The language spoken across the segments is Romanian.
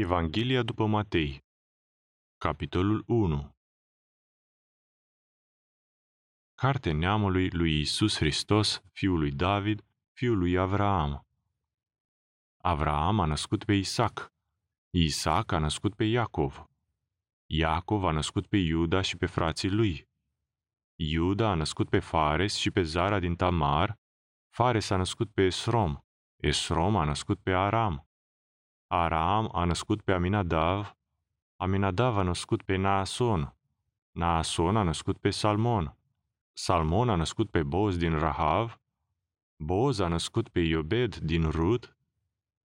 Evanghelia după Matei, capitolul 1 Carte neamului lui Isus Hristos, fiul lui David, fiul lui Avraam. Avraam a născut pe Isaac, Isaac a născut pe Iacov, Iacov a născut pe Iuda și pe frații lui. Iuda a născut pe Fares și pe Zara din Tamar, Fares a născut pe Esrom, Esrom a născut pe Aram, Aram a născut pe Aminadav, Aminadav a născut pe Naason, Naason a născut pe Salmon, Salmon a născut pe Boz din Rahav, Boz a născut pe Iobed din Rut,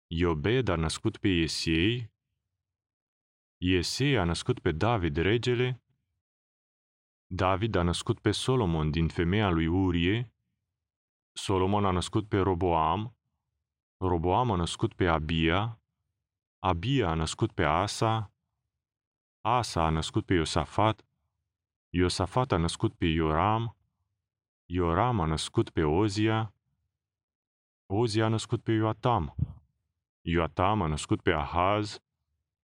Iobed a născut pe Iesiei, Iesei a născut pe David regele, David a născut pe Solomon din femeia lui Urie, Solomon a născut pe Roboam, Roboam a născut pe Abia, Abia a născut pe Asa, Asa a născut pe Iosafat, Iosafat a născut pe Ioram, Ioram a născut pe Ozia, Ozia a născut pe Ioatam, Ioatam a născut pe Ahaz,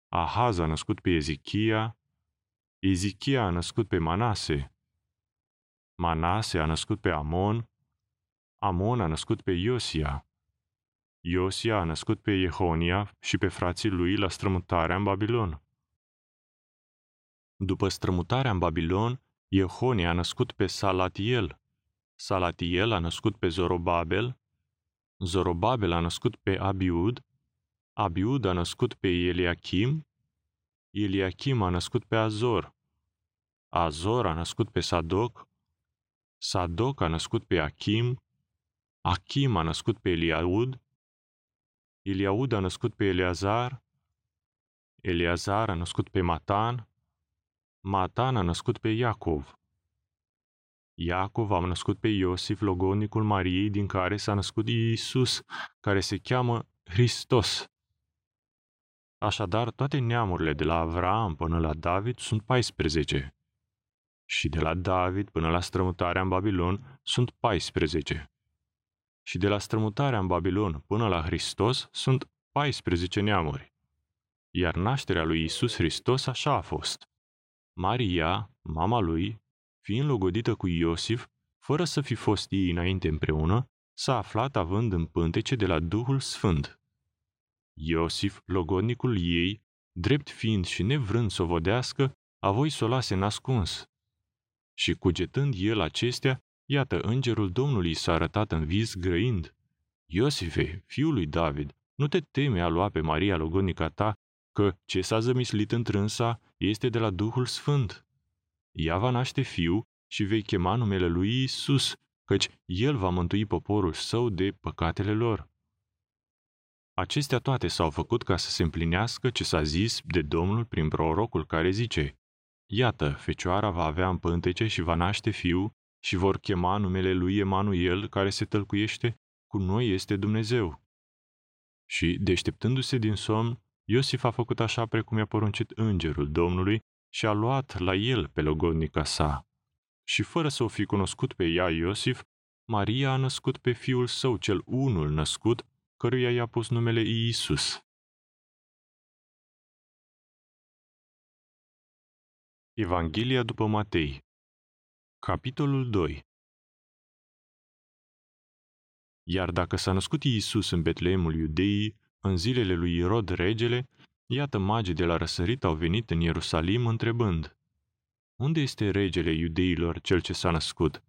Ahaz a născut pe Ezichia, Ezichia a născut pe Manase, Manase a născut pe Amon, Amon a născut pe Iosia, Iosia a născut pe Jehonia și pe frații lui la strămutarea în Babilon. După strămutarea în Babilon, Jehonia a născut pe Salatiel. Salatiel a născut pe Zorobabel. Zorobabel a născut pe Abiud. Abiud a născut pe Eliachim. Eliachim a născut pe Azor. Azor a născut pe Sadoc. Sadoc a născut pe Achim. Achim a născut pe Eliaud. Iliaud a născut pe Eleazar, Eleazar a născut pe Matan, Matan a născut pe Iacov. Iacov a născut pe Iosif, logonicul Mariei, din care s-a născut Iisus, care se cheamă Hristos. Așadar, toate neamurile de la Avraam până la David sunt 14. Și de la David până la strămutarea în Babilon sunt 14 și de la strămutarea în Babilon până la Hristos sunt 14 neamuri. Iar nașterea lui Isus Hristos așa a fost. Maria, mama lui, fiind logodită cu Iosif, fără să fi fost ei înainte împreună, s-a aflat având în pântece de la Duhul Sfânt. Iosif, logodnicul ei, drept fiind și nevrând să o vodească, a voi să o lase nascuns. Și cugetând el acestea, Iată, îngerul Domnului s-a arătat în vis grăind. Iosife, fiul lui David, nu te teme a lua pe Maria logonica ta, că ce s-a zămislit întrânsa este de la Duhul Sfânt. Ea va naște fiu și vei chema numele lui Isus, căci el va mântui poporul său de păcatele lor. Acestea toate s-au făcut ca să se împlinească ce s-a zis de Domnul prin prorocul care zice, Iată, fecioara va avea în pântece și va naște fiu și vor chema numele lui Emanuel, care se tălcuiește, cu noi este Dumnezeu. Și, deșteptându-se din somn, Iosif a făcut așa precum i-a poruncit îngerul Domnului și a luat la el pe logodnica sa. Și fără să o fi cunoscut pe ea Iosif, Maria a născut pe fiul său cel unul născut, căruia i-a pus numele Iisus. Evanghelia după Matei Capitolul 2 Iar dacă s-a născut Iisus în Betleemul Iudeii, în zilele lui Irod regele, iată magii de la răsărit au venit în Ierusalim întrebând, Unde este regele iudeilor, cel ce s-a născut?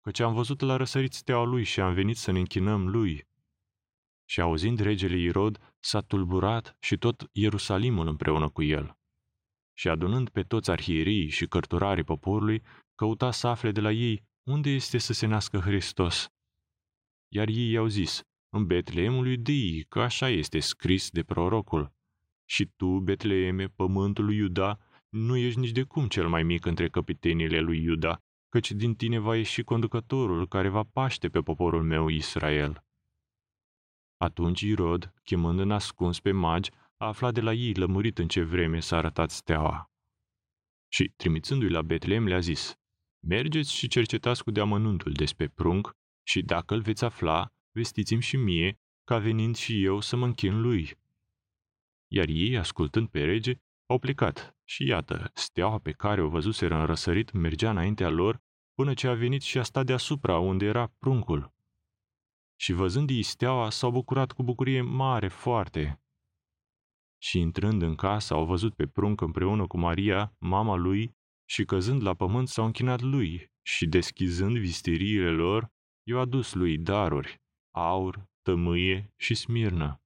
Căci am văzut la răsărit steaua lui și am venit să ne închinăm lui. Și auzind regele Irod, s-a tulburat și tot Ierusalimul împreună cu el. Și adunând pe toți arhierii și cărturarii poporului, căuta să afle de la ei unde este să se nască Hristos. Iar ei i-au zis, în Betleemul Iudeii, că așa este scris de prorocul. Și tu, Betleeme, pământul lui Iuda, nu ești nici de cum cel mai mic între căpitenile lui Iuda, căci din tine va ieși conducătorul care va paște pe poporul meu Israel. Atunci Irod, chemând în ascuns pe magi, a aflat de la ei lămurit în ce vreme s-a arătat steaua. Și, trimițându-i la Betleem, le-a zis, Mergeți și cercetați cu deamănuntul despre prunc și dacă îl veți afla, vestiți-mi și mie, ca venind și eu să mă închin lui. Iar ei, ascultând pe rege, au plecat și iată, steaua pe care o văzuseră în răsărit mergea înaintea lor până ce a venit și a stat deasupra unde era pruncul. Și văzând ei steaua, s-au bucurat cu bucurie mare foarte. Și intrând în casă, au văzut pe prunc împreună cu Maria, mama lui, și căzând la pământ s-au închinat lui și deschizând visteriile lor, i-au adus lui daruri, aur, tămâie și smirnă.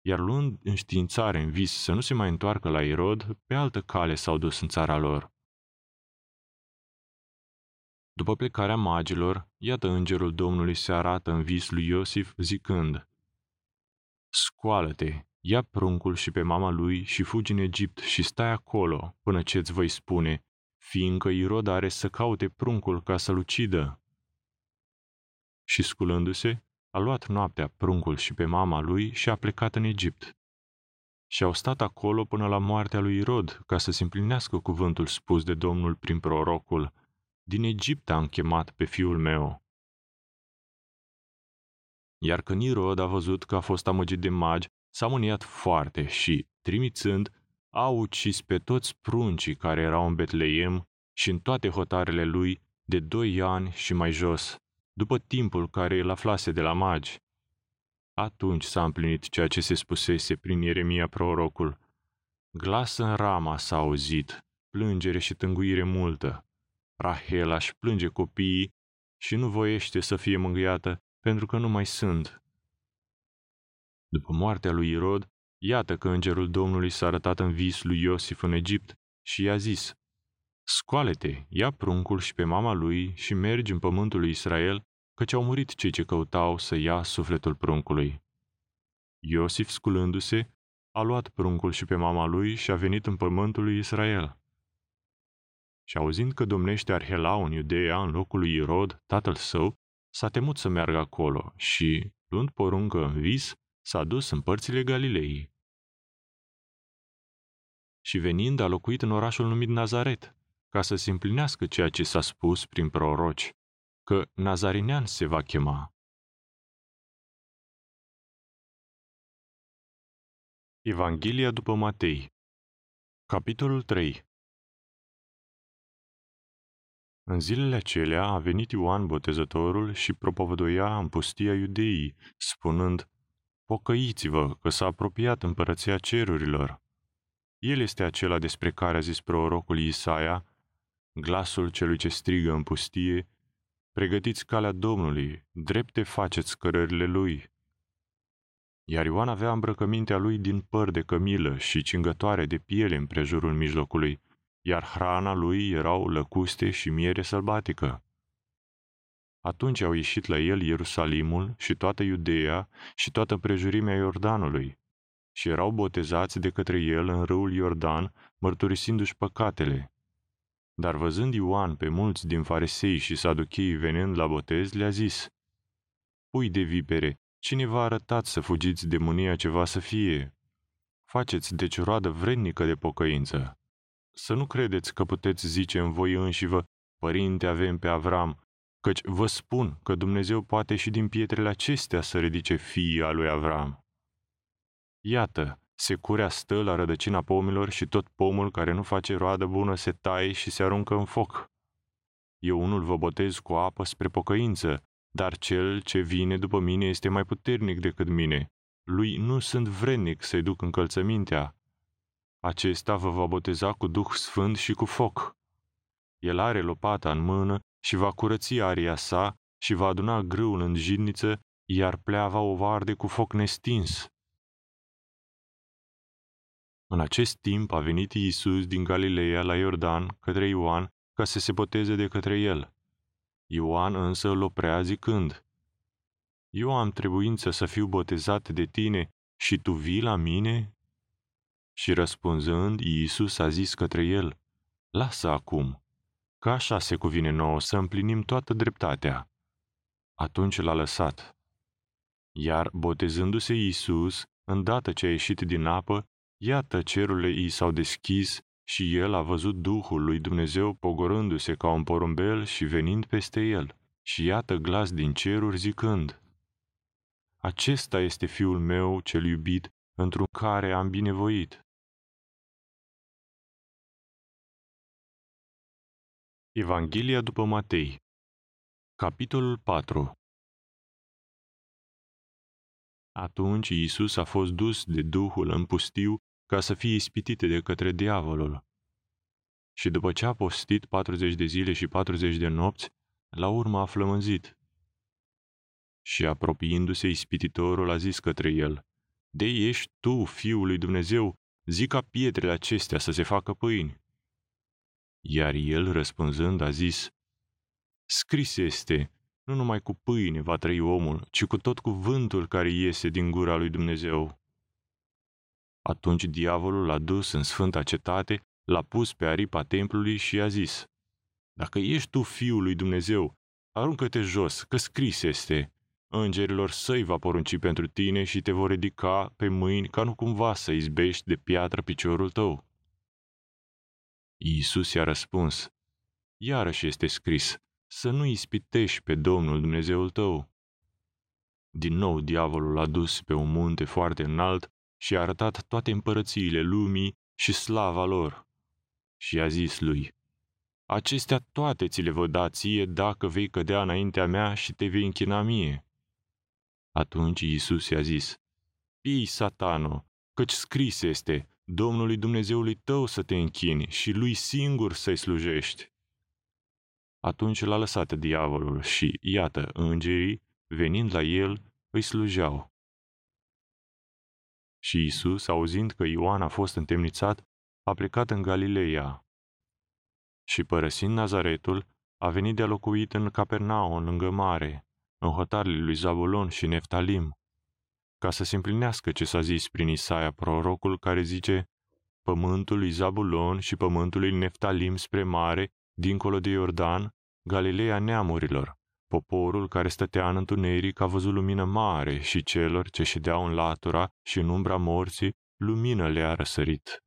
Iar luând înștiințare în vis să nu se mai întoarcă la Irod, pe altă cale s-au dus în țara lor. După plecarea magilor, iată îngerul Domnului se arată în vis lui Iosif zicând, Scoală-te, ia pruncul și pe mama lui și fugi în Egipt și stai acolo până ce îți voi spune, fiindcă Irod are să caute pruncul ca să-l ucidă. Și sculându-se, a luat noaptea pruncul și pe mama lui și a plecat în Egipt. Și au stat acolo până la moartea lui Irod, ca să se împlinească cuvântul spus de Domnul prin prorocul, Din Egipt am chemat pe fiul meu. Iar când Irod a văzut că a fost amăgit de magi, s-a mâniat foarte și, trimițând, a ucis pe toți pruncii care erau în Betleem și în toate hotarele lui de doi ani și mai jos, după timpul care îl aflase de la magi. Atunci s-a împlinit ceea ce se spusese prin Ieremia prorocul. Glas în rama s-a auzit, plângere și tânguire multă. Rahel aș plânge copiii și nu voiește să fie mângâiată pentru că nu mai sunt. După moartea lui Irod, iată că îngerul Domnului s-a arătat în vis lui Iosif în Egipt și i-a zis, Scoalete, ia pruncul și pe mama lui și mergi în pământul lui Israel, căci au murit cei ce căutau să ia sufletul pruncului. Iosif, sculându-se, a luat pruncul și pe mama lui și a venit în pământul lui Israel. Și auzind că domnește Arhelau în Iudeea în locul lui Irod, tatăl său, s-a temut să meargă acolo și, luând poruncă în vis, s-a dus în părțile Galilei. Și venind a locuit în orașul numit Nazaret, ca să se împlinească ceea ce s-a spus prin proroci, că Nazarinean se va chema. Evanghelia după Matei Capitolul 3 În zilele acelea a venit Ioan Botezătorul și propovăduia în pustia iudeii, spunând, Pocăiți-vă, că s-a apropiat împărăția cerurilor. El este acela despre care a zis prorocul Isaia, glasul celui ce strigă în pustie, pregătiți calea Domnului, drepte faceți cărările lui. Iar Ioan avea îmbrăcămintea lui din păr de cămilă și cingătoare de piele în prejurul mijlocului, iar hrana lui erau lăcuste și miere sălbatică. Atunci au ieșit la el Ierusalimul și toată Iudeea și toată prejurimea Iordanului și erau botezați de către el în râul Iordan, mărturisindu-și păcatele. Dar văzând Ioan pe mulți din farisei și saducheii venind la botez, le-a zis, Pui de vipere, cine v-a arătat să fugiți de mânia ce va să fie? Faceți deci roadă vrednică de pocăință. Să nu credeți că puteți zice în voi înșivă, Părinte avem pe Avram, căci vă spun că Dumnezeu poate și din pietrele acestea să ridice fiii a lui Avram. Iată, securea stă la rădăcina pomilor și tot pomul care nu face roadă bună se taie și se aruncă în foc. Eu unul vă botez cu apă spre pocăință, dar cel ce vine după mine este mai puternic decât mine. Lui nu sunt vrednic să-i duc încălțămintea. Acesta vă va boteza cu Duh Sfânt și cu foc. El are lopata în mână și va curăți aria sa și va aduna grâul în jidniță, iar pleava o va arde cu foc nestins. În acest timp a venit Iisus din Galileea la Iordan către Ioan ca să se boteze de către el. Ioan însă îl oprea zicând, Eu am trebuință să fiu botezat de tine și tu vii la mine? Și răspunzând, Iisus a zis către el, Lasă acum, că așa se cuvine nouă să împlinim toată dreptatea. Atunci l-a lăsat. Iar botezându-se Iisus, îndată ce a ieșit din apă, iată cerurile i s-au deschis și el a văzut Duhul lui Dumnezeu pogorându-se ca un porumbel și venind peste el. Și iată glas din ceruri zicând, Acesta este fiul meu cel iubit, într-un care am binevoit. Evanghelia după Matei Capitolul 4 Atunci Iisus a fost dus de Duhul în pustiu ca să fie ispitit de către diavolul. Și după ce a postit 40 de zile și 40 de nopți, la urmă a flămânzit. Și apropiindu-se ispititorul a zis către el, De ești tu, Fiul lui Dumnezeu, zic ca pietrele acestea să se facă pâini. Iar el, răspunzând, a zis, Scris este, nu numai cu pâine va trăi omul, ci cu tot cuvântul care iese din gura lui Dumnezeu. Atunci diavolul l-a dus în sfânta cetate, l-a pus pe aripa templului și i-a zis, Dacă ești tu fiul lui Dumnezeu, aruncă-te jos, că scris este, îngerilor săi va porunci pentru tine și te vor ridica pe mâini ca nu cumva să izbești de piatră piciorul tău. Iisus i-a răspuns, Iarăși este scris, să nu ispitești pe Domnul Dumnezeul tău. Din nou diavolul l-a dus pe un munte foarte înalt și a arătat toate împărățiile lumii și slava lor. Și a zis lui, Acestea toate ți le vă da ție dacă vei cădea înaintea mea și te vei închina mie. Atunci Iisus i-a zis, Pii, satano, căci scris este, Domnului Dumnezeului tău să te închini și lui singur să-i slujești. Atunci l-a lăsat diavolul și, iată, îngerii, venind la el, îi slujeau. Și Isus, auzind că Ioan a fost întemnițat, a plecat în Galileea. Și părăsind Nazaretul, a venit de-a locuit în Capernaum, lângă mare, în hotarele lui Zabulon și Neftalim, ca să se împlinească ce s-a zis prin Isaia, prorocul care zice Pământul lui Zabulon și pământul lui Neftalim spre mare, dincolo de Iordan, Galileea neamurilor, poporul care stătea în întuneric a văzut lumină mare și celor ce ședeau în latura și în umbra morții, lumină le-a răsărit.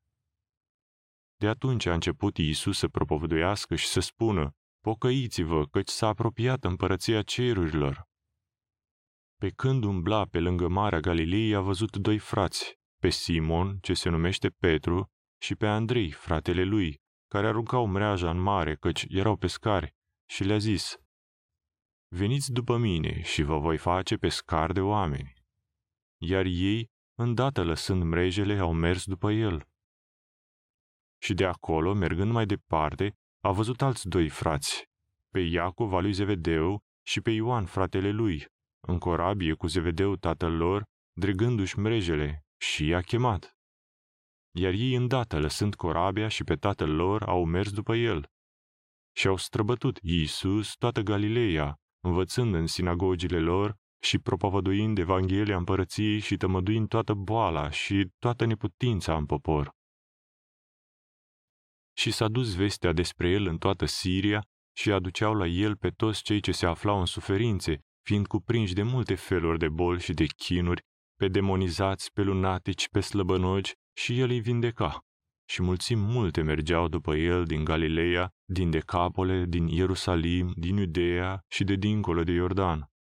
De atunci a început Iisus să propovăduiască și să spună, Pocăiți-vă, căci s-a apropiat împărăția cerurilor. Pe când umbla pe lângă Marea Galilei, a văzut doi frați, pe Simon, ce se numește Petru, și pe Andrei, fratele lui, care aruncau mreaja în mare, căci erau pescari, și le-a zis, Veniți după mine și vă voi face pescar de oameni. Iar ei, îndată lăsând mrejele, au mers după el. Și de acolo, mergând mai departe, a văzut alți doi frați, pe Iacov al lui Zevedeu și pe Ioan fratele lui, în corabie cu Zevedeu tatăl lor, dregându-și mrejele, și i-a chemat. Iar ei îndată, lăsând corabia și pe tatăl lor, au mers după el. Și au străbătut Iisus toată Galileea, învățând în sinagogile lor și propovăduind Evanghelia împărăției și tămăduind toată boala și toată neputința în popor. Și s-a dus vestea despre el în toată Siria și aduceau la el pe toți cei ce se aflau în suferințe, fiind cuprinși de multe feluri de boli și de chinuri, pe demonizați, pe lunatici, pe slăbănogi, și el îi vindeca. Și mulțimi multe mergeau după el din Galileea, din Decapole, din Ierusalim, din Iudea și de dincolo de Iordan.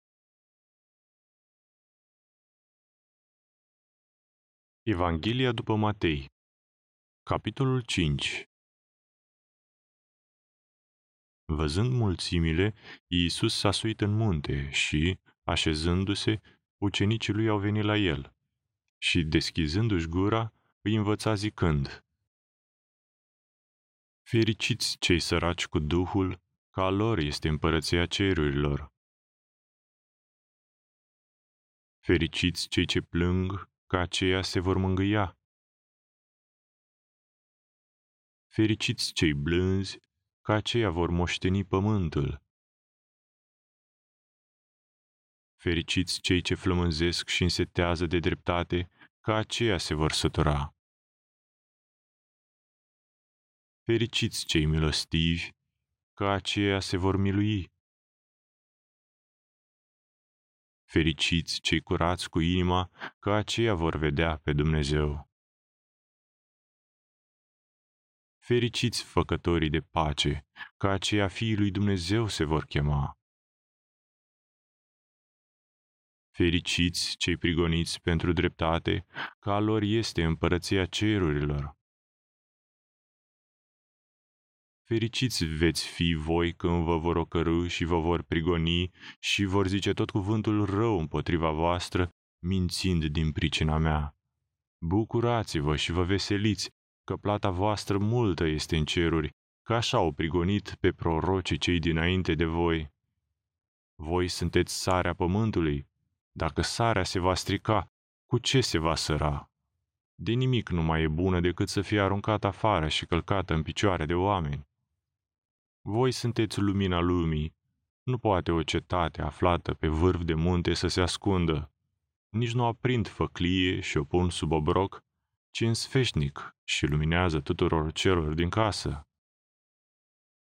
Evanghelia după Matei Capitolul 5 Văzând mulțimile, Iisus s-a suit în munte și, așezându-se, ucenicii lui au venit la el. Și, deschizându-și gura, îi învăța zicând, Fericiți cei săraci cu Duhul, ca a lor este împărăția cerurilor. Fericiți cei ce plâng, ca aceia se vor mângâia. Fericiți cei blânzi, ca aceia vor moșteni pământul. Fericiți cei ce flămânzesc și însetează de dreptate, ca aceia se vor sătura. Fericiți cei milostivi, că aceia se vor milui. Fericiți cei curați cu inima, că aceia vor vedea pe Dumnezeu. Fericiți făcătorii de pace, că aceia fiii lui Dumnezeu se vor chema. Fericiți cei prigoniți pentru dreptate, că a lor este împărăția cerurilor. Fericiți veți fi voi când vă vor ocărâ și vă vor prigoni și vor zice tot cuvântul rău împotriva voastră, mințind din pricina mea. Bucurați-vă și vă veseliți, că plata voastră multă este în ceruri, că așa au prigonit pe prorocii cei dinainte de voi. Voi sunteți sarea pământului. Dacă sarea se va strica, cu ce se va săra? De nimic nu mai e bună decât să fie aruncată afară și călcată în picioare de oameni. Voi sunteți lumina lumii. Nu poate o cetate aflată pe vârf de munte să se ascundă. Nici nu aprind făclie și o pun sub obroc, ci în sfeșnic și luminează tuturor celor din casă.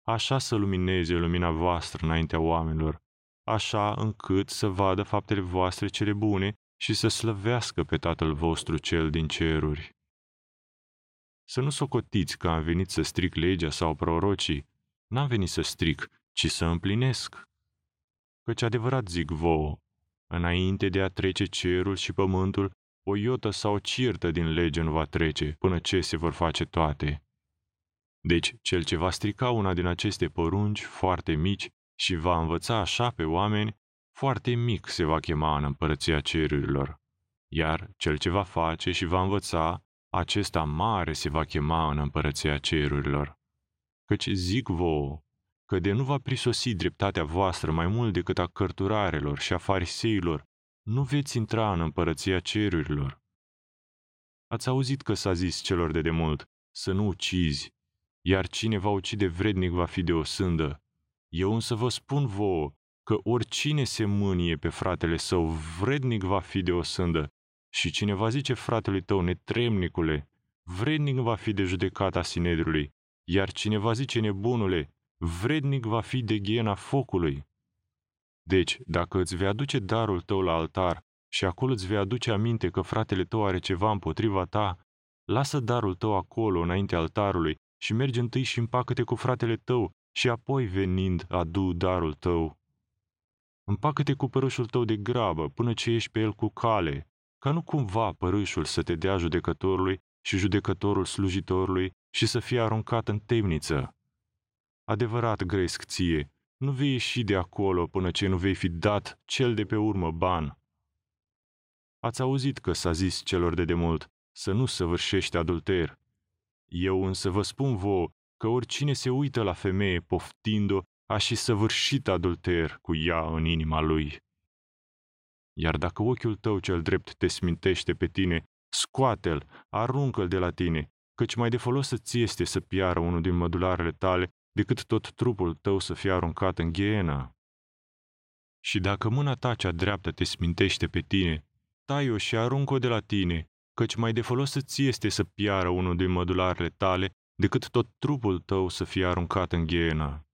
Așa să lumineze lumina voastră înaintea oamenilor, așa încât să vadă faptele voastre cele bune și să slăvească pe Tatăl vostru cel din ceruri. Să nu socotiți că am venit să stric legea sau prorocii, N-am venit să stric, ci să împlinesc. Căci adevărat zic vouă, înainte de a trece cerul și pământul, o iotă sau o cirtă din lege nu va trece, până ce se vor face toate. Deci, cel ce va strica una din aceste porunci foarte mici și va învăța așa pe oameni, foarte mic se va chema în împărăția cerurilor. Iar cel ce va face și va învăța, acesta mare se va chema în împărăția cerurilor căci zic vouă că de nu va prisosi dreptatea voastră mai mult decât a cărturarelor și a fariseilor, nu veți intra în împărăția cerurilor. Ați auzit că s-a zis celor de demult, să nu ucizi, iar cine va ucide vrednic va fi de o sândă. Eu însă vă spun vouă că oricine se mânie pe fratele său, vrednic va fi de o sândă, și cine va zice fratelui tău, netremnicule, vrednic va fi de judecata Sinedrului, iar cine va zice nebunule, vrednic va fi de ghiena focului. Deci, dacă îți vei aduce darul tău la altar și acolo îți vei aduce aminte că fratele tău are ceva împotriva ta, lasă darul tău acolo, înainte altarului, și mergi întâi și împacă-te cu fratele tău și apoi, venind, adu darul tău. Împacă-te cu părâșul tău de grabă, până ce ești pe el cu cale, ca nu cumva părâșul să te dea judecătorului și judecătorul slujitorului și să fie aruncat în temniță. Adevărat gresc ție, nu vei ieși de acolo până ce nu vei fi dat cel de pe urmă ban. Ați auzit că s-a zis celor de demult să nu săvârșești adulter. Eu însă vă spun vouă că oricine se uită la femeie poftind-o a și săvârșit adulter cu ea în inima lui. Iar dacă ochiul tău cel drept te smintește pe tine, scoate-l, aruncă-l de la tine, căci mai de folos să-ți este să piară unul din mădularele tale decât tot trupul tău să fie aruncat în ghiena. Și dacă mâna ta cea dreaptă te smintește pe tine, tai-o și aruncă-o de la tine, căci mai de folos să-ți este să piară unul din mădularele tale decât tot trupul tău să fie aruncat în ghiena.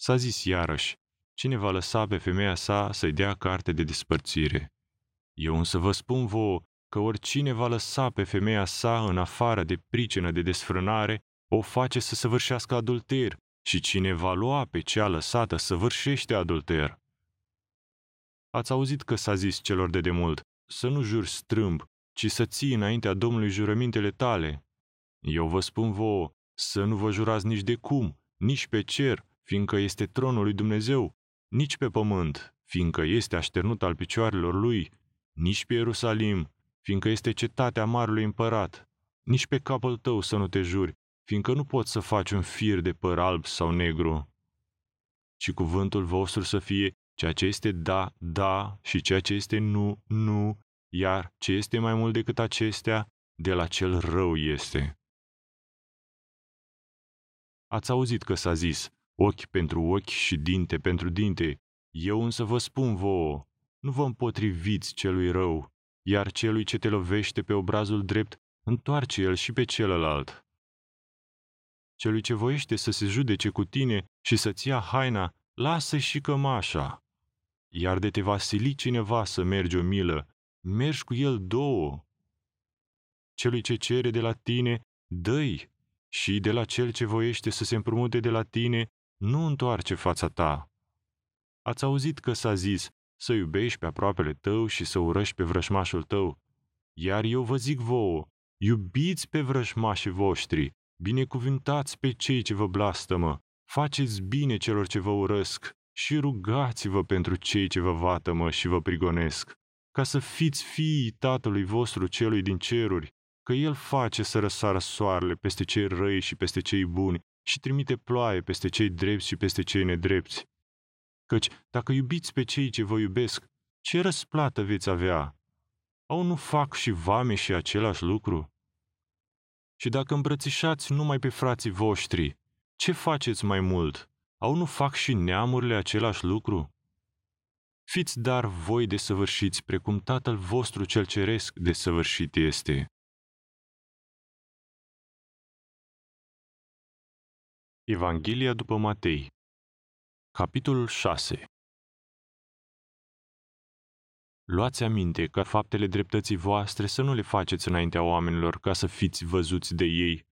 S-a zis iarăși, cine va lăsa pe femeia sa să-i dea carte de despărțire. Eu însă vă spun vouă că oricine va lăsa pe femeia sa în afară de pricină de desfrânare, o face să săvârșească adulter și cine va lua pe cea lăsată săvârșește adulter. Ați auzit că s-a zis celor de demult, să nu juri strâmb, ci să ții înaintea Domnului jurămintele tale. Eu vă spun vouă, să nu vă jurați nici de cum, nici pe cer, fiindcă este tronul lui Dumnezeu, nici pe pământ, fiindcă este așternut al picioarelor lui, nici pe Ierusalim, fiindcă este cetatea marului împărat. Nici pe capul tău să nu te juri, fiindcă nu poți să faci un fir de păr alb sau negru. Ci cuvântul vostru să fie ceea ce este da, da și ceea ce este nu, nu, iar ce este mai mult decât acestea, de la cel rău este. Ați auzit că s-a zis, ochi pentru ochi și dinte pentru dinte, eu însă vă spun vouă, nu vă împotriviți celui rău, iar celui ce te lovește pe obrazul drept, întoarce el și pe celălalt. Celui ce voiește să se judece cu tine și să-ți ia haina, lasă și cămașa. Iar de te va sili cineva să mergi o milă, mergi cu el două. Celui ce cere de la tine, dă și de la cel ce voiește să se împrumute de la tine, nu întoarce fața ta. Ați auzit că s-a zis, să iubești pe aproapele tău și să urăști pe vrășmașul tău. Iar eu vă zic vouă, iubiți pe vrășmașii voștri, binecuvântați pe cei ce vă blastămă, faceți bine celor ce vă urăsc și rugați-vă pentru cei ce vă vatămă și vă prigonesc, ca să fiți fiii Tatălui vostru celui din ceruri, că El face să răsară soarele peste cei răi și peste cei buni și trimite ploaie peste cei drepți și peste cei nedrepți. Căci, dacă iubiți pe cei ce vă iubesc, ce răsplată veți avea? Au nu fac și vame și același lucru? Și dacă îmbrățișați numai pe frații voștri, ce faceți mai mult? Au nu fac și neamurile același lucru? Fiți dar voi desăvârșiți, precum Tatăl vostru cel ceresc desăvârșit este. Evanghelia după Matei Capitolul 6 Luați aminte ca faptele dreptății voastre să nu le faceți înaintea oamenilor ca să fiți văzuți de ei.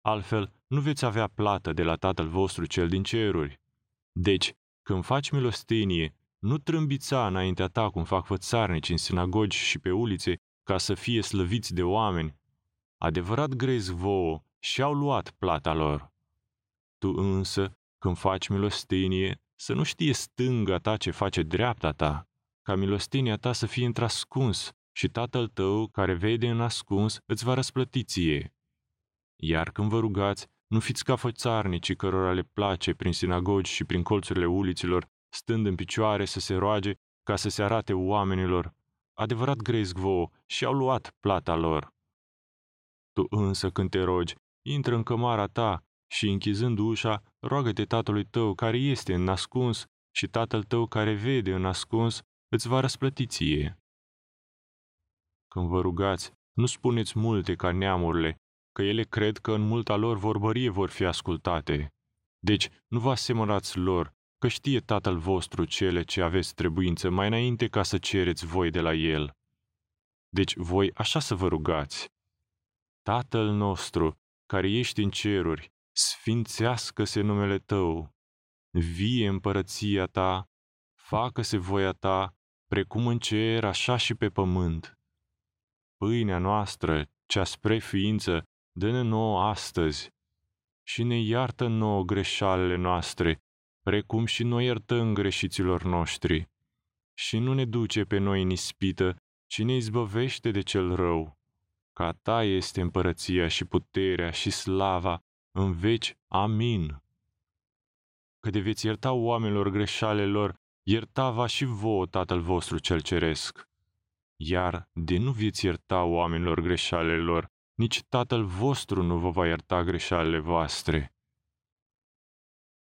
Altfel, nu veți avea plată de la Tatăl vostru cel din ceruri. Deci, când faci milostenie, nu trâmbița înaintea ta cum fac fățarnici în sinagogi și pe ulițe ca să fie slăviți de oameni. Adevărat grezi vouă și au luat plata lor. Tu însă, când faci milostenie, să nu știe stânga ta ce face dreapta ta, ca milostenia ta să fie întrascuns și tatăl tău, care vede în ascuns, îți va răsplăti ție. Iar când vă rugați, nu fiți ca fățarnicii cărora le place prin sinagogi și prin colțurile uliților, stând în picioare să se roage ca să se arate oamenilor, adevărat gresc vouă și au luat plata lor. Tu însă când te rogi, intră în cămara ta și închizând ușa, roagă-te tatălui tău care este în ascuns și tatăl tău care vede în ascuns îți va răsplăti ție. Când vă rugați, nu spuneți multe ca neamurile, că ele cred că în multa lor vorbărie vor fi ascultate. Deci nu vă asemănați lor, că știe Tatăl vostru cele ce aveți trebuință mai înainte ca să cereți voi de la El. Deci voi așa să vă rugați. Tatăl nostru, care ești în ceruri, sfințească-se numele Tău, vie împărăția Ta, facă-se voia Ta, precum în cer, așa și pe pământ. Pâinea noastră, cea spre ființă, dă-ne nouă astăzi și ne iartă nouă greșalele noastre, precum și noi iertăm greșiților noștri. Și nu ne duce pe noi în ispită, ci ne izbăvește de cel rău. Ca ta este împărăția și puterea și slava în veci. Amin. Că de veți ierta oamenilor greșalele lor, iertava și vouă Tatăl vostru cel ceresc. Iar de nu veți ierta oamenilor greșalele lor, nici Tatăl vostru nu vă va ierta greșalele voastre.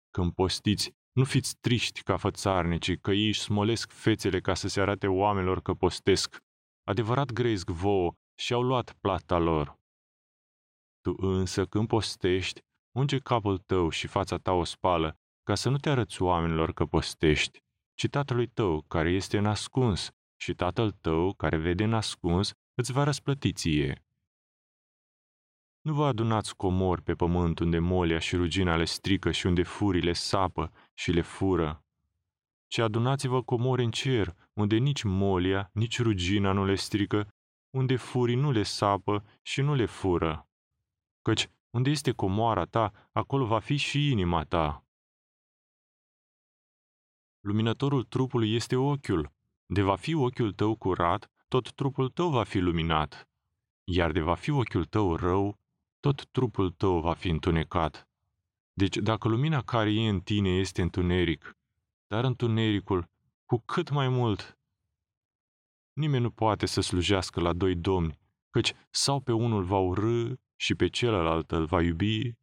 Când postiți, nu fiți triști ca fățarnicii, că ei își smolesc fețele ca să se arate oamenilor că postesc. Adevărat grezg vouă și au luat plata lor. Tu însă, când postești, unge capul tău și fața ta o spală, ca să nu te arăți oamenilor că postești, ci tatălui tău, care este în ascuns, și tatăl tău, care vede în ascuns, îți va răsplăti ție. Nu vă adunați comori pe pământ unde molia și rugina le strică și unde furile sapă și le fură, ci adunați-vă comori în cer, unde nici molia, nici rugina nu le strică, unde furii nu le sapă și nu le fură. Căci unde este comoara ta, acolo va fi și inima ta. Luminătorul trupului este ochiul. De va fi ochiul tău curat, tot trupul tău va fi luminat. Iar de va fi ochiul tău rău, tot trupul tău va fi întunecat. Deci dacă lumina care e în tine este întuneric, dar întunericul, cu cât mai mult, nimeni nu poate să slujească la doi domni, căci sau pe unul va urâ și pe celălalt îl va iubi,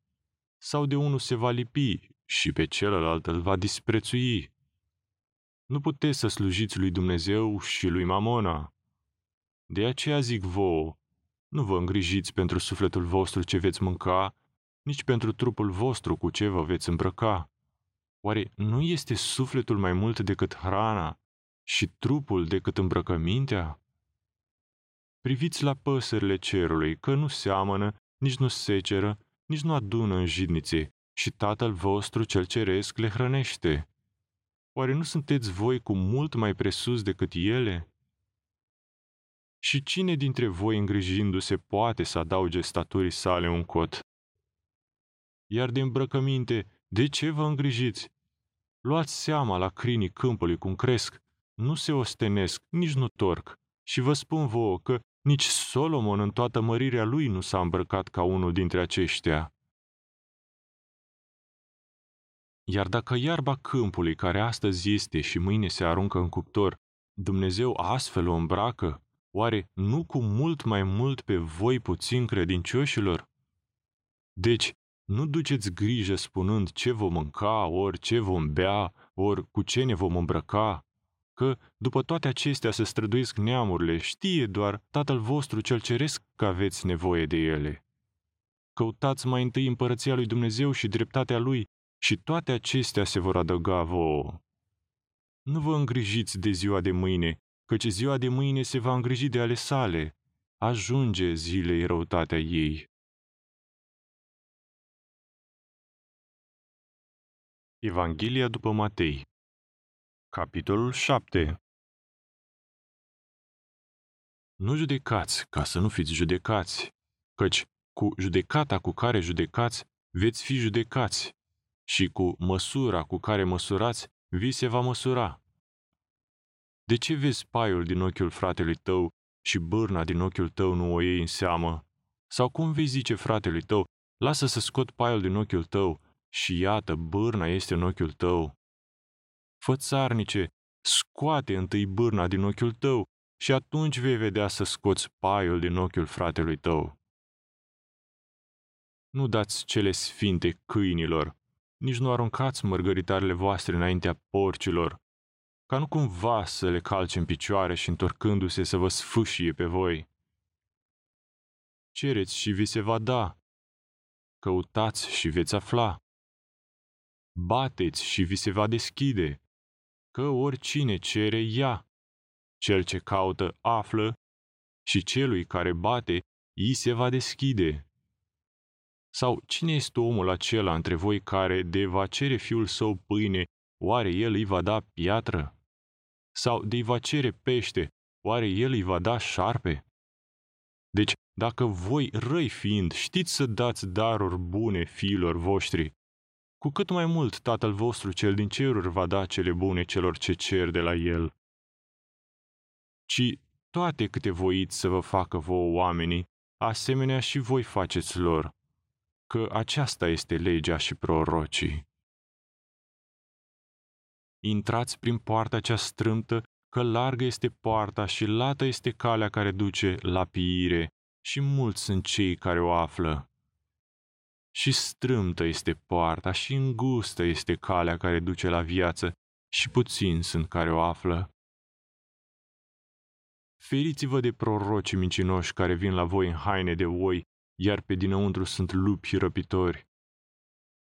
sau de unul se va lipi și pe celălalt îl va disprețui. Nu puteți să slujiți lui Dumnezeu și lui Mamona. De aceea zic vouă, nu vă îngrijiți pentru sufletul vostru ce veți mânca, nici pentru trupul vostru cu ce vă veți îmbrăca. Oare nu este sufletul mai mult decât hrana și trupul decât îmbrăcămintea? Priviți la păsările cerului, că nu seamănă, nici nu seceră, nici nu adună în jidnițe, și Tatăl vostru cel ceresc le hrănește. Oare nu sunteți voi cu mult mai presus decât ele? Și cine dintre voi îngrijindu-se poate să adauge staturii sale un cot? Iar de îmbrăcăminte, de ce vă îngrijiți? Luați seama la crinii câmpului cum cresc, nu se ostenesc, nici nu torc. Și vă spun vouă că nici Solomon în toată mărirea lui nu s-a îmbrăcat ca unul dintre aceștia. Iar dacă iarba câmpului, care astăzi este și mâine se aruncă în cuptor, Dumnezeu astfel o îmbracă, oare nu cu mult mai mult pe voi puțin credincioșilor? Deci, nu duceți grijă spunând ce vom mânca, ori ce vom bea, ori cu ce ne vom îmbrăca, că, după toate acestea se străduiesc neamurile, știe doar Tatăl vostru cel ceresc că aveți nevoie de ele. Căutați mai întâi împărăția lui Dumnezeu și dreptatea lui și toate acestea se vor adăuga vouă. Nu vă îngrijiți de ziua de mâine, căci ziua de mâine se va îngriji de ale sale. Ajunge zilei răutatea ei. Evanghelia după Matei Capitolul 7 Nu judecați, ca să nu fiți judecați, căci cu judecata cu care judecați, veți fi judecați, și cu măsura cu care măsurați, vi se va măsura. De ce vezi paiul din ochiul fratelui tău și bârna din ochiul tău nu o iei în seamă? Sau cum vei zice fratelui tău, lasă să scot paiul din ochiul tău și iată, bârna este în ochiul tău? Fățarnice, scoate întâi bârna din ochiul tău și atunci vei vedea să scoți paiul din ochiul fratelui tău. Nu dați cele sfinte câinilor, nici nu aruncați mărgăritarele voastre înaintea porcilor, ca nu cumva să le calce în picioare și întorcându-se să vă sfâșie pe voi. Cereți și vi se va da, căutați și veți afla, bateți și vi se va deschide, că oricine cere, ia. Cel ce caută, află și celui care bate, îi se va deschide. Sau cine este omul acela între voi care, de va cere fiul său pâine, oare el îi va da piatră? Sau de va cere pește, oare el îi va da șarpe? Deci, dacă voi, răi fiind, știți să dați daruri bune fiilor voștri, cu cât mai mult Tatăl vostru cel din ceruri va da cele bune celor ce cer de la El. Ci toate câte voiți să vă facă vouă oamenii, asemenea și voi faceți lor, că aceasta este legea și prorocii. Intrați prin poarta cea strâmtă, că largă este poarta și lată este calea care duce la piire, și mulți sunt cei care o află. Și strâmtă este poarta și îngustă este calea care duce la viață și puțin sunt care o află. Feriți-vă de prorocii mincinoși care vin la voi în haine de oi, iar pe dinăuntru sunt lupi răpitori.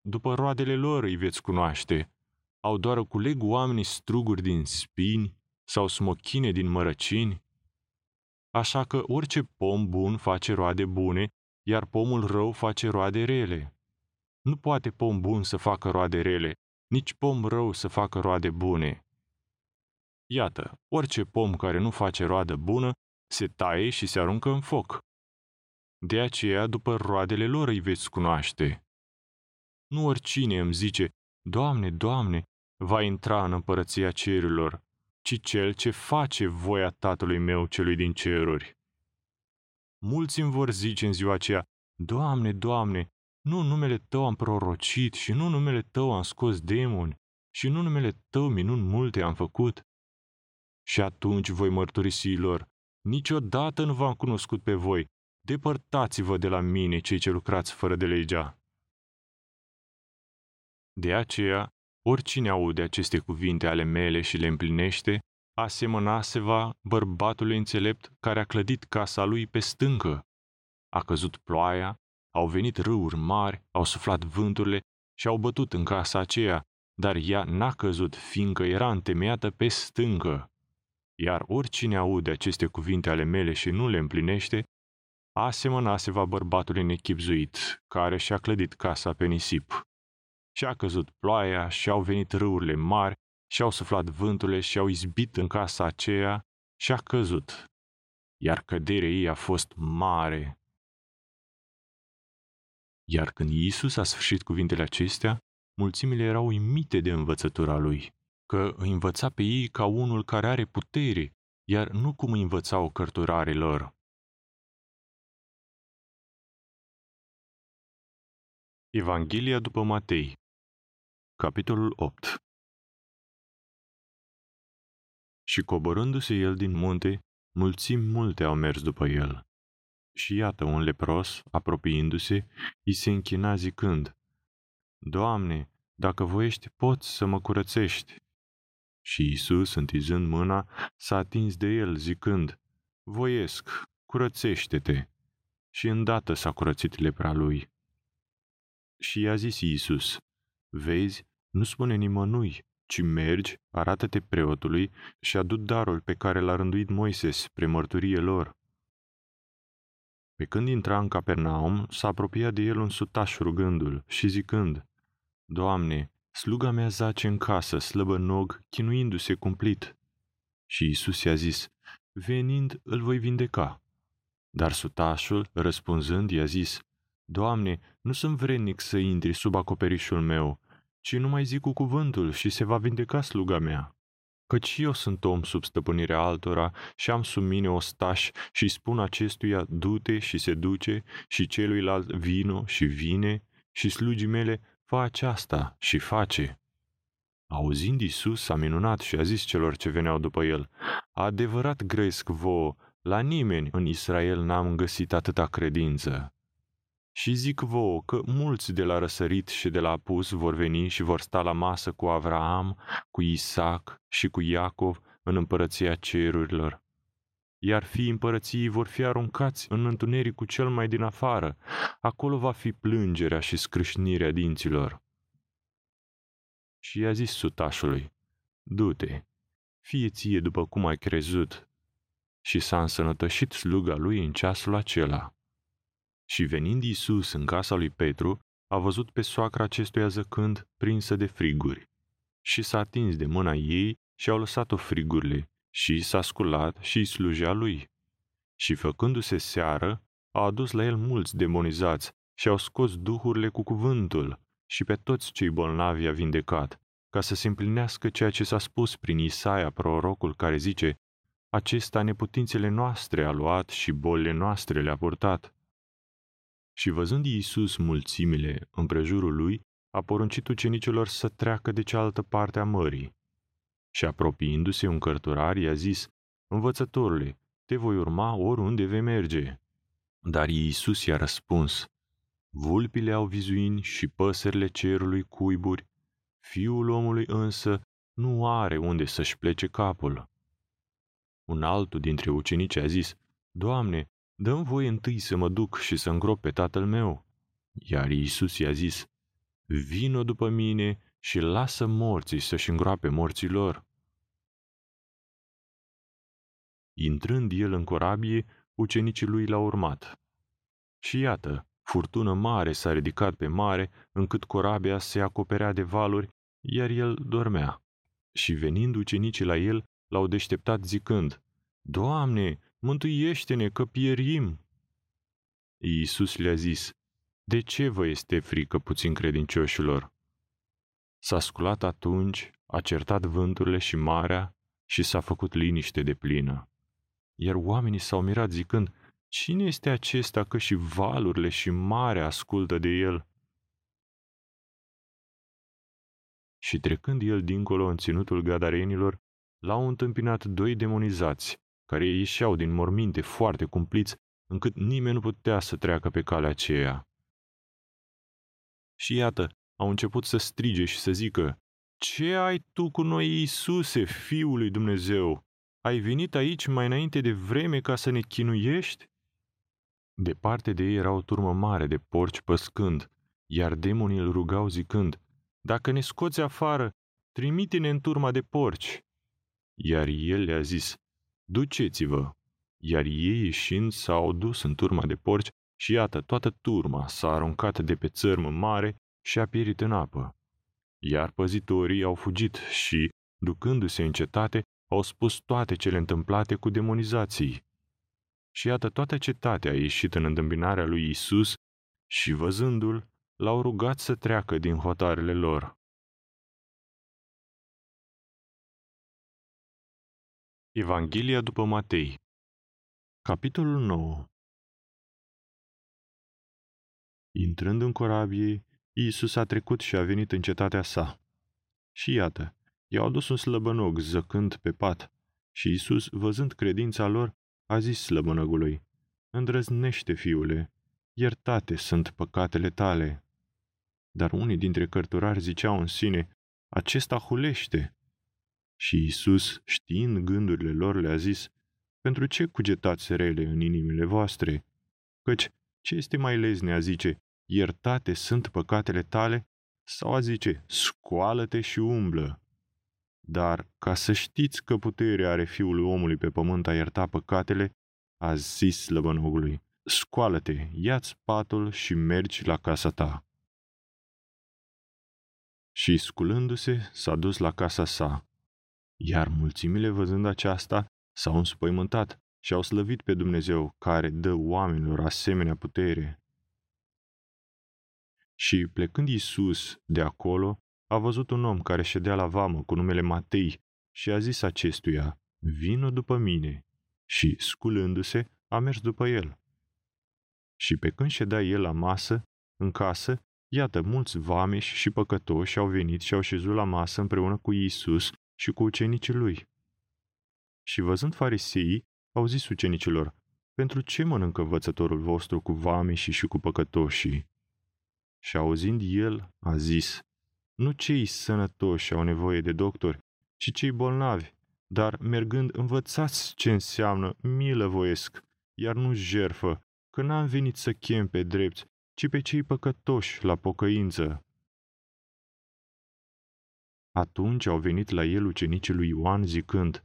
După roadele lor îi veți cunoaște. Au doar culeg oamenii struguri din spini sau smochine din mărăcini? Așa că orice pom bun face roade bune iar pomul rău face roade rele. Nu poate pom bun să facă roade rele, nici pom rău să facă roade bune. Iată, orice pom care nu face roadă bună se taie și se aruncă în foc. De aceea, după roadele lor îi veți cunoaște. Nu oricine îmi zice, Doamne, Doamne, va intra în împărăția cerurilor, ci cel ce face voia Tatălui meu celui din ceruri. Mulți îmi vor zice în ziua aceea, Doamne, Doamne, nu numele Tău am prorocit și nu numele Tău am scos demoni și nu numele Tău minuni multe am făcut. Și atunci voi mărturisi lor, niciodată nu v-am cunoscut pe voi, depărtați-vă de la mine cei ce lucrați fără de legea. De aceea, oricine aude aceste cuvinte ale mele și le împlinește, asemănaseva bărbatului înțelept care a clădit casa lui pe stâncă. A căzut ploaia, au venit râuri mari, au suflat vânturile și au bătut în casa aceea, dar ea n-a căzut, fiindcă era întemeiată pe stâncă. Iar oricine aude aceste cuvinte ale mele și nu le împlinește, asemănaseva bărbatului nechipzuit, care și-a clădit casa pe nisip. Și a căzut ploaia și au venit râurile mari și-au suflat vânturile și au izbit în casa aceea și a căzut. Iar căderea ei a fost mare. Iar când Iisus a sfârșit cuvintele acestea, mulțimile erau uimite de învățătura lui, că îi învăța pe ei ca unul care are putere, iar nu cum îi învățau cărturarii lor. Evanghelia după Matei Capitolul 8 Și coborându-se el din munte, mulțimi multe au mers după el. Și iată un lepros, apropiindu-se, îi se închina zicând, Doamne, dacă voiești, poți să mă curățești. Și Isus, întinzând mâna, s-a atins de el, zicând, Voiesc, curățește-te. Și îndată s-a curățit lepra lui. Și i-a zis Iisus, Vezi, nu spune nimănui, ci mergi, arată-te preotului și adu darul pe care l-a rânduit Moise spre mărturie lor. Pe când intra în Capernaum, s-a apropiat de el un sutaș rugându-l și zicând, Doamne, sluga mea zace în casă, slăbă nog, chinuindu-se cumplit. Și Isus i-a zis, venind, îl voi vindeca. Dar sutașul, răspunzând, i-a zis, Doamne, nu sunt vrednic să intri sub acoperișul meu, ci nu mai zic cu cuvântul și se va vindeca sluga mea. Căci eu sunt om sub stăpânirea altora și am sub mine ostaș și spun acestuia du-te și se duce și celuilalt vino și vine și slugii mele fa aceasta și face. Auzind Isus, s-a minunat și a zis celor ce veneau după el, adevărat gresc vouă, la nimeni în Israel n-am găsit atâta credință. Și zic vouă că mulți de la răsărit și de la apus vor veni și vor sta la masă cu Avraam, cu Isaac și cu Iacov în împărăția cerurilor. Iar fii împărăției vor fi aruncați în întunericul cel mai din afară. Acolo va fi plângerea și scrâșnirea dinților. Și i-a zis sutașului, du-te, fie ție după cum ai crezut. Și s-a însănătoșit sluga lui în ceasul acela. Și venind Iisus în casa lui Petru, a văzut pe soacra acestuia zăcând, prinsă de friguri. Și s-a atins de mâna ei și au lăsat-o frigurile și s-a sculat și îi slujea lui. Și făcându-se seară, a adus la el mulți demonizați și au scos duhurile cu cuvântul și pe toți cei bolnavi a vindecat, ca să se împlinească ceea ce s-a spus prin Isaia, prorocul care zice, Acesta neputințele noastre a luat și bolile noastre le-a purtat. Și văzând Iisus mulțimile împrejurul lui, a poruncit ucenicilor să treacă de cealaltă parte a mării. Și apropiindu-se un cărturar, i-a zis, Învățătorule, te voi urma oriunde vei merge. Dar Iisus i-a răspuns, Vulpile au vizuini și păsările cerului cuiburi, fiul omului însă nu are unde să-și plece capul. Un altul dintre ucenici a zis, Doamne, dăm voi întâi să mă duc și să îngrop pe tatăl meu. Iar Iisus i-a zis, vino după mine și lasă morții să-și îngroape morții lor. Intrând el în corabie, ucenicii lui l-au urmat. Și iată, furtună mare s-a ridicat pe mare, încât corabia se acoperea de valuri, iar el dormea. Și venind ucenicii la el, l-au deșteptat zicând, Doamne, mântuiește-ne că pierim! Iisus le-a zis, De ce vă este frică puțin credincioșilor? S-a sculat atunci, a certat vânturile și marea și s-a făcut liniște de plină. Iar oamenii s-au mirat zicând, Cine este acesta că și valurile și marea ascultă de el? Și trecând el dincolo în ținutul gadarenilor, l-au întâmpinat doi demonizați, care ieșeau din morminte foarte cumpliți, încât nimeni nu putea să treacă pe calea aceea. Și iată, au început să strige și să zică, Ce ai tu cu noi, Iisuse, Fiul lui Dumnezeu? Ai venit aici mai înainte de vreme ca să ne chinuiești? Departe de ei era o turmă mare de porci păscând, iar demonii îl rugau zicând, Dacă ne scoți afară, trimite-ne în turma de porci. Iar el le-a zis, Duceți-vă! Iar ei ieșind s-au dus în turma de porci și iată, toată turma s-a aruncat de pe țărmă mare și a pierit în apă. Iar păzitorii au fugit și, ducându-se în cetate, au spus toate cele întâmplate cu demonizații. Și iată, toată cetatea a ieșit în întâmpinarea lui Isus și, văzându-l, l-au rugat să treacă din hotarele lor. Evanghelia după Matei Capitolul 9 Intrând în corabie, Iisus a trecut și a venit în cetatea sa. Și iată, i-au adus un slăbănog zăcând pe pat și Iisus, văzând credința lor, a zis slăbănăgului, Îndrăznește, fiule, iertate sunt păcatele tale. Dar unii dintre cărturari ziceau în sine, acesta hulește. Și Iisus, știind gândurile lor, le-a zis, pentru ce cugetați rele în inimile voastre? Căci ce este mai lezne a zice, iertate sunt păcatele tale, sau a zice, scoală-te și umblă? Dar, ca să știți că puterea are fiul omului pe pământ a ierta păcatele, a zis slăbănogului, scoală-te, ia-ți patul și mergi la casa ta. Și, sculându-se, s-a dus la casa sa. Iar mulțimile, văzând aceasta, s-au înspăimântat și au slăvit pe Dumnezeu, care dă oamenilor asemenea putere. Și, plecând Iisus de acolo, a văzut un om care ședea la vamă cu numele Matei și a zis acestuia, Vino după mine. Și, sculându-se, a mers după el. Și pe când ședea el la masă, în casă, iată, mulți vameși și păcătoși au venit și au șezut la masă împreună cu Iisus și cu ucenicii lui. Și văzând fariseii, au zis ucenicilor, pentru ce mănâncă învățătorul vostru cu vameșii și cu păcătoșii? Și auzind el, a zis, nu cei sănătoși au nevoie de doctori, ci cei bolnavi, dar mergând învățați ce înseamnă milă voiesc, iar nu jerfă, că n-am venit să chem pe drepți, ci pe cei păcătoși la pocăință. Atunci au venit la el ucenicii lui Ioan zicând,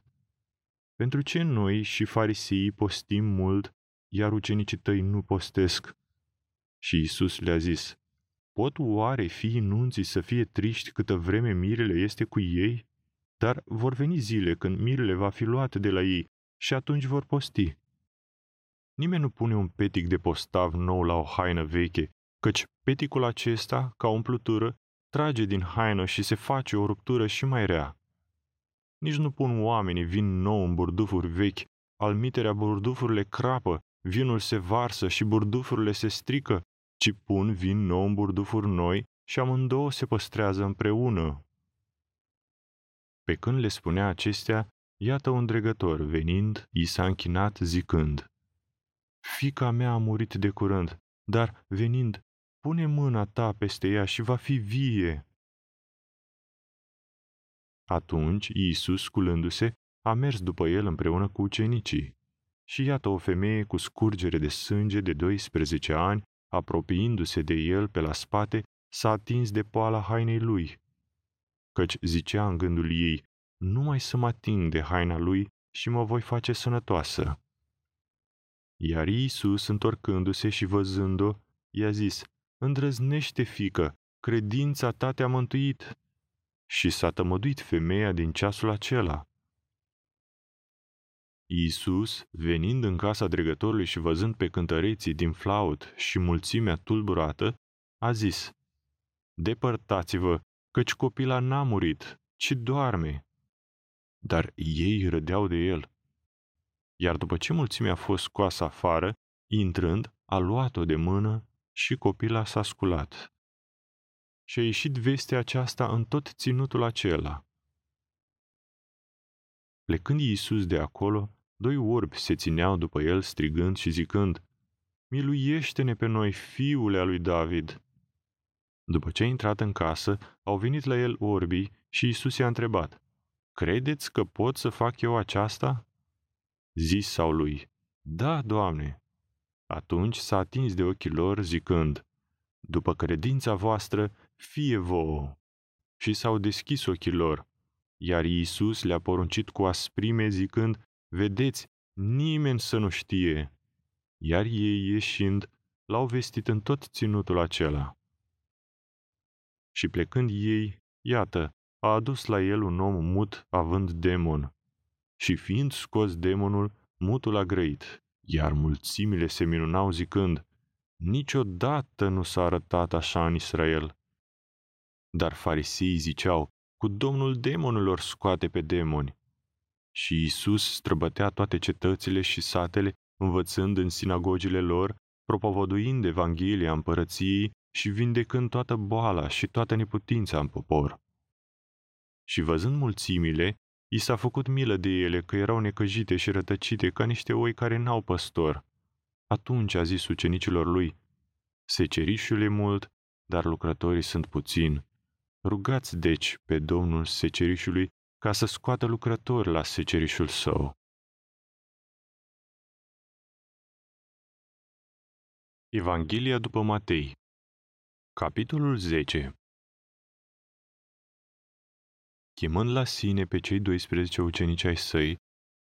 Pentru ce noi și fariseii postim mult, iar ucenicii tăi nu postesc? Și Isus le-a zis, Pot oare fi nunții să fie triști câtă vreme mirele este cu ei? Dar vor veni zile când mirele va fi luat de la ei și atunci vor posti. Nimeni nu pune un petic de postav nou la o haină veche, căci peticul acesta, ca umplutură, trage din haină și se face o ruptură și mai rea. Nici nu pun oamenii vin nou în burdufuri vechi, al miterea burdufurile crapă, vinul se varsă și burdufurile se strică, ci pun vin nou în burdufuri noi și amândouă se păstrează împreună. Pe când le spunea acestea, iată un dregător venind, i s-a închinat zicând, Fica mea a murit de curând, dar venind, pune mâna ta peste ea și va fi vie. Atunci Iisus, sculându-se, a mers după el împreună cu ucenicii. Și iată o femeie cu scurgere de sânge de 12 ani apropiindu-se de el pe la spate, s-a atins de poala hainei lui. Căci zicea în gândul ei, numai să mă ating de haina lui și mă voi face sănătoasă. Iar Iisus, întorcându-se și văzând-o, i-a zis, Îndrăznește, fică, credința ta te-a mântuit. Și s-a tămăduit femeia din ceasul acela. Iisus, venind în casa dregătorului și văzând pe cântăreții din flaut și mulțimea tulburată, a zis, Depărtați-vă, căci copila n-a murit, ci doarme. Dar ei râdeau de el. Iar după ce mulțimea a fost scoasă afară, intrând, a luat-o de mână și copila s-a sculat. Și a ieșit vestea aceasta în tot ținutul acela. Plecând Iisus de acolo, Doi orbi se țineau după el strigând și zicând, Miluiește-ne pe noi, fiule al lui David! După ce a intrat în casă, au venit la el orbii și Isus i-a întrebat, Credeți că pot să fac eu aceasta? Zis sau lui, Da, Doamne! Atunci s-a atins de ochii lor zicând, După credința voastră, fie vouă! Și s-au deschis ochii lor, iar Iisus le-a poruncit cu asprime zicând, Vedeți, nimeni să nu știe. Iar ei, ieșind, l-au vestit în tot ținutul acela. Și plecând ei, iată, a adus la el un om mut având demon. Și fiind scos demonul, mutul a grăit, iar mulțimile se minunau zicând, Niciodată nu s-a arătat așa în Israel. Dar farisii ziceau, cu domnul demonilor scoate pe demoni. Și Isus străbătea toate cetățile și satele, învățând în sinagogile lor, propovăduind Evanghelia împărăției și vindecând toată boala și toată neputința în popor. Și văzând mulțimile, i s-a făcut milă de ele că erau necăjite și rătăcite ca niște oi care n-au păstor. Atunci a zis ucenicilor lui, Secerișul e mult, dar lucrătorii sunt puțini. Rugați deci pe Domnul secerișului ca să scoată lucrători la secerișul său. Evanghelia după Matei Capitolul 10 Chemând la sine pe cei 12 ucenici ai săi,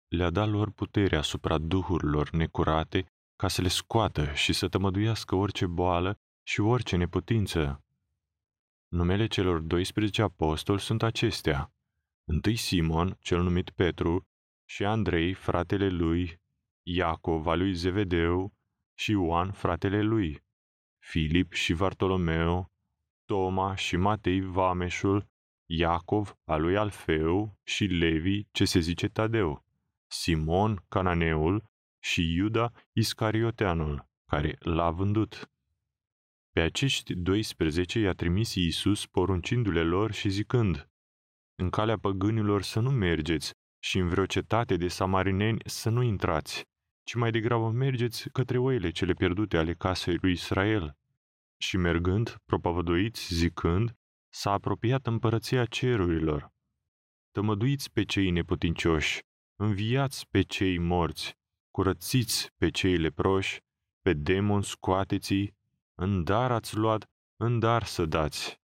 le-a dat lor putere asupra duhurilor necurate ca să le scoată și să tămăduiască orice boală și orice neputință. Numele celor 12 apostoli sunt acestea. Întâi Simon, cel numit Petru, și Andrei, fratele lui, Iacov, al lui Zevedeu, și Ioan, fratele lui, Filip și Vartolomeo, Toma și Matei Vameșul, Iacov, al lui Alfeu, și Levi, ce se zice Tadeu, Simon, Cananeul, și Iuda Iscarioteanul, care l-a vândut. Pe acești 12 i-a trimis Iisus poruncindu-le lor și zicând, În calea păgânilor să nu mergeți și în vreo cetate de samarineni să nu intrați, ci mai degrabă mergeți către oile cele pierdute ale casei lui Israel. Și mergând, propovăduiți, zicând, s-a apropiat împărăția cerurilor. Tămăduiți pe cei neputincioși, înviați pe cei morți, curățiți pe cei leproși, pe demon scoateți în dar ați luat, în dar să dați.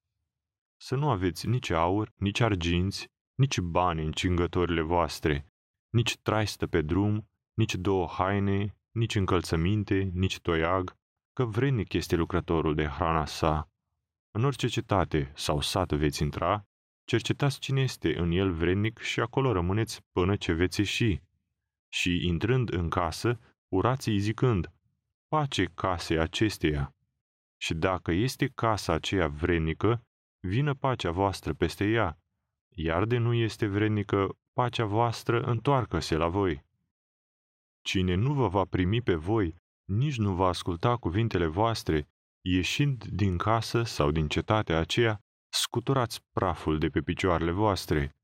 Să nu aveți nici aur, nici arginți, nici bani în cingătorile voastre, nici traistă pe drum, nici două haine, nici încălțăminte, nici toiag, că vrednic este lucrătorul de hrana sa. În orice cetate sau sat veți intra, cercetați cine este în el vrednic și acolo rămâneți până ce veți ieși. Și, intrând în casă, urați-i zicând, pace casei acesteia. Și dacă este casa aceea vrednică, vină pacea voastră peste ea, iar de nu este vrednică, pacea voastră întoarcă-se la voi. Cine nu vă va primi pe voi, nici nu va asculta cuvintele voastre, ieșind din casă sau din cetatea aceea, scuturați praful de pe picioarele voastre.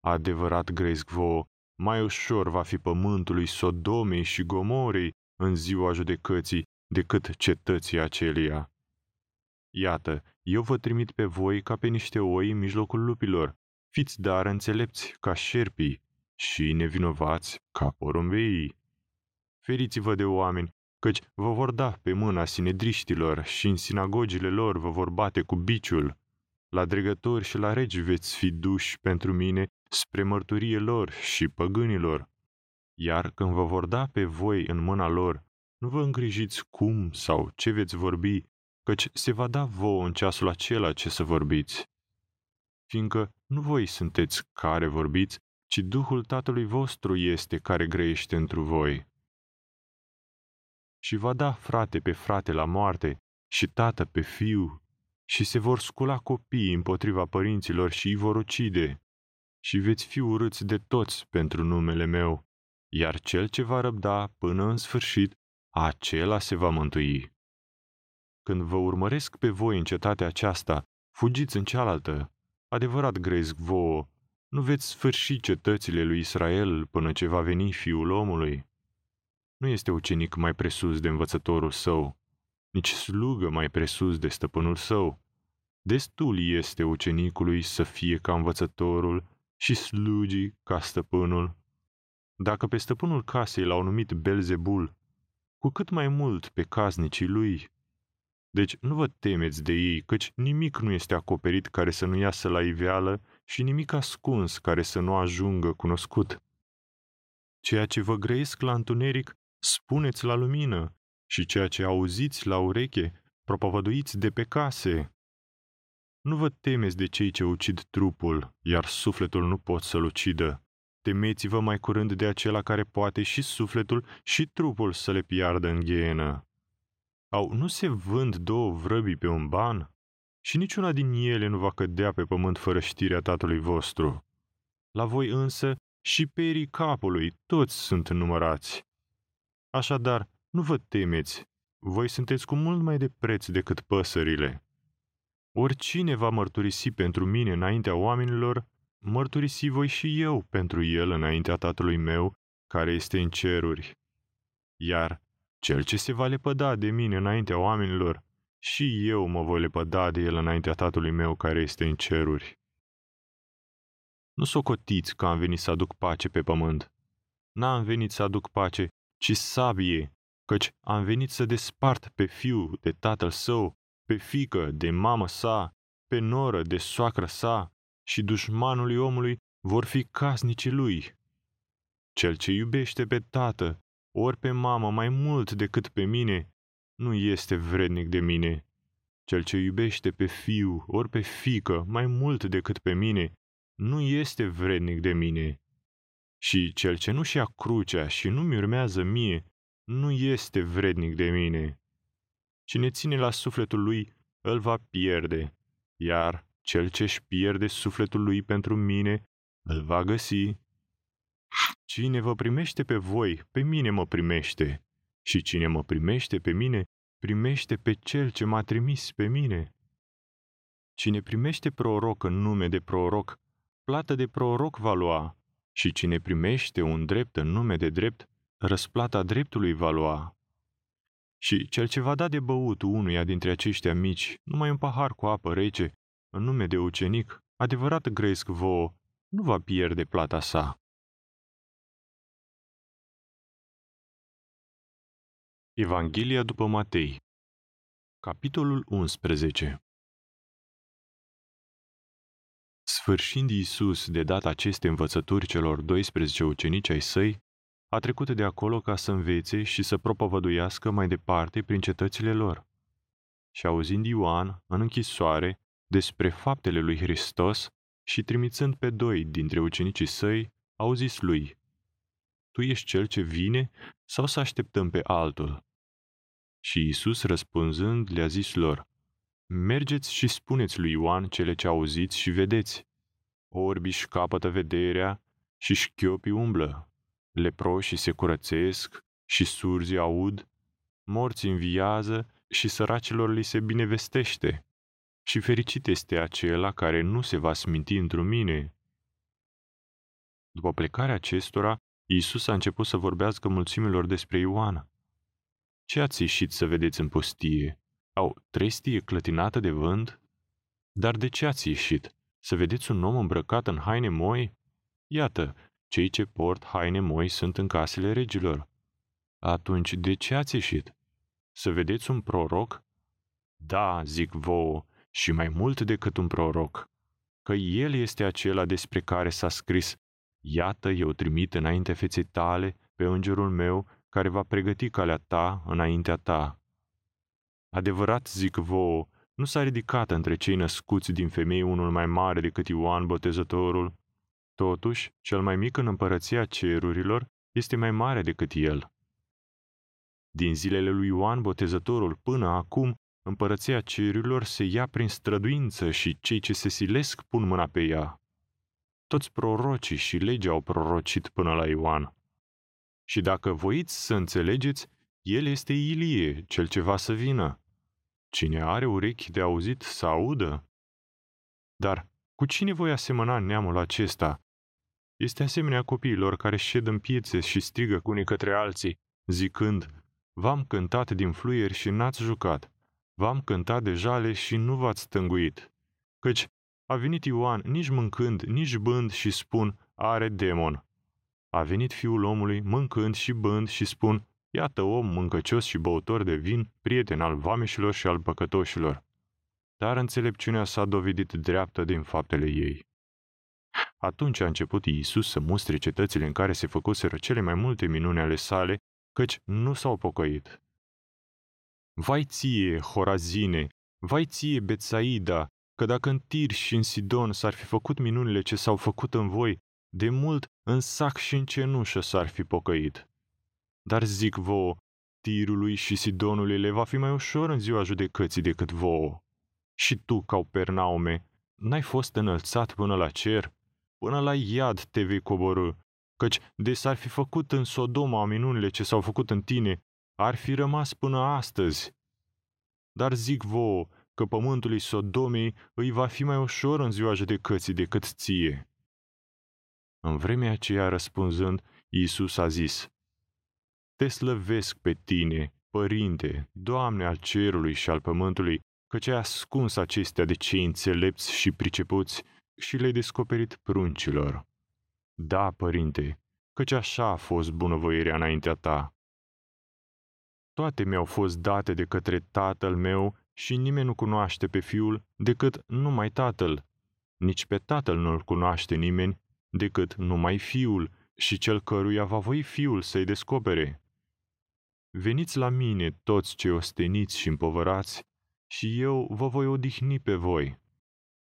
Adevărat gresc vouă, mai ușor va fi pământului Sodomei și Gomorei în ziua judecății decât cetății acelia. Iată, eu vă trimit pe voi ca pe niște oi în mijlocul lupilor. Fiți dar înțelepți ca șerpii și nevinovați ca porumbeii. Feriți-vă de oameni, căci vă vor da pe mâna sinedriștilor și în sinagogile lor vă vor bate cu biciul. La dregători și la regi veți fi duși pentru mine spre mărturie lor și păgânilor. Iar când vă vor da pe voi în mâna lor, nu vă îngrijiți cum sau ce veți vorbi, căci se va da vouă în ceasul acela ce să vorbiți. Fiindcă nu voi sunteți care vorbiți, ci Duhul Tatălui vostru este care grăiește întru voi. Și va da frate pe frate la moarte și tată pe fiu, și se vor scula copiii împotriva părinților și îi vor ucide, și veți fi urâți de toți pentru numele meu, iar cel ce va răbda până în sfârșit, acela se va mântui. Când vă urmăresc pe voi în cetatea aceasta, fugiți în cealaltă. Adevărat gresc vouă, nu veți sfârși cetățile lui Israel până ce va veni fiul omului. Nu este ucenic mai presus de învățătorul său, nici slugă mai presus de stăpânul său. Destul este ucenicului să fie ca învățătorul și slugii ca stăpânul. Dacă pe stăpânul casei l-au numit Belzebul, cu cât mai mult pe casnicii lui. Deci nu vă temeți de ei, căci nimic nu este acoperit care să nu iasă la iveală și nimic ascuns care să nu ajungă cunoscut. Ceea ce vă grăiesc la întuneric, spuneți la lumină, și ceea ce auziți la ureche, propovăduiți de pe case. nu vă temeți de cei ce ucid trupul, iar sufletul nu pot să-l ucidă. Temeți-vă mai curând de acela care poate și sufletul și trupul să le piardă în ghienă. Au, nu se vând două vrăbii pe un ban? Și niciuna din ele nu va cădea pe pământ fără știrea tatălui vostru. La voi însă și perii capului toți sunt numărați. Așadar, nu vă temeți, voi sunteți cu mult mai de preț decât păsările. Oricine va mărturisi pentru mine înaintea oamenilor, mărturisi voi și eu pentru el înaintea tatălui meu, care este în ceruri. Iar cel ce se va lepăda de mine înaintea oamenilor, și eu mă voi lepăda de el înaintea tatălui meu care este în ceruri. Nu socotiți că am venit să aduc pace pe pământ. N-am venit să aduc pace, ci sabie, căci am venit să despart pe fiu de tatăl său, pe fică de mamă sa, pe noră de soacră sa și dușmanului omului vor fi casnicii lui. Cel ce iubește pe tată, ori pe mamă mai mult decât pe mine, nu este vrednic de mine. Cel ce iubește pe fiu, ori pe fică, mai mult decât pe mine, nu este vrednic de mine. Și cel ce nu-și ia crucea și nu-mi urmează mie, nu este vrednic de mine. Cine ține la sufletul lui, îl va pierde, iar cel ce își pierde sufletul lui pentru mine, îl va găsi. Cine vă primește pe voi, pe mine mă primește, și cine mă primește pe mine, primește pe cel ce m-a trimis pe mine. Cine primește proroc în nume de proroc, plată de proroc va lua, și cine primește un drept în nume de drept, răsplata dreptului va lua. Și cel ce va da de băut unuia dintre aceștia mici, numai un pahar cu apă rece, în nume de ucenic, adevărat gresc vouă, nu va pierde plata sa. Evanghelia după Matei Capitolul 11 Sfârșind Iisus de dat aceste învățături celor 12 ucenici ai săi, a trecut de acolo ca să învețe și să propovăduiască mai departe prin cetățile lor. Și auzind Ioan, în închisoare, despre faptele lui Hristos și trimițând pe doi dintre ucenicii săi, au zis lui, Tu ești cel ce vine sau să așteptăm pe altul? Și Isus răspunzând le-a zis lor, Mergeți și spuneți lui Ioan cele ce auziți și vedeți. Orbi își capătă vederea și șchiopii umblă, leproșii se curățesc și surzi aud, morți înviază și săracilor li se binevestește. Și fericit este acela care nu se va sminti într-un mine. După plecarea acestora, Iisus a început să vorbească mulțimilor despre Ioana. Ce ați ieșit să vedeți în pustie? Au trestie clătinată de vânt? Dar de ce ați ieșit? Să vedeți un om îmbrăcat în haine moi? Iată, cei ce port haine moi sunt în casele regilor. Atunci, de ce ați ieșit? Să vedeți un proroc? Da, zic vouă, și mai mult decât un proroc, că el este acela despre care s-a scris, Iată, eu trimit înainte feței tale pe îngerul meu care va pregăti calea ta înaintea ta. Adevărat zic vouă, nu s-a ridicat între cei născuți din femei unul mai mare decât Ioan Botezătorul. Totuși, cel mai mic în împărăția cerurilor este mai mare decât el. Din zilele lui Ioan Botezătorul până acum, împărăția cerurilor se ia prin străduință și cei ce se silesc pun mâna pe ea. Toți prorocii și legea au prorocit până la Ioan. Și dacă voiți să înțelegeți, el este Ilie, cel ce va să vină. Cine are urechi de auzit să audă. Dar cu cine voi asemăna neamul acesta? Este asemenea copiilor care șed în piețe și strigă cu unii către alții, zicând, V-am cântat din fluieri și n-ați jucat. V-am cântat de jale și nu v-ați stânguit. Căci a venit Ioan nici mâncând, nici bând și spun, are demon. A venit fiul omului mâncând și bând și spun, iată om mâncăcios și băutor de vin, prieten al vameșilor și al păcătoșilor. Dar înțelepciunea s-a dovedit dreaptă din faptele ei. Atunci a început Iisus să mustre cetățile în care se făcuseră cele mai multe minuni ale sale, căci nu s-au pocăit. Vai ție, Horazine, vai ție, Betsaida, că dacă în Tir și în Sidon s-ar fi făcut minunile ce s-au făcut în voi, de mult în sac și în cenușă s-ar fi pocăit. Dar zic vouă, Tirului și Sidonului le va fi mai ușor în ziua judecății decât vouă. Și tu, ca Pernaume, n-ai fost înălțat până la cer? Până la iad te vei coborâ, căci de s-ar fi făcut în Sodoma minunile ce s-au făcut în tine, ar fi rămas până astăzi. Dar zic vouă că pământului Sodomei îi va fi mai ușor în ziua judecății decât ție. În vremea aceea răspunzând, Iisus a zis, Te slăvesc pe tine, Părinte, Doamne al cerului și al pământului, căci ai ascuns acestea de cei înțelepți și pricepuți și le-ai descoperit pruncilor. Da, Părinte, căci așa a fost bunăvoirea înaintea ta. Toate mi-au fost date de către tatăl meu și nimeni nu cunoaște pe fiul decât numai tatăl. Nici pe tatăl nu-l cunoaște nimeni decât numai fiul și cel căruia va voi fiul să-i descopere. Veniți la mine toți cei osteniți și împovărați și eu vă voi odihni pe voi.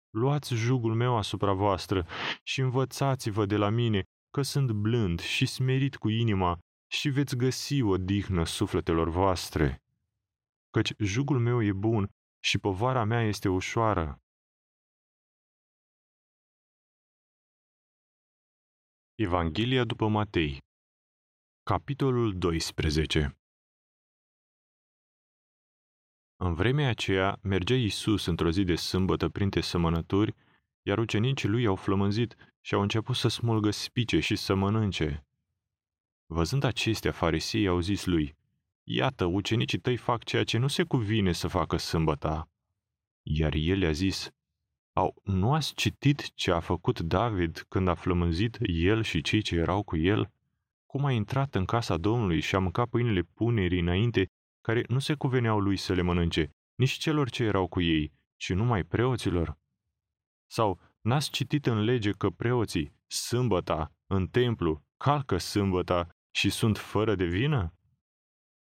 Luați jugul meu asupra voastră și învățați-vă de la mine că sunt blând și smerit cu inima și veți găsi o dihnă sufletelor voastre. Căci jugul meu e bun și povara mea este ușoară. Evanghelia după Matei Capitolul 12 În vremea aceea mergea Iisus într-o zi de sâmbătă printre sămănături, iar ucenicii lui au flămânzit și au început să smulgă spice și să mănânce. Văzând acestea, farisei au zis lui, Iată, ucenicii tăi fac ceea ce nu se cuvine să facă sâmbăta. Iar el i-a zis, Au, nu ați citit ce a făcut David când a flămânzit el și cei ce erau cu el? Cum a intrat în casa Domnului și a mâncat pâinile punerii înainte, care nu se cuveneau lui să le mănânce, nici celor ce erau cu ei, ci numai preoților? Sau n-ați citit în lege că preoții, sâmbăta, în templu, calcă sâmbăta și sunt fără de vină?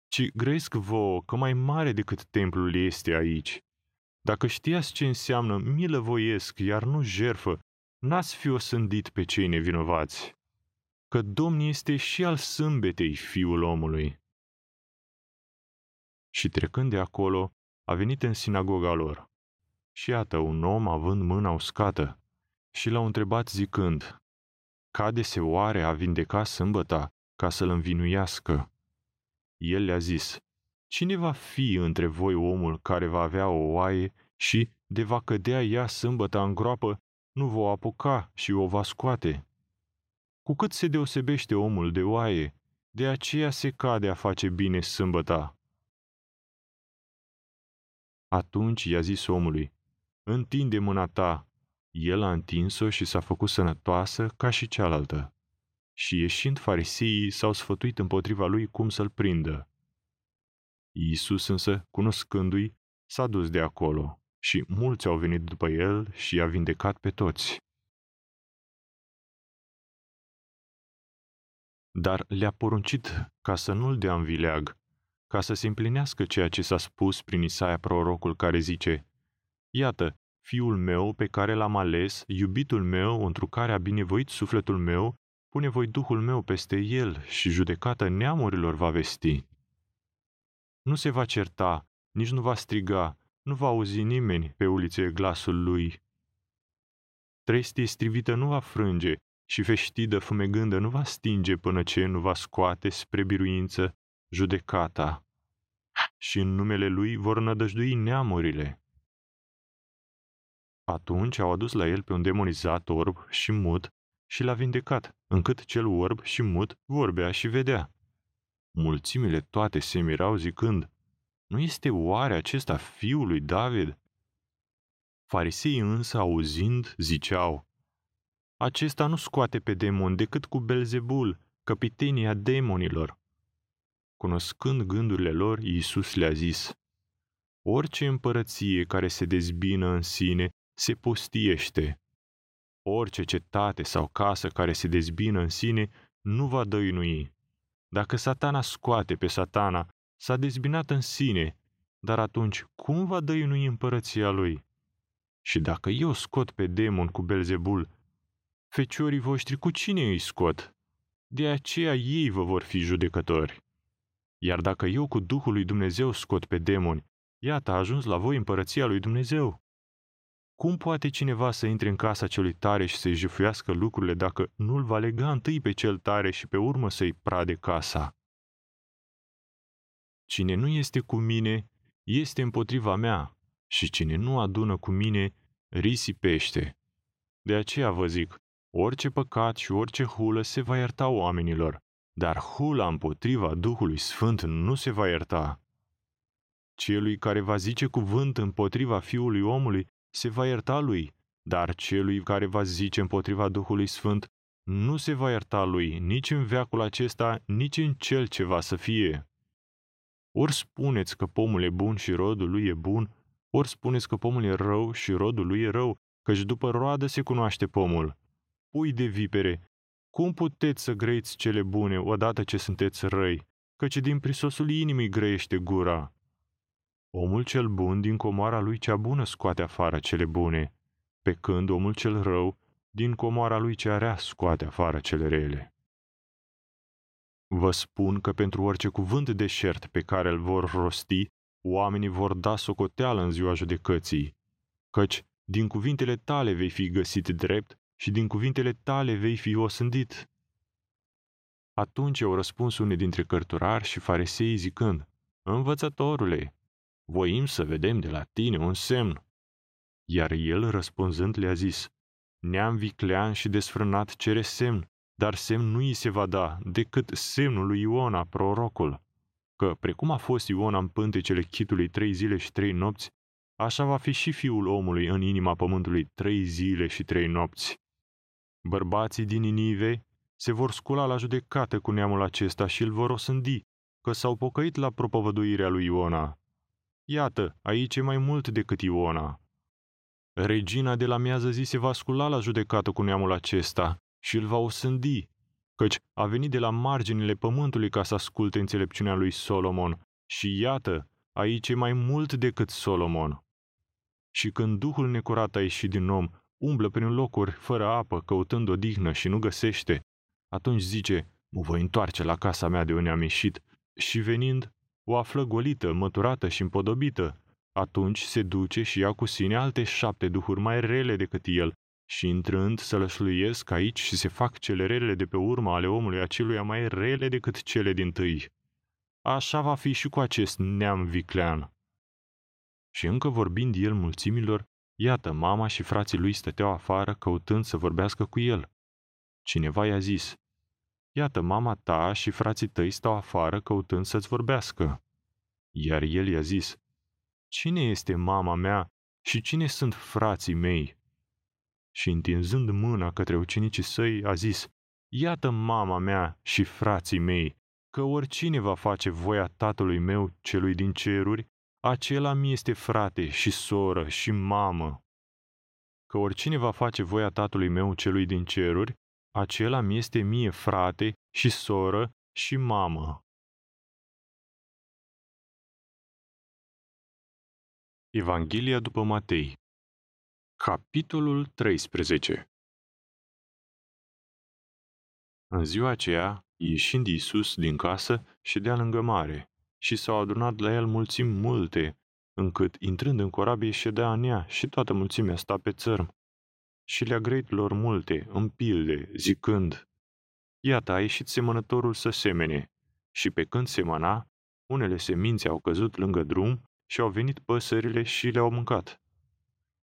Ci grăiesc vouă că mai mare decât templul este aici. Dacă știați ce înseamnă milă voiesc, iar nu jerfă, n-ați fi osândit pe cei nevinovați. Că Domn este și al sâmbetei fiul omului. Și trecând de acolo, a venit în sinagoga lor. Și iată, un om având mâna uscată, și l-au întrebat zicând, Cade-se oare a vindeca sâmbăta ca să-l învinuiască? El le-a zis, Cine va fi între voi omul care va avea o oaie și, de va cădea ea sâmbăta în groapă, nu va apuca și o va scoate? Cu cât se deosebește omul de oaie, de aceea se cade a face bine sâmbăta. Atunci i-a zis omului, întinde mâna ta. El a întins-o și s-a făcut sănătoasă ca și cealaltă. Și ieșind fariseii s-au sfătuit împotriva lui cum să-l prindă. Iisus însă, cunoscându-i, s-a dus de acolo și mulți au venit după el și i-a vindecat pe toți. Dar le-a poruncit ca să nu-l dea în vileag, ca să se împlinească ceea ce s-a spus prin Isaia prorocul care zice Iată, fiul meu pe care l-am ales, iubitul meu, întru care a binevoit sufletul meu, pune voi Duhul meu peste el și judecata neamurilor va vesti. Nu se va certa, nici nu va striga, nu va auzi nimeni pe ulițe glasul lui. Trestie strivită nu va frânge și feștidă fumegândă nu va stinge până ce nu va scoate spre biruință judecata. Și în numele lui vor nădăjdui neamurile. Atunci au adus la el pe un demonizat orb și mut și l-a vindecat, încât cel orb și mut vorbea și vedea. Mulțimile toate se mirau zicând, nu este oare acesta fiul lui David? Farisei însă, auzind, ziceau, acesta nu scoate pe demon decât cu Belzebul, capitenia demonilor. Cunoscând gândurile lor, Iisus le-a zis, Orice împărăție care se dezbină în sine se postiește. Orice cetate sau casă care se dezbină în sine nu va dăinui. Dacă satana scoate pe satana, s-a dezbinat în sine, dar atunci cum va dăinui împărăția lui? Și dacă eu scot pe demon cu Belzebul, feciorii voștri cu cine îi scot? De aceea ei vă vor fi judecători. Iar dacă eu cu Duhul lui Dumnezeu scot pe demoni, iată a ajuns la voi împărăția lui Dumnezeu. Cum poate cineva să intre în casa celui tare și să-i jefuiască lucrurile dacă nu-l va lega întâi pe cel tare și pe urmă să-i prade casa? Cine nu este cu mine, este împotriva mea, și cine nu adună cu mine, risipește. De aceea vă zic, orice păcat și orice hulă se va ierta oamenilor, dar hula împotriva Duhului Sfânt nu se va ierta. Celui care va zice cuvânt împotriva Fiului omului se va ierta lui, dar celui care va zice împotriva Duhului Sfânt nu se va ierta lui nici în veacul acesta, nici în cel ce va să fie. Ori spuneți că pomul e bun și rodul lui e bun, ori spuneți că pomul e rău și rodul lui e rău, căci după roadă se cunoaște pomul. Pui de vipere, cum puteți să grăiți cele bune odată ce sunteți răi, căci din prisosul inimii grăiește gura? Omul cel bun din comoara lui cea bună scoate afară cele bune, pe când omul cel rău din comoara lui cea rea scoate afară cele rele. Vă spun că pentru orice cuvânt deșert pe care îl vor rosti, oamenii vor da socoteală în ziua judecății, căci din cuvintele tale vei fi găsit drept și din cuvintele tale vei fi osândit. Atunci au răspuns unii dintre cărturari și farisei zicând, Învățătorule, voim să vedem de la tine un semn. Iar el, răspunzând, le-a zis, Neam viclean și desfrânat cere semn, dar semn nu îi se va da decât semnul lui Iona, prorocul. Că, precum a fost Iona în pântecele chitului trei zile și trei nopți, așa va fi și fiul omului în inima pământului trei zile și trei nopți. Bărbații din Inive se vor scula la judecată cu neamul acesta și îl vor osândi, că s-au pocăit la propovăduirea lui Iona. Iată, aici e mai mult decât Iona. Regina de la miază zi se va scula la judecată cu neamul acesta și îl va osândi, căci a venit de la marginile pământului ca să asculte înțelepciunea lui Solomon. Și iată, aici e mai mult decât Solomon. Și când Duhul necurat a ieșit din om, umblă prin locuri fără apă, căutând o dignă și nu găsește, atunci zice, mă voi întoarce la casa mea de unde am ieșit. Și venind, o află golită, măturată și împodobită. Atunci se duce și ia cu sine alte șapte duhuri mai rele decât el și intrând să lășluiesc aici și se fac cele rele de pe urmă ale omului aceluia mai rele decât cele din tâi. Așa va fi și cu acest neam viclean. Și încă vorbind el mulțimilor, iată, mama și frații lui stăteau afară căutând să vorbească cu el. Cineva i-a zis, Iată, mama ta și frații tăi stau afară căutând să-ți vorbească. Iar el i-a zis, Cine este mama mea și cine sunt frații mei? Și întinzând mâna către ucenicii săi, a zis, Iată mama mea și frații mei, că oricine va face voia tatălui meu celui din ceruri, acela mi este frate și soră și mamă. Că oricine va face voia tatălui meu celui din ceruri, acela mi este mie frate și soră și mamă. Evanghelia după Matei Capitolul 13 În ziua aceea, ieșind Iisus din casă, ședea lângă mare și s-au adunat la el mulțimi multe, încât, intrând în corabie, ședea în ea și toată mulțimea sta pe țărm și le-a grăit lor multe, în pilde, zicând, Iată, a ieșit semănătorul să semene, și pe când semăna, unele semințe au căzut lângă drum și au venit păsările și le-au mâncat.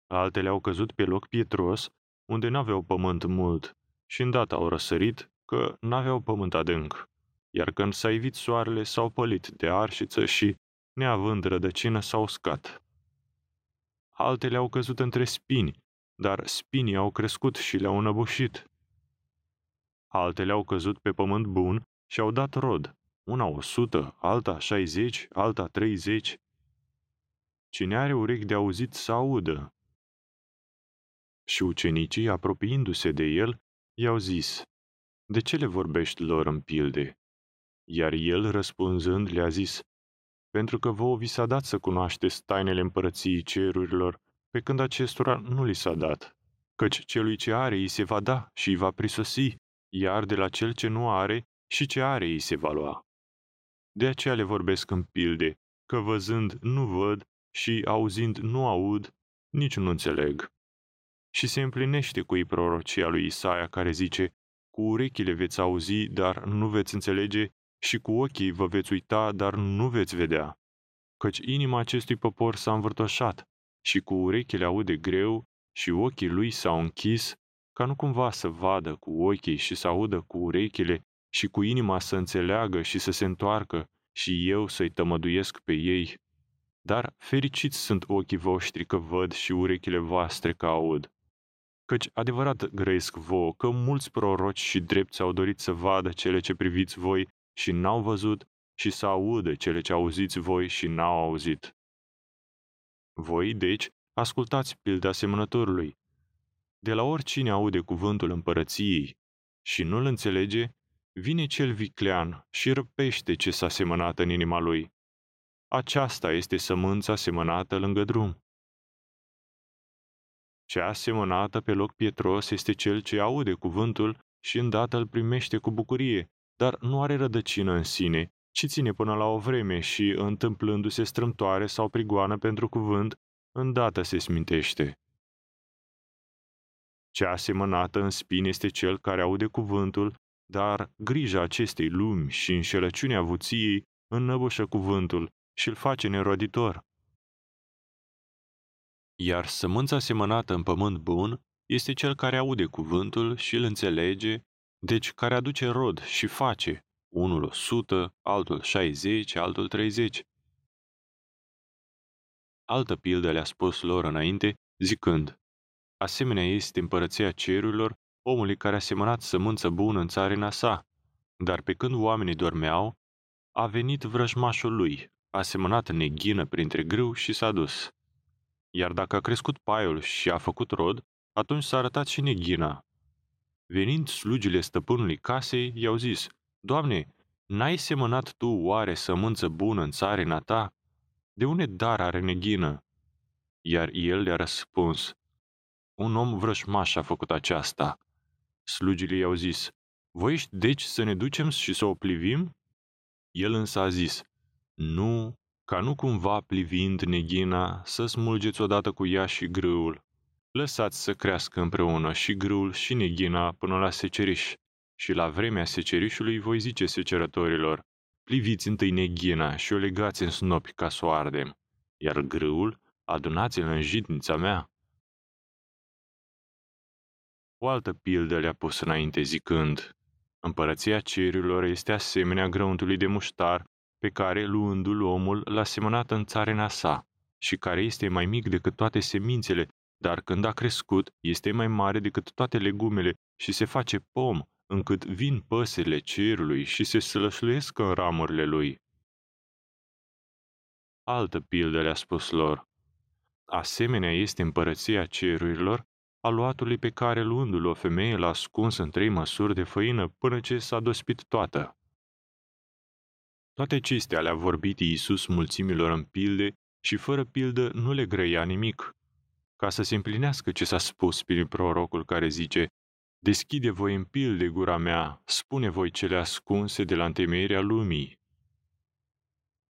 Altele au căzut pe loc pietros, unde n-aveau pământ mult, și îndată au răsărit că n-aveau pământ adânc. Iar când s-a ivit soarele, s-au pălit de arșiță și, neavând rădăcină, s-au uscat. Altele au căzut între spini, dar spinii au crescut și le-au înăbușit. Altele au căzut pe pământ bun și au dat rod, una o sută, alta șaizeci, alta treizeci. Cine are urechi de auzit să audă. Și ucenicii, apropiindu-se de el, i-au zis, De ce le vorbești lor în pilde? Iar el, răspunzând, le-a zis, Pentru că vouă vi s-a dat să cunoașteți tainele împărăției cerurilor, pe când acestora nu li s-a dat. Căci celui ce are îi se va da și îi va prisosi, iar de la cel ce nu are și ce are îi se va lua. De aceea le vorbesc în pilde, că văzând nu văd și auzind nu aud, nici nu înțeleg. Și se împlinește cu ei prorocia lui Isaia care zice, cu urechile veți auzi, dar nu veți înțelege, și cu ochii vă veți uita, dar nu veți vedea. Căci inima acestui popor s-a învârtoșat și cu urechile aude greu și ochii lui s-au închis, ca nu cumva să vadă cu ochii și să audă cu urechile și cu inima să înțeleagă și să se întoarcă și eu să-i tămăduiesc pe ei. Dar fericiți sunt ochii voștri că văd și urechile voastre că aud. Căci adevărat grăiesc vouă că mulți proroci și drepți au dorit să vadă cele ce priviți voi și n-au văzut și să audă cele ce auziți voi și n-au auzit. Voi, deci, ascultați pilda semănătorului. De la oricine aude cuvântul împărăției și nu-l înțelege, vine cel viclean și răpește ce s-a semănat în inima lui. Aceasta este sămânța semănată lângă drum. Cea semănată pe loc pietros este cel ce aude cuvântul și îndată îl primește cu bucurie, dar nu are rădăcină în sine, ci ține până la o vreme și, întâmplându-se strâmtoare sau prigoană pentru cuvânt, îndată se smintește. Cea asemănată în spin este cel care aude cuvântul, dar grija acestei lumi și înșelăciunea avuției înnăbușă cuvântul și îl face neroditor. Iar sămânța semănată în pământ bun este cel care aude cuvântul și îl înțelege, deci care aduce rod și face, unul 100, altul 60, altul 30. Altă pildă le-a spus lor înainte, zicând, Asemenea este împărăția cerurilor omului care a semănat sămânță bună în țarina sa, dar pe când oamenii dormeau, a venit vrăjmașul lui, a semănat neghină printre grâu și s-a dus. Iar dacă a crescut paiul și a făcut rod, atunci s-a arătat și neghina. Venind slugile stăpânului casei, i-au zis, Doamne, n-ai semănat tu oare sămânță bună în țarina ta? De unde dar are neghină? Iar el le-a răspuns, un om vrășmaș a făcut aceasta. Slugile i-au zis, Voiești deci să ne ducem și să o plivim? El însă a zis, Nu, ca nu cumva plivind neghina să smulgeți odată cu ea și grâul. Lăsați să crească împreună și grâul și neghina până la seceriș. Și la vremea secerișului voi zice secerătorilor, pliviți întâi neghina și o legați în snopi ca să o ardem, iar grâul adunați-l în jitnița mea. O altă pildă le-a pus înainte zicând, Împărăția cerurilor este asemenea grăuntului de muștar pe care, luându-l omul, l-a semănat în țarina sa și care este mai mic decât toate semințele, dar când a crescut, este mai mare decât toate legumele și se face pom, încât vin păsările cerului și se slășluiesc în ramurile lui. Altă pildă le-a spus lor. Asemenea este împărăția cerurilor aluatului pe care, luându-l o femeie, l-a ascuns în trei măsuri de făină până ce s-a dospit toată. Toate acestea le-a vorbit Iisus mulțimilor în pilde și fără pildă nu le grăia nimic, ca să se împlinească ce s-a spus prin prorocul care zice, Deschide voi în pilde gura mea, spune voi cele ascunse de la întemeierea lumii.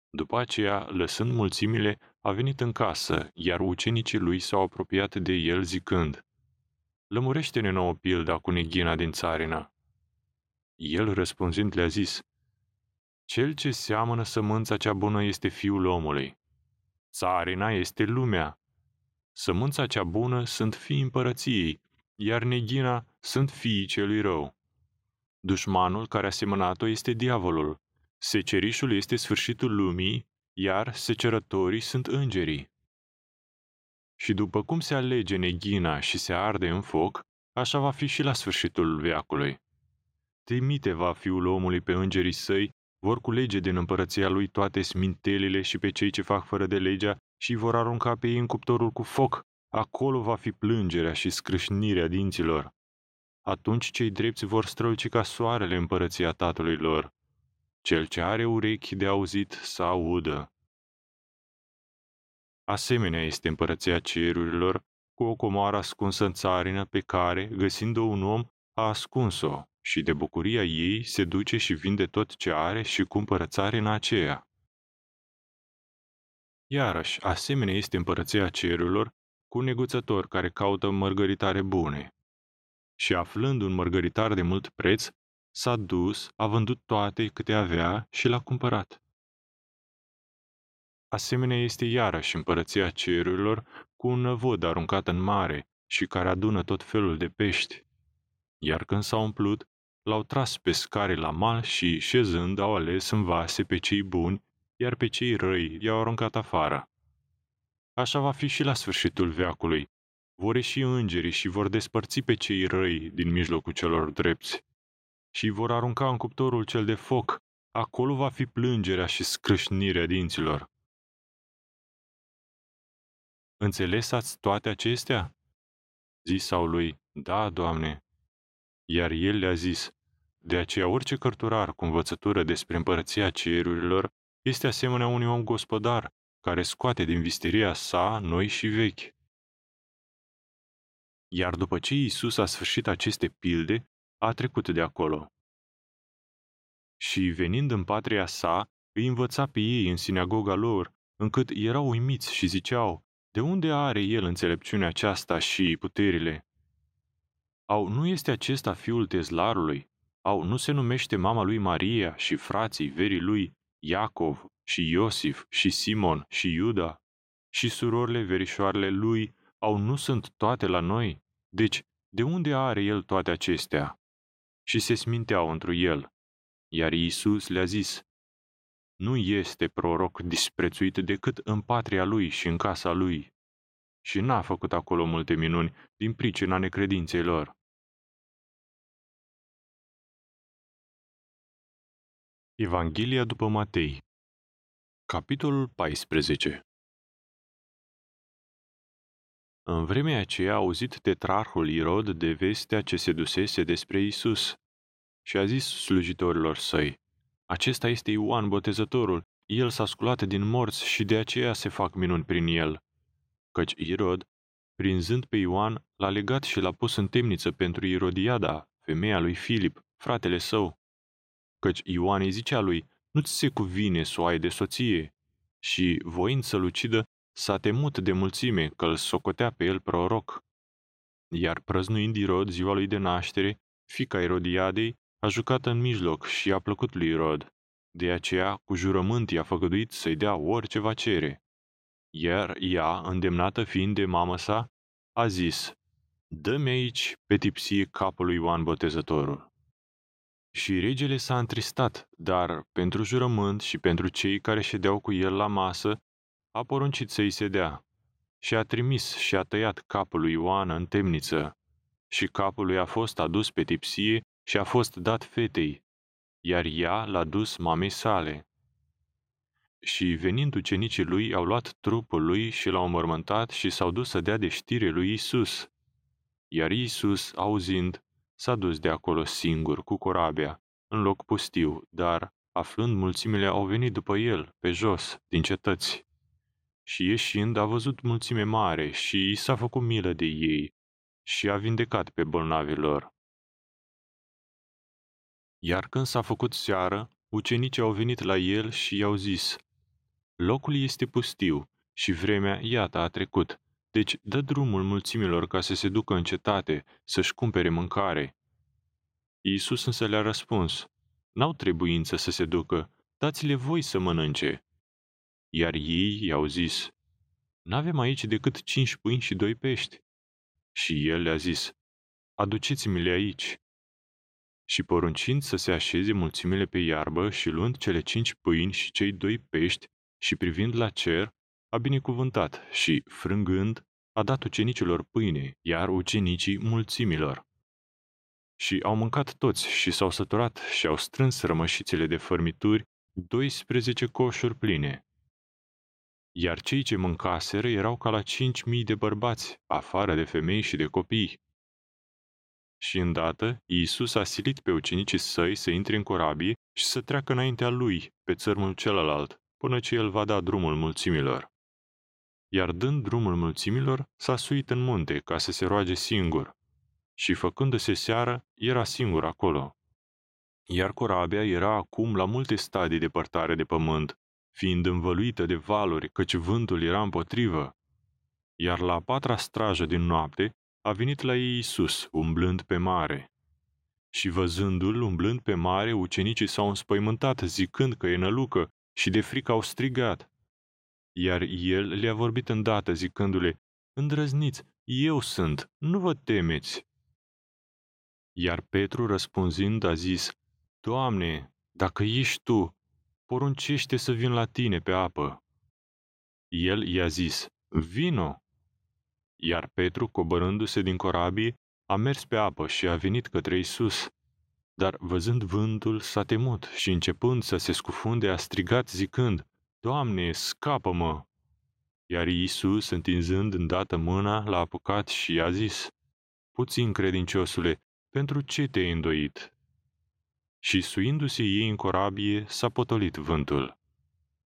După aceea, lăsând mulțimile, a venit în casă, iar ucenicii lui s-au apropiat de el zicând, Lămurește-ne nouă pilda cu neghina din țarina. El răspunzând le-a zis, Cel ce seamănă sămânța cea bună este fiul omului. Țarina este lumea. Sămânța cea bună sunt fii împărăției, iar neghina sunt fiii celui rău. Dușmanul care a semănat-o este diavolul. Secerișul este sfârșitul lumii, iar secerătorii sunt îngerii. Și după cum se alege neghina și se arde în foc, așa va fi și la sfârșitul veacului. Trimite va fiul omului pe îngerii săi, vor culege din împărăția lui toate smintelile și pe cei ce fac fără de legea și vor arunca pe ei în cuptorul cu foc. Acolo va fi plângerea și scrâșnirea dinților. Atunci cei drepți vor străluci ca soarele împărăția tatălui lor. Cel ce are urechi de auzit să audă. Asemenea este împărăția cerurilor cu o comoară ascunsă în țarină pe care, găsind-o un om, a ascuns-o și de bucuria ei se duce și vinde tot ce are și cumpără țarina aceea. Iarăși, asemenea este împărăția cerurilor cu un neguțător care caută mărgăritare bune. Și aflând un mărgăritar de mult preț, s-a dus, a vândut toate câte avea și l-a cumpărat. Asemenea este iarăși împărăția cerurilor cu un năvod aruncat în mare și care adună tot felul de pești. Iar când s-a umplut, l-au tras pe scare la mal și, șezând, au ales în vase pe cei buni, iar pe cei răi i-au aruncat afară. Așa va fi și la sfârșitul veacului. Vor ieși îngerii și vor despărți pe cei răi din mijlocul celor drepți. Și vor arunca în cuptorul cel de foc. Acolo va fi plângerea și scrâșnirea dinților. Înțelesați toate acestea? Zisau lui, da, Doamne. Iar el le-a zis, de aceea orice cărturar cu învățătură despre împărăția cerurilor este asemenea unui om gospodar, care scoate din visteria sa noi și vechi. Iar după ce Iisus a sfârșit aceste pilde, a trecut de acolo. Și venind în patria sa, îi învăța pe ei în sinagoga lor, încât erau uimiți și ziceau, de unde are el înțelepciunea aceasta și puterile? Au, nu este acesta fiul tezlarului? Au, nu se numește mama lui Maria și frații verii lui Iacov și Iosif și Simon și Iuda? Și surorile verișoarele lui au nu sunt toate la noi? Deci, de unde are el toate acestea? Și se sminteau întru el. Iar Iisus le-a zis, nu este proroc disprețuit decât în patria lui și în casa lui. Și n-a făcut acolo multe minuni din pricina necredinței lor. Evanghelia după Matei Capitolul 14 În vremea aceea a auzit tetrarhul Irod de vestea ce se dusese despre Isus și a zis slujitorilor săi, acesta este Ioan Botezătorul, el s-a sculat din morți și de aceea se fac minuni prin el. Căci Irod, prinzând pe Ioan, l-a legat și l-a pus în temniță pentru Irodiada, femeia lui Filip, fratele său. Căci Ioan îi zicea lui, nu-ți se cuvine să o ai de soție. Și, voind să-l ucidă, s-a temut de mulțime că îl socotea pe el proroc. Iar prăznuind Irod ziua lui de naștere, fica Irodiadei a jucat în mijloc și a plăcut lui Rod. De aceea, cu jurământ i-a făgăduit să-i dea orice va cere. Iar ea, îndemnată fiind de mamă sa, a zis, Dă-mi aici pe tipsie capul lui Ioan Botezătorul. Și regele s-a întristat, dar pentru jurământ și pentru cei care ședeau cu el la masă, a poruncit să-i se dea. Și a trimis și a tăiat capul lui Ioan în temniță. Și capul lui a fost adus pe tipsie și a fost dat fetei, iar ea l-a dus mamei sale. Și venind ucenicii lui, au luat trupul lui și l-au mormântat și s-au dus să dea de știre lui Isus. Iar Isus, auzind, s-a dus de acolo singur, cu corabia, în loc pustiu, dar, aflând mulțimile, au venit după el, pe jos, din cetăți. Și ieșind, a văzut mulțime mare și i s-a făcut milă de ei și a vindecat pe bolnavilor. Iar când s-a făcut seară, ucenicii au venit la el și i-au zis, Locul este pustiu și vremea, iată, a trecut, deci dă drumul mulțimilor ca să se ducă în cetate, să-și cumpere mâncare. Iisus însă le-a răspuns, N-au trebuință să se ducă, dați-le voi să mănânce. Iar ei i-au zis, N-avem aici decât cinci pâini și doi pești. Și el le-a zis, Aduceți-mi-le aici și poruncind să se așeze mulțimile pe iarbă și luând cele cinci pâini și cei doi pești și privind la cer, a binecuvântat și, frângând, a dat ucenicilor pâine, iar ucenicii mulțimilor. Și au mâncat toți și s-au săturat și au strâns rămășițele de fărmituri, 12 coșuri pline. Iar cei ce mâncaseră erau ca la cinci mii de bărbați, afară de femei și de copii. Și îndată, Iisus a silit pe ucenicii săi să intre în corabie și să treacă înaintea lui, pe țărmul celălalt, până ce el va da drumul mulțimilor. Iar dând drumul mulțimilor, s-a suit în munte ca să se roage singur. Și făcându-se seară, era singur acolo. Iar corabia era acum la multe stadii de părtare de pământ, fiind învăluită de valuri, căci vântul era împotrivă. Iar la a patra strajă din noapte a venit la ei Iisus, umblând pe mare. Și văzându-l umblând pe mare, ucenicii s-au înspăimântat, zicând că e nălucă, și de frică au strigat. Iar el le-a vorbit îndată, zicându-le, Îndrăzniți, eu sunt, nu vă temeți. Iar Petru, răspunzând, a zis, Doamne, dacă ești Tu, poruncește să vin la Tine pe apă. El i-a zis, Vino! Iar Petru, coborându-se din corabie, a mers pe apă și a venit către Isus. Dar văzând vântul, s-a temut și începând să se scufunde, a strigat zicând, Doamne, scapă-mă! Iar Iisus, întinzând îndată mâna, l-a apucat și i-a zis, Puțin, credinciosule, pentru ce te-ai îndoit? Și suindu-se ei în corabie, s-a potolit vântul.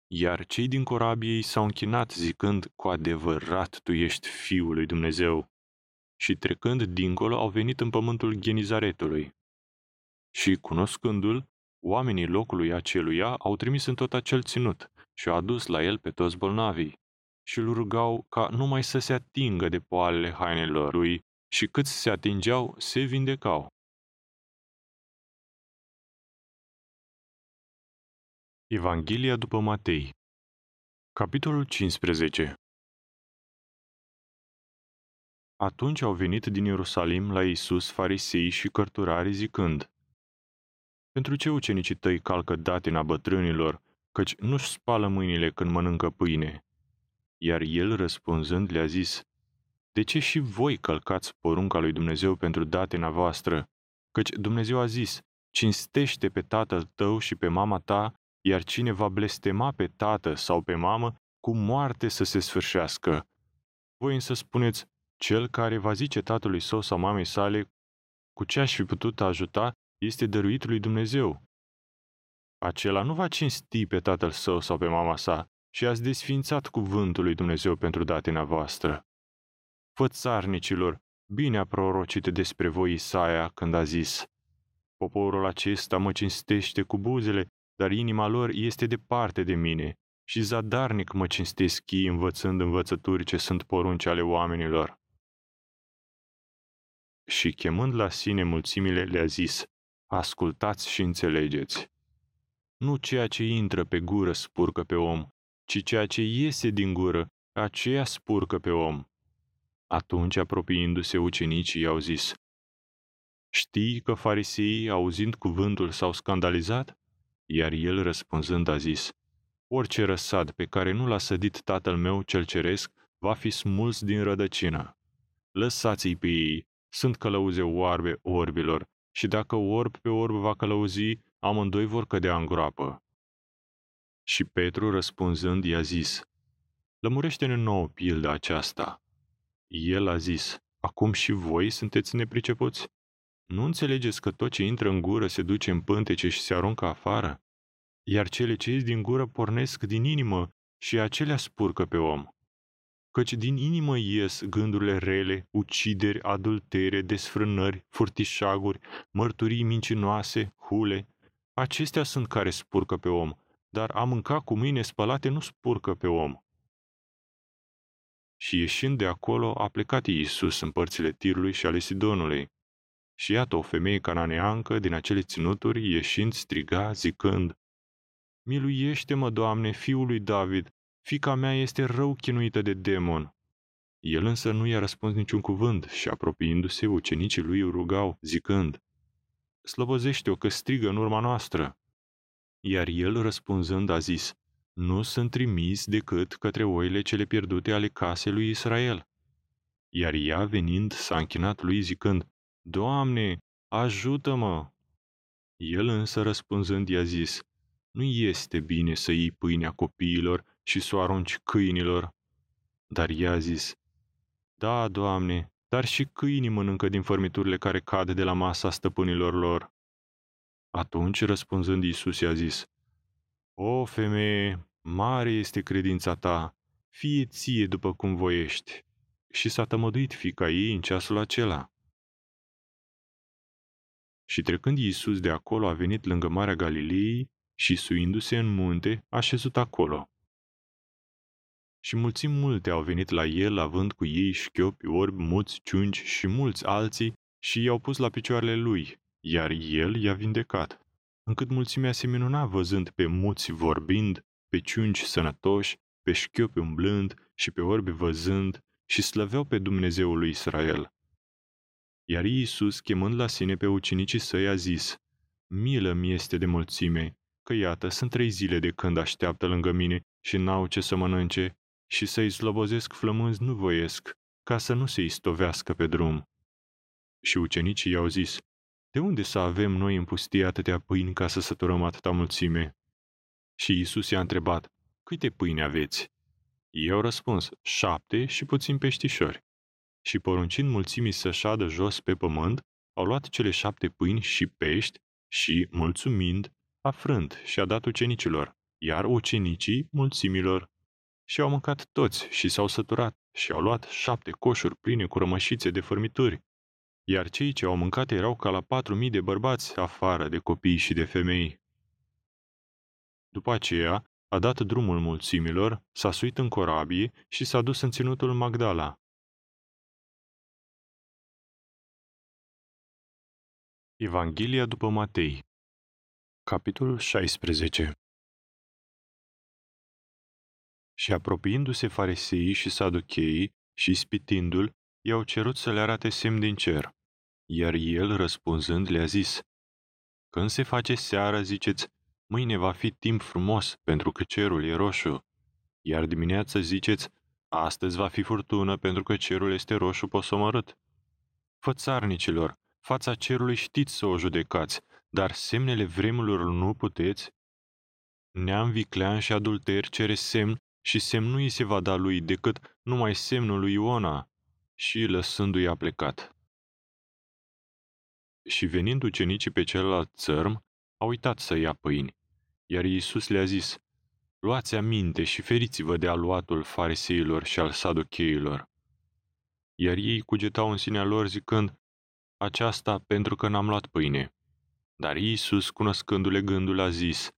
Iar cei din corabie s-au închinat zicând, cu adevărat tu ești Fiul lui Dumnezeu. Și trecând dincolo, au venit în pământul Genizaretului. Și, cunoscându-l, oamenii locului aceluia au trimis în tot acel ținut și au adus la el pe toți bolnavii și îl rugau ca numai să se atingă de poalele hainelor lui și cât se atingeau, se vindecau. Evanghelia după Matei Capitolul 15 Atunci au venit din Ierusalim la Iisus farisei și cărturari zicând, Pentru ce ucenicii tăi calcă datina bătrânilor, căci nu-și spală mâinile când mănâncă pâine? Iar el răspunzând le-a zis, De ce și voi călcați porunca lui Dumnezeu pentru datina voastră? Căci Dumnezeu a zis, cinstește pe tatăl tău și pe mama ta iar cine va blestema pe tată sau pe mamă, cu moarte să se sfârșească. Voi însă spuneți, cel care va zice tatălui său sau mamei sale, cu ce aș fi putut ajuta, este dăruit lui Dumnezeu. Acela nu va cinsti pe tatăl său sau pe mama sa și ați desfințat cuvântul lui Dumnezeu pentru datina voastră. Fățarnicilor, bine a prorocit despre voi Isaia când a zis, Poporul acesta mă cinstește cu buzele, dar inima lor este departe de mine și zadarnic mă cinstesc ei învățând învățături ce sunt porunci ale oamenilor. Și chemând la sine mulțimile, le-a zis, ascultați și înțelegeți. Nu ceea ce intră pe gură spurcă pe om, ci ceea ce iese din gură, aceea spurcă pe om. Atunci, apropiindu-se ucenicii, i-au zis, Știi că fariseii, auzind cuvântul, s-au scandalizat? Iar el răspunzând a zis, Orice răsad pe care nu l-a sădit tatăl meu cel ceresc va fi smuls din rădăcină. Lăsați-i pe ei, sunt călăuze oarbe orbilor, și dacă orb pe orb va călăuzi, amândoi vor cădea în groapă. Și Petru răspunzând i-a zis, Lămurește-ne nouă pilda aceasta. El a zis, Acum și voi sunteți nepricepuți? Nu înțelegeți că tot ce intră în gură se duce în pântece și se aruncă afară? Iar cele ce ies din gură pornesc din inimă și acelea spurcă pe om. Căci din inimă ies gândurile rele, ucideri, adultere, desfrânări, furtișaguri, mărturii mincinoase, hule. Acestea sunt care spurcă pe om, dar a mânca cu mâine spălate nu spurcă pe om. Și ieșind de acolo, a plecat Iisus în părțile Tirului și ale Sidonului. Și iată o femeie cananeancă din acele ținuturi, ieșind, striga, zicând, Miluiește-mă, Doamne, fiul lui David, fica mea este rău chinuită de demon. El însă nu i-a răspuns niciun cuvânt și, apropiindu-se, ucenicii lui îl rugau, zicând, Slăbăzește-o că strigă în urma noastră. Iar el, răspunzând, a zis, Nu sunt trimis decât către oile cele pierdute ale casei lui Israel. Iar ea, venind, s-a închinat lui zicând, Doamne, ajută-mă! El însă răspunzând i-a zis, Nu este bine să iei pâinea copiilor și să o arunci câinilor. Dar ea a zis, Da, Doamne, dar și câinii mănâncă din fărmiturile care cad de la masa stăpânilor lor. Atunci, răspunzând Iisus, i-a zis, O, femeie, mare este credința ta, fie ție după cum voiești. Și s-a tămăduit fica ei în ceasul acela. Și trecând Iisus de acolo a venit lângă Marea Galilei și suindu-se în munte, a șezut acolo. Și mulțimi multe au venit la el, având cu ei șchiopi, orbi, muți, ciungi și mulți alții, și i-au pus la picioarele lui, iar el i-a vindecat. Încât mulțimea se minuna văzând pe muți vorbind, pe ciungi sănătoși, pe șchiopi umblând și pe orbi văzând și slăveau pe Dumnezeul lui Israel. Iar Iisus, chemând la sine pe ucenicii săi, a zis, Milă mi este de mulțime, că iată, sunt trei zile de când așteaptă lângă mine și n-au ce să mănânce și să-i slobozesc flămânzi nu voiesc, ca să nu se istovească pe drum. Și ucenicii i-au zis, de unde să avem noi în pustie atâtea pâini ca să săturăm atâta mulțime? Și Iisus i-a întrebat, câte pâini aveți? Ei au răspuns, șapte și puțin peștișori. Și poruncind mulțimii să șadă jos pe pământ, au luat cele șapte pâini și pești și, mulțumind, a frânt și a dat ucenicilor, iar ucenicii mulțimilor. Și au mâncat toți și s-au săturat și au luat șapte coșuri pline cu rămășițe de fărmituri. Iar cei ce au mâncat erau ca la patru mii de bărbați, afară de copii și de femei. După aceea, a dat drumul mulțimilor, s-a suit în corabie și s-a dus în ținutul Magdala. Evanghelia după Matei Capitolul 16 Și apropiindu-se fariseii și saducheii și spitindu-l, i-au cerut să le arate semn din cer. Iar el, răspunzând, le-a zis, Când se face seara, ziceți, mâine va fi timp frumos, pentru că cerul e roșu. Iar dimineața ziceți, astăzi va fi furtună, pentru că cerul este roșu posomărât. Fățarnicilor, fața cerului știți să o judecați, dar semnele vremurilor nu puteți? Neam viclean și adulter cere semn și semn nu îi se va da lui decât numai semnul lui Iona. Și lăsându-i a plecat. Și venind ucenicii pe celălalt țărm, a uitat să ia pâini. Iar Iisus le-a zis, Luați aminte și feriți-vă de aluatul fariseilor și al saducheilor. Iar ei cugetau în sinea lor zicând, Aceasta pentru că n-am luat pâine. Dar Iisus, cunoscându-le gândul, a zis,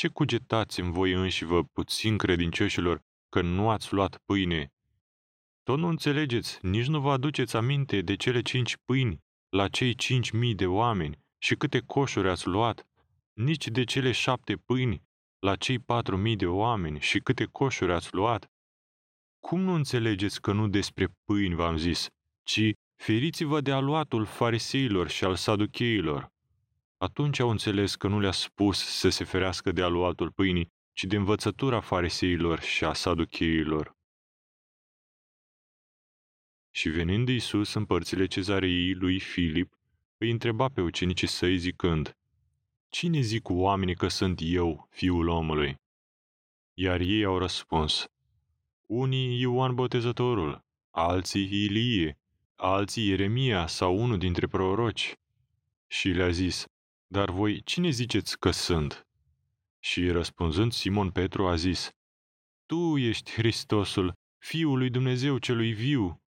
Ce cugetați în voi înși vă puțin credincioșilor că nu ați luat pâine? Tot nu înțelegeți, nici nu vă aduceți aminte de cele cinci pâini la cei cinci mii de oameni și câte coșuri ați luat, nici de cele șapte pâini la cei patru mii de oameni și câte coșuri ați luat. Cum nu înțelegeți că nu despre pâini v-am zis, ci feriți-vă de aluatul fariseilor și al saducheilor? Atunci au înțeles că nu le-a spus să se ferească de aluatul pâinii, ci de învățătura fariseilor și a saducheilor. Și venind Iisus în părțile cezarei lui Filip, îi întreba pe ucenicii săi zicând, Cine zic cu oamenii că sunt eu, fiul omului? Iar ei au răspuns, Unii Ioan Botezătorul, alții Ilie, alții Ieremia sau unul dintre proroci. Și le-a zis, Dar voi cine ziceți că sunt? Și răspunzând Simon Petru a zis, Tu ești Hristosul, Fiul lui Dumnezeu celui viu.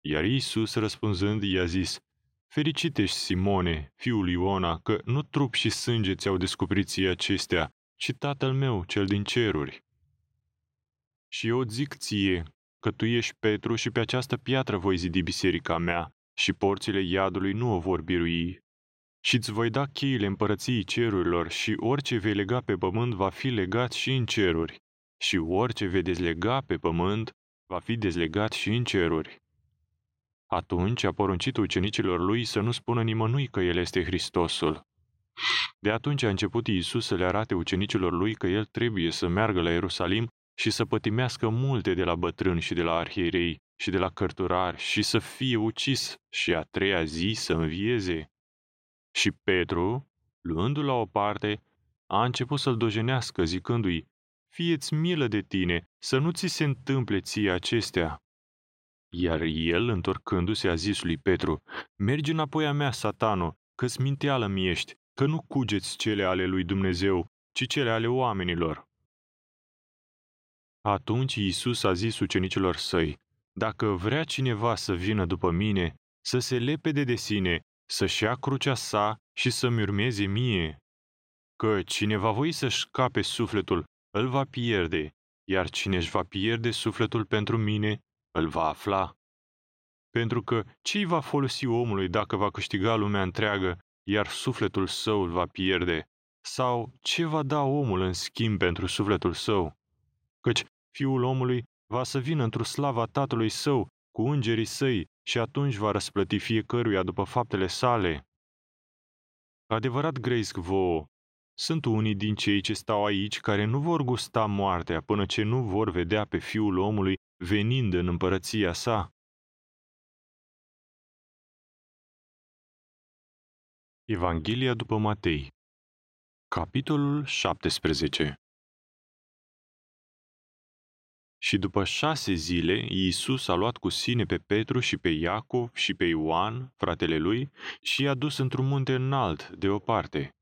Iar Iisus răspunzând i-a zis, Fericit ești, Simone, fiul Iona, că nu trup și sânge ți-au descoperit ție acestea, ci Tatăl meu, cel din ceruri. Și eu zic ție că tu ești Petru și pe această piatră voi zidi biserica mea și porțile iadului nu o vor birui. Și îți voi da cheile împărăției cerurilor și orice vei lega pe pământ va fi legat și în ceruri și orice vei dezlega pe pământ va fi dezlegat și în ceruri. Atunci a poruncit ucenicilor lui să nu spună nimănui că el este Hristosul. De atunci a început Iisus să le arate ucenicilor lui că el trebuie să meargă la Ierusalim și să pătimească multe de la bătrâni și de la arhierei și de la cărturari și să fie ucis și a treia zi să învieze. Și Petru, luându-l la o parte, a început să-l dojenească, zicându-i, Fieți milă de tine, să nu ți se întâmple ție acestea. Iar el, întorcându-se, a zis lui Petru, Mergi înapoi a mea, satano, că sminteală mi ești, că nu cugeți cele ale lui Dumnezeu, ci cele ale oamenilor. Atunci Iisus a zis ucenicilor săi, Dacă vrea cineva să vină după mine, să se lepede de sine, să-și ia crucea sa și să-mi urmeze mie. Că cine va voi să-și scape sufletul, îl va pierde, iar cine își va pierde sufletul pentru mine, îl va afla. Pentru că ce va folosi omului dacă va câștiga lumea întreagă, iar sufletul său îl va pierde? Sau ce va da omul în schimb pentru sufletul său? Căci fiul omului va să vină într-o slava tatălui său cu îngerii săi și atunci va răsplăti fiecăruia după faptele sale. Adevărat grăiesc vouă, sunt unii din cei ce stau aici care nu vor gusta moartea până ce nu vor vedea pe Fiul omului venind în împărăția sa. Evanghelia după Matei Capitolul 17 Și după șase zile, Iisus a luat cu sine pe Petru și pe Iacov și pe Ioan, fratele lui, și i-a dus într-un munte înalt, deoparte.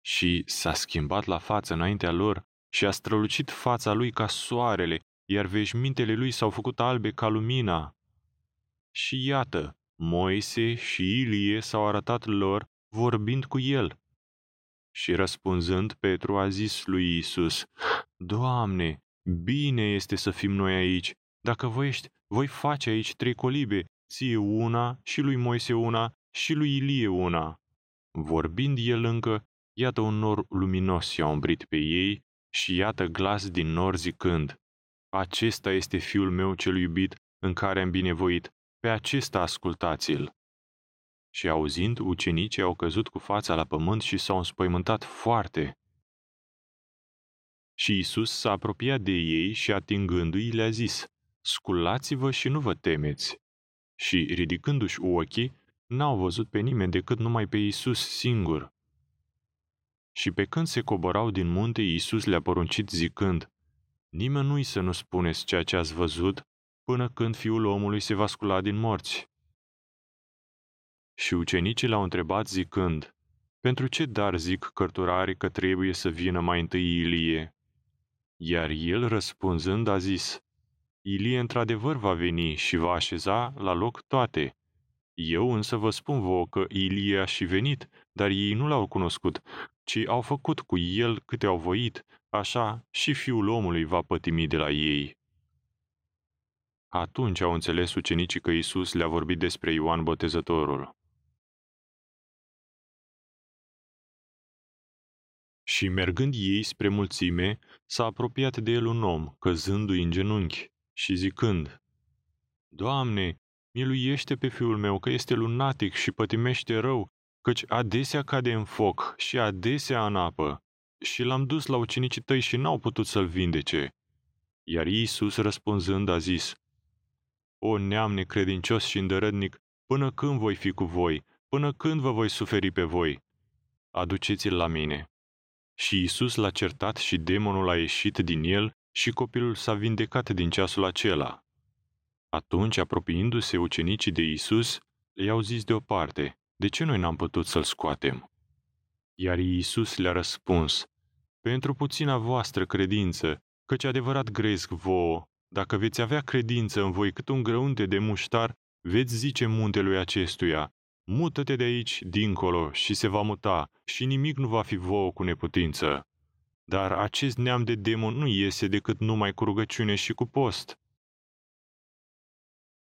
Și s-a schimbat la față înaintea lor și a strălucit fața lui ca soarele, iar veșmintele lui s-au făcut albe ca lumina. Și iată, Moise și Ilie s-au arătat lor, vorbind cu el. Și răspunzând, Petru a zis lui Isus, Doamne, Bine este să fim noi aici. Dacă voiești, voi face aici trei colibe, ție una și lui Moise una și lui Ilie una. Vorbind el încă, iată un nor luminos i-a umbrit pe ei și iată glas din nor zicând, Acesta este fiul meu cel iubit, în care am binevoit, pe acesta ascultați-l. Și auzind, ucenicii au căzut cu fața la pământ și s-au înspăimântat foarte. Și Isus s-a apropiat de ei și atingându-i le-a zis, Sculați-vă și nu vă temeți. Și ridicându-și ochii, n-au văzut pe nimeni decât numai pe Isus singur. Și pe când se coborau din munte, Isus le-a poruncit zicând, Nimănui să nu spuneți ceea ce ați văzut, până când Fiul omului se va scula din morți. Și ucenicii l-au întrebat zicând, Pentru ce dar zic cărturarii că trebuie să vină mai întâi Ilie? Iar el răspunzând a zis, Ilie într-adevăr va veni și va așeza la loc toate. Eu însă vă spun vouă că Ilie a și venit, dar ei nu l-au cunoscut, ci au făcut cu el câte au voit, așa și fiul omului va pătimi de la ei. Atunci au înțeles ucenicii că Isus le-a vorbit despre Ioan Botezătorul. Și mergând ei spre mulțime, s-a apropiat de el un om, căzându-i în genunchi și zicând, Doamne, miluiește pe fiul meu că este lunatic și pătimește rău, căci adesea cade în foc și adesea în apă. Și l-am dus la ucenicii tăi și n-au putut să-l vindece. Iar Iisus răspunzând a zis, O neam necredincios și îndărădnic, până când voi fi cu voi, până când vă voi suferi pe voi? Aduceți-l la mine. Și Isus l-a certat și demonul a ieșit din el și copilul s-a vindecat din ceasul acela. Atunci, apropiindu-se ucenicii de Isus, le-au zis deoparte, de ce noi n-am putut să-l scoatem? Iar Iisus le-a răspuns, pentru puțina voastră credință, căci adevărat gresc vouă, dacă veți avea credință în voi cât un grăunte de muștar, veți zice muntelui acestuia, Mută-te de aici, dincolo, și se va muta, și nimic nu va fi vouă cu neputință. Dar acest neam de demon nu iese decât numai cu rugăciune și cu post.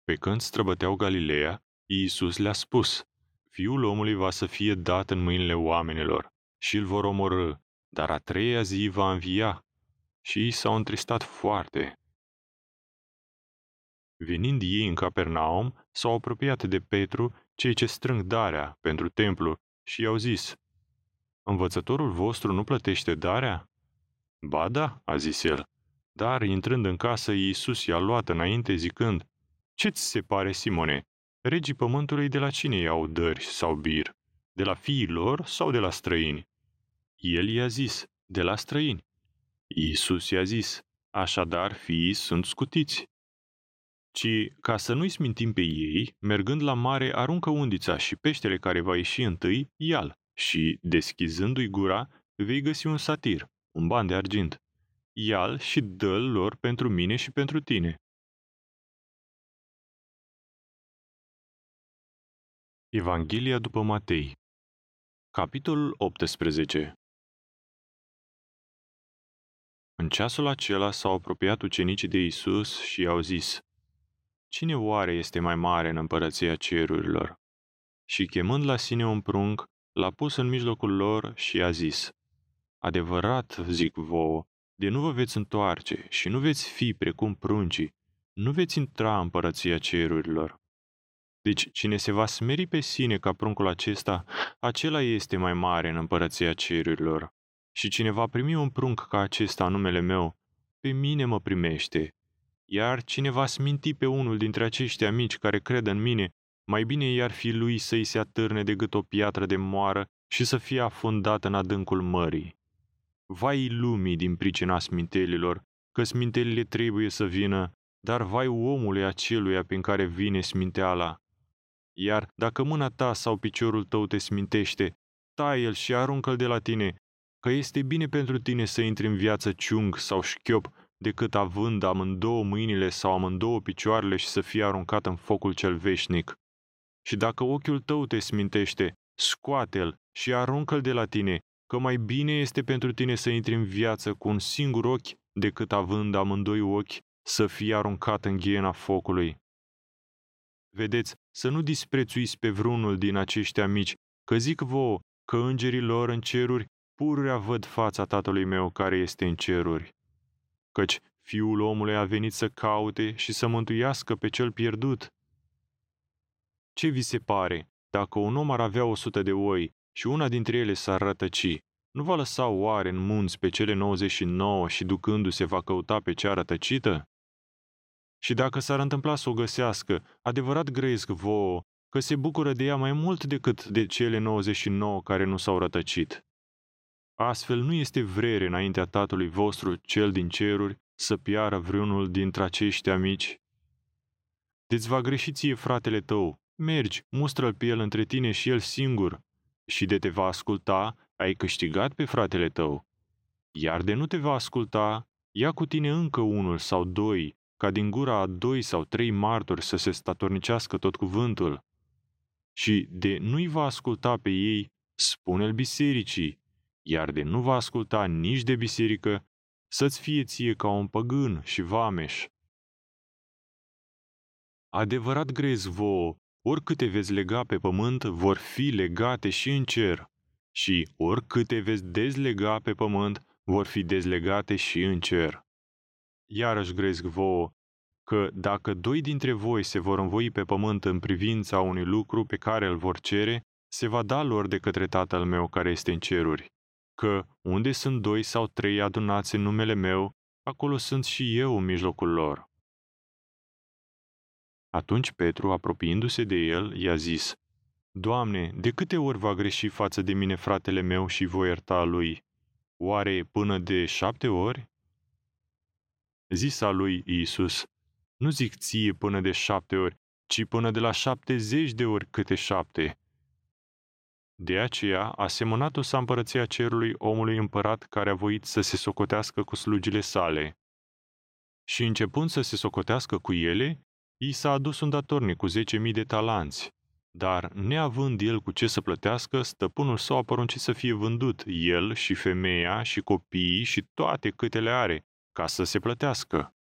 Pe când străbăteau Galileea, Iisus le-a spus, Fiul omului va să fie dat în mâinile oamenilor și îl vor omorâ, dar a treia zi va învia. Și ei s-au întristat foarte. Venind ei în Capernaum, s-au apropiat de Petru cei ce strâng darea pentru templu și i-au zis, Învățătorul vostru nu plătește darea? Ba da, a zis el. Dar, intrând în casă, Iisus i-a luat înainte zicând, Ce-ți se pare, Simone? Regii pământului de la cine iau dări sau bir? De la fiii lor sau de la străini? El i-a zis, de la străini. Iisus i-a zis, așadar fiii sunt scutiți ci, ca să nu-i smintim pe ei, mergând la mare, aruncă undița și peștele care va ieși întâi, ial, și, deschizându-i gura, vei găsi un satir, un ban de argint. ia și dă lor pentru mine și pentru tine. Evanghelia după Matei Capitolul 18 În ceasul acela s-au apropiat ucenicii de Isus și i-au zis, Cine oare este mai mare în împărăția cerurilor? Și chemând la sine un prunc, l-a pus în mijlocul lor și a zis, Adevărat, zic vouă, de nu vă veți întoarce și nu veți fi precum pruncii, nu veți intra în împărăția cerurilor. Deci, cine se va smeri pe sine ca pruncul acesta, acela este mai mare în împărăția cerurilor. Și cine va primi un prunc ca acesta în numele meu, pe mine mă primește. Iar cine va sminti pe unul dintre aceștia mici care cred în mine, mai bine i-ar fi lui să-i se atârne decât o piatră de moară și să fie afundat în adâncul mării. Vai lumii din pricina smintelilor, că smintelile trebuie să vină, dar vai omului aceluia prin care vine sminteala. Iar dacă mâna ta sau piciorul tău te smintește, tai-l și aruncă-l de la tine, că este bine pentru tine să intri în viață ciung sau șchiop, decât având amândouă mâinile sau amândouă picioarele și să fie aruncat în focul cel veșnic. Și dacă ochiul tău te smintește, scoate-l și aruncă-l de la tine, că mai bine este pentru tine să intri în viață cu un singur ochi decât având amândoi ochi să fie aruncat în ghiena focului. Vedeți, să nu disprețuiți pe vreunul din aceștia mici, că zic vouă că îngerii lor în ceruri pururea văd fața Tatălui meu care este în ceruri. Căci Fiul omului a venit să caute și să mântuiască pe cel pierdut. Ce vi se pare, dacă un om ar avea o sută de oi și una dintre ele s-ar rătăci, nu va lăsa oare în munți pe cele 99 și ducându-se va căuta pe cea rătăcită? Și dacă s-ar întâmpla să o găsească, adevărat grăiesc vouă că se bucură de ea mai mult decât de cele 99 care nu s-au rătăcit. Astfel nu este vrere înaintea Tatălui vostru, cel din ceruri, să piară vreunul dintre aceștia mici? Deci va greși ție fratele tău, mergi, mustră-l pe el între tine și el singur, și de te va asculta, ai câștigat pe fratele tău. Iar de nu te va asculta, ia cu tine încă unul sau doi, ca din gura a doi sau trei martori să se statornicească tot cuvântul. Și de nu-i va asculta pe ei, spune-l bisericii, iar de nu va asculta nici de biserică, să-ți fie ție ca un păgân și vameș. Adevărat grezi vouă, oricâte veți lega pe pământ, vor fi legate și în cer, și oricâte veți dezlega pe pământ, vor fi dezlegate și în cer. Iarăși grezg vouă, că dacă doi dintre voi se vor învoi pe pământ în privința unui lucru pe care îl vor cere, se va da lor de către Tatăl meu care este în ceruri. Că unde sunt doi sau trei adunați în numele meu, acolo sunt și eu în mijlocul lor. Atunci Petru, apropiindu-se de el, i-a zis, Doamne, de câte ori va greși față de mine fratele meu și voi ierta lui? Oare până de șapte ori? Zisa lui Iisus, nu zic ție până de șapte ori, ci până de la șaptezeci de ori câte șapte. De aceea a semănat-o să împărăția cerului omului împărat care a voit să se socotească cu slugile sale. Și începând să se socotească cu ele, i s-a adus un datornic cu zece mii de talanți. Dar, neavând el cu ce să plătească, stăpânul său a poruncit să fie vândut, el și femeia și copiii și toate câte le are, ca să se plătească.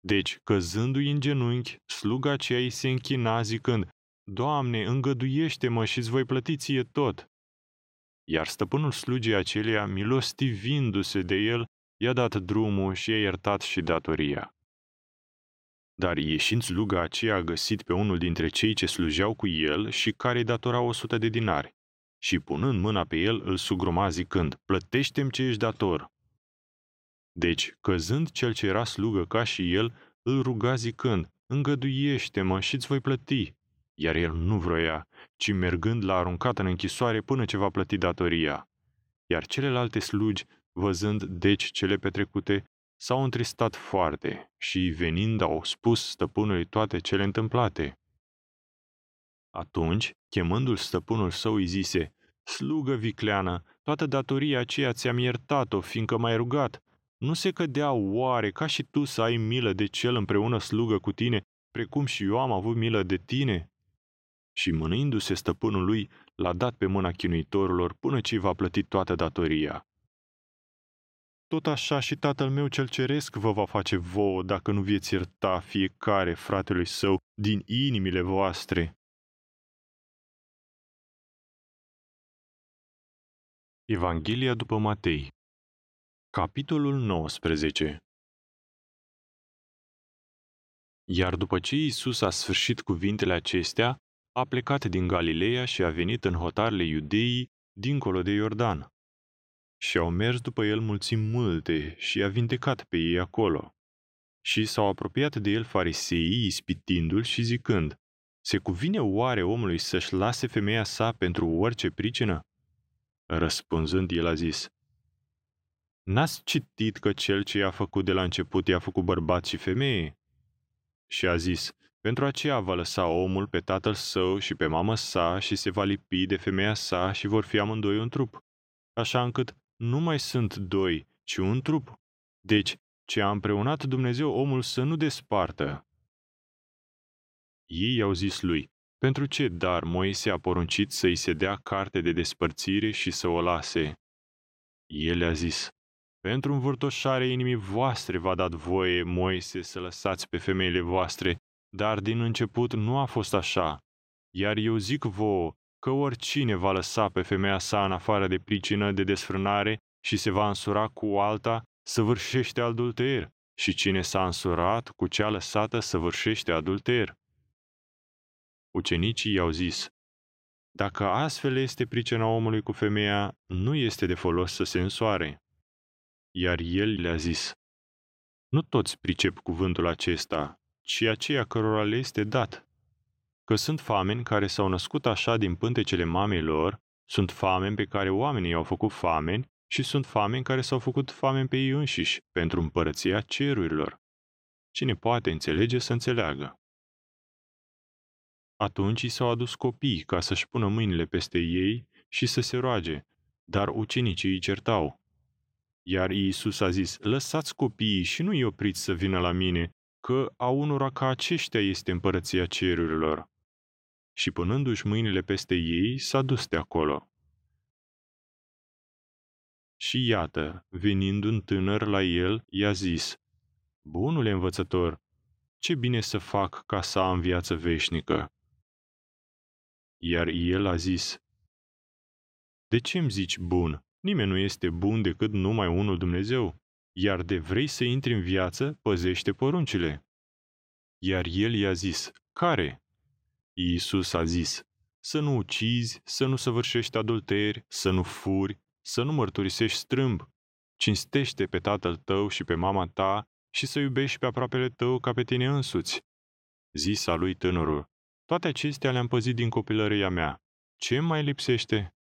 Deci, căzându-i în genunchi, sluga aceea îi se închina zicând, Doamne, îngăduiește-mă și îți voi plăti ție tot. Iar stăpânul slugii aceleia, milostivindu-se de el, i-a dat drumul și i-a iertat și datoria. Dar ieșind sluga aceea a găsit pe unul dintre cei ce slujeau cu el și care îi datora o sută de dinari. Și punând mâna pe el, îl sugruma zicând, plătește-mi ce ești dator. Deci, căzând cel ce era slugă ca și el, îl ruga zicând, îngăduiește-mă și îți voi plăti. Iar el nu vroia, ci mergând l-a aruncat în închisoare până ce va plăti datoria. Iar celelalte slugi, văzând deci cele petrecute, s-au întristat foarte și, venind, au spus stăpânului toate cele întâmplate. Atunci, chemându-l stăpânul său, îi zise, Slugă vicleană, toată datoria aceea ți-am iertat-o, fiindcă m-ai rugat, Nu se cădea oare ca și tu să ai milă de cel împreună slugă cu tine, precum și eu am avut milă de tine? Și mânindu-se stăpânul lui, l-a dat pe mâna chinuitorilor până ce va plăti toată datoria. Tot așa și tatăl meu cel ceresc vă va face vouă dacă nu veți ierta fiecare fratelui său din inimile voastre. Evanghelia după Matei Capitolul 19 Iar după ce Iisus a sfârșit cuvintele acestea, a plecat din Galileea și a venit în hotarele iudeii, dincolo de Iordan. Și au mers după el mulțimi multe și a vindecat pe ei acolo. Și s-au apropiat de el fariseii, ispitindu-l și zicând, Se cuvine oare omului să-și lase femeia sa pentru orice pricină? Răspunzând, el a zis, N-ați citit că cel ce i-a făcut de la început i-a făcut bărbat și femeie? Și a zis, pentru aceea va lăsa omul pe tatăl său și pe mamă sa și se va lipi de femeia sa și vor fi amândoi un trup. Așa încât nu mai sunt doi, ci un trup. Deci, ce a împreunat Dumnezeu omul să nu despartă. Ei i-au zis lui, pentru ce dar Moise a poruncit să-i se dea carte de despărțire și să o lase? El a zis, pentru învârtoșarea inimii voastre v-a dat voie, Moise, să lăsați pe femeile voastre, dar din început nu a fost așa. Iar eu zic vouă că oricine va lăsa pe femeia sa în afară de pricină de desfrânare și se va însura cu alta, săvârșește adulter, și cine s-a însurat cu cea lăsată săvârșește adulter. Ucenicii i-au zis, Dacă astfel este pricina omului cu femeia, nu este de folos să se însoare. Iar el le-a zis, Nu toți pricep cuvântul acesta, ci aceia cărora le este dat. Că sunt fameni care s-au născut așa din pântecele mamei lor, sunt fameni pe care oamenii i-au făcut fameni și sunt fameni care s-au făcut fameni pe ei înșiși pentru împărăția cerurilor. Cine poate înțelege să înțeleagă. Atunci i s-au adus copii ca să-și pună mâinile peste ei și să se roage, dar ucenicii îi certau. Iar Iisus a zis, lăsați copiii și nu-i opriți să vină la mine, că a unora ca aceștia este împărăția cerurilor. Și punându-și mâinile peste ei, s-a dus de acolo. Și iată, venind un tânăr la el, i-a zis, Bunule învățător, ce bine să fac ca să am viață veșnică? Iar el a zis, De ce îmi zici bun? Nimeni nu este bun decât numai unul Dumnezeu. Iar de vrei să intri în viață, păzește poruncile. Iar el i-a zis, care? Iisus a zis, să nu ucizi, să nu săvârșești adulteri, să nu furi, să nu mărturisești strâmb, cinstește pe tatăl tău și pe mama ta și să iubești pe aproapele tău ca pe tine însuți. Zisa lui tânărul, toate acestea le-am păzit din copilăria mea. Ce mai lipsește?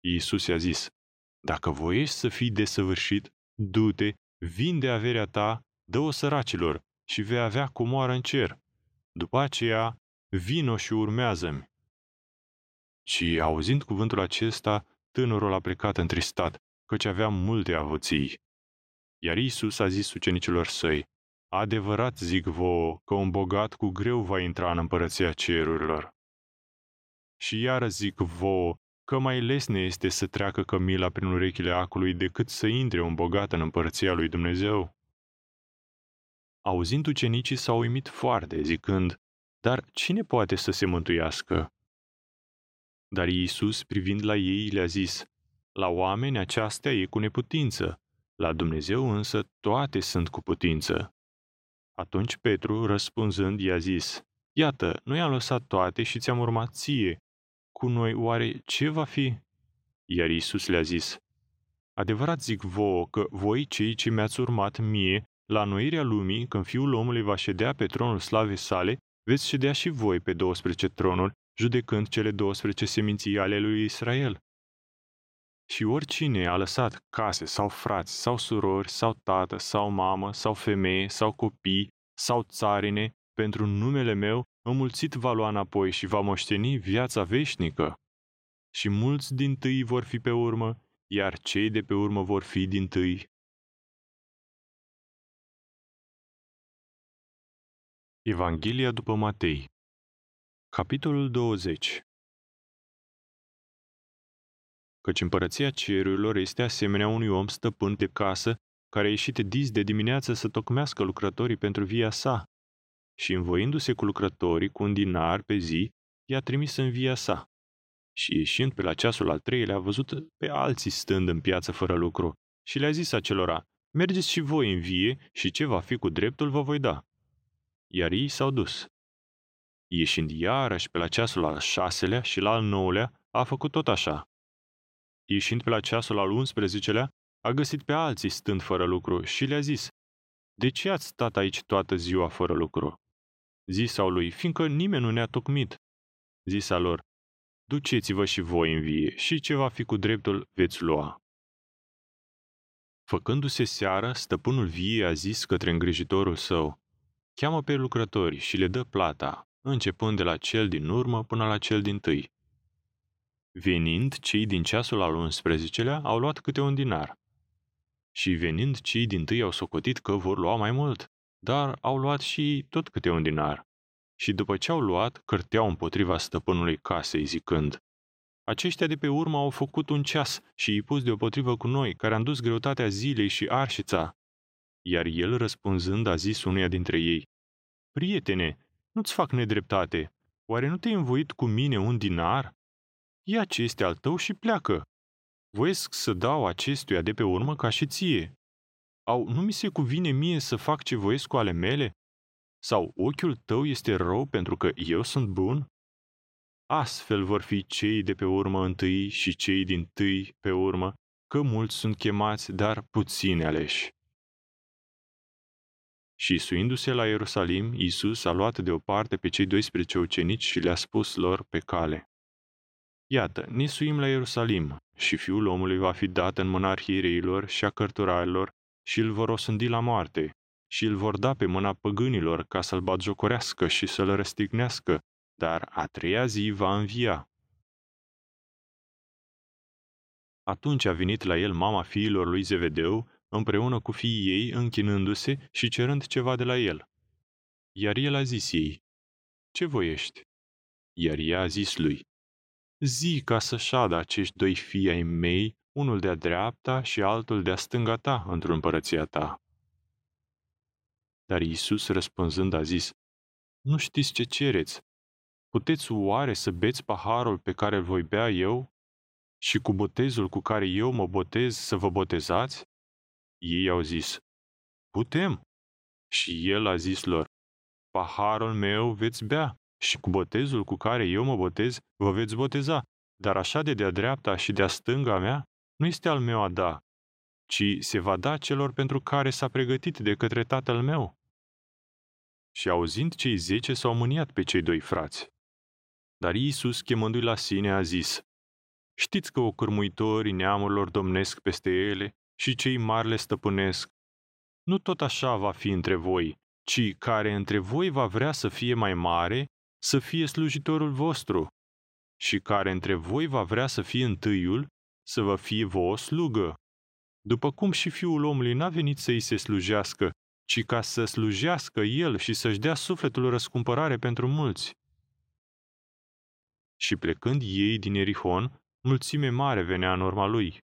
Iisus i-a zis, dacă voiești să fii desăvârșit, du-te, vinde averea ta, dă-o săracilor și vei avea comoară în cer. După aceea, vino și urmează-mi. Și auzind cuvântul acesta, tânărul a plecat întristat, căci avea multe avuții. Iar Isus a zis ucenicilor săi, Adevărat zic vouă că un bogat cu greu va intra în împărăția cerurilor. Și iară zic vouă că mai lesne este să treacă cămila prin urechile acului decât să intre un bogat în împărăția lui Dumnezeu. Auzind ucenicii s-au uimit foarte, zicând, dar cine poate să se mântuiască? Dar Iisus, privind la ei, le-a zis, la oameni aceasta e cu neputință, la Dumnezeu însă toate sunt cu putință. Atunci Petru, răspunzând, i-a zis, Iată, noi am lăsat toate și ți-am urmat ție. Cu noi oare ce va fi? Iar Iisus le-a zis, Adevărat zic vouă că voi cei ce mi-ați urmat mie, la noirea lumii, când Fiul omului va ședea pe tronul slavei sale, veți ședea și voi pe 12 tronuri, judecând cele 12 seminții ale lui Israel. Și oricine a lăsat case sau frați sau surori sau tată sau mamă sau femeie sau copii sau țarine pentru numele meu, înmulțit va lua înapoi și va moșteni viața veșnică. Și mulți din tâi vor fi pe urmă, iar cei de pe urmă vor fi din tâi. Evanghelia după Matei Capitolul 20 Căci împărăția cerurilor este asemenea unui om stăpân de casă, care a ieșit dis de dimineață să tocmească lucrătorii pentru via sa și învoindu-se cu lucrătorii cu un dinar pe zi, i-a trimis în via sa. Și ieșind pe la ceasul al treilea, a văzut pe alții stând în piață fără lucru și le-a zis acelora, mergeți și voi în vie și ce va fi cu dreptul vă voi da iar ei s-au dus. Ieșind iarăși pe la ceasul al șaselea și la al nouălea, a făcut tot așa. Ieșind pe la ceasul al unsprezecelea, a găsit pe alții stând fără lucru și le-a zis, De ce ați stat aici toată ziua fără lucru? Zisau lui, fiindcă nimeni nu ne-a tocmit. Zisa lor, Duceți-vă și voi în vie și ce va fi cu dreptul veți lua. Făcându-se seară, stăpânul vie a zis către îngrijitorul său, Cheamă pe lucrători și le dă plata, începând de la cel din urmă până la cel din tâi. Venind, cei din ceasul al 11-lea au luat câte un dinar. Și venind, cei din tâi au socotit că vor lua mai mult, dar au luat și tot câte un dinar. Și după ce au luat, cârteau împotriva stăpânului casei, zicând, Aceștia de pe urmă au făcut un ceas și îi pus deopotrivă cu noi, care am dus greutatea zilei și arșița, iar el, răspunzând, a zis unuia dintre ei, Prietene, nu-ți fac nedreptate. Oare nu te-ai învoit cu mine un dinar? Ia ce este al tău și pleacă. Voiesc să dau acestuia de pe urmă ca și ție. Au, nu mi se cuvine mie să fac ce voiesc cu ale mele? Sau ochiul tău este rău pentru că eu sunt bun? Astfel vor fi cei de pe urmă întâi și cei din tâi pe urmă, că mulți sunt chemați, dar puțini aleși. Și suindu-se la Ierusalim, Iisus a luat deoparte pe cei 12 ucenici și le-a spus lor pe cale. Iată, ne suim la Ierusalim și fiul omului va fi dat în mâna arhiereilor și a cărturarilor și îl vor osândi la moarte și îl vor da pe mâna păgânilor ca să-l batjocorească și să-l răstignească, dar a treia zi va învia. Atunci a venit la el mama fiilor lui Zevedeu împreună cu fiii ei, închinându-se și cerând ceva de la el. Iar el a zis ei, Ce voiești? Iar ea a zis lui, Zi ca să șadă acești doi fii ai mei, unul de-a dreapta și altul de-a stânga ta, într-o împărăția ta. Dar Iisus răspunzând a zis, Nu știți ce cereți. Puteți oare să beți paharul pe care îl voi bea eu și cu botezul cu care eu mă botez să vă botezați? Ei au zis, putem. Și el a zis lor, paharul meu veți bea și cu botezul cu care eu mă botez, vă veți boteza, dar așa de de-a dreapta și de-a stânga mea, nu este al meu a da, ci se va da celor pentru care s-a pregătit de către tatăl meu. Și auzind cei zece s-au mâniat pe cei doi frați. Dar Iisus, chemându-i la sine, a zis, Știți că ocârmuitorii neamurilor domnesc peste ele și cei mari le stăpânesc. Nu tot așa va fi între voi, ci care între voi va vrea să fie mai mare, să fie slujitorul vostru, și care între voi va vrea să fie întâiul, să vă fie vouă o slugă. După cum și fiul omului n-a venit să îi se slujească, ci ca să slujească el și să-și dea sufletul răscumpărare pentru mulți. Și plecând ei din Erihon, mulțime mare venea în urma lui.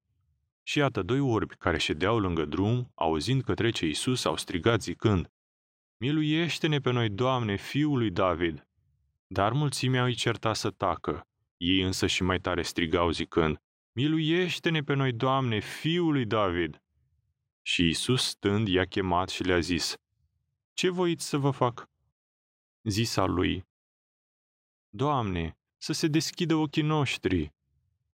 Și iată, doi orbi care ședeau lângă drum, auzind că trece Isus, au strigat zicând, Miluiește-ne pe noi, Doamne, Fiul lui David! Dar mulțimea îi certa să tacă. Ei însă și mai tare strigau zicând, Miluiește-ne pe noi, Doamne, Fiul lui David! Și Isus stând i-a chemat și le-a zis, Ce voiți să vă fac? Zisa lui, Doamne, să se deschidă ochii noștri.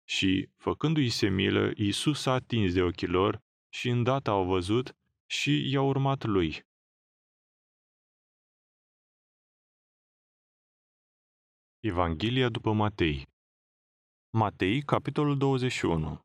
Și, făcându-i se milă, Iisus s-a atins de ochii lor și îndată au văzut și i-au urmat lui. Evanghelia după Matei Matei, capitolul 21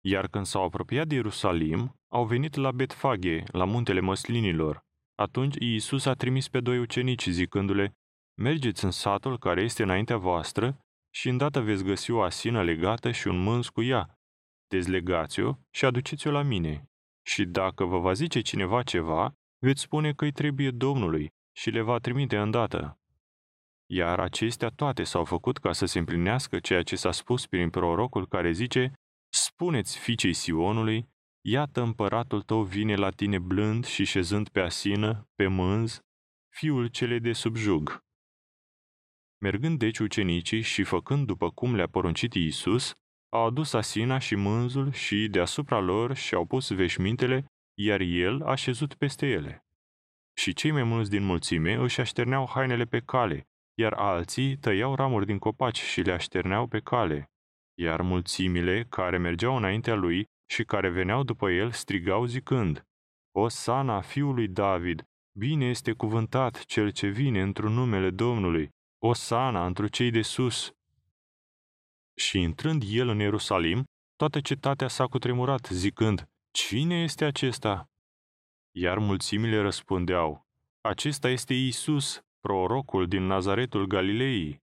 Iar când s-au apropiat de Ierusalim, au venit la Betfage, la muntele măslinilor. Atunci Iisus a trimis pe doi ucenici, zicându-le, Mergeți în satul care este înaintea voastră și îndată veți găsi o asină legată și un mânz cu ea. Dezlegați-o și aduceți-o la mine. Și dacă vă va zice cineva ceva, veți spune că îi trebuie Domnului și le va trimite îndată. Iar acestea toate s-au făcut ca să se împlinească ceea ce s-a spus prin prorocul care zice, Spuneți fiicei Sionului, iată împăratul tău vine la tine blând și șezând pe asină, pe mânz, fiul cele de subjug. Mergând deci ucenicii și făcând după cum le-a poruncit Iisus, au adus asina și mânzul și deasupra lor și-au pus veșmintele, iar el a șezut peste ele. Și cei mai mulți din mulțime își așterneau hainele pe cale, iar alții tăiau ramuri din copaci și le așterneau pe cale. Iar mulțimile care mergeau înaintea lui și care veneau după el strigau zicând, O sana fiului David, bine este cuvântat cel ce vine într-un numele Domnului, O sana întru cei de sus. Și intrând el în Ierusalim, toată cetatea s-a cutremurat, zicând, Cine este acesta? Iar mulțimile răspundeau, Acesta este Isus, prorocul din Nazaretul Galilei.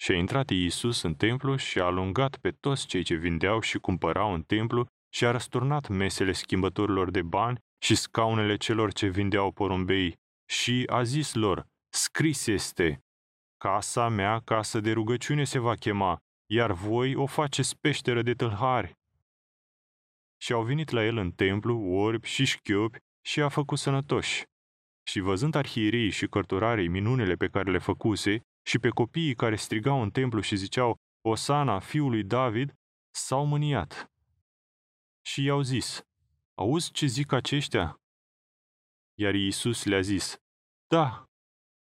Și a intrat Iisus în templu și a alungat pe toți cei ce vindeau și cumpărau în templu și a răsturnat mesele schimbătorilor de bani și scaunele celor ce vindeau porumbei și a zis lor, scris este, casa mea casă de rugăciune se va chema, iar voi o faceți peșteră de tâlhari. Și au venit la el în templu orbi și șchiopi și a făcut sănătoși. Și văzând arhierii și cărturarii minunile pe care le făcuse și pe copiii care strigau în templu și ziceau, Osana, fiului David, s-au mâniat. Și i-au zis, auzi ce zic aceștia? Iar Iisus le-a zis, da,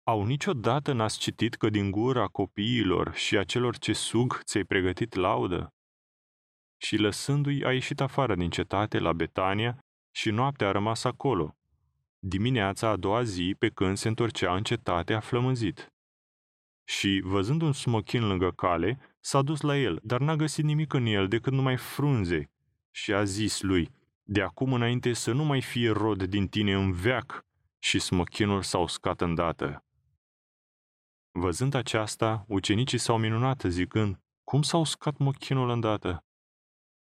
au niciodată n-ați citit că din gura copiilor și a celor ce sug ți-ai pregătit laudă? Și lăsându-i a ieșit afară din cetate la Betania și noaptea a rămas acolo. Dimineața a doua zi, pe când se întorcea în cetate, a flămânzit. Și, văzând un smochin lângă cale, s-a dus la el, dar n-a găsit nimic în el decât numai frunze. Și a zis lui, de acum înainte să nu mai fie rod din tine în veac. Și smochinul s-a uscat îndată. Văzând aceasta, ucenicii s-au minunat, zicând, cum s-a uscat mochinul îndată?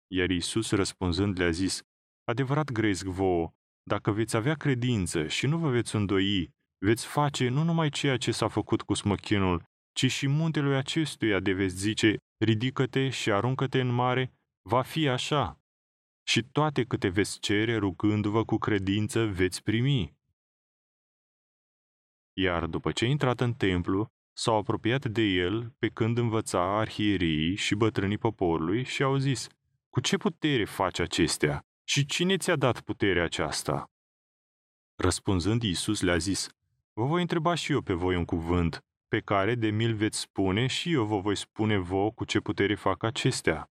Iar Iisus răspunzând le-a zis, adevărat gresc vouă, dacă veți avea credință și nu vă veți îndoi, veți face nu numai ceea ce s-a făcut cu smochinul, ci și muntelui acestuia de veți zice, ridică-te și aruncă-te în mare, va fi așa. Și toate câte veți cere rugându-vă cu credință veți primi. Iar după ce a intrat în templu, s-au apropiat de el pe când învăța arhierii și bătrânii poporului și au zis, Cu ce putere faci acestea? Și cine ți-a dat puterea aceasta? Răspunzând Iisus le-a zis, Vă voi întreba și eu pe voi un cuvânt, pe care de mil veți spune și eu vă voi spune vouă cu ce putere fac acestea.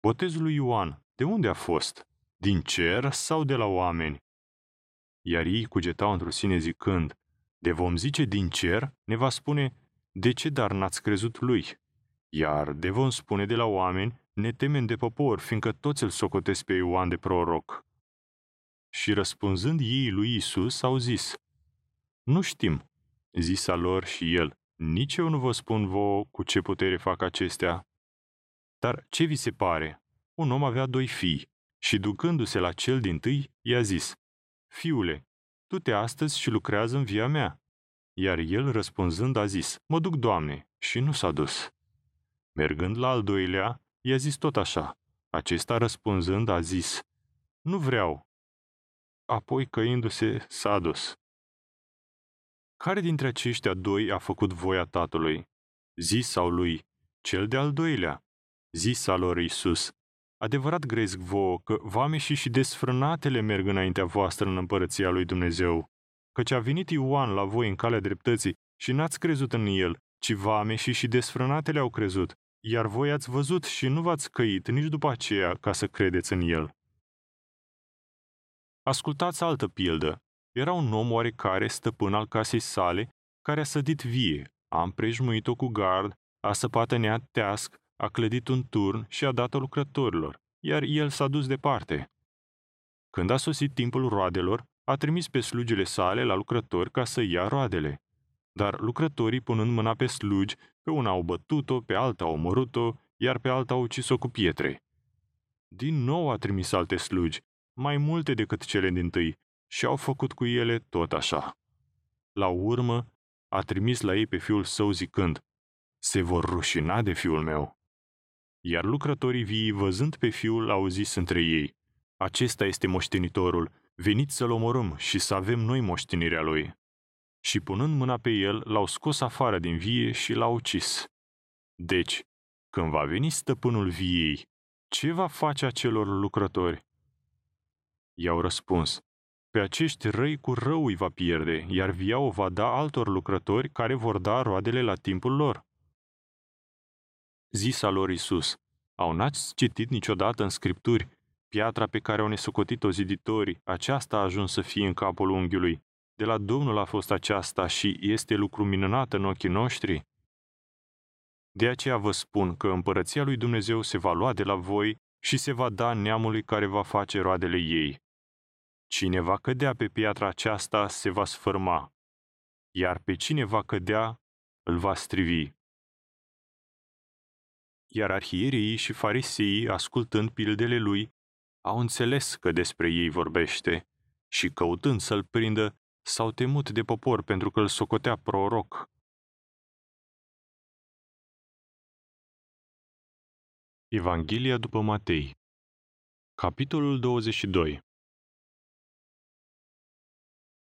Botezul lui Ioan, de unde a fost? Din cer sau de la oameni? Iar ei cugetau într-o sine zicând, de vom zice din cer, ne va spune, de ce dar n-ați crezut lui? Iar de vom spune de la oameni, ne temem de popor, fiindcă toți îl socotesc pe Ioan de proroc. Și răspunzând ei lui Isus, au zis, Nu știm, zisa lor și el, nici eu nu vă spun vouă cu ce putere fac acestea. Dar ce vi se pare? Un om avea doi fii și ducându-se la cel din tâi, i-a zis, Fiule, tu te astăzi și lucrează în via mea. Iar el răspunzând a zis, mă duc, Doamne, și nu s-a dus. Mergând la al doilea, i-a zis tot așa. Acesta răspunzând a zis, nu vreau. Apoi, căindu-se, s-a dus. Care dintre aceștia doi a făcut voia tatălui? Zis sau lui, cel de-al doilea. Zisa lor Iisus, adevărat gresc vouă că vameșii și desfrânatele merg înaintea voastră în împărăția lui Dumnezeu. Căci a venit Ioan la voi în calea dreptății și n-ați crezut în el, ci vameșii și desfrânatele au crezut iar voi ați văzut și nu v-ați căit nici după aceea ca să credeți în el. Ascultați altă pildă. Era un om oarecare, stăpân al casei sale, care a sădit vie, a împrejmuit-o cu gard, a săpat în ea teasc, a clădit un turn și a dat-o lucrătorilor, iar el s-a dus departe. Când a sosit timpul roadelor, a trimis pe slugile sale la lucrători ca să ia roadele. Dar lucrătorii, punând mâna pe slugi, pe una au bătut-o, pe alta au omorât-o, iar pe alta au ucis-o cu pietre. Din nou a trimis alte slugi, mai multe decât cele din tâi, și au făcut cu ele tot așa. La urmă, a trimis la ei pe fiul său zicând, Se vor rușina de fiul meu. Iar lucrătorii vii, văzând pe fiul, au zis între ei, Acesta este moștenitorul, veniți să-l omorâm și să avem noi moștenirea lui. Și punând mâna pe el, l-au scos afară din vie și l-au ucis. Deci, când va veni stăpânul viei, ce va face acelor lucrători? I-au răspuns, pe acești răi cu rău îi va pierde, iar via o va da altor lucrători care vor da roadele la timpul lor. Zisa lor Isus, au n-ați citit niciodată în Scripturi, piatra pe care au nesocotit-o ziditorii, aceasta a ajuns să fie în capul unghiului. De la Domnul a fost aceasta și este lucru minunat în ochii noștri. De aceea vă spun că împărăția lui Dumnezeu se va lua de la voi și se va da neamului care va face roadele ei. Cine va cădea pe piatra aceasta se va sfârma, iar pe cine va cădea îl va strivi. Iar arhierii și fariseii, ascultând pildele lui, au înțeles că despre ei vorbește și, căutând să-l prindă, s-au temut de popor pentru că îl socotea proroc. Evanghelia după Matei Capitolul 22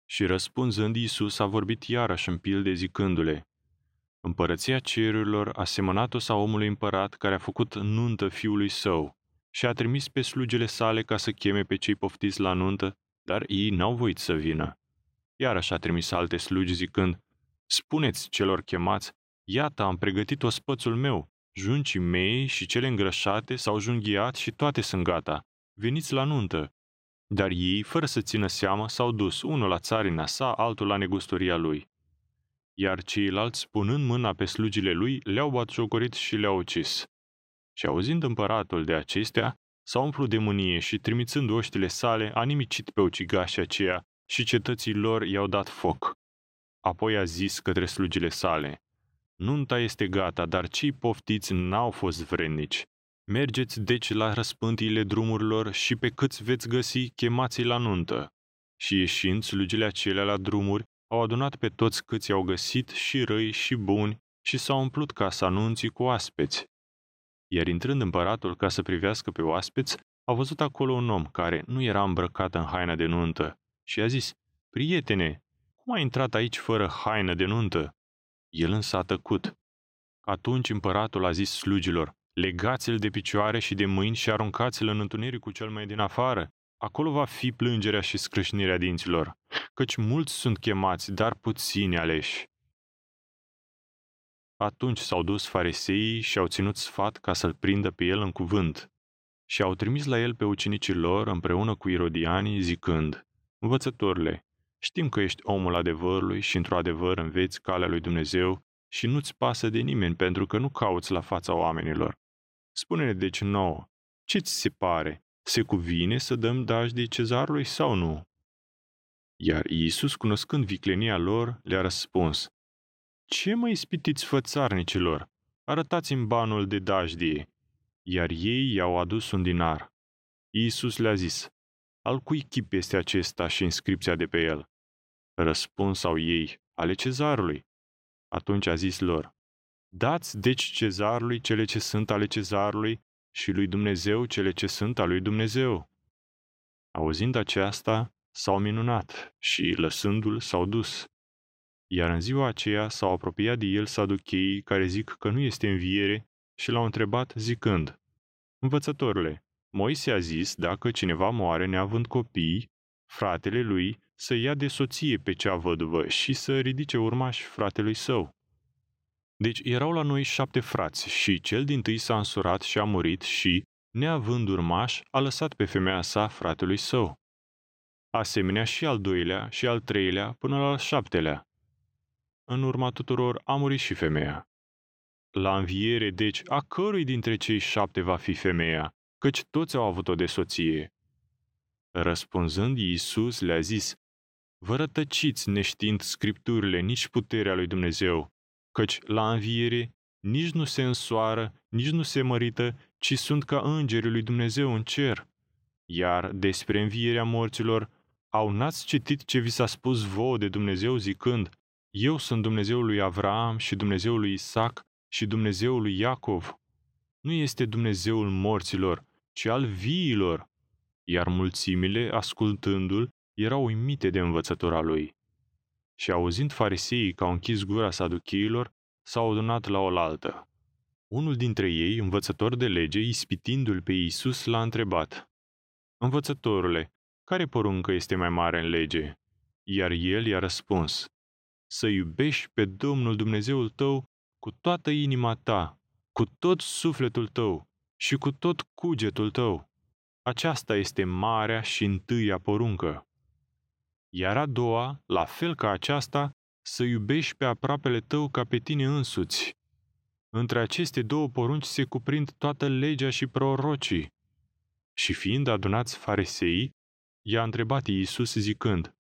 Și răspunzând Iisus a vorbit iarăși în pilde zicându-le, Împărăția cerurilor a semănat-o sa omului împărat care a făcut nuntă fiului său și a trimis pe slugele sale ca să cheme pe cei poftiți la nuntă, dar ei n-au voit să vină. Iarăși a trimis alte slugi zicând, Spuneți celor chemați, iată am pregătit ospățul meu, juncii mei și cele îngrășate s-au junghiat și toate sunt gata. Veniți la nuntă. Dar ei, fără să țină seamă, s-au dus, unul la țarina sa, altul la negustoria lui. Iar ceilalți, punând mâna pe slugile lui, le-au batjocorit și le-au ucis. Și auzind împăratul de acestea, s-a umplut de mânie și, trimițând oștile sale, a nimicit pe ucigașii aceea și cetății lor i-au dat foc. Apoi a zis către slugile sale, Nunta este gata, dar cei poftiți n-au fost vrednici. Mergeți deci la răspântiile drumurilor și pe câți veți găsi, chemați la nuntă. Și ieșind slugile acelea la drumuri, au adunat pe toți câți au găsit, și răi și buni, și s-au umplut casa anunții cu aspeți. Iar intrând împăratul ca să privească pe oaspeți, a văzut acolo un om care nu era îmbrăcat în haina de nuntă și a zis, Prietene, cum ai intrat aici fără haină de nuntă? El însă a tăcut. Atunci împăratul a zis slugilor, legați-l de picioare și de mâini și aruncați-l în întunericul cel mai din afară. Acolo va fi plângerea și scrâșnirea dinților, căci mulți sunt chemați, dar puțini aleși. Atunci s-au dus fariseii și au ținut sfat ca să-l prindă pe el în cuvânt și au trimis la el pe ucenicii lor împreună cu irodianii, zicând, Învățătorile, Știm că ești omul adevărului și într-o adevăr înveți calea lui Dumnezeu și nu-ți pasă de nimeni pentru că nu cauți la fața oamenilor. Spune-ne deci nouă, ce ți se pare? Se cuvine să dăm dajdii cezarului sau nu? Iar Iisus, cunoscând viclenia lor, le-a răspuns, Ce mă ispitiți fățarnicilor? Arătați-mi banul de dajdie. Iar ei i-au adus un dinar. Iisus le-a zis, Al cui chip este acesta și inscripția de pe el? Răspunsau ei, ale cezarului. Atunci a zis lor, dați deci cezarului cele ce sunt ale cezarului și lui Dumnezeu cele ce sunt ale lui Dumnezeu. Auzind aceasta, s-au minunat și, lăsându-l, s-au dus. Iar în ziua aceea s-au apropiat de el saducheii care zic că nu este înviere și l-au întrebat zicând, Învățătorule, Moise a zis dacă cineva moare neavând copii, fratele lui să ia de soție pe cea văduvă și să ridice urmași fratelui său. Deci erau la noi șapte frați și cel din tâi s-a însurat și a murit și, neavând urmaș, a lăsat pe femeia sa fratelui său. Asemenea și al doilea și al treilea până la al șaptelea. În urma tuturor a murit și femeia. La înviere, deci, a cărui dintre cei șapte va fi femeia, căci toți au avut-o de soție. Răspunzând, Iisus le-a zis, Vă rătăciți neștiind scripturile, nici puterea lui Dumnezeu, căci la înviere nici nu se însoară, nici nu se mărită, ci sunt ca îngerii lui Dumnezeu în cer. Iar despre învierea morților, Au n-ați citit ce vi s-a spus vouă de Dumnezeu zicând, Eu sunt Dumnezeul lui Avram și Dumnezeul lui Isaac și Dumnezeul lui Iacov? Nu este Dumnezeul morților, ci al viilor. Iar mulțimile, ascultându-l, erau uimite de învățătura lui. Și auzind fariseii că au închis gura saduchiilor, s-au adunat la oaltă. Unul dintre ei, învățător de lege, ispitindu-l pe Iisus, l-a întrebat. Învățătorule, care poruncă este mai mare în lege? Iar el i-a răspuns, să iubești pe Domnul Dumnezeul tău cu toată inima ta, cu tot sufletul tău și cu tot cugetul tău. Aceasta este marea și întâia poruncă. Iar a doua, la fel ca aceasta, să iubești pe aproapele tău ca pe tine însuți. Între aceste două porunci se cuprind toată legea și prorocii. Și fiind adunați farisei, i-a întrebat Iisus zicând,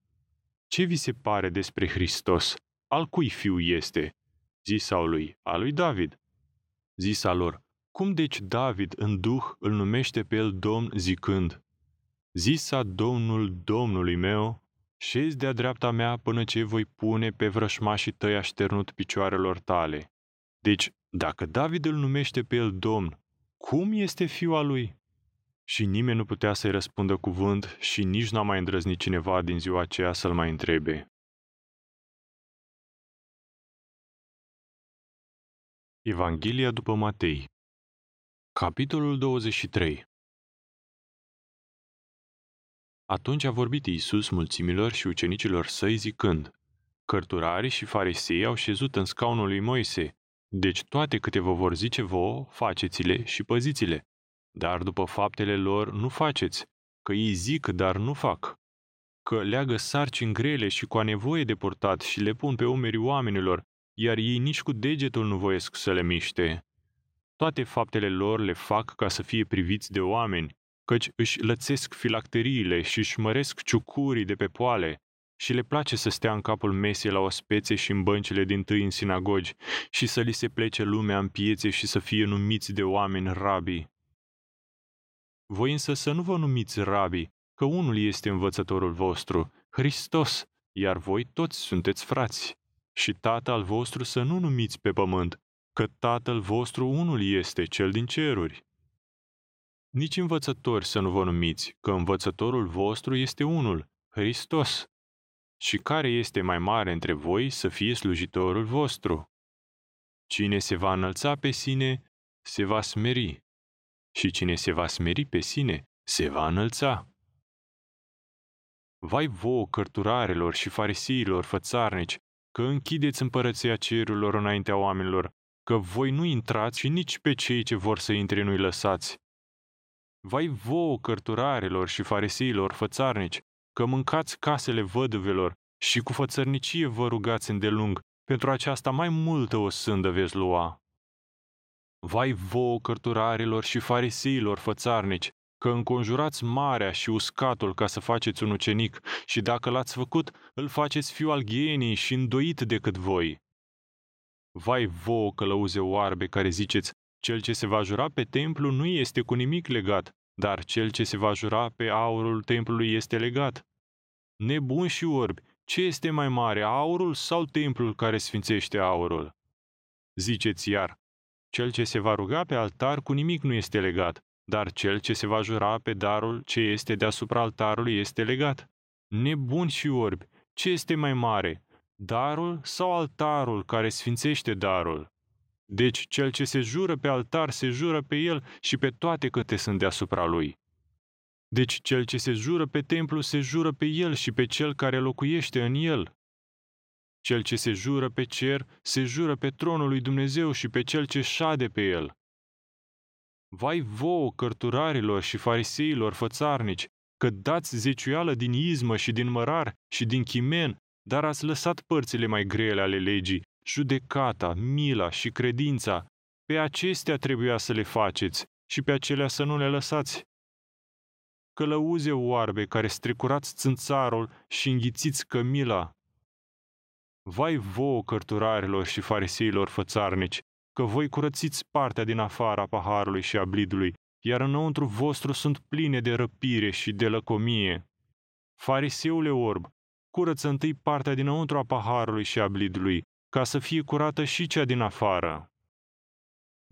Ce vi se pare despre Hristos? Al cui fiu este? Zisau lui, al lui David. Zisa lor, cum deci David în duh îl numește pe el Domn zicând, Zisa Domnul Domnului meu, șezi de-a dreapta mea până ce voi pune pe vrășmașii tăi așternut picioarelor tale. Deci, dacă David îl numește pe el Domn, cum este fiul al lui? Și nimeni nu putea să-i răspundă cuvânt și nici n-a mai îndrăznit cineva din ziua aceea să-l mai întrebe. Evanghelia după Matei Capitolul 23 Atunci a vorbit Iisus mulțimilor și ucenicilor săi zicând, Cărturarii și farisei au șezut în scaunul lui Moise, deci toate câte vă vor zice vouă, faceți-le și păziți-le. Dar după faptele lor nu faceți, că ei zic, dar nu fac. Că leagă sarcini grele și cu a nevoie de purtat și le pun pe umerii oamenilor, iar ei nici cu degetul nu voiesc să le miște. Toate faptele lor le fac ca să fie priviți de oameni, căci își lățesc filacteriile și își măresc ciucurii de pe poale și le place să stea în capul mesei la ospețe și în băncile din tâi în sinagogi și să li se plece lumea în piețe și să fie numiți de oameni rabii. Voi însă să nu vă numiți rabii, că unul este învățătorul vostru, Hristos, iar voi toți sunteți frați. Și tatăl vostru să nu numiți pe pământ, că tatăl vostru unul este, cel din ceruri. Nici învățători să nu vă numiți, că învățătorul vostru este unul, Hristos. Și care este mai mare între voi să fie slujitorul vostru? Cine se va înălța pe sine, se va smeri. Și cine se va smeri pe sine, se va înălța. Vai vouă, cărturarelor și farisiilor fățarnici, că închideți împărăția cerurilor înaintea oamenilor, că voi nu intrați și nici pe cei ce vor să intre nu-i lăsați. Vai vouă, cărturarelor și fariseilor fățarnici, că mâncați casele văduvelor și cu fățărnicie vă rugați îndelung, pentru aceasta mai multă o sândă veți lua. Vai vouă, cărturarilor și fariseilor fățarnici, că înconjurați marea și uscatul ca să faceți un ucenic și dacă l-ați făcut, îl faceți fiu al ghienii și îndoit decât voi. Vai vouă, călăuze oarbe, care ziceți, cel ce se va jura pe templu nu este cu nimic legat, dar cel ce se va jura pe aurul templului este legat. Nebun și orbi, ce este mai mare, aurul sau templul care sfințește aurul? Ziceți iar, cel ce se va ruga pe altar cu nimic nu este legat, dar cel ce se va jura pe darul ce este deasupra altarului este legat. Nebun și orbi, ce este mai mare, darul sau altarul care sfințește darul? Deci cel ce se jură pe altar se jură pe el și pe toate câte sunt deasupra lui. Deci cel ce se jură pe templu se jură pe el și pe cel care locuiește în el. Cel ce se jură pe cer se jură pe tronul lui Dumnezeu și pe cel ce șade pe el. Vai vouă, cărturarilor și fariseilor fățarnici, că dați zeciuială din izmă și din mărar și din chimen, dar ați lăsat părțile mai grele ale legii, judecata, mila și credința. Pe acestea trebuia să le faceți și pe acelea să nu le lăsați. Călăuze oarbe care strecurați țânțarul și înghițiți cămila. Vai vouă cărturarilor și fariseilor fățarnici, că voi curățiți partea din afara paharului și a blidului, iar înăuntru vostru sunt pline de răpire și de lăcomie. Fariseule orb, curăță întâi partea dinăuntru a paharului și a blidului, ca să fie curată și cea din afară.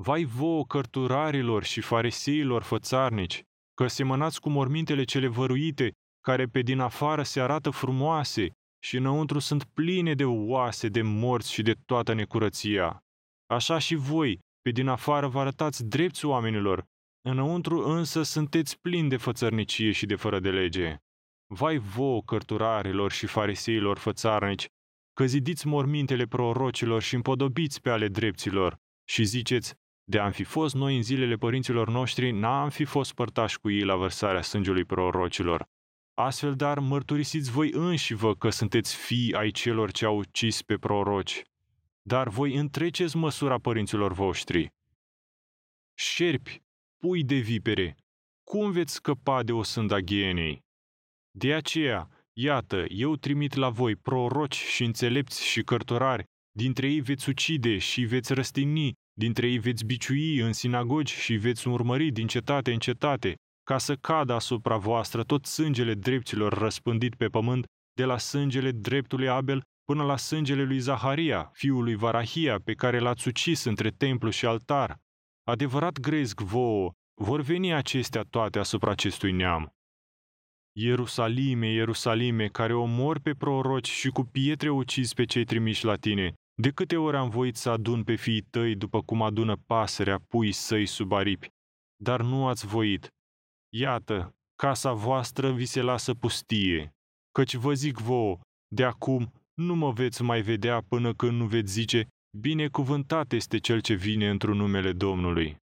Vai vouă, cărturarilor și fariseilor fățarnici, că semănați cu mormintele cele văruite, care pe din afară se arată frumoase și înăuntru sunt pline de oase, de morți și de toată necurăția. Așa și voi, pe din afară vă arătați drepți oamenilor, înăuntru însă sunteți plini de fățărnicie și de fără de lege. Vai vouă, cărturarilor și fariseilor fățarnici, că zidiți mormintele prorocilor și împodobiți pe ale dreptilor și ziceți, de am fi fost noi în zilele părinților noștri, n-am fi fost părtași cu ei la vărsarea sângelui prorocilor. Astfel, dar, mărturisiți voi înși vă că sunteți fii ai celor ce au ucis pe proroci. Dar voi întreceți măsura părinților voștri. Șerpi, pui de vipere, cum veți scăpa de o sânda ghienei? De aceea, iată, eu trimit la voi proroci și înțelepți și cărturari, dintre ei veți ucide și veți răstigni, dintre ei veți biciui în sinagogi și veți urmări din cetate în cetate, ca să cadă asupra voastră tot sângele dreptilor răspândit pe pământ, de la sângele dreptului Abel până la sângele lui Zaharia, fiul lui Varahia, pe care l-ați ucis între templu și altar. Adevărat grezg vouă, vor veni acestea toate asupra acestui neam. Ierusalime, Ierusalime, care omor pe proroci și cu pietre ucis pe cei trimiși la tine, de câte ori am voit să adun pe fiii tăi după cum adună pasărea pui săi sub aripi, dar nu ați voit. Iată, casa voastră vi se lasă pustie, căci vă zic vouă, de acum nu mă veți mai vedea până când nu veți zice, binecuvântat este cel ce vine într-un numele Domnului.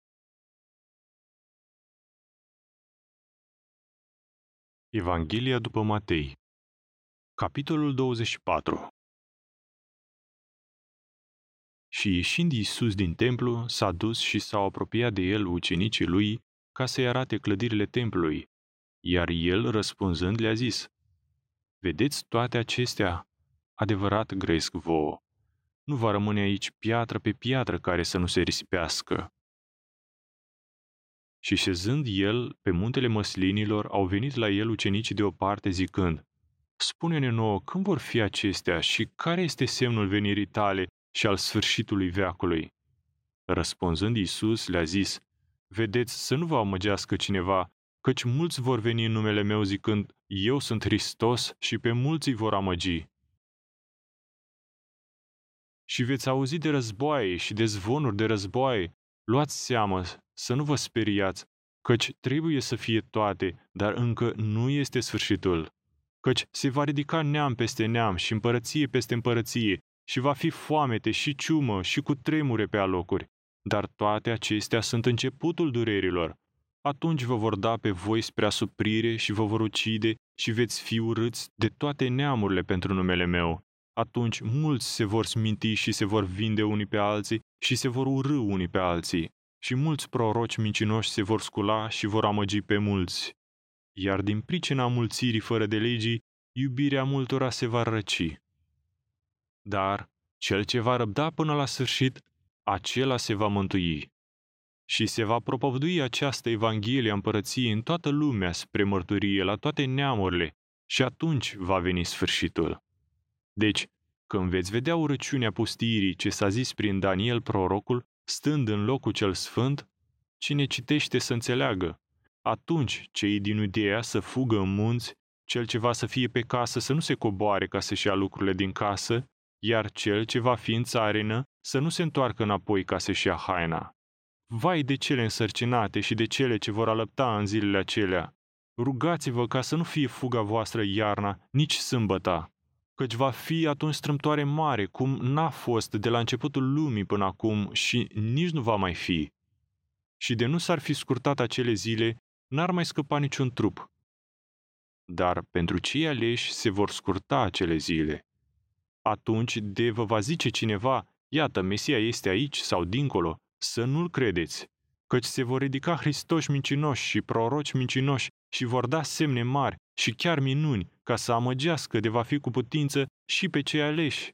Evanghelia după Matei Capitolul 24 Și ieșind Iisus din templu, s-a dus și s-au apropiat de el ucenicii lui ca să-i arate clădirile templului, iar el, răspunzând, le-a zis, Vedeți toate acestea? Adevărat gresc vouă. Nu va rămâne aici piatră pe piatră care să nu se risipească. Și șezând el pe muntele măslinilor, au venit la el ucenicii deoparte zicând, Spune-ne nouă când vor fi acestea și care este semnul venirii tale și al sfârșitului veacului. Răspunzând Iisus, le-a zis, Vedeți să nu vă amăgească cineva, căci mulți vor veni în numele meu zicând, Eu sunt Hristos și pe mulți îi vor amăgi. Și veți auzi de războaie și de zvonuri de războaie. Luați seamă să nu vă speriați, căci trebuie să fie toate, dar încă nu este sfârșitul. Căci se va ridica neam peste neam și împărăție peste împărăție și va fi foamete și ciumă și cu tremure pe alocuri. Dar toate acestea sunt începutul durerilor. Atunci vă vor da pe voi spre asuprire și vă vor ucide și veți fi urâți de toate neamurile pentru numele meu. Atunci mulți se vor sminti și se vor vinde unii pe alții și se vor urâ unii pe alții. Și mulți proroci mincinoși se vor scula și vor amăgi pe mulți. Iar din pricina mulțirii fără de legii, iubirea multora se va răci. Dar cel ce va răbda până la sfârșit, acela se va mântui. Și se va propovădui această Evanghelie a împărăției în toată lumea spre mărturie la toate neamurile și atunci va veni sfârșitul. Deci, când veți vedea urăciunea pustirii ce s-a zis prin Daniel prorocul, stând în locul cel sfânt, cine citește să înțeleagă. Atunci cei din Udea să fugă în munți, cel ce va să fie pe casă să nu se coboare ca să-și ia lucrurile din casă, iar cel ce va fi în țarină să nu se întoarcă înapoi ca să-și ia haina. Vai de cele însărcinate și de cele ce vor alăpta în zilele acelea! Rugați-vă ca să nu fie fuga voastră iarna, nici sâmbăta, căci va fi atunci strâmtoare mare, cum n-a fost de la începutul lumii până acum și nici nu va mai fi. Și de nu s-ar fi scurtat acele zile, n-ar mai scăpa niciun trup. Dar pentru cei aleși se vor scurta acele zile. Atunci de vă va zice cineva, iată, Mesia este aici sau dincolo, să nu-l credeți, căci se vor ridica Hristoși mincinoși și proroci mincinoși și vor da semne mari și chiar minuni, ca să amăgească de va fi cu putință și pe cei aleși.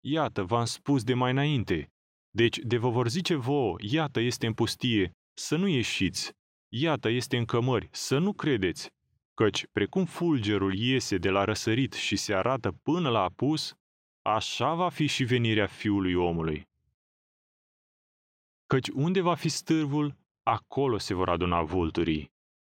Iată, v-am spus de mai înainte. Deci, de vă vor zice vouă, iată, este în pustie, să nu ieșiți. Iată, este în cămări, să nu credeți. Căci, precum fulgerul iese de la răsărit și se arată până la apus, așa va fi și venirea fiului omului. Căci unde va fi stârvul, acolo se vor aduna vulturii.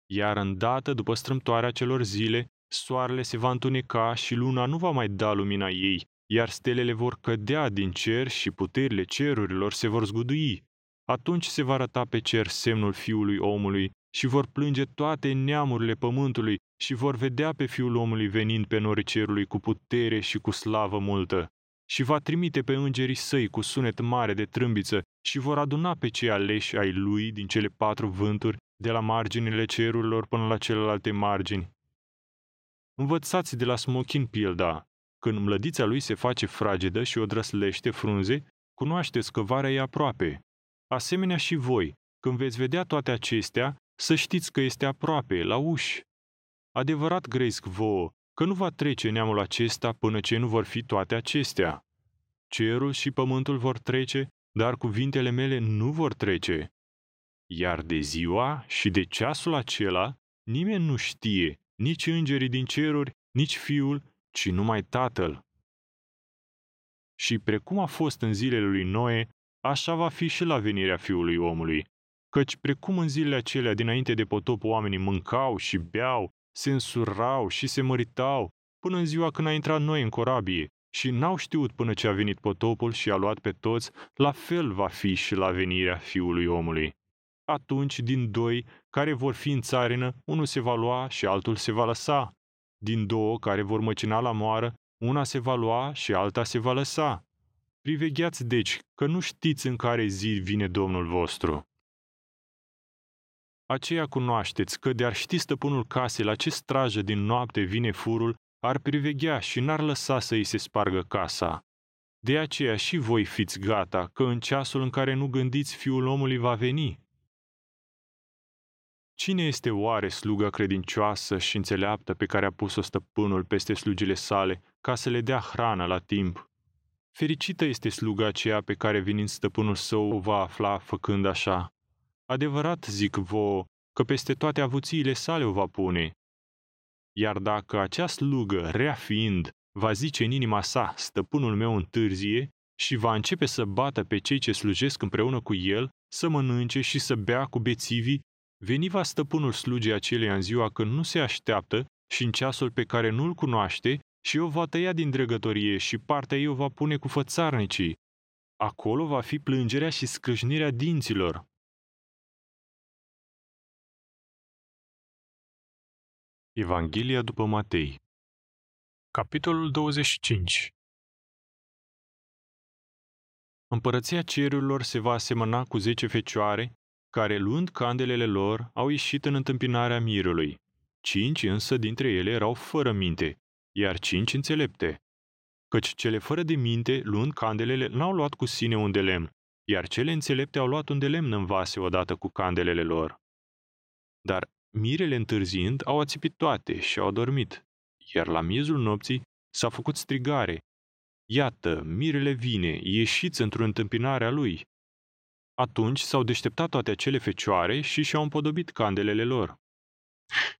Iar îndată, după strâmtoarea celor zile, soarele se va întuneca și luna nu va mai da lumina ei, iar stelele vor cădea din cer și puterile cerurilor se vor zgudui. Atunci se va arăta pe cer semnul fiului omului și vor plânge toate neamurile pământului și vor vedea pe fiul omului venind pe norii cerului cu putere și cu slavă multă. Și va trimite pe îngerii săi cu sunet mare de trâmbiță și vor aduna pe cei aleși ai lui din cele patru vânturi, de la marginile cerurilor până la celelalte margini. Învățați de la smochin pilda. Când mlădița lui se face fragedă și o drăslește frunze, cunoașteți că vara e aproape. Asemenea și voi, când veți vedea toate acestea, să știți că este aproape, la uși. Adevărat gresc vouă, că nu va trece neamul acesta până ce nu vor fi toate acestea. Cerul și pământul vor trece, dar cuvintele mele nu vor trece. Iar de ziua și de ceasul acela nimeni nu știe, nici îngerii din ceruri, nici fiul, ci numai tatăl. Și precum a fost în zilele lui Noe, așa va fi și la venirea fiului omului. Căci precum în zilele acelea dinainte de potop oamenii mâncau și beau, se însurau și se măritau, până în ziua când a intrat noi în corabie, și n-au știut până ce a venit potopul și a luat pe toți, la fel va fi și la venirea fiului omului. Atunci, din doi care vor fi în țarină, unul se va lua și altul se va lăsa. Din două care vor măcina la moară, una se va lua și alta se va lăsa. Privegheați deci, că nu știți în care zi vine Domnul vostru. Aceea cunoașteți că de-ar ști stăpânul casei la ce strajă din noapte vine furul, ar priveghea și n-ar lăsa să îi se spargă casa. De aceea și voi fiți gata, că în ceasul în care nu gândiți fiul omului va veni. Cine este oare sluga credincioasă și înțeleaptă pe care a pus-o stăpânul peste slugile sale, ca să le dea hrană la timp? Fericită este sluga aceea pe care venind stăpânul său o va afla făcând așa. Adevărat zic vouă că peste toate avuțiile sale o va pune. Iar dacă acea slugă, rea fiind, va zice în inima sa, stăpânul meu întârzie, și va începe să bată pe cei ce slujesc împreună cu el, să mănânce și să bea cu bețivii, veni va stăpânul slugii aceleia în ziua când nu se așteaptă și în ceasul pe care nu-l cunoaște și o va tăia din dregătorie și partea ei o va pune cu fățarnicii. Acolo va fi plângerea și scrâșnirea dinților. Evanghelia după Matei Capitolul 25 Împărăția cerurilor se va asemăna cu zece fecioare, care, luând candelele lor, au ieșit în întâmpinarea mirului. Cinci însă dintre ele erau fără minte, iar cinci înțelepte. Căci cele fără de minte, luând candelele, n-au luat cu sine un de lemn, iar cele înțelepte au luat un de lemn în vase odată cu candelele lor. Dar mirele întârziind au ațipit toate și au dormit, iar la miezul nopții s-a făcut strigare. Iată, mirele vine, ieșiți într-o întâmpinare a lui. Atunci s-au deșteptat toate acele fecioare și și-au împodobit candelele lor.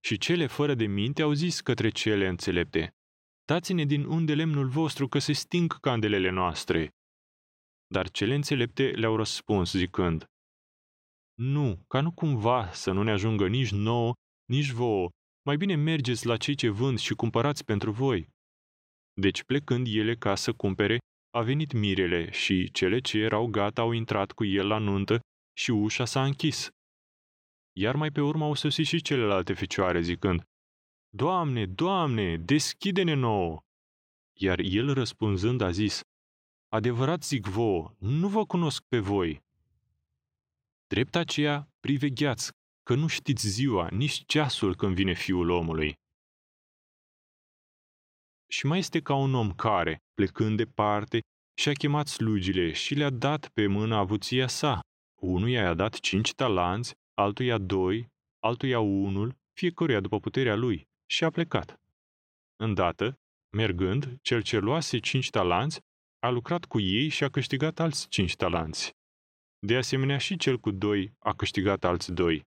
Și cele fără de minte au zis către cele înțelepte, Dați-ne din unde lemnul vostru că se sting candelele noastre. Dar cele înțelepte le-au răspuns zicând, Nu, ca nu cumva să nu ne ajungă nici nouă, nici vouă, mai bine mergeți la cei ce vând și cumpărați pentru voi. Deci plecând ele ca să cumpere, a venit mirele și cele ce erau gata au intrat cu el la nuntă și ușa s-a închis. Iar mai pe urmă au sosit și celelalte fecioare zicând, Doamne, Doamne, deschide-ne nouă! Iar el răspunzând a zis, Adevărat zic vouă, nu vă cunosc pe voi. Drept aceea, privegheați, că nu știți ziua, nici ceasul când vine Fiul omului. Și mai este ca un om care, plecând departe, și-a chemat slugile și le-a dat pe mână avuția sa. Unuia i-a dat cinci talanți, altuia doi, altuia unul, fiecăruia după puterea lui și a plecat. Îndată, mergând, cel ce luase cinci talanți a lucrat cu ei și a câștigat alți cinci talanți. De asemenea, și cel cu doi a câștigat alți doi.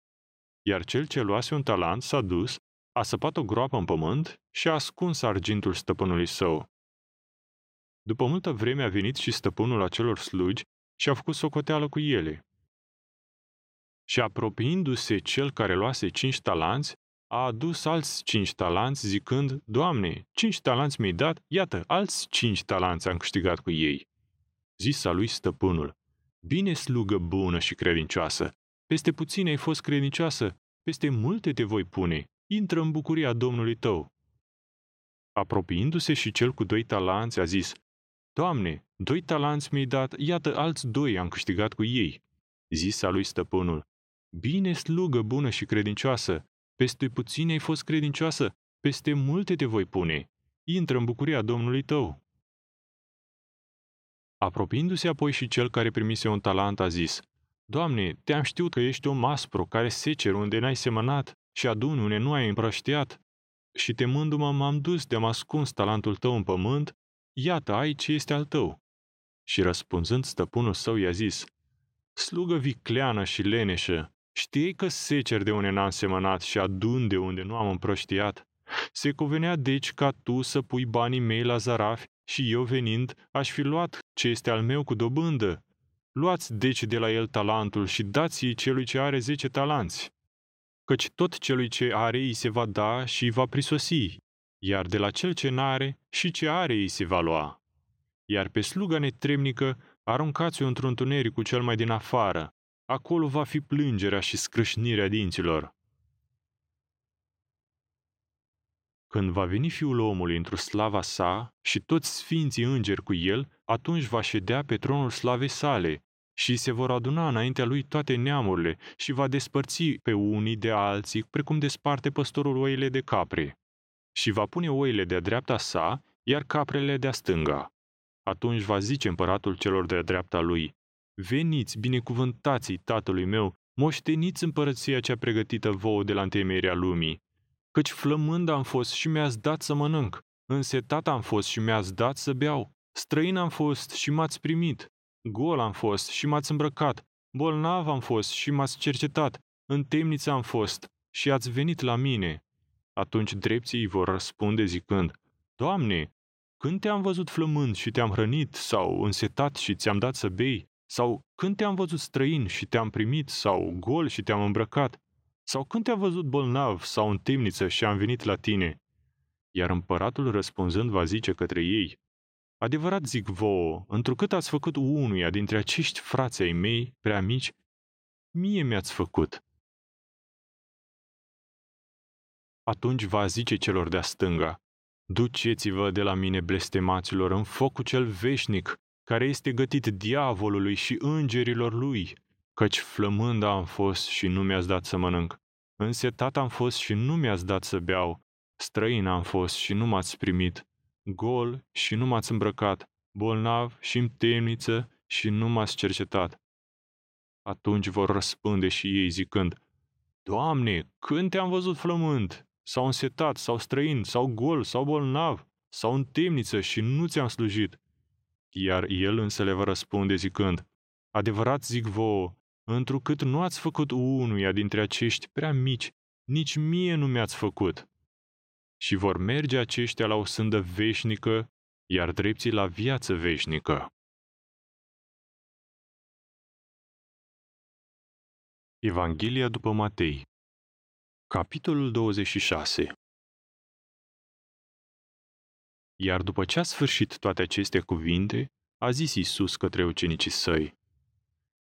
Iar cel ce luase un talent s-a dus, a săpat o groapă în pământ și a ascuns argintul stăpânului său. După multă vreme a venit și stăpânul acelor slugi și a făcut socoteală cu ele. Și apropiindu-se cel care luase cinci talanți, a adus alți cinci talanți, zicând, Doamne, cinci talanți mi-ai dat, iată, alți cinci talanți am câștigat cu ei. Zisa lui stăpânul, Bine, slugă bună și credincioasă, peste puține ai fost credincioasă, peste multe te voi pune, intră în bucuria Domnului tău. Apropiindu-se și cel cu doi talanți, a zis, Doamne, doi talanți mi-ai dat, iată alți doi am câștigat cu ei. Zisa lui stăpânul, Bine, slugă bună și credincioasă, peste puține ai fost credincioasă, peste multe te voi pune. Intră în bucuria Domnului tău. Apropiindu-se apoi și cel care primise un talent a zis, Doamne, te-am știut că ești om aspru, care seceri unde n-ai semănat și aduni unde nu ai împrăștiat. Și temându-mă m-am dus de-am ascuns talentul tău în pământ, iată, ai ce este al tău. Și răspunzând stăpânul său i-a zis, Slugă vicleană și leneșă, știi că seceri de unde n-am semănat și adun de unde nu am împrăștiat? Se cuvenea deci ca tu să pui banii mei la zarafi și eu venind aș fi luat ce este al meu cu dobândă. Luați deci de la el talentul și dați-i celui ce are zece talanți. Căci tot celui ce are îi se va da și îi va prisosi, iar de la cel ce n-are și ce are îi se va lua. Iar pe sluga netremnică aruncați-o într-un tuneric cu cel mai din afară. Acolo va fi plângerea și scrâșnirea dinților. Când va veni Fiul omului într-o slava sa și toți sfinții îngeri cu el, atunci va ședea pe tronul slavei sale și se vor aduna înaintea lui toate neamurile și va despărți pe unii de alții, precum desparte păstorul oile de capre. Și va pune oile de-a dreapta sa, iar caprele de-a stânga. Atunci va zice împăratul celor de-a dreapta lui, Veniți, binecuvântații tatălui meu, moșteniți împărăția cea pregătită vouă de la întemeierea lumii, căci flămând am fost și mi-ați dat să mănânc, însetat am fost și mi-ați dat să beau, străin am fost și m-ați primit, gol am fost și m-ați îmbrăcat, bolnav am fost și m-ați cercetat, în temniță am fost și ați venit la mine. Atunci drepții îi vor răspunde zicând, Doamne, când te-am văzut flămând și te-am hrănit, sau însetat și ți-am dat să bei, sau când te-am văzut străin și te-am primit, sau gol și te-am îmbrăcat, sau când te-am văzut bolnav sau în temniță și am venit la tine? Iar împăratul răspunzând va zice către ei, Adevărat zic vouă, întrucât ați făcut unuia dintre acești frați ai mei, prea mici, mie mi-ați făcut. Atunci va zice celor de-a stânga, Duceți-vă de la mine, blestemaților, în focul cel veșnic, care este gătit diavolului și îngerilor lui, căci flămând am fost și nu mi-ați dat să mănânc, însetat am fost și nu mi-ați dat să beau, străin am fost și nu m-ați primit, gol și nu m-ați îmbrăcat, bolnav și în temniță și nu m-ați cercetat. Atunci vor răspunde și ei zicând, Doamne, când te-am văzut flământ, sau însetat, sau străin, sau gol, sau bolnav, sau în temniță și nu ți-am slujit? Iar el însă le va răspunde zicând, Adevărat zic vouă, întrucât nu ați făcut unuia dintre acești prea mici, nici mie nu mi-ați făcut. Și vor merge aceștia la o sândă veșnică, iar drepții la viață veșnică. Evanghelia după Matei Capitolul 26 Iar după ce a sfârșit toate aceste cuvinte, a zis Isus către ucenicii săi,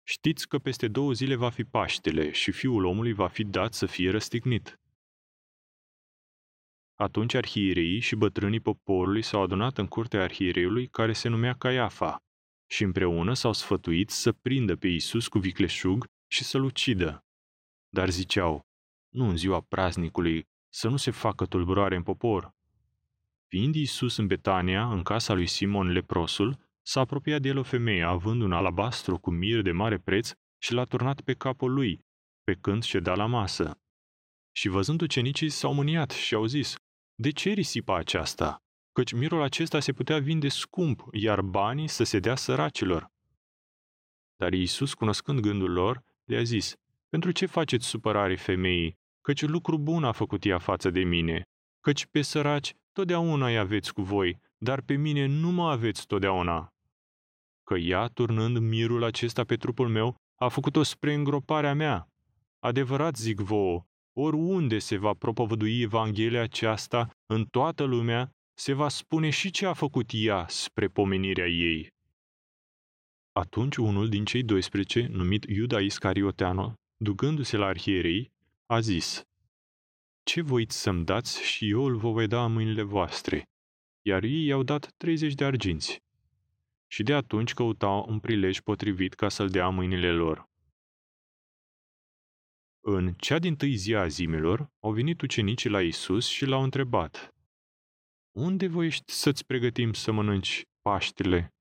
Știți că peste două zile va fi Paștele și Fiul omului va fi dat să fie răstignit. Atunci arhiereii și bătrânii poporului s-au adunat în curtea arhiereiului care se numea Caiafa și împreună s-au sfătuit să prindă pe Isus cu vicleșug și să-l ucidă. Dar ziceau, nu în ziua praznicului, să nu se facă tulburare în popor. Fiind Iisus în Betania, în casa lui Simon leprosul, s-a apropiat de el o femeie, având un alabastru cu mir de mare preț și l-a turnat pe capul lui, pe când ședea la masă. Și văzând ucenicii, s-au mâniat și au zis, De ce risipa aceasta? Căci mirul acesta se putea vinde scump, iar banii să se dea săracilor. Dar Iisus, cunoscând gândul lor, le-a zis, Pentru ce faceți supărare femeii? căci lucru bun a făcut ea față de mine, căci pe săraci totdeauna îi aveți cu voi, dar pe mine nu mă aveți totdeauna. Că ea, turnând mirul acesta pe trupul meu, a făcut-o spre îngroparea mea. Adevărat zic vouă, oriunde se va propovădui Evanghelia aceasta în toată lumea, se va spune și ce a făcut ea spre pomenirea ei. Atunci unul din cei 12, numit Iuda Iscarioteanu, ducându-se la arhierei, a zis, Ce voiți să-mi dați și eu îl voi da în mâinile voastre? Iar ei i-au dat 30 de arginți. Și de atunci căutau un prilej potrivit ca să-l dea în mâinile lor. În cea din tâi zi a zimilor, au venit ucenicii la Isus și l-au întrebat, Unde voiești să-ți pregătim să mănânci Paștile?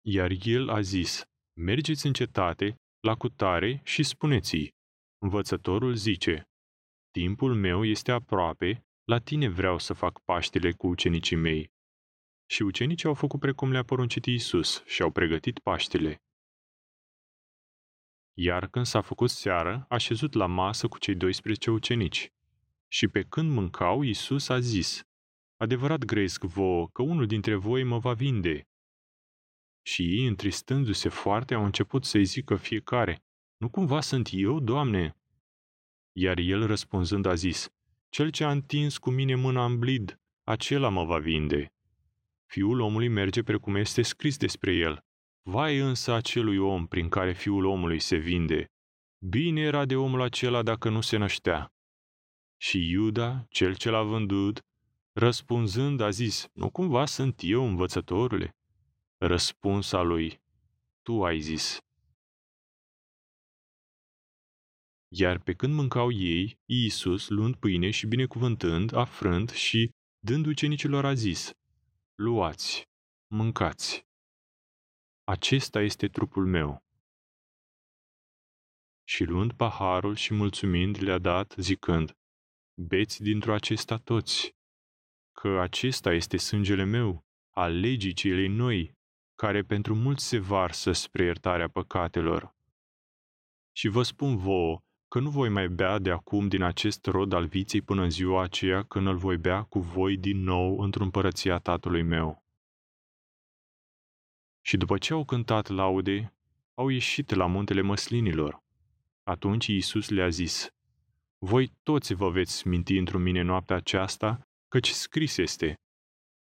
Iar el a zis, Mergeți în cetate, la cutare și spuneți-i, Învățătorul zice, Timpul meu este aproape, la tine vreau să fac Paștile cu ucenicii mei. Și ucenicii au făcut precum le-a poruncit Iisus și au pregătit Paștile. Iar când s-a făcut seară, a șezut la masă cu cei 12 ucenici. Și pe când mâncau, Iisus a zis, Adevărat gresc vouă că unul dintre voi mă va vinde. Și ei, întristându-se foarte, au început să-i zică fiecare, Nu cumva sunt eu, Doamne? Iar el răspunzând a zis, Cel ce a întins cu mine mâna în blid, acela mă va vinde. Fiul omului merge precum este scris despre el. Vai însă acelui om prin care fiul omului se vinde. Bine era de omul acela dacă nu se năștea. Și Iuda, cel ce l-a vândut, răspunzând a zis, nu cumva sunt eu învățătorule? Răspunsa lui, tu ai zis. Iar pe când mâncau ei, Iisus, luând pâine și binecuvântând, afrând și, dând ucenicilor, a zis, Luați, mâncați. Acesta este trupul meu. Și luând paharul și mulțumind, le-a dat, zicând, Beți dintr-o acesta toți, că acesta este sângele meu, al legii celei noi, care pentru mulți se varsă spre iertarea păcatelor. Și vă spun vouă că nu voi mai bea de acum din acest rod al viței până în ziua aceea când îl voi bea cu voi din nou într-un împărăția tatălui meu. Și după ce au cântat laude, au ieșit la muntele măslinilor. Atunci Iisus le-a zis, Voi toți vă veți minti într-un mine noaptea aceasta, căci scris este,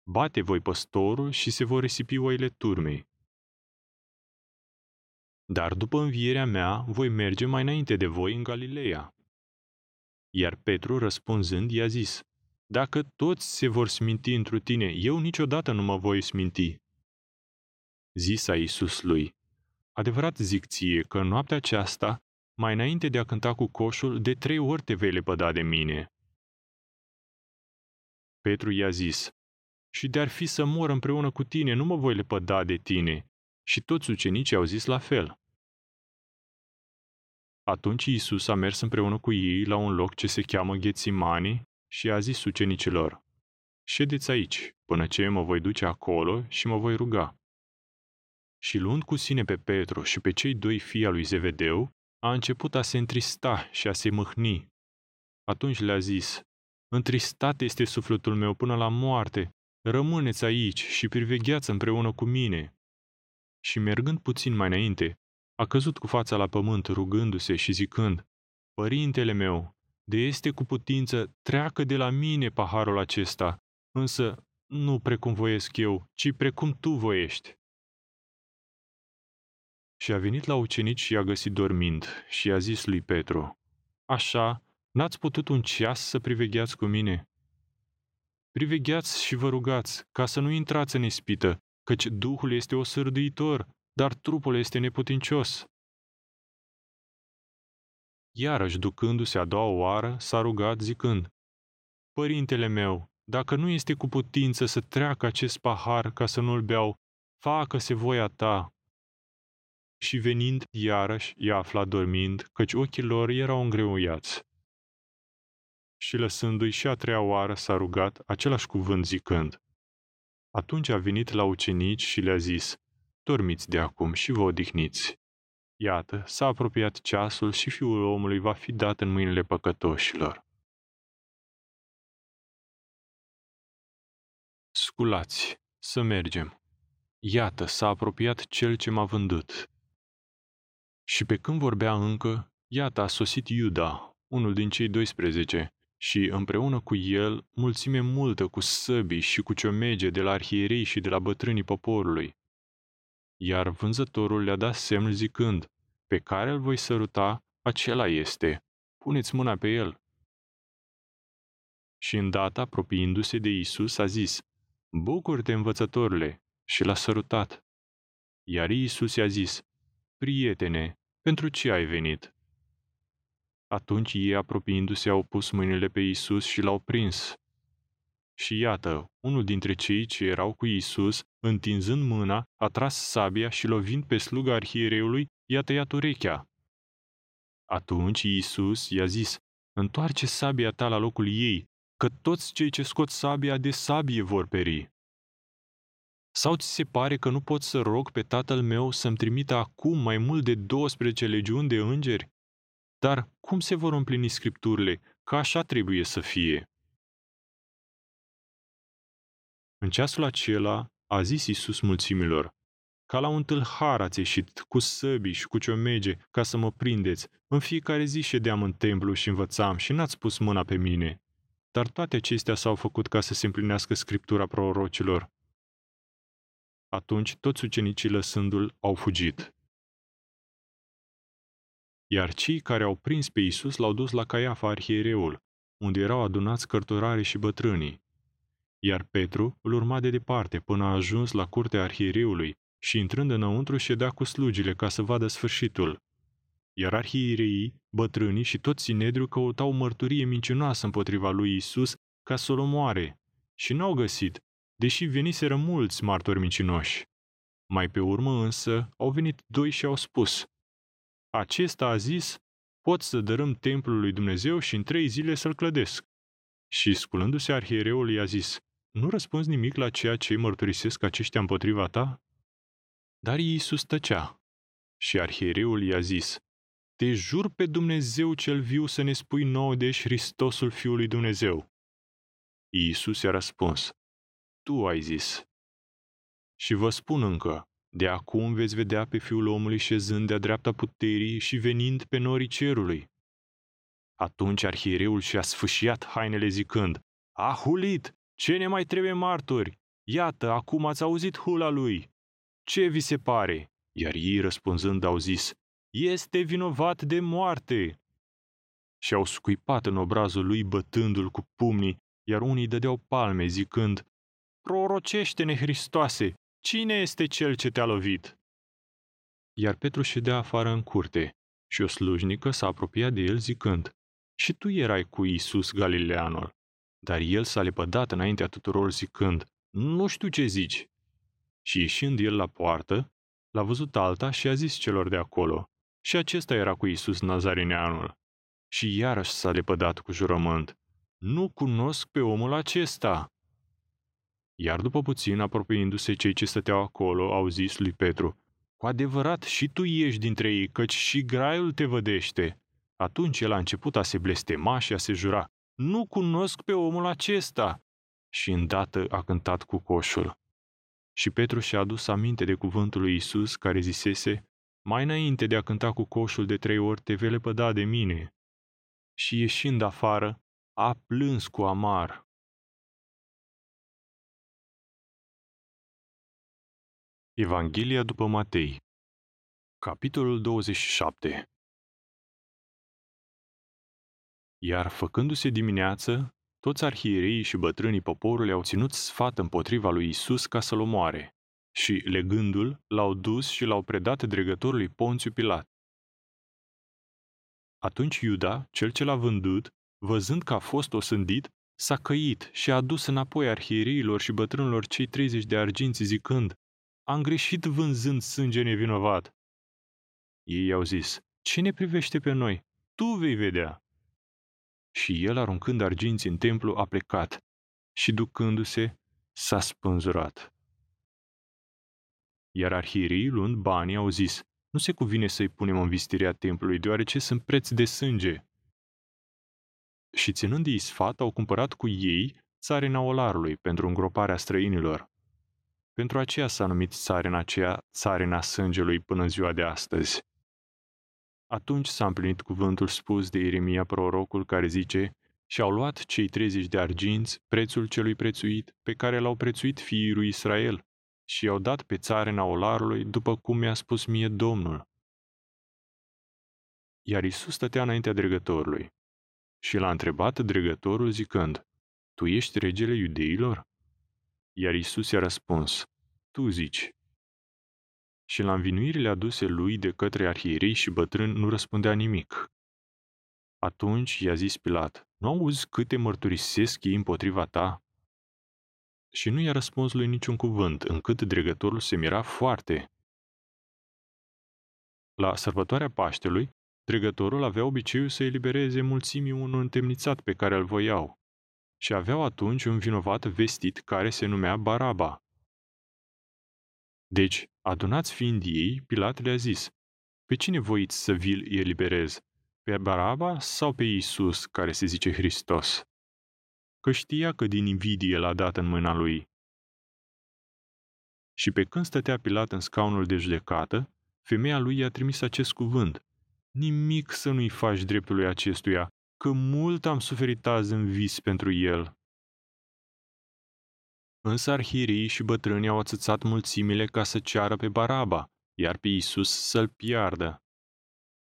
Bate voi păstorul și se vor risipi oile turmei. Dar după învierea mea, voi merge mai înainte de voi în Galileea. Iar Petru, răspunzând, i-a zis, Dacă toți se vor sminti întru tine, eu niciodată nu mă voi sminti. Zisa Iisus lui, Adevărat zic ție că în noaptea aceasta, mai înainte de a cânta cu coșul, de trei ori te vei lepăda de mine. Petru i-a zis, și de-ar fi să mor împreună cu tine, nu mă voi lepăda de tine. Și toți ucenicii au zis la fel. Atunci Iisus a mers împreună cu ei la un loc ce se cheamă Ghețimani și a zis ucenicilor, Ședeți aici, până ce mă voi duce acolo și mă voi ruga. Și luând cu sine pe Petru și pe cei doi fii al lui Zevedeu, a început a se întrista și a se mâhni. Atunci le-a zis, Întristat este sufletul meu până la moarte, rămâneți aici și privegheați împreună cu mine. Și mergând puțin mai înainte, a căzut cu fața la pământ rugându-se și zicând, Părintele meu, de este cu putință, treacă de la mine paharul acesta, însă nu precum voiesc eu, ci precum tu voiești. Și a venit la ucenici și i-a găsit dormind și i-a zis lui Petru, Așa, n-ați putut un ceas să privegheați cu mine? Privegheați și vă rugați, ca să nu intrați în ispită, căci Duhul este osârduitor, dar trupul este neputincios. Iarăși, ducându-se a doua oară, s-a rugat zicând, Părintele meu, dacă nu este cu putință să treacă acest pahar ca să nu-l beau, facă-se voia ta. Și venind iarăși, i-a aflat dormind, căci ochii lor erau îngreuiați. Și lăsându-i și a treia oară s-a rugat același cuvânt zicând. Atunci a venit la ucenici și le-a zis, dormiți de acum și vă odihniți. Iată, s-a apropiat ceasul și fiul omului va fi dat în mâinile păcătoșilor. Sculați, să mergem. Iată, s-a apropiat cel ce m-a vândut. Și pe când vorbea încă, iată a sosit Iuda, unul din cei 12, și împreună cu el mulțime multă cu săbii și cu ciomege de la arhierei și de la bătrânii poporului. Iar vânzătorul le-a dat semn zicând, pe care îl voi săruta, acela este, puneți mâna pe el. Și îndată, apropiindu-se de Isus, a zis, Bucur-te, învățătorule, și l-a sărutat. Iar Iisus i-a zis, Prietene, pentru ce ai venit? Atunci ei, apropiindu-se, au pus mâinile pe Isus și l-au prins. Și iată, unul dintre cei ce erau cu Isus, întinzând mâna, a tras sabia și lovind pe sluga arhiereului, i-a tăiat urechea. Atunci Iisus i-a zis, întoarce sabia ta la locul ei, că toți cei ce scot sabia de sabie vor peri. Sau ți se pare că nu pot să rog pe tatăl meu să-mi trimită acum mai mult de 12 legiuni de îngeri? Dar cum se vor împlini scripturile, că așa trebuie să fie? În ceasul acela a zis Iisus mulțimilor, ca la un tâlhar ați ieșit, cu săbii și cu ciomege, ca să mă prindeți. În fiecare zi ședeam în templu și învățam și n-ați pus mâna pe mine. Dar toate acestea s-au făcut ca să se împlinească scriptura prorocilor. Atunci toți ucenicii lăsându-l au fugit. Iar cei care au prins pe Isus l-au dus la Caiafa arhiereul, unde erau adunați cărturarii și bătrânii. Iar Petru îl urma de departe până a ajuns la curtea arhiereului și intrând înăuntru ședea cu slugile ca să vadă sfârșitul. Iar arhiereii, bătrânii și tot Sinedriu căutau mărturie mincinoasă împotriva lui Isus ca să-l omoare și n-au găsit, deși veniseră mulți martori mincinoși. Mai pe urmă însă au venit doi și au spus, Acesta a zis, pot să dărâm templul lui Dumnezeu și în trei zile să-l clădesc. Și sculându-se arhiereul i-a zis, Nu răspunzi nimic la ceea ce mărturisesc aceștia împotriva ta? Dar Iisus tăcea. Și arhiereul i-a zis, Te jur pe Dumnezeu cel viu să ne spui nouă de Hristosul Fiului Dumnezeu. Iisus i-a răspuns, Tu ai zis. Și vă spun încă, de acum veți vedea pe Fiul omului șezând de-a dreapta puterii și venind pe norii cerului. Atunci arhiereul și-a sfâșiat hainele zicând, A hulit! Ce ne mai trebuie martori? Iată, acum ați auzit hula lui. Ce vi se pare? Iar ei răspunzând au zis, Este vinovat de moarte! Și au scuipat în obrazul lui bătându-l cu pumnii, iar unii dădeau palme zicând, Prorocește-ne, Hristoase, cine este cel ce te-a lovit? Iar Petru ședea afară în curte și o slujnică s-a apropiat de el zicând, Și tu erai cu Iisus Galileanul. Dar el s-a lepădat înaintea tuturor zicând, Nu știu ce zici. Și ieșind el la poartă, l-a văzut alta și a zis celor de acolo, și acesta era cu Iisus Nazarineanul. Și iarăși s-a lepădat cu jurământ, nu cunosc pe omul acesta. Iar după puțin, apropiindu-se cei ce stăteau acolo, au zis lui Petru, cu adevărat și tu ești dintre ei, căci și graiul te vădește. Atunci el a început a se blestema și a se jura, nu cunosc pe omul acesta. Și îndată a cântat cu coșul. Și Petru și-a adus aminte de cuvântul lui Isus care zisese, mai înainte de a cânta cu coșul de trei ori te vei lepăda de mine. Și ieșind afară, a plâns cu amar. Evanghelia după Matei Capitolul 27 Iar făcându-se dimineață, toți arhiereii și bătrânii poporului au ținut sfat împotriva lui Isus ca să-l omoare și, legându-l, l-au dus și l-au predat dregătorului Ponțiu Pilat. Atunci Iuda, cel ce l-a vândut, văzând că a fost osândit, s-a căit și a adus înapoi arhiereilor și bătrânilor cei 30 de arginți zicând, Am greșit vânzând sânge nevinovat. Ei i-au zis, Cine privește pe noi? Tu vei vedea. Și el, aruncând arginții în templu, a plecat și, ducându-se, s-a spânzurat. Iar arhierii, luând banii, au zis, nu se cuvine să-i punem în vistirea templului, deoarece sunt preț de sânge. Și ținând ei sfat, au cumpărat cu ei țarina olarului pentru îngroparea străinilor. Pentru aceea s-a numit țarina aceea țarina sângelui până în ziua de astăzi. Atunci s-a împlinit cuvântul spus de Ieremia prorocul care zice și au luat cei 30 de arginți, prețul celui prețuit, pe care l-au prețuit fiii lui Israel, și și-au dat pe țarina olarului, după cum mi-a spus mie Domnul. Iar Isus stătea înaintea dregătorului și l-a întrebat dregătorul zicând, Tu ești regele iudeilor? Iar Isus i-a răspuns, Tu zici. Și la învinuirile aduse lui de către arhierei și bătrâni nu răspundea nimic. Atunci i-a zis Pilat, Nu auzi câte mărturisesc ei împotriva ta? Și nu i-a răspuns lui niciun cuvânt, încât dregătorul se mira foarte. La sărbătoarea Paștelui, dregătorul avea obiceiul să elibereze mulțimii un întemnițat pe care îl voiau și aveau atunci un vinovat vestit care se numea Baraba. Deci, adunați fiind ei, Pilat le-a zis, pe cine voiți să vi-l eliberez? Pe Baraba sau pe Iisus, care se zice Hristos? Că știa că din invidie l-a dat în mâna lui. Și pe când stătea Pilat în scaunul de judecată, femeia lui i-a trimis acest cuvânt. Nimic să nu-i faci dreptului acestuia, că mult am suferit azi în vis pentru el. Însă arhirii și bătrânii au ațățat mulțimile ca să ceară pe Baraba, iar pe Iisus să-l piardă.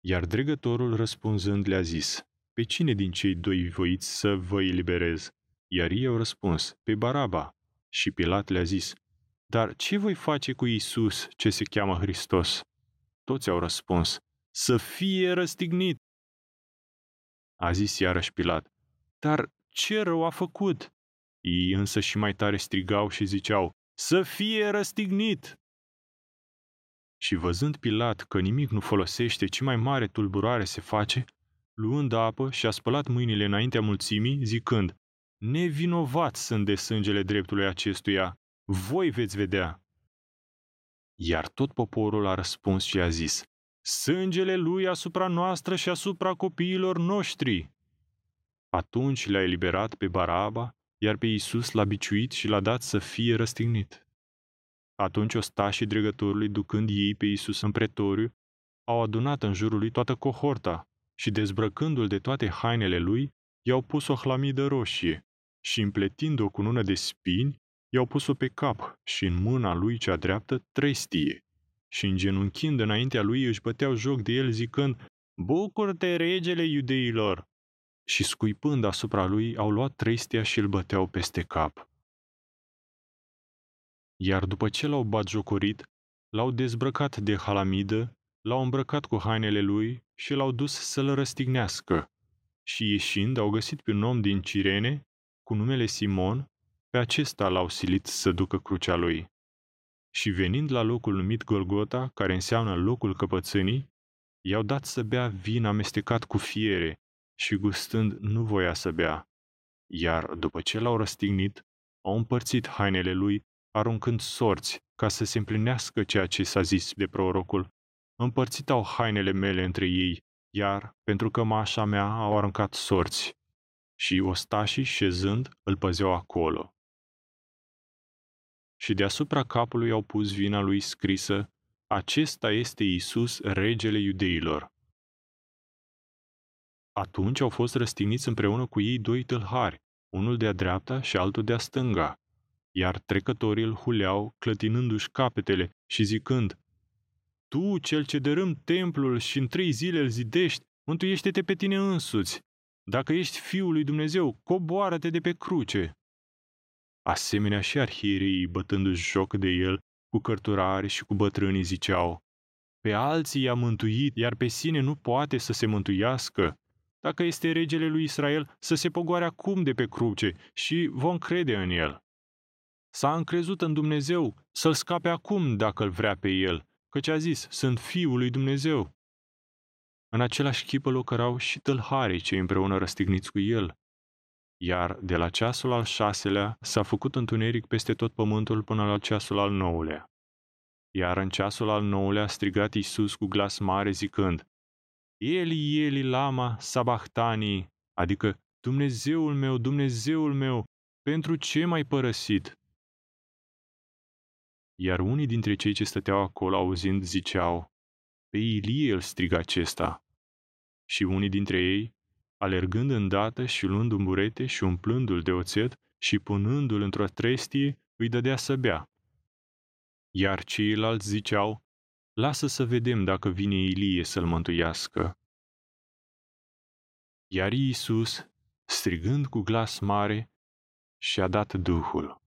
Iar dregătorul răspunzând le-a zis, Pe cine din cei doi voiți să vă eliberez? Iar ei au răspuns, Pe Baraba. Și Pilat le-a zis, Dar ce voi face cu Iisus ce se cheamă Hristos? Toți au răspuns, Să fie răstignit. A zis iarăși Pilat, Dar ce rău a făcut? Ei însă și mai tare strigau și ziceau, Să fie răstignit! Și văzând Pilat că nimic nu folosește, ci mai mare tulburare se face, luând apă și-a spălat mâinile înaintea mulțimii, zicând, Nevinovați sunt de sângele dreptului acestuia, voi veți vedea. Iar tot poporul a răspuns și a zis, Sângele lui asupra noastră și asupra copiilor noștri. Atunci le-a eliberat pe Baraba, iar pe Iisus l-a biciuit și l-a dat să fie răstignit. Atunci ostașii dregătorului, ducând ei pe Iisus în pretoriu, au adunat în jurul lui toată cohorta și, dezbrăcându-l de toate hainele lui, i-au pus o hlamidă roșie și, împletind-o cu ună de spini, i-au pus-o pe cap și în mâna lui cea dreaptă trestie. Și îngenunchind înaintea lui își băteau joc de el zicând, Bucur-te, regele iudeilor! Și scuipând asupra lui, au luat trestia și îl băteau peste cap. Iar după ce l-au batjocorit, l-au dezbrăcat de halamidă, l-au îmbrăcat cu hainele lui și l-au dus să-l răstignească. Și ieșind, au găsit pe un om din Cirene, cu numele Simon, pe acesta l-au silit să ducă crucea lui. Și venind la locul numit Golgota, care înseamnă locul căpățânii, i-au dat să bea vin amestecat cu fiere și gustând nu voia să bea. Iar după ce l-au răstignit, au împărțit hainele lui aruncând sorți, ca să se împlinească ceea ce s-a zis de prorocul. Împărțit au hainele mele între ei, iar, pentru că mașa mea, au aruncat sorți. Și ostașii, șezând, îl păzeau acolo. Și deasupra capului au pus vina lui scrisă, Acesta este Isus, regele iudeilor. Atunci au fost răstigniți împreună cu ei doi tâlhari, unul de-a dreapta și altul de-a stânga iar trecătorii îl huleau, clătinându-și capetele și zicând, Tu, cel ce dărâm templul și în trei zile îl zidești, mântuiește-te pe tine însuți. Dacă ești Fiul lui Dumnezeu, coboară-te de pe cruce. Asemenea și arhierii, bătându-și joc de el, cu cărturari și cu bătrânii ziceau, Pe alții i-a mântuit, iar pe sine nu poate să se mântuiască. Dacă este regele lui Israel, să se pogoare acum de pe cruce și vom crede în el. S-a încrezut în Dumnezeu să-l scape acum dacă îl vrea pe el, căci a zis, sunt Fiul lui Dumnezeu. În același chip îl ocărau și tâlharii cei împreună răstigniți cu el. Iar de la ceasul al șaselea s-a făcut întuneric peste tot pământul până la ceasul al nouălea. Iar în ceasul al nouălea a strigat Isus cu glas mare zicând, Eli, Eli, lama, sabachtani, adică Dumnezeul meu, Dumnezeul meu, pentru ce m-ai părăsit? Iar unii dintre cei ce stăteau acolo auzind ziceau, pe Ilie îl strigă acesta. Și unii dintre ei, alergând îndată și luând un burete și umplându-l de oțet și punându-l într-o trestie, îi dădea să bea. Iar ceilalți ziceau, lasă să vedem dacă vine Ilie să-l mântuiască. Iar Iisus, strigând cu glas mare, și-a dat Duhul.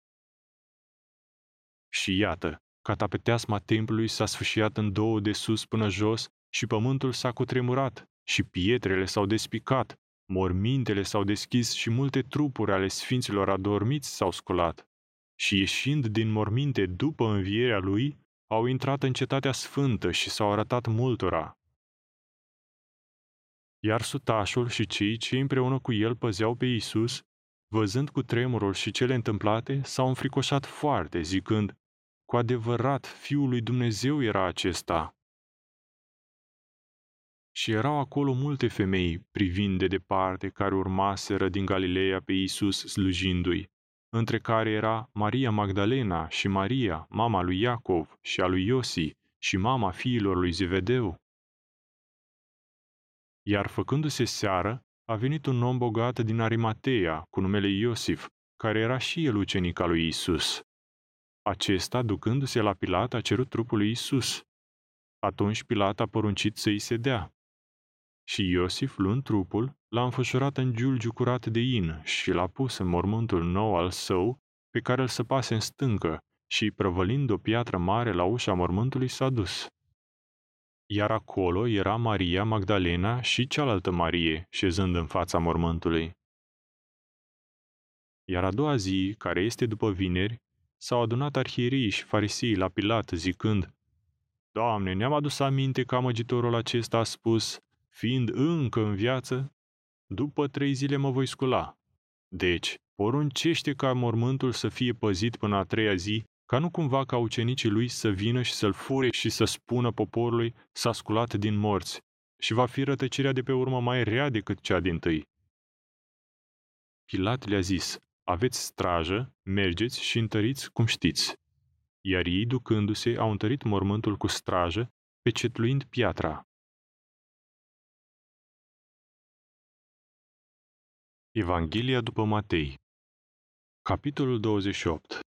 Și iată, catapeteasma templului s-a sfâșiat în două de sus până jos și pământul s-a cutremurat și pietrele s-au despicat, mormintele s-au deschis și multe trupuri ale sfinților adormiți s-au sculat. Și ieșind din morminte după învierea lui, au intrat în cetatea sfântă și s-au arătat multora. Iar sutașul și cei ce împreună cu el păzeau pe Isus, văzând cu tremurul și cele întâmplate, s-au înfricoșat foarte, zicând, cu adevărat, Fiul lui Dumnezeu era acesta. Și erau acolo multe femei, privind de departe, care urmaseră din Galileea pe Isus slujindu-i, între care era Maria Magdalena și Maria, mama lui Iacov și a lui Iosi, și mama fiilor lui Zevedeu. Iar făcându-se seară, a venit un om bogat din Arimatea, cu numele Iosif, care era și el ucenic al lui Isus. Acesta, ducându-se la Pilat, a cerut trupul lui Isus. Atunci Pilat a poruncit să-i se dea. Și Iosif, luând trupul, l-a înfășurat în giulgiu curat de in și l-a pus în mormântul nou al său, pe care îl săpase în stâncă, și, prăvălind o piatră mare la ușa mormântului, s-a dus. Iar acolo era Maria Magdalena și cealaltă Marie, șezând în fața mormântului. Iar a doua zi, care este după vineri, s-au adunat arhierii și farisii la Pilat, zicând, Doamne, ne-am adus aminte că amăgitorul acesta a spus, fiind încă în viață, după trei zile mă voi scula. Deci, poruncește ca mormântul să fie păzit până a treia zi, ca nu cumva ca ucenicii lui să vină și să-l fure și să spună poporului s-a sculat din morți și va fi rătăcirea de pe urmă mai rea decât cea din tâi. Pilat le-a zis, aveți strajă, mergeți și întăriți cum știți. Iar ei, ducându-se, au întărit mormântul cu strajă, pecetluind piatra. Evanghelia după Matei Capitolul 28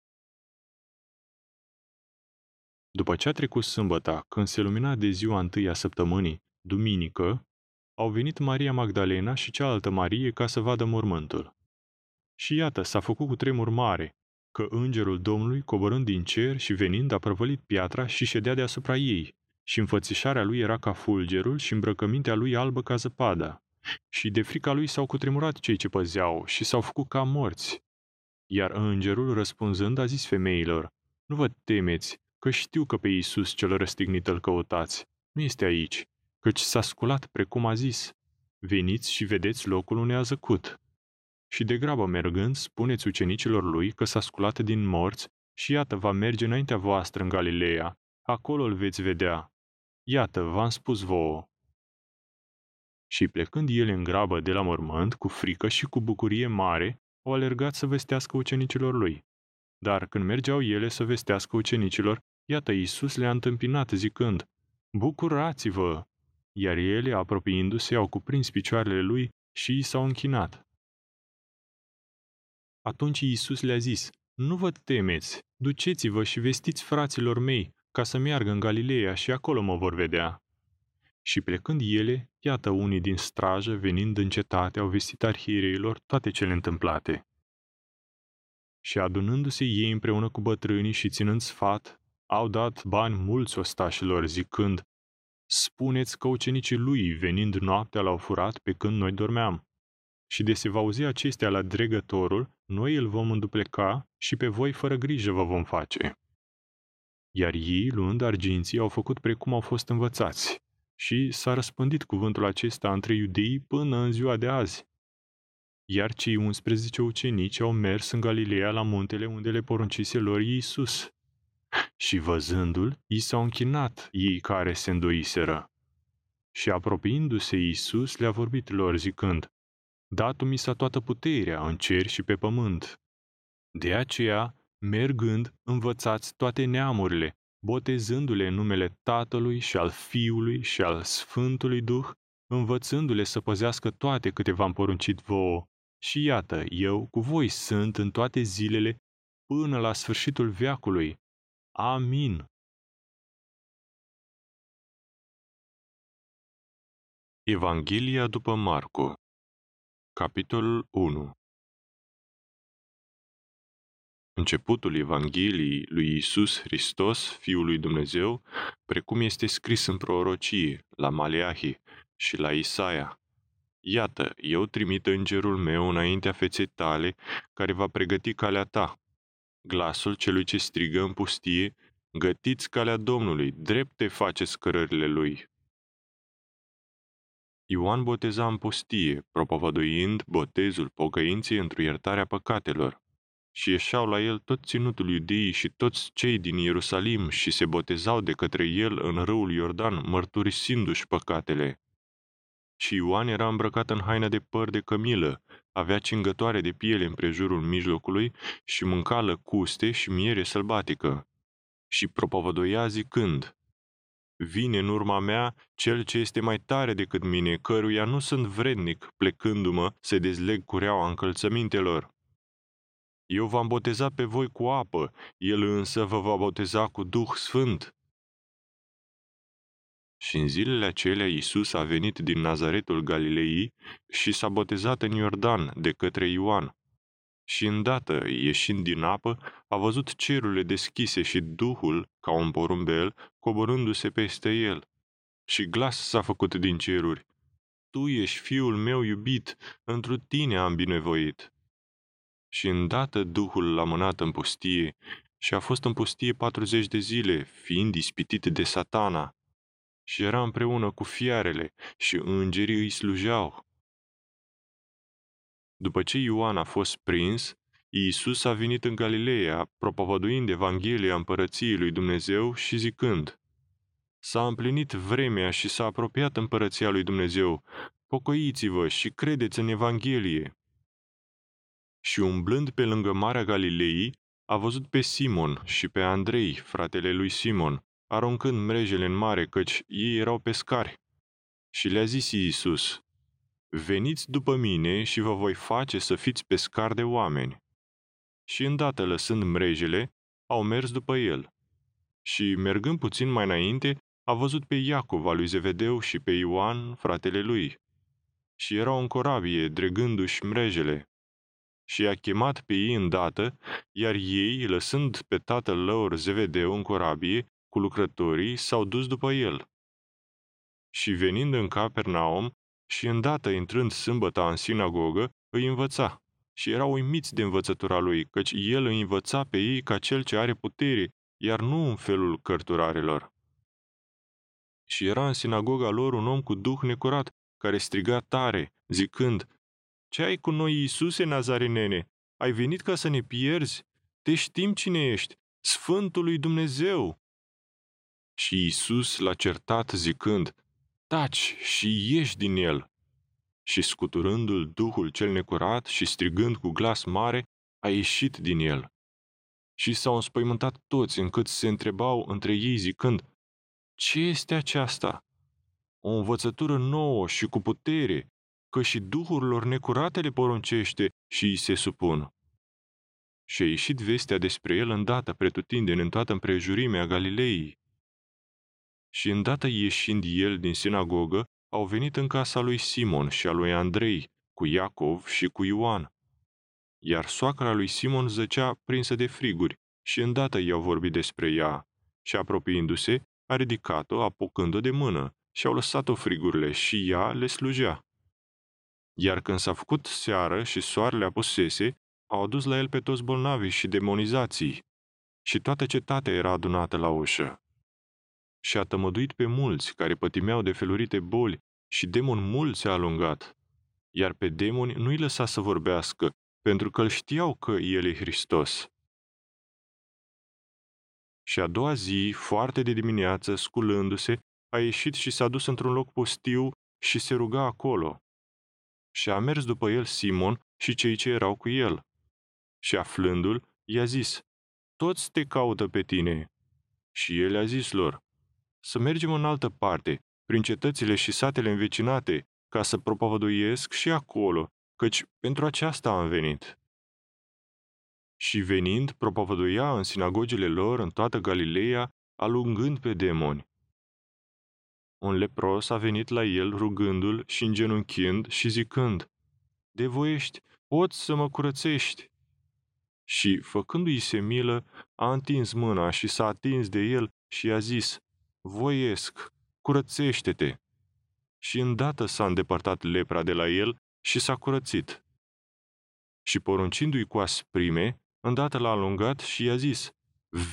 După ce a trecut sâmbăta, când se lumina de ziua întâi a săptămânii, duminică, au venit Maria Magdalena și cealaltă Marie ca să vadă mormântul. Și iată, s-a făcut cu tremur mare, că îngerul Domnului, coborând din cer și venind, a prăvălit piatra și ședea deasupra ei, și înfățișarea lui era ca fulgerul și îmbrăcămintea lui albă ca zăpada. Și de frica lui s-au cutremurat cei ce păzeau și s-au făcut ca morți. Iar îngerul, răspunzând, a zis femeilor, Nu vă temeți, că știu că pe Iisus cel răstignit îl căutați. Nu este aici, căci s-a sculat precum a zis. Veniți și vedeți locul unde a zăcut. Și de grabă mergând, spuneți ucenicilor lui că s-a sculat din morți și iată, va merge înaintea voastră în Galileea. Acolo îl veți vedea. Iată, v-am spus vouă. Și plecând el în grabă de la mormânt, cu frică și cu bucurie mare, au alergat să vestească ucenicilor lui. Dar când mergeau ele să vestească ucenicilor, iată Iisus le-a întâmpinat zicând, Bucurați-vă! Iar ele, apropiindu-se, au cuprins picioarele lui și i s-au închinat. Atunci Iisus le-a zis, Nu vă temeți, duceți-vă și vestiți fraților mei, ca să meargă în Galileea și acolo mă vor vedea. Și plecând ele, iată unii din strajă, venind în cetate, au vestit arhiereilor toate cele întâmplate. Și adunându-se ei împreună cu bătrânii și ținând sfat, au dat bani mulți ostașilor, zicând, Spuneți că ucenicii lui, venind noaptea, l-au furat pe când noi dormeam. Și de se va auzi acestea la dregătorul, noi îl vom îndupleca și pe voi fără grijă vă vom face. Iar ei, luând arginții, au făcut precum au fost învățați. Și s-a răspândit cuvântul acesta între iudei până în ziua de azi. Iar cei 11 ucenici au mers în Galileea la muntele unde le poruncise lor Iisus. și văzându-l, i s-au închinat ei care se îndoiseră. Și apropiindu-se Iisus, le-a vorbit lor zicând, Datu mi s-a toată puterea în cer și pe pământ. De aceea, mergând, învățați toate neamurile, botezându-le în numele Tatălui și al Fiului și al Sfântului Duh, învățându-le să păzească toate câte v-am poruncit vouă. Și iată, eu cu voi sunt în toate zilele până la sfârșitul veacului. Amin. Evanghelia după Marco Capitolul 1 Începutul Evangheliei lui Isus Hristos, Fiul lui Dumnezeu, precum este scris în prorocie, la Maleahi și la Isaia. Iată, eu trimit îngerul meu înaintea feței tale, care va pregăti calea ta. Glasul celui ce strigă în pustie, gătiți calea Domnului, drepte face scărările lui. Ioan boteza în pustie, propovăduind botezul pocăinței într iertarea păcatelor. Și ieșeau la el tot ținutul iudeii și toți cei din Ierusalim și se botezau de către el în râul Iordan, mărturisindu-și păcatele. Și Ioan era îmbrăcat în haină de păr de cămilă, avea cingătoare de piele în prejurul mijlocului și mânca lăcuste și miere sălbatică. Și propovădoia zicând, Vine în urma mea cel ce este mai tare decât mine, căruia nu sunt vrednic, plecându-mă, să dezleg cureaua încălțămintelor. Eu v-am botezat pe voi cu apă, el însă vă va boteza cu Duh Sfânt. Și în zilele acelea Iisus a venit din Nazaretul Galilei și s-a botezat în Iordan de către Ioan. Și îndată, ieșind din apă, a văzut cerurile deschise și Duhul, ca un porumbel, coborându-se peste el. Și glas s-a făcut din ceruri. Tu ești fiul meu iubit, întru tine am binevoit. Și îndată Duhul l-a mânat în pustie și a fost în pustie patruzeci de zile, fiind ispitit de satana și era împreună cu fiarele și îngerii îi slujeau. După ce Ioan a fost prins, Iisus a venit în Galileea, propovăduind Evanghelia împărăției lui Dumnezeu și zicând, S-a împlinit vremea și s-a apropiat împărăția lui Dumnezeu, pocăiți-vă și credeți în Evanghelie. Și umblând pe lângă Marea Galilei, a văzut pe Simon și pe Andrei, fratele lui Simon, aruncând mrejele în mare, căci ei erau pescari. Și le-a zis Iisus, Veniți după mine și vă voi face să fiți pescari de oameni. Și îndată lăsând mrejele, au mers după el. Și, mergând puțin mai înainte, a văzut pe Iacov al lui Zevedeu și pe Ioan, fratele lui. Și erau în corabie, dregându-și mrejele. Și i-a chemat pe ei îndată, iar ei, lăsând pe tatăl lor Zevedeu în corabie, cu lucrătorii s-au dus după el. Și venind în Capernaum și îndată intrând sâmbăta în sinagogă, îi învăța. Și erau uimiți de învățătura lui, căci el îi învăța pe ei ca cel ce are putere, iar nu în felul cărturarilor. Și era în sinagoga lor un om cu duh necurat, care striga tare, zicând, Ce ai cu noi, Iisuse Nazarenene? Ai venit ca să ne pierzi? Te știm cine ești, Sfântul lui Dumnezeu! Și Isus l-a certat zicând, Taci și ieși din el! Și scuturându-l Duhul cel necurat și strigând cu glas mare, a ieșit din el. Și s-au înspăimântat toți încât se întrebau între ei zicând, Ce este aceasta? O învățătură nouă și cu putere, că și duhurilor necurate le poruncește și îi se supun. Și a ieșit vestea despre el îndată pretutindeni în toată împrejurimea Galilei. Și îndată ieșind el din sinagogă, au venit în casa lui Simon și a lui Andrei, cu Iacov și cu Ioan. Iar soacra lui Simon zăcea prinsă de friguri și îndată i-au vorbit despre ea. Și apropiindu-se, a ridicat-o, apucând-o de mână, și au lăsat-o frigurile și ea le slujea. Iar când s-a făcut seară și soarele apusese, au adus la el pe toți bolnavii și demonizații. Și toată cetatea era adunată la ușă și a tămăduit pe mulți care pătimeau de felurite boli și demon mulți a alungat. Iar pe demoni nu-i lăsa să vorbească, pentru că îl știau că El e Hristos. Și a doua zi, foarte de dimineață, sculându-se, a ieșit și s-a dus într-un loc pustiu și se ruga acolo. Și a mers după el Simon și cei ce erau cu el. Și aflându-l, i-a zis, Toți te caută pe tine. Și el a zis lor, Să mergem în altă parte, prin cetățile și satele învecinate, ca să propovăduiesc și acolo, căci pentru aceasta am venit. Și venind, propovăduia în sinagogile lor în toată Galileea, alungând pe demoni. Un lepros a venit la el rugându-l și îngenunchind și zicând, De voiești, poți să mă curățești. Și, făcându-i se milă, a întins mâna și s-a atins de el și i-a zis, Voiesc, curățește-te. Și îndată s-a îndepărtat lepra de la el și s-a curățit. Și poruncindu-i cu asprime, îndată l-a alungat și i-a zis,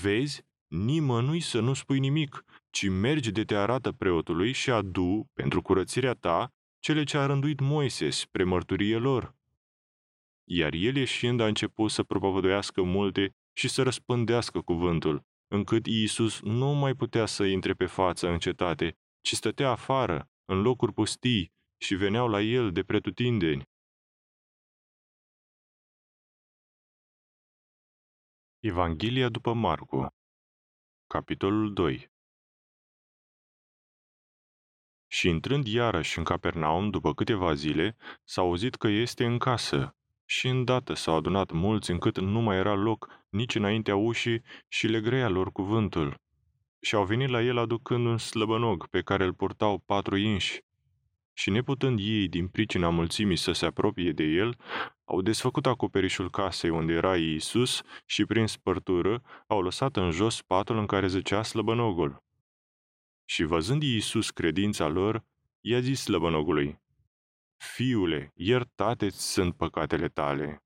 Vezi, nimănui să nu spui nimic, ci mergi de te arată preotului și adu, pentru curățirea ta, cele ce a rânduit Moise spre mărturie lor. Iar el ieșind a început să propovăduiască multe și să răspândească cuvântul, încât Iisus nu mai putea să intre pe față în cetate, ci stătea afară, în locuri pustii, și veneau la el de pretutindeni. Evanghelia după Marcu Capitolul 2 Și intrând iarăși în Capernaum după câteva zile, s-a auzit că este în casă. Și îndată s-au adunat mulți încât nu mai era loc nici înaintea ușii și le greia lor cuvântul. Și au venit la el aducând un slăbănog pe care îl purtau patru inși. Și neputând ei din pricina mulțimii să se apropie de el, au desfăcut acoperișul casei unde era Iisus și prin spărtură au lăsat în jos patul în care zăcea slăbănogul. Și văzând Iisus credința lor, i-a zis slăbănogului, Fiule, iertate sunt păcatele tale.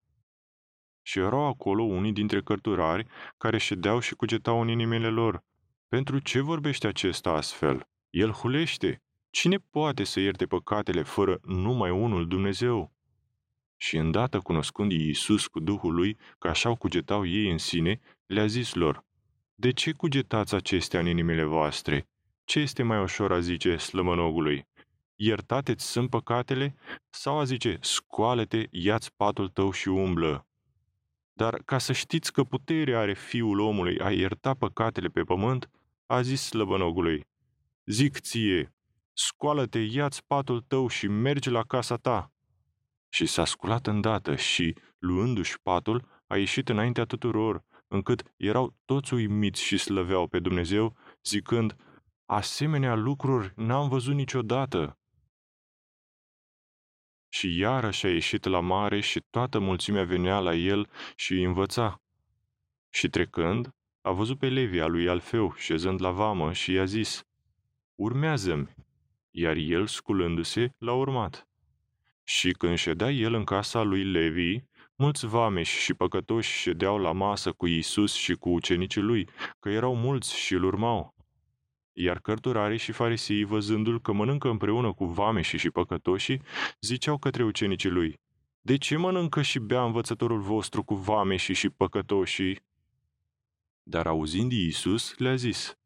Și erau acolo unii dintre cărturari care ședeau și cugetau în inimile lor. Pentru ce vorbește acesta astfel? El hulește. Cine poate să ierte păcatele fără numai unul Dumnezeu? Și îndată cunoscând Iisus cu Duhul lui că așa cugetau ei în sine, le-a zis lor, De ce cugetați acestea în inimile voastre? Ce este mai ușor a zice slămănogului? Iertate-ți sunt păcatele? Sau a zice, scoală-te, ia-ți patul tău și umblă? Dar ca să știți că puterea are Fiul omului a ierta păcatele pe pământ, a zis slăbănogului, Zic ție, scoală-te, ia-ți patul tău și mergi la casa ta. Și s-a sculat îndată și, luându-și patul, a ieșit înaintea tuturor, încât erau toți uimiți și slăveau pe Dumnezeu, zicând, asemenea lucruri n-am văzut niciodată. Și iarăși a ieșit la mare și toată mulțimea venea la el și îi învăța. Și trecând, a văzut pe Levi al lui Alfeu, șezând la vamă și i-a zis, Urmează-mi! Iar el, sculându-se, l-a urmat. Și când ședea el în casa lui Levi, mulți vameși și păcătoși ședeau la masă cu Isus și cu ucenicii lui, că erau mulți și îl urmau. Iar cărturarii și farisii, văzându-l că mănâncă împreună cu vameșii și păcătoșii, ziceau către ucenicii lui, De ce mănâncă și bea învățătorul vostru cu vameșii și păcătoșii? Dar auzind Iisus, le-a zis,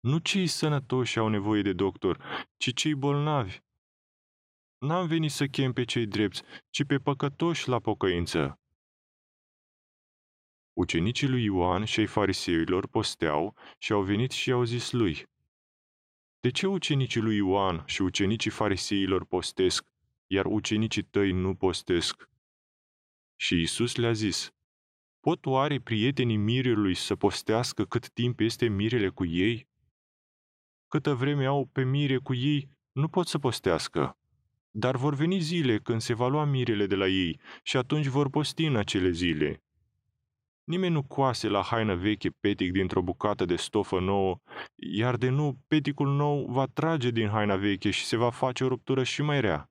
Nu cei sănătoși au nevoie de doctor, ci cei bolnavi. N-am venit să chem pe cei drepți, ci pe păcătoși la pocăință. Ucenicii lui Ioan și ai fariseilor posteau și au venit și au zis lui, De ce ucenicii lui Ioan și ucenicii fariseilor postesc, iar ucenicii tăi nu postesc? Și Isus le-a zis, Pot oare prietenii mirelui să postească cât timp este mirele cu ei? Câtă vreme au pe mire cu ei, nu pot să postească. Dar vor veni zile când se va lua mirele de la ei și atunci vor posti în acele zile. Nimeni nu coase la haină veche petic dintr-o bucată de stofă nouă, iar de nu, peticul nou va trage din haina veche și se va face o ruptură și mai rea.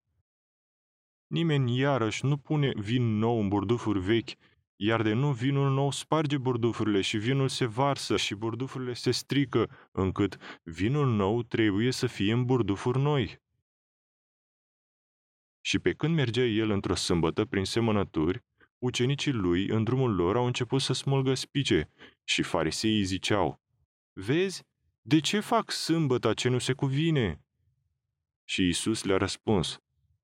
Nimeni iarăși nu pune vin nou în burdufuri vechi, iar de nu vinul nou sparge burdufurile și vinul se varsă și burdufurile se strică, încât vinul nou trebuie să fie în burdufuri noi. Și pe când mergea el într-o sâmbătă prin semănături, ucenicii lui, în drumul lor, au început să smulgă spice și fariseii ziceau, Vezi, de ce fac sâmbăta ce nu se cuvine? Și Isus le-a răspuns,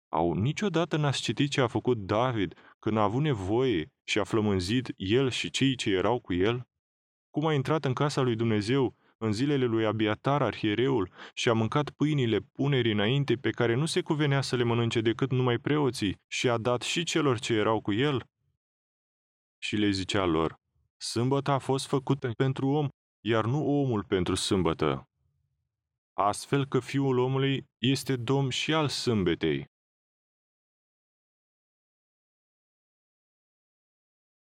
Au, niciodată n-ați citit ce a făcut David când a avut nevoie și a flămânzit el și cei ce erau cu el? Cum a intrat în casa lui Dumnezeu în zilele lui Abiatar, arhiereul, și a mâncat pâinile punerii înainte pe care nu se cuvenea să le mănânce decât numai preoții și a dat și celor ce erau cu el? Și le zicea lor, sâmbăta a fost făcută pentru om, iar nu omul pentru sâmbătă. Astfel că fiul omului este domn și al sâmbetei.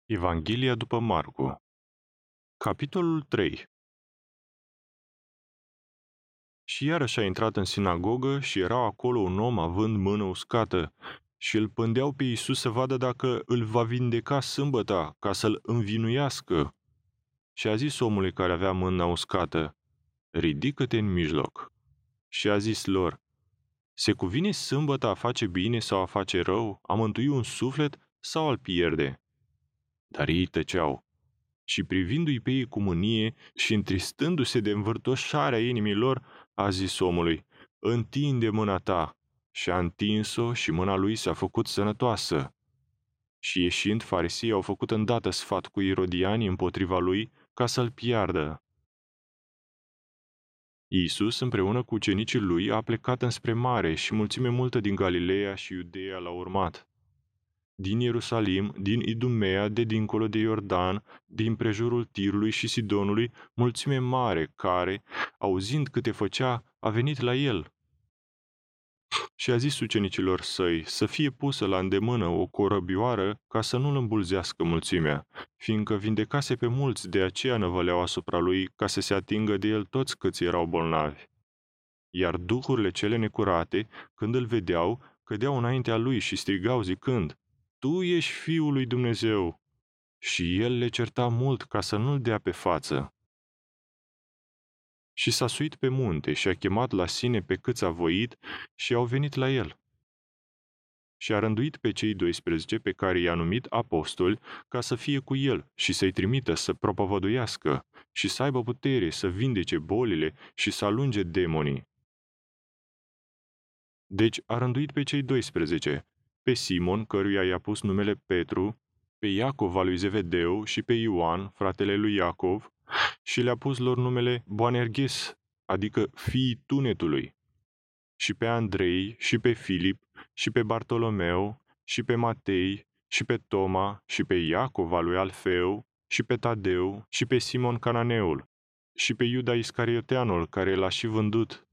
Evanghelia după Marcu Capitolul 3 Și iarăși a intrat în sinagogă și era acolo un om având mână uscată și îl pândeau pe Iisus să vadă dacă îl va vindeca sâmbăta ca să-l învinuiască. Și a zis omului care avea mâna uscată, ridică-te în mijloc. Și a zis lor, se cuvine sâmbăta a face bine sau a face rău, a mântui un suflet sau al pierde? Dar ei tăceau. Și privindu-i pe ei cu mânie și întristându-se de învârtoșarea inimilor, a zis omului, întinde mâna ta. Și a întins-o și mâna lui s-a făcut sănătoasă. Și ieșind, farisii au făcut îndată sfat cu irodianii împotriva lui ca să-l piardă. Iisus, împreună cu ucenicii lui, a plecat înspre mare și mulțime multă din Galileea și Iudeea l-a urmat. Din Ierusalim, din Idumea, de dincolo de Iordan, din prejurul Tirului și Sidonului, mulțime mare care, auzind câte făcea, a venit la el. Și a zis ucenicilor săi să fie pusă la îndemână o corăbioară ca să nu-l îmbulzească mulțimea, fiindcă vindecase pe mulți, de aceea năvăleau asupra lui ca să se atingă de el toți câți erau bolnavi. Iar duhurile cele necurate, când îl vedeau, cădeau înaintea lui și strigau zicând, Tu ești Fiul lui Dumnezeu! Și el le certa mult ca să nu-l dea pe față. Și s-a suit pe munte și a chemat la sine pe câți a voit și au venit la el. Și a rânduit pe cei 12 pe care i-a numit apostoli ca să fie cu el și să-i trimită să propovăduiască și să aibă putere să vindece bolile și să alunge demonii. Deci a rânduit pe cei 12, pe Simon, căruia i-a pus numele Petru, pe Iacov al lui Zevedeu și pe Ioan, fratele lui Iacov, și le-a pus lor numele Boanerges, adică fiii tunetului, și pe Andrei, și pe Filip, și pe Bartolomeu, și pe Matei, și pe Toma, și pe Iacov al lui Alfeu, și pe Tadeu, și pe Simon Cananeul, și pe Iuda Iscarioteanul, care l-a și vândut.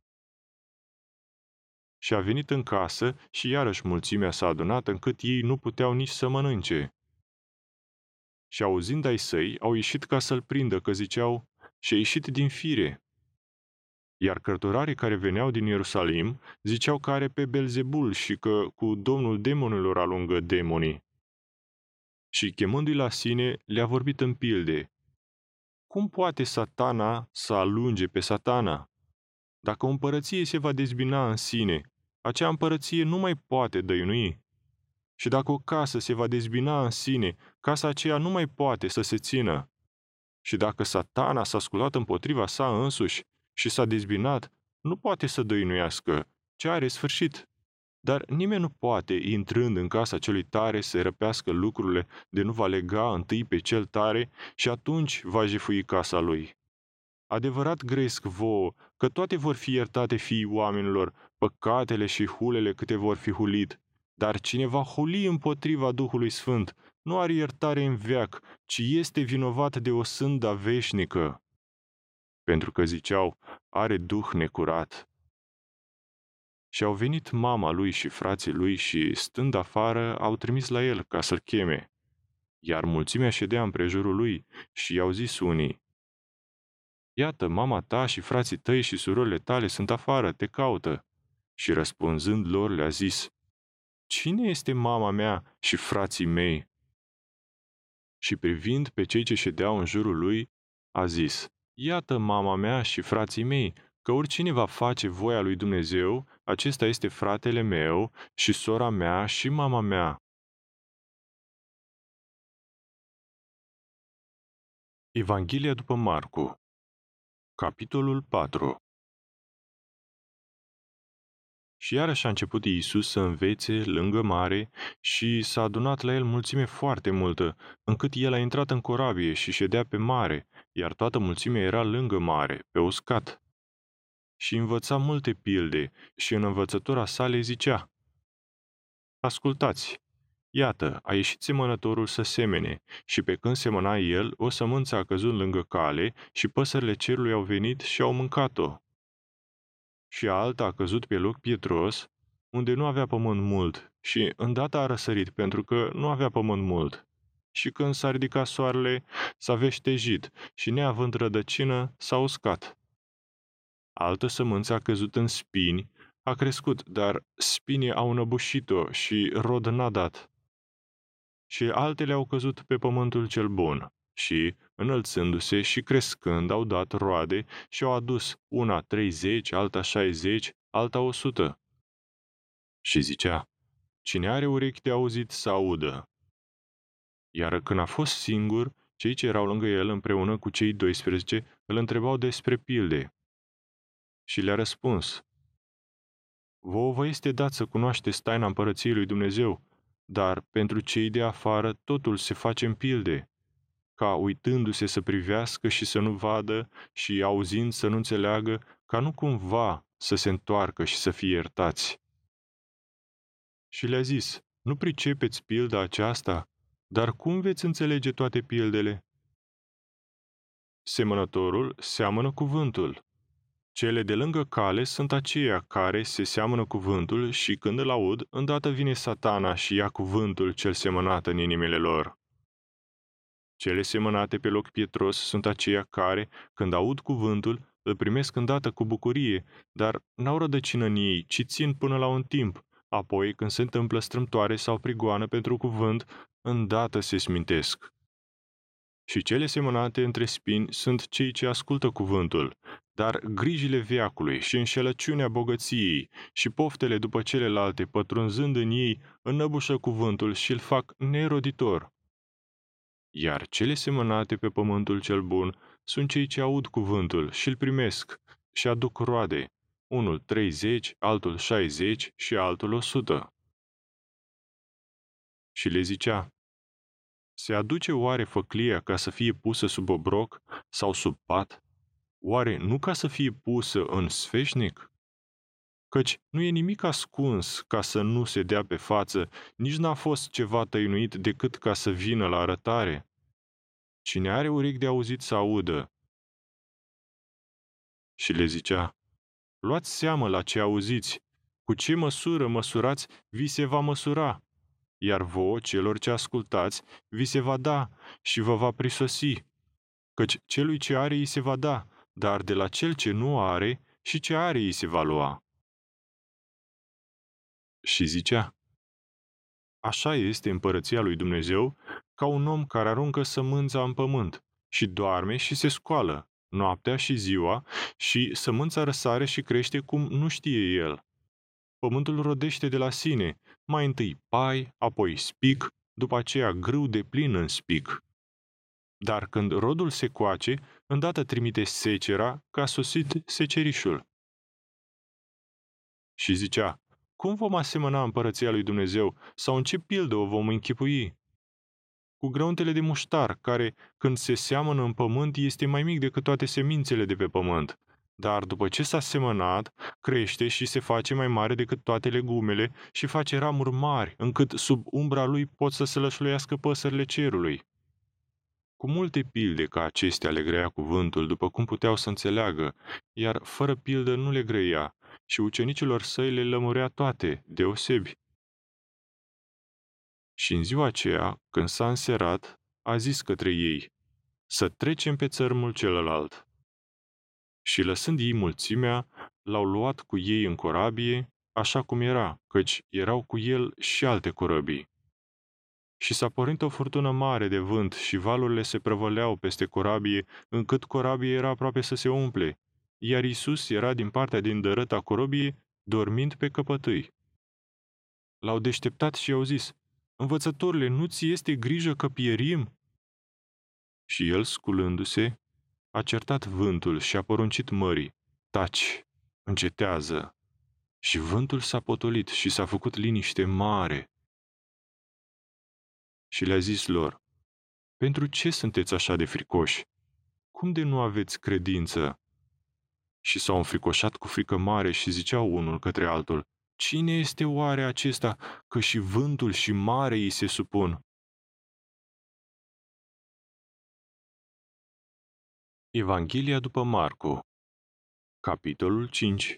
Și a venit în casă și iarăși mulțimea s-a adunat încât ei nu puteau nici să mănânce și auzind ai săi, au ieșit ca să-l prindă, că ziceau, și a ieșit din fire. Iar cărturarii care veneau din Ierusalim ziceau că are pe Belzebul și că cu domnul demonilor alungă demonii. Și chemându-i la sine, le-a vorbit în pilde. Cum poate satana să alunge pe satana? Dacă o împărăție se va dezbina în sine, acea împărăție nu mai poate dăinui. Și dacă o casă se va dezbina în sine, casa aceea nu mai poate să se țină. Și dacă satana s-a sculat împotriva sa însuși și s-a dezbinat, nu poate să dăinuiască, ce are sfârșit. Dar nimeni nu poate, intrând în casa celui tare, să răpească lucrurile de nu va lega întâi pe cel tare și atunci va jefui casa lui. Adevărat gresc vouă că toate vor fi iertate fiii oamenilor, păcatele și hulele câte vor fi hulit, dar cine va huli împotriva Duhului Sfânt nu are iertare în veac, ci este vinovat de o sânda veșnică. Pentru că ziceau, are duh necurat. Și au venit mama lui și frații lui și, stând afară, au trimis la el ca să-l cheme. Iar mulțimea ședea în prejurul lui și i-au zis unii, Iată, mama ta și frații tăi și surorile tale sunt afară, te caută. Și răspunzând lor le-a zis, Cine este mama mea și frații mei? Și privind pe cei ce ședeau în jurul lui, a zis, Iată mama mea și frații mei, că oricine va face voia lui Dumnezeu, acesta este fratele meu și sora mea și mama mea. Evanghelia după Marcu Capitolul 4 Și iarăși a început Iisus să învețe lângă mare și s-a adunat la el mulțime foarte multă, încât el a intrat în corabie și ședea pe mare, iar toată mulțimea era lângă mare, pe uscat. Și învăța multe pilde și în învățătura sa le zicea, Ascultați, Iată, a ieșit semănătorul să semene, și pe când semăna el, o sămânță a căzut lângă cale și păsările cerului au venit și au mâncat-o. Și alta a căzut pe loc pietros, unde nu avea pământ mult, și îndată a răsărit pentru că nu avea pământ mult. Și când s-a ridicat soarele, s-a veștejit și neavând rădăcină, s-a uscat. Altă sămânță a căzut în spini, a crescut, dar spinii au înăbușit-o și rod n-a dat și altele au căzut pe pământul cel bun și, înălțându-se și crescând, au dat roade și au adus una treizeci, alta șaizeci, alta o sută. Și zicea, cine are urechi de auzit să audă. Iar când a fost singur, cei ce erau lângă el împreună cu cei 12 îl întrebau despre pilde. Și le-a răspuns, Vouă vă este dat să cunoașteți taina împărăției lui Dumnezeu, dar pentru cei de afară totul se face în pilde, ca uitându-se să privească și să nu vadă și auzind să nu înțeleagă, ca nu cumva să se întoarcă și să fie iertați. Și le-a zis, nu pricepeți pilda aceasta, dar cum veți înțelege toate pildele? Semănătorul seamănă cuvântul. Cele de lângă cale sunt aceia care se seamănă cuvântul și când îl aud, îndată vine satana și ia cuvântul cel semănat în inimile lor. Cele semănate pe loc pietros sunt aceia care, când aud cuvântul, îl primesc îndată cu bucurie, dar n-au rădăcină în ei, ci țin până la un timp. Apoi, când se întâmplă strâmtoare sau prigoană pentru cuvânt, îndată se smintesc. Și cele semănate între spini sunt cei ce ascultă cuvântul, dar grijile veacului și înșelăciunea bogăției și poftele după celelalte, pătrunzând în ei, înăbușă cuvântul și îl fac neroditor. Iar cele semănate pe pământul cel bun sunt cei ce aud cuvântul și îl primesc și aduc roade, unul 30, altul 60 și altul 100. Și le zicea, se aduce oare făclia ca să fie pusă sub obroc sau sub pat? Oare nu ca să fie pusă în sfeșnic? Căci nu e nimic ascuns ca să nu se dea pe față, nici n-a fost ceva tăinuit decât ca să vină la arătare. Cine are urechi de auzit să audă. Și le zicea, luați seamă la ce auziți, cu ce măsură măsurați, vi se va măsura, iar vouă, celor ce ascultați, vi se va da și vă va prisosi. Căci celui ce are îi se va da, dar de la cel ce nu are și ce are îi se va lua. Și zicea, Așa este împărăția lui Dumnezeu ca un om care aruncă sămânța în pământ și doarme și se scoală, noaptea și ziua, și sămânța răsare și crește cum nu știe el. Pământul rodește de la sine, mai întâi pai, apoi spic, după aceea grâu de plin în spic. Dar când rodul se coace, îndată trimite secera ca a sosit secerișul. Și zicea, cum vom asemăna împărăția lui Dumnezeu sau în ce pildă o vom închipui? Cu grăuntele de muștar, care, când se seamănă în pământ, este mai mic decât toate semințele de pe pământ. Dar după ce s-a semănat, crește și se face mai mare decât toate legumele și face ramuri mari, încât sub umbra lui pot să se lășluiască păsările cerului. Cu multe pilde ca acestea le grăia cuvântul, după cum puteau să înțeleagă, iar fără pildă nu le grăia, și ucenicilor săi le lămurea toate, deosebi. Și în ziua aceea, când s-a înserat, a zis către ei, să trecem pe țărmul celălalt. Și lăsând ei mulțimea, l-au luat cu ei în corabie, așa cum era, căci erau cu el și alte corăbii. Și s-a pornit o furtună mare de vânt și valurile se prăvăleau peste corabie, încât corabie era aproape să se umple, iar Isus era din partea din dărâta corobiei, dormind pe căpătâi. L-au deșteptat și i-au zis, Învățătorile, nu ți este grijă că pierim? Și el, sculându-se, a certat vântul și a poruncit mării, taci, încetează. Și vântul s-a potolit și s-a făcut liniște mare. Și le-a zis lor, pentru ce sunteți așa de fricoși? Cum de nu aveți credință? Și s-au înfricoșat cu frică mare și ziceau unul către altul, Cine este oare acesta că și vântul și mare îi se supun? Evanghelia după Marcu Capitolul 5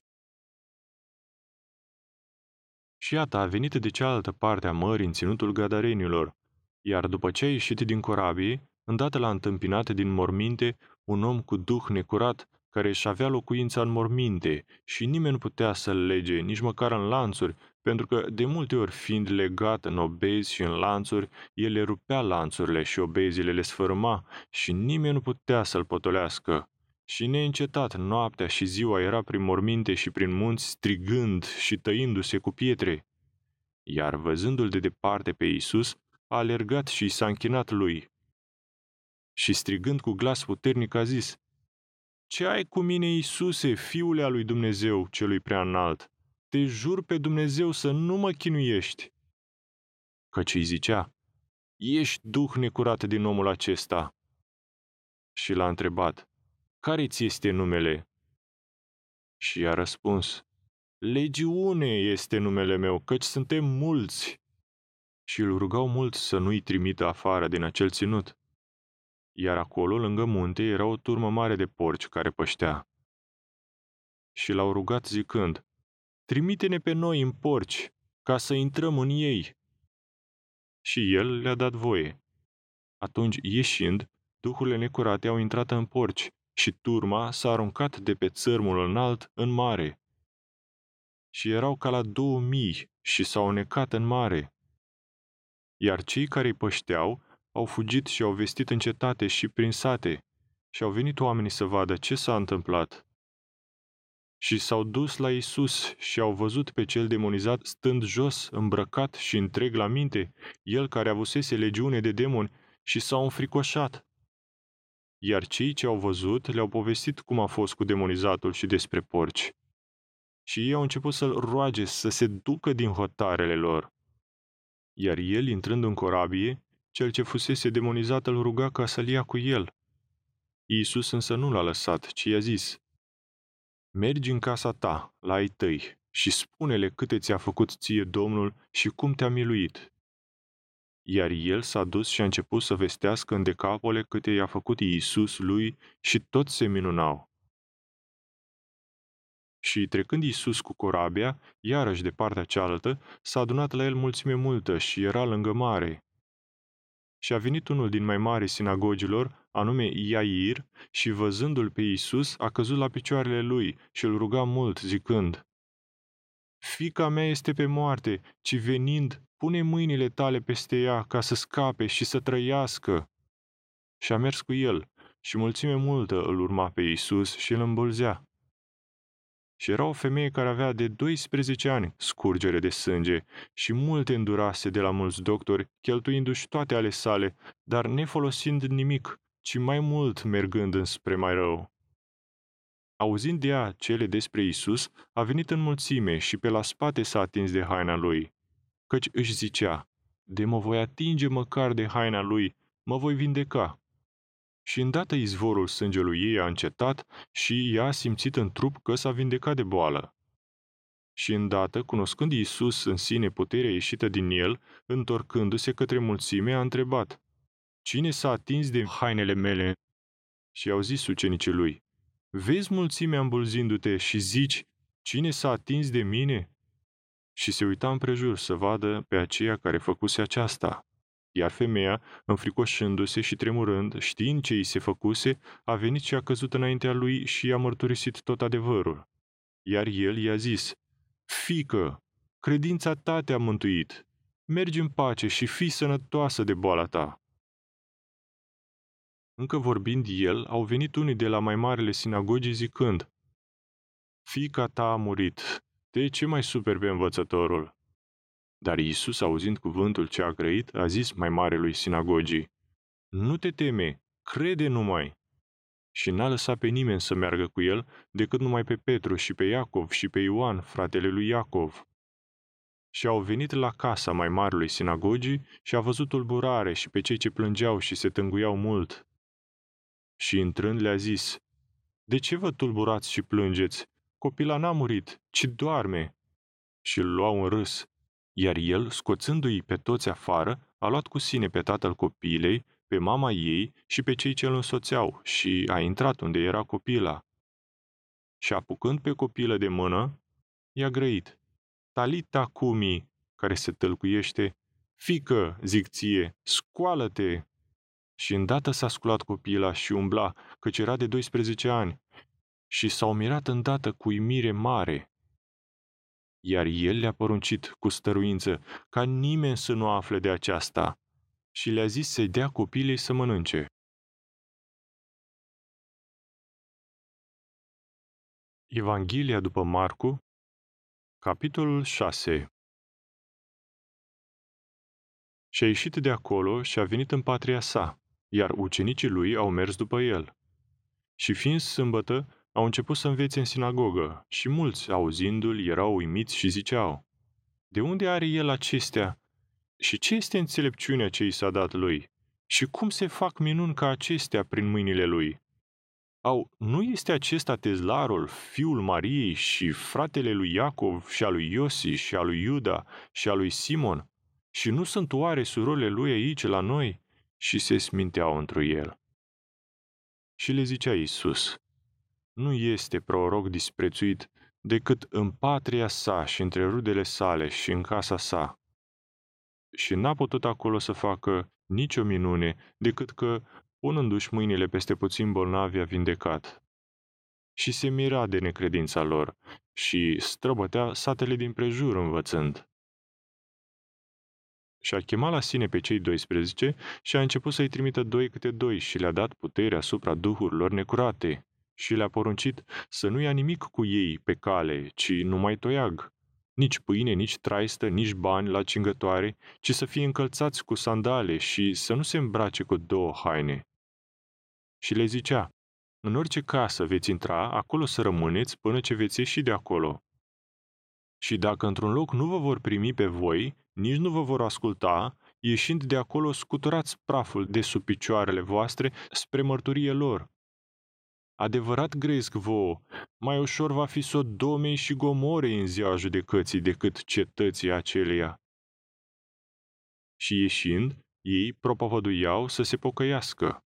Și iată a venit de cealaltă parte a mării în ținutul gadarenilor, iar după ce a ieșit din corabie, îndată l-a întâmpinat din morminte un om cu duh necurat, care își avea locuința în morminte și nimeni nu putea să-l lege, nici măcar în lanțuri, pentru că, de multe ori fiind legat în obezi și în lanțuri, el le rupea lanțurile și obezile le sfărâma și nimeni nu putea să-l potolească. Și neîncetat, noaptea și ziua era prin morminte și prin munți strigând și tăindu-se cu pietre. Iar văzându-l de departe pe Iisus, a alergat și s-a închinat lui. Și strigând cu glas puternic a zis, Ce ai cu mine, Iisuse, fiule al lui Dumnezeu, celui prea înalt? Te jur pe Dumnezeu să nu mă chinuiești. Căci îi zicea, Ești duh necurat din omul acesta. Și l-a întrebat, Care ți este numele? Și i-a răspuns, Legiune este numele meu, căci suntem mulți și îl rugau mult să nu-i trimită afară din acel ținut. Iar acolo, lângă munte, era o turmă mare de porci care păștea. Și l-au rugat zicând, Trimite-ne pe noi în porci, ca să intrăm în ei. Și el le-a dat voie. Atunci, ieșind, duhurile necurate au intrat în porci și turma s-a aruncat de pe țărmul înalt în mare. Și erau ca la două mii și s-au necat în mare iar cei care îi pășteau au fugit și au vestit în cetate și prin sate și au venit oamenii să vadă ce s-a întâmplat. Și s-au dus la Isus și au văzut pe cel demonizat stând jos, îmbrăcat și întreg la minte, el care avusese legiune de demoni, și s-au înfricoșat. Iar cei ce au văzut le-au povestit cum a fost cu demonizatul și despre porci. Și ei au început să-l roage să se ducă din hotarele lor iar el, intrând în corabie, cel ce fusese demonizat îl ruga ca să-l ia cu el. Iisus însă nu l-a lăsat, ci i-a zis, Mergi în casa ta, la ai tăi, și spune-le câte ți-a făcut ție Domnul și cum te-a miluit. Iar el s-a dus și a început să vestească în decapole câte i-a făcut Iisus lui și toți se minunau. Și trecând Iisus cu corabia, iarăși de partea cealaltă, s-a adunat la el mulțime multă și era lângă mare. Și a venit unul din mai mari sinagogilor, anume Iair, și văzându-l pe Iisus, a căzut la picioarele lui și îl ruga mult, zicând, Fica mea este pe moarte, ci venind, pune mâinile tale peste ea ca să scape și să trăiască. Și a mers cu el, și mulțime multă îl urma pe Iisus și îl îmbulzea. Și era o femeie care avea de 12 ani scurgere de sânge și multe îndurase de la mulți doctori, cheltuindu-și toate ale sale, dar nefolosind nimic, ci mai mult mergând înspre mai rău. Auzind de ea cele despre Isus, a venit în mulțime și pe la spate s-a atins de haina lui, căci își zicea, de mă voi atinge măcar de haina lui, mă voi vindeca. Și îndată izvorul sângelui ei a încetat și ea a simțit în trup că s-a vindecat de boală. Și îndată, cunoscând Iisus în sine puterea ieșită din el, întorcându-se către mulțime, a întrebat, Cine s-a atins de hainele mele? Și au zis ucenicii lui, Vezi mulțimea îmbulzindu-te și zici, Cine s-a atins de mine? Și se uita împrejur să vadă pe aceea care făcuse aceasta. Iar femeia, înfricoșându-se și tremurând, știind ce îi se făcuse, a venit și a căzut înaintea lui și i-a mărturisit tot adevărul. Iar el i-a zis, Fică, credința ta te-a mântuit. Mergi în pace și fii sănătoasă de boala ta. Încă vorbind el, au venit unii de la mai marele sinagogii zicând, Fica ta a murit, de ce mai superbe învățătorul? Dar Iisus, auzind cuvântul ce a grăit, a zis mai marelui sinagogii, Nu te teme, crede numai. și n-a lăsat pe nimeni să meargă cu el, decât numai pe Petru și pe Iacov și pe Ioan, fratele lui Iacov. Și au venit la casa mai marului sinagogii și a văzut tulburare și pe cei ce plângeau și se tânguiau mult. Și intrând le-a zis, De ce vă tulburați și plângeți? Copila n-a murit, ci doarme. Și îl luau în râs. Iar el, scoțându-i pe toți afară, a luat cu sine pe tatăl copilei, pe mama ei și pe cei ce îl însoțeau și a intrat unde era copila. Și apucând pe copilă de mână, i-a grăit. Talita cumi, care se tălcuiește, Fică, zic ție, scoală-te! Și îndată s-a sculat copila și umbla, căci era de 12 ani, și s-au mirat îndată cu imire mare. Iar el le-a poruncit cu stăruință ca nimeni să nu afle de aceasta și le-a zis să-i dea copilei să mănânce. Evanghelia după Marcu, capitolul 6 Și a ieșit de acolo și a venit în patria sa, iar ucenicii lui au mers după el. Și fiind sâmbătă, au început să învețe în sinagogă și mulți, auzindu-l, erau uimiți și ziceau, De unde are el acestea? Și ce este înțelepciunea ce i s-a dat lui? Și cum se fac minuni ca acestea prin mâinile lui? Au, nu este acesta tezlarul, fiul Mariei și fratele lui Iacov și al lui Iosi și al lui Iuda și al lui Simon? Și nu sunt oare surorile lui aici la noi? Și se sminteau întru el. Și le zicea Iisus, nu este proroc disprețuit decât în patria sa și între rudele sale și în casa sa. Și n-a putut acolo să facă nicio minune, decât că, punându-și mâinile peste puțin bolnavi, a vindecat. Și se mira de necredința lor și străbătea satele din prejur învățând. Și a chemat la sine pe cei 12 și a început să-i trimită doi câte doi și le-a dat putere asupra duhurilor necurate și le-a poruncit să nu ia nimic cu ei pe cale, ci numai toiag, nici pâine, nici traistă, nici bani la cingătoare, ci să fie încălțați cu sandale și să nu se îmbrace cu două haine. Și le zicea, în orice casă veți intra, acolo să rămâneți până ce veți ieși de acolo. Și dacă într-un loc nu vă vor primi pe voi, nici nu vă vor asculta, ieșind de acolo scuturați praful de sub picioarele voastre spre mărturie lor, Adevărat gresc vouă, mai ușor va fi Sodomei și Gomorei în ziua judecății decât cetății aceleia. Și ieșind, ei propovăduiau să se pocăiască.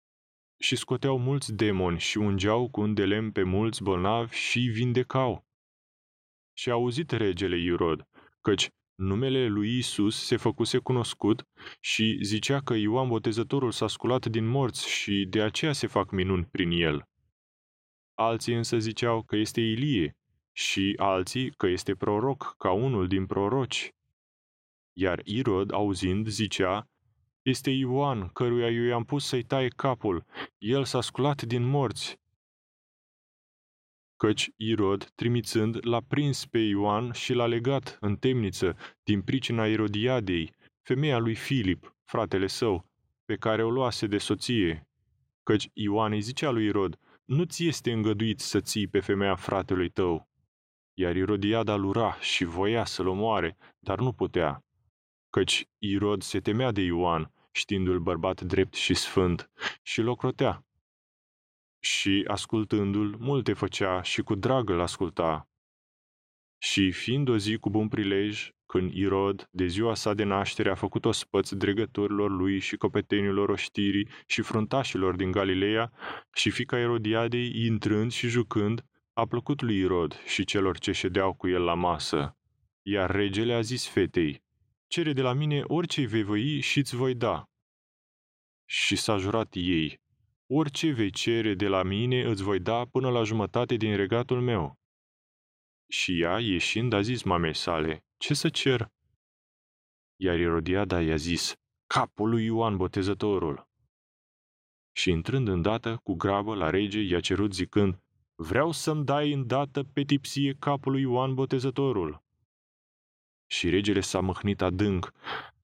Și scoteau mulți demoni și ungeau cu un de lemn pe mulți bolnavi și vindecau. Și a auzit regele Irod, căci numele lui Isus se făcuse cunoscut și zicea că Ioan Botezătorul s-a sculat din morți și de aceea se fac minuni prin el. Alții însă ziceau că este Ilie și alții că este proroc, ca unul din proroci. Iar Irod, auzind, zicea, este Ioan, căruia eu i-am pus să-i taie capul. El s-a sculat din morți. Căci Irod, trimițând, l-a prins pe Ioan și l-a legat în temniță din pricina Irodiadei, femeia lui Filip, fratele său, pe care o luase de soție. Căci Ioan îi zicea lui Irod, nu ți este îngăduit să ții pe femeia fratelui tău. Iar Irodiada lura și voia să-l omoare, dar nu putea, căci Irod se temea de Ioan, știindu-l bărbat drept și sfânt, și locrotea. Și, ascultându-l, multe făcea și cu drag îl asculta. Și, fiind o zi cu bun prilej, când Irod, de ziua sa de naștere, a făcut o spăț dregătorilor lui și copetenilor oștirii și fruntașilor din Galileea, și fica Erodiadei, intrând și jucând, a plăcut lui Irod și celor ce ședeau cu el la masă. Iar regele a zis fetei, cere de la mine orice vei voi și îți voi da. Și s-a jurat ei, orice vei cere de la mine îți voi da până la jumătate din regatul meu. Și ea, ieșind, a zis mamei sale, ce să cer? Iar Irodiada i-a zis, capul lui Ioan Botezătorul. Și intrând îndată, cu grabă, la rege, i-a cerut zicând, vreau să-mi dai îndată pe tipsie capul lui Ioan Botezătorul. Și regele s-a măhnit adânc,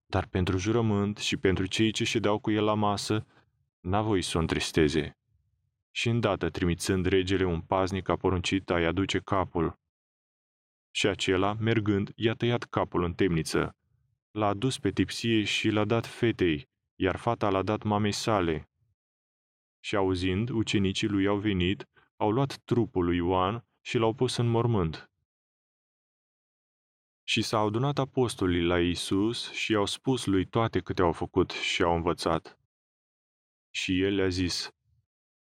dar pentru jurământ și pentru cei ce ședeau cu el la masă, n-a voit să o întristeze. Și îndată, trimițând regele un paznic, a poruncit a-i aduce capul. Și acela, mergând, i-a tăiat capul în temniță. L-a adus pe tipsie și l-a dat fetei, iar fata l-a dat mamei sale. Și auzind, ucenicii lui au venit, au luat trupul lui Ioan și l-au pus în mormânt. Și s-au adunat apostolii la Isus și i-au spus lui toate câte au făcut și au învățat. Și el le-a zis,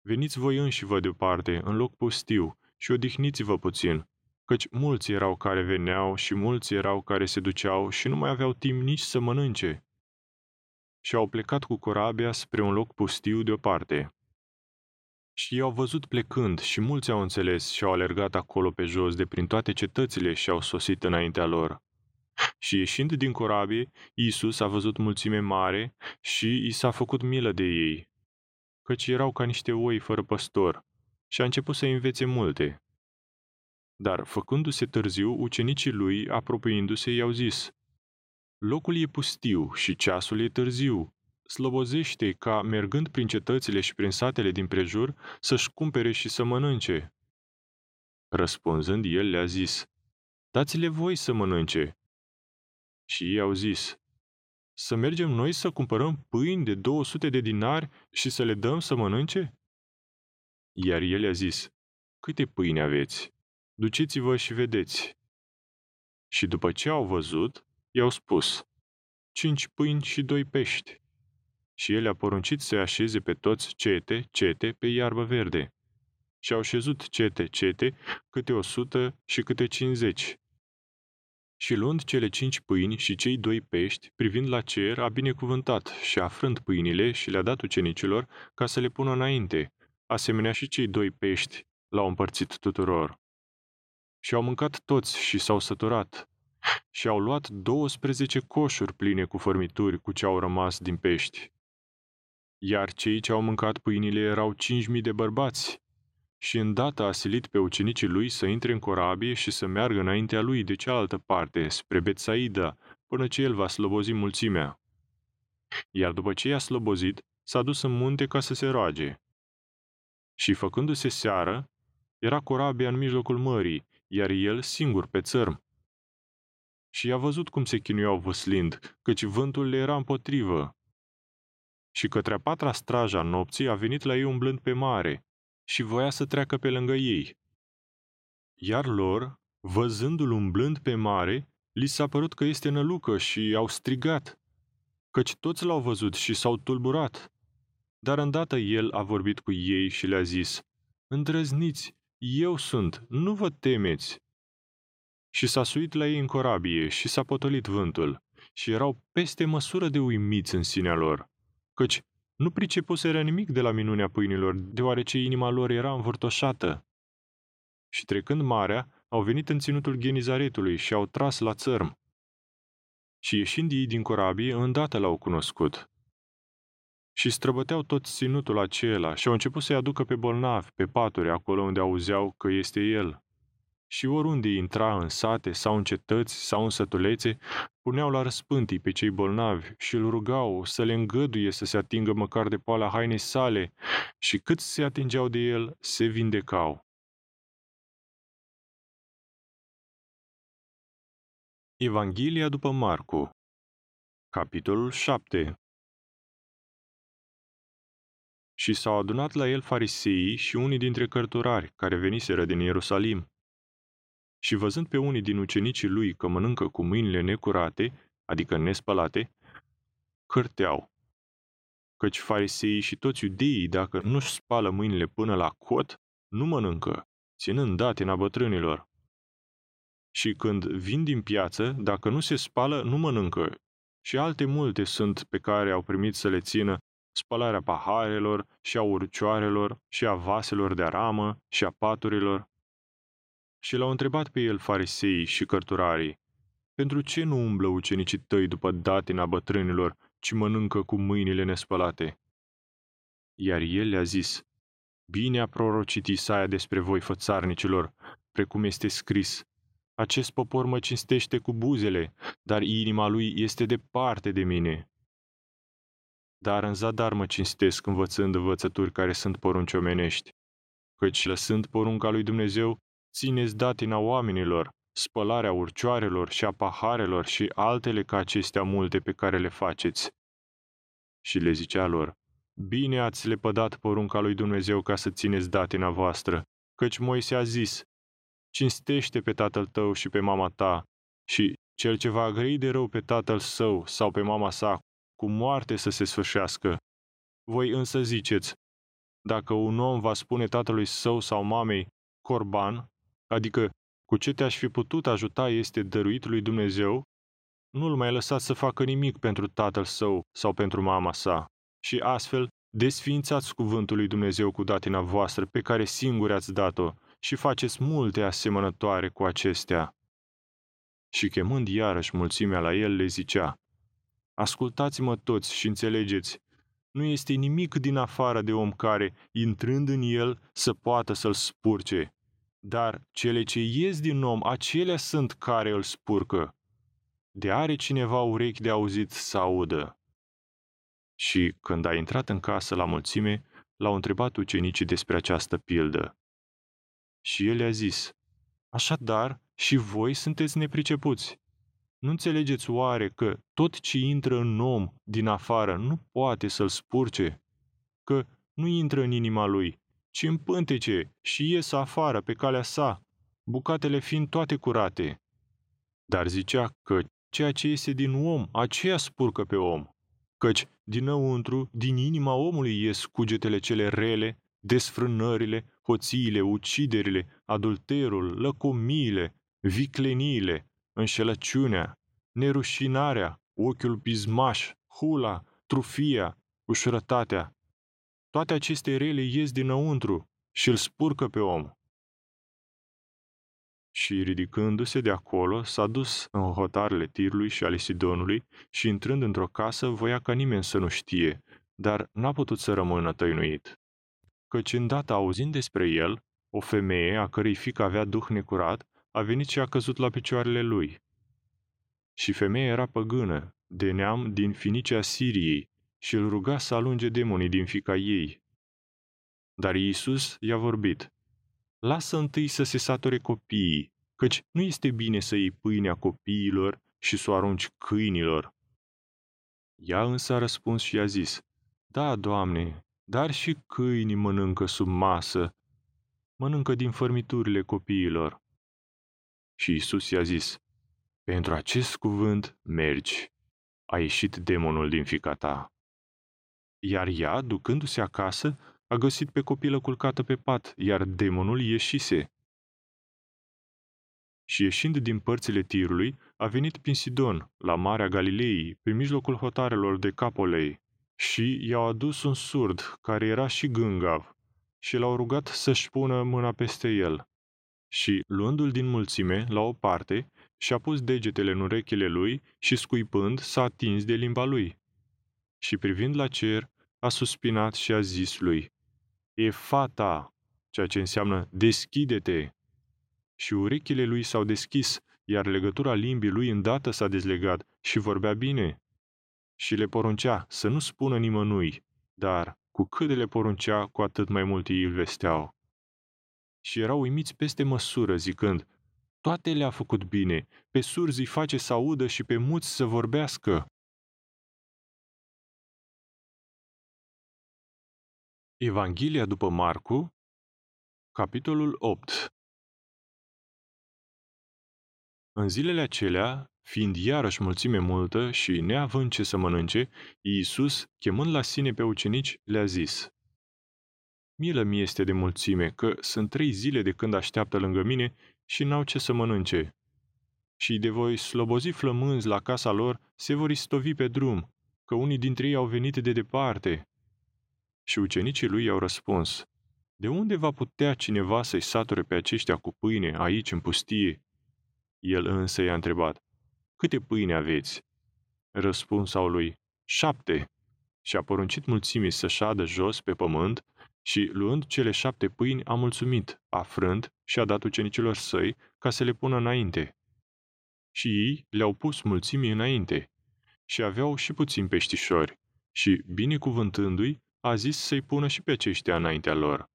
Veniți voi înși vă deoparte, în loc pustiu, și odihniți-vă puțin, căci mulți erau care veneau și mulți erau care se duceau și nu mai aveau timp nici să mănânce. Și au plecat cu corabia spre un loc pustiu deoparte. Și i-au văzut plecând și mulți au înțeles și au alergat acolo pe jos de prin toate cetățile și au sosit înaintea lor. Și ieșind din corabie, Iisus a văzut mulțime mare și i s-a făcut milă de ei, căci erau ca niște oi fără păstor, și a început să învețe multe. Dar, făcându-se târziu, ucenicii lui, apropiindu-se, i-au zis, Locul e pustiu și ceasul e târziu. Slobozește ca, mergând prin cetățile și prin satele din prejur, să-și cumpere și să mănânce. Răspunzând, el le-a zis, Dați-le voi să mănânce. Și ei au zis, Să mergem noi să cumpărăm pâini de 200 de dinari și să le dăm să mănânce? Iar el a zis, Câte pâini aveți? Duceți-vă și vedeți. Și după ce au văzut, i-au spus, Cinci pâini și doi pești. Și el a poruncit să așeze pe toți cete, cete, pe iarbă verde. Și au șezut cete, cete, câte o sută și câte cincizeci. Și luând cele cinci pâini și cei doi pești, privind la cer, a binecuvântat și afrând pâinile și le-a dat ucenicilor ca să le pună înainte, asemenea și cei doi pești l-au împărțit tuturor. Și au mâncat toți și s-au săturat. Și au luat 12 coșuri pline cu fărmituri cu ce au rămas din pești. Iar cei ce au mâncat pâinile erau 5.000 de bărbați. Și îndată a silit pe ucenicii lui să intre în corabie și să meargă înaintea lui de cealaltă parte, spre Betsaida, până ce el va slobozi mulțimea. Iar după ce i-a slobozit, s-a dus în munte ca să se roage. Și făcându-se seară, era corabia în mijlocul mării, iar el singur pe țărm. Și i-a văzut cum se chinuiau văslind, căci vântul le era împotrivă. Și către a patra straja nopții a venit la ei umblând pe mare și voia să treacă pe lângă ei. Iar lor, văzându-l umblând pe mare, li s-a părut că este nălucă și au strigat, căci toți l-au văzut și s-au tulburat. Dar îndată el a vorbit cu ei și le-a zis, Îndrăzniți, eu sunt, nu vă temeți. Și s-a suit la ei în corabie și s-a potolit vântul și erau peste măsură de uimiți în sinea lor, căci nu pricepuseră nimic de la minunea pâinilor, deoarece inima lor era învârtoșată. Și trecând marea, au venit în ținutul Genizaretului și au tras la țărm. Și ieșind ei din corabie, îndată l-au cunoscut și străbăteau tot ținutul acela și au început să-i aducă pe bolnavi, pe paturi, acolo unde auzeau că este el. Și oriunde intra în sate sau în cetăți sau în sătulețe, puneau la răspântii pe cei bolnavi și îl rugau să le îngăduie să se atingă măcar de poala hainei sale și cât se atingeau de el, se vindecau. Evanghelia după Marcu Capitolul 7 și s-au adunat la el fariseii și unii dintre cărturari care veniseră din Ierusalim. Și văzând pe unii din ucenicii lui că mănâncă cu mâinile necurate, adică nespălate, cârteau. Căci fariseii și toți iudeii, dacă nu-și spală mâinile până la cot, nu mănâncă, ținând datina bătrânilor. Și când vin din piață, dacă nu se spală, nu mănâncă. Și alte multe sunt pe care au primit să le țină spălarea paharelor și a urcioarelor și a vaselor de aramă și a paturilor. Și l-au întrebat pe el fariseii și cărturarii, pentru ce nu umblă ucenicii tăi după datina bătrânilor, ci mănâncă cu mâinile nespălate? Iar el le-a zis, Bine a prorocit Isaia despre voi, fățarnicilor, precum este scris, acest popor mă cinstește cu buzele, dar inima lui este departe de mine dar în zadar mă cinstesc învățând învățături care sunt porunci omenești. căci lăsând porunca lui Dumnezeu, țineți datina oamenilor, spălarea urcioarelor și a paharelor și altele ca acestea multe pe care le faceți. Și le zicea lor, Bine ați lepădat porunca lui Dumnezeu ca să țineți datina voastră, căci Moise a zis, Cinstește pe tatăl tău și pe mama ta, și cel ce va grăi de rău pe tatăl său sau pe mama sa, cu moarte să se sfârșească. Voi însă ziceți, dacă un om va spune tatălui său sau mamei, corban, adică cu ce te-aș fi putut ajuta este dăruit lui Dumnezeu, nu-l mai lăsați să facă nimic pentru tatăl său sau pentru mama sa. Și astfel, desființați cuvântul lui Dumnezeu cu datina voastră pe care singuri ați dat-o și faceți multe asemănătoare cu acestea. Și chemând iarăși mulțimea la el, le zicea, Ascultați-mă toți și înțelegeți, nu este nimic din afară de om care, intrând în el, să poată să-l spurce. Dar cele ce ies din om, acelea sunt care îl spurcă. De are cineva urechi de auzit să audă. Și când a intrat în casă la mulțime, l-au întrebat ucenicii despre această pildă. Și el a zis, Așadar, și voi sunteți nepricepuți. Nu înțelegeți oare că tot ce intră în om din afară nu poate să-l spurce? Că nu intră în inima lui, ci în pântece și ies afară pe calea sa, bucatele fiind toate curate. Dar zicea că ceea ce iese din om, aceea spurcă pe om. Căci dinăuntru, din inima omului ies cugetele cele rele, desfrânările, hoțiile, uciderile, adulterul, lăcomiile, vicleniile, înșelăciunea, nerușinarea, ochiul bizmaș, hula, trufia, ușurătatea. Toate aceste rele ies dinăuntru și îl spurcă pe om. Și ridicându-se de acolo, s-a dus în hotarele Tirului și ale Sidonului și intrând într-o casă, voia ca nimeni să nu știe, dar n-a putut să rămână tăinuit. Căci îndată auzind despre el, o femeie a cărei fică avea duh necurat, a venit și a căzut la picioarele lui. Și femeia era păgână, de neam din Finicia Siriei, și îl ruga să alunge demonii din fica ei. Dar Iisus i-a vorbit, Lasă întâi să se sature copiii, căci nu este bine să iei pâinea copiilor și să o arunci câinilor. Ea însă a răspuns și a zis, Da, Doamne, dar și câinii mănâncă sub masă, mănâncă din fărmiturile copiilor. Și Isus i-a zis, pentru acest cuvânt mergi. A ieșit demonul din fica ta. Iar ea, ducându-se acasă, a găsit pe copilă culcată pe pat, iar demonul ieșise. Și ieșind din părțile tirului, a venit prin Sidon, la Marea Galilei, pe mijlocul hotarelor de Capolei, și i-au adus un surd, care era și gângav, și l-au rugat să-și pună mâna peste el. Și, luându-l din mulțime, la o parte, și-a pus degetele în urechile lui și, scuipând, s-a atins de limba lui. Și privind la cer, a suspinat și a zis lui, E fata, ceea ce înseamnă deschide-te. Și urechile lui s-au deschis, iar legătura limbii lui îndată s-a dezlegat și vorbea bine. Și le poruncea să nu spună nimănui, dar cu cât de le poruncea, cu atât mai mult ei îl vesteau. Și erau uimiți peste măsură, zicând, toate le-a făcut bine, pe surzi îi face să audă și pe muți să vorbească. Evanghelia după Marcu, capitolul 8 În zilele acelea, fiind iarăși mulțime multă și neavând ce să mănânce, Iisus, chemând la sine pe ucenici, le-a zis, Milă mi este de mulțime, că sunt trei zile de când așteaptă lângă mine și n-au ce să mănânce. Și de voi slobozi flămânzi la casa lor, se vor istovi pe drum, că unii dintre ei au venit de departe. Și ucenicii lui i-au răspuns, De unde va putea cineva să-i sature pe aceștia cu pâine aici în pustie? El însă i-a întrebat, Câte pâine aveți? Răspuns au lui, Șapte. Și a poruncit mulțimii să șadă jos pe pământ și, luând cele șapte pâini, a mulțumit, a frânt și a dat ucenicilor săi ca să le pună înainte. Și ei le-au pus mulțimii înainte. Și aveau și puțin peștișori. Și, binecuvântându-i, a zis să-i pună și pe aceștia înaintea lor.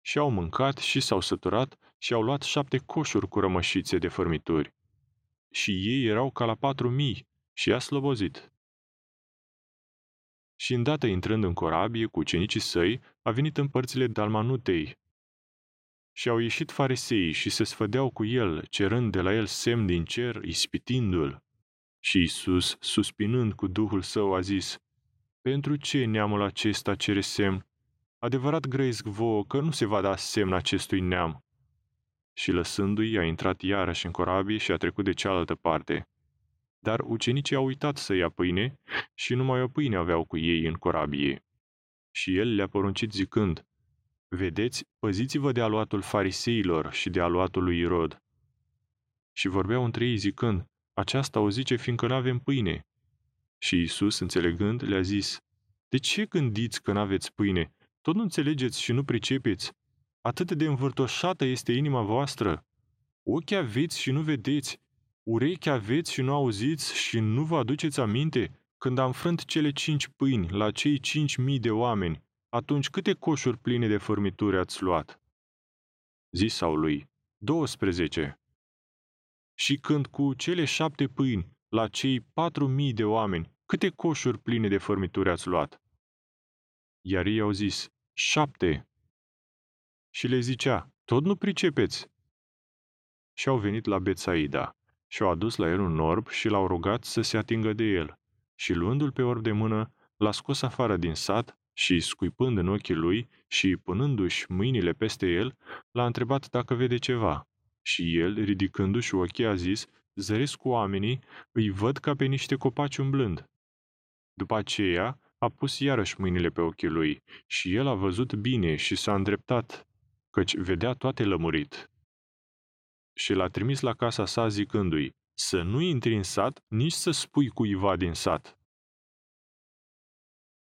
Și au mâncat și s-au săturat și au luat șapte coșuri cu rămășițe de fărmituri. Și ei erau ca la patru mii și i-a slobozit. Și îndată intrând în corabie cu ucenicii săi, a venit în părțile Dalmanutei. Și au ieșit fariseii și se sfădeau cu el, cerând de la el semn din cer, ispitindu-l. Și Isus, suspinând cu Duhul său, a zis, Pentru ce neamul acesta cere semn? Adevărat grăiesc vouă că nu se va da semn acestui neam. Și lăsându-i, a intrat iarăși în corabie și a trecut de cealaltă parte. Dar ucenicii au uitat să ia pâine și numai o pâine aveau cu ei în corabie. Și el le-a poruncit zicând, Vedeți, păziți-vă de aluatul fariseilor și de aluatul lui Irod. Și vorbeau între ei zicând, aceasta o zice fiindcă nu avem pâine. Și Isus, înțelegând, le-a zis, De ce gândiți că nu aveți pâine? Tot nu înțelegeți și nu pricepeți? Atât de învârtoșată este inima voastră. Ochi aveți și nu vedeți, urechi aveți și nu auziți și nu vă aduceți aminte când am frânt cele cinci pâini la cei cinci mii de oameni, atunci câte coșuri pline de fărmituri ați luat? Zisau lui, 12. Și când cu cele șapte pâini la cei patru mii de oameni, câte coșuri pline de fărmituri ați luat? Iar ei au zis, șapte. Și le zicea, tot nu pricepeți. Și au venit la Betsaida și au adus la el un orb și l-au rugat să se atingă de el. Și luându-l pe orb de mână, l-a scos afară din sat și, scuipând în ochii lui și punându-și mâinile peste el, l-a întrebat dacă vede ceva. Și el, ridicându-și ochii, a zis, zăresc cu oamenii, îi văd ca pe niște copaci umblând. După aceea, a pus iarăși mâinile pe ochii lui și el a văzut bine și s-a îndreptat, căci vedea toate lămurit. Și l-a trimis la casa sa zicându-i, să nu intri în sat, nici să spui cuiva din sat.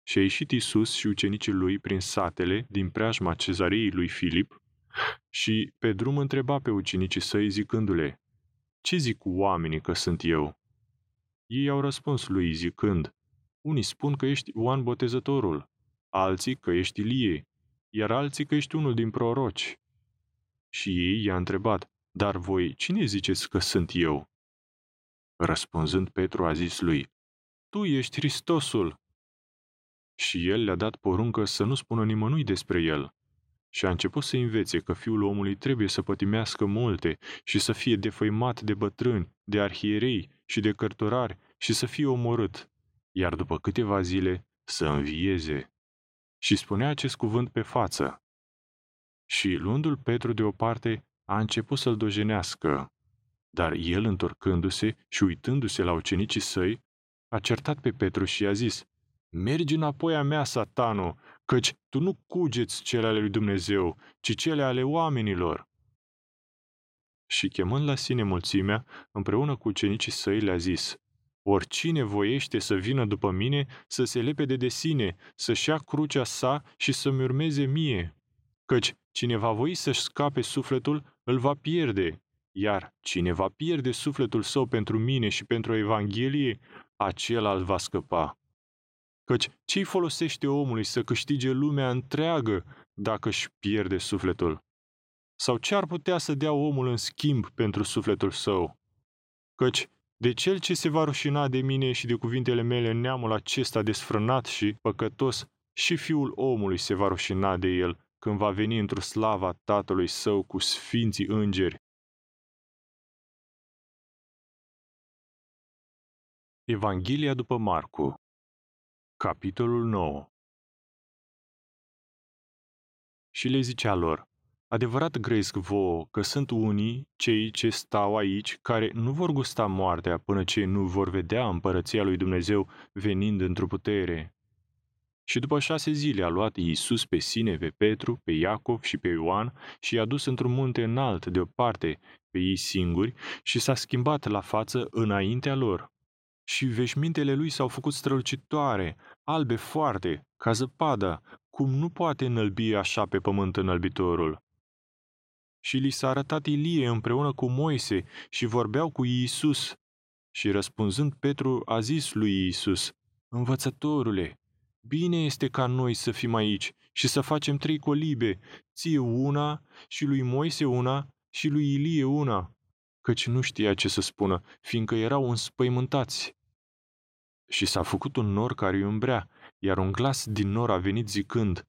Și a ieșit Isus și ucenicii lui prin satele din preajma cezariei lui Filip și pe drum întreba pe ucenicii săi zicându-le, Ce zic oamenii că sunt eu? Ei au răspuns lui zicând, Unii spun că ești Ioan Botezătorul, alții că ești Ilie, iar alții că ești unul din proroci. Și ei i-a întrebat, Dar voi cine ziceți că sunt eu? Răspunzând, Petru a zis lui, Tu ești Hristosul. Și el le-a dat poruncă să nu spună nimănui despre el. Și a început să învețe că fiul omului trebuie să pătimească multe și să fie defăimat de bătrâni, de arhierei și de cărturari și să fie omorât, iar după câteva zile să învieze. Și spunea acest cuvânt pe față. Și luându-l Petru deoparte, a început să-l dojenească. Dar el, întorcându-se și uitându-se la ucenicii săi, a certat pe Petru și i-a zis, Mergi înapoi a mea, satano, căci tu nu cugeți cele ale lui Dumnezeu, ci cele ale oamenilor. Și chemând la sine mulțimea, împreună cu ucenicii săi le-a zis, Oricine voiește să vină după mine, să se lepede de sine, să-și ia crucea sa și să-mi urmeze mie. Căci cine va voi să-și scape sufletul, îl va pierde, iar cine va pierde sufletul său pentru mine și pentru Evanghelie, acela îl va scăpa. Căci ce-i folosește omului să câștige lumea întreagă dacă își pierde sufletul? Sau ce ar putea să dea omul în schimb pentru sufletul său? Căci de cel ce se va rușina de mine și de cuvintele mele în neamul acesta desfrânat și păcătos, și fiul omului se va rușina de el când va veni într-o slava tatălui său cu sfinții îngeri. Evanghelia după Marcu Capitolul 9 Și le zicea lor, Adevărat grăiesc vouă că sunt unii, cei ce stau aici, care nu vor gusta moartea până ce nu vor vedea împărăția lui Dumnezeu venind într-o putere. Și după șase zile a luat Iisus pe sine, pe Petru, pe Iacov și pe Ioan și i-a dus într-un munte înalt deoparte pe ei singuri și s-a schimbat la față înaintea lor și veșmintele lui s-au făcut strălucitoare, albe foarte, ca zăpada, cum nu poate înălbi așa pe pământ înălbitorul. Și li s-a arătat Ilie împreună cu Moise și vorbeau cu Iisus. Și răspunzând Petru a zis lui Iisus, Învățătorule, bine este ca noi să fim aici și să facem trei colibe, ție una și lui Moise una și lui Ilie una, căci nu știa ce să spună, fiindcă erau înspăimântați. Și s-a făcut un nor care îi umbrea, iar un glas din nor a venit zicând,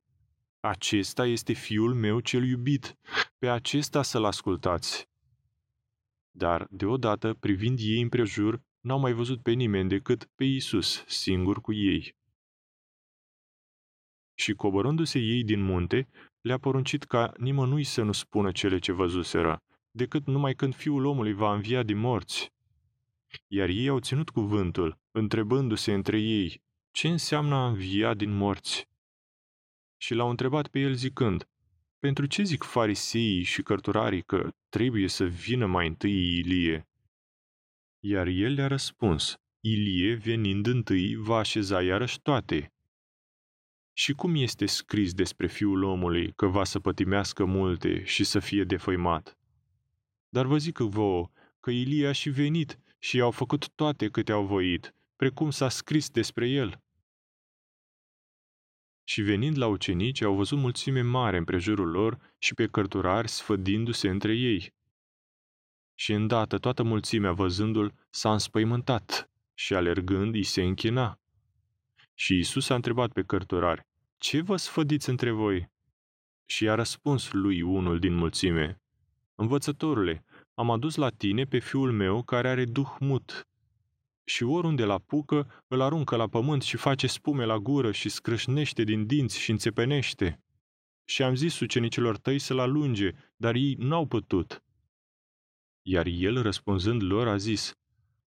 Acesta este fiul meu cel iubit, pe acesta să-l ascultați. Dar, deodată, privind ei împrejur, n-au mai văzut pe nimeni decât pe Isus, singur cu ei. Și coborându-se ei din munte, le-a poruncit ca nimănui să nu spună cele ce văzuseră, decât numai când fiul omului va învia din morți. Iar ei au ținut cuvântul, întrebându-se între ei, ce înseamnă a învia din morți? Și l-au întrebat pe el zicând, pentru ce zic fariseii și cărturarii că trebuie să vină mai întâi Ilie? Iar el le-a răspuns, Ilie, venind întâi, va așeza iarăși toate. Și cum este scris despre fiul omului că va să pătimească multe și să fie defăimat? Dar vă zic vouă că Ilie a și venit și au făcut toate câte au voit, precum s-a scris despre el. Și venind la ucenici, au văzut mulțime mare împrejurul lor și pe cărturari sfădindu-se între ei. Și îndată toată mulțimea văzându-l s-a înspăimântat și alergând îi se închina. Și Isus a întrebat pe cărturari, Ce vă sfădiți între voi? Și a răspuns lui unul din mulțime, Învățătorule, am adus la tine pe fiul meu care are duh mut. Și oriunde la pucă, îl aruncă la pământ și face spume la gură și scrâșnește din dinți și înțepenește. Și am zis ucenicilor tăi să-l alunge, dar ei n-au putut. Iar el, răspunzând lor, a zis,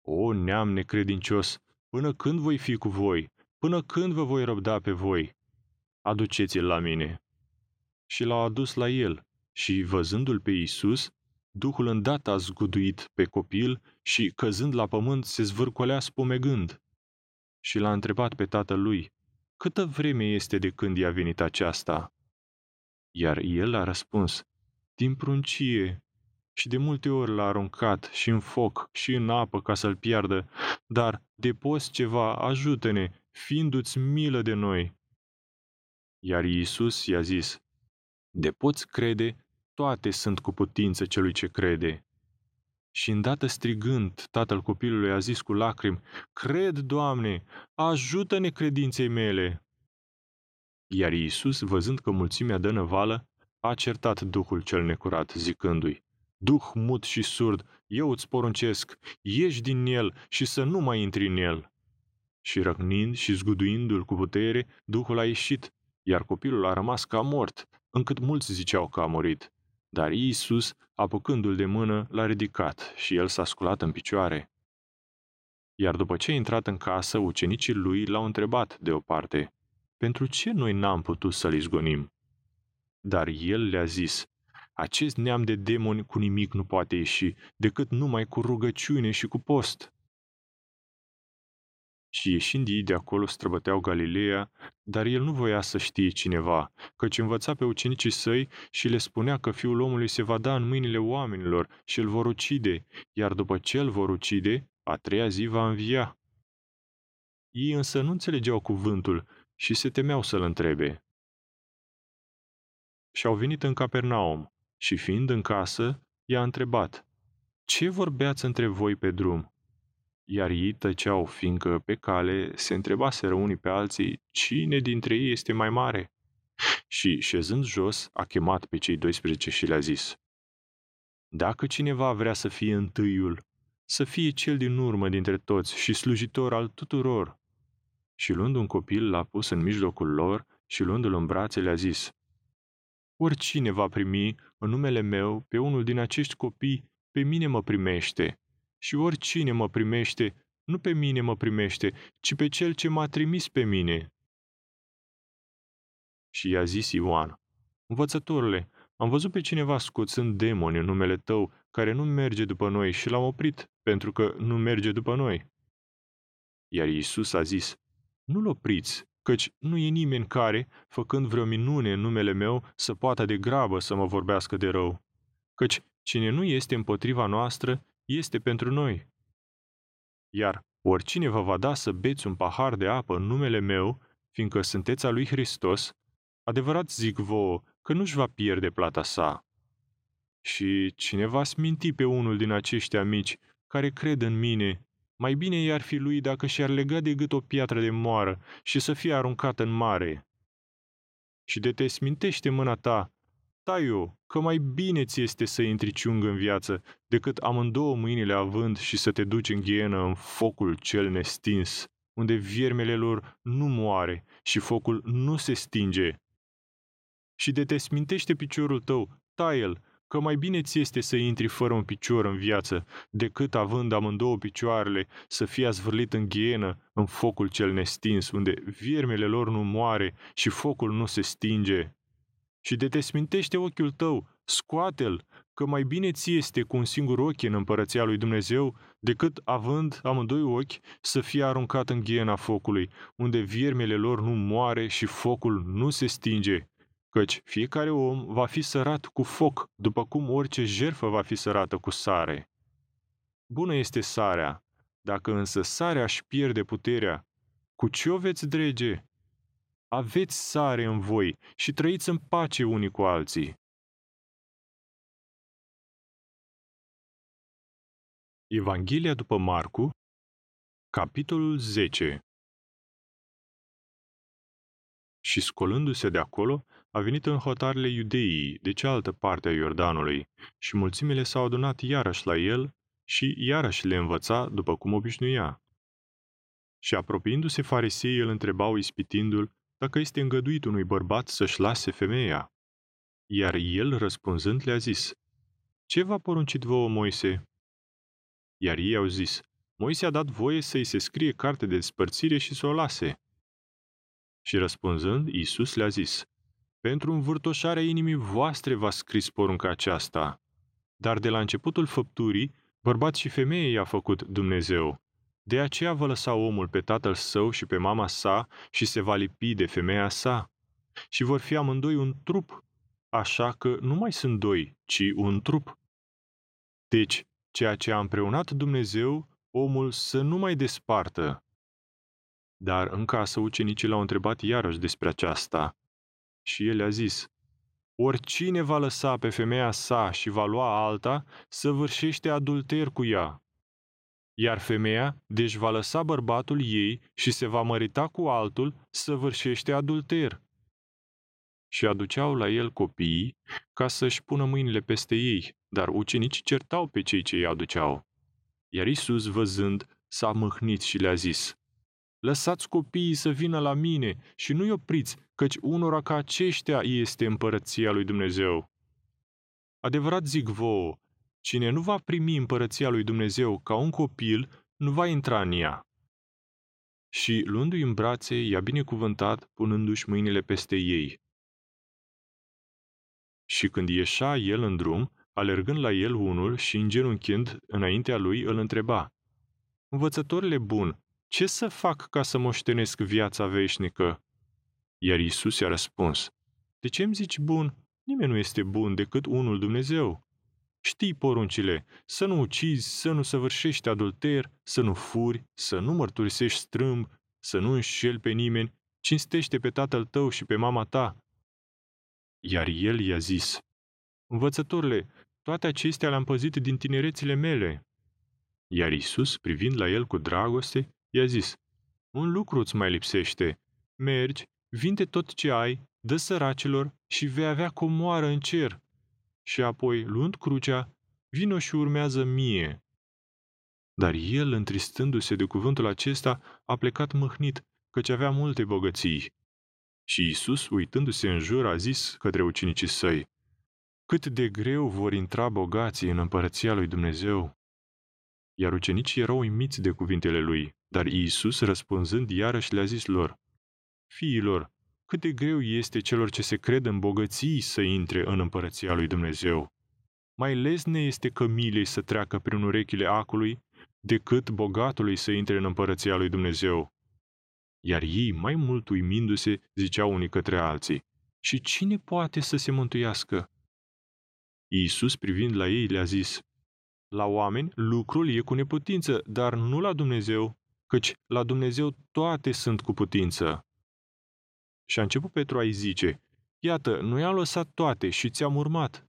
O, neam necredincios, până când voi fi cu voi? Până când vă voi răbda pe voi? Aduceți-l la mine. Și l-au adus la el și, văzându-l pe Isus, Duhul îndată a zguduit pe copil și, căzând la pământ, se zvârcolea spumegând. Și l-a întrebat pe tatălui, câtă vreme este de când i-a venit aceasta? Iar el a răspuns, din pruncie, și de multe ori l-a aruncat și în foc și în apă ca să-l piardă, dar de post ceva, ajută-ne, fiindu-ți milă de noi. Iar Iisus i-a zis, de poți crede, toate sunt cu putință celui ce crede. Și îndată strigând, tatăl copilului a zis cu lacrimi, Cred, Doamne, ajută-ne credinței mele! Iar Iisus, văzând că mulțimea dă năvală, a certat Duhul cel necurat, zicându-i, Duh mut și surd, eu îți poruncesc, ieși din el și să nu mai intri în el. Și răcnind și zguduindu-l cu putere, Duhul a ieșit, iar copilul a rămas ca mort, încât mulți ziceau că a murit. Dar Iisus, apucându-l de mână, l-a ridicat și el s-a sculat în picioare. Iar după ce a intrat în casă, ucenicii lui l-au întrebat deoparte, pentru ce noi n-am putut să-l izgonim? Dar el le-a zis, acest neam de demoni cu nimic nu poate ieși, decât numai cu rugăciune și cu post. Și ieșind ei de acolo străbăteau Galileea, dar el nu voia să știe cineva, căci învăța pe ucenicii săi și le spunea că fiul omului se va da în mâinile oamenilor și îl vor ucide, iar după ce îl vor ucide, a treia zi va învia. Ei însă nu înțelegeau cuvântul și se temeau să-l întrebe. Și au venit în Capernaum și fiind în casă, i-a întrebat, Ce vorbeați între voi pe drum? Iar ei tăceau, fiindcă pe cale se întrebaseră unii pe alții cine dintre ei este mai mare. Și, șezând jos, a chemat pe cei 12 și le-a zis, Dacă cineva vrea să fie întâiul, să fie cel din urmă dintre toți și slujitor al tuturor. Și luând un copil, l-a pus în mijlocul lor și luându-l în brațe le-a zis, Oricine va primi în numele meu pe unul din acești copii, pe mine mă primește, și oricine mă primește, nu pe mine mă primește, ci pe cel ce m-a trimis pe mine. Și i-a zis Ioan, Învățătorule, am văzut pe cineva scoțând demoni în numele tău, care nu merge după noi și l-am oprit, pentru că nu merge după noi. Iar Iisus a zis, nu-l opriți, căci nu e nimeni care, făcând vreo minune în numele meu, să poată de grabă să mă vorbească de rău. Căci cine nu este împotriva noastră, este pentru noi. Iar oricine vă va da să beți un pahar de apă în numele meu, fiindcă sunteți a lui Hristos, adevărat zic vouă că nu-și va pierde plata sa. Și cine va sminti pe unul din aceștia mici care cred în mine, mai bine i-ar fi lui dacă și-ar lega de gât o piatră de moară și să fie aruncată în mare. Și de te smintește mâna ta, tai-o, că mai bine ți este să intri ciung în viață decât amândouă mâinile având și să te duci în ghienă în focul cel nestins, unde viermele lor nu moare și focul nu se stinge. Și de te smintește piciorul tău, tai-l, că mai bine ți este să intri fără un picior în viață, decât având amândouă picioarele să fie azvârlit în ghienă, în focul cel nestins, unde viermele lor nu moare și focul nu se stinge. Și de te smintește ochiul tău, scoate-l, că mai bine ți este cu un singur ochi în împărăția lui Dumnezeu, decât având amândoi ochi să fie aruncat în ghiena focului, unde viermele lor nu moare și focul nu se stinge căci fiecare om va fi sărat cu foc, după cum orice jerfă va fi sărată cu sare. Bună este sarea, dacă însă sarea își pierde puterea, cu ce o veți drege? Aveți sare în voi și trăiți în pace unii cu alții. Evanghelia după Marcu, capitolul 10 Și scolându-se de acolo, a venit în hotarele iudeii, de cealaltă parte a Iordanului, și mulțimile s-au adunat iarăși la el și iarăși le învăța după cum obișnuia. Și apropiindu-se fariseii îl întrebau ispitindu-l dacă este îngăduit unui bărbat să-și lase femeia. Iar el, răspunzând, le-a zis, Ce v-a poruncit vouă, Moise? Iar ei au zis, Moise a dat voie să-i se scrie carte de despărțire și să o lase. Și răspunzând, Iisus le-a zis, Pentru învârtoșarea inimii voastre v-a scris porunca aceasta. Dar de la începutul făpturii, bărbat și femeie i-a făcut Dumnezeu. De aceea vă lăsa omul pe tatăl său și pe mama sa și se va lipi de femeia sa. Și vor fi amândoi un trup, așa că nu mai sunt doi, ci un trup. Deci, ceea ce a împreunat Dumnezeu, omul să nu mai despartă. Dar în casă ucenicii l-au întrebat iarăși despre aceasta. Și el a zis, Oricine va lăsa pe femeia sa și va lua alta, săvârșește adulter cu ea. Iar femeia, deci va lăsa bărbatul ei și se va mărita cu altul, săvârșește adulter. Și aduceau la el copiii ca să-și pună mâinile peste ei, dar ucenicii certau pe cei ce îi aduceau. Iar Isus, văzând, s-a mâhnit și le-a zis, Lăsați copiii să vină la mine și nu-i opriți, căci unora ca aceștia este împărăția lui Dumnezeu. Adevărat zic vouă, cine nu va primi împărăția lui Dumnezeu ca un copil, nu va intra în ea. Și, luându-i în brațe, i-a binecuvântat, punându-și mâinile peste ei. Și când ieșea el în drum, alergând la el unul și îngenunchind înaintea lui, îl întreba, Învățătorile bun, ce să fac ca să moștenesc viața veșnică? Iar Isus i-a răspuns, De ce îmi zici bun? Nimeni nu este bun decât unul Dumnezeu. Știi poruncile, să nu ucizi, să nu săvârșești adulter, să nu furi, să nu mărturisești strâmb, să nu înșeli pe nimeni, cinstește pe tatăl tău și pe mama ta. Iar el i-a zis, Învățătorile, toate acestea le-am păzit din tinerețile mele. Iar Isus, privind la el cu dragoste, i-a zis, Un lucru îți mai lipsește. Mergi, vinde tot ce ai, dă săracilor și vei avea comoară în cer. Și apoi, luând crucea, vino și urmează mie. Dar el, întristându-se de cuvântul acesta, a plecat mâhnit, căci avea multe bogății. Și Isus, uitându-se în jur, a zis către ucenicii săi, Cât de greu vor intra bogații în împărăția lui Dumnezeu. Iar ucenicii erau uimiți de cuvintele lui, dar Iisus, răspunzând iarăși, le-a zis lor, Fiilor, cât de greu este celor ce se cred în bogății să intre în împărăția lui Dumnezeu. Mai lesne este cămilei să treacă prin urechile acului decât bogatului să intre în împărăția lui Dumnezeu. Iar ei, mai mult uimindu-se, ziceau unii către alții, Și cine poate să se mântuiască? Iisus, privind la ei, le-a zis, La oameni lucrul e cu neputință, dar nu la Dumnezeu, căci la Dumnezeu toate sunt cu putință. Și a început Petru a-i zice, Iată, noi am lăsat toate și ți-am urmat.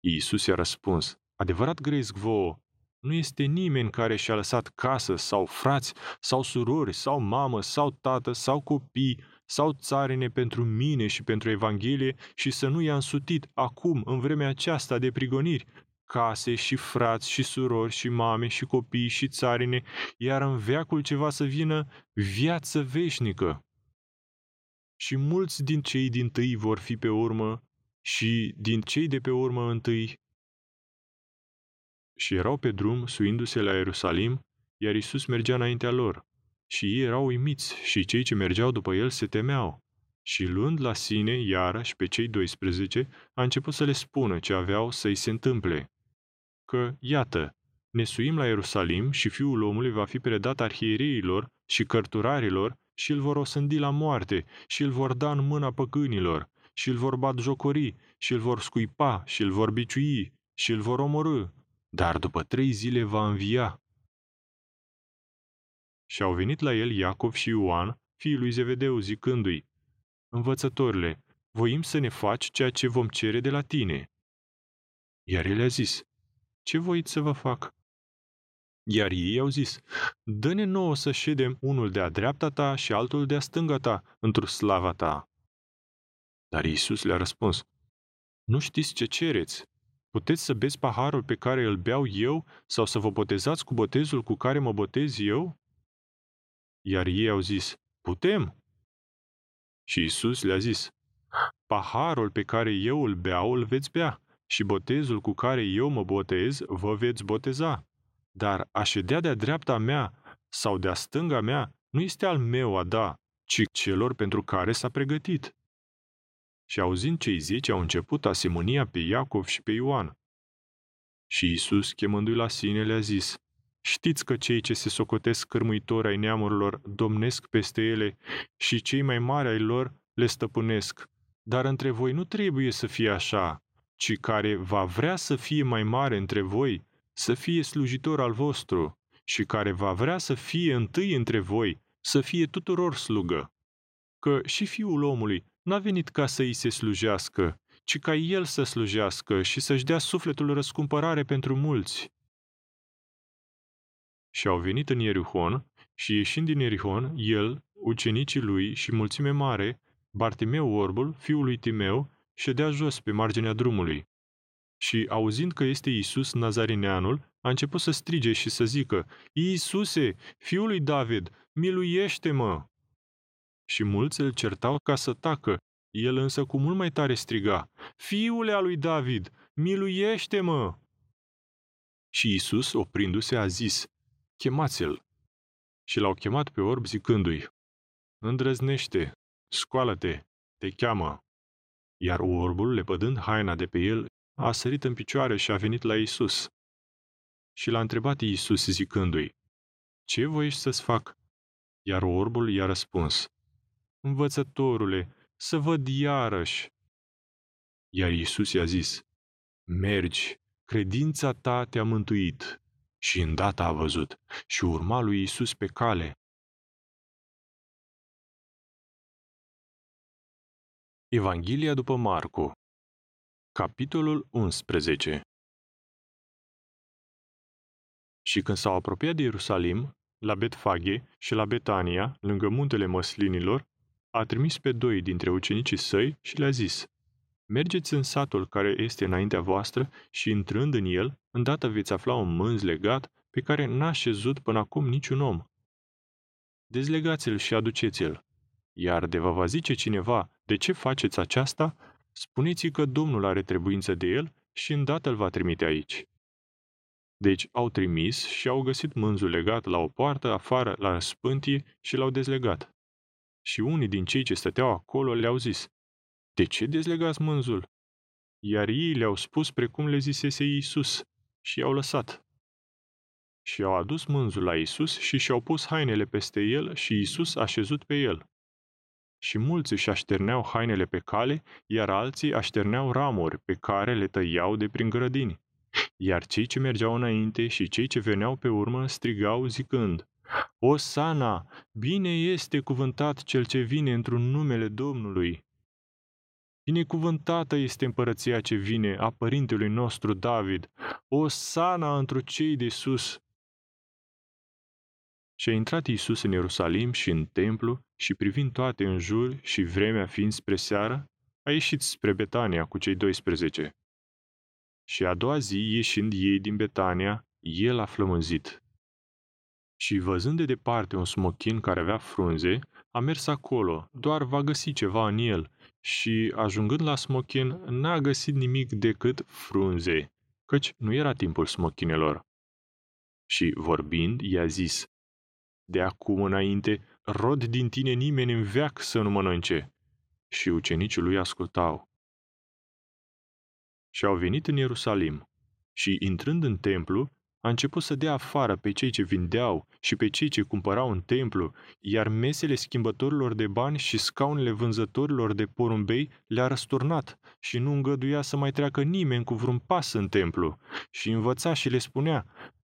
Iisus i-a răspuns, Adevărat gresc vouă, nu este nimeni care și-a lăsat casă sau frați sau surori sau mamă sau tată sau copii sau țarine pentru mine și pentru Evanghelie și să nu i-a însutit acum, în vremea aceasta de prigoniri, case și frați și surori și mame și copii și țarine, iar în veacul ceva să vină viață veșnică. Și mulți din cei din tâi vor fi pe urmă și din cei de pe urmă întâi și erau pe drum, suindu-se la Ierusalim, iar Isus mergea înaintea lor. Și ei erau uimiți și cei ce mergeau după el se temeau. Și luând la sine, iarăși, pe cei 12, a început să le spună ce aveau să-i se întâmple. Că, iată, ne suim la Ierusalim și fiul omului va fi predat arhiereilor și cărturarilor și îl vor osândi la moarte și îl vor da în mâna păgânilor și îl vor bat jocori și îl vor scuipa și îl vor biciui și îl vor omorâ dar după trei zile va învia. Și au venit la el Iacov și Ioan, fiul lui Zevedeu, zicându-i, Învățătorile, voim să ne faci ceea ce vom cere de la tine. Iar el a zis, Ce voiți să vă fac? Iar ei au zis, Dă-ne nouă să ședem unul de-a dreapta ta și altul de-a stânga ta, într-o slava ta. Dar Iisus le-a răspuns, Nu știți ce cereți. Puteți să beți paharul pe care îl beau eu sau să vă botezați cu botezul cu care mă botez eu? Iar ei au zis, putem. Și Isus le-a zis, paharul pe care eu îl beau îl veți bea și botezul cu care eu mă botez vă veți boteza. Dar a ședea de-a dreapta mea sau de-a stânga mea nu este al meu a da, ci celor pentru care s-a pregătit. Și auzind cei zece, au început asemunia pe Iacov și pe Ioan. Și Isus, chemându-i la sine, le-a zis, Știți că cei ce se socotesc cârmuitori ai neamurilor domnesc peste ele și cei mai mari ai lor le stăpânesc. Dar între voi nu trebuie să fie așa, ci care va vrea să fie mai mare între voi, să fie slujitor al vostru, și care va vrea să fie întâi între voi, să fie tuturor slugă. Că și fiul omului N-a venit ca să îi se slujească, ci ca el să slujească și să-și dea sufletul răscumpărare pentru mulți. Și au venit în Ierihon și ieșind din Ierihon, el, ucenicii lui și mulțime mare, Bartimeu orbul, fiul lui Timeu, ședea jos pe marginea drumului. Și, auzind că este Iisus Nazarineanul, a început să strige și să zică, Iisuse, fiul lui David, miluiește-mă! și mulți îl certau ca să tacă. El însă cu mult mai tare striga, Fiule al lui David, miluiește-mă! Și Isus, oprindu-se, a zis, Chemați-l! Și l-au chemat pe orb zicându-i, Îndrăznește, scoală-te, te cheamă! Iar orbul, lepădând haina de pe el, a sărit în picioare și a venit la Isus. Și l-a întrebat Iisus zicându-i, Ce voiești să-ți fac? Iar orbul i-a răspuns, Învățătorule, să văd iarăși. Iar Iisus i-a zis, Mergi, credința ta te-a mântuit. Și îndată a văzut și urma lui Iisus pe cale. Evanghelia după Marcu Capitolul 11 Și când s-au apropiat de Ierusalim, la Betfage și la Betania, lângă muntele măslinilor, a trimis pe doi dintre ucenicii săi și le-a zis, Mergeți în satul care este înaintea voastră și intrând în el, îndată veți afla un mânz legat pe care n-a șezut până acum niciun om. Dezlegați-l și aduceți-l. Iar de vă va zice cineva, de ce faceți aceasta, spuneți că Domnul are trebuință de el și îndată îl va trimite aici. Deci au trimis și au găsit mânzul legat la o poartă afară la spântie și l-au dezlegat. Și unii din cei ce stăteau acolo le-au zis, De ce dezlegați mânzul? Iar ei le-au spus precum le zisese Iisus și i-au lăsat. Și au adus mânzul la Iisus și și-au pus hainele peste el și Iisus a șezut pe el. Și mulți își așterneau hainele pe cale, iar alții așterneau ramuri pe care le tăiau de prin grădini. Iar cei ce mergeau înainte și cei ce veneau pe urmă strigau zicând, Osana, bine este cuvântat cel ce vine într-un numele Domnului. Binecuvântată este împărăția ce vine a părintelui nostru David, Osana într cei de sus. Și a intrat Iisus în Ierusalim și în templu și privind toate în jur și vremea fiind spre seară, a ieșit spre Betania cu cei 12. Și a doua zi, ieșind ei din Betania, el a flămânzit. Și văzând de departe un smochin care avea frunze, a mers acolo, doar va găsi ceva în el, și, ajungând la smochin, n-a găsit nimic decât frunze, căci nu era timpul smochinelor. Și, vorbind, i-a zis, De acum înainte, rod din tine nimeni în veac să nu mănânce. Și ucenicii lui ascultau. Și au venit în Ierusalim. Și, intrând în templu, a început să dea afară pe cei ce vindeau și pe cei ce cumpărau în templu, iar mesele schimbătorilor de bani și scaunele vânzătorilor de porumbei le-a răsturnat și nu îngăduia să mai treacă nimeni cu vreun pas în templu și învăța și le spunea,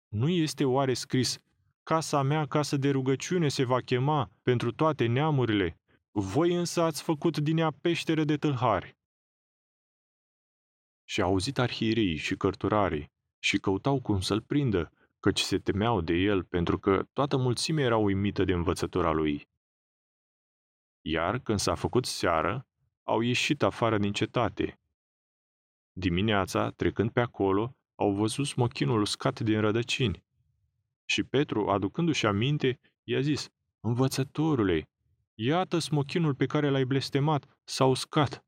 nu este oare scris, casa mea casă de rugăciune se va chema pentru toate neamurile, voi însă ați făcut din ea peștere de tâlhari. Și a auzit arhierii și cărturarii și căutau cum să-l prindă, căci se temeau de el, pentru că toată mulțimea era uimită de învățătura lui. Iar când s-a făcut seară, au ieșit afară din cetate. Dimineața, trecând pe acolo, au văzut smochinul uscat din rădăcini. Și Petru, aducându-și aminte, i-a zis, Învățătorule, iată smochinul pe care l-ai blestemat, s-a uscat.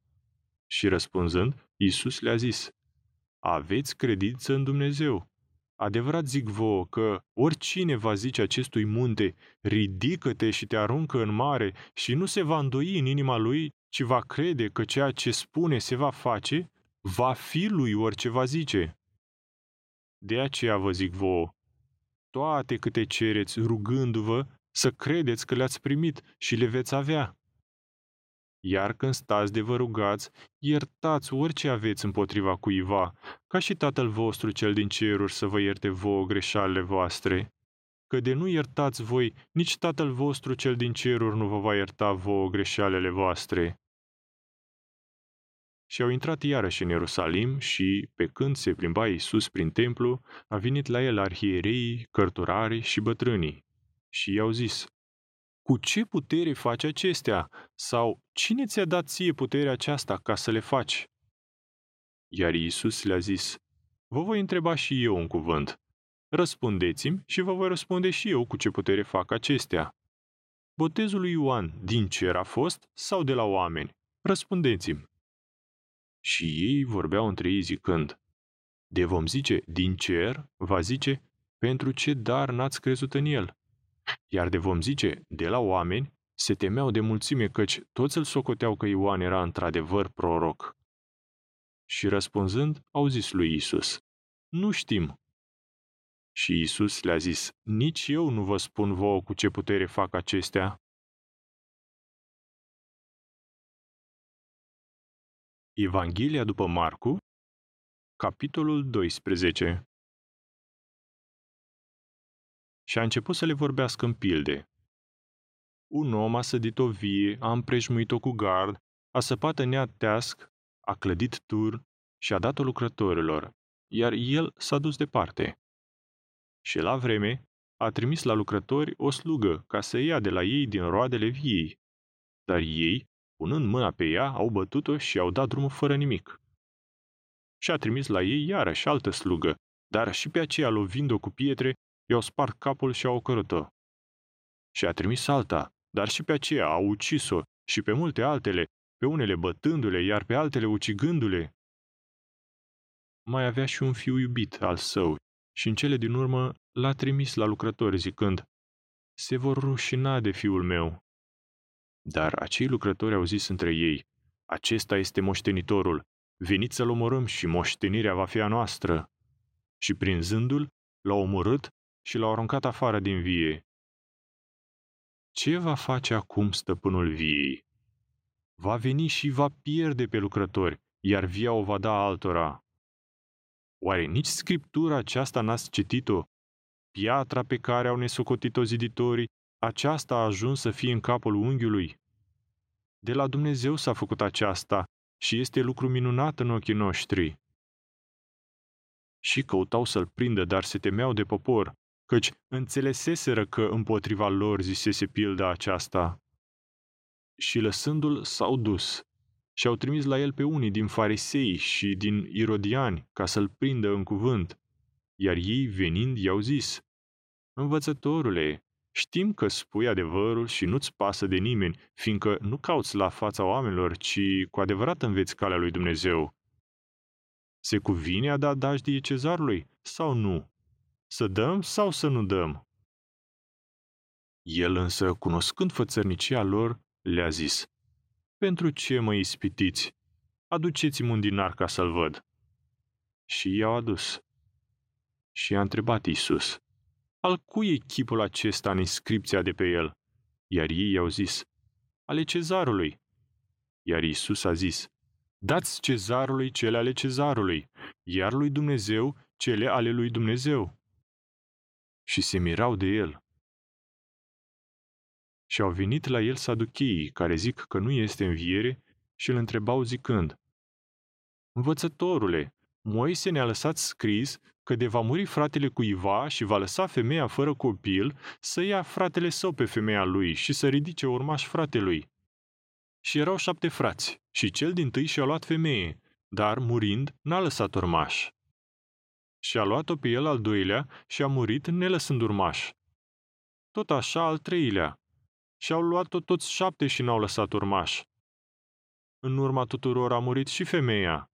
Și răspunzând, Iisus le-a zis, aveți credință în Dumnezeu. Adevărat zic vouă că oricine va zice acestui munte, ridică-te și te aruncă în mare și nu se va îndoi în inima lui, ci va crede că ceea ce spune se va face, va fi lui orice va zice. De aceea vă zic vouă, toate câte cereți rugându-vă, să credeți că le-ați primit și le veți avea. Iar când stați de vă rugați, iertați orice aveți împotriva cuiva, ca și Tatăl vostru cel din ceruri să vă ierte vouă greșalele voastre. Că de nu iertați voi, nici Tatăl vostru cel din ceruri nu vă va ierta vouă greșalele voastre. Și au intrat iarăși în Ierusalim și, pe când se plimba Iisus prin templu, a venit la el arhiereii, cărturarii și bătrânii. Și i-au zis, cu ce putere faci acestea? Sau cine ți-a dat ție puterea aceasta ca să le faci? Iar Iisus le-a zis, vă voi întreba și eu un cuvânt. Răspundeți-mi și vă voi răspunde și eu cu ce putere fac acestea. Botezul lui Ioan din cer a fost sau de la oameni? Răspundeți-mi. Și ei vorbeau între ei zicând, de vom zice din cer, va zice, pentru ce dar n-ați crezut în el? Iar de vom zice, de la oameni, se temeau de mulțime căci toți îl socoteau că Ioan era într-adevăr proroc. Și răspunzând, au zis lui Isus: Nu știm. Și Isus le-a zis, nici eu nu vă spun vouă cu ce putere fac acestea. Evanghelia după Marcu, capitolul 12 și a început să le vorbească în pilde. Un om a sădit o vie, a împrejmuit-o cu gard, a săpat în ea teasc, a clădit tur și a dat-o lucrătorilor, iar el s-a dus departe. Și la vreme a trimis la lucrători o slugă ca să ia de la ei din roadele viei. Dar ei, punând mâna pe ea, au bătut-o și au dat drumul fără nimic. Și a trimis la ei iarăși altă slugă, dar și pe aceea lovind-o cu pietre, i-au spart capul și au ocărât-o. Și a trimis alta, dar și pe aceea au ucis-o și pe multe altele, pe unele bătându-le, iar pe altele ucigându-le. Mai avea și un fiu iubit al său și în cele din urmă l-a trimis la lucrători zicând, se vor rușina de fiul meu. Dar acei lucrători au zis între ei, acesta este moștenitorul, veniți să-l omorâm și moștenirea va fi a noastră. Și prinzându-l, l-au omorât și l-au aruncat afară din vie. Ce va face acum stăpânul viei? Va veni și va pierde pe lucrători, iar via o va da altora. Oare nici scriptura aceasta n-ați citit-o? piatra pe care au nesocotit-o ziditorii, aceasta a ajuns să fie în capul unghiului. De la Dumnezeu s-a făcut aceasta și este lucru minunat în ochii noștri. Și căutau să-l prindă, dar se temeau de popor, căci înțeleseseră că împotriva lor zisese pilda aceasta. Și lăsându-l, s-au dus și au trimis la el pe unii din farisei și din irodiani ca să-l prindă în cuvânt, iar ei venind i-au zis, Învățătorule, știm că spui adevărul și nu-ți pasă de nimeni, fiindcă nu cauți la fața oamenilor, ci cu adevărat înveți calea lui Dumnezeu. Se cuvine a da dajdie cezarului sau nu? Să dăm sau să nu dăm? El însă, cunoscând fățărnicia lor, le-a zis, Pentru ce mă ispitiți? Aduceți-mi un dinar ca să-l văd. Și i-au adus. Și i-a întrebat Isus, Al cui e chipul acesta în inscripția de pe el? Iar ei i-au zis, Ale cezarului. Iar Isus a zis, Dați cezarului cele ale cezarului, iar lui Dumnezeu cele ale lui Dumnezeu. Și se mirau de el. Și au venit la el saducheii, care zic că nu este înviere, și îl întrebau zicând, Învățătorule, Moise ne-a lăsat scris că de va muri fratele cuiva și va lăsa femeia fără copil să ia fratele său pe femeia lui și să ridice urmaș fratelui. Și erau șapte frați, și cel din tâi și-a luat femeie, dar, murind, n-a lăsat urmaș. Și a luat-o pe el al doilea și a murit nelăsând urmaș. Tot așa al treilea. Și au luat-o toți șapte și n-au lăsat urmaș. În urma tuturor a murit și femeia.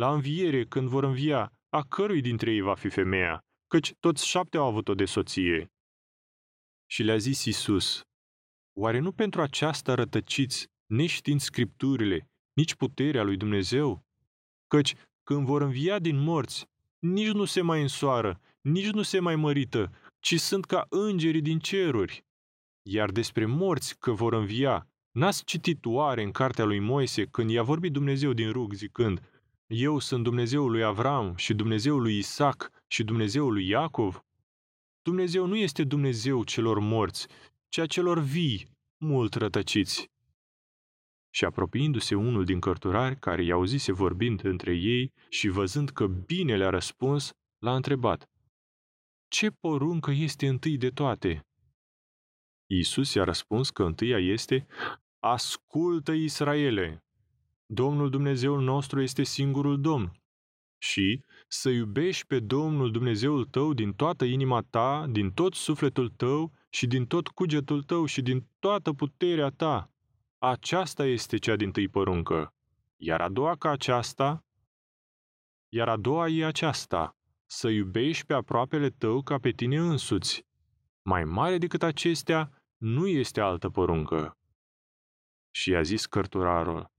La înviere, când vor învia, a cărui dintre ei va fi femeia, căci toți șapte au avut-o de soție. Și le-a zis Isus, Oare nu pentru aceasta rătăciți, neștiind scripturile, nici puterea lui Dumnezeu? Căci, când vor învia din morți, nici nu se mai însoară, nici nu se mai mărită, ci sunt ca îngerii din ceruri. Iar despre morți că vor învia, n-ați citit oare în cartea lui Moise când i-a vorbit Dumnezeu din rug zicând, Eu sunt Dumnezeul lui Avram și Dumnezeul lui Isaac și Dumnezeul lui Iacov? Dumnezeu nu este Dumnezeu celor morți, ci a celor vii, mult rătăciți. Și apropiindu-se unul din cărturari, care i auzise vorbind între ei și văzând că bine le-a răspuns, l-a întrebat, Ce poruncă este întâi de toate? Iisus i-a răspuns că întâia este, Ascultă, Israele! Domnul Dumnezeul nostru este singurul Domn. Și să iubești pe Domnul Dumnezeul tău din toată inima ta, din tot sufletul tău și din tot cugetul tău și din toată puterea ta. Aceasta este cea din tâi poruncă. Iar a doua ca aceasta, iar a doua e aceasta, să iubești pe aproapele tău ca pe tine însuți. Mai mare decât acestea, nu este altă poruncă. Și i-a zis cărturarul,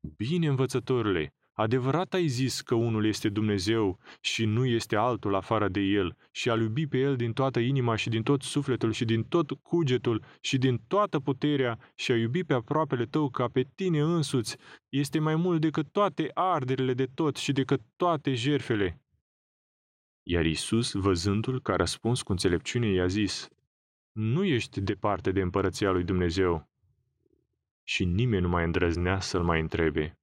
Bine, învățătorule, Adevărat ai zis că unul este Dumnezeu și nu este altul afară de El și a iubi pe El din toată inima și din tot sufletul și din tot cugetul și din toată puterea și a iubi pe aproapele tău ca pe tine însuți este mai mult decât toate arderile de tot și decât toate jerfele. Iar Isus, văzându-l că a răspuns cu înțelepciune, i-a zis, Nu ești departe de împărăția lui Dumnezeu. Și nimeni nu mai îndrăznea să-l mai întrebe.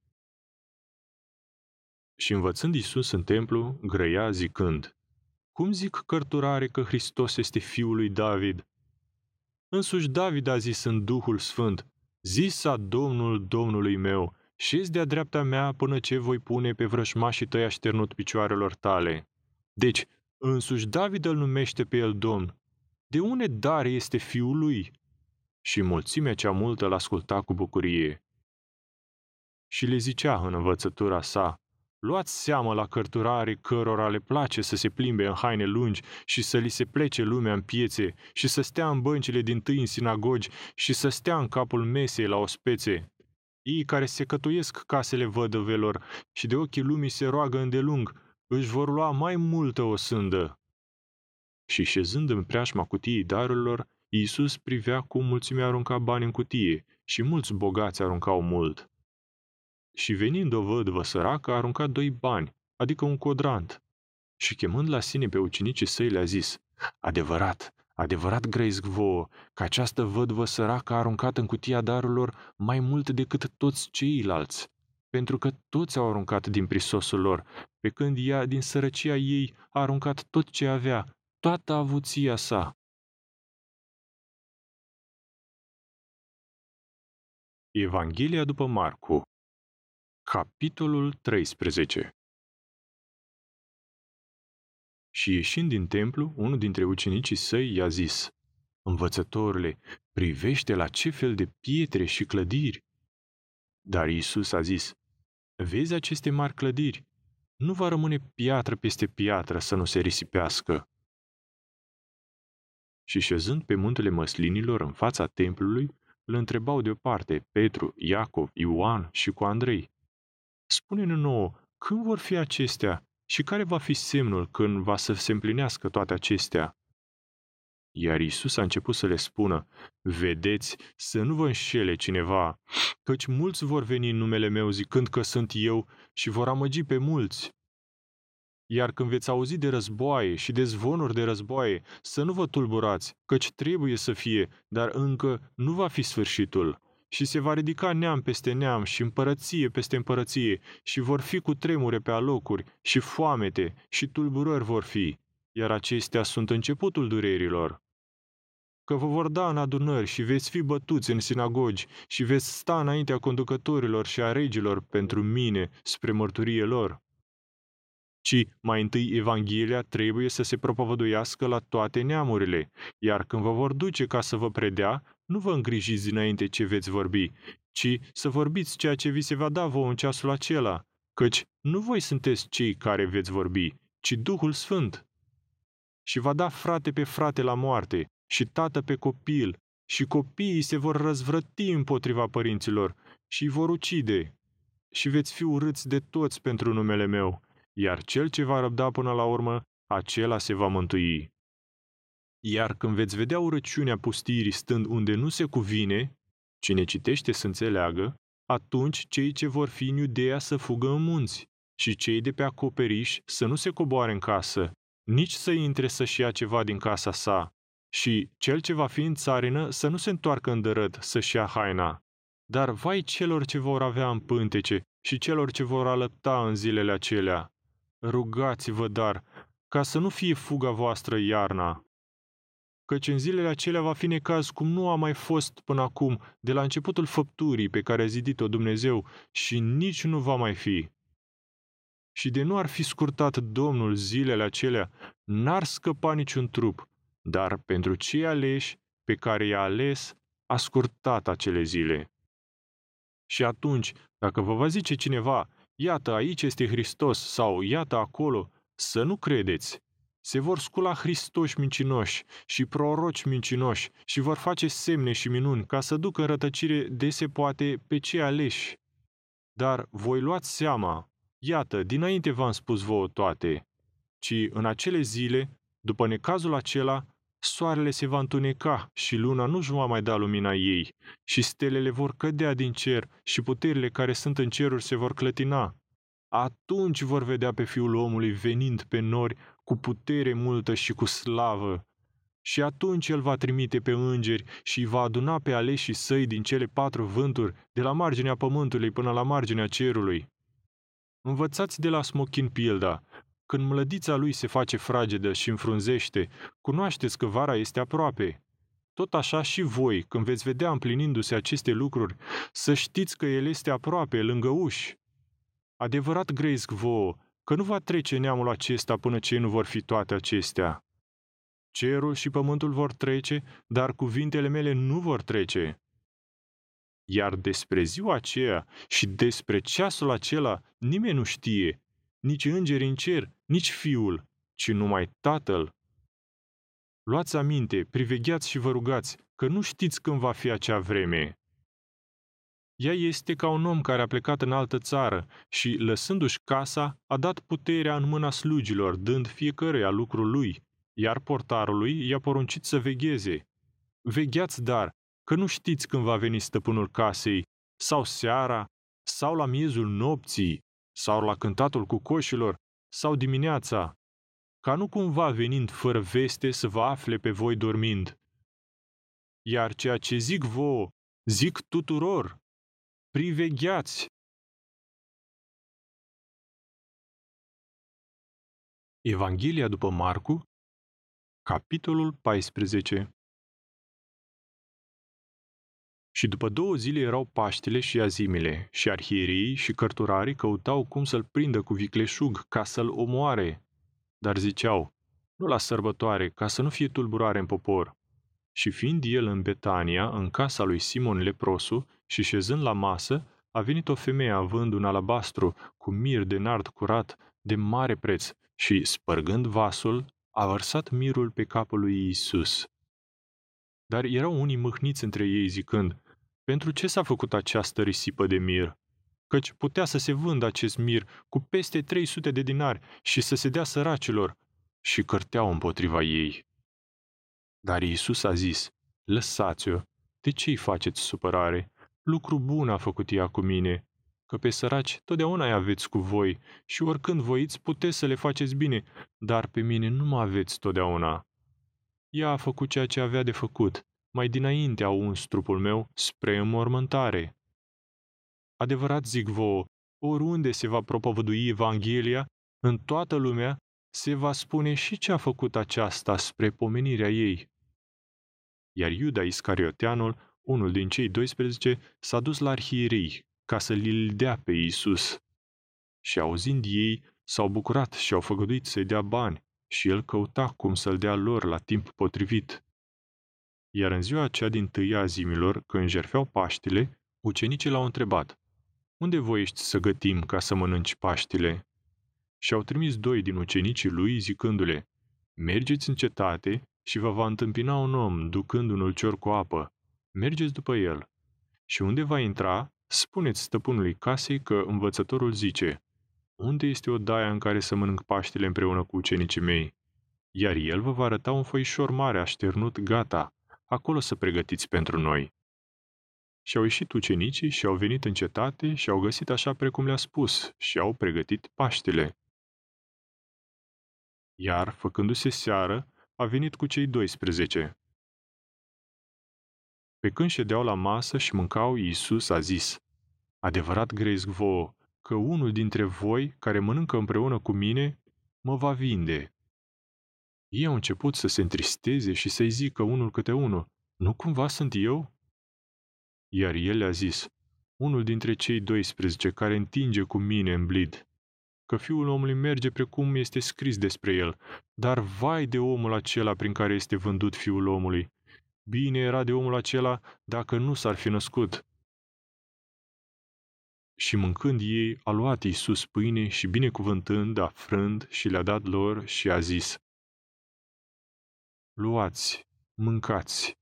Și învățând Isus în templu, grăia zicând, Cum zic cărturare că Hristos este fiul lui David? Însuși David a zis în Duhul Sfânt, Zisa Domnul Domnului meu, șezi de-a dreapta mea până ce voi pune pe vrășmașii tăi așternut picioarelor tale. Deci, însuși David îl numește pe el Domn. De unde dar este fiul lui? Și mulțimea cea multă l asculta cu bucurie. Și le zicea în învățătura sa, Luați seamă la cărturare cărora le place să se plimbe în haine lungi și să li se plece lumea în piețe și să stea în băncile din tâi în sinagogi și să stea în capul mesei la ospețe. Ei care se cătuiesc casele vădăvelor și de ochii lumii se roagă îndelung, își vor lua mai multă o sândă. Și șezând în preajma cutiei darurilor, Iisus privea cum mulțimea arunca bani în cutie și mulți bogați aruncau mult. Și venind o vădvă săracă, a aruncat doi bani, adică un codrant. Și chemând la sine pe ucenicii săi, le-a zis, Adevărat, adevărat grăiesc vouă, că această vădvă săracă a aruncat în cutia darurilor mai mult decât toți ceilalți, pentru că toți au aruncat din prisosul lor, pe când ea, din sărăcia ei, a aruncat tot ce avea, toată avuția sa. Evanghelia după Marcu Capitolul 13 Și ieșind din templu, unul dintre ucenicii săi i-a zis, Învățătorule, privește la ce fel de pietre și clădiri. Dar Iisus a zis, Vezi aceste mari clădiri? Nu va rămâne piatră peste piatră să nu se risipească. Și șezând pe muntele măslinilor în fața templului, îl întrebau deoparte Petru, Iacov, Ioan și cu Andrei. Spune-ne nouă, când vor fi acestea și care va fi semnul când va să se împlinească toate acestea? Iar Isus a început să le spună, vedeți, să nu vă înșele cineva, căci mulți vor veni în numele meu zicând că sunt eu și vor amăgi pe mulți. Iar când veți auzi de războaie și de zvonuri de războaie, să nu vă tulburați, căci trebuie să fie, dar încă nu va fi sfârșitul. Și se va ridica neam peste neam și împărăție peste împărăție și vor fi cu tremure pe alocuri și foamete și tulburări vor fi, iar acestea sunt începutul durerilor. Că vă vor da în adunări și veți fi bătuți în sinagogi și veți sta înaintea conducătorilor și a regilor pentru mine spre mărturie lor ci mai întâi Evanghelia trebuie să se propovăduiască la toate neamurile, iar când vă vor duce ca să vă predea, nu vă îngrijiți dinainte ce veți vorbi, ci să vorbiți ceea ce vi se va da vouă în ceasul acela, căci nu voi sunteți cei care veți vorbi, ci Duhul Sfânt. Și va da frate pe frate la moarte și tată pe copil, și copiii se vor răzvrăti împotriva părinților și îi vor ucide. Și veți fi urâți de toți pentru numele meu, iar cel ce va răbda până la urmă, acela se va mântui. Iar când veți vedea urăciunea pustirii stând unde nu se cuvine, cine citește să înțeleagă, atunci cei ce vor fi în Iudeea să fugă în munți și cei de pe acoperiș să nu se coboare în casă, nici să intre să-și ia ceva din casa sa, și cel ce va fi în țarină să nu se întoarcă în dărât să-și ia haina. Dar vai celor ce vor avea în pântece și celor ce vor alăpta în zilele acelea, Rugați-vă, dar, ca să nu fie fuga voastră iarna. Căci în zilele acelea va fi necaz cum nu a mai fost până acum, de la începutul făpturii pe care a zidit-o Dumnezeu și nici nu va mai fi. Și de nu ar fi scurtat Domnul zilele acelea, n-ar scăpa niciun trup, dar pentru cei aleși pe care i-a ales, a scurtat acele zile. Și atunci, dacă vă va zice cineva, iată aici este Hristos sau iată acolo, să nu credeți. Se vor scula Hristoși mincinoși și proroci mincinoși și vor face semne și minuni ca să ducă în rătăcire de se poate pe cei aleși. Dar voi luați seama, iată, dinainte v-am spus vouă toate, ci în acele zile, după necazul acela, soarele se va întuneca și luna nu-și va mai da lumina ei, și stelele vor cădea din cer și puterile care sunt în ceruri se vor clătina. Atunci vor vedea pe Fiul omului venind pe nori cu putere multă și cu slavă. Și atunci el va trimite pe îngeri și va aduna pe aleșii săi din cele patru vânturi, de la marginea pământului până la marginea cerului. Învățați de la smochin pilda, când mlădița lui se face fragedă și înfrunzește, cunoașteți că vara este aproape. Tot așa și voi, când veți vedea împlinindu-se aceste lucruri, să știți că El este aproape, lângă uși. Adevărat grăiesc vouă, că nu va trece neamul acesta până ce nu vor fi toate acestea. Cerul și pământul vor trece, dar cuvintele mele nu vor trece. Iar despre ziua aceea și despre ceasul acela nimeni nu știe, nici îngeri în cer, nici fiul, ci numai tatăl. Luați aminte, privegheați și vă rugați, că nu știți când va fi acea vreme. Ea este ca un om care a plecat în altă țară și, lăsându-și casa, a dat puterea în mâna slugilor, dând fiecăruia lucrul lui, iar portarului i-a poruncit să vegheze. Vegheați dar, că nu știți când va veni stăpânul casei, sau seara, sau la miezul nopții, sau la cântatul cu coșilor, sau dimineața. ca nu cumva venind fără veste să vă afle pe voi dormind. Iar ceea ce zic vouă, zic tuturor, privegheați! Evanghelia după Marcu, capitolul 14 Și după două zile erau Paștele și azimile, și arhierii și cărturarii căutau cum să-l prindă cu vicleșug ca să-l omoare. Dar ziceau, nu la sărbătoare, ca să nu fie tulburare în popor. Și fiind el în Betania, în casa lui Simon leprosu, și șezând la masă, a venit o femeie având un alabastru cu mir de nard curat de mare preț și, spărgând vasul, a vărsat mirul pe capul lui Isus. Dar erau unii mâhniți între ei zicând, pentru ce s-a făcut această risipă de mir? Căci putea să se vândă acest mir cu peste 300 de dinari și să se dea săracilor și cărteau împotriva ei. Dar Iisus a zis, lăsați-o, de ce îi faceți supărare? Lucru bun a făcut ea cu mine, că pe săraci totdeauna îi aveți cu voi și oricând voiți puteți să le faceți bine, dar pe mine nu mă aveți totdeauna. Ea a făcut ceea ce avea de făcut, mai dinainte a uns trupul meu spre înmormântare. Adevărat zic vouă, oriunde se va propovădui Evanghelia, în toată lumea, se va spune și ce a făcut aceasta spre pomenirea ei. Iar Iuda Iscarioteanul, unul din cei 12, s-a dus la arhierii ca să li dea pe Iisus. Și auzind ei, s-au bucurat și au făgăduit să-i dea bani și el căuta cum să-l dea lor la timp potrivit. Iar în ziua aceea din tâia a zimilor, când jerfeau Paștile, ucenicii l-au întrebat, Unde voiești să gătim ca să mănânci Paștile? Și au trimis doi din ucenicii lui, zicându-le, Mergeți în cetate și vă va întâmpina un om, ducând un ulcior cu apă. Mergeți după el. Și unde va intra, spuneți stăpânului casei că învățătorul zice, Unde este o daia în care să mănânc Paștile împreună cu ucenicii mei? Iar el vă va arăta un foișor mare așternut gata, acolo să pregătiți pentru noi. Și au ieșit ucenicii și au venit în cetate și au găsit așa precum le-a spus și au pregătit Paștile. Iar, făcându-se seară, a venit cu cei 12. Pe când ședeau la masă și mâncau, Iisus a zis, Adevărat grezg vouă, că unul dintre voi, care mănâncă împreună cu mine, mă va vinde. Ei au început să se întristeze și să-i zică unul câte unul, Nu cumva sunt eu? Iar el a zis, unul dintre cei 12 care întinge cu mine în blid, că fiul omului merge precum este scris despre el, dar vai de omul acela prin care este vândut fiul omului. Bine era de omul acela dacă nu s-ar fi născut. Și mâncând ei, a luat Iisus pâine și binecuvântând, a frând și le-a dat lor și a zis, Luați, mâncați,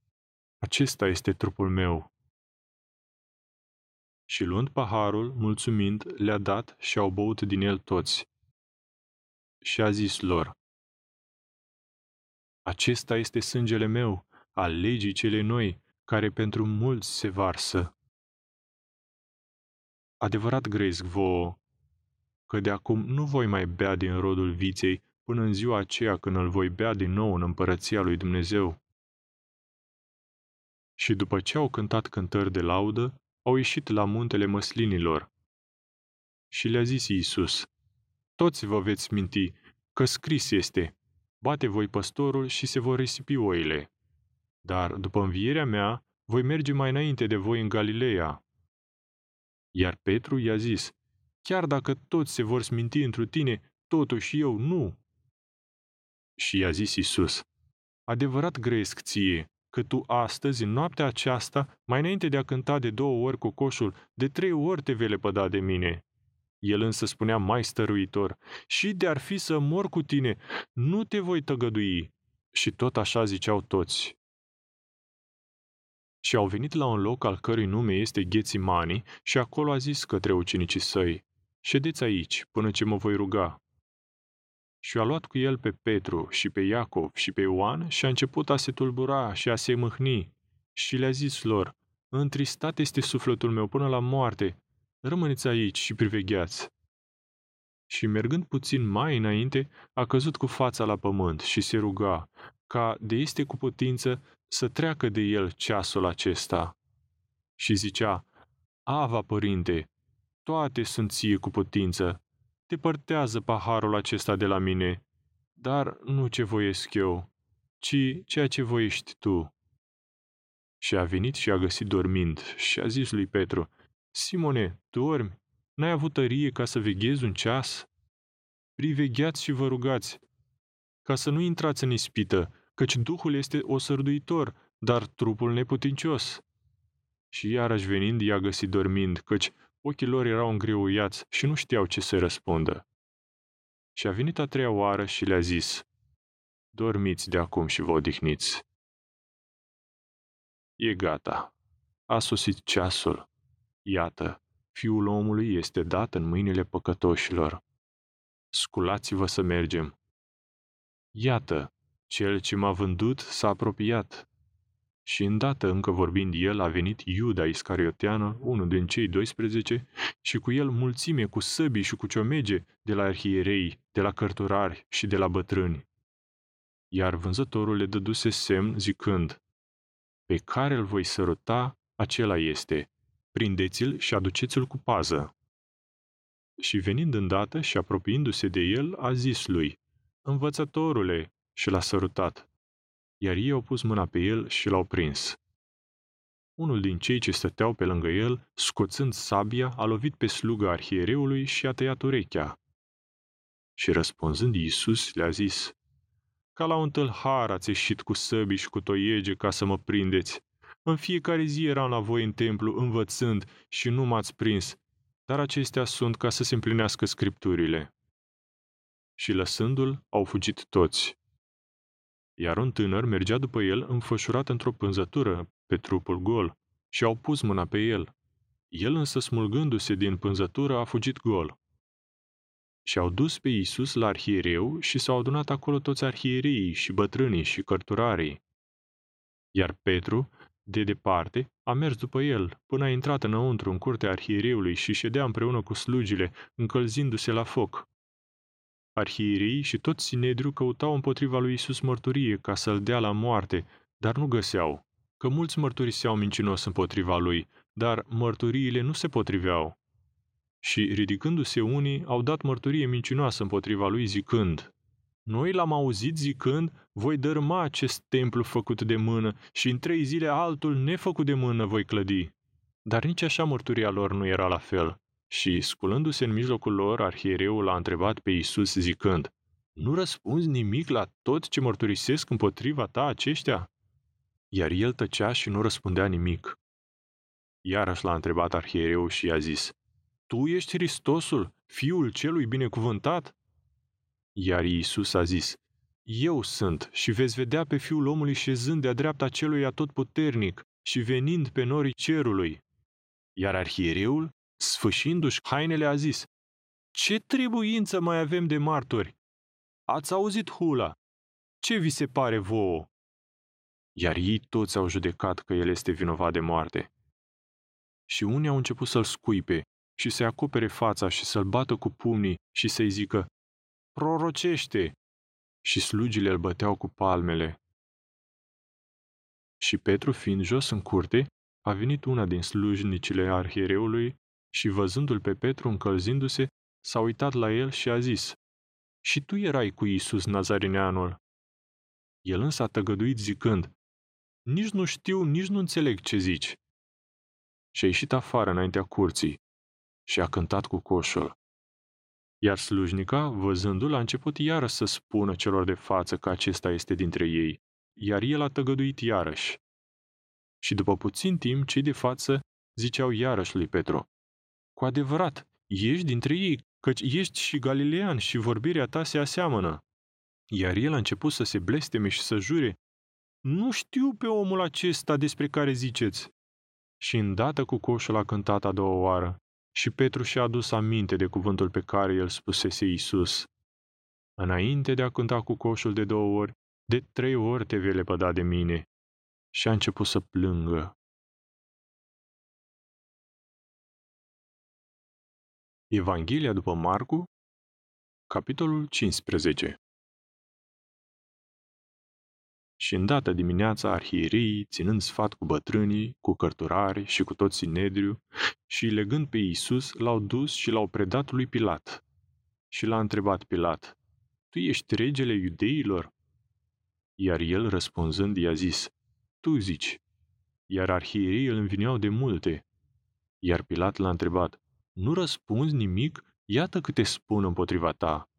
acesta este trupul meu. Și luând paharul, mulțumind, le-a dat și au băut din el toți. Și a zis lor, Acesta este sângele meu, al legii cele noi, care pentru mulți se varsă. Adevărat gresc vouă, că de acum nu voi mai bea din rodul viței până în ziua aceea când îl voi bea din nou în împărăția lui Dumnezeu. Și după ce au cântat cântări de laudă, au ieșit la muntele măslinilor. Și le-a zis Iisus, Toți vă veți minti că scris este, bate voi păstorul și se vor risipi oile. Dar, după învierea mea, voi merge mai înainte de voi în Galileea. Iar Petru i-a zis, chiar dacă toți se vor sminti întru tine, totuși eu nu. Și i-a zis Isus, adevărat grăiesc ție, că tu astăzi, în noaptea aceasta, mai înainte de a cânta de două ori cu coșul, de trei ori te vei lepăda de mine. El însă spunea mai stăruitor, și de-ar fi să mor cu tine, nu te voi tăgădui. Și tot așa ziceau toți. Și au venit la un loc al cărui nume este Ghețimani și acolo a zis către ucenicii săi, Ședeți aici, până ce mă voi ruga. Și a luat cu el pe Petru și pe Iacov și pe Ioan și a început a se tulbura și a se mâhni. Și le-a zis lor, Întristat este sufletul meu până la moarte, rămâneți aici și privegheați. și mergând puțin mai înainte, a căzut cu fața la pământ și se ruga, ca de este cu putință să treacă de el ceasul acesta. Și zicea, Ava, părinte, toate sunt ție cu putință, depărtează paharul acesta de la mine, dar nu ce voiesc eu, ci ceea ce voiești tu. Și a venit și a găsit dormind și a zis lui Petru, Simone, dormi? N-ai avut tărie ca să veghezi un ceas? Privegheați și vă rugați, ca să nu intrați în ispită, căci Duhul este osărduitor, dar trupul neputincios. Și iarăși venind i-a găsit dormind, căci ochii lor erau îngreuiați și nu știau ce să răspundă. Și a venit a treia oară și le-a zis, Dormiți de acum și vă odihniți. E gata. A sosit ceasul. Iată, fiul omului este dat în mâinile păcătoșilor. Sculați-vă să mergem. Iată, cel ce m-a vândut s-a apropiat. Și îndată încă vorbind el, a venit Iuda Iscarioteană, unul din cei 12, și cu el mulțime cu săbii și cu ciomege de la arhierei, de la cărturari și de la bătrâni. Iar vânzătorul le dăduse semn zicând, Pe care îl voi săruta, acela este, prindeți-l și aduceți-l cu pază. Și venind îndată și apropiindu-se de el, a zis lui, Învățătorule, și l-a sărutat. Iar ei au pus mâna pe el și l-au prins. Unul din cei ce stăteau pe lângă el, scoțând sabia, a lovit pe sluga arhiereului și a tăiat urechea. Și răspunzând Iisus, le-a zis, Ca la un tâlhar ați ieșit cu săbi și cu toiege ca să mă prindeți. În fiecare zi eram la voi în templu învățând și nu m-ați prins, dar acestea sunt ca să se împlinească scripturile. Și lăsându-l, au fugit toți. Iar un tânăr mergea după el înfășurat într-o pânzătură pe trupul gol și au pus mâna pe el. El însă, smulgându-se din pânzătură, a fugit gol. Și au dus pe Iisus la arhiereu și s-au adunat acolo toți arhiereii și bătrânii și cărturarii. Iar Petru, de departe, a mers după el, până a intrat înăuntru în curtea arhiereului și ședea împreună cu slugile, încălzindu-se la foc. Arhierii și tot Sinedriu căutau împotriva lui Isus mărturie ca să-l dea la moarte, dar nu găseau, că mulți mărturiseau mincinos împotriva lui, dar mărturiile nu se potriveau. Și, ridicându-se unii, au dat mărturie mincinoasă împotriva lui zicând, Noi l-am auzit zicând, voi dărâma acest templu făcut de mână și în trei zile altul nefăcut de mână voi clădi. Dar nici așa mărturia lor nu era la fel. Și, sculându-se în mijlocul lor, arhiereul a întrebat pe Isus zicând, Nu răspunzi nimic la tot ce mărturisesc împotriva ta aceștia? Iar el tăcea și nu răspundea nimic. Iarăși l-a întrebat arhiereul și i-a zis, Tu ești Hristosul, Fiul celui binecuvântat? Iar Iisus a zis, Eu sunt și veți vedea pe Fiul omului șezând de-a dreapta celui atotputernic și venind pe norii cerului. Iar arhiereul Sfâșindu-și hainele, a zis, Ce trebuință mai avem de martori? Ați auzit hula. Ce vi se pare vouă? Iar ei toți au judecat că el este vinovat de moarte. Și unii au început să-l scuipe și să-i acopere fața și să-l bată cu pumnii și să-i zică, Prorocește! Și slugile îl băteau cu palmele. Și Petru, fiind jos în curte, a venit una din slujnicile arhiereului și văzându-l pe Petru încălzindu-se, s-a uitat la el și a zis, Și tu erai cu Iisus Nazarineanul. El însă a tăgăduit zicând, Nici nu știu, nici nu înțeleg ce zici. Și a ieșit afară înaintea curții și a cântat cu coșul. Iar slujnica, văzându-l, a început iară să spună celor de față că acesta este dintre ei, iar el a tăgăduit iarăși. Și după puțin timp, cei de față ziceau iarăși lui Petru, cu adevărat, ești dintre ei, căci ești și galilean și vorbirea ta se aseamănă. Iar el a început să se blesteme și să jure, Nu știu pe omul acesta despre care ziceți. Și îndată cu coșul a cântat a doua oară și Petru și-a adus aminte de cuvântul pe care el spusese Iisus. Înainte de a cânta cu coșul de două ori, de trei ori te vei lepăda de mine. Și a început să plângă. Evanghelia după Marcu, Capitolul 15 Și îndată dimineața arhierii, ținând sfat cu bătrânii, cu cărturari și cu toți Sinedriu, și legând pe Iisus, l-au dus și l-au predat lui Pilat. Și l-a întrebat Pilat, Tu ești regele iudeilor? Iar el, răspunzând, i-a zis, Tu zici. Iar arhierii îl învineau de multe. Iar Pilat l-a întrebat, Nu răspunzi nimic? Iată câte spun împotriva ta.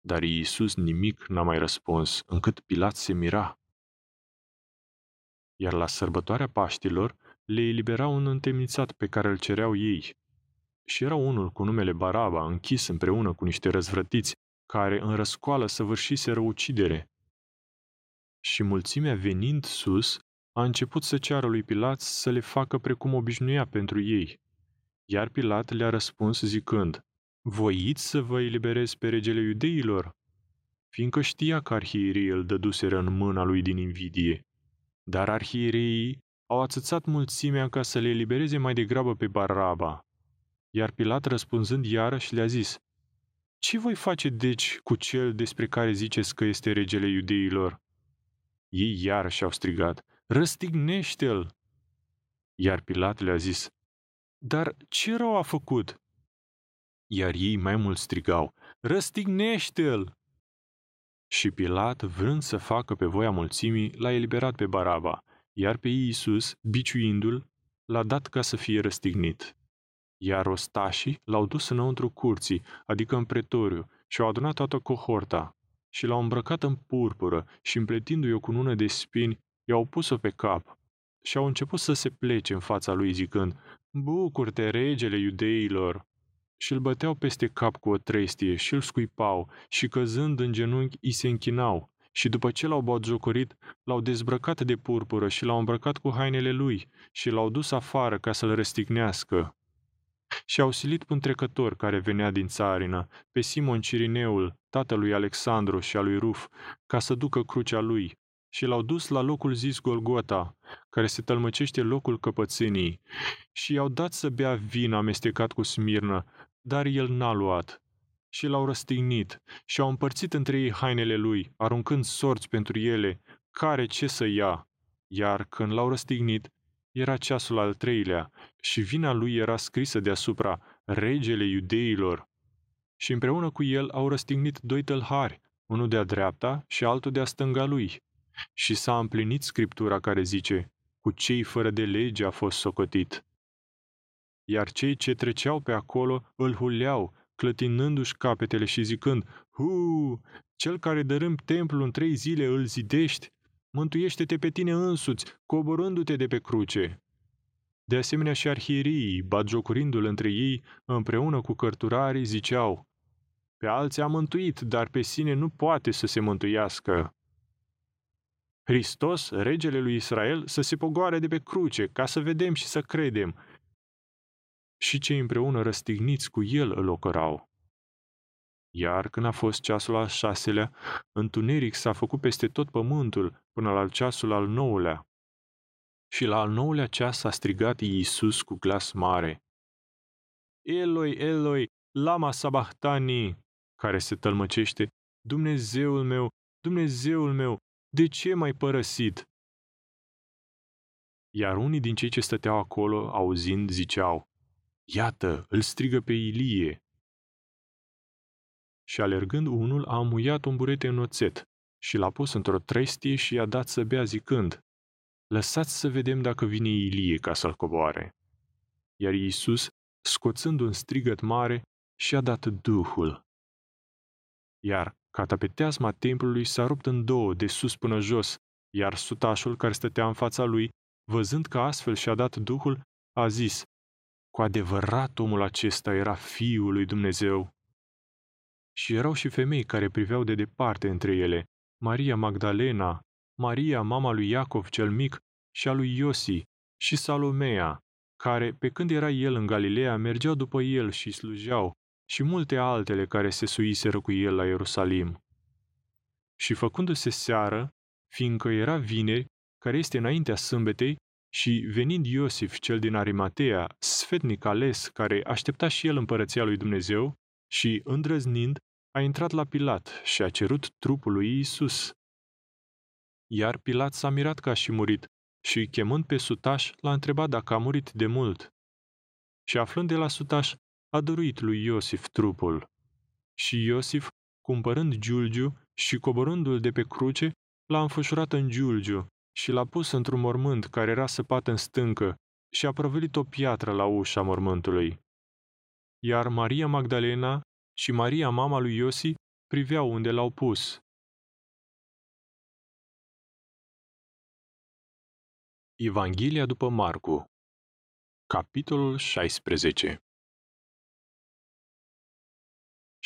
Dar Iisus nimic n-a mai răspuns, încât Pilat se mira. Iar la sărbătoarea Paștilor le eliberau un întemnițat pe care îl cereau ei. Și era unul cu numele Baraba, închis împreună cu niște răzvrătiți, care în răscoală săvârșise răucidere. Și mulțimea venind sus, a început să ceară lui Pilat să le facă precum obișnuia pentru ei. Iar Pilat le-a răspuns zicând, Voiți să vă eliberez pe regele iudeilor? Fiindcă știa că arhierii îl dăduseră în mâna lui din invidie. Dar arhierii au atâțat mulțimea ca să le elibereze mai degrabă pe Baraba. Iar Pilat răspunzând iarăși le-a zis, Ce voi face deci cu cel despre care ziceți că este regele iudeilor? Ei iarăși au strigat, Răstignește-l! Iar Pilat le-a zis, Dar ce rău a făcut? Iar ei mai mult strigau, Răstignește-l! Și Pilat, vrând să facă pe voia mulțimii, l-a eliberat pe Baraba, iar pe Iisus, biciuindu-l, l-a dat ca să fie răstignit. Iar ostașii l-au dus înăuntru curții, adică în pretoriu, și au adunat toată cohorta, și l-au îmbrăcat în purpură și împletindu-i o cunună de spini, i-au pus-o pe cap și au început să se plece în fața lui zicând, Bucur-te, regele iudeilor! și îl băteau peste cap cu o trestie și îl scuipau și căzând în genunchi îi se închinau și după ce l-au batjocorit, l-au dezbrăcat de purpură și l-au îmbrăcat cu hainele lui și l-au dus afară ca să-l răstignească. Și au silit pe un trecător care venea din țarină, pe Simon Cirineul, tatălui Alexandru și a lui Ruf, ca să ducă crucea lui, și l-au dus la locul zis Golgota, care se tălmăcește locul căpățânii, și i-au dat să bea vin amestecat cu smirnă, dar el n-a luat. Și l-au răstignit și au împărțit între ei hainele lui, aruncând sorți pentru ele, care ce să ia. Iar când l-au răstignit, era ceasul al treilea și vina lui era scrisă deasupra regele iudeilor. Și împreună cu el au răstignit doi tălhari, unul de-a dreapta și altul de-a stânga lui. Și s-a împlinit scriptura care zice, cu cei fără de lege a fost socotit iar cei ce treceau pe acolo îl huleau, clătinându-și capetele și zicând, Hu, cel care dărâm templul în trei zile îl zidești, mântuiește-te pe tine însuți, coborându-te de pe cruce. De asemenea și arhierii, batjocurindu-l între ei, împreună cu cărturarii, ziceau, Pe alții a mântuit, dar pe sine nu poate să se mântuiască. Hristos, regele lui Israel, să se pogoare de pe cruce, ca să vedem și să credem, și cei împreună răstigniți cu el îl ocărau. Iar când a fost ceasul al șaselea, întuneric s-a făcut peste tot pământul până la ceasul al nouălea. Și la al nouălea ceas a strigat Iisus cu glas mare. Eloi, Eloi, lama sabahtani, care se tălmăcește, Dumnezeul meu, Dumnezeul meu, de ce m-ai părăsit? Iar unii din cei ce stăteau acolo, auzind, ziceau, Iată, îl strigă pe Ilie. Și alergând unul a amuiat un burete în oțet și l-a pus într-o trestie și i-a dat să bea zicând, Lăsați să vedem dacă vine Ilie ca să-l coboare. Iar Iisus, scoțând un strigăt mare, și-a dat Duhul. Iar catapeteasma templului s-a rupt în două, de sus până jos, iar sutașul care stătea în fața lui, văzând că astfel și-a dat Duhul, a zis, cu adevărat omul acesta era Fiul lui Dumnezeu. Și erau și femei care priveau de departe între ele, Maria Magdalena, Maria, mama lui Iacov cel mic și a lui Iosi, și Salomea, care, pe când era el în Galileea, mergeau după el și slujeau, și multe altele care se suiseră cu el la Ierusalim. Și făcându-se seară, fiindcă era vineri, care este înaintea sâmbetei, și venind Iosif, cel din Arimatea, sfetnic ales, care aștepta și el împărăția lui Dumnezeu, și, îndrăznind, a intrat la Pilat și a cerut trupul lui Isus. Iar Pilat s-a mirat că a și murit și, chemând pe sutaș, l-a întrebat dacă a murit de mult. Și aflând de la sutaș, a dăruit lui Iosif trupul. Și Iosif, cumpărând Giulgiu și coborându-l de pe cruce, l-a înfășurat în Giulgiu și l-a pus într-un mormânt care era săpat în stâncă și a prăvălit o piatră la ușa mormântului. Iar Maria Magdalena și Maria, mama lui Iosi, priveau unde l-au pus. Evanghelia după Marcu Capitolul 16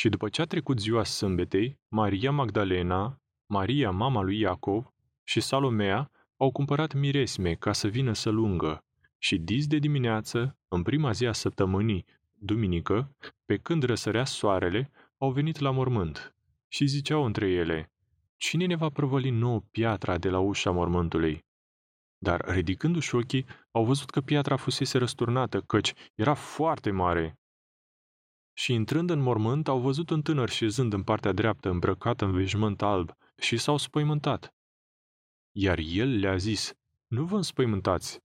Și după ce a trecut ziua sâmbetei, Maria Magdalena, Maria, mama lui Iacov, și Salomea au cumpărat miresme ca să vină să lungă. Și dis de dimineață, în prima zi a săptămânii, duminică, pe când răsărea soarele, au venit la mormânt și ziceau între ele, Cine ne va prăvăli nou piatra de la ușa mormântului? Dar, ridicându-și ochii, au văzut că piatra fusese răsturnată, căci era foarte mare. Și intrând în mormânt, au văzut un tânăr șezând în partea dreaptă, îmbrăcat în veșmânt alb, și s-au spăimântat. Iar el le-a zis, Nu vă înspăimântați.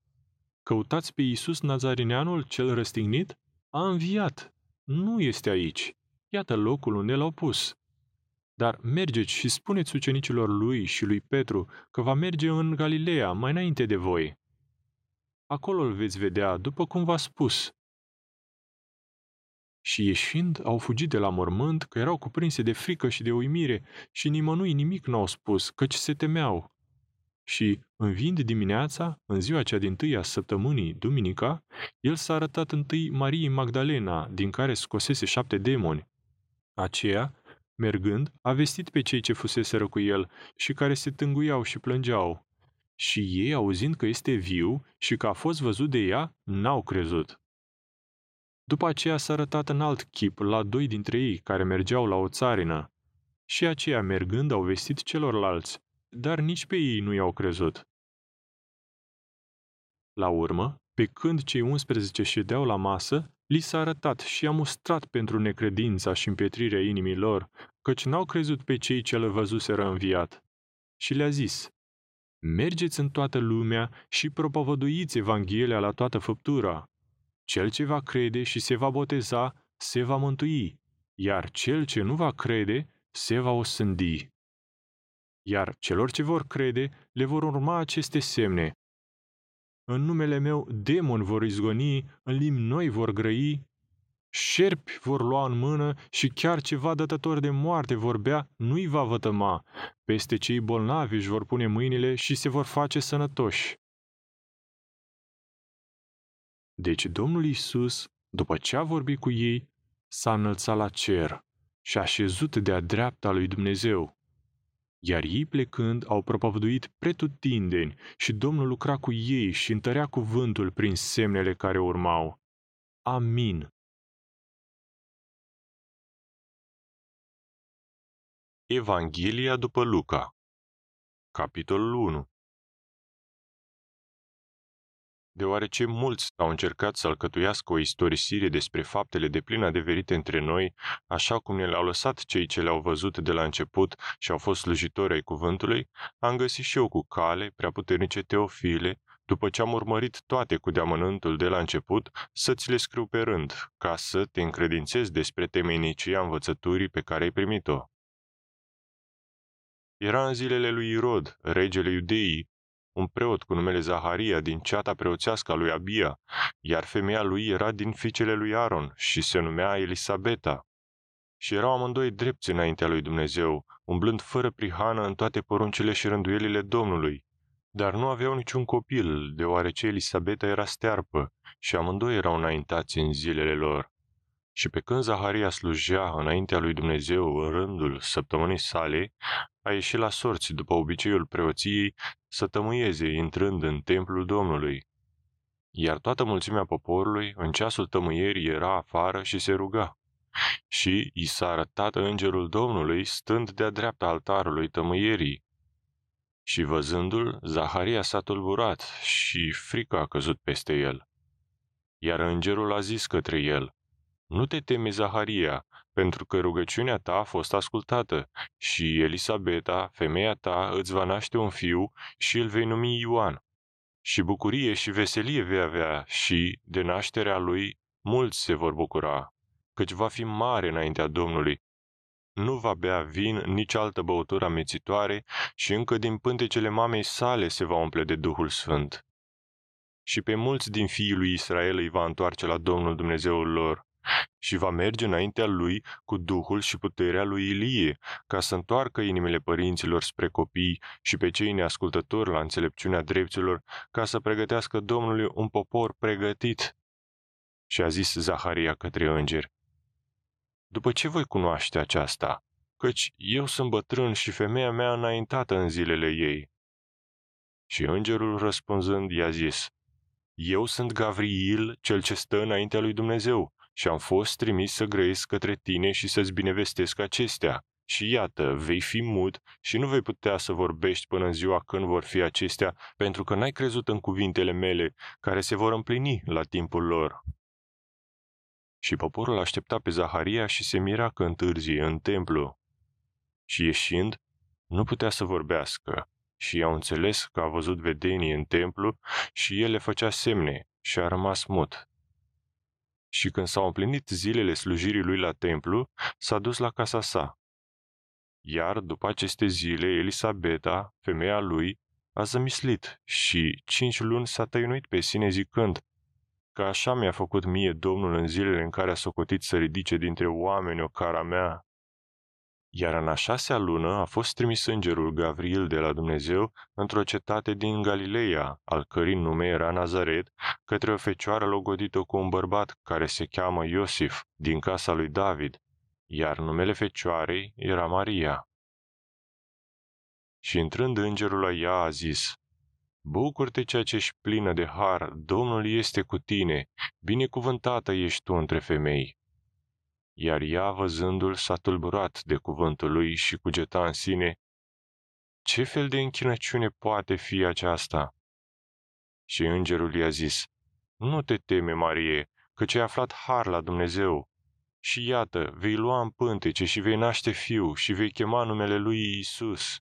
Căutați pe Iisus Nazarineanul cel răstignit? A înviat. Nu este aici. Iată locul unde l-au pus. Dar mergeți și spuneți ucenicilor lui și lui Petru că va merge în Galileea mai înainte de voi. Acolo îl veți vedea, după cum v-a spus. Și ieșind, au fugit de la mormânt, că erau cuprinse de frică și de uimire și nimănui nimic n-au spus, căci se temeau. Și, învind dimineața, în ziua cea din tâi a săptămânii, duminica, el s-a arătat întâi Mariei Magdalena, din care scosese șapte demoni. Aceea, mergând, a vestit pe cei ce fuseseră cu el și care se tânguiau și plângeau. Și ei, auzind că este viu și că a fost văzut de ea, n-au crezut. După aceea s-a arătat în alt chip la doi dintre ei care mergeau la o țarină. Și aceia mergând au vestit celorlalți, dar nici pe ei nu i-au crezut. La urmă, pe când cei 11 ședeau la masă, li s-a arătat și a mustrat pentru necredința și împietrirea inimii lor, căci n-au crezut pe cei ce l văzuseră înviat. Și le-a zis, Mergeți în toată lumea și propovăduiți Evanghelia la toată făptura. Cel ce va crede și se va boteza, se va mântui, iar cel ce nu va crede, se va osândi. Iar celor ce vor crede, le vor urma aceste semne. În numele meu demoni vor izgoni, în limbi noi vor grăi, șerpi vor lua în mână și chiar ceva dătător de moarte vorbea, nu-i va vătăma. Peste cei bolnavi își vor pune mâinile și se vor face sănătoși. Deci Domnul Isus, după ce a vorbit cu ei, s-a înălțat la cer și a șezut de-a dreapta lui Dumnezeu. Iar ei plecând au propovăduit pretutindeni și Domnul lucra cu ei și întărea cuvântul prin semnele care urmau. Amin. Evanghelia după Luca Capitolul 1 deoarece mulți au încercat să alcătuiască o istorisire despre faptele de plin adeverite între noi, așa cum ne le-au lăsat cei ce le-au văzut de la început și au fost slujitori ai cuvântului, am găsit și eu cu cale, prea puternice Teofile, după ce am urmărit toate cu deamănântul de la început, să ți le scriu pe rând, ca să te încredințezi despre temenicia învățăturii pe care ai primit-o. Era în zilele lui Irod, regele iudeii, un preot cu numele Zaharia din ceata preoțească a lui Abia, iar femeia lui era din fiicele lui Aaron și se numea Elisabeta. Și erau amândoi drepți înaintea lui Dumnezeu, umblând fără prihană în toate poruncile și rânduielile Domnului. Dar nu aveau niciun copil, deoarece Elisabeta era stearpă și amândoi erau înaintați în zilele lor. Și pe când Zaharia slujea înaintea lui Dumnezeu în rândul săptămânii sale, a ieșit la sorți după obiceiul preoției să tămâieze intrând în templul Domnului. Iar toată mulțimea poporului în ceasul tămâierii era afară și se ruga. Și i s-a arătat îngerul Domnului stând de-a dreapta altarului tămâierii. Și văzându-l, Zaharia s-a tulburat și frica a căzut peste el. Iar îngerul a zis către el, Nu te teme, Zaharia, pentru că rugăciunea ta a fost ascultată și Elisabeta, femeia ta, îți va naște un fiu și îl vei numi Ioan. Și bucurie și veselie vei avea și, de nașterea lui, mulți se vor bucura, căci va fi mare înaintea Domnului. Nu va bea vin nici altă băutură amețitoare și încă din pântecele mamei sale se va umple de Duhul Sfânt. Și pe mulți din fiii lui Israel îi va întoarce la Domnul Dumnezeul lor, și va merge înaintea lui cu duhul și puterea lui Ilie, ca să întoarcă inimile părinților spre copii și pe cei neascultători la înțelepciunea dreptilor, ca să pregătească Domnului un popor pregătit. Și a zis Zaharia către înger, După ce voi cunoaște aceasta? Căci eu sunt bătrân și femeia mea înaintată în zilele ei. Și îngerul răspunzând i-a zis, Eu sunt Gavriil, cel ce stă înaintea lui Dumnezeu și am fost trimis să grăiesc către tine și să-ți binevestesc acestea. Și iată, vei fi mut și nu vei putea să vorbești până în ziua când vor fi acestea, pentru că n-ai crezut în cuvintele mele, care se vor împlini la timpul lor. Și poporul aștepta pe Zaharia și se mira că întârzie în templu. Și ieșind, nu putea să vorbească, și i-au înțeles că a văzut vedenii în templu și el le făcea semne și a rămas mut și când s-au împlinit zilele slujirii lui la templu, s-a dus la casa sa. Iar după aceste zile, Elisabeta, femeia lui, a zămislit și cinci luni s-a tăinuit pe sine zicând, că așa mi-a făcut mie Domnul în zilele în care a socotit să ridice dintre oameni o cara mea iar în a șasea lună a fost trimis îngerul Gavril de la Dumnezeu într-o cetate din Galileea, al cărui nume era Nazaret, către o fecioară logodită cu un bărbat care se cheamă Iosif, din casa lui David, iar numele fecioarei era Maria. Și intrând îngerul la ea a zis, Bucur-te ceea ce ești plină de har, Domnul este cu tine, binecuvântată ești tu între femei iar ea, văzându-l, s-a tulburat de cuvântul lui și cugeta în sine, ce fel de închinăciune poate fi aceasta? Și îngerul i-a zis, nu te teme, Marie, căci ai aflat har la Dumnezeu. Și iată, vei lua în pântece și vei naște fiu și vei chema numele lui Isus.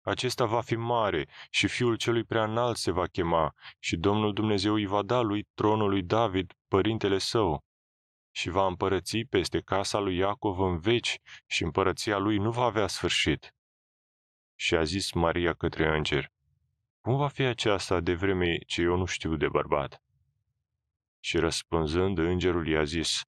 Acesta va fi mare și fiul celui prea înalt se va chema și Domnul Dumnezeu îi va da lui tronul lui David, părintele său și va împărăți peste casa lui Iacov în veci și împărăția lui nu va avea sfârșit. Și a zis Maria către înger, Cum va fi aceasta de vreme ce eu nu știu de bărbat? Și răspunzând, îngerul i-a zis,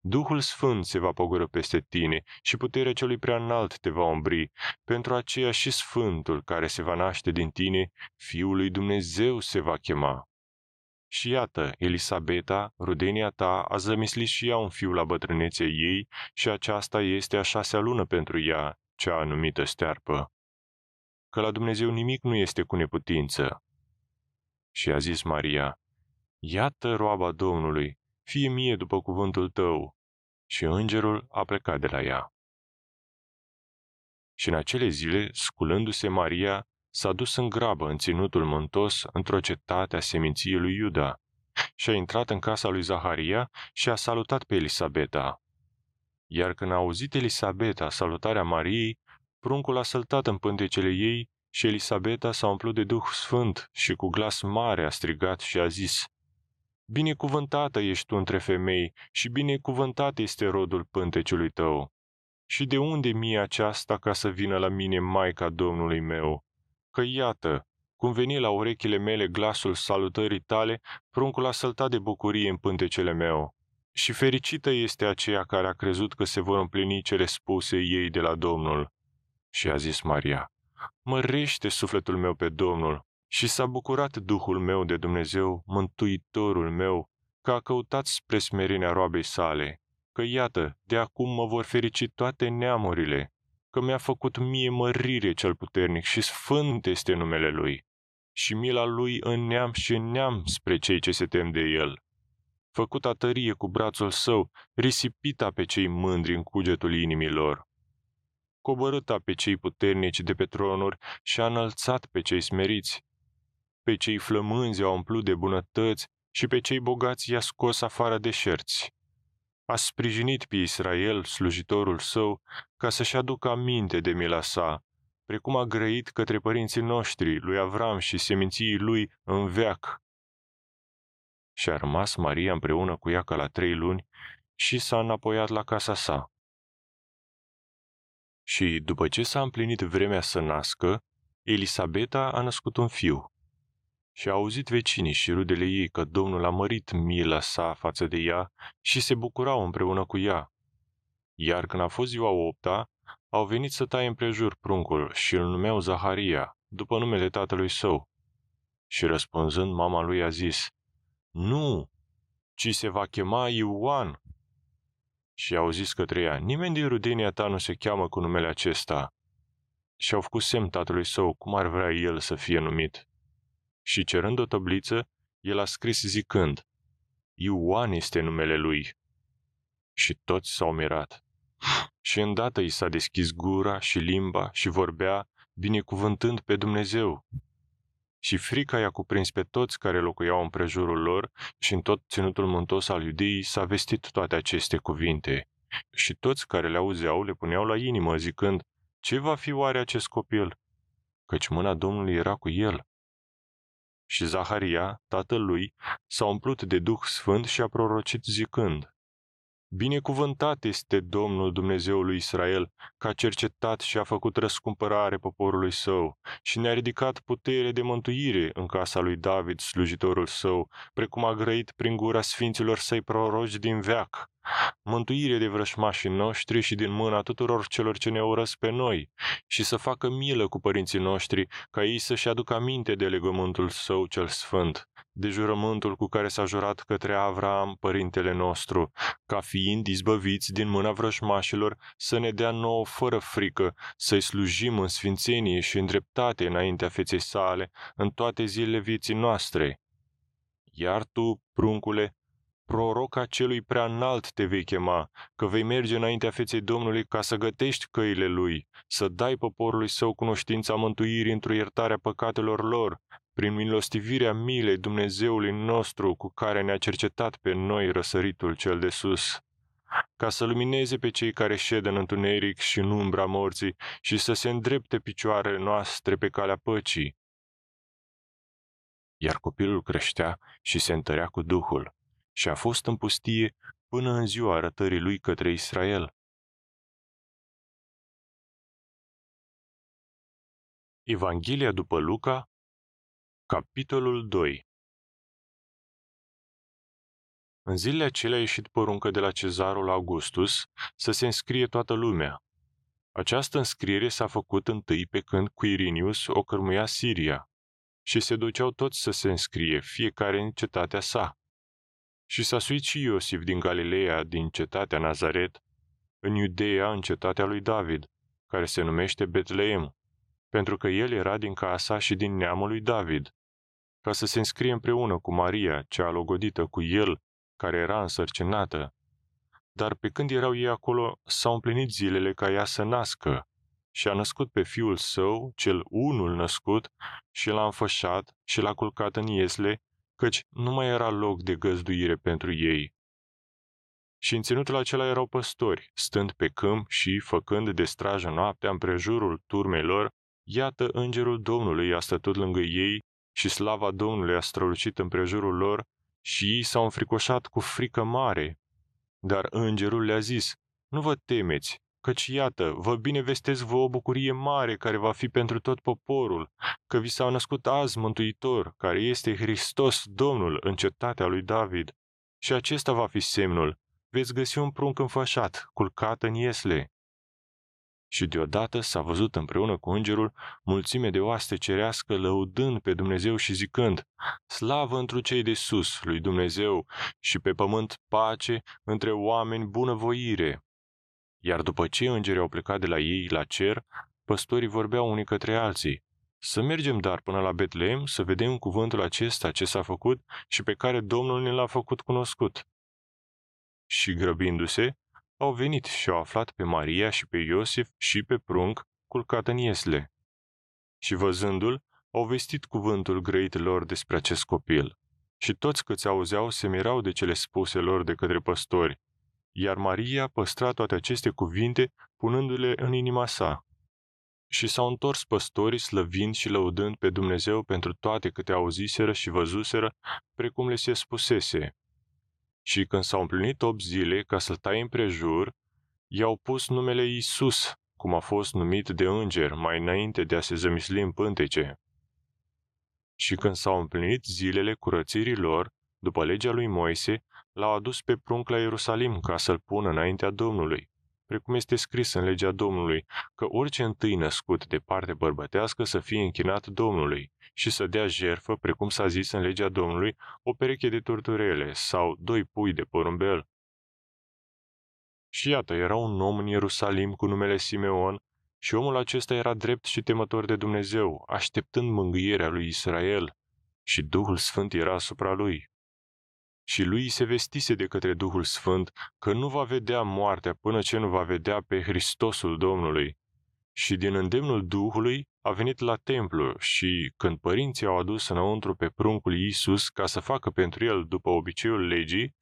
Duhul Sfânt se va pogoră peste tine și puterea celui prea înalt te va umbri. Pentru aceea și Sfântul care se va naște din tine, Fiul lui Dumnezeu se va chema. Și iată, Elisabeta, rudenia ta, a zămislit și ea un fiu la bătrânețea ei și aceasta este a șasea lună pentru ea, cea anumită stearpă. Că la Dumnezeu nimic nu este cu neputință. Și a zis Maria, Iată roaba Domnului, fie mie după cuvântul tău. Și îngerul a plecat de la ea. Și în acele zile, sculându-se Maria, s-a dus în grabă în ținutul mântos într-o cetate a seminției lui Iuda și a intrat în casa lui Zaharia și a salutat pe Elisabeta. Iar când a auzit Elisabeta salutarea Mariei, pruncul a săltat în pântecele ei și Elisabeta s-a umplut de Duh Sfânt și cu glas mare a strigat și a zis, Binecuvântată ești tu între femei și binecuvântat este rodul pânteciului tău. Și de unde mie aceasta ca să vină la mine Maica Domnului meu? Că iată, cum veni la urechile mele glasul salutării tale, pruncul a săltat de bucurie în pântecele meu. Și fericită este aceea care a crezut că se vor împlini cele spuse ei de la Domnul. Și a zis Maria, mărește sufletul meu pe Domnul și s-a bucurat Duhul meu de Dumnezeu, Mântuitorul meu, că a căutat spre smerenia roabei sale, că iată, de acum mă vor ferici toate neamurile, că mi-a făcut mie mărire cel puternic și sfânt este numele Lui. Și mila Lui în neam și în neam spre cei ce se tem de El. Făcuta tărie cu brațul său, risipita pe cei mândri în cugetul inimilor. Coborâta pe cei puternici de pe tronuri și a înălțat pe cei smeriți. Pe cei flămânzi a umplut de bunătăți și pe cei bogați i-a scos afară de șerți a sprijinit pe Israel, slujitorul său, ca să-și aducă aminte de mila sa, precum a grăit către părinții noștri, lui Avram și seminții lui în veac. Și a rămas Maria împreună cu ea ca la trei luni și s-a înapoiat la casa sa. Și după ce s-a împlinit vremea să nască, Elisabeta a născut un fiu. Și a auzit vecinii și rudele ei că Domnul a mărit mila sa față de ea și se bucurau împreună cu ea. Iar când a fost ziua opta, au venit să taie împrejur pruncul și îl numeau Zaharia, după numele tatălui său. Și răspunzând, mama lui a zis, Nu, ci se va chema Ioan. Și au zis către ea, nimeni din rudenia ta nu se cheamă cu numele acesta. Și au făcut semn tatălui său cum ar vrea el să fie numit. Și cerând o tabliță, el a scris zicând, Ioan este numele lui. Și toți s-au mirat. Și îndată i s-a deschis gura și limba și vorbea, binecuvântând pe Dumnezeu. Și frica i-a cuprins pe toți care locuiau în prejurul lor și în tot ținutul muntos al iudeii s-a vestit toate aceste cuvinte. Și toți care le auzeau le puneau la inimă, zicând, Ce va fi oare acest copil? Căci mâna Domnului era cu el. Și Zaharia, tatăl lui, s-a umplut de Duh Sfânt și a prorocit zicând, Binecuvântat este Domnul Dumnezeul lui Israel, că a cercetat și a făcut răscumpărare poporului său și ne-a ridicat putere de mântuire în casa lui David, slujitorul său, precum a grăit prin gura sfinților săi proroci din veac. Mântuire de vrășmașii noștri și din mâna tuturor celor ce ne urăsc pe noi și să facă milă cu părinții noștri, ca ei să-și aducă aminte de legământul său cel sfânt de jurământul cu care s-a jurat către Avram, părintele nostru, ca fiind izbăviți din mâna vrăjmașilor, să ne dea nouă fără frică, să-i slujim în sfințenie și în dreptate înaintea feței sale, în toate zilele vieții noastre. Iar tu, pruncule, proroca celui prea înalt te vei chema, că vei merge înaintea feței Domnului ca să gătești căile lui, să dai poporului său cunoștința mântuirii într-o iertarea păcatelor lor, prin milostivirea milei Dumnezeului nostru cu care ne-a cercetat pe noi răsăritul cel de sus, ca să lumineze pe cei care șed în întuneric și în umbra morții și să se îndrepte picioarele noastre pe calea păcii. Iar copilul creștea și se întărea cu Duhul și a fost în pustie până în ziua arătării lui către Israel. Evanghelia după Luca, Capitolul 2 În zilele acelea a ieșit poruncă de la cezarul Augustus să se înscrie toată lumea. Această înscriere s-a făcut întâi pe când Quirinius o cărmuia Siria și se duceau toți să se înscrie, fiecare în cetatea sa. Și s-a suit și Iosif din Galileea, din cetatea Nazaret, în Iudeea, în cetatea lui David, care se numește Betleem, pentru că el era din casa și din neamul lui David, ca să se înscrie împreună cu Maria, cea logodită cu el, care era însărcinată. Dar pe când erau ei acolo, s-au împlinit zilele ca ea să nască și a născut pe fiul său, cel unul născut, și l-a înfășat și l-a culcat în iesle, căci nu mai era loc de găzduire pentru ei. Și în ținutul acela erau păstori, stând pe câmp și, făcând de strajă noaptea împrejurul turmei lor, iată îngerul Domnului a stătut lângă ei și slava Domnului a strălucit împrejurul lor și ei s-au înfricoșat cu frică mare. Dar îngerul le-a zis, nu vă temeți, căci iată, vă binevestesc vă o bucurie mare care va fi pentru tot poporul, că vi s-a născut azi Mântuitor, care este Hristos Domnul în cetatea lui David. Și acesta va fi semnul, veți găsi un prunc înfășat, culcat în iesle. Și deodată s-a văzut împreună cu îngerul mulțime de oaste cerească lăudând pe Dumnezeu și zicând, Slavă întru cei de sus lui Dumnezeu și pe pământ pace între oameni bunăvoire. Iar după ce îngerii au plecat de la ei la cer, păstorii vorbeau unii către alții, să mergem dar până la Betlehem să vedem cuvântul acesta ce s-a făcut și pe care Domnul ne l-a făcut cunoscut. Și grăbindu-se, au venit și au aflat pe Maria și pe Iosif și pe prunc culcat în iesle. Și văzându-l, au vestit cuvântul grăit lor despre acest copil. Și toți câți auzeau se mirau de cele spuse lor de către păstori. Iar Maria păstra toate aceste cuvinte, punându-le în inima sa. Și s-au întors păstorii slăvind și lăudând pe Dumnezeu pentru toate câte auziseră și văzuseră, precum le se spusese. Și când s-au împlinit 8 zile ca să-l taie împrejur, i-au pus numele Isus, cum a fost numit de înger mai înainte de a se zămisli în pântece. Și când s-au împlinit zilele curățirii lor, după legea lui Moise, l-au adus pe prunc la Ierusalim ca să-l pună înaintea Domnului, precum este scris în legea Domnului, că orice întâi născut de parte bărbătească să fie închinat Domnului și să dea jerfă, precum s-a zis în legea Domnului, o pereche de turturele sau doi pui de porumbel. Și iată, era un om în Ierusalim cu numele Simeon, și omul acesta era drept și temător de Dumnezeu, așteptând mângâierea lui Israel, și Duhul Sfânt era asupra lui. Și lui se vestise de către Duhul Sfânt că nu va vedea moartea până ce nu va vedea pe Hristosul Domnului. Și din îndemnul Duhului a venit la templu și, când părinții au adus înăuntru pe pruncul Iisus ca să facă pentru el după obiceiul legii,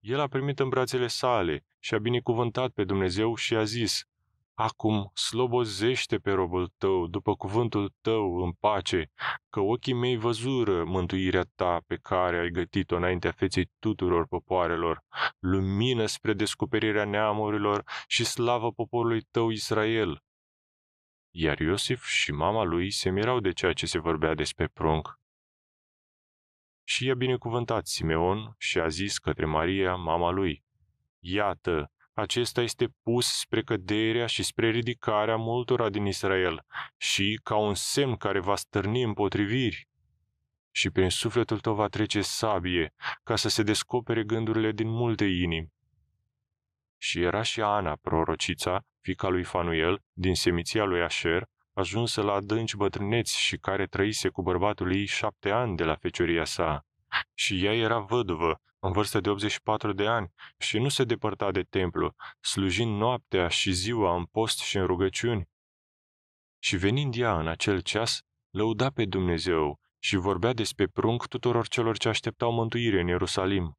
el a primit în brațele sale și a binecuvântat pe Dumnezeu și a zis, Acum slobozește pe robul tău după cuvântul tău în pace, că ochii mei văzură mântuirea ta pe care ai gătit-o înaintea feței tuturor popoarelor, lumină spre descoperirea neamurilor și slavă poporului tău Israel. Iar Iosif și mama lui se mirau de ceea ce se vorbea despre prunc. Și i-a binecuvântat Simeon și a zis către Maria, mama lui, Iată, acesta este pus spre căderea și spre ridicarea multora din Israel și ca un semn care va stârni împotriviri. Și prin sufletul tău va trece sabie, ca să se descopere gândurile din multe inimi. Și era și Ana, prorocița, fica lui Fanuel, din semiția lui Asher, ajunsă la adânci bătrâneți și care trăise cu bărbatul ei șapte ani de la fecioria sa. Și ea era văduvă, în vârstă de 84 de ani, și nu se depărta de templu, slujind noaptea și ziua în post și în rugăciuni. Și venind ea în acel ceas, lăuda pe Dumnezeu și vorbea despre prunc tuturor celor ce așteptau mântuire în Ierusalim.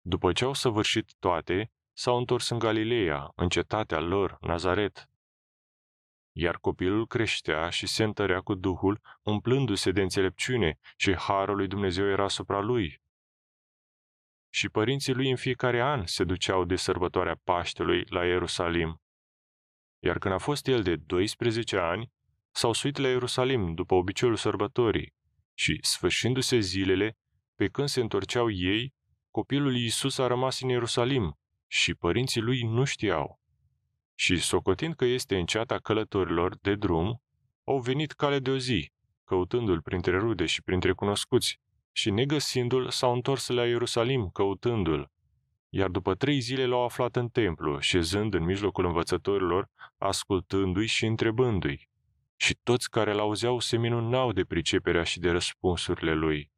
După ce au săvârșit toate, s-au întors în Galileea, în cetatea lor, Nazaret. Iar copilul creștea și se întărea cu Duhul, umplându-se de înțelepciune și harul lui Dumnezeu era asupra lui. Și părinții lui în fiecare an se duceau de sărbătoarea Paștelui la Ierusalim. Iar când a fost el de 12 ani, s-au suit la Ierusalim după obiceiul sărbătorii și, sfârșindu-se zilele, pe când se întorceau ei, copilul Iisus a rămas în Ierusalim și părinții lui nu știau. Și, socotind că este în ceata călătorilor de drum, au venit cale de o zi, căutându-l printre rude și printre cunoscuți, și negăsindu-l s-au întors la Ierusalim căutându-l. Iar după trei zile l-au aflat în templu, șezând în mijlocul învățătorilor, ascultându-i și întrebându-i. Și toți care l-auzeau se minunau de priceperea și de răspunsurile lui.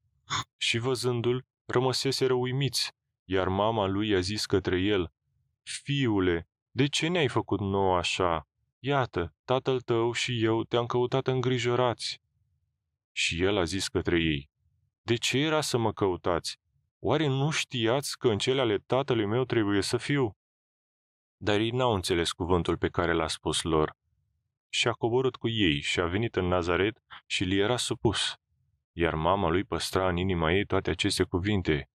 Și văzându-l, rămăseseră uimiți, iar mama lui a zis către el, Fiule, de ce ne-ai făcut nou așa? Iată, tatăl tău și eu te-am căutat îngrijorați. Și el a zis către ei, De ce era să mă căutați? Oare nu știați că în cele ale tatălui meu trebuie să fiu? Dar ei n-au înțeles cuvântul pe care l-a spus lor. Și a coborât cu ei și a venit în Nazaret și li era supus. Iar mama lui păstra în inima ei toate aceste cuvinte.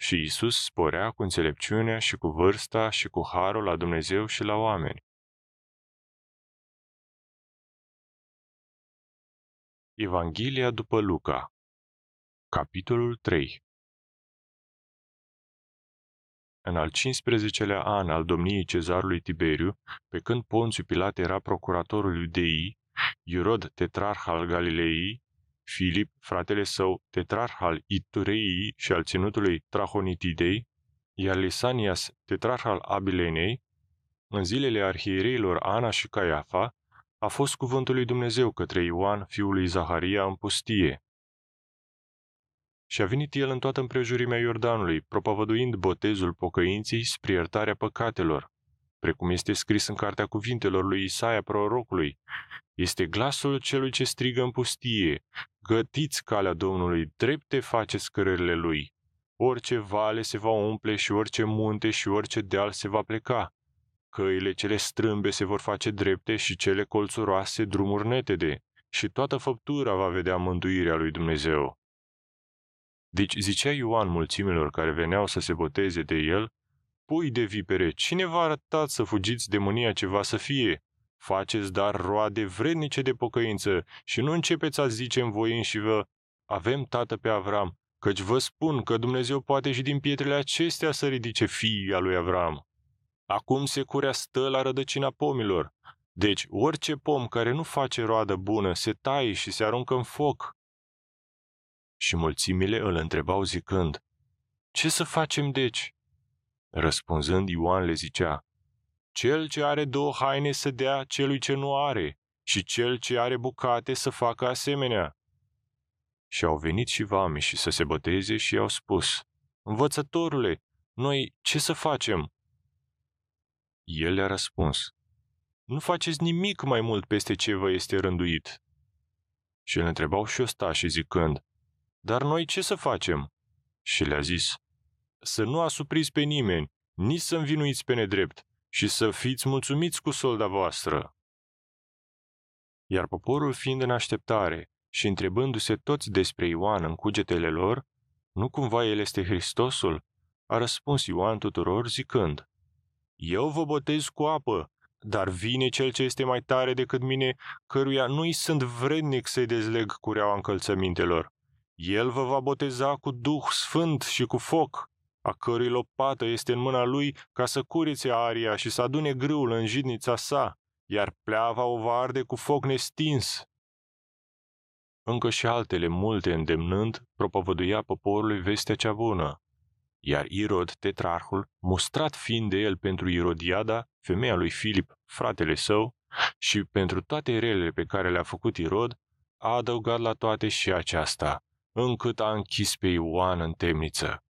Și Isus sporea cu înțelepciunea și cu vârsta și cu harul la Dumnezeu și la oameni. Evanghelia după Luca Capitolul 3 În al 15-lea an al domniei cezarului Tiberiu, pe când Ponțiu Pilat era procuratorul iudeii, Irod, tetrarh al Galilei, Filip, fratele său, tetrarh al Itureii și al ținutului Trahonitidei, iar Lisanias, tetrarh al Abilenei, în zilele arhiereilor Ana și Caiafa, a fost cuvântul lui Dumnezeu către Ioan, fiul lui Zaharia, în pustie. Și a venit el în toată împrejurimea Iordanului, propovăduind botezul pocăinții spre iertarea păcatelor, precum este scris în cartea cuvintelor lui Isaia prorocului. Este glasul celui ce strigă în pustie, gătiți calea Domnului, drepte faceți cărările lui. orice vale se va umple și orice munte și orice deal se va pleca. Căile cele strâmbe se vor face drepte și cele colțuroase drumuri netede și toată făptura va vedea mântuirea lui Dumnezeu. Deci zicea Ioan mulțimilor care veneau să se boteze de el, Pui de vipere, cine v-a arătat să fugiți de mânia ce va să fie? Faceți dar roade vrednice de pocăință și nu începeți a zice în voi și vă, avem tată pe Avram, căci vă spun că Dumnezeu poate și din pietrele acestea să ridice fiii a lui Avram. Acum securea stă la rădăcina pomilor. Deci, orice pom care nu face roadă bună se taie și se aruncă în foc. Și mulțimile îl întrebau zicând, Ce să facem deci? Răspunzând, Ioan le zicea, Cel ce are două haine să dea celui ce nu are, și cel ce are bucate să facă asemenea. Și au venit și vame și să se băteze și i-au spus, Învățătorule, noi ce să facem? El le-a răspuns, Nu faceți nimic mai mult peste ce vă este rânduit. Și îl întrebau și ostașii zicând, Dar noi ce să facem? Și le-a zis, Să nu asupriți pe nimeni, nici să învinuiți pe nedrept, și să fiți mulțumiți cu solda voastră. Iar poporul fiind în așteptare și întrebându-se toți despre Ioan în cugetele lor, nu cumva el este Hristosul? A răspuns Ioan tuturor zicând, Eu vă botez cu apă, dar vine cel ce este mai tare decât mine, căruia nu-i sunt vrednic să-i dezleg cureaua încălțămintelor. El vă va boteza cu Duh Sfânt și cu foc, a cărui lopată este în mâna lui ca să curițe aria și să adune grâul în jidnița sa, iar pleava o va arde cu foc nestins. Încă și altele multe îndemnând, propovăduia poporului vestea cea bună. Iar Irod, tetrarhul, mustrat fiind de el pentru Irodiada, femeia lui Filip, fratele său, și pentru toate relele pe care le-a făcut Irod, a adăugat la toate și aceasta, încât a închis pe Ioan în temniță.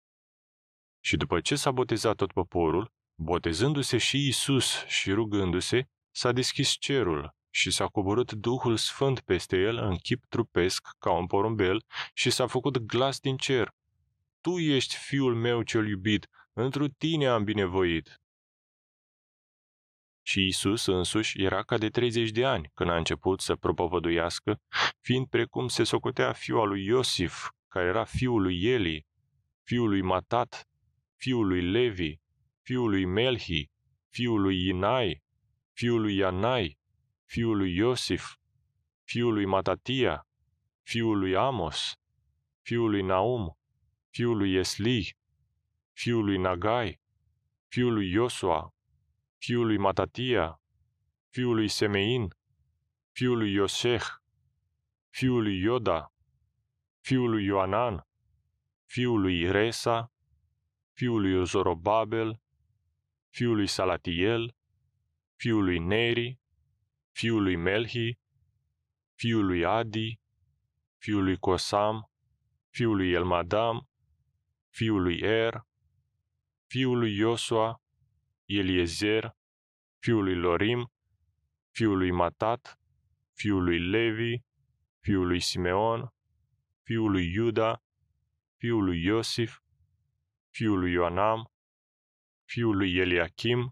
Și după ce s-a botezat tot poporul, botezându-se și Isus și rugându-se, s-a deschis cerul și s-a coborât Duhul Sfânt peste el în chip trupesc ca un porumbel și s-a făcut glas din cer. Tu ești fiul meu cel iubit, întru tine am binevoit. Și Isus însuși era ca de 30 de ani când a început să propovăduiască, fiind precum se socotea fiul al lui Iosif, care era fiul lui Eli, fiul lui Matat, fiul lui Levi, fiul lui Melhi, fiul lui Inai, fiul lui Ianai, fiul lui Iosif, fiul lui Matatia, fiul lui Amos, fiul lui Naum, fiul lui Esli, fiul lui Nagai, fiul lui Iosua, fiul lui Matatia, fiul lui Semein, fiul lui Ioseh, fiul lui Ioda, fiul lui Ioanan, fiul lui Resa, fiul lui Zorobabel, fiul lui Salatiel, fiul lui Neri, fiul lui Melhi, fiul lui Adi, fiul lui Cosam, fiul lui Elmadam, fiul lui Er, fiul lui Iosua, Eliezer, fiul lui Lorim, fiul lui Matat, fiul lui Levi, fiul lui Simeon, fiul lui Iuda, fiul lui Iosif, fiul lui Ioanam, fiul lui Eliachim,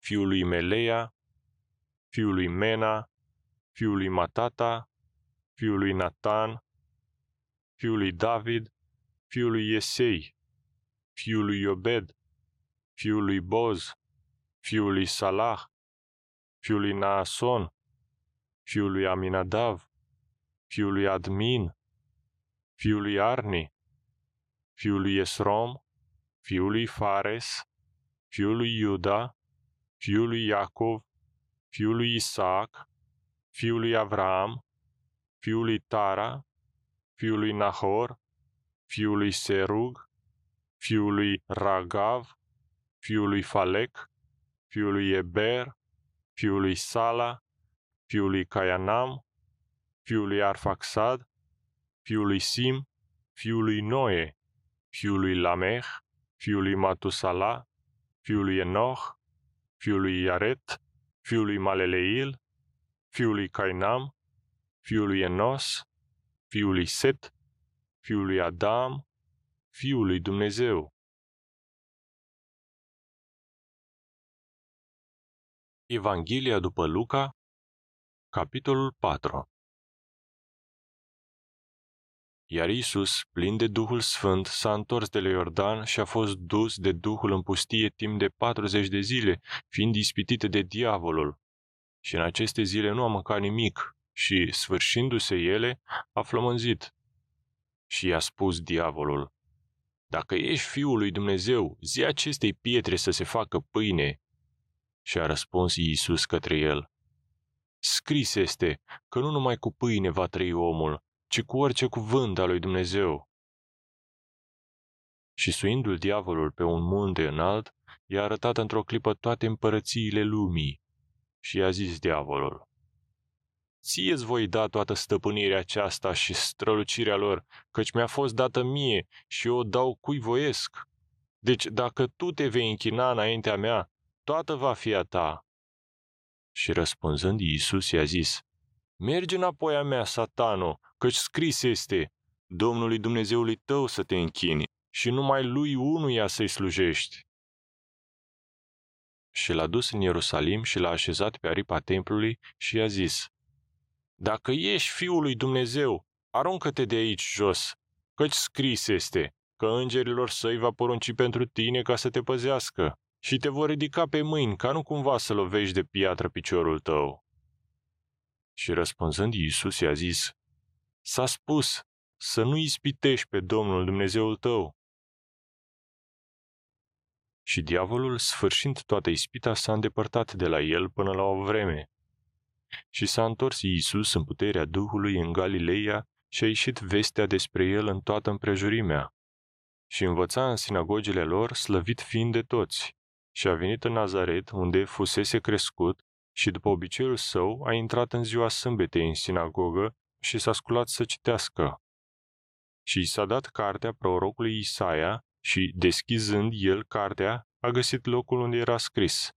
fiul lui Melea, fiul lui Mena, fiul lui Matata, fiul lui Natan, fiul lui David, fiul lui Iesei, fiul lui Iobed, fiul lui Boz, fiul lui Salah, fiul lui Naason, fiul lui Aminadav, fiul lui Admin, fiul lui Arni, fiul lui Esrom, fiul lui Fares, fiul lui Iuda, fiul lui Iacov, fiul lui Isaac, fiul lui Avram, fiul lui Tara, fiul lui Nahor, fiul lui Serug, fiul lui Ragav, fiul lui Falec, fiul lui Eber, fiul lui Sala, fiul lui Caianam, fiul lui Arfaxad, fiul lui Sim, fiul lui Noe, fiul lui Lamech, fiul lui Matusala, fiul lui Enoch, fiul lui Iaret, fiul lui Maleleil, fiul lui Cainam, fiul lui Enos, fiul lui Set, fiul lui Adam, Fiul lui Dumnezeu. Evanghelia după Luca, capitolul 4 Iar Isus, plin de Duhul Sfânt, s-a întors de la Iordan și a fost dus de Duhul în pustie timp de 40 de zile, fiind ispitit de diavolul. Și în aceste zile nu a mâncat nimic și, sfârșindu-se ele, a flămânzit. Și i-a spus diavolul, Dacă ești Fiul lui Dumnezeu, zi acestei pietre să se facă pâine. Și a răspuns Iisus către el, Scris este că nu numai cu pâine va trăi omul, ci cu orice cuvânt al lui Dumnezeu. Și suindu-l diavolul pe un munte înalt, i-a arătat într-o clipă toate împărățiile lumii și i-a zis diavolul, Ție-ți voi da toată stăpânirea aceasta și strălucirea lor, căci mi-a fost dată mie și eu o dau cui voiesc. Deci dacă tu te vei închina înaintea mea, toată va fi a ta. Și răspunzând Iisus i-a zis, Mergi înapoi a mea, satano, căci scris este, Domnului Dumnezeului tău să te închini și numai lui unuia să-i slujești. Și l-a dus în Ierusalim și l-a așezat pe aripa templului și i-a zis, Dacă ești Fiul lui Dumnezeu, aruncă-te de aici jos, căci scris este că îngerilor săi va porunci pentru tine ca să te păzească și te vor ridica pe mâini ca nu cumva să lovești de piatră piciorul tău. Și răspunzând Iisus i-a zis, S-a spus să nu ispitești pe Domnul Dumnezeul tău. Și diavolul, sfârșind toată ispita, s-a îndepărtat de la el până la o vreme. Și s-a întors Iisus în puterea Duhului în Galileea și a ieșit vestea despre el în toată împrejurimea. Și învăța în sinagogile lor, slăvit fiind de toți. Și a venit în Nazaret, unde fusese crescut, și după obiceiul său a intrat în ziua sâmbetei în sinagogă și s-a sculat să citească. Și i s-a dat cartea prorocului Isaia și, deschizând el cartea, a găsit locul unde era scris.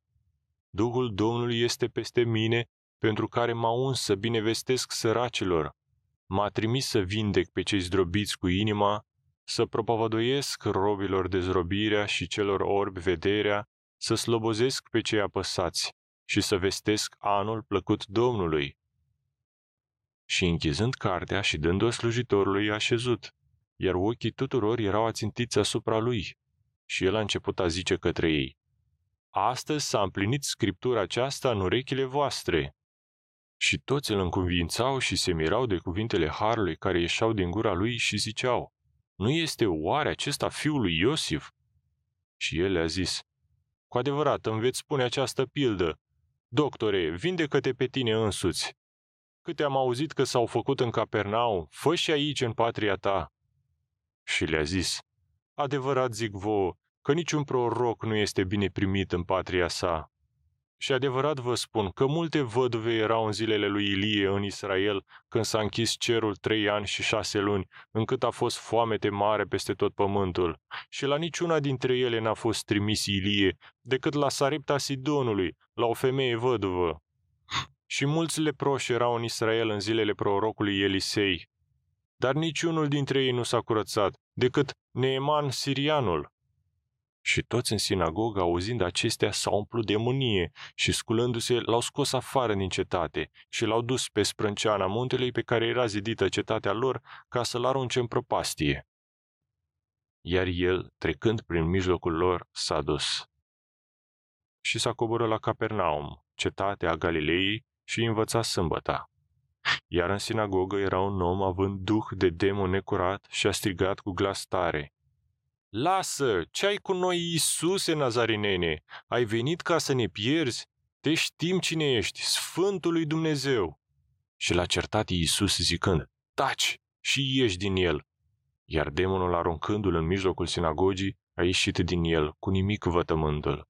Duhul Domnului este peste mine, pentru care m-a uns să binevestesc săracilor. M-a trimis să vindec pe cei zdrobiți cu inima, să propovăduiesc robilor dezrobirea și celor orbi vederea, să slobozesc pe cei apăsați și să vestesc anul plăcut Domnului. Și închizând cartea și dând-o slujitorului, a șezut, iar ochii tuturor erau ațintiți asupra lui. Și el a început a zice către ei, Astăzi s-a împlinit scriptura aceasta în urechile voastre. Și toți îl încuvințau și se mirau de cuvintele Harului care ieșeau din gura lui și ziceau, Nu este oare acesta fiul lui Iosif? Și el le-a zis, Cu adevărat îmi veți spune această pildă, Doctore, vindecă-te pe tine însuți. Câte am auzit că s-au făcut în Capernaum, fă și aici în patria ta. Și le-a zis, adevărat zic vouă, că niciun proroc nu este bine primit în patria sa. Și adevărat vă spun că multe văduve erau în zilele lui Ilie în Israel, când s-a închis cerul trei ani și șase luni, încât a fost foamete mare peste tot pământul. Și la niciuna dintre ele n-a fost trimis Ilie, decât la Sarepta Sidonului, la o femeie văduvă. Și mulți leproși erau în Israel în zilele prorocului Elisei. Dar niciunul dintre ei nu s-a curățat, decât Neeman Sirianul, și toți în sinagogă, auzind acestea, s-au umplut de mânie și, sculându-se, l-au scos afară din cetate și l-au dus pe sprânceana muntelui pe care era zidită cetatea lor ca să-l arunce în prăpastie. Iar el, trecând prin mijlocul lor, s-a dus. Și s-a coborât la Capernaum, cetatea Galilei, și învăța sâmbăta. Iar în sinagogă era un om având duh de demon necurat și a strigat cu glas tare – Lasă, ce ai cu noi, Iisuse Nazarinene? Ai venit ca să ne pierzi? Te știm cine ești, Sfântul lui Dumnezeu. Și l-a certat Iisus zicând, taci și ieși din el. Iar demonul, aruncându-l în mijlocul sinagogii, a ieșit din el, cu nimic vătămându-l.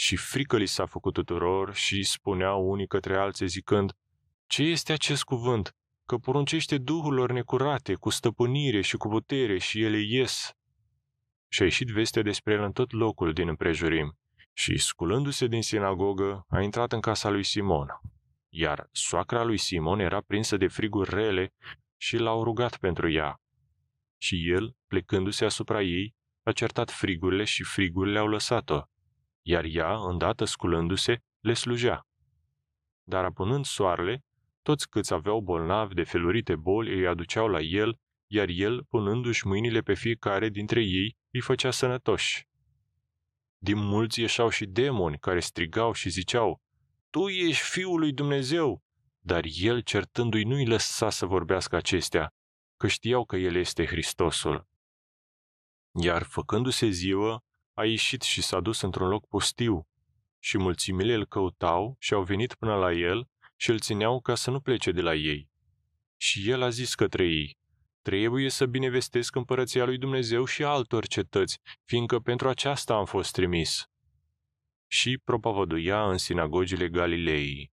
Și frică li s-a făcut tuturor și spuneau unii către alții zicând, Ce este acest cuvânt? Că poruncește duhurilor necurate, cu stăpânire și cu putere și ele ies și a ieșit vestea despre el în tot locul din împrejurim și, sculându-se din sinagogă, a intrat în casa lui Simon. Iar soacra lui Simon era prinsă de friguri rele și l-au rugat pentru ea. Și el, plecându-se asupra ei, a certat frigurile și frigurile au lăsat-o, iar ea, îndată sculându-se, le slujea. Dar apunând soarele, toți câți aveau bolnavi de felurite boli îi aduceau la el, iar el, punându-și mâinile pe fiecare dintre ei, îi făcea sănătoși. Din mulți ieșau și demoni care strigau și ziceau, Tu ești Fiul lui Dumnezeu! Dar el, certându-i, nu-i lăsa să vorbească acestea, că știau că el este Hristosul. Iar, făcându-se ziua, a ieșit și s-a dus într-un loc pustiu, și mulțimile îl căutau și au venit până la el și îl țineau ca să nu plece de la ei. Și el a zis către ei, trebuie să binevestesc împărăția lui Dumnezeu și altor cetăți, fiindcă pentru aceasta am fost trimis. Și propovăduia în sinagogile Galilei.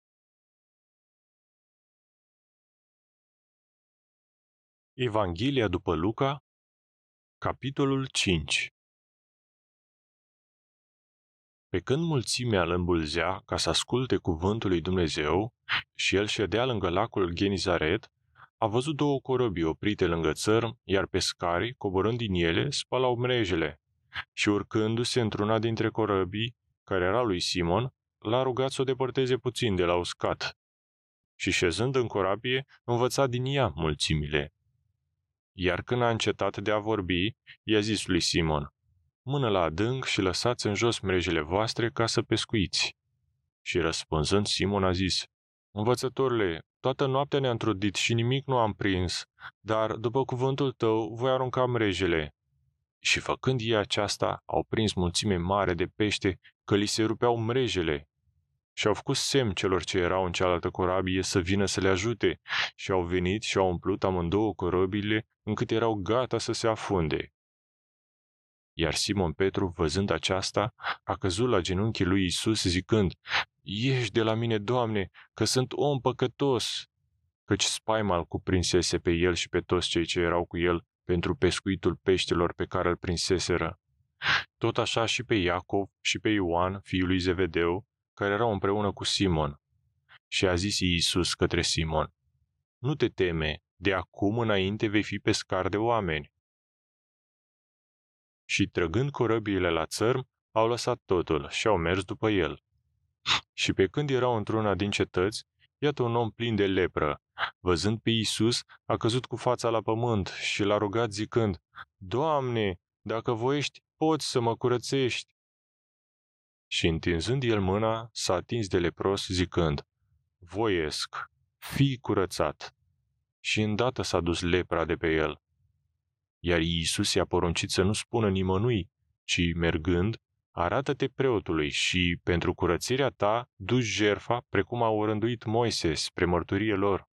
Evanghelia după Luca, capitolul 5 Pe când mulțimea îl îmbulzea ca să asculte cuvântul lui Dumnezeu și el ședea lângă lacul Genizaret, a văzut două corăbii oprite lângă țărm, iar pescarii, coborând din ele, spălau mrejele. Și urcându-se într-una dintre corăbii, care era lui Simon, l-a rugat să o depărteze puțin de la uscat. Și șezând în corabie, învăța din ea mulțimile. Iar când a încetat de a vorbi, i-a zis lui Simon, mână la adânc și lăsați în jos mrejele voastre ca să pescuiți. Și răspunzând, Simon a zis, Învățătorule, toată noaptea ne-am trudit și nimic nu am prins, dar, după cuvântul tău, voi arunca mrejele. Și făcând ei aceasta, au prins mulțime mare de pește, că li se rupeau mrejele. Și au făcut semn celor ce erau în cealaltă corabie să vină să le ajute și au venit și au umplut amândouă corăbile încât erau gata să se afunde. Iar Simon Petru, văzând aceasta, a căzut la genunchii lui Isus zicând, Ieși de la mine, Doamne, că sunt om păcătos! Căci spaima îl cuprinsese pe el și pe toți cei ce erau cu el pentru pescuitul peștilor pe care îl prinseseră. Tot așa și pe Iacov și pe Ioan, fiul lui Zevedeu, care erau împreună cu Simon. Și a zis Iisus către Simon, Nu te teme, de acum înainte vei fi pescar de oameni și, trăgând corăbiile la țărm, au lăsat totul și au mers după el. Și pe când erau într-una din cetăți, iată un om plin de lepră. Văzând pe Iisus, a căzut cu fața la pământ și l-a rugat zicând, Doamne, dacă voiești, poți să mă curățești. Și întinzând el mâna, s-a atins de lepros zicând, Voiesc, fii curățat. Și îndată s-a dus lepra de pe el iar Iisus i-a poruncit să nu spună nimănui, ci, mergând, arată-te preotului și, pentru curățirea ta, duci jerfa, precum a orânduit Moise, spre mărturie lor.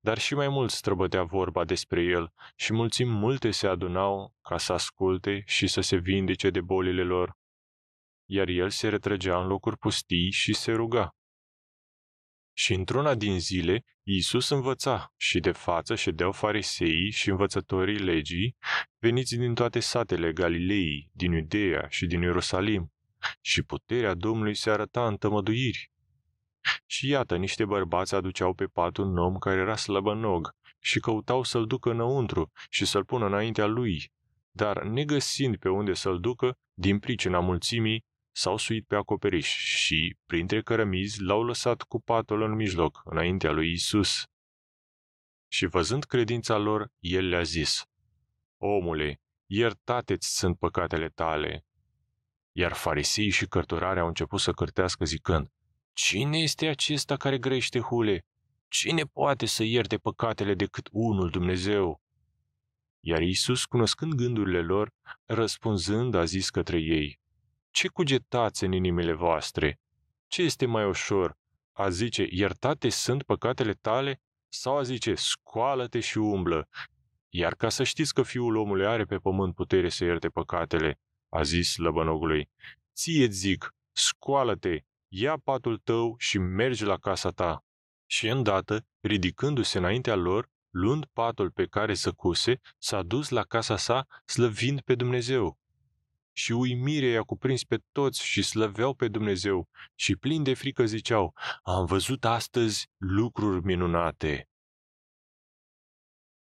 Dar și mai mult străbătea vorba despre el și mulțim multe se adunau ca să asculte și să se vindece de bolile lor. Iar el se retrăgea în locuri pustii și se ruga. Și într-una din zile, Iisus învăța și de față ședeau fariseii și învățătorii legii, veniți din toate satele Galilei, din Iudeea și din Ierusalim, și puterea Domnului se arăta în tămăduiri. Și iată, niște bărbați aduceau pe pat un om care era slăbănog și căutau să-l ducă înăuntru și să-l pună înaintea lui, dar negăsind pe unde să-l ducă, din pricina mulțimii, s-au suit pe acoperiș și, printre cărămizi, l-au lăsat cu patul în mijloc, înaintea lui Isus. Și văzând credința lor, el le-a zis, Omule, iertate-ți sunt păcatele tale. Iar farisei și cărturare au început să cârtească zicând, Cine este acesta care grește hule? Cine poate să ierte păcatele decât unul Dumnezeu? Iar Isus, cunoscând gândurile lor, răspunzând, a zis către ei, ce cugetați în inimile voastre? Ce este mai ușor? A zice, iertate sunt păcatele tale? Sau a zice, scoală-te și umblă? Iar ca să știți că fiul omului are pe pământ putere să ierte păcatele, a zis lăbănogului, ție zic, scoală-te, ia patul tău și mergi la casa ta. Și îndată, ridicându-se înaintea lor, luând patul pe care săcuse, s-a dus la casa sa, slăvind pe Dumnezeu și uimire i-a cuprins pe toți și slăveau pe Dumnezeu și plini de frică ziceau, am văzut astăzi lucruri minunate.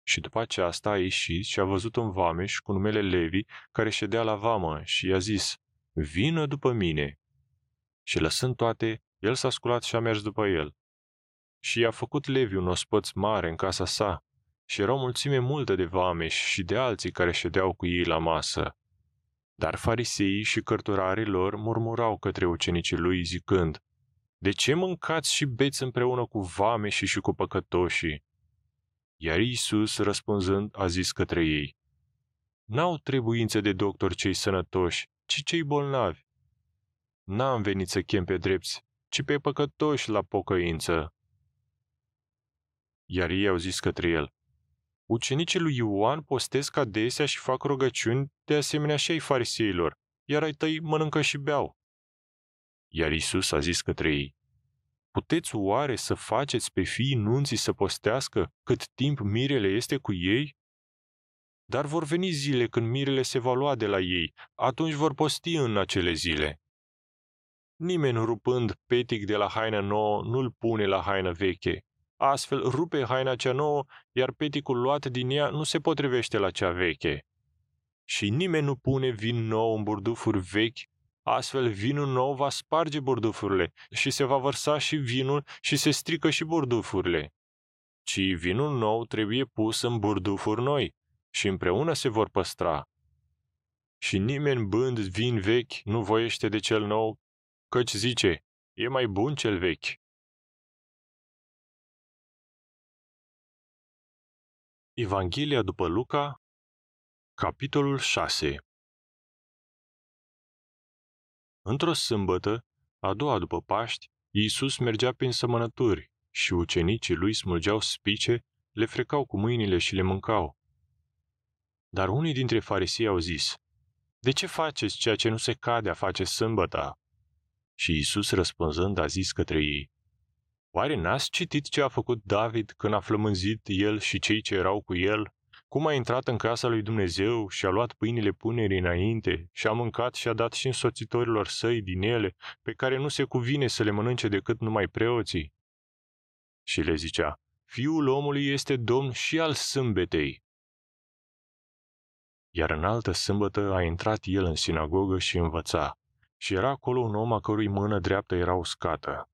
Și după aceasta a ieșit și a văzut un vameș cu numele Levi, care ședea la vamă și i-a zis, Vină după mine. Și lăsând toate, el s-a sculat și a mers după el. Și i-a făcut Levi un ospăț mare în casa sa, și era o mulțime multă de vameși și de alții care ședeau cu ei la masă. Dar fariseii și cărturarii lor murmurau către ucenicii lui zicând, De ce mâncați și beți împreună cu vameșii și cu păcătoșii? Iar Iisus, răspunzând, a zis către ei, N-au trebuință de doctor cei sănătoși, ci cei bolnavi. N-am venit să chem pe drepți, ci pe păcătoși la pocăință. Iar ei au zis către el, Ucenicii lui Ioan postesc adesea și fac rugăciuni, de asemenea și ai fariseilor, iar ai tăi mănâncă și beau. Iar Isus a zis către ei, Puteți oare să faceți pe fiii nunții să postească cât timp mirele este cu ei? Dar vor veni zile când mirele se va lua de la ei, atunci vor posti în acele zile. Nimeni rupând petic de la haină nouă nu-l pune la haină veche. Astfel rupe haina cea nouă, iar peticul luat din ea nu se potrivește la cea veche. Și nimeni nu pune vin nou în burdufuri vechi, astfel vinul nou va sparge burdufurile și se va vărsa și vinul și se strică și burdufurile. Ci vinul nou trebuie pus în burdufuri noi și împreună se vor păstra. Și nimeni bând vin vechi nu voiește de cel nou, căci zice, e mai bun cel vechi. Evanghelia după Luca, capitolul 6 Într-o sâmbătă, a doua după Paști, Iisus mergea prin sămănături și ucenicii lui smulgeau spice, le frecau cu mâinile și le mâncau. Dar unii dintre farisii au zis, De ce faceți ceea ce nu se cade a face sâmbăta? Și Iisus răspunzând a zis către ei, Oare n-ați citit ce a făcut David când a flămânzit el și cei ce erau cu el? Cum a intrat în casa lui Dumnezeu și a luat pâinile punerii înainte și a mâncat și a dat și însoțitorilor săi din ele, pe care nu se cuvine să le mănânce decât numai preoții? Și le zicea, Fiul omului este domn și al sâmbetei. Iar în altă sâmbătă a intrat el în sinagogă și învăța. Și era acolo un om a cărui mână dreaptă era uscată.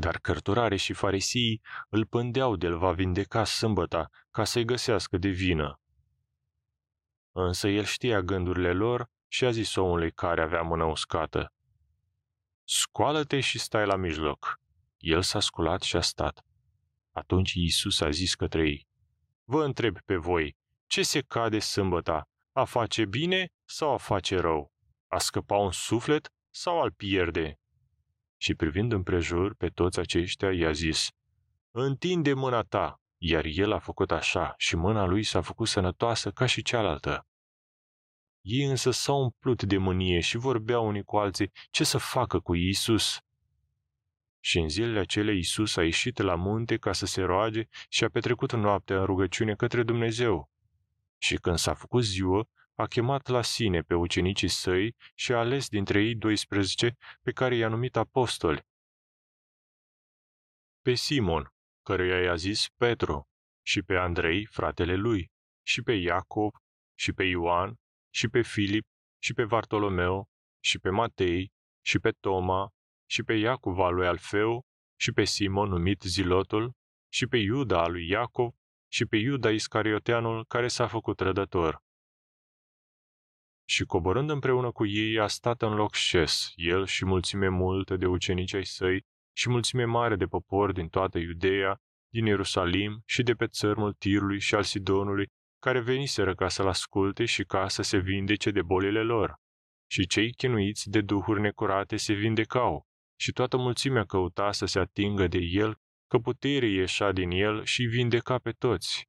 Dar cărturare și farisii îl pândeau de el va vindeca sâmbăta ca să-i găsească de vină. Însă el știa gândurile lor și a zis omului care avea mână uscată, Scoală-te și stai la mijloc. El s-a sculat și a stat. Atunci Iisus a zis către ei, Vă întreb pe voi, ce se cade sâmbăta? A face bine sau a face rău? A scăpa un suflet sau al pierde? Și privind împrejur pe toți aceștia, i-a zis, Întinde mâna ta, iar el a făcut așa și mâna lui s-a făcut sănătoasă ca și cealaltă. Ei însă s-au umplut de mânie și vorbeau unii cu alții ce să facă cu Iisus. Și în zilele acele Iisus a ieșit la munte ca să se roage și a petrecut noaptea în rugăciune către Dumnezeu. Și când s-a făcut ziua, a chemat la sine pe ucenicii săi și a ales dintre ei 12 pe care i-a numit apostoli. Pe Simon, căruia i-a zis Petru, și pe Andrei, fratele lui, și pe Iacov, și pe Ioan, și pe Filip, și pe Vartolomeo, și pe Matei, și pe Toma, și pe Iacov al lui Alfeu, și pe Simon numit Zilotul, și pe Iuda al lui Iacov, și pe Iuda Iscarioteanul care s-a făcut rădător. Și coborând împreună cu ei, a stat în loc șes, el și mulțime multă de ucenici ai săi și mulțime mare de popor din toată Iudeea, din Ierusalim și de pe țărmul Tirului și al Sidonului, care veniseră ca să-l asculte și ca să se vindece de bolile lor. Și cei chinuiți de duhuri necurate se vindecau, și toată mulțimea căuta să se atingă de el, că putere ieșea din el și vindeca pe toți.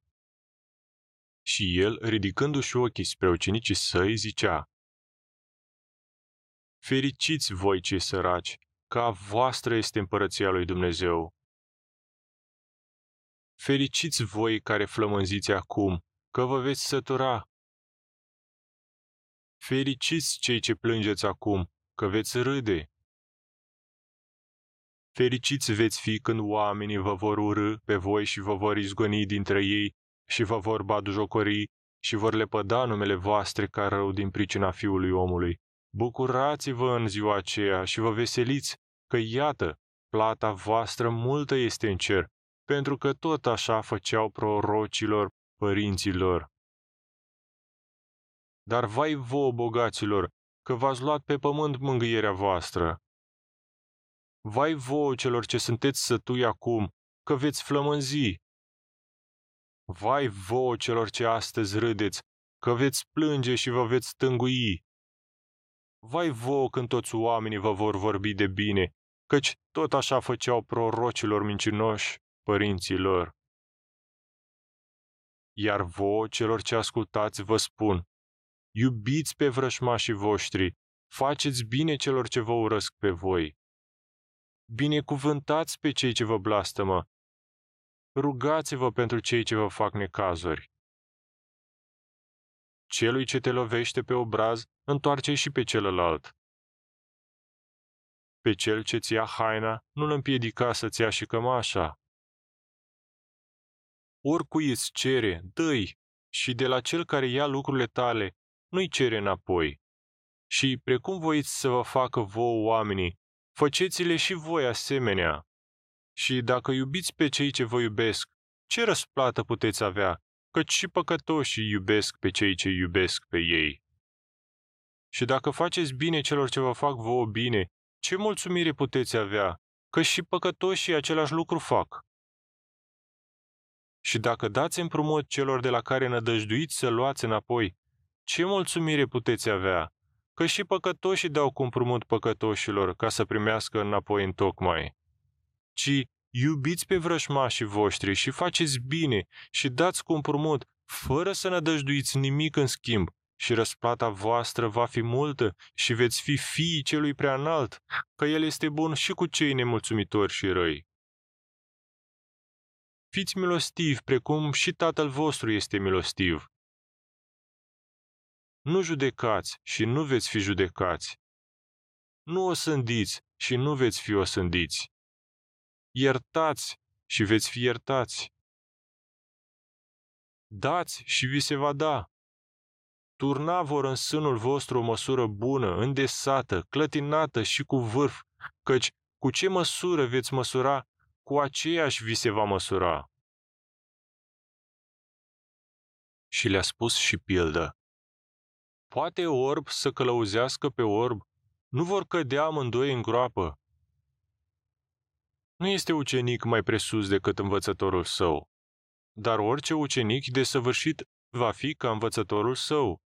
Și el, ridicându-și ochii spre ucenicii săi, zicea, Fericiți voi cei săraci, că a voastră este împărăția lui Dumnezeu. Fericiți voi care flămânziți acum, că vă veți sătura. Fericiți cei ce plângeți acum, că veți râde. Fericiți veți fi când oamenii vă vor urâ pe voi și vă vor izgoni dintre ei și vă vor badujocori și vor lepăda numele voastre ca rău din pricina Fiului omului. Bucurați-vă în ziua aceea și vă veseliți, că iată, plata voastră multă este în cer, pentru că tot așa făceau prorocilor părinților. Dar vai vouă, bogaților, că v-ați luat pe pământ mângâierea voastră. Vai vouă celor ce sunteți sătui acum, că veți flămânzi. Vai vouă celor ce astăzi râdeți, că veți plânge și vă veți tângui. Vai vouă când toți oamenii vă vor vorbi de bine, căci tot așa făceau prorocilor mincinoși părinții lor. Iar vouă celor ce ascultați vă spun, iubiți pe vrășmașii voștri, faceți bine celor ce vă urăsc pe voi. Binecuvântați pe cei ce vă blastămă, rugați-vă pentru cei ce vă fac necazuri. Celui ce te lovește pe obraz, întoarce și pe celălalt. Pe cel ce-ți ia haina, nu-l împiedica să-ți ia și cămașa. Oricui îți cere, dă și de la cel care ia lucrurile tale, nu-i cere înapoi. Și, precum voiți să vă facă vouă oamenii, făceți-le și voi asemenea. Și dacă iubiți pe cei ce vă iubesc, ce răsplată puteți avea, căci și păcătoșii iubesc pe cei ce iubesc pe ei. Și dacă faceți bine celor ce vă fac vouă bine, ce mulțumire puteți avea, că și păcătoșii același lucru fac. Și dacă dați împrumut celor de la care nădăjduiți să luați înapoi, ce mulțumire puteți avea, că și păcătoșii dau cu împrumut păcătoșilor ca să primească înapoi în tocmai. Ci iubiți pe vrășmașii voștri și faceți bine și dați cu împrumut, fără să nădăjduiți nimic în schimb, și răsplata voastră va fi multă și veți fi fiii celui prea înalt, că el este bun și cu cei nemulțumitori și răi. Fiți milostivi, precum și Tatăl vostru este milostiv. Nu judecați și nu veți fi judecați. Nu o sândiți și nu veți fi osândiți. Iertați și veți fi iertați. Dați și vi se va da. Turna vor în sânul vostru o măsură bună, îndesată, clătinată și cu vârf, căci cu ce măsură veți măsura, cu aceeași vi se va măsura. Și le-a spus și pildă. Poate orb să călăuzească pe orb, nu vor cădea amândoi în groapă. Nu este ucenic mai presus decât învățătorul său, dar orice ucenic desăvârșit va fi ca învățătorul său.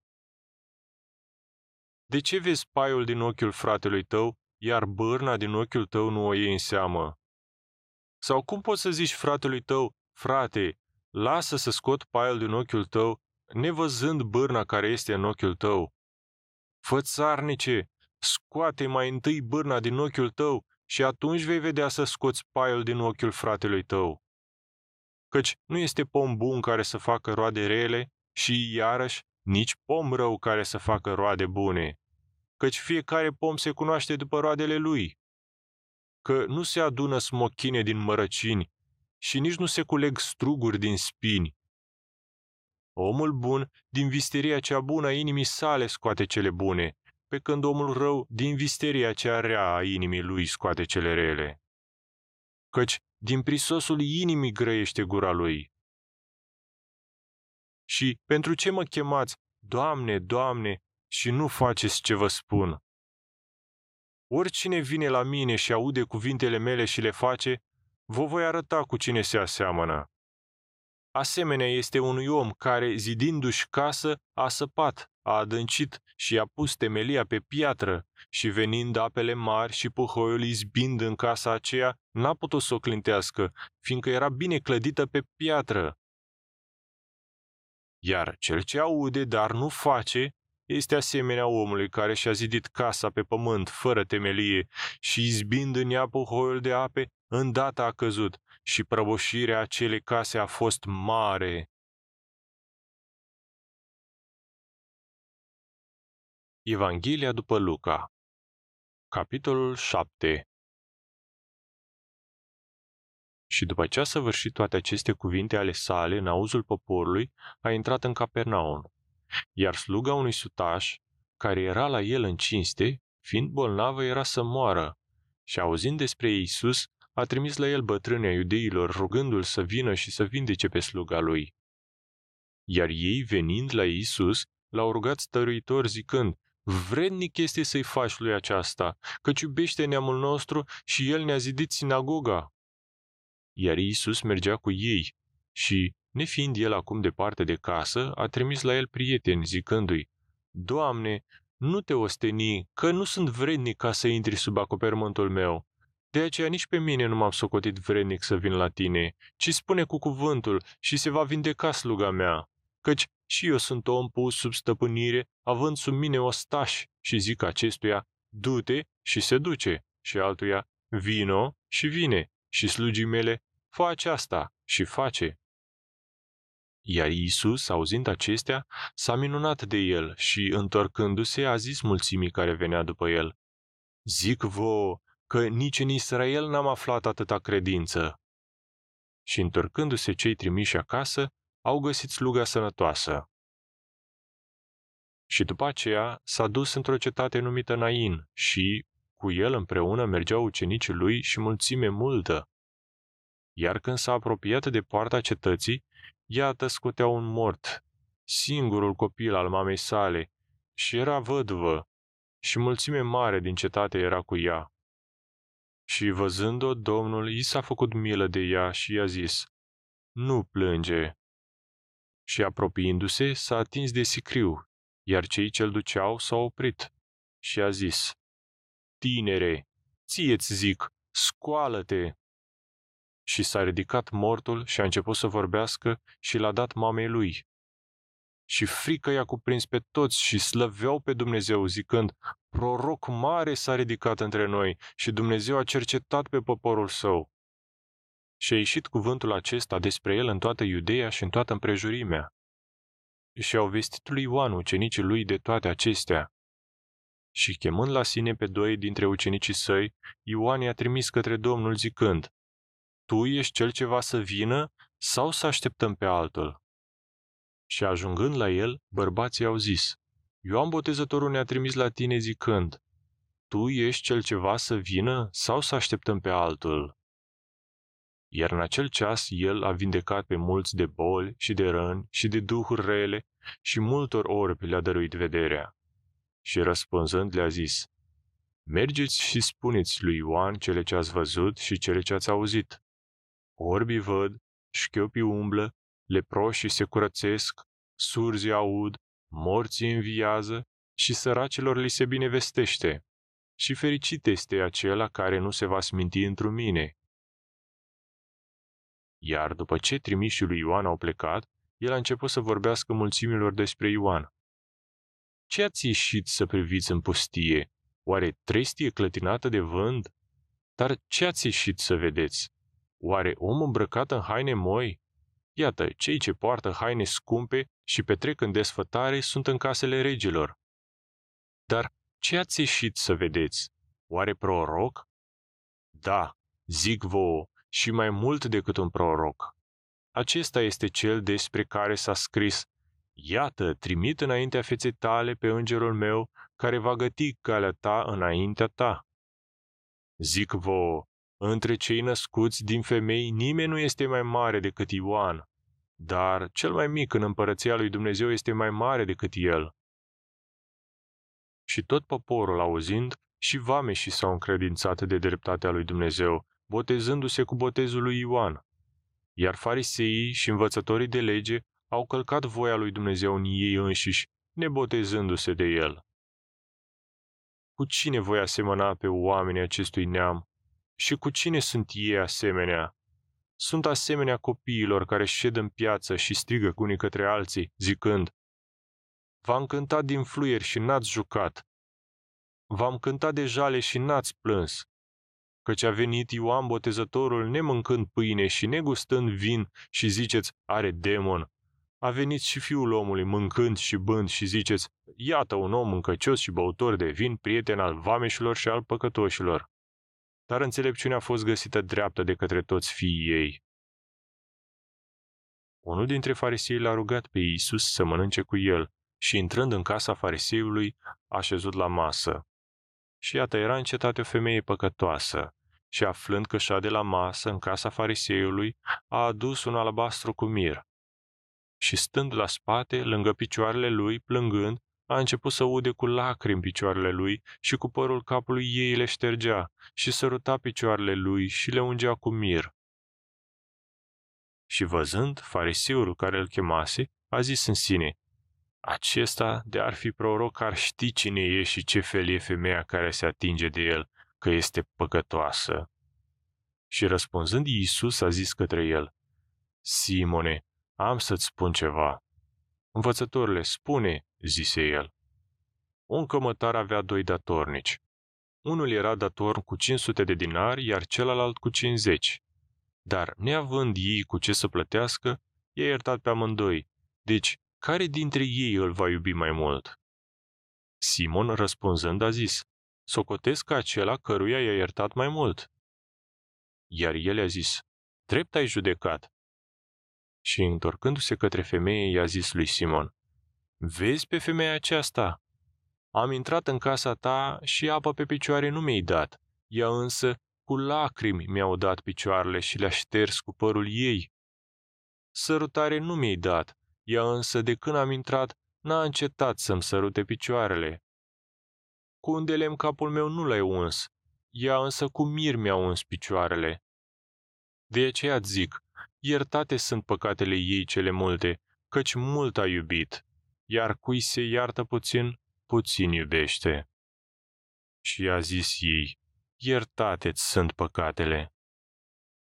De ce vezi paiul din ochiul fratelui tău, iar bârna din ochiul tău nu o iei în seamă? Sau cum poți să zici fratelui tău, frate, lasă să scot paiul din ochiul tău, nevăzând bârna care este în ochiul tău? Fățarnice, scoate mai întâi bârna din ochiul tău și atunci vei vedea să scoți paiul din ochiul fratelui tău. Căci nu este pom bun care să facă roade rele și, iarăși, nici pom rău care să facă roade bune căci fiecare pom se cunoaște după roadele lui, că nu se adună smochine din mărăcini și nici nu se culeg struguri din spini. Omul bun, din visteria cea bună a inimii sale, scoate cele bune, pe când omul rău, din visteria cea rea a inimii lui, scoate cele rele. Căci din prisosul inimii grăiește gura lui. Și pentru ce mă chemați, Doamne, Doamne, și nu faceți ce vă spun. Oricine vine la mine și aude cuvintele mele și le face, vă voi arăta cu cine se aseamănă. Asemenea este unui om care, zidindu-și casă, a săpat, a adâncit și a pus temelia pe piatră și venind apele mari și puhoiul izbind în casa aceea, n-a putut să o clintească, fiindcă era bine clădită pe piatră. Iar cel ce aude, dar nu face, este asemenea omului care și-a zidit casa pe pământ fără temelie și izbind în ea puhoiul de ape, îndată a căzut și prăbușirea acelei case a fost mare. Evanghelia după Luca Capitolul 7 Și după ce a săvârșit toate aceste cuvinte ale sale în auzul poporului, a intrat în Capernaum. Iar sluga unui sutaș, care era la el în cinste, fiind bolnavă, era să moară. Și auzind despre Iisus, a trimis la el bătrânea iudeilor, rugându-l să vină și să vindece pe sluga lui. Iar ei, venind la Iisus, l-au rugat stăruitor zicând, Vrednic este să-i faci lui aceasta, căci iubește neamul nostru și el ne-a zidit sinagoga. Iar Iisus mergea cu ei și, nefiind el acum departe de casă, a trimis la el prieteni, zicându-i, Doamne, nu te osteni, că nu sunt vrednic ca să intri sub acoperământul meu. De aceea nici pe mine nu m-am socotit vrednic să vin la tine, ci spune cu cuvântul și se va vindeca sluga mea. Căci și eu sunt om pus sub stăpânire, având sub mine ostași și zic acestuia, du-te și se duce, și altuia, vino și vine, și slugii mele, fă aceasta și face. Iar Iisus, auzind acestea, s-a minunat de el și, întorcându-se, a zis mulțimii care venea după el, Zic vouă că nici în Israel n-am aflat atâta credință. Și întorcându-se cei trimiși acasă, au găsit sluga sănătoasă. Și după aceea s-a dus într-o cetate numită Nain și, cu el împreună, mergeau ucenicii lui și mulțime multă. Iar când s-a apropiat de poarta cetății, iată scotea un mort, singurul copil al mamei sale, și era văduvă, și mulțime mare din cetate era cu ea. Și văzând-o, Domnul i s-a făcut milă de ea și i-a zis, Nu plânge. Și apropiindu-se, s-a atins de sicriu, iar cei ce-l duceau s-au oprit. Și a zis, Tinere, ție-ți zic, scoală-te! Și s-a ridicat mortul și a început să vorbească și l-a dat mamei lui. Și frică i-a cuprins pe toți și slăveau pe Dumnezeu, zicând, proroc mare s-a ridicat între noi și Dumnezeu a cercetat pe poporul său. Și a ieșit cuvântul acesta despre el în toată Iudeea și în toată împrejurimea. Și au vestit lui Ioan ucenicii lui de toate acestea. Și chemând la sine pe doi dintre ucenicii săi, Ioan i-a trimis către Domnul zicând, Tu ești cel ce va să vină sau să așteptăm pe altul? Și ajungând la el, bărbații au zis, Ioan Botezătorul ne-a trimis la tine zicând, Tu ești cel ceva să vină sau să așteptăm pe altul? Iar în acel ceas el a vindecat pe mulți de boli și de răni și de duhuri rele și multor orbi le-a dăruit vederea. Și răspunzând le-a zis, Mergeți și spuneți lui Ioan cele ce ați văzut și cele ce ați auzit. Orbii văd, șchiopii umblă, leproșii se curățesc, surzii aud, morții înviază și săracilor li se binevestește. Și fericit este acela care nu se va sminti într mine. Iar după ce trimișii lui Ioan au plecat, el a început să vorbească mulțimilor despre Ioan. Ce ați ieșit să priviți în pustie? Oare trestie clătinată de vânt? Dar ce ați ieșit să vedeți? Oare om îmbrăcat în haine moi? Iată, cei ce poartă haine scumpe și petrec în desfătare sunt în casele regilor. Dar ce ați ieșit să vedeți? Oare proroc? Da, zic vouă, și mai mult decât un proroc. Acesta este cel despre care s-a scris, Iată, trimit înaintea feței tale pe îngerul meu, care va găti calea ta înaintea ta. Zic vouă, între cei născuți din femei nimeni nu este mai mare decât Ioan, dar cel mai mic în împărăția lui Dumnezeu este mai mare decât el. Și tot poporul auzind, și vameșii s-au încredințat de dreptatea lui Dumnezeu, botezându-se cu botezul lui Ioan. Iar fariseii și învățătorii de lege au călcat voia lui Dumnezeu în ei înșiși, nebotezându-se de el. Cu cine voi asemăna pe oamenii acestui neam? Și cu cine sunt ei asemenea? Sunt asemenea copiilor care șed în piață și strigă cu unii către alții, zicând, V-am cântat din fluieri și n-ați jucat. V-am cântat de jale și n-ați plâns căci a venit Ioan Botezătorul nemâncând pâine și negustând vin și ziceți, are demon. A venit și fiul omului mâncând și bând și ziceți, iată un om încăcios și băutor de vin, prieten al vameșilor și al păcătoșilor. Dar înțelepciunea a fost găsită dreaptă de către toți fiii ei. Unul dintre farisei l-a rugat pe Iisus să mănânce cu el și, intrând în casa fariseului, a șezut la masă. Și iată, era în cetate o femeie păcătoasă, și aflând că șade la masă în casa fariseului, a adus un albastru cu mir. Și stând la spate, lângă picioarele lui, plângând, a început să ude cu lacrimi picioarele lui și cu părul capului ei le ștergea și săruta picioarele lui și le ungea cu mir. Și văzând, fariseul care îl chemase a zis în sine, acesta, de ar fi proroc, ar ști cine e și ce fel e femeia care se atinge de el, că este păcătoasă. Și răspunzând Iisus a zis către el, Simone, am să-ți spun ceva. Învățătorile, spune, zise el. Un cămătar avea doi datornici. Unul era dator cu 500 de dinari, iar celălalt cu 50. Dar, neavând ei cu ce să plătească, i-a iertat pe amândoi. Deci, care dintre ei îl va iubi mai mult? Simon, răspunzând, a zis, socotesc că acela căruia i-a iertat mai mult. Iar el a zis, drept ai judecat. Și întorcându-se către femeie, i-a zis lui Simon, Vezi pe femeia aceasta? Am intrat în casa ta și apă pe picioare nu mi-ai dat. Ea însă cu lacrimi mi-au dat picioarele și le-a șters cu părul ei. Sărutare nu mi-ai dat, ea însă de când am intrat n-a încetat să-mi sărute picioarele. Cu un de lemn capul meu nu l-ai uns, ea însă cu mir mi-a uns picioarele. De aceea zic, iertate sunt păcatele ei cele multe, căci mult a iubit, iar cui se iartă puțin, puțin iubește. Și a zis ei, iertate-ți sunt păcatele.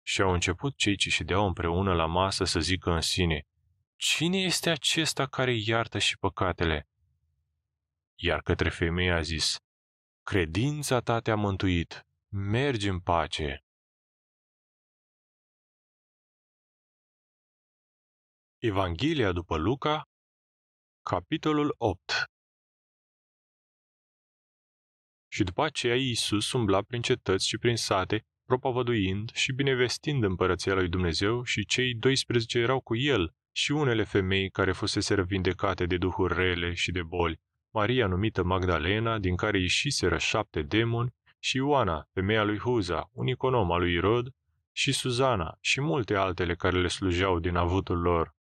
Și au început cei ce ședeau împreună la masă să zică în sine, Cine este acesta care iartă și păcatele? Iar către femeie a zis, Credința ta te-a mântuit, mergi în pace. Evanghelia după Luca, capitolul 8 Și după aceea Iisus umbla prin cetăți și prin sate, propovăduind și binevestind împărăția lui Dumnezeu și cei 12 erau cu el și unele femei care fusese vindecate de duhuri rele și de boli, Maria numită Magdalena, din care ieșiseră șapte demoni, și Ioana, femeia lui Huza, un econom al lui Irod, și Suzana și multe altele care le slujeau din avutul lor.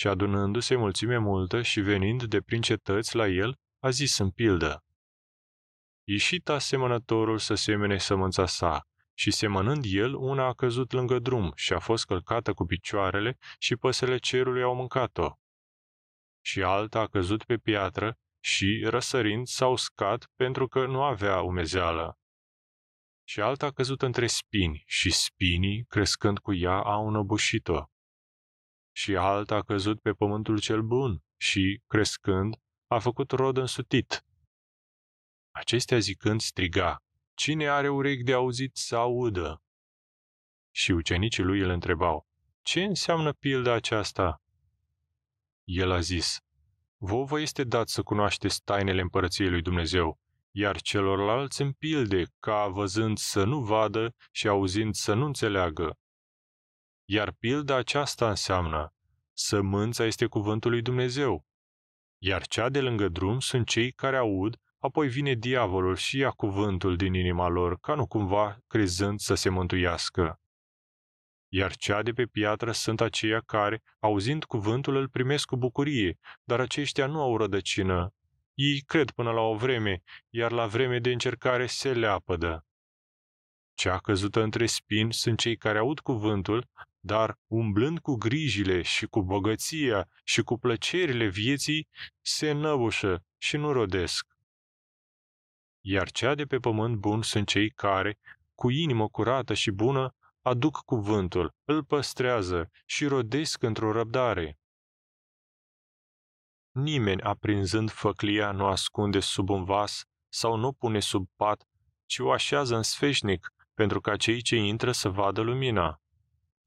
Și adunându-se mulțime multă și venind de prin cetăți la el, a zis în pildă, Ieșit asemănătorul să semene sămânța sa, și semănând el, una a căzut lângă drum și a fost călcată cu picioarele și păsele cerului au mâncat-o. Și alta a căzut pe piatră și, răsărind, s-a uscat pentru că nu avea umezeală. Și alta a căzut între spini și spinii, crescând cu ea, au înăbușit-o. Și alta a căzut pe pământul cel bun și, crescând, a făcut rod însutit. Acestea zicând striga, Cine are urechi de auzit să audă? Și ucenicii lui îl întrebau, ce înseamnă pilda aceasta? El a zis, Vă vă este dat să cunoașteți tainele împărăției lui Dumnezeu, iar celorlalți în pilde, ca văzând să nu vadă și auzind să nu înțeleagă. Iar pilda aceasta înseamnă, sămânța este cuvântul lui Dumnezeu, iar cea de lângă drum sunt cei care aud Apoi vine diavolul și ia cuvântul din inima lor, ca nu cumva crezând să se mântuiască. Iar cea de pe piatră sunt aceia care, auzind cuvântul, îl primesc cu bucurie, dar aceștia nu au rădăcină. Ei cred până la o vreme, iar la vreme de încercare se leapădă. Cea căzută între spini sunt cei care aud cuvântul, dar umblând cu grijile și cu bogăția și cu plăcerile vieții, se năbușă și nu rodesc iar cea de pe pământ bun sunt cei care, cu inimă curată și bună, aduc cuvântul, îl păstrează și rodesc într-o răbdare. Nimeni, aprinzând făclia, nu ascunde sub un vas sau nu pune sub pat, ci o așează în sfeșnic, pentru ca cei ce intră să vadă lumina.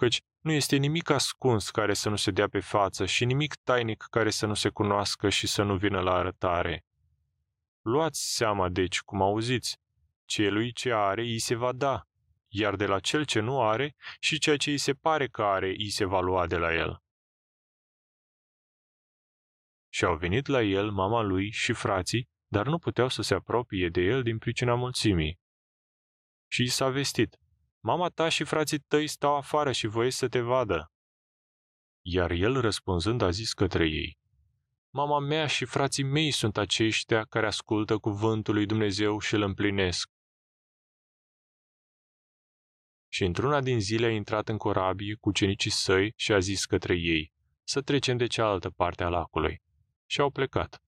Căci nu este nimic ascuns care să nu se dea pe față și nimic tainic care să nu se cunoască și să nu vină la arătare. Luați seama, deci, cum auziți. celui ce are îi se va da, iar de la cel ce nu are și ceea ce îi se pare că are îi se va lua de la el. Și au venit la el mama lui și frații, dar nu puteau să se apropie de el din pricina mulțimii. Și i s-a vestit, mama ta și frații tăi stau afară și voiesc să te vadă. Iar el răspunzând a zis către ei, Mama mea și frații mei sunt aceștia care ascultă cuvântul lui Dumnezeu și îl împlinesc. Și într-una din zile a intrat în corabie cu cenicii săi și a zis către ei, să trecem de cealaltă parte a lacului. Și au plecat.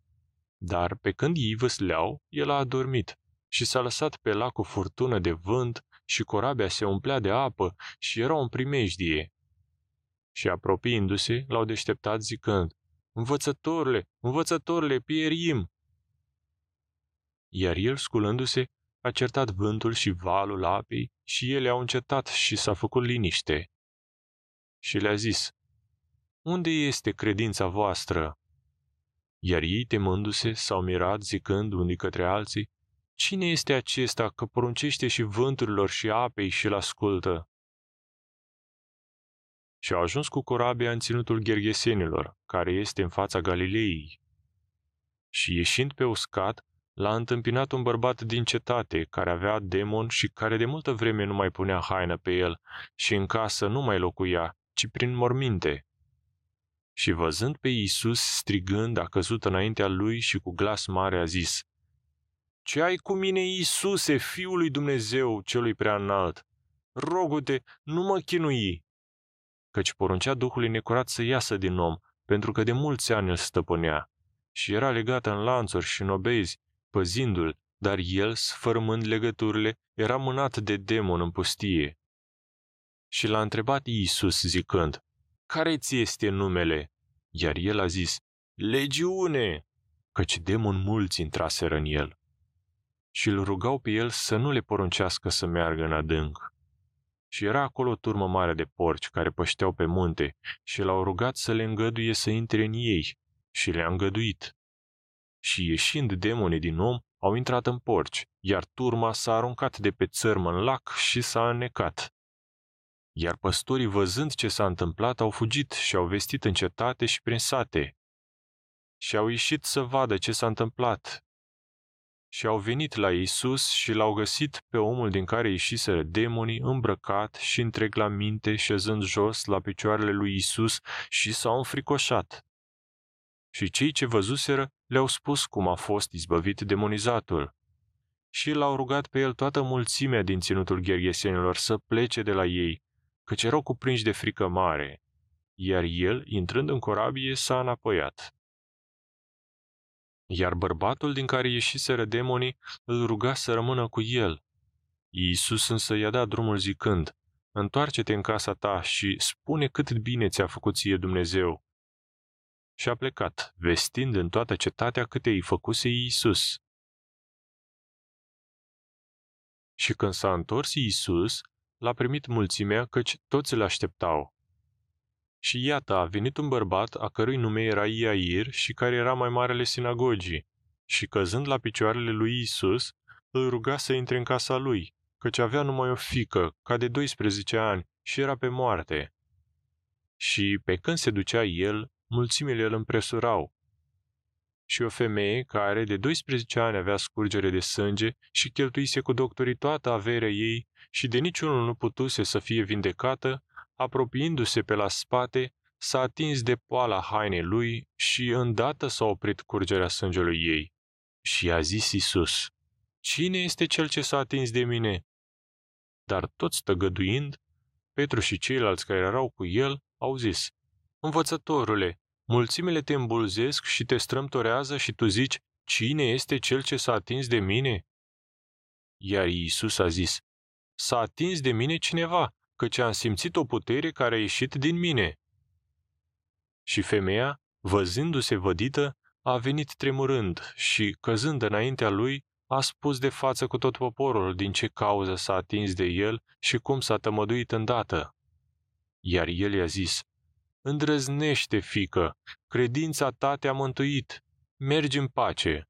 Dar pe când ei văsleau, el a adormit și s-a lăsat pe lac cu furtună de vânt și corabia se umplea de apă și era un primejdie. Și apropiindu-se, l-au deșteptat zicând, Învățătorule, învățătorule, pierim! Iar el, sculându-se, a certat vântul și valul apei și ele au încetat și s-a făcut liniște. Și le-a zis, Unde este credința voastră? Iar ei, temându-se, s-au mirat zicând unii către alții, Cine este acesta că poruncește și vânturilor și apei și-l ascultă? Și au ajuns cu corabia în ținutul Ghergesenilor, care este în fața Galileei. Și ieșind pe uscat, l-a întâmpinat un bărbat din cetate, care avea demon și care de multă vreme nu mai punea haină pe el și în casă nu mai locuia, ci prin morminte. Și văzând pe Iisus strigând, a căzut înaintea lui și cu glas mare a zis, Ce ai cu mine, Iisuse, Fiul lui Dumnezeu, celui prea înalt? Rogu-te, nu mă chinui! Căci poruncea Duhului necurat să iasă din om, pentru că de mulți ani îl stăpânea. Și era legată în lanțuri și în obezi, păzindu-l, dar el, sfărmând legăturile, era mânat de demon în pustie. Și l-a întrebat Iisus zicând, Care ți este numele? Iar el a zis, Legiune, căci demon mulți intraseră în el. Și îl rugau pe el să nu le poruncească să meargă în adânc. Și era acolo o turmă mare de porci care pășteau pe munte și l-au rugat să le îngăduie să intre în ei și le-a îngăduit și ieșind demonii din om, au intrat în porci, iar turma s-a aruncat de pe țărmă în lac și s-a înnecat. Iar păstorii, văzând ce s-a întâmplat, au fugit și au vestit în cetate și prin sate. Și au ieșit să vadă ce s-a întâmplat. Și au venit la Iisus și l-au găsit pe omul din care ieșiseră demonii, îmbrăcat și întreg la minte, șezând jos la picioarele lui Iisus și s-au înfricoșat. Și cei ce văzuseră le-au spus cum a fost izbăvit demonizatul. Și l-au rugat pe el toată mulțimea din ținutul gherghesenilor să plece de la ei, căci erau cuprinși de frică mare, iar el, intrând în corabie, s-a înapoiat. Iar bărbatul din care ieșiseră demonii îl ruga să rămână cu el. Iisus însă i-a dat drumul zicând, Întoarce-te în casa ta și spune cât bine ți-a făcut ție Dumnezeu și a plecat, vestind în toată cetatea câte îi făcuse Iisus. Și când s-a întors Iisus, l-a primit mulțimea căci toți îl așteptau. Și iată, a venit un bărbat a cărui nume era Iair și care era mai marele sinagogii, și căzând la picioarele lui Iisus, îl ruga să intre în casa lui, căci avea numai o fică, ca de 12 ani, și era pe moarte. Și pe când se ducea el, mulțimile îl împresurau. Și o femeie care de 12 ani avea scurgere de sânge și cheltuise cu doctorii toată averea ei și de niciunul nu putuse să fie vindecată, apropiindu-se pe la spate, s-a atins de poala hainei lui și îndată s-a oprit curgerea sângelui ei. Și a zis Isus, Cine este cel ce s-a atins de mine? Dar toți tăgăduind, Petru și ceilalți care erau cu el au zis, Învățătorule, mulțimile te îmbulzesc și te strâmtorează și tu zici, cine este cel ce s-a atins de mine? Iar Iisus a zis, s-a atins de mine cineva, căci am simțit o putere care a ieșit din mine. Și femeia, văzându-se vădită, a venit tremurând și, căzând înaintea lui, a spus de față cu tot poporul din ce cauză s-a atins de el și cum s-a tămăduit îndată. Iar el i-a zis, Îndrăznește, fică, credința ta te-a mântuit. Mergi în pace.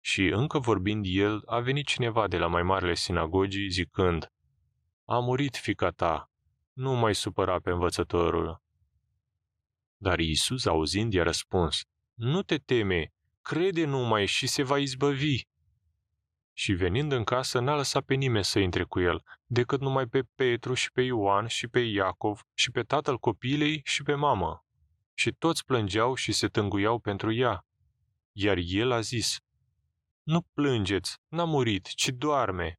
Și încă vorbind el, a venit cineva de la mai marele sinagogii, zicând, A murit fica ta, nu mai supăra pe învățătorul. Dar Iisus, auzind, i-a răspuns, Nu te teme, crede numai și se va izbăvi. Și venind în casă, n-a lăsat pe nimeni să intre cu el, decât numai pe Petru și pe Ioan și pe Iacov și pe tatăl copilei și pe mamă. Și toți plângeau și se tânguiau pentru ea. Iar el a zis, Nu plângeți, n-a murit, ci doarme.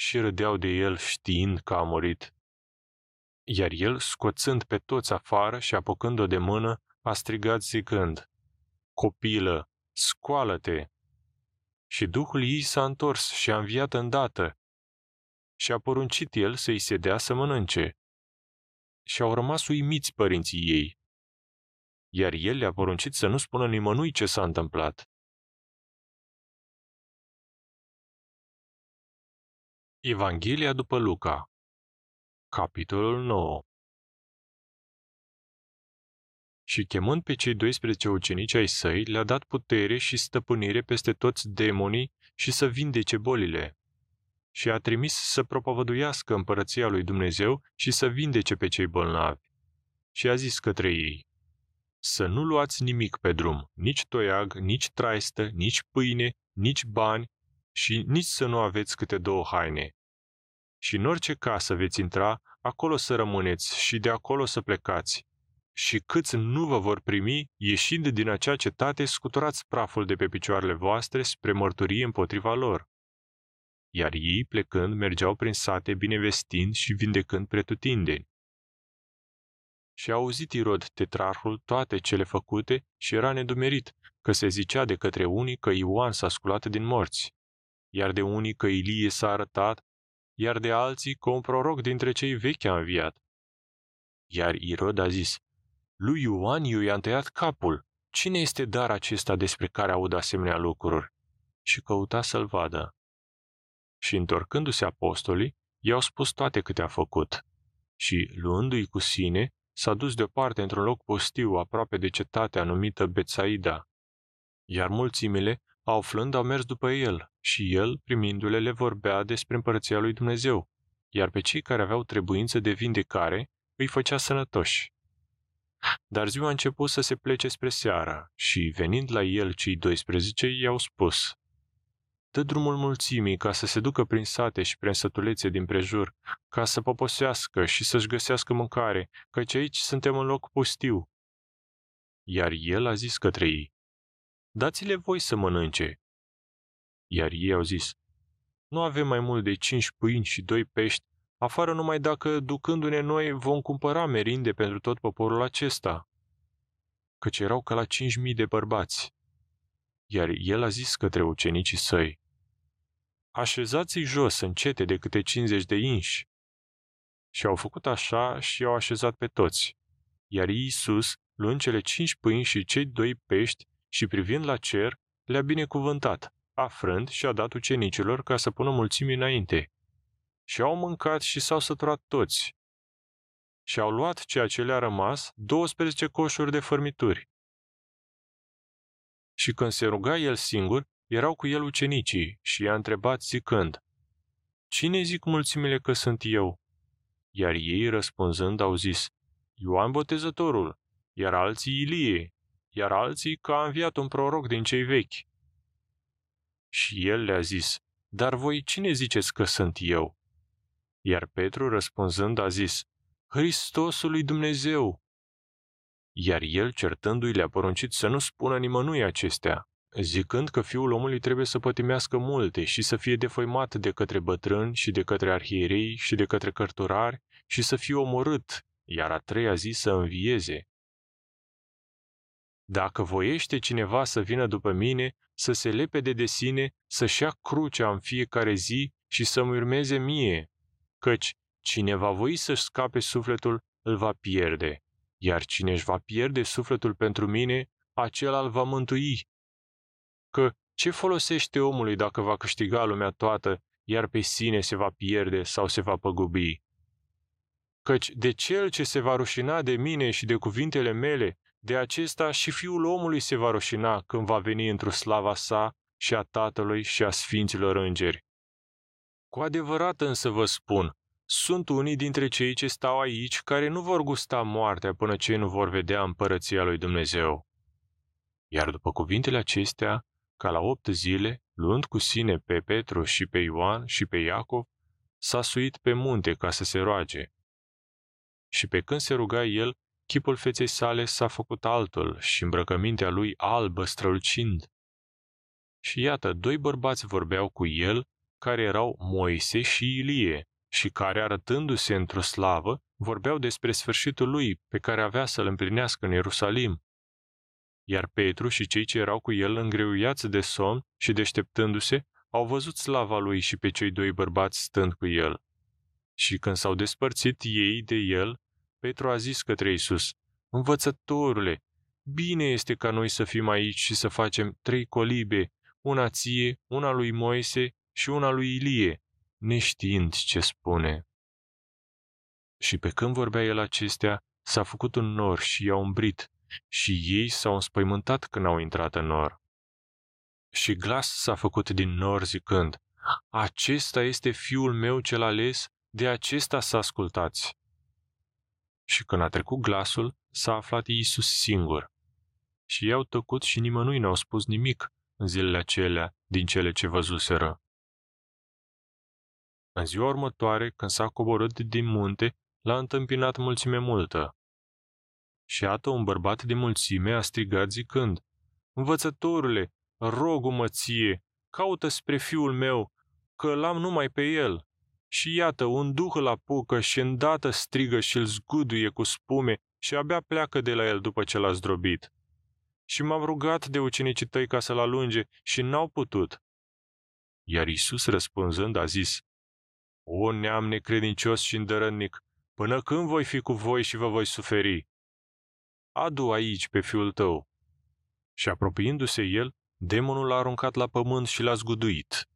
Și râdeau de el știind că a murit. Iar el, scoțând pe toți afară și apucând-o de mână, a strigat zicând, Copilă, scoală-te! Și Duhul ei s-a întors și a înviat îndată. Și a poruncit el să-i se dea să mănânce. Și au rămas uimiți părinții ei. Iar el le-a poruncit să nu spună nimănui ce s-a întâmplat. Evanghelia după Luca Capitolul 9 Și chemând pe cei 12 ucenici ai săi, le-a dat putere și stăpânire peste toți demonii și să vindece bolile. Și a trimis să propovăduiască împărăția lui Dumnezeu și să vindece pe cei bolnavi. Și a zis către ei, să nu luați nimic pe drum, nici toiag, nici traistă, nici pâine, nici bani și nici să nu aveți câte două haine. Și în orice casă veți intra, acolo să rămâneți și de acolo să plecați. Și câți nu vă vor primi, ieșind din acea cetate, scuturați praful de pe picioarele voastre spre mărturie împotriva lor. Iar ei, plecând, mergeau prin sate binevestind și vindecând pretutindeni. Și a auzit Irod, tetrarhul, toate cele făcute și era nedumerit, că se zicea de către unii că Ioan s-a sculat din morți, iar de unii că Ilie s-a arătat, iar de alții că un proroc dintre cei vechi a înviat. Iar Irod a zis, lui Ioan eu i-am tăiat capul. Cine este dar acesta despre care aud asemenea lucruri? Și căuta să-l vadă. Și întorcându-se apostolii, i-au spus toate câte a făcut. Și, luându-i cu sine, s-a dus deoparte într-un loc pustiu, aproape de cetatea numită Betsaida. Iar mulțimile, aflând, au mers după el și el, primindu-le, le vorbea despre împărăția lui Dumnezeu, iar pe cei care aveau trebuință de vindecare îi făcea sănătoși. Dar ziua a început să se plece spre seara și, venind la el cei 12, i-au spus, Dă drumul mulțimii ca să se ducă prin sate și prin sătulețe din prejur, ca să poposească și să-și găsească mâncare, căci aici suntem în loc pustiu. Iar el a zis către ei, Dați-le voi să mănânce. Iar ei au zis, Nu avem mai mult de cinci pâini și doi pești, afară numai dacă, ducându-ne noi, vom cumpăra merinde pentru tot poporul acesta. Căci erau ca la cinci mii de bărbați. Iar el a zis către ucenicii săi, Așezați-i jos în cete de câte cincizeci de inși. Și au făcut așa și i-au așezat pe toți. Iar Iisus, luând cele cinci pâini și cei doi pești și privind la cer, le-a binecuvântat, afrând și a dat ucenicilor ca să pună mulțimii înainte și au mâncat și s-au săturat toți. Și au luat ceea ce le-a rămas, 12 coșuri de fărmituri. Și când se ruga el singur, erau cu el ucenicii și i-a întrebat zicând, Cine zic mulțimile că sunt eu? Iar ei, răspunzând, au zis, Ioan Botezătorul, iar alții Ilie, iar alții că a înviat un proroc din cei vechi. Și el le-a zis, Dar voi cine ziceți că sunt eu? Iar Petru, răspunzând, a zis, Hristosul lui Dumnezeu! Iar el, certându-i, le-a poruncit să nu spună nimănui acestea, zicând că fiul omului trebuie să pătimească multe și să fie defăimat de către bătrâni și de către arhierei și de către cărturari și să fie omorât, iar a treia zi să învieze. Dacă voiește cineva să vină după mine, să se lepede de sine, să-și ia crucea în fiecare zi și să-mi urmeze mie, căci cine va voi să-și scape sufletul, îl va pierde, iar cine își va pierde sufletul pentru mine, acela îl va mântui. Că ce folosește omului dacă va câștiga lumea toată, iar pe sine se va pierde sau se va păgubi? Căci de cel ce se va rușina de mine și de cuvintele mele, de acesta și fiul omului se va rușina când va veni într-o slava sa și a Tatălui și a Sfinților Îngeri. Cu adevărat însă vă spun, sunt unii dintre cei ce stau aici care nu vor gusta moartea până ce nu vor vedea împărăția lui Dumnezeu. Iar după cuvintele acestea, ca la opt zile, luând cu sine pe Petru și pe Ioan și pe Iacov, s-a suit pe munte ca să se roage. Și pe când se ruga el, chipul feței sale s-a făcut altul și îmbrăcămintea lui albă strălucind. Și iată, doi bărbați vorbeau cu el, care erau Moise și Ilie, și care, arătându-se într-o slavă, vorbeau despre sfârșitul lui, pe care avea să-l împlinească în Ierusalim. Iar Petru și cei ce erau cu el îngreuiați de somn și deșteptându-se, au văzut slava lui și pe cei doi bărbați stând cu el. Și când s-au despărțit ei de el, Petru a zis către Iisus, Învățătorule, bine este ca noi să fim aici și să facem trei colibe, una ție, una lui Moise și una lui Ilie, neștiind ce spune. Și pe când vorbea el acestea, s-a făcut un nor și i-a umbrit, și ei s-au înspăimântat când au intrat în nor. Și glas s-a făcut din nor zicând, Acesta este fiul meu cel ales, de acesta să ascultați. Și când a trecut glasul, s-a aflat Iisus singur. Și ei au tăcut și nimănui n-au spus nimic în zilele acelea din cele ce văzuseră. În ziua următoare, când s-a coborât din munte, l-a întâmpinat mulțime multă. Și iată un bărbat de mulțime a strigat zicând, Învățătorule, rog-mă ție, caută spre fiul meu, că l-am numai pe el. Și iată, un duh îl apucă și îndată strigă și îl zguduie cu spume și abia pleacă de la el după ce l-a zdrobit. Și m-am rugat de ucenicii tăi ca să-l alunge și n-au putut. Iar Isus răspunzând a zis, O neam necredincios și îndărănic, până când voi fi cu voi și vă voi suferi? Adu aici pe fiul tău. Și apropiindu-se el, demonul l-a aruncat la pământ și l-a zguduit.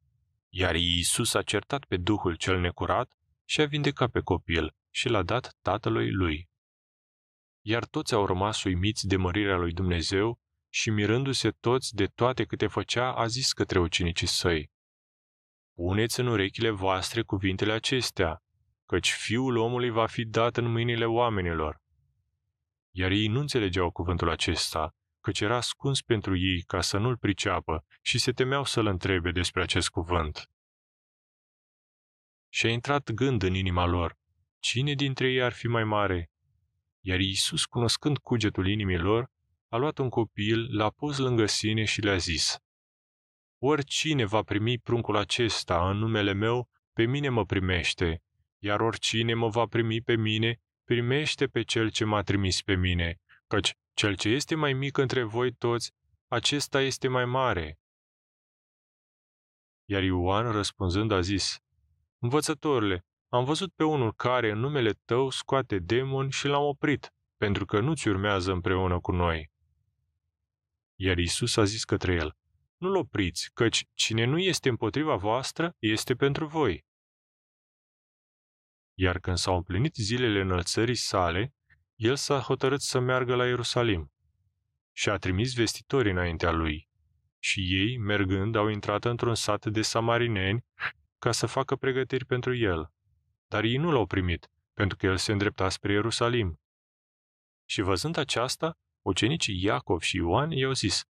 Iar Iisus a certat pe Duhul cel necurat și a vindecat pe copil și l-a dat tatălui lui. Iar toți au rămas uimiți de mărirea lui Dumnezeu și mirându-se toți de toate câte făcea, a zis către ucenicii săi, Puneți în urechile voastre cuvintele acestea, căci fiul omului va fi dat în mâinile oamenilor. Iar ei nu înțelegeau cuvântul acesta, căci era ascuns pentru ei ca să nu-l priceapă și se temeau să-l întrebe despre acest cuvânt. Și a intrat gând în inima lor, cine dintre ei ar fi mai mare? Iar Iisus, cunoscând cugetul inimii lor, a luat un copil, l-a pus lângă sine și le-a zis, Oricine va primi pruncul acesta în numele meu, pe mine mă primește, iar oricine mă va primi pe mine, primește pe cel ce m-a trimis pe mine, căci cel ce este mai mic între voi toți, acesta este mai mare. Iar Ioan, răspunzând, a zis, Învățătorule, am văzut pe unul care în numele tău scoate demoni și l-am oprit, pentru că nu-ți urmează împreună cu noi. Iar Isus a zis către el, Nu-l opriți, căci cine nu este împotriva voastră, este pentru voi. Iar când s-au împlinit zilele înălțării sale, el s-a hotărât să meargă la Ierusalim și a trimis vestitori înaintea lui. Și ei, mergând, au intrat într-un sat de samarineni ca să facă pregătiri pentru el. Dar ei nu l-au primit, pentru că el se îndrepta spre Ierusalim. Și văzând aceasta, ucenicii Iacov și Ioan i-au zis,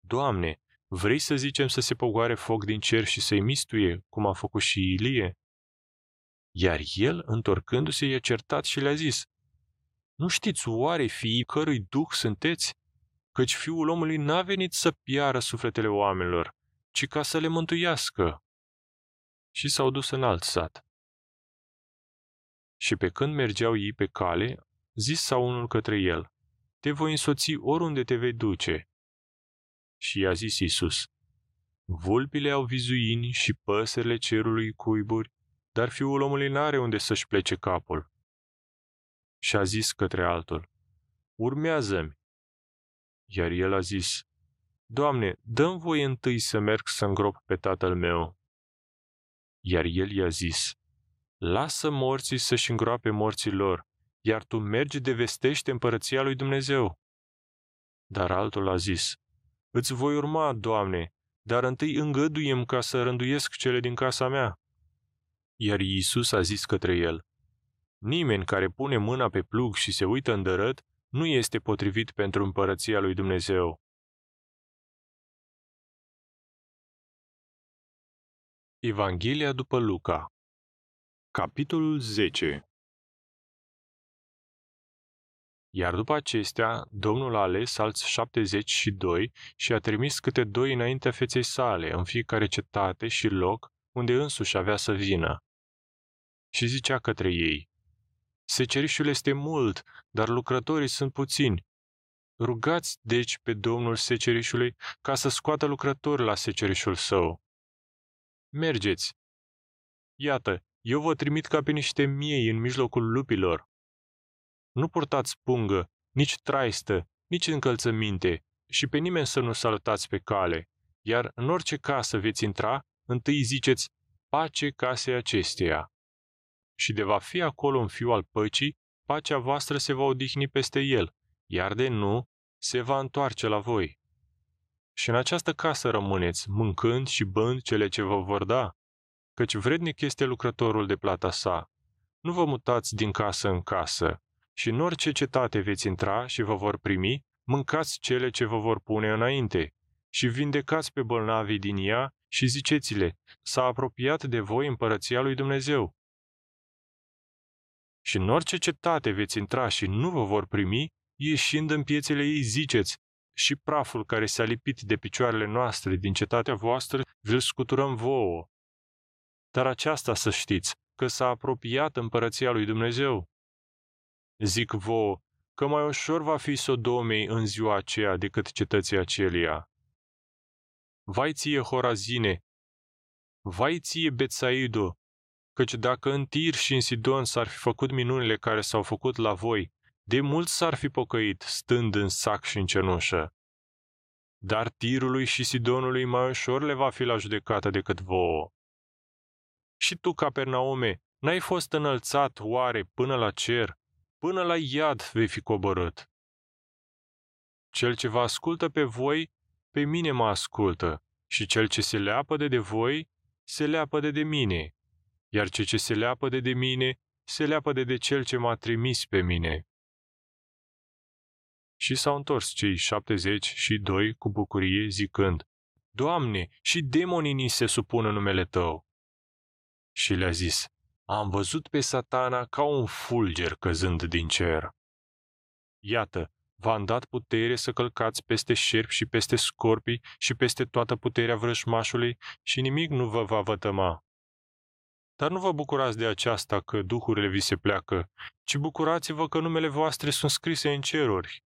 Doamne, vrei să zicem să se pogoare foc din cer și să-i mistuie, cum a făcut și Ilie? Iar el, întorcându-se, i-a certat și le-a zis, Nu știți oare fiii cărui duh sunteți? Căci fiul omului n-a venit să piară sufletele oamenilor, ci ca să le mântuiască. Și s-au dus în alt sat. Și pe când mergeau ei pe cale, zis sau unul către el, Te voi însoți oriunde te vei duce. Și i-a zis Isus, Vulpile au vizuini și păsările cerului cuiburi, dar fiul omului n-are unde să-și plece capul. Și a zis către altul, urmează-mi. Iar el a zis, Doamne, dăm voi întâi să merg să îngrop pe tatăl meu. Iar el i-a zis, lasă morții să-și îngroape morții lor, iar tu mergi de vestește împărăția lui Dumnezeu. Dar altul a zis, îți voi urma, Doamne, dar întâi îngăduiem ca să rânduiesc cele din casa mea. Iar Iisus a zis către el, Nimeni care pune mâna pe plug și se uită în dărăt nu este potrivit pentru împărăția lui Dumnezeu. Evanghelia după Luca Capitolul 10 Iar după acestea, Domnul a ales alți șaptezeci și doi și a trimis câte doi înaintea feței sale, în fiecare cetate și loc unde însuși avea să vină. Și zicea către ei, Secerișul este mult, dar lucrătorii sunt puțini. Rugați, deci, pe Domnul secerișului ca să scoată lucrători la secerișul său. Mergeți! Iată, eu vă trimit ca pe niște miei în mijlocul lupilor. Nu purtați pungă, nici traistă, nici încălțăminte și pe nimeni să nu salutați pe cale, iar în orice casă veți intra, întâi ziceți, pace casei acesteia. Și de va fi acolo un fiu al păcii, pacea voastră se va odihni peste el, iar de nu, se va întoarce la voi. Și în această casă rămâneți, mâncând și bând cele ce vă vor da, căci vrednic este lucrătorul de plata sa. Nu vă mutați din casă în casă, și în orice cetate veți intra și vă vor primi, mâncați cele ce vă vor pune înainte și vindecați pe bolnavii din ea și ziceți-le, s-a apropiat de voi împărăția lui Dumnezeu. Și în orice cetate veți intra și nu vă vor primi, ieșind în piețele ei ziceți, și praful care s-a lipit de picioarele noastre din cetatea voastră, vi-l scuturăm vouă. Dar aceasta să știți, că s-a apropiat împărăția lui Dumnezeu. Zic vouă că mai ușor va fi Sodomei în ziua aceea decât cetății acelia. Vai ție, Horazine! Vai ție, Betsaido! Căci dacă în Tir și în Sidon s-ar fi făcut minunile care s-au făcut la voi, de mult s-ar fi pocăit, stând în sac și în cenușă. Dar Tirului și Sidonului mai ușor le va fi la judecată decât vouă. Și tu, Capernaume, n-ai fost înălțat oare până la cer, până la iad vei fi coborât. Cel ce vă ascultă pe voi, pe mine mă ascultă, și cel ce se leapă de, de voi, se leapă de de mine, iar ce ce se leapă de de mine, se leapă de de cel ce m-a trimis pe mine. Și s-au întors cei șaptezeci și doi cu bucurie, zicând, Doamne, și demonii ni se supun în numele Tău. Și le-a zis, am văzut pe satana ca un fulger căzând din cer. Iată, v-am dat putere să călcați peste șerpi și peste scorpii și peste toată puterea vrășmașului și nimic nu vă va vătăma. Dar nu vă bucurați de aceasta că duhurile vi se pleacă, ci bucurați-vă că numele voastre sunt scrise în ceruri.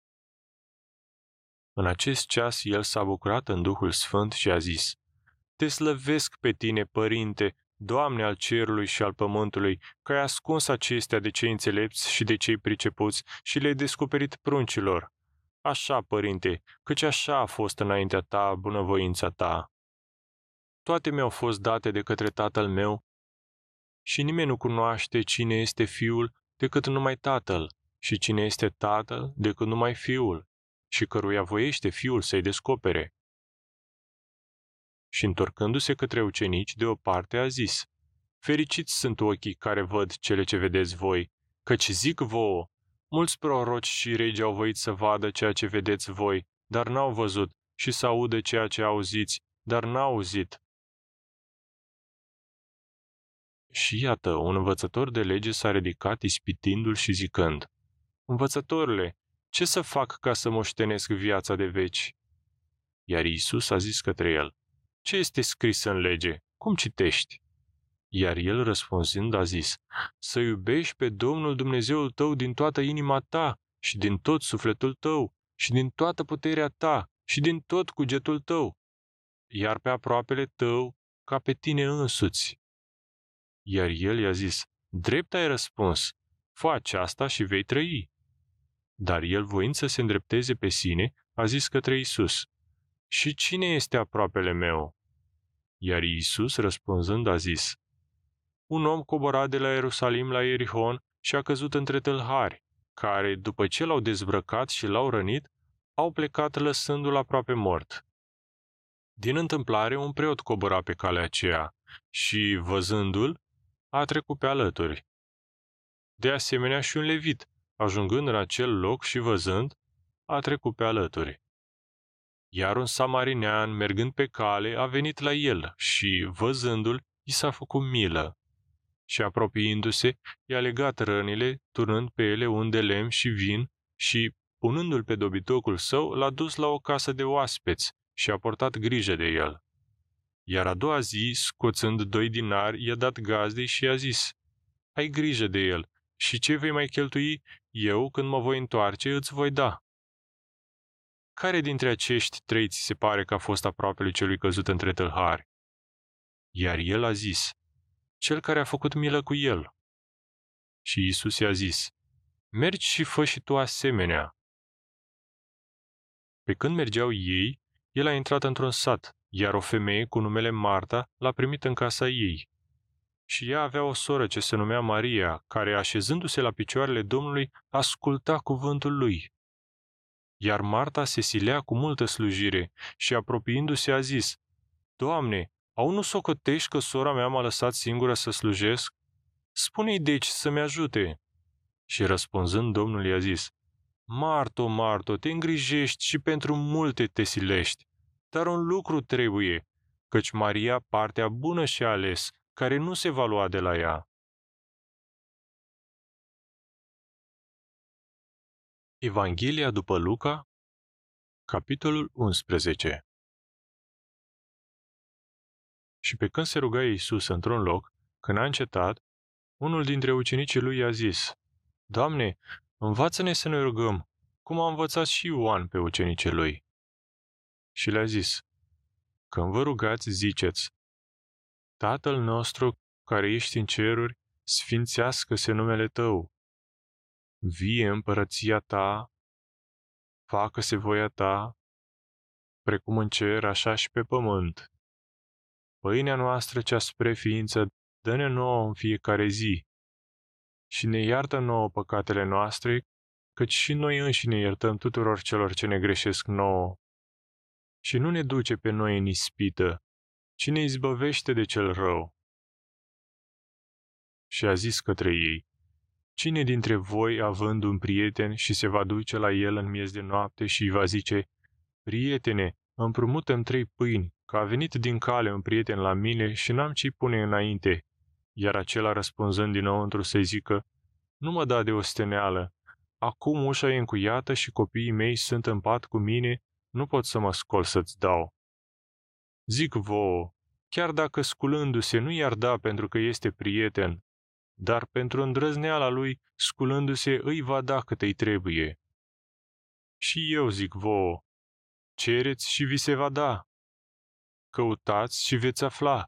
În acest ceas el s-a bucurat în Duhul Sfânt și a zis, Te slăvesc pe tine, Părinte, Doamne al cerului și al pământului, că ai ascuns acestea de cei înțelepți și de cei pricepuți și le-ai descoperit pruncilor. Așa, părinte, căci așa a fost înaintea ta bunăvoința ta. Toate mi-au fost date de către tatăl meu și nimeni nu cunoaște cine este fiul decât numai tatăl și cine este tatăl decât numai fiul și căruia voiește fiul să-i descopere și întorcându-se către ucenici, de o parte a zis, Fericiți sunt ochii care văd cele ce vedeți voi, căci zic vouă, mulți proroci și regi au voit să vadă ceea ce vedeți voi, dar n-au văzut, și să audă ceea ce auziți, dar n-au auzit. Și iată, un învățător de lege s-a ridicat ispitindu-l și zicând, Învățătorule, ce să fac ca să moștenesc viața de veci? Iar Iisus a zis către el, ce este scris în lege? Cum citești? Iar el răspunzând a zis, să iubești pe Domnul Dumnezeul tău din toată inima ta și din tot sufletul tău și din toată puterea ta și din tot cugetul tău, iar pe aproapele tău ca pe tine însuți. Iar el i-a zis, drept ai răspuns, fă aceasta și vei trăi. Dar el, voind să se îndrepteze pe sine, a zis către Isus, și cine este aproapele meu? Iar Iisus, răspunzând, a zis, Un om coborat de la Ierusalim la Ierihon și a căzut între tâlhari, care, după ce l-au dezbrăcat și l-au rănit, au plecat lăsându-l aproape mort. Din întâmplare, un preot cobora pe calea aceea și, văzându-l, a trecut pe alături. De asemenea și un levit, ajungând în acel loc și văzând, a trecut pe alături. Iar un samarinean, mergând pe cale, a venit la el și, văzându-l, i s-a făcut milă. Și apropiindu-se, i-a legat rănile, turnând pe ele un de lemn și vin și, punându-l pe dobitocul său, l-a dus la o casă de oaspeți și a portat grijă de el. Iar a doua zi, scoțând doi dinari, i-a dat gazdei și i-a zis, Ai grijă de el și ce vei mai cheltui, eu, când mă voi întoarce, îți voi da. Care dintre acești trei ți se pare că a fost aproapele celui căzut între tâlhari? Iar el a zis, cel care a făcut milă cu el. Și Isus i-a zis, mergi și fă și tu asemenea. Pe când mergeau ei, el a intrat într-un sat, iar o femeie cu numele Marta l-a primit în casa ei. Și ea avea o soră ce se numea Maria, care, așezându-se la picioarele Domnului, asculta cuvântul lui. Iar Marta se silea cu multă slujire și, apropiindu-se, a zis, Doamne, au nu socotești că sora mea m-a lăsat singură să slujesc? Spune-i deci să-mi ajute. Și răspunzând, Domnul i-a zis, Marto, Marto, te îngrijești și pentru multe te silești, dar un lucru trebuie, căci Maria partea bună și ales, care nu se va lua de la ea. Evanghelia după Luca, capitolul 11 Și pe când se ruga Iisus într-un loc, când a încetat, unul dintre ucenicii lui i-a zis, Doamne, învață-ne să ne rugăm, cum a învățat și Ioan pe ucenicii lui. Și le-a zis, Când vă rugați, ziceți, Tatăl nostru care ești în ceruri, sfințească-se numele Tău. Vie împărăția Ta, facă-se voia Ta, precum în cer, așa și pe pământ. Pâinea noastră cea spre ființă, dă-ne nouă în fiecare zi și ne iartă nouă păcatele noastre, căci și noi înșine iertăm tuturor celor ce ne greșesc nouă. Și nu ne duce pe noi în ispită, ci ne izbăvește de cel rău. Și a zis către ei, Cine dintre voi, având un prieten și se va duce la el în miez de noapte și îi va zice, Prietene, împrumutăm trei pâini, că a venit din cale un prieten la mine și n-am ce pune înainte. Iar acela răspunzând dinăuntru să zică, Nu mă da de osteneală, acum ușa e încuiată și copiii mei sunt în pat cu mine, nu pot să mă scol să-ți dau. Zic vouă, chiar dacă sculându-se nu i-ar da pentru că este prieten, dar pentru îndrăzneala lui, sculându-se, îi va da cât îi trebuie. Și eu zic vouă, cereți și vi se va da, căutați și veți afla,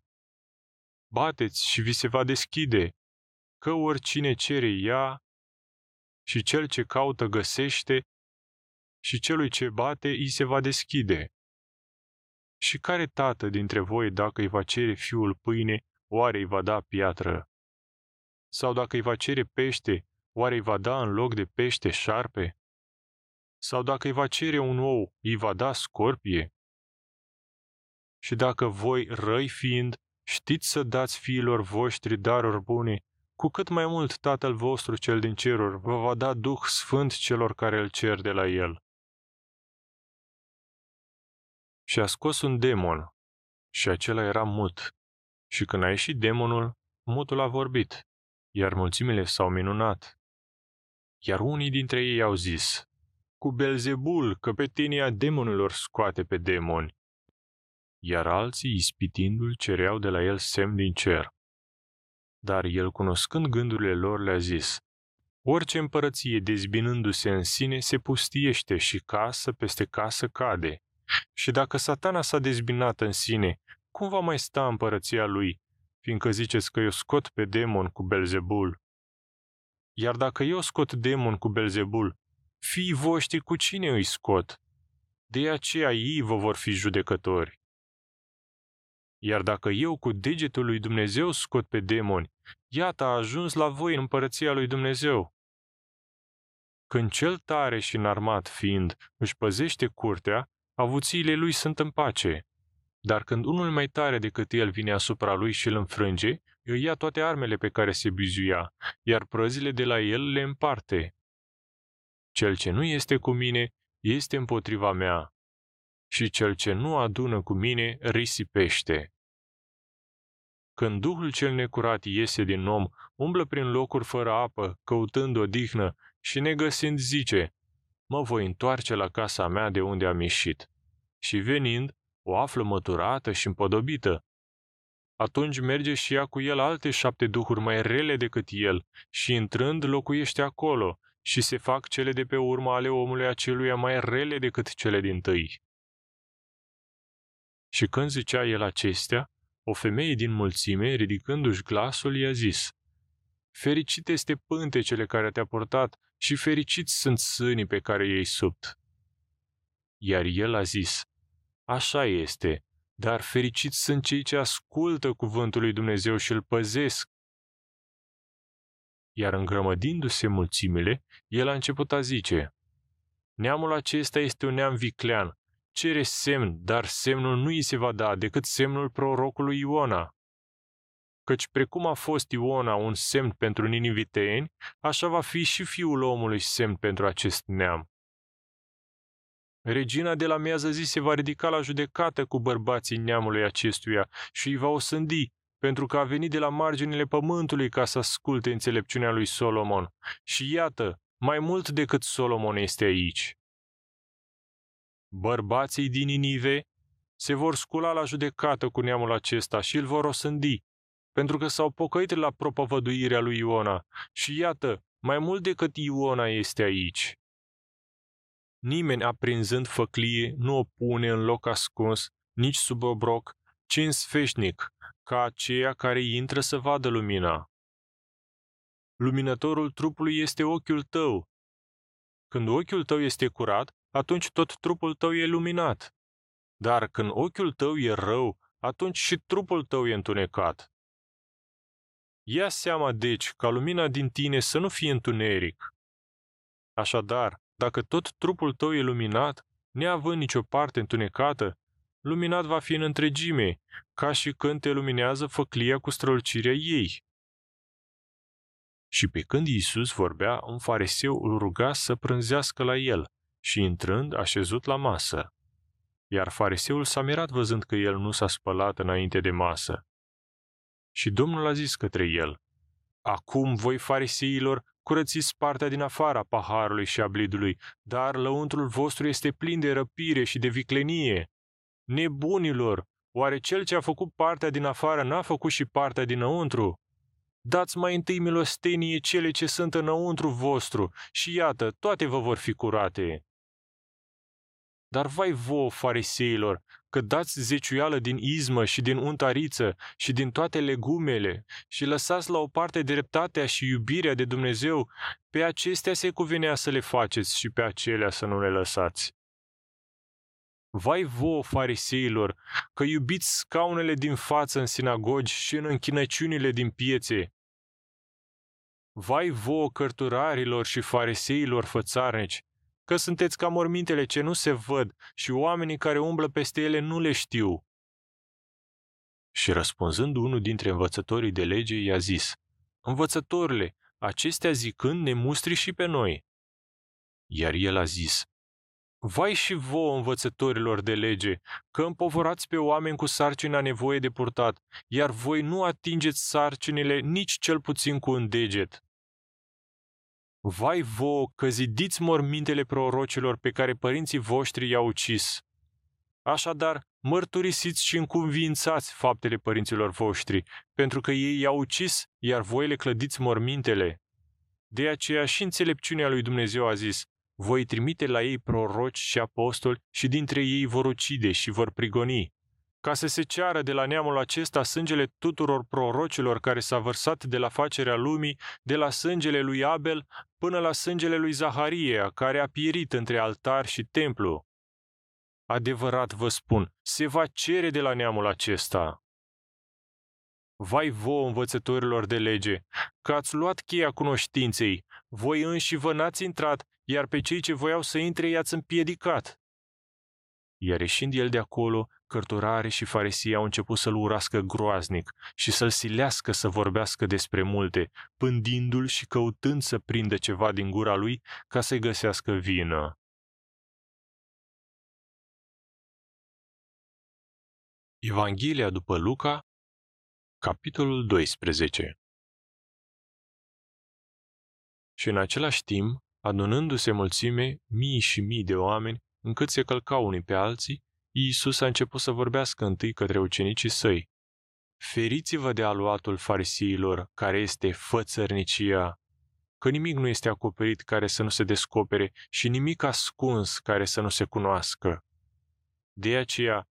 bateți și vi se va deschide, că oricine cere ia și cel ce caută găsește și celui ce bate îi se va deschide. Și care tată dintre voi, dacă îi va cere fiul pâine, oare îi va da piatră? Sau dacă îi va cere pește, oare îi va da în loc de pește șarpe? Sau dacă îi va cere un ou, îi va da scorpie? Și dacă voi, răi fiind, știți să dați fiilor voștri daruri bune, cu cât mai mult Tatăl vostru cel din ceruri vă va da Duh Sfânt celor care îl cer de la El. Și a scos un demon, și acela era mut. Și când a ieșit demonul, mutul a vorbit, iar mulțimile s-au minunat. Iar unii dintre ei au zis, cu Belzebul, căpetenia demonilor scoate pe demoni. Iar alții, ispitindu-l, cereau de la el semn din cer. Dar el, cunoscând gândurile lor, le-a zis, Orice împărăție, dezbinându-se în sine, se pustiește și casă peste casă cade. Și dacă satana s-a dezbinat în sine, cum va mai sta împărăția lui, fiindcă ziceți că eu scot pe demon cu Belzebul? Iar dacă eu scot demon cu Belzebul, fii voștri cu cine îi scot? De aceea ei vă vor fi judecători. Iar dacă eu cu degetul lui Dumnezeu scot pe demoni, iată a ajuns la voi în împărăția lui Dumnezeu. Când cel tare și înarmat fiind își păzește curtea, avuțiile lui sunt în pace. Dar când unul mai tare decât el vine asupra lui și îl înfrânge, îi ia toate armele pe care se bizuia, iar prăzile de la el le împarte. Cel ce nu este cu mine este împotriva mea, și cel ce nu adună cu mine risipește. Când Duhul cel necurat iese din om, umblă prin locuri fără apă, căutând o dihnă și negăsind zice, mă voi întoarce la casa mea de unde am ieșit. Și venind, o află măturată și împodobită. Atunci merge și ia cu el alte șapte duhuri mai rele decât el și intrând locuiește acolo și se fac cele de pe urmă ale omului aceluia mai rele decât cele din tâi. Și când zicea el acestea, o femeie din mulțime, ridicându-și glasul, i-a zis, Fericit este pântecele care te-a portat și fericiți sunt sânii pe care i-ai subt. Iar el a zis, Așa este, dar fericiți sunt cei ce ascultă cuvântul lui Dumnezeu și îl păzesc. Iar îngrămădindu-se mulțimile, el a început a zice, Neamul acesta este un neam viclean, cere semn, dar semnul nu îi se va da decât semnul prorocului Iona. Căci precum a fost Iona un semn pentru niniviteeni, așa va fi și fiul omului semn pentru acest neam. Regina de la miază zi se va ridica la judecată cu bărbații neamului acestuia și îi va osândi, pentru că a venit de la marginile pământului ca să asculte înțelepciunea lui Solomon. Și iată, mai mult decât Solomon este aici. Bărbații din Inive se vor scula la judecată cu neamul acesta și îl vor osândi, pentru că s-au pocăit la propovăduirea lui Iona. Și iată, mai mult decât Iona este aici. Nimeni aprinzând făclie nu o pune în loc ascuns, nici sub obroc, ci în sfeșnic, ca aceea care intră să vadă lumina. Luminătorul trupului este ochiul tău. Când ochiul tău este curat, atunci tot trupul tău e luminat. Dar când ochiul tău e rău, atunci și trupul tău e întunecat. Ia seama, deci, ca lumina din tine să nu fie întuneric. Așadar, dacă tot trupul tău e luminat, neavând nicio parte întunecată, luminat va fi în întregime, ca și când te luminează făclia cu strălucirea ei. Și pe când Iisus vorbea, un fariseu îl ruga să prânzească la el și intrând, a șezut la masă. Iar fariseul s-a mirat văzând că el nu s-a spălat înainte de masă. Și Domnul a zis către el, Acum voi fariseilor curățiți partea din afara paharului și a blidului, dar lăuntrul vostru este plin de răpire și de viclenie. Nebunilor, oare cel ce a făcut partea din afară n-a făcut și partea dinăuntru? Dați mai întâi milostenie cele ce sunt înăuntru vostru și iată, toate vă vor fi curate. Dar vai vouă, fariseilor, că dați zeciuială din izmă și din untariță și din toate legumele și lăsați la o parte dreptatea și iubirea de Dumnezeu, pe acestea se cuvenea să le faceți și pe acelea să nu le lăsați. Vai vouă, fariseilor, că iubiți scaunele din față în sinagogi și în închinăciunile din piețe. Vai vouă, cărturarilor și fariseilor fățarnici, că sunteți ca mormintele ce nu se văd și oamenii care umblă peste ele nu le știu. Și răspunzând unul dintre învățătorii de lege, i-a zis, Învățătorile, acestea zicând ne mustri și pe noi. Iar el a zis, Vai și vouă, învățătorilor de lege, că împovorați pe oameni cu sarcina nevoie de purtat, iar voi nu atingeți sarcinile nici cel puțin cu un deget. Vai vouă că zidiți mormintele prorocilor pe care părinții voștri i-au ucis. Așadar, mărturisiți și încuvințați faptele părinților voștri, pentru că ei i-au ucis, iar voi le clădiți mormintele. De aceea și înțelepciunea lui Dumnezeu a zis, voi trimite la ei proroci și apostoli și dintre ei vor ucide și vor prigoni ca să se ceară de la neamul acesta sângele tuturor prorocilor care s-a vărsat de la facerea lumii, de la sângele lui Abel până la sângele lui Zaharie, care a pierit între altar și templu. Adevărat vă spun, se va cere de la neamul acesta. Vai vouă, învățătorilor de lege, că ați luat cheia cunoștinței, voi înși vă n-ați intrat, iar pe cei ce voiau să intre i-ați împiedicat. Iar ieșind el de acolo, cărturare și farisii au început să-l urască groaznic și să-l silească să vorbească despre multe, pândindu-l și căutând să prindă ceva din gura lui ca să-i găsească vină. Evanghelia după Luca, capitolul 12 Și în același timp, adunându-se mulțime, mii și mii de oameni, încât se călcau unii pe alții, Iisus a început să vorbească întâi către ucenicii săi. Feriți-vă de aluatul farisiilor, care este fățărnicia, că nimic nu este acoperit care să nu se descopere și nimic ascuns care să nu se cunoască. De aceea,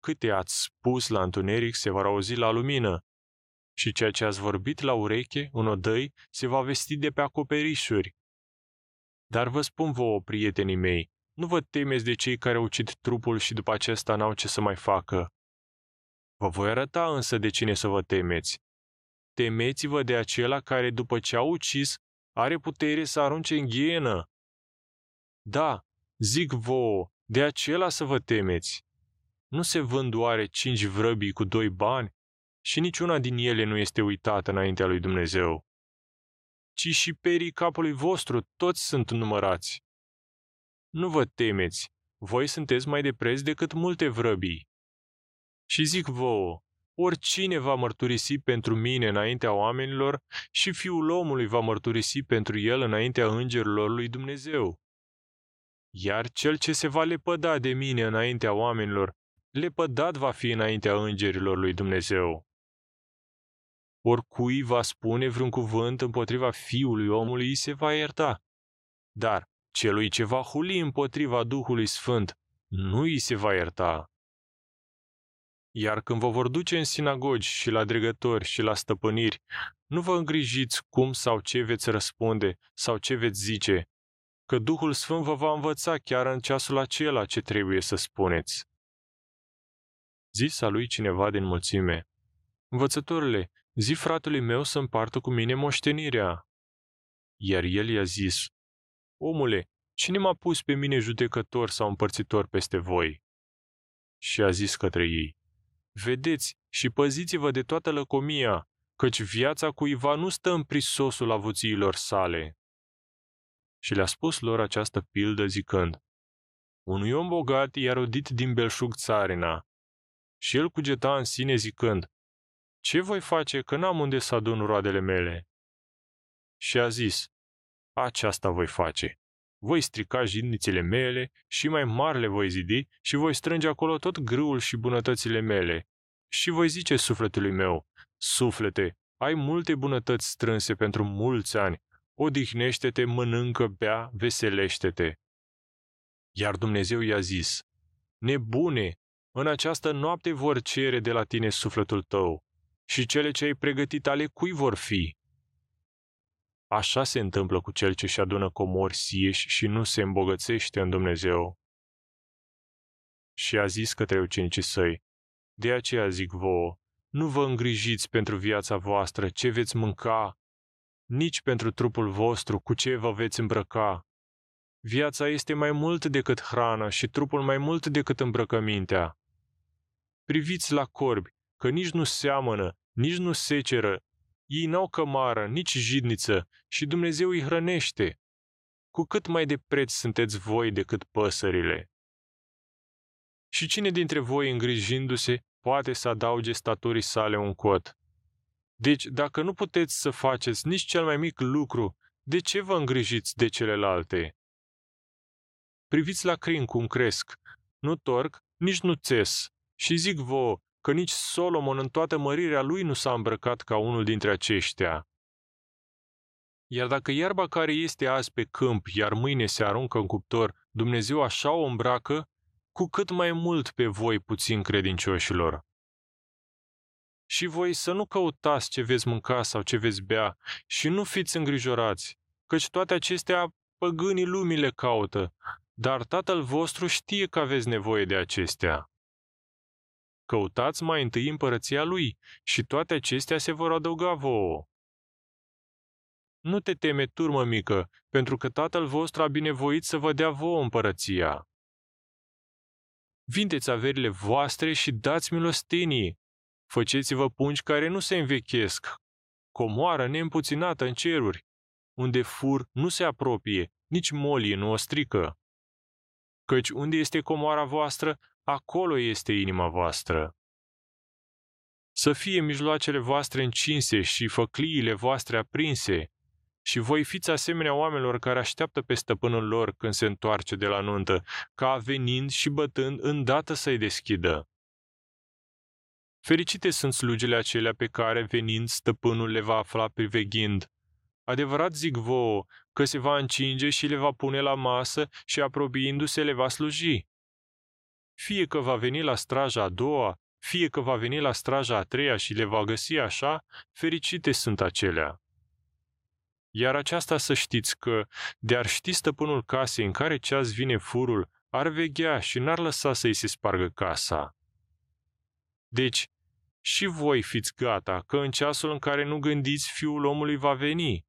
câte ați spus la întuneric se va auzi la lumină, și ceea ce ați vorbit la ureche, în odăi, se va vesti de pe acoperișuri. Dar vă spun vouă, prietenii mei, nu vă temeți de cei care ucid trupul și după acesta n-au ce să mai facă. Vă voi arăta însă de cine să vă temeți. Temeți-vă de acela care, după ce a ucis, are putere să arunce în ghienă. Da, zic vouă, de acela să vă temeți. Nu se vând oare cinci vrăbii cu doi bani? Și niciuna din ele nu este uitată înaintea lui Dumnezeu. Ci și perii capului vostru toți sunt numărați. Nu vă temeți, voi sunteți mai de preț decât multe vrăbii. Și zic vouă, oricine va mărturisi pentru mine înaintea oamenilor și fiul omului va mărturisi pentru el înaintea îngerilor lui Dumnezeu. Iar cel ce se va lepăda de mine înaintea oamenilor, lepădat va fi înaintea îngerilor lui Dumnezeu. Oricui va spune vreun cuvânt împotriva fiului omului, se va ierta. Dar celui ce va huli împotriva Duhului Sfânt, nu îi se va ierta. Iar când vă vor duce în sinagogi și la dregători și la stăpâniri, nu vă îngrijiți cum sau ce veți răspunde sau ce veți zice, că Duhul Sfânt vă va învăța chiar în ceasul acela ce trebuie să spuneți. Zisa lui cineva din mulțime, Învățătorule, zi fratului meu să împartă cu mine moștenirea. Iar el i-a zis, Omule, cine m-a pus pe mine judecător sau împărțitor peste voi? Și a zis către ei, Vedeți și păziți-vă de toată lăcomia, căci viața cuiva nu stă în prisosul avuțiilor sale. Și le-a spus lor această pildă zicând, Unui om bogat i-a rodit din belșug țarina, și el cugeta în sine zicând, Ce voi face că n-am unde să adun roadele mele? Și a zis, aceasta voi face. Voi strica jidnițele mele și mai mari le voi zidi și voi strânge acolo tot grâul și bunătățile mele. Și voi zice sufletului meu, suflete, ai multe bunătăți strânse pentru mulți ani, odihnește-te, mănâncă, bea, veselește-te. Iar Dumnezeu i-a zis, nebune, în această noapte vor cere de la tine sufletul tău și cele ce ai pregătit ale cui vor fi? Așa se întâmplă cu cel ce își adună comori sieși și nu se îmbogățește în Dumnezeu. Și a zis către ucenicii săi, de aceea zic vouă, nu vă îngrijiți pentru viața voastră ce veți mânca, nici pentru trupul vostru cu ce vă veți îmbrăca. Viața este mai mult decât hrană și trupul mai mult decât îmbrăcămintea. Priviți la corbi, că nici nu seamănă, nici nu seceră, ei n-au cămară, nici jidniță și Dumnezeu îi hrănește. Cu cât mai de preț sunteți voi decât păsările. Și cine dintre voi, îngrijindu-se, poate să adauge staturii sale un cot? Deci, dacă nu puteți să faceți nici cel mai mic lucru, de ce vă îngrijiți de celelalte? Priviți la crin cum cresc. Nu torc, nici nu țes. Și zic vouă, că nici Solomon în toată mărirea lui nu s-a îmbrăcat ca unul dintre aceștia. Iar dacă iarba care este azi pe câmp, iar mâine se aruncă în cuptor, Dumnezeu așa o îmbracă, cu cât mai mult pe voi puțin credincioșilor. Și voi să nu căutați ce veți mânca sau ce veți bea și nu fiți îngrijorați, căci toate acestea păgânii lumii le caută, dar Tatăl vostru știe că aveți nevoie de acestea. Căutați mai întâi împărăția lui și toate acestea se vor adăuga vouă. Nu te teme, turmă mică, pentru că tatăl vostru a binevoit să vă dea vouă împărăția. vindeți averile voastre și dați milostenii. Făceți-vă pungi care nu se învechesc, comoară neîmpuținată în ceruri, unde fur nu se apropie, nici molie nu o strică. Căci unde este comoara voastră, acolo este inima voastră. Să fie mijloacele voastre încinse și făcliile voastre aprinse, și voi fiți asemenea oamenilor care așteaptă pe stăpânul lor când se întoarce de la nuntă, ca venind și bătând îndată să-i deschidă. Fericite sunt slujile acelea pe care, venind, stăpânul le va afla priveghind. Adevărat zic vouă că se va încinge și le va pune la masă și apropiindu-se le va sluji. Fie că va veni la straja a doua, fie că va veni la straja a treia și le va găsi așa, fericite sunt acelea. Iar aceasta să știți că, de-ar ști stăpânul casei în care ceas vine furul, ar veghea și n-ar lăsa să-i se spargă casa. Deci, și voi fiți gata, că în ceasul în care nu gândiți, fiul omului va veni.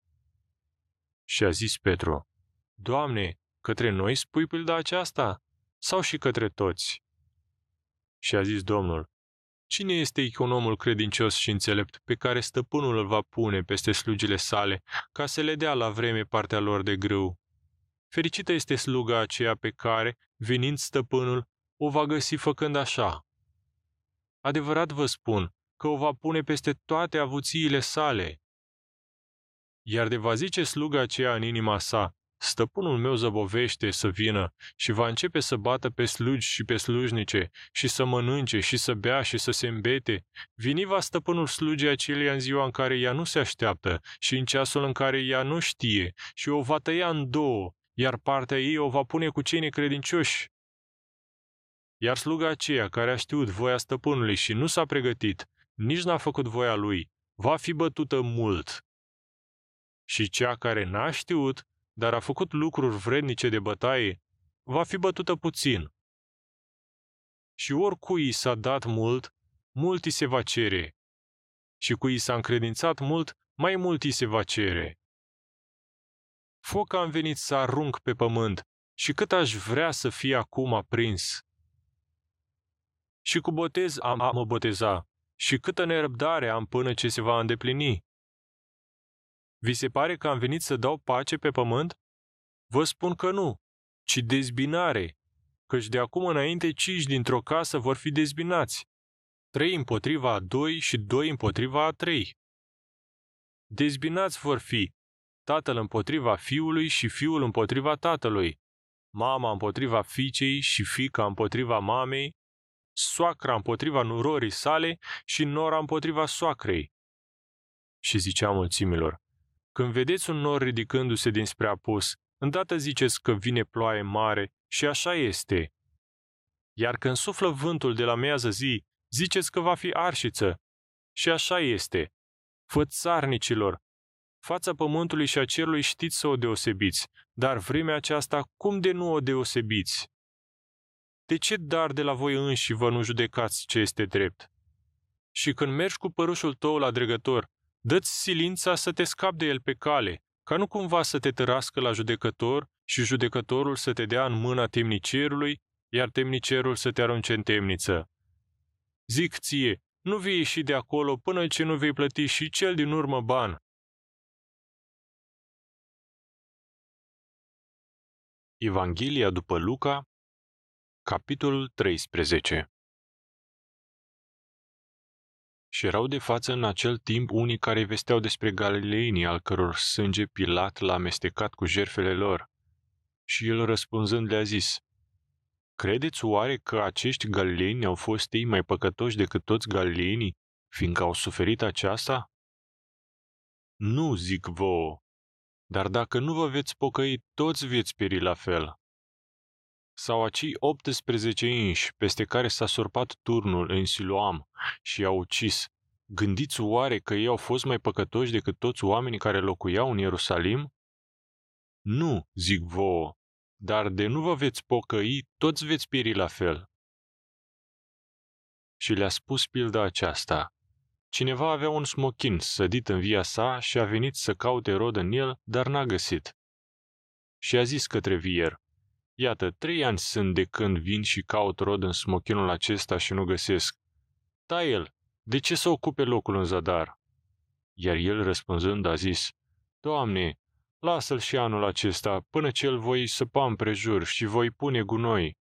Și a zis Petru, Doamne, către noi spui pilda aceasta? Sau și către toți? Și a zis Domnul, Cine este economul credincios și înțelept pe care stăpânul îl va pune peste slugile sale, ca să le dea la vreme partea lor de grâu? Fericită este sluga aceea pe care, venind stăpânul, o va găsi făcând așa. Adevărat vă spun că o va pune peste toate avuțiile sale. Iar de va zice sluga aceea în inima sa, Stăpânul meu zăbovește să vină și va începe să bată pe slugi și pe slujnice și să mănânce și să bea și să se îmbete. Vini va stăpânul slugii acelea în ziua în care ea nu se așteaptă și în ceasul în care ea nu știe și o va tăia în două, iar partea ei o va pune cu cei necredincioși. Iar sluga aceea care a știut voia stăpânului și nu s-a pregătit, nici n-a făcut voia lui, va fi bătută mult. Și cea care n-a știut dar a făcut lucruri vrednice de bătaie, va fi bătută puțin. Și oricui i s-a dat mult, mult i se va cere. Și cui i s-a încredințat mult, mai mult i se va cere. Foc am venit să arunc pe pământ și cât aș vrea să fie acum aprins. Și cu botez am a mă boteza și câtă nerăbdare am până ce se va îndeplini. Vi se pare că am venit să dau pace pe pământ? Vă spun că nu, ci dezbinare, căci de acum înainte cinci dintr-o casă vor fi dezbinați, trei împotriva a doi și doi împotriva a trei. Dezbinați vor fi tatăl împotriva fiului și fiul împotriva tatălui, mama împotriva fiicei și fica împotriva mamei, soacra împotriva nurorii sale și nora împotriva soacrei. Și zicea mulțimilor, când vedeți un nor ridicându-se dinspre apus, îndată ziceți că vine ploaie mare și așa este. Iar când suflă vântul de la mează zi, ziceți că va fi arșiță. Și așa este. Fățarnicilor, fața pământului și a cerului știți să o deosebiți, dar vremea aceasta cum de nu o deosebiți? De ce dar de la voi înși vă nu judecați ce este drept? Și când mergi cu părușul tău la dregător, Dă-ți silința să te scapi de el pe cale, ca nu cumva să te tărască la judecător și judecătorul să te dea în mâna temnicerului, iar temnicerul să te arunce în temniță. Zic ție, nu vei ieși de acolo până ce nu vei plăti și cel din urmă ban. Evanghelia după Luca, capitolul 13 și erau de față în acel timp unii care vesteau despre galileinii al căror sânge Pilat l-a amestecat cu jerfele lor. Și el răspunzând le-a zis, Credeți oare că acești galileini au fost ei mai păcătoși decât toți galileinii, fiindcă au suferit aceasta? Nu, zic vouă, dar dacă nu vă veți pocăi, toți veți peri la fel sau acei 18 inși peste care s-a surpat turnul în Siloam și i-au ucis, gândiți oare că ei au fost mai păcătoși decât toți oamenii care locuiau în Ierusalim? Nu, zic vouă, dar de nu vă veți pocăi, toți veți pieri la fel. Și le-a spus pilda aceasta. Cineva avea un smochin sădit în via sa și a venit să caute rod în el, dar n-a găsit. Și a zis către vier, Iată, trei ani sunt de când vin și caut rod în smochinul acesta și nu găsesc. Da el, de ce să ocupe locul în zadar? Iar el răspunzând a zis, Doamne, lasă-l și anul acesta, până ce îl voi săpa împrejur și voi pune gunoi.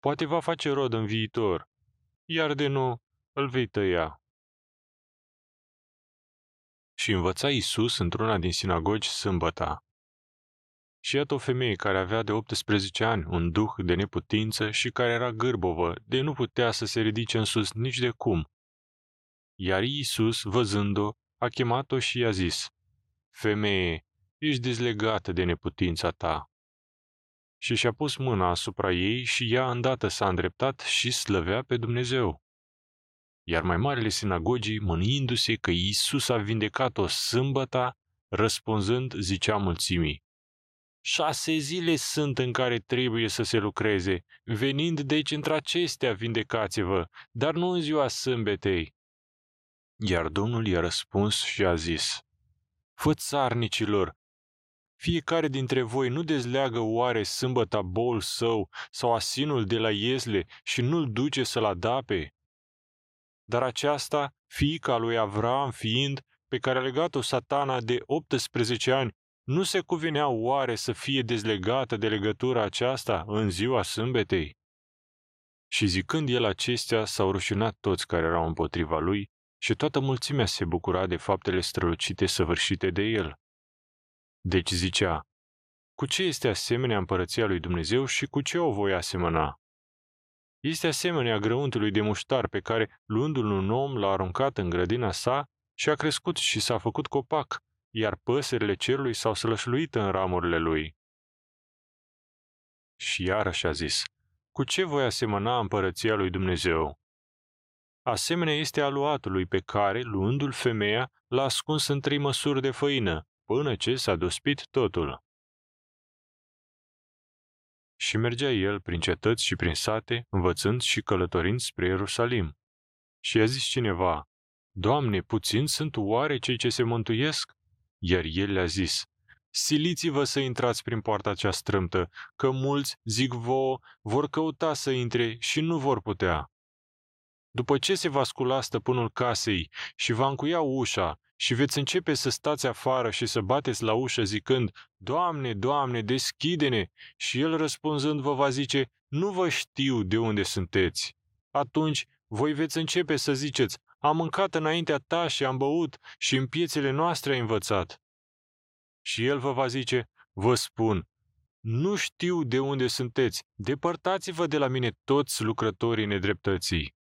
Poate va face rod în viitor, iar de nu, îl vei tăia. Și învăța Isus într-una din sinagogi sâmbăta. Și iată o femeie care avea de 18 ani un duh de neputință și care era gârbovă, de nu putea să se ridice în sus nici de cum. Iar Iisus, văzând-o, a chemat-o și i-a zis, Femeie, ești dezlegată de neputința ta. Și și-a pus mâna asupra ei și ea îndată s-a îndreptat și slăvea pe Dumnezeu. Iar mai marele sinagogii, mâniindu-se că Iisus a vindecat-o sâmbăta, răspunzând, zicea mulțimii, Șase zile sunt în care trebuie să se lucreze, venind deci într-acestea vindecați-vă, dar nu în ziua sâmbetei. Iar Domnul i-a răspuns și a zis, Fățarnicilor, fiecare dintre voi nu dezleagă oare sâmbăta bol său sau asinul de la iezle și nu-l duce să-l adape? Dar aceasta, fiica lui Avram fiind, pe care a legat-o satana de 18 ani, nu se cuvenea oare să fie dezlegată de legătura aceasta în ziua sâmbetei? Și zicând el acestea, s-au rușinat toți care erau împotriva lui și toată mulțimea se bucura de faptele strălucite săvârșite de el. Deci zicea, cu ce este asemenea împărăția lui Dumnezeu și cu ce o voi asemăna? Este asemenea grăuntului de muștar pe care, luându-l un om, l-a aruncat în grădina sa și a crescut și s-a făcut copac, iar păsările cerului s-au slășluit în ramurile lui. Și iarăși a zis, cu ce voi asemăna împărăția lui Dumnezeu? Asemenea este aluatului pe care, luându-l femeia, l-a ascuns în trei măsuri de făină, până ce s-a dospit totul. Și mergea el prin cetăți și prin sate, învățând și călătorind spre Ierusalim. Și i-a zis cineva, Doamne, puțin sunt oare cei ce se mântuiesc? Iar el le-a zis, Siliți-vă să intrați prin poarta cea strâmtă, că mulți, zic vouă, vor căuta să intre și nu vor putea. După ce se va scula stăpânul casei și va încuia ușa și veți începe să stați afară și să bateți la ușă zicând, Doamne, Doamne, deschide-ne! Și el răspunzând vă va zice, nu vă știu de unde sunteți. Atunci voi veți începe să ziceți, am mâncat înaintea ta și am băut și în piețele noastre ai învățat. Și el vă va zice, vă spun, nu știu de unde sunteți, depărtați-vă de la mine toți lucrătorii nedreptății.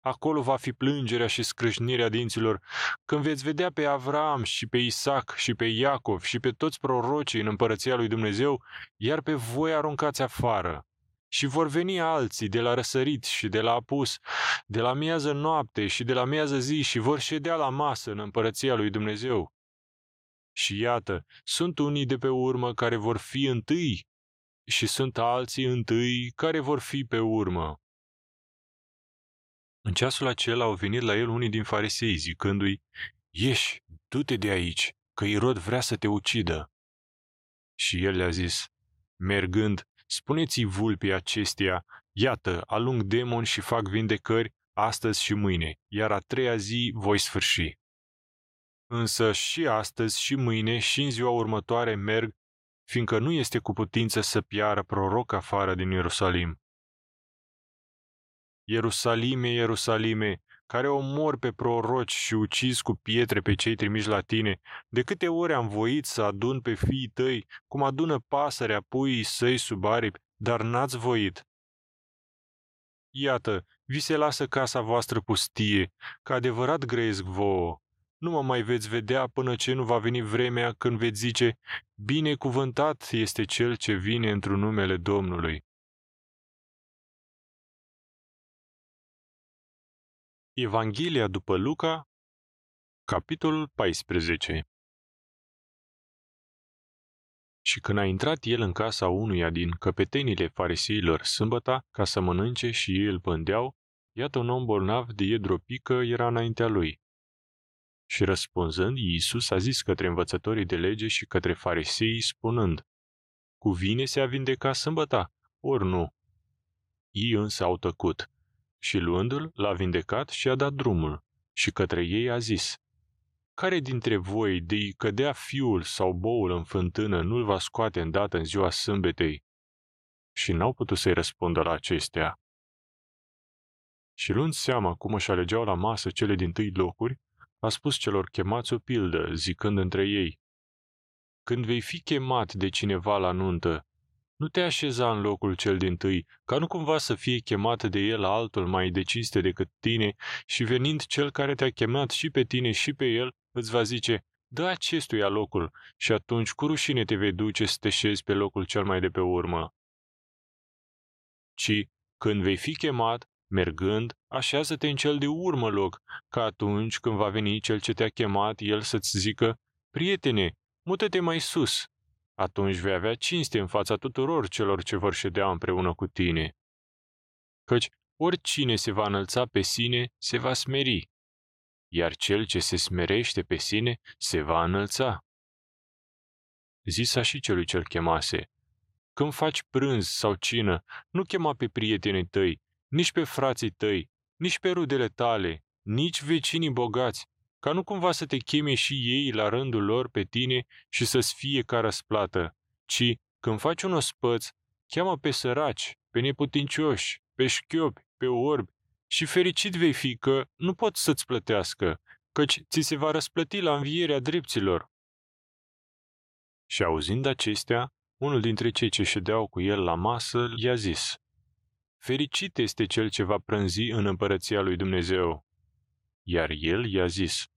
Acolo va fi plângerea și scrâșnirea dinților, când veți vedea pe Avram și pe Isaac și pe Iacov și pe toți prorocii în împărăția lui Dumnezeu, iar pe voi aruncați afară. Și vor veni alții de la răsărit și de la apus, de la miază noapte și de la miază zi și vor ședea la masă în împărăția lui Dumnezeu. Și iată, sunt unii de pe urmă care vor fi întâi și sunt alții întâi care vor fi pe urmă. În ceasul acela au venit la el unii din farisei, zicându-i, Ieși, du-te de aici, că Irod vrea să te ucidă. Și el le-a zis, mergând, spuneți-i vulpii acestia, iată, alung demoni și fac vindecări astăzi și mâine, iar a treia zi voi sfârși. Însă și astăzi și mâine și în ziua următoare merg, fiindcă nu este cu putință să piară proroc afară din Ierusalim. Ierusalime, Ierusalime, care omor pe proroci și ucizi cu pietre pe cei trimiși la tine, de câte ori am voit să adun pe fiii tăi, cum adună pasărea puii săi sub aripi, dar n-ați voit. Iată, vi se lasă casa voastră pustie, ca adevărat grăiesc vouă. Nu mă mai veți vedea până ce nu va veni vremea când veți zice, binecuvântat este cel ce vine într-un numele Domnului. Evanghelia după Luca, capitolul 14 Și când a intrat el în casa unuia din căpetenile fariseilor sâmbăta ca să mănânce și ei îl pândeau, iată un om bolnav de iedropică era înaintea lui. Și răspunzând, Iisus a zis către învățătorii de lege și către farisei, spunând, cuvine se a vindeca sâmbăta, ori nu. Ei însă au tăcut și luându-l l-a vindecat și a dat drumul și către ei a zis, Care dintre voi de-i cădea fiul sau boul în fântână nu-l va scoate îndată în ziua sâmbetei? Și n-au putut să-i răspundă la acestea. Și luând seama cum își alegeau la masă cele din tâi locuri, a spus celor chemați o pildă, zicând între ei, Când vei fi chemat de cineva la nuntă, nu te așeza în locul cel din tâi, ca nu cumva să fie chemat de el altul mai de cinste decât tine și venind cel care te-a chemat și pe tine și pe el, îți va zice, dă acestuia locul și atunci cu rușine te vei duce să te șezi pe locul cel mai de pe urmă. Ci, când vei fi chemat, mergând, așează-te în cel de urmă loc, ca atunci când va veni cel ce te-a chemat, el să-ți zică, prietene, mută-te mai sus, atunci vei avea cinste în fața tuturor celor ce vor ședea împreună cu tine. Căci oricine se va înălța pe sine, se va smeri, iar cel ce se smerește pe sine, se va înălța. Zisa și celui ce-l chemase, când faci prânz sau cină, nu chema pe prietenii tăi, nici pe frații tăi, nici pe rudele tale, nici vecinii bogați, ca nu cumva să te cheme și ei la rândul lor pe tine și să-ți fie ca răsplată, ci, când faci un ospăț, cheamă pe săraci, pe neputincioși, pe șchiopi, pe orbi și fericit vei fi că nu pot să-ți plătească, căci ți se va răsplăti la învierea dreptilor. Și auzind acestea, unul dintre cei ce ședeau cu el la masă i-a zis, Fericit este cel ce va prânzi în împărăția lui Dumnezeu. Iar el i-a zis,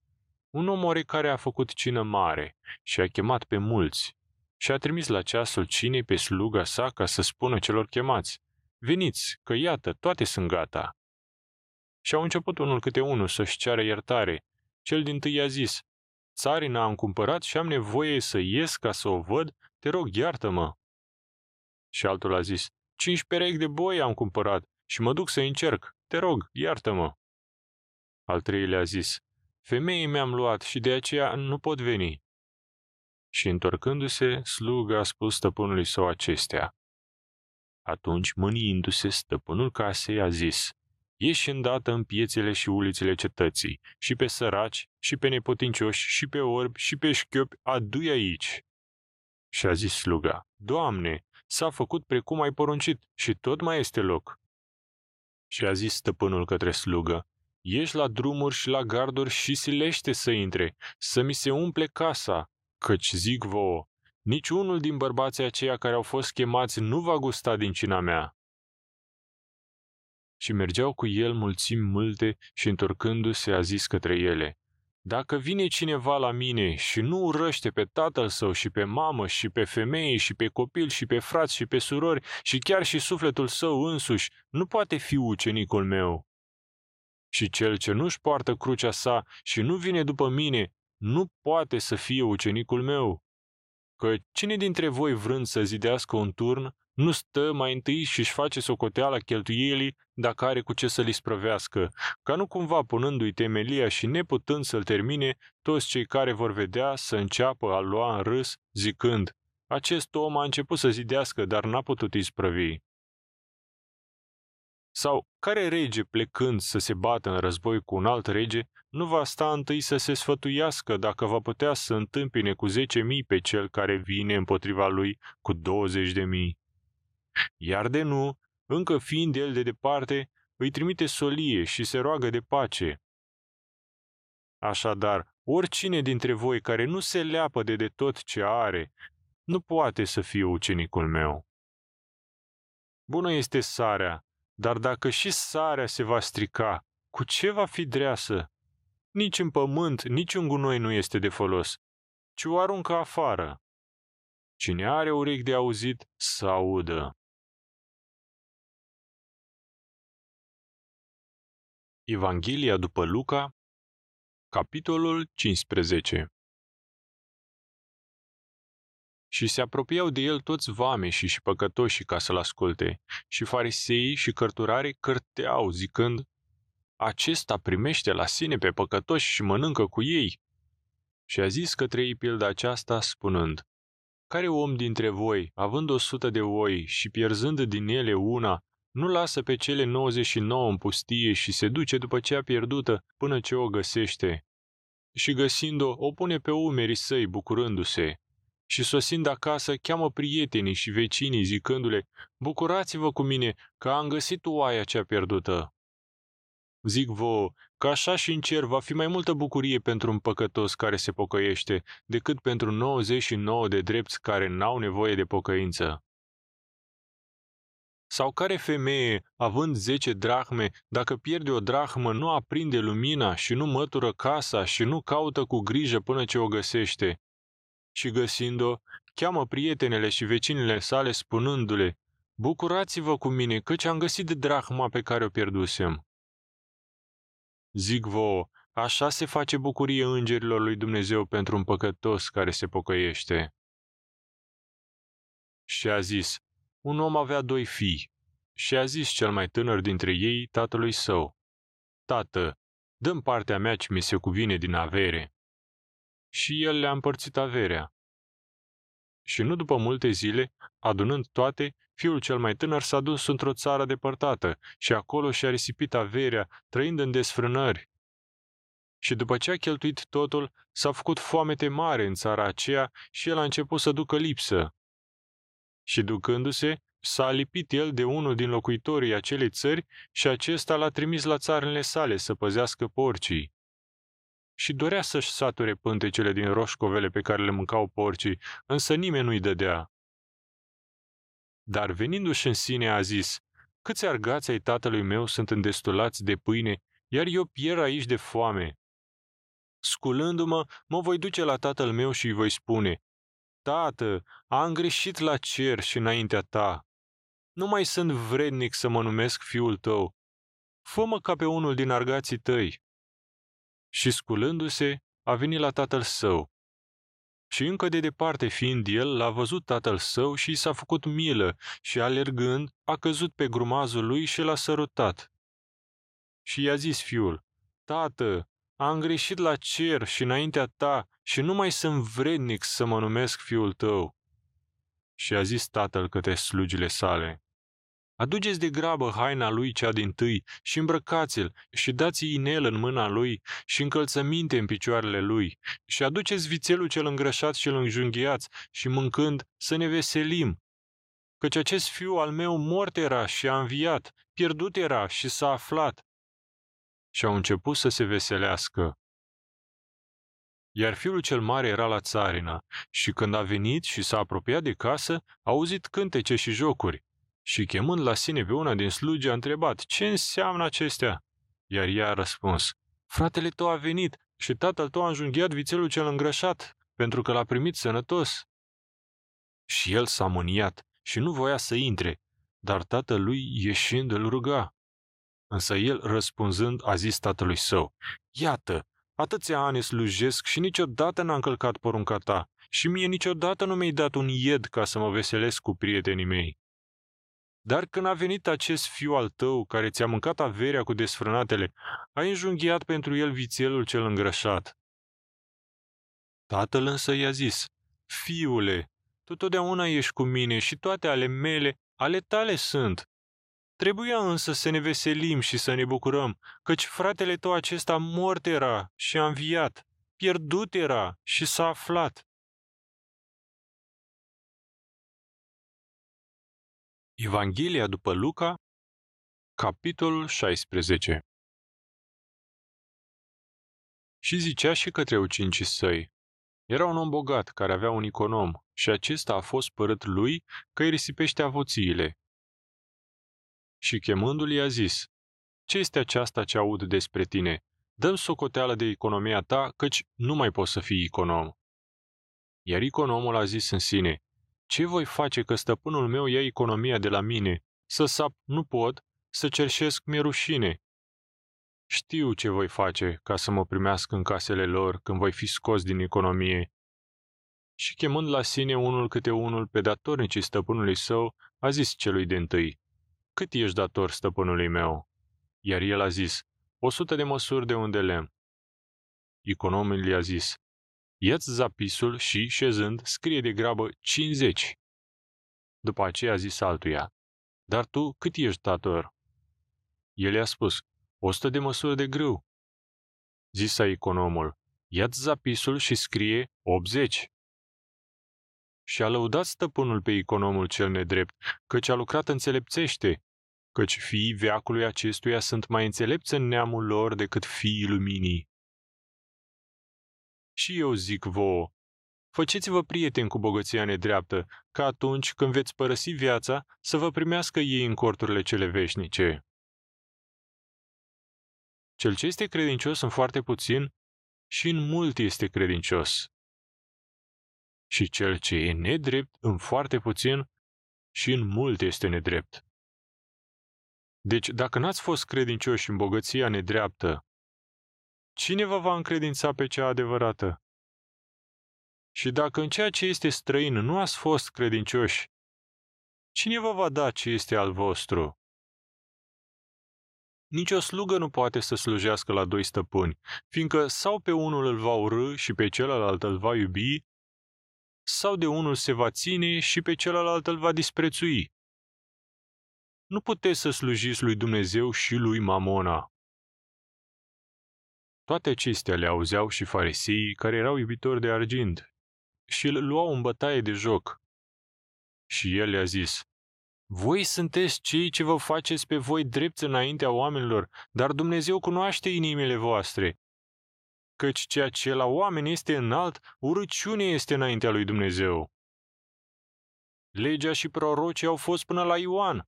un om oarecare a făcut cină mare și a chemat pe mulți și a trimis la ceasul cinei pe sluga sa ca să spună celor chemați, veniți, că iată, toate sunt gata. Și au început unul câte unul să-și ceară iertare. Cel din tâi a zis, țarina am cumpărat și am nevoie să ies ca să o văd, te rog, iartă-mă. Și altul a zis, cinci perechi de boi am cumpărat și mă duc să încerc, te rog, iartă-mă. Al treilea a zis, Femeii mi-am luat și de aceea nu pot veni. Și întorcându-se, sluga a spus stăpânului său acestea. Atunci, mâniindu-se, stăpânul casei a zis, Ieși îndată în piețele și ulițele cetății, și pe săraci, și pe nepotincioși, și pe orbi, și pe șchiopi, adu aici. Și a zis sluga, Doamne, s-a făcut precum ai poruncit și tot mai este loc. Și a zis stăpânul către slugă, Ieși la drumuri și la garduri și silește să intre, să mi se umple casa, căci zic vouă, nici unul din bărbații aceia care au fost chemați nu va gusta din cina mea. Și mergeau cu el mulțimi multe și întorcându-se a zis către ele, Dacă vine cineva la mine și nu urăște pe tatăl său și pe mamă și pe femeie și pe copil și pe frați și pe surori și chiar și sufletul său însuși, nu poate fi ucenicul meu. Și cel ce nu-și poartă crucea sa și nu vine după mine, nu poate să fie ucenicul meu. Că cine dintre voi vrând să zidească un turn, nu stă mai întâi și își face socoteala cheltuielii dacă are cu ce să-l isprăvească, ca nu cumva punându-i temelia și neputând să-l termine, toți cei care vor vedea să înceapă a lua în râs, zicând, acest om a început să zidească, dar n-a putut isprăvi. Sau care rege plecând să se bată în război cu un alt rege, nu va sta întâi să se sfătuiască dacă va putea să întâmpine cu zece mii pe cel care vine împotriva lui cu douăzeci de mii. Iar de nu, încă fiind el de departe, îi trimite solie și se roagă de pace. Așadar, oricine dintre voi care nu se leapă de de tot ce are, nu poate să fie ucenicul meu. Bună este sarea, dar dacă și sarea se va strica, cu ce va fi dreasă? Nici în pământ, nici în gunoi nu este de folos, ci o aruncă afară. Cine are urechi de auzit, să audă. Evanghelia după Luca, capitolul 15 Și se apropiau de el toți vame și și păcătoși ca să-l asculte, și fariseii și cărturarii cărteau, zicând, Acesta primește la sine pe păcătoși și mănâncă cu ei. Și a zis către ei pilda aceasta, spunând, Care om dintre voi, având o sută de oi și pierzând din ele una, nu lasă pe cele 99 în pustie și se duce după cea pierdută până ce o găsește? Și găsind-o, o pune pe umerii săi, bucurându-se. Și sosind acasă, cheamă prietenii și vecinii, zicându-le, Bucurați-vă cu mine, că am găsit oaia cea pierdută. Zic vouă că așa și în cer va fi mai multă bucurie pentru un păcătos care se pocăiește, decât pentru 99 de drepți care n-au nevoie de pocăință. Sau care femeie, având zece drahme, dacă pierde o drahmă, nu aprinde lumina și nu mătură casa și nu caută cu grijă până ce o găsește? Și găsind-o, cheamă prietenele și vecinile sale spunându-le, Bucurați-vă cu mine, căci am găsit de drahma pe care o pierdusem. Zic vouă, așa se face bucurie îngerilor lui Dumnezeu pentru un păcătos care se pocăiește. Și a zis, un om avea doi fii și a zis cel mai tânăr dintre ei tatălui său, Tată, dăm partea mea ce mi se cuvine din avere. Și el le-a împărțit averea. Și nu după multe zile, adunând toate, fiul cel mai tânăr s-a dus într-o țară depărtată și acolo și-a risipit averea, trăind în desfrânări. Și după ce a cheltuit totul, s-a făcut foamete mare în țara aceea și el a început să ducă lipsă. Și ducându-se, s-a lipit el de unul din locuitorii acelei țări și acesta l-a trimis la țarele sale să păzească porcii. Și dorea să-și sature pântecele din roșcovele pe care le mâncau porcii, însă nimeni nu-i dădea. Dar venindu-și în sine a zis, câți argați ai tatălui meu sunt îndestulați de pâine, iar eu pierd aici de foame. Sculându-mă, mă voi duce la tatăl meu și îi voi spune, Tată, am greșit la cer și înaintea ta. Nu mai sunt vrednic să mă numesc fiul tău. Fă-mă ca pe unul din argații tăi. Și sculându-se, a venit la tatăl său. Și încă de departe fiind el, l-a văzut tatăl său și i s-a făcut milă și, alergând, a căzut pe grumazul lui și l-a sărutat. Și i-a zis fiul, Tată, am greșit la cer și înaintea ta și nu mai sunt vrednic să mă numesc fiul tău. Și a zis tatăl către slugile sale, Aduceți de grabă haina lui cea din tâi și îmbrăcați-l și dați-i inel în mâna lui și încălțăminte în picioarele lui și aduceți vițelul cel îngrășat și îl înjunghiați și mâncând să ne veselim. Căci acest fiu al meu mort era și a înviat, pierdut era și s-a aflat. Și au început să se veselească. Iar fiul cel mare era la țarină și când a venit și s-a apropiat de casă, a auzit cântece și jocuri și chemând la sine pe una din slugi, a întrebat, ce înseamnă acestea? Iar ea a răspuns, fratele tău a venit și tatăl tău a înjunghiat vițelul cel îngrășat, pentru că l-a primit sănătos. Și el s-a mâniat și nu voia să intre, dar tatălui ieșind îl ruga. Însă el, răspunzând, a zis tatălui său, Iată, atâția ani slujesc și niciodată n-am încălcat porunca ta și mie niciodată nu mi-ai dat un ied ca să mă veselesc cu prietenii mei. Dar când a venit acest fiu al tău, care ți-a mâncat averea cu desfrânatele, ai înjunghiat pentru el vițelul cel îngrășat. Tatăl însă i-a zis, Fiule, tu totdeauna ești cu mine și toate ale mele, ale tale sunt. Trebuia însă să ne veselim și să ne bucurăm, căci fratele tău acesta mort era și a înviat, pierdut era și s-a aflat. Evanghelia după Luca, capitolul 16 Și zicea și către ucincii săi, era un om bogat care avea un econom și acesta a fost părât lui că îi risipește avuțiile. Și chemându-l i-a zis, ce este aceasta ce aud despre tine? Dăm socoteală de economia ta, căci nu mai poți să fii econom. Iar economul a zis în sine, ce voi face că stăpânul meu ia economia de la mine? Să sap nu pot, să cerșesc mi rușine. Știu ce voi face ca să mă primească în casele lor când voi fi scos din economie. Și chemând la sine unul câte unul pe datornicii stăpânului său, a zis celui de întâi, Cât ești dator stăpânului meu? Iar el a zis, o sută de măsuri de unde lemn. Economul i-a zis, ia-ți zapisul și, șezând, scrie de grabă 50. După aceea a zis altuia, Dar tu cât ești, tator? El i-a spus, 100 de măsuri de grâu. Zisa economul, ia-ți zapisul și scrie 80. Și a lăudat stăpânul pe economul cel nedrept, căci a lucrat înțelepțește, căci fiii veacului acestuia sunt mai înțelepți în neamul lor decât fiii luminii. Și eu zic vouă, făceți-vă prieteni cu bogăția nedreaptă, ca atunci când veți părăsi viața să vă primească ei în corturile cele veșnice. Cel ce este credincios în foarte puțin și în mult este credincios. Și cel ce e nedrept în foarte puțin și în mult este nedrept. Deci, dacă n-ați fost credincioși în bogăția nedreaptă, cine vă va încredința pe cea adevărată? Și dacă în ceea ce este străin nu ați fost credincioși, cine vă va da ce este al vostru? Nici o slugă nu poate să slujească la doi stăpâni, fiindcă sau pe unul îl va urâ și pe celălalt îl va iubi, sau de unul se va ține și pe celălalt îl va disprețui. Nu puteți să slujiți lui Dumnezeu și lui Mamona. Toate acestea le auzeau și fariseii care erau iubitori de argint și îl luau în bătaie de joc. Și el le-a zis, voi sunteți cei ce vă faceți pe voi drepți înaintea oamenilor, dar Dumnezeu cunoaște inimile voastre. Căci ceea ce la oameni este înalt, urăciune este înaintea lui Dumnezeu. Legea și prorocii au fost până la Ioan.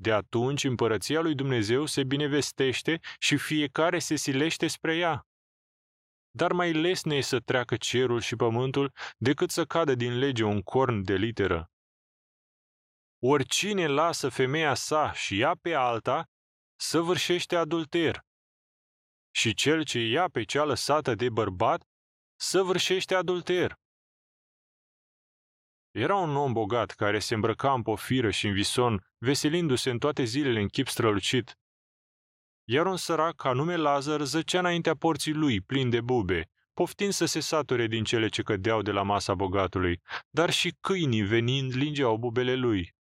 De atunci împărăția lui Dumnezeu se binevestește și fiecare se silește spre ea. Dar mai lesne e să treacă cerul și pământul decât să cadă din lege un corn de literă. Oricine lasă femeia sa și ia pe alta, săvârșește adulter. Și cel ce ia pe cea lăsată de bărbat, săvârșește adulter. Era un om bogat care se îmbrăca în pofiră și în vison, veselindu-se în toate zilele în chip strălucit. Iar un sărac, anume Lazar, zăcea înaintea porții lui, plin de bube, poftind să se sature din cele ce cădeau de la masa bogatului, dar și câinii venind lingeau bubele lui.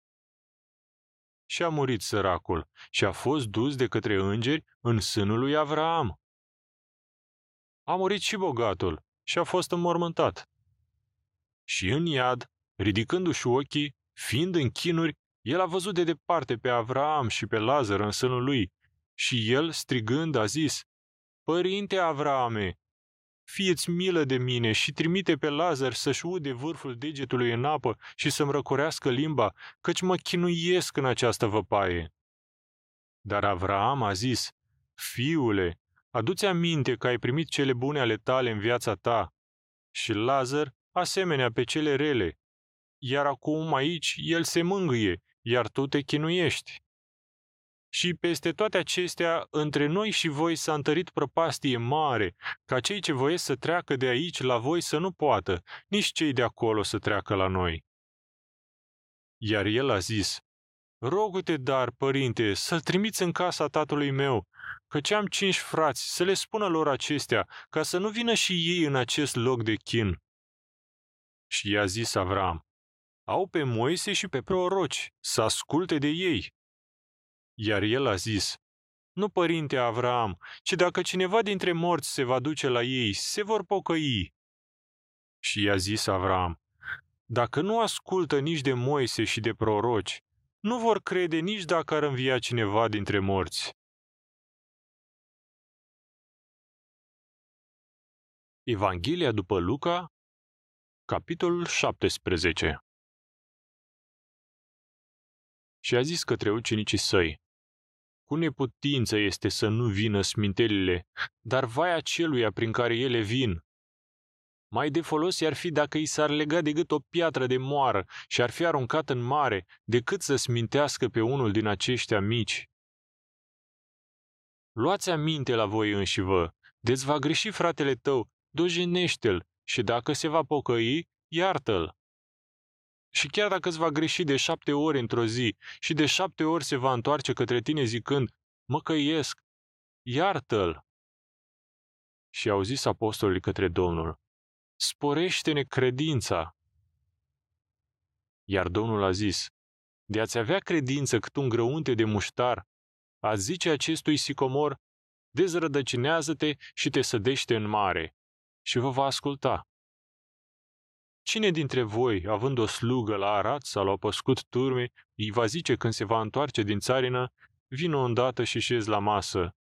Și a murit săracul și a fost dus de către îngeri în sânul lui Avraam. A murit și bogatul și a fost înmormântat. Și în iad Ridicându-și ochii, fiind în chinuri, el a văzut de departe pe Avraam și pe Lazar în sânul lui și el, strigând, a zis, Părinte Avraame, fieți milă de mine și trimite pe Lazar să-și ude vârful degetului în apă și să-mi răcorească limba, căci mă chinuiesc în această văpaie. Dar Avraam a zis, Fiule, adu-ți aminte că ai primit cele bune ale tale în viața ta și Lazar asemenea pe cele rele, iar acum aici el se mângâie, iar tu te chinuiești. Și peste toate acestea, între noi și voi s-a întărit prăpastie mare, ca cei ce voiesc să treacă de aici la voi să nu poată, nici cei de acolo să treacă la noi. Iar el a zis, Rogu-te, dar, părinte, să-l trimiți în casa tatălui meu, căci am cinci frați, să le spună lor acestea, ca să nu vină și ei în acest loc de chin. Și i-a zis Avram, au pe Moise și pe proroci, să asculte de ei. Iar el a zis, nu părinte Avram, ci dacă cineva dintre morți se va duce la ei, se vor pocăi. Și i-a zis Avram, dacă nu ascultă nici de Moise și de proroci, nu vor crede nici dacă ar învia cineva dintre morți. Evanghelia după Luca, capitolul 17 și a zis către ucenicii săi, Cu neputință este să nu vină smintelile, dar vai aceluia prin care ele vin. Mai de folos ar fi dacă i s-ar lega de gât o piatră de moară și ar fi aruncat în mare, decât să smintească pe unul din aceștia mici. Luați aminte la voi înși vă, deți va greși fratele tău, dojenește-l și dacă se va pocăi, iartă-l. Și chiar dacă îți va greși de șapte ori într-o zi și de șapte ori se va întoarce către tine zicând, mă căiesc, iartă-l. Și au zis apostolii către Domnul, sporește-ne credința. Iar Domnul a zis, de a-ți avea credință cât un grăunte de muștar, a zice acestui sicomor, dezrădăcinează-te și te sădește în mare, și vă va asculta. Cine dintre voi, având o slugă la arat sau la păscut turme, îi va zice când se va întoarce din țarină, vină îndată și șez la masă?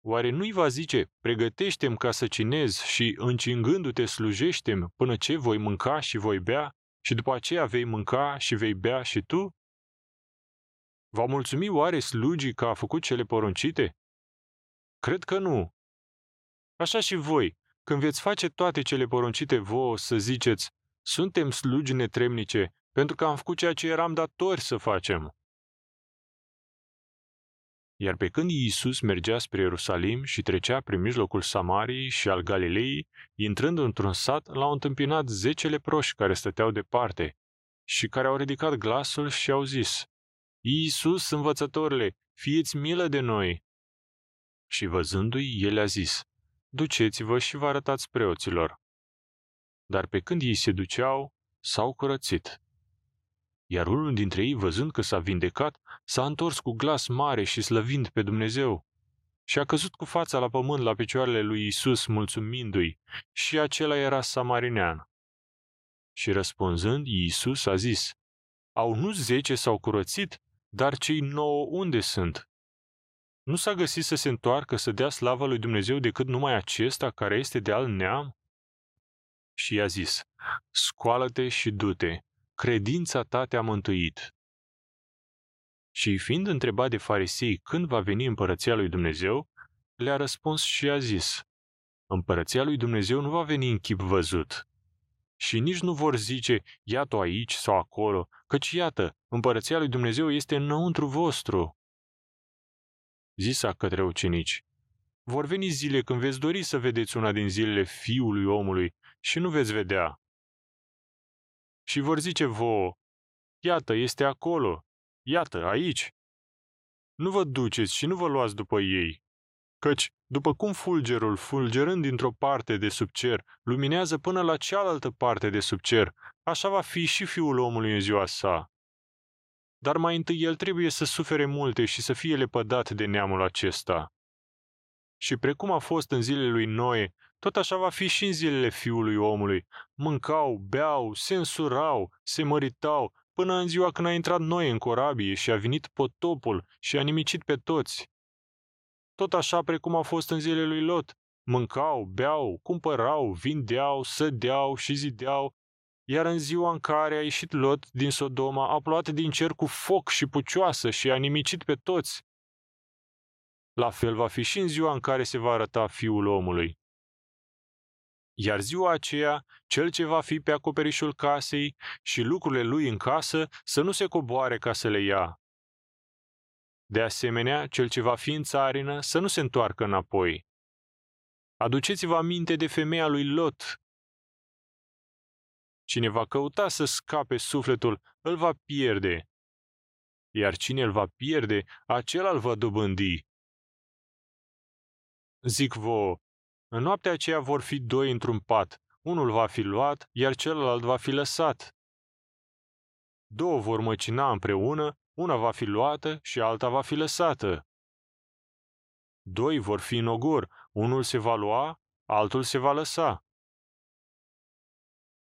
Oare nu-i va zice, pregătește-mi ca să cinez și, încingându-te, slujește până ce voi mânca și voi bea și după aceea vei mânca și vei bea și tu? Va mulțumi oare slugii că a făcut cele poruncite? Cred că nu. Așa și voi, când veți face toate cele poruncite vouă, să ziceți, suntem slugi netremnice, pentru că am făcut ceea ce eram datori să facem. Iar pe când Iisus mergea spre Ierusalim și trecea prin mijlocul Samariei și al Galilei, intrând într-un sat, l-au întâmpinat zece leproși care stăteau departe și care au ridicat glasul și au zis, Iisus, învățătorile, fieți milă de noi! Și văzându-i, el a zis, duceți-vă și vă arătați preoților. Dar pe când ei se duceau, s-au curățit. Iar unul dintre ei, văzând că s-a vindecat, s-a întors cu glas mare și slăvind pe Dumnezeu. Și a căzut cu fața la pământ la picioarele lui Isus, mulțumindu-i, și acela era samarinean. Și răspunzând, Iisus a zis, Au nu zece s-au curățit, dar cei nouă unde sunt? Nu s-a găsit să se întoarcă să dea slavă lui Dumnezeu decât numai acesta care este de alt neam? Și i-a zis, scoală-te și du-te, credința ta te-a mântuit. Și fiind întrebat de farisei când va veni împărăția lui Dumnezeu, le-a răspuns și a zis, Împărăția lui Dumnezeu nu va veni în chip văzut. Și nici nu vor zice, iată aici sau acolo, căci iată, împărăția lui Dumnezeu este înăuntru vostru. Zisa către ucenici, vor veni zile când veți dori să vedeți una din zilele fiului omului și nu veți vedea, și vor zice vouă, iată, este acolo, iată, aici. Nu vă duceți și nu vă luați după ei, căci, după cum fulgerul, fulgerând dintr-o parte de sub cer, luminează până la cealaltă parte de sub cer, așa va fi și fiul omului în ziua sa. Dar mai întâi el trebuie să sufere multe și să fie lepădat de neamul acesta. Și precum a fost în zilele lui Noe, tot așa va fi și în zilele fiului omului. Mâncau, beau, se însurau, se măritau, până în ziua când a intrat noi în corabie și a venit potopul și a nimicit pe toți. Tot așa precum a fost în zilele lui Lot. Mâncau, beau, cumpărau, vindeau, sădeau și zideau, iar în ziua în care a ieșit Lot din Sodoma, a plouat din cer cu foc și pucioasă și a nimicit pe toți. La fel va fi și în ziua în care se va arăta Fiul omului. Iar ziua aceea, cel ce va fi pe acoperișul casei și lucrurile lui în casă să nu se coboare ca să le ia. De asemenea, cel ce va fi în țarină să nu se întoarcă înapoi. Aduceți-vă aminte de femeia lui Lot. Cine va căuta să scape sufletul, îl va pierde. Iar cine îl va pierde, acela îl va dobândi. Zic vouă, în noaptea aceea vor fi doi într-un pat, unul va fi luat, iar celălalt va fi lăsat. Două vor măcina împreună, una va fi luată și alta va fi lăsată. Doi vor fi în ogor, unul se va lua, altul se va lăsa.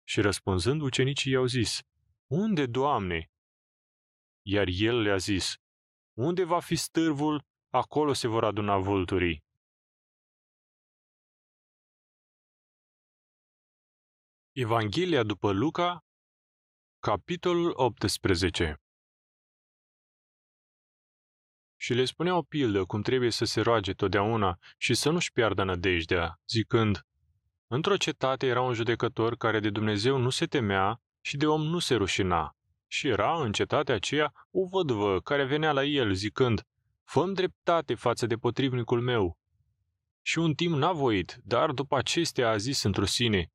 Și răspunzând, ucenicii i-au zis, Unde, Doamne? Iar el le-a zis, Unde va fi stârvul, acolo se vor aduna vulturii. Evanghelia după Luca, capitolul 18 Și le spunea o pildă cum trebuie să se roage totdeauna și să nu-și piardă nădejdea, zicând, Într-o cetate era un judecător care de Dumnezeu nu se temea și de om nu se rușina. Și era în cetatea aceea o vădvă care venea la el zicând, Făm dreptate față de potrivnicul meu. Și un timp n-a voit, dar după acestea a zis într-o sine,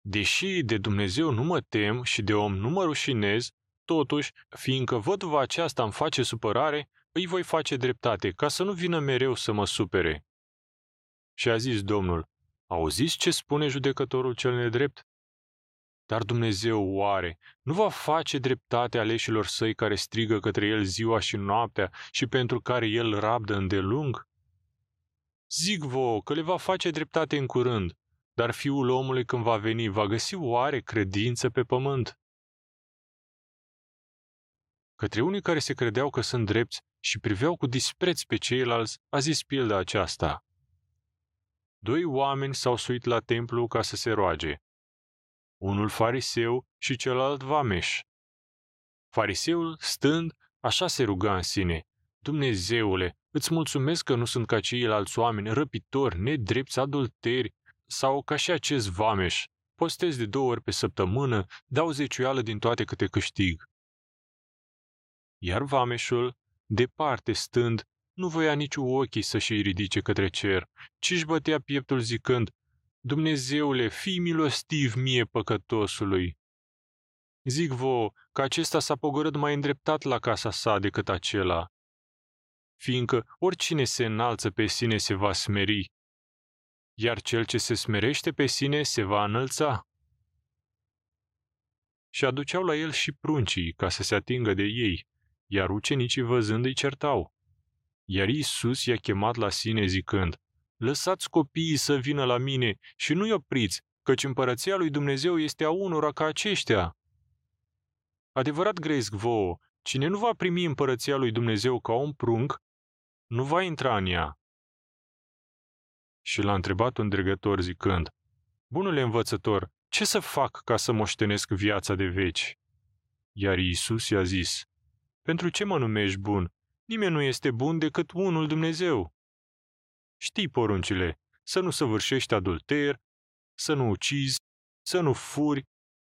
Deși de Dumnezeu nu mă tem și de om nu mă rușinez, totuși, fiindcă văduva aceasta îmi face supărare, îi voi face dreptate, ca să nu vină mereu să mă supere. Și a zis Domnul, Auziți ce spune judecătorul cel nedrept? Dar Dumnezeu oare nu va face dreptate aleșilor săi care strigă către el ziua și noaptea și pentru care el rabdă îndelung? Zic vouă că le va face dreptate în curând, dar fiul omului când va veni va găsi oare credință pe pământ? Către unii care se credeau că sunt drepți și priveau cu dispreț pe ceilalți, a zis pilda aceasta. Doi oameni s-au suit la templu ca să se roage. Unul fariseu și celălalt vameș. Fariseul, stând, așa se ruga în sine. Dumnezeule, îți mulțumesc că nu sunt ca ceilalți oameni răpitori, nedrepți, adulteri sau ca și acest vameș. Postez de două ori pe săptămână, dau zeciuială din toate câte câștig. Iar vameșul, departe stând, nu voia nici ochii să-și ridice către cer, ci își bătea pieptul zicând, Dumnezeule, fii milostiv mie păcătosului. Zic vouă că acesta s-a pogorât mai îndreptat la casa sa decât acela, fiindcă oricine se înalță pe sine se va smeri, iar cel ce se smerește pe sine se va înălța. Și aduceau la el și pruncii ca să se atingă de ei, iar ucenicii văzând îi certau. Iar Iisus i-a chemat la sine zicând, Lăsați copiii să vină la mine și nu-i opriți, căci împărăția lui Dumnezeu este a unora ca aceștia. Adevărat gresc vouă, cine nu va primi împărăția lui Dumnezeu ca un prunc, nu va intra în ea. Și l-a întrebat un dregător zicând, Bunule învățător, ce să fac ca să moștenesc viața de veci? Iar Iisus i-a zis, Pentru ce mă numești bun? Nimeni nu este bun decât unul Dumnezeu. Știi poruncile, să nu săvârșești adulter, să nu ucizi, să nu furi,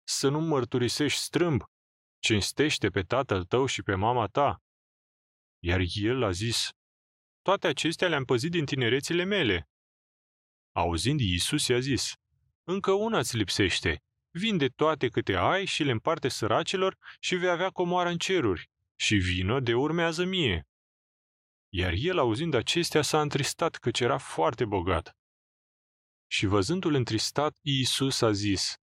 să nu mărturisești strâmb, cinstește pe tatăl tău și pe mama ta. Iar el a zis, toate acestea le-am păzit din tinerețile mele. Auzind Iisus i-a zis, încă una îți lipsește, vinde toate câte ai și le împarte săracilor și vei avea comoară în ceruri și vină de urmează mie. Iar el, auzind acestea, s-a întristat căci era foarte bogat. Și văzându-l întristat, Iisus a zis,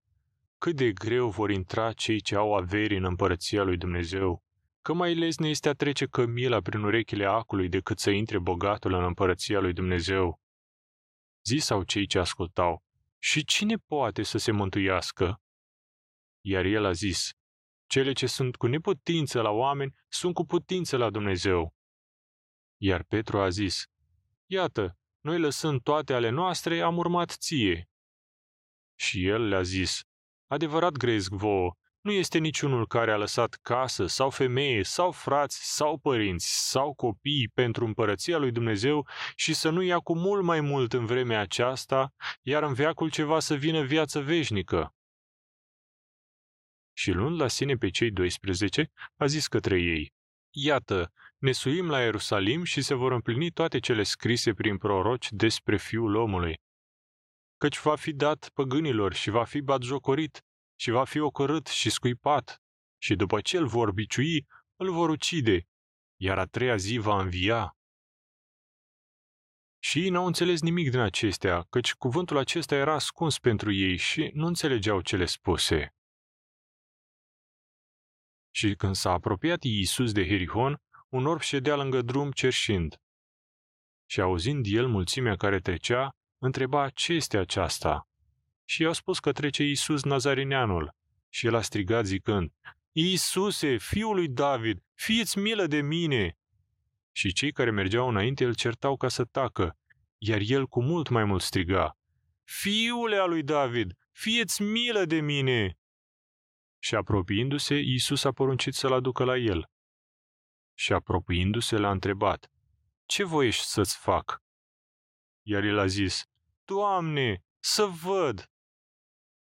cât de greu vor intra cei ce au averi în împărăția lui Dumnezeu, că mai lesne este a trece cămila prin urechile acului decât să intre bogatul în împărăția lui Dumnezeu. Zisau cei ce ascultau, și cine poate să se mântuiască? Iar el a zis, cele ce sunt cu neputință la oameni sunt cu putință la Dumnezeu. Iar Petru a zis, Iată, noi lăsând toate ale noastre, am urmat ție. Și el le-a zis, Adevărat grezg vouă, nu este niciunul care a lăsat casă sau femeie sau frați sau părinți sau copii pentru împărăția lui Dumnezeu și să nu ia cu mult mai mult în vremea aceasta, iar în veacul ceva să vină viață veșnică. Și luând la sine pe cei 12, a zis către ei, Iată, ne suim la Ierusalim și se vor împlini toate cele scrise prin proroci despre Fiul omului. Căci va fi dat păgânilor și va fi batjocorit și va fi ocărât și scuipat și după ce îl vor biciui, îl vor ucide, iar a treia zi va învia. Și ei n-au înțeles nimic din acestea, căci cuvântul acesta era ascuns pentru ei și nu înțelegeau cele spuse. Și când s-a apropiat Iisus de Herihon, un orb ședea lângă drum cerșind. Și auzind el mulțimea care trecea, întreba ce este aceasta. Și i-au spus că trece Iisus Nazarineanul. Și el a strigat zicând, Iisuse, fiul lui David, fieți milă de mine! Și cei care mergeau înainte îl certau ca să tacă, iar el cu mult mai mult striga, Fiule al lui David, fieți milă de mine! Și apropiindu-se, Iisus a poruncit să-l aducă la el. Și apropiindu-se, l-a întrebat, Ce voiești să-ți fac? Iar el a zis, Doamne, să văd!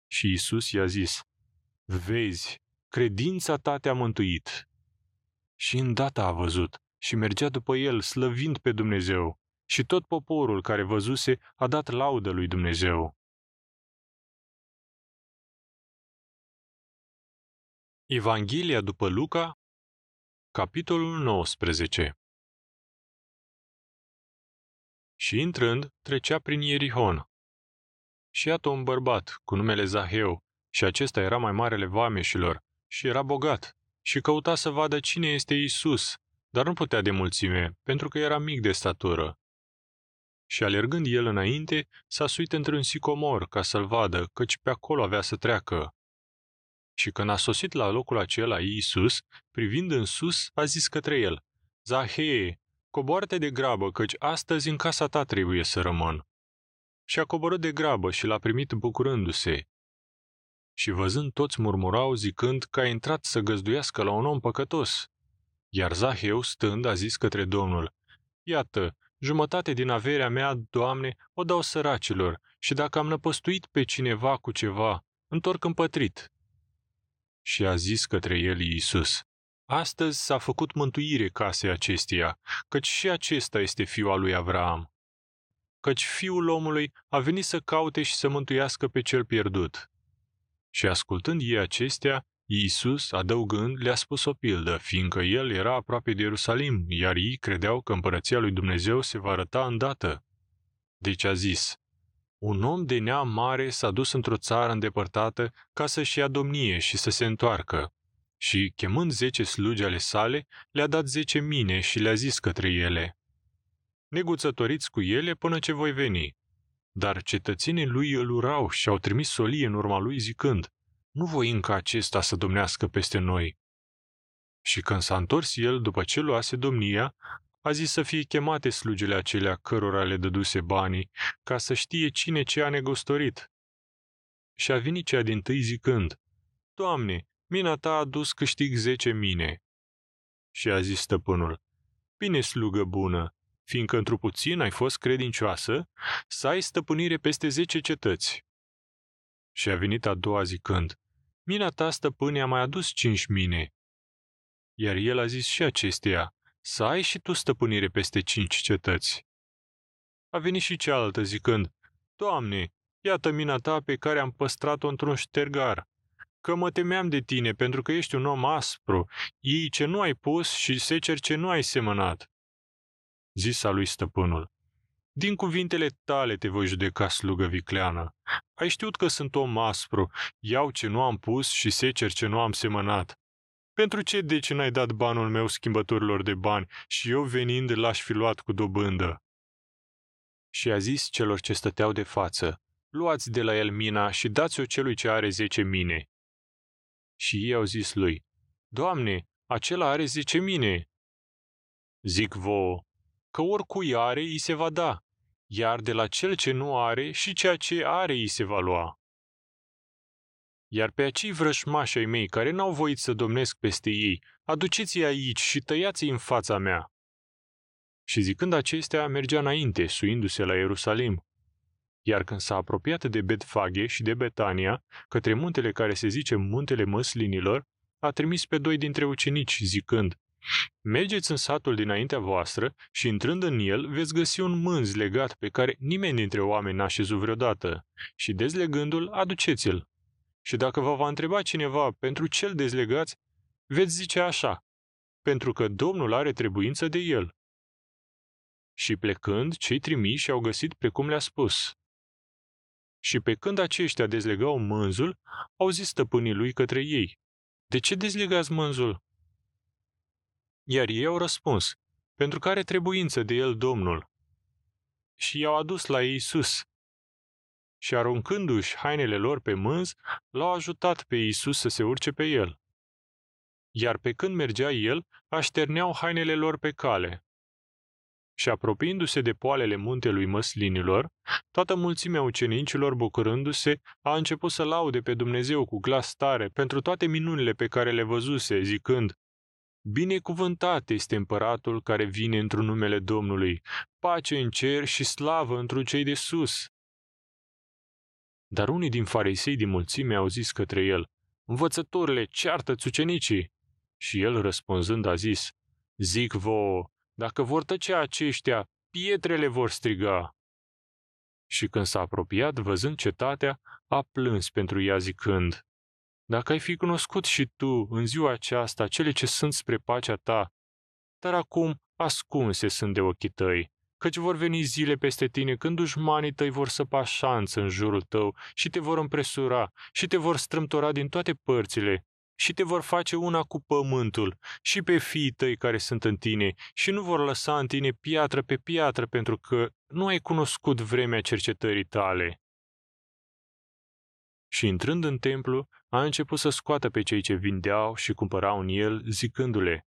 Și Iisus i-a zis, Vezi, credința ta te-a mântuit. Și îndată a văzut și mergea după el, slăvind pe Dumnezeu. Și tot poporul care văzuse a dat laudă lui Dumnezeu. Evanghelia după Luca, capitolul 19 Și intrând, trecea prin Ierihon. Și iată un bărbat, cu numele Zaheu, și acesta era mai marele vameșilor, și era bogat, și căuta să vadă cine este Isus, dar nu putea de mulțime, pentru că era mic de statură. Și alergând el înainte, s-a suit într-un sicomor ca să-l vadă, căci pe acolo avea să treacă. Și când a sosit la locul acela Iisus, privind în sus, a zis către el, Zahee, coboară de grabă, căci astăzi în casa ta trebuie să rămân. Și a coborât de grabă și l-a primit bucurându-se. Și văzând toți murmurau zicând că a intrat să găzduiască la un om păcătos. Iar Zaheu, stând, a zis către Domnul, Iată, jumătate din averea mea, Doamne, o dau săracilor, și dacă am năpăstuit pe cineva cu ceva, întorc împătrit. Și a zis către el Iisus, Astăzi s-a făcut mântuire casei acesteia, căci și acesta este fiul al lui Avraam. Căci fiul omului a venit să caute și să mântuiască pe cel pierdut. Și ascultând ei acestea, Iisus, adăugând, le-a spus o pildă, fiindcă el era aproape de Ierusalim, iar ei credeau că împărăția lui Dumnezeu se va arăta îndată. Deci a zis, un om de neam mare s-a dus într-o țară îndepărtată ca să-și ia domnie și să se întoarcă. Și, chemând zece slugi ale sale, le-a dat zece mine și le-a zis către ele, Neguțătoriți cu ele până ce voi veni. Dar cetățenii lui îl urau și au trimis solie în urma lui zicând, Nu voi încă acesta să domnească peste noi. Și când s-a întors el după ce luase domnia, a zis să fie chemate slugile acelea cărora le dăduse banii, ca să știe cine ce a negustorit. Și a venit cea din tâi zicând, Doamne, mina ta a dus câștig zece mine. Și a zis stăpânul, Bine, slugă bună, fiindcă într puțin ai fost credincioasă, să ai stăpânire peste zece cetăți. Și a venit a doua zicând, Mina ta, stăpâne, a mai adus cinci mine. Iar el a zis și acesteia, să ai și tu stăpânire peste cinci cetăți. A venit și cealaltă zicând, Doamne, iată mina ta pe care am păstrat-o într-un ștergar, că mă temeam de tine pentru că ești un om aspru, iei ce nu ai pus și seceri ce nu ai semănat. Zisa lui stăpânul, din cuvintele tale te voi judeca, slugă vicleană. Ai știut că sunt om aspru, iau ce nu am pus și secer ce nu am semănat. Pentru ce deci n-ai dat banul meu schimbătorilor de bani și eu venind l-aș fi luat cu dobândă? Și a zis celor ce stăteau de față, luați de la el mina și dați-o celui ce are zece mine. Și ei au zis lui, Doamne, acela are zece mine. Zic vouă, că oricui are, îi se va da, iar de la cel ce nu are și ceea ce are îi se va lua. Iar pe acei vrășmași ai mei care n-au voit să domnesc peste ei, aduceți-i aici și tăiați-i în fața mea. Și zicând acestea, mergea înainte, suindu-se la Ierusalim. Iar când s-a apropiat de Betfage și de Betania, către muntele care se zice Muntele Măslinilor, a trimis pe doi dintre ucenici, zicând, Mergeți în satul dinaintea voastră și intrând în el veți găsi un mânz legat pe care nimeni dintre oameni n-a șezut vreodată și dezlegându-l aduceți-l. Și dacă vă va întreba cineva pentru ce-l dezlegați, veți zice așa, pentru că Domnul are trebuință de el. Și plecând, cei trimiși au găsit precum le-a spus. Și pe când aceștia dezlegau mânzul, au zis stăpânii lui către ei, De ce dezlegați mânzul? Iar ei au răspuns, pentru că are trebuință de el Domnul. Și i-au adus la Iisus. Și aruncându-și hainele lor pe mânz, l-au ajutat pe Iisus să se urce pe el. Iar pe când mergea el, așterneau hainele lor pe cale. Și apropiindu-se de poalele muntelui măslinilor, toată mulțimea ucenicilor, bucurându-se, a început să laude pe Dumnezeu cu glas tare pentru toate minunile pe care le văzuse, zicând, Binecuvântat este împăratul care vine într-un numele Domnului, pace în cer și slavă într cei de sus. Dar unii din farisei din mulțime au zis către el, Învățătorile, ceartă-ți țucenicii! Și el răspunzând a zis, Zic vouă, dacă vor tăcea aceștia, pietrele vor striga. Și când s-a apropiat, văzând cetatea, a plâns pentru ea zicând, dacă ai fi cunoscut și tu, în ziua aceasta, cele ce sunt spre pacea ta, dar acum ascunse sunt de ochii tăi, căci vor veni zile peste tine când dușmanii tăi vor săpa șanță în jurul tău și te vor împresura și te vor strâmtora din toate părțile și te vor face una cu pământul și pe fiii tăi care sunt în tine și nu vor lăsa în tine piatră pe piatră pentru că nu ai cunoscut vremea cercetării tale. Și intrând în templu, a început să scoată pe cei ce vindeau și cumpărau în el, zicându-le,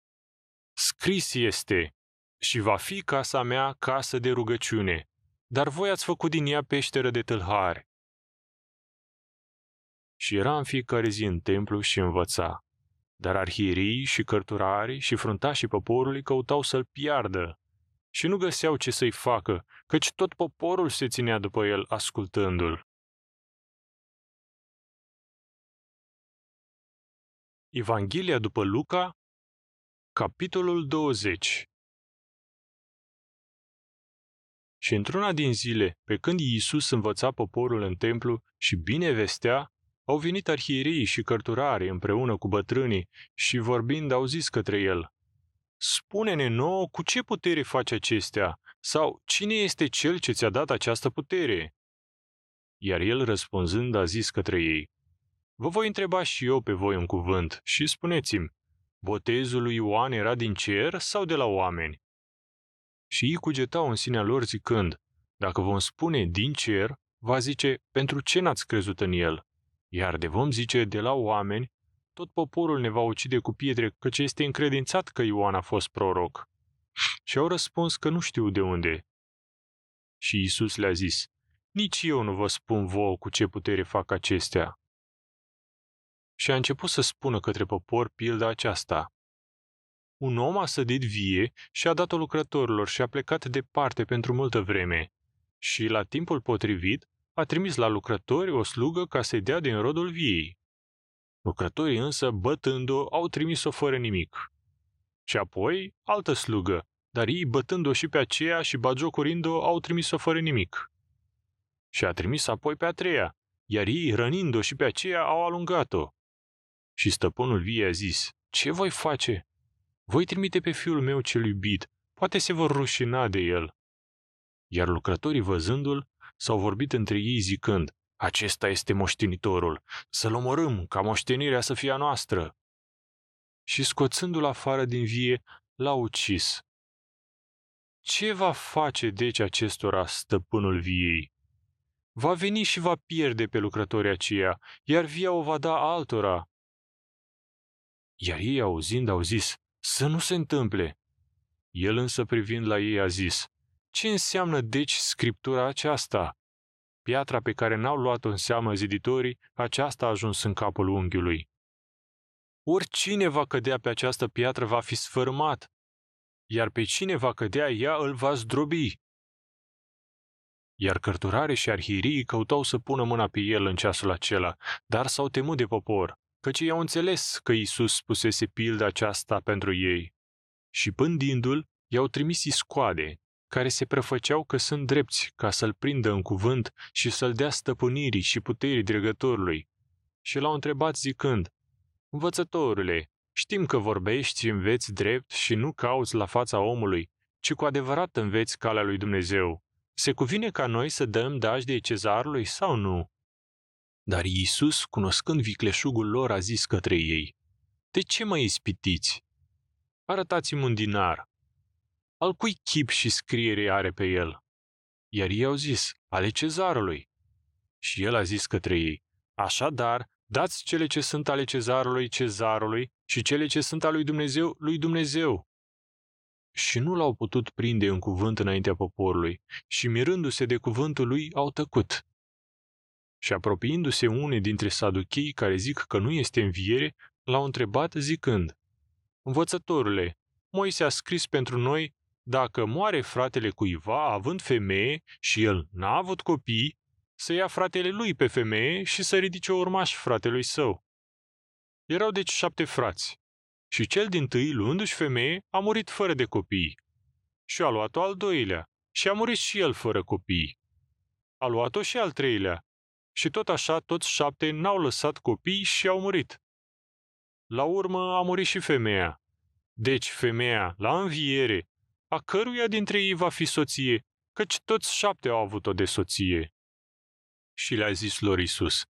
Scris este, și va fi casa mea casă de rugăciune, dar voi ați făcut din ea peșteră de tâlhari. Și era în fiecare zi în templu și învăța. Dar arhierii și cărturarii și fruntașii poporului căutau să-l piardă și nu găseau ce să-i facă, căci tot poporul se ținea după el ascultându-l. Evanghelia după Luca, capitolul 20 Și într-una din zile, pe când Iisus învăța poporul în templu și bine vestea, au venit arhierii și cărturarii împreună cu bătrânii și vorbind au zis către el, Spune-ne nouă cu ce putere faci acestea sau cine este cel ce ți-a dat această putere? Iar el răspunzând a zis către ei, Vă voi întreba și eu pe voi un cuvânt și spuneți-mi, botezul lui Ioan era din cer sau de la oameni? Și ei cugetau în sinea lor zicând, dacă vom spune din cer, va zice, pentru ce n-ați crezut în el? Iar de vom zice de la oameni, tot poporul ne va ucide cu pietre, căci este încredințat că Ioan a fost proroc. Și au răspuns că nu știu de unde. Și Isus le-a zis, nici eu nu vă spun vouă cu ce putere fac acestea. Și a început să spună către popor pilda aceasta. Un om a sădit vie și a dat-o lucrătorilor și a plecat departe pentru multă vreme. Și, la timpul potrivit, a trimis la lucrători o slugă ca să-i dea din rodul viei. Lucrătorii însă, bătând-o, au trimis-o fără nimic. Și apoi, altă slugă, dar ei, bătând-o și pe aceea și bagiocorind-o, au trimis-o fără nimic. Și a trimis apoi pe a treia, iar ei, rănind-o și pe aceea, au alungat-o. Și stăpânul viei a zis, ce voi face? Voi trimite pe fiul meu cel iubit, poate se vor rușina de el. Iar lucrătorii văzându-l, s-au vorbit între ei zicând, acesta este moștenitorul, să-l omorâm ca moștenirea să fie a noastră. Și scoțându-l afară din vie, l-a ucis. Ce va face deci acestora stăpânul viei? Va veni și va pierde pe lucrătorii aceia, iar via o va da altora. Iar ei auzind au zis, să nu se întâmple. El însă privind la ei a zis, ce înseamnă deci scriptura aceasta? Piatra pe care n-au luat-o în seamă ziditorii, aceasta a ajuns în capul unghiului. Oricine va cădea pe această piatră va fi sfârmat, iar pe cine va cădea ea îl va zdrobi. Iar cărturare și arhirii căutau să pună mâna pe el în ceasul acela, dar s-au temut de popor, căci ei au înțeles că Isus spusese pilda aceasta pentru ei. Și pândindu-l, i-au trimis iscoade, care se prefăceau că sunt drepți ca să-l prindă în cuvânt și să-l dea stăpânirii și puterii dregătorului. Și l-au întrebat zicând, Învățătorule, știm că vorbești și înveți drept și nu cauți la fața omului, ci cu adevărat înveți calea lui Dumnezeu. Se cuvine ca noi să dăm de cezarului sau nu? Dar Iisus, cunoscând vicleșugul lor, a zis către ei, De ce mă ispitiți? Arătați-mi un dinar al cui chip și scriere are pe el? Iar ei au zis, ale cezarului. Și el a zis către ei, așadar, dați cele ce sunt ale cezarului cezarului și cele ce sunt ale lui Dumnezeu lui Dumnezeu. Și nu l-au putut prinde în cuvânt înaintea poporului și mirându-se de cuvântul lui au tăcut. Și apropiindu-se unii dintre saduchii care zic că nu este înviere, l-au întrebat zicând, Învățătorule, Moise a scris pentru noi dacă moare fratele cuiva având femeie și el n-a avut copii, să ia fratele lui pe femeie și să ridice urmași fratelui său. Erau deci șapte frați. Și cel din tâi, luându-și femeie, a murit fără de copii. Și a luat-o al doilea și a murit și el fără copii. A luat-o și al treilea. Și tot așa, toți șapte n-au lăsat copii și au murit. La urmă a murit și femeia. Deci femeia, la înviere, a căruia dintre ei va fi soție, căci toți șapte au avut-o de soție. Și le-a zis lor Isus,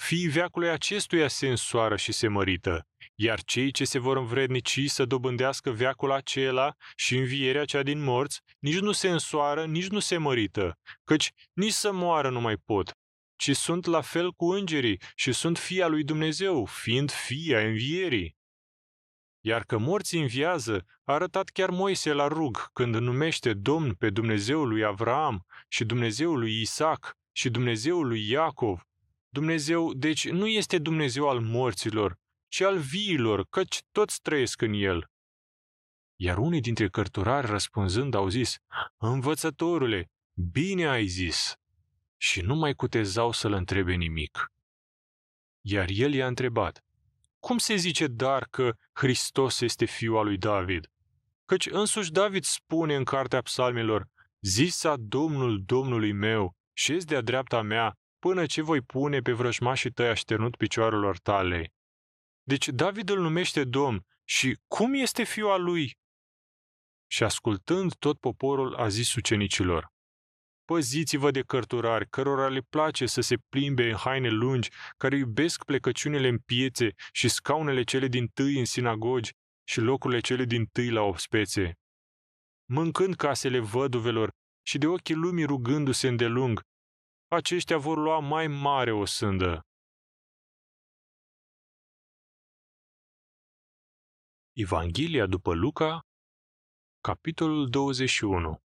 Fiii veacului acestuia se însoară și se mărită, iar cei ce se vor învrednici să dobândească veacul acela și învierea cea din morți, nici nu se însoară, nici nu se mărită, căci nici să moară nu mai pot, ci sunt la fel cu îngerii și sunt fia lui Dumnezeu, fiind fia învierii. Iar că morții înviază, a arătat chiar Moise la rug, când numește Domn pe Dumnezeul lui Avraam și Dumnezeul lui Isaac și Dumnezeul lui Iacov. Dumnezeu, deci, nu este Dumnezeu al morților, ci al viilor, căci toți trăiesc în el. Iar unii dintre cărturari răspunzând au zis, Învățătorule, bine ai zis! Și nu mai cutezau să-l întrebe nimic. Iar el i-a întrebat, cum se zice dar că Hristos este fiul lui David? Căci însuși David spune în cartea psalmilor, Zisa Domnul Domnului meu, șez de-a dreapta mea, până ce voi pune pe vrăjmașii tăi așternut picioarelor tale. Deci David îl numește Domn și cum este fiul al lui? Și ascultând tot poporul a zis ucenicilor, Păziți-vă de cărturari, cărora le place să se plimbe în haine lungi, care iubesc plecăciunile în piețe și scaunele cele din tâi în sinagogi și locurile cele din tâi la obspețe. Mâncând casele văduvelor și de ochii lumii rugându-se îndelung, aceștia vor lua mai mare o sândă. Evanghelia după Luca, capitolul 21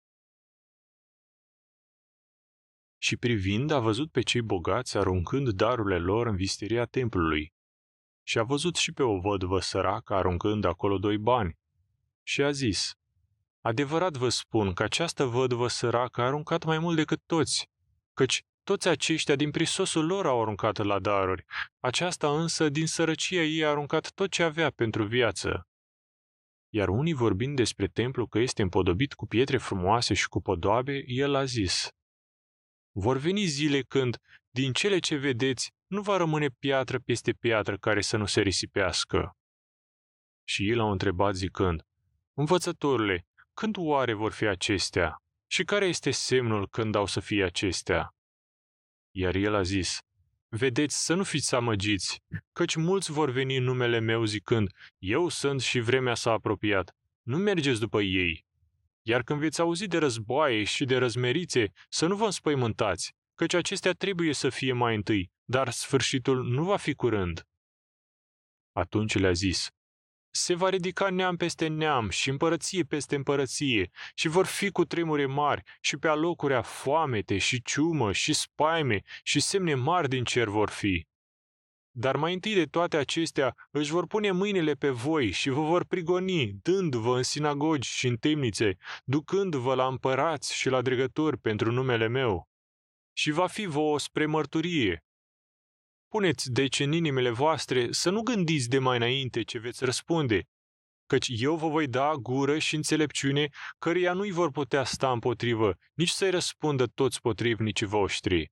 Și privind, a văzut pe cei bogați aruncând darurile lor în visteria templului. Și a văzut și pe o vădvă săracă aruncând acolo doi bani. Și a zis, Adevărat vă spun că această vădvă săracă a aruncat mai mult decât toți, căci toți aceștia din prisosul lor au aruncat la daruri, aceasta însă din sărăcia ei a aruncat tot ce avea pentru viață. Iar unii vorbind despre templu că este împodobit cu pietre frumoase și cu podoabe, el a zis, vor veni zile când, din cele ce vedeți, nu va rămâne piatră peste piatră care să nu se risipească. Și el a întrebat zicând, Învățătorule, când oare vor fi acestea? Și care este semnul când au să fie acestea? Iar el a zis, Vedeți să nu fiți amăgiți, căci mulți vor veni în numele meu zicând, Eu sunt și vremea s-a apropiat. Nu mergeți după ei, iar când veți auzi de războaie și de răzmerițe, să nu vă înspăimântați, căci acestea trebuie să fie mai întâi, dar sfârșitul nu va fi curând. Atunci le-a zis, se va ridica neam peste neam și împărăție peste împărăție și vor fi cu tremure mari și pe alocurea foamete și ciumă și spaime și semne mari din cer vor fi. Dar mai întâi de toate acestea își vor pune mâinile pe voi și vă vor prigoni, dându-vă în sinagogi și în temnițe, ducându-vă la împărați și la dregători pentru numele meu. Și va fi vouă spre mărturie. Puneți deci în inimile voastre să nu gândiți de mai înainte ce veți răspunde, căci eu vă voi da gură și înțelepciune, căreia nu-i vor putea sta împotrivă, nici să-i răspundă toți potrivnicii voștri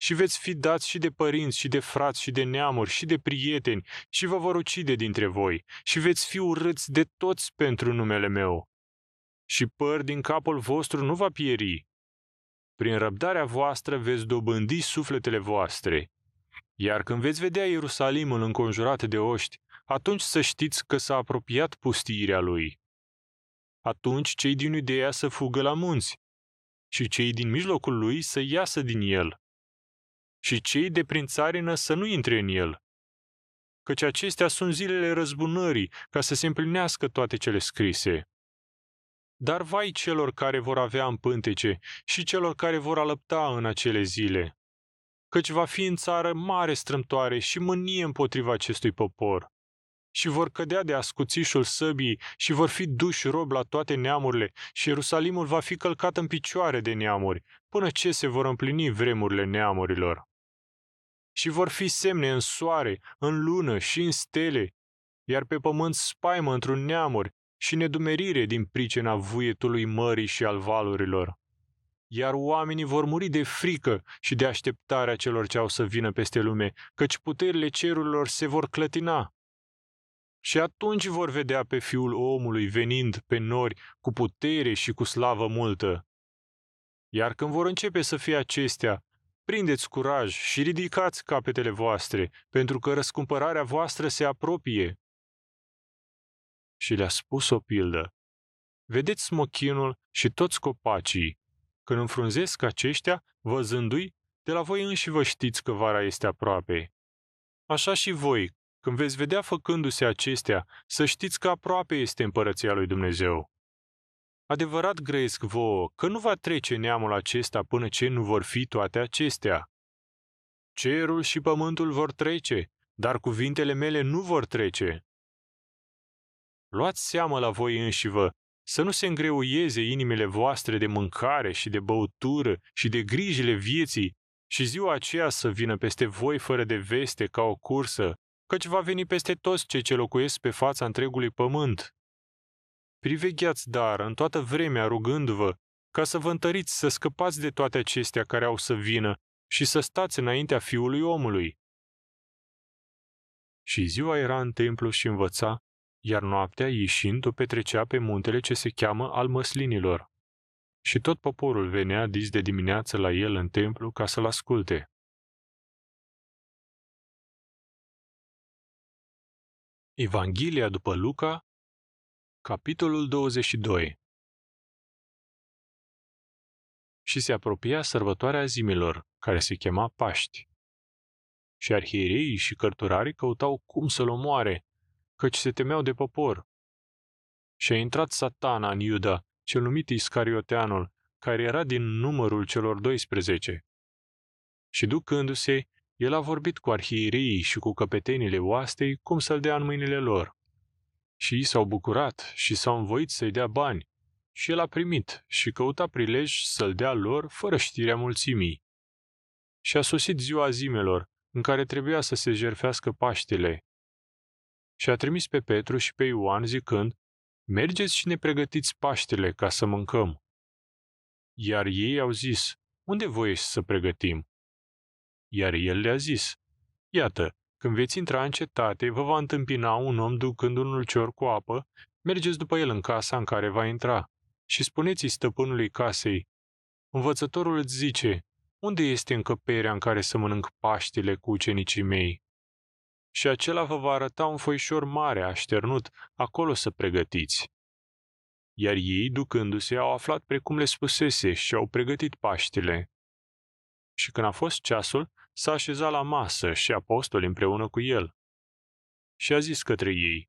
și veți fi dați și de părinți, și de frați, și de neamuri, și de prieteni, și vă vor ucide dintre voi, și veți fi urâți de toți pentru numele meu. Și păr din capul vostru nu va pieri. Prin răbdarea voastră veți dobândi sufletele voastre. Iar când veți vedea Ierusalimul înconjurat de oști, atunci să știți că s-a apropiat pustiirea lui. Atunci cei din Iudeea să fugă la munți și cei din mijlocul lui să iasă din el și cei de prin țarină să nu intre în el. Căci acestea sunt zilele răzbunării, ca să se împlinească toate cele scrise. Dar vai celor care vor avea în pântece și celor care vor alăpta în acele zile. Căci va fi în țară mare strâmtoare și mânie împotriva acestui popor. Și vor cădea de ascuțișul săbii și vor fi duși rob la toate neamurile și Ierusalimul va fi călcat în picioare de neamuri, până ce se vor împlini vremurile neamurilor și vor fi semne în soare, în lună și în stele, iar pe pământ spaimă într-un neamuri și nedumerire din pricina vuietului mării și al valurilor. Iar oamenii vor muri de frică și de așteptarea celor ce au să vină peste lume, căci puterile cerurilor se vor clătina. Și atunci vor vedea pe fiul omului venind pe nori cu putere și cu slavă multă. Iar când vor începe să fie acestea, prindeți curaj și ridicați capetele voastre, pentru că răscumpărarea voastră se apropie. Și le-a spus o pildă. Vedeți smochinul și toți copacii. Când înfrunzesc aceștia, văzându-i, de la voi înși vă știți că vara este aproape. Așa și voi, când veți vedea făcându-se acestea, să știți că aproape este împărăția lui Dumnezeu. Adevărat grăiesc vouă că nu va trece neamul acesta până ce nu vor fi toate acestea. Cerul și pământul vor trece, dar cuvintele mele nu vor trece. Luați seamă la voi înșivă, să nu se îngreuieze inimile voastre de mâncare și de băutură și de grijile vieții și ziua aceea să vină peste voi fără de veste ca o cursă, căci va veni peste toți cei ce locuiesc pe fața întregului pământ. Privegheați, dar, în toată vremea rugându-vă, ca să vă întăriți să scăpați de toate acestea care au să vină și să stați înaintea Fiului omului. Și ziua era în templu și învăța, iar noaptea, ieșind, o petrecea pe muntele ce se cheamă al măslinilor. Și tot poporul venea dis de dimineață la el în templu ca să-l asculte. Evanghelia după Luca, capitolul 22 Și se apropia sărbătoarea zimilor, care se chema Paști. Și arhiereii și cărturarii căutau cum să-l omoare, căci se temeau de popor. Și a intrat satana în Iuda, cel numit Iscarioteanul, care era din numărul celor 12. Și ducându-se, el a vorbit cu arhiereii și cu căpetenile oastei cum să-l dea în mâinile lor. Și ei s-au bucurat și s-au învoit să-i dea bani. Și el a primit și căuta prilej să-l dea lor fără știrea mulțimii. Și a sosit ziua zimelor, în care trebuia să se jerfească Paștele. Și a trimis pe Petru și pe Ioan zicând, Mergeți și ne pregătiți Paștele ca să mâncăm. Iar ei au zis, unde voiești să pregătim? Iar el le-a zis, Iată, când veți intra în cetate, vă va întâmpina un om ducând un ulcior cu apă, mergeți după el în casa în care va intra și spuneți-i stăpânului casei, Învățătorul îți zice, unde este încăperea în care să mănânc paștile cu ucenicii mei? Și acela vă va arăta un foișor mare așternut, acolo să pregătiți. Iar ei, ducându-se, au aflat precum le spusese și au pregătit paștile. Și când a fost ceasul, s-a așezat la masă și apostoli împreună cu el. Și a zis către ei,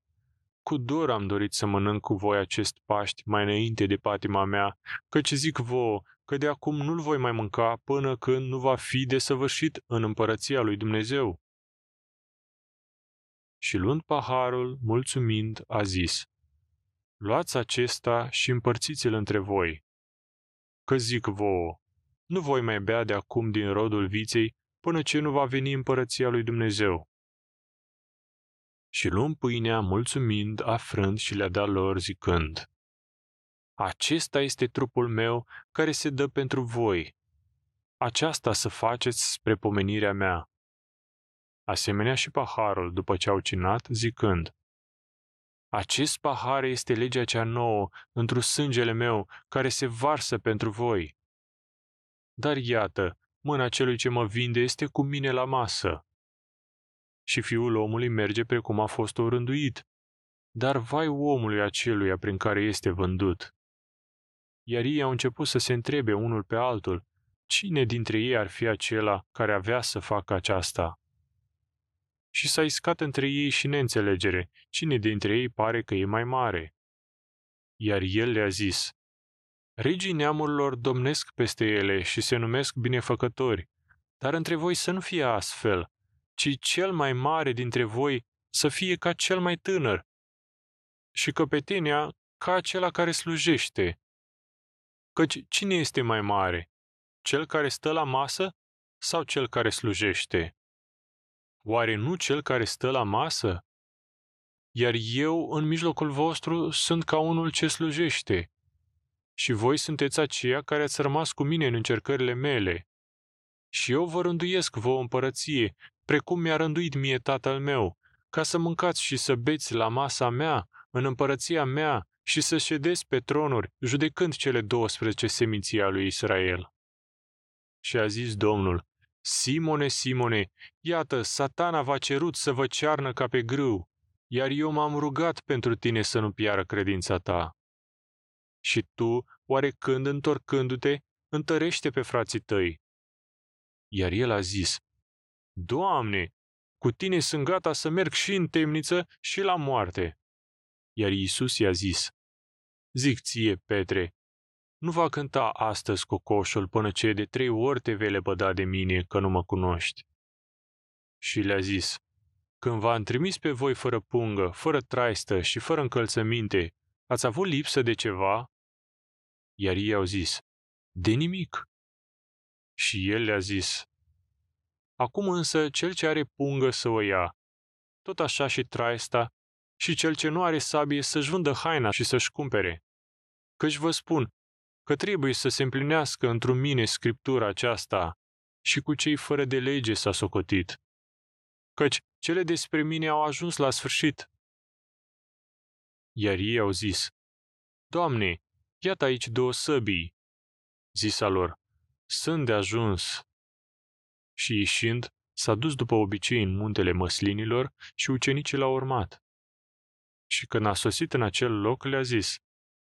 Cu dor am dorit să mănânc cu voi acest Paști mai înainte de patima mea, căci zic vouă că de acum nu-l voi mai mânca până când nu va fi desăvârșit în împărăția lui Dumnezeu. Și luând paharul, mulțumind, a zis, Luați acesta și împărțiți-l între voi. Că zic vouă, nu voi mai bea de acum din rodul viței până ce nu va veni împărăția lui Dumnezeu. Și luând pâinea, mulțumind, afrând și le-a dat lor zicând, Acesta este trupul meu care se dă pentru voi. Aceasta să faceți spre pomenirea mea. Asemenea și paharul, după ce au cinat, zicând, Acest pahar este legea cea nouă, într sângele meu, care se varsă pentru voi. Dar iată, mâna celui ce mă vinde este cu mine la masă. Și fiul omului merge precum a fost orânduit. Dar vai omului aceluia prin care este vândut. Iar ei au început să se întrebe unul pe altul, cine dintre ei ar fi acela care avea să facă aceasta? Și s-a iscat între ei și neînțelegere, cine dintre ei pare că e mai mare. Iar el le-a zis, Regii neamurilor domnesc peste ele și se numesc binefăcători, dar între voi să nu fie astfel, ci cel mai mare dintre voi să fie ca cel mai tânăr și căpetenia ca acela care slujește. Căci cine este mai mare? Cel care stă la masă sau cel care slujește? Oare nu cel care stă la masă? Iar eu, în mijlocul vostru, sunt ca unul ce slujește și voi sunteți aceia care ați rămas cu mine în încercările mele. Și eu vă rânduiesc vouă împărăție, precum mi-a rânduit mie tatăl meu, ca să mâncați și să beți la masa mea, în împărăția mea și să ședeți pe tronuri, judecând cele 12 seminții ale lui Israel. Și a zis Domnul, Simone, Simone, iată, satana v-a cerut să vă cearnă ca pe grâu, iar eu m-am rugat pentru tine să nu piară credința ta. Și tu, oare când, întorcându-te, întărește pe frații tăi? Iar el a zis, Doamne, cu tine sunt gata să merg și în temniță și la moarte. Iar Iisus i-a zis, Zic ție, Petre, nu va cânta astăzi cocoșul până ce de trei ori te vei lepăda de mine că nu mă cunoști. Și le-a zis, când v-am trimis pe voi fără pungă, fără traistă și fără încălțăminte, ați avut lipsă de ceva? Iar ei au zis, de nimic. Și el le-a zis, acum însă cel ce are pungă să o ia, tot așa și traista, și cel ce nu are sabie să-și vândă haina și să-și cumpere. Căci vă spun că trebuie să se împlinească într-un mine scriptura aceasta și cu cei fără de lege s-a socotit. Căci cele despre mine au ajuns la sfârșit. Iar ei au zis, Doamne, iată aici două săbii. Zisa lor, sunt de ajuns. Și ieșind, s-a dus după obicei în muntele măslinilor și ucenicii l-au urmat. Și când a sosit în acel loc, le-a zis,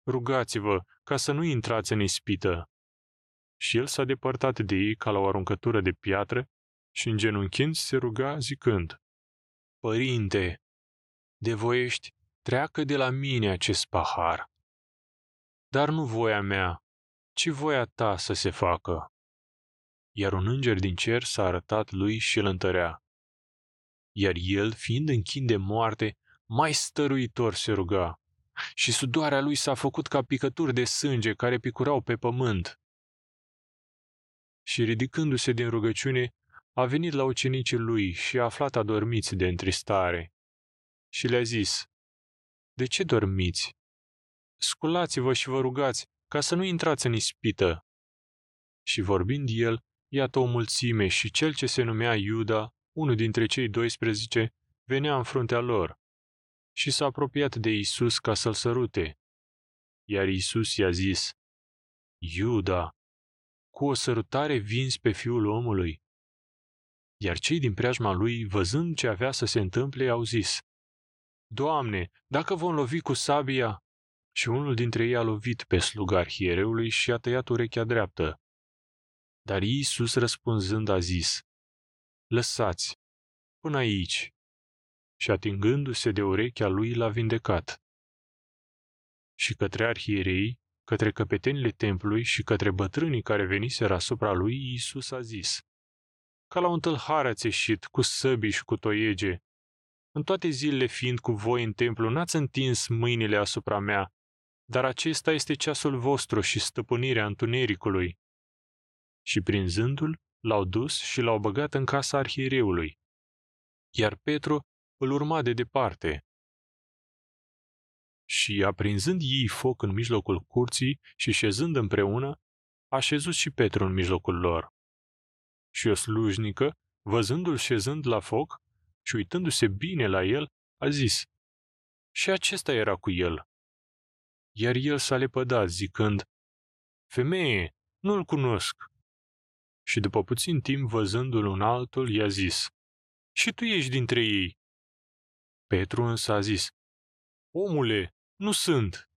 rugați-vă ca să nu intrați în ispită. Și el s-a depărtat de ei ca la o aruncătură de piatră și îngenunchind se ruga zicând, Părinte, de voiești, treacă de la mine acest pahar. Dar nu voia mea, ci voia ta să se facă. Iar un înger din cer s-a arătat lui și îl întărea. Iar el, fiind în chin de moarte, mai stăruitor se ruga și sudoarea lui s-a făcut ca picături de sânge care picurau pe pământ. Și ridicându-se din rugăciune, a venit la ucenicii lui și a aflat adormiți de întristare. Și le-a zis, De ce dormiți? Sculați-vă și vă rugați, ca să nu intrați în ispită. Și vorbind el, iată o mulțime și cel ce se numea Iuda, unul dintre cei 12, venea în fruntea lor și s-a apropiat de Isus ca să-l sărute. Iar Isus i-a zis, Iuda, cu o sărutare vinzi pe fiul omului. Iar cei din preajma lui, văzând ce avea să se întâmple, au zis, Doamne, dacă vom lovi cu sabia... Și unul dintre ei a lovit pe slugar hiereului și a tăiat urechea dreaptă. Dar Iisus răspunzând a zis, Lăsați, până aici, și atingându-se de urechea lui l-a vindecat. Și către arhierei, către căpetenile templului și către bătrânii care veniseră asupra lui, Iisus a zis, Ca la un tâlhar ați ieșit, cu săbii și cu toiege. În toate zilele fiind cu voi în templu, n-ați întins mâinile asupra mea, dar acesta este ceasul vostru și stăpânirea întunericului. Și prinzându-l, l-au dus și l-au băgat în casa arhiereului. Iar Petru îl urma de departe. Și, aprinzând ei foc în mijlocul curții și șezând împreună, a șezut și Petru în mijlocul lor. Și o slujnică, văzându-l șezând la foc și uitându-se bine la el, a zis, Și acesta era cu el. Iar el s-a lepădat, zicând, Femeie, nu-l cunosc. Și după puțin timp, văzându-l un altul, i-a zis, Și tu ești dintre ei. Petru însă a zis, Omule, nu sunt.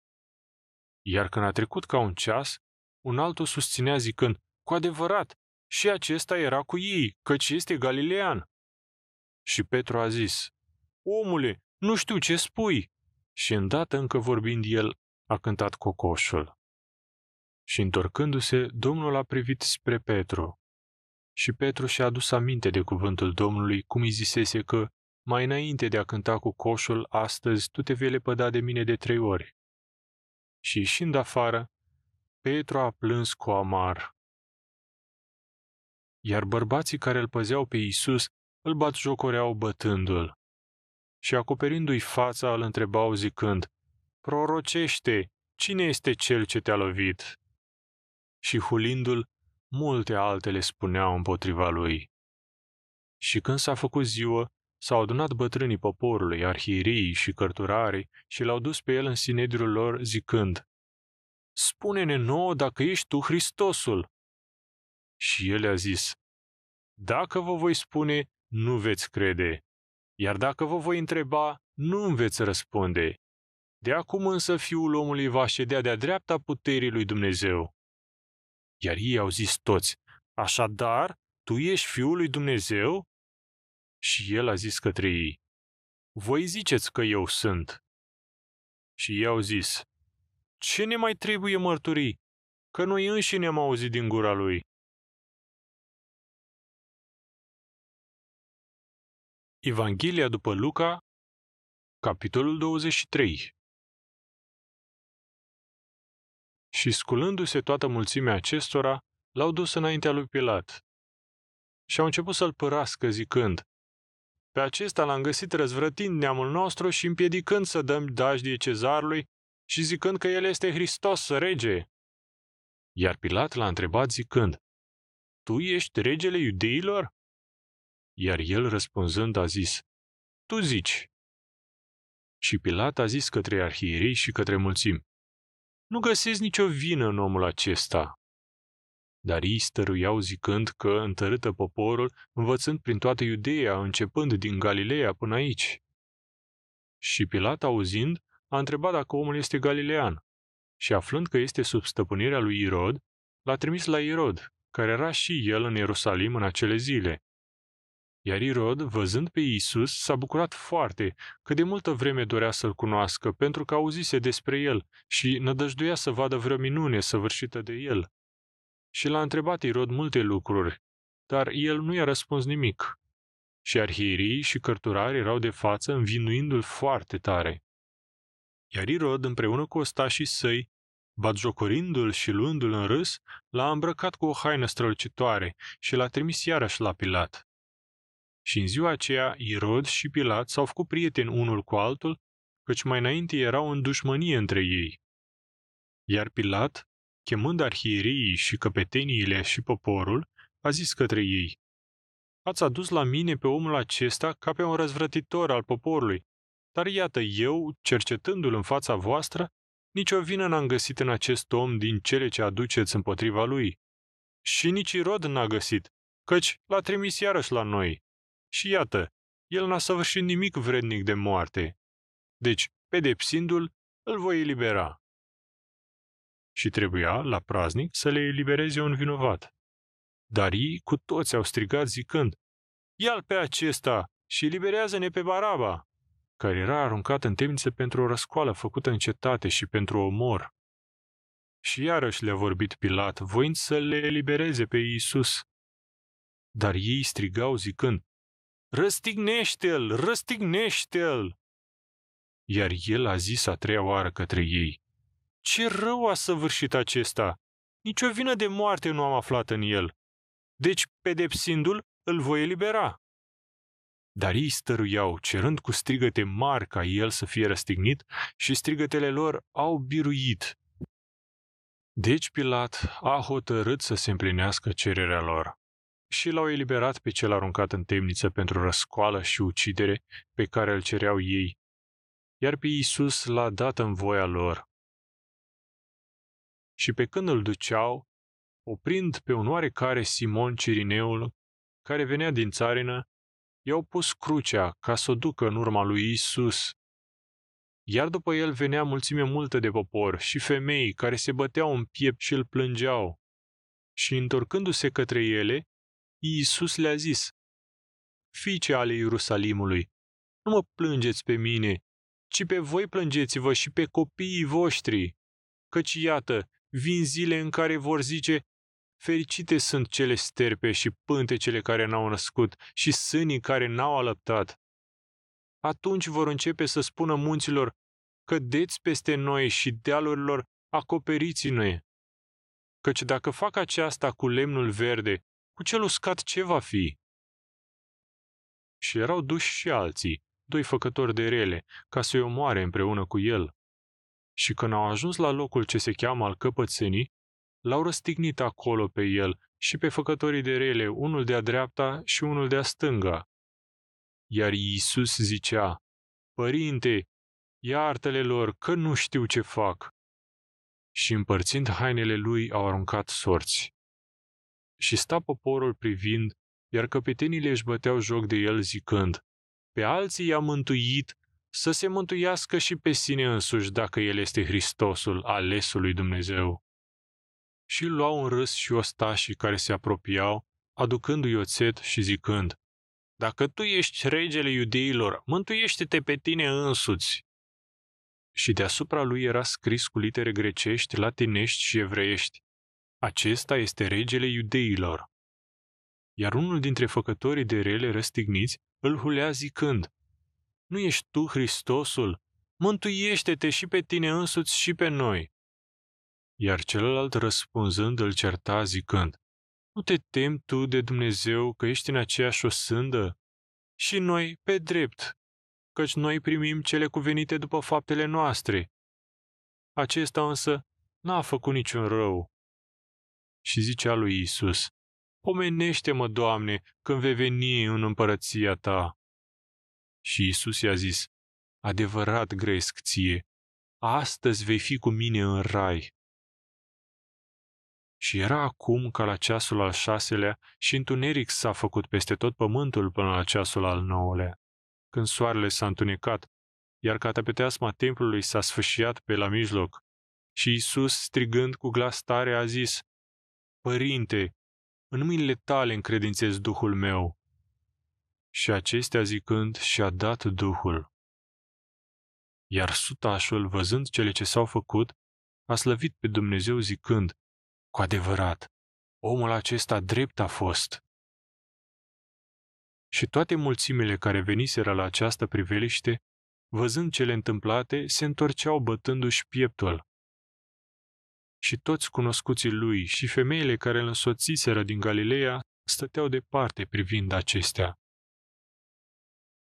Iar când a trecut ca un ceas, un altul susținea zicând, cu adevărat, și acesta era cu ei, căci este galilean. Și Petru a zis, Omule, nu știu ce spui. Și îndată încă vorbind el, a cântat cocoșul. Și întorcându-se, Domnul a privit spre Petru. Și Petru și-a adus aminte de cuvântul Domnului, cum îi zisese că mai înainte de a cânta cu coșul, astăzi tu te vei lepăda de mine de trei ori. Și ieșind afară, Petru a plâns cu amar. Iar bărbații care îl păzeau pe Isus îl batjocoreau bătându-l. Și acoperindu-i fața, îl întrebau zicând, Prorocește, cine este cel ce te-a lovit? Și hulindu-l, multe altele spuneau împotriva lui. Și când s-a făcut ziua, s-au adunat bătrânii poporului, arhierii și cărturarii și l-au dus pe el în sinedriul lor zicând, Spune-ne nouă dacă ești tu Hristosul. Și el a zis, Dacă vă voi spune, nu veți crede, iar dacă vă voi întreba, nu îmi veți răspunde. De acum însă fiul omului va ședea de-a dreapta puterii lui Dumnezeu. Iar ei au zis toți, așadar, tu ești fiul lui Dumnezeu? Și el a zis către ei, voi ziceți că eu sunt. Și ei au zis, ce ne mai trebuie mărturii? Că noi înșine am auzit din gura lui. Evanghelia după Luca, capitolul 23 Și sculându-se toată mulțimea acestora, l-au dus înaintea lui Pilat. Și au început să-l părască zicând, Pe acesta l-am găsit răzvrătind neamul nostru și împiedicând să dăm dajdie cezarului și zicând că el este Hristos, rege. Iar Pilat l-a întrebat zicând, Tu ești regele iudeilor? Iar el răspunzând a zis, Tu zici. Și Pilat a zis către arhierei și către mulțimi, Nu găsesc nicio vină în omul acesta. Dar ei stăruiau zicând că întărâtă poporul, învățând prin toată Iudeea, începând din Galileea până aici. Și Pilat, auzind, a întrebat dacă omul este galilean și aflând că este sub stăpânirea lui Irod, l-a trimis la Irod, care era și el în Ierusalim în acele zile. Iar Irod, văzând pe Iisus, s-a bucurat foarte că de multă vreme dorea să-l cunoască, pentru că auzise despre el și nădăjduia să vadă vreo minune săvârșită de el. Și l-a întrebat Irod multe lucruri, dar el nu i-a răspuns nimic. Și arhierii și cărturari erau de față învinuindu-l foarte tare. Iar Irod, împreună cu ostașii săi, batjocorindu-l și luându-l în râs, l-a îmbrăcat cu o haină strălucitoare și l-a trimis iarăși la Pilat. Și în ziua aceea, Irod și Pilat s-au făcut prieteni unul cu altul, căci mai înainte erau în dușmănie între ei. Iar Pilat, chemând arhierii și căpeteniile și poporul, a zis către ei, Ați adus la mine pe omul acesta ca pe un răzvrătitor al poporului, dar iată, eu, cercetându-l în fața voastră, nicio vină n-am găsit în acest om din cele ce aduceți împotriva lui. Și nici Irod n-a găsit, căci l-a trimis iarăși la noi. Și iată, el n-a săvârșit nimic vrednic de moarte. Deci, pedepsindu-l, îl voi elibera. Și trebuia, la praznic, să le elibereze un vinovat. Dar ei cu toți au strigat zicând, Ia-l pe acesta și eliberează-ne pe Baraba! care era aruncat în temniță pentru o răscoală făcută în cetate și pentru omor. Și iarăși le-a vorbit Pilat, voind să le elibereze pe Iisus. Dar ei strigau zicând, Răstignește-l! Răstignește-l! Iar el a zis a treia oară către ei, Ce rău a săvârșit acesta! Nici o vină de moarte nu am aflat în el. Deci, pedepsindu-l, îl voi elibera. Dar ei stăruiau, cerând cu strigăte mari ca el să fie răstignit și strigătele lor au biruit. Deci Pilat a hotărât să se împlinească cererea lor și l-au eliberat pe cel aruncat în temniță pentru răscoală și ucidere pe care îl cereau ei, iar pe Iisus l-a dat în voia lor. Și pe când îl duceau, oprind pe un oarecare Simon Cirineul, care venea din țarină, i-au pus crucea ca să o ducă în urma lui Isus. Iar după el venea mulțime multă de popor și femei care se băteau în piept și îl plângeau. Și întorcându-se către ele, Iisus le-a zis, Fiice ale Ierusalimului, nu mă plângeți pe mine, ci pe voi plângeți-vă și pe copiii voștri, căci iată, vin zile în care vor zice, Fericite sunt cele sterpe și pântecele care n-au născut și sânii care n-au alăptat. Atunci vor începe să spună munților, cădeți peste noi și dealurilor, acoperiți-ne. Căci dacă fac aceasta cu lemnul verde, cu cel uscat ce va fi? Și erau duși și alții, doi făcători de rele, ca să-i omoare împreună cu el. Și când au ajuns la locul ce se cheamă al căpățenii, l-au răstignit acolo pe el și pe făcătorii de rele, unul de-a dreapta și unul de-a stânga. Iar Iisus zicea, Părinte, iartă-le lor că nu știu ce fac. Și împărțind hainele lui au aruncat sorți. Și sta poporul privind, iar căpetenile își băteau joc de el zicând, Pe alții i-a mântuit, să se mântuiască și pe sine însuși dacă el este Hristosul, alesul lui Dumnezeu. Și luau un râs și ostașii care se apropiau, aducându-i oțet și zicând, Dacă tu ești regele iudeilor, mântuiește-te pe tine însuți. Și deasupra lui era scris cu litere grecești, latinești și evreiești, Acesta este regele iudeilor. Iar unul dintre făcătorii de rele răstigniți îl hulea zicând, Nu ești tu Hristosul? Mântuiește-te și pe tine însuți și pe noi. Iar celălalt răspunzând îl certa zicând, Nu te temi tu de Dumnezeu că ești în aceeași osândă? Și noi, pe drept, căci noi primim cele cuvenite după faptele noastre. Acesta însă n-a făcut niciun rău. Și zicea lui Isus, Pomenește-mă, Doamne, când vei veni în împărăția Ta. Și Isus i-a zis, Adevărat gresc ție, astăzi vei fi cu mine în rai. Și era acum ca la ceasul al șaselea și întuneric s-a făcut peste tot pământul până la ceasul al nouălea, când soarele s-a întunecat, iar catapeteasma templului s-a sfâșiat pe la mijloc. Și Isus, strigând cu glas tare, a zis, Părinte, în mâinile tale încredințez Duhul meu. Și acestea zicând, și-a dat Duhul. Iar sutașul, văzând cele ce s-au făcut, a slăvit pe Dumnezeu zicând, cu adevărat, omul acesta drept a fost. Și toate mulțimile care veniseră la această priveliște, văzând cele întâmplate, se întorceau bătându-și pieptul. Și toți cunoscuții lui și femeile care îl însoțiseră din Galileea stăteau departe privind acestea.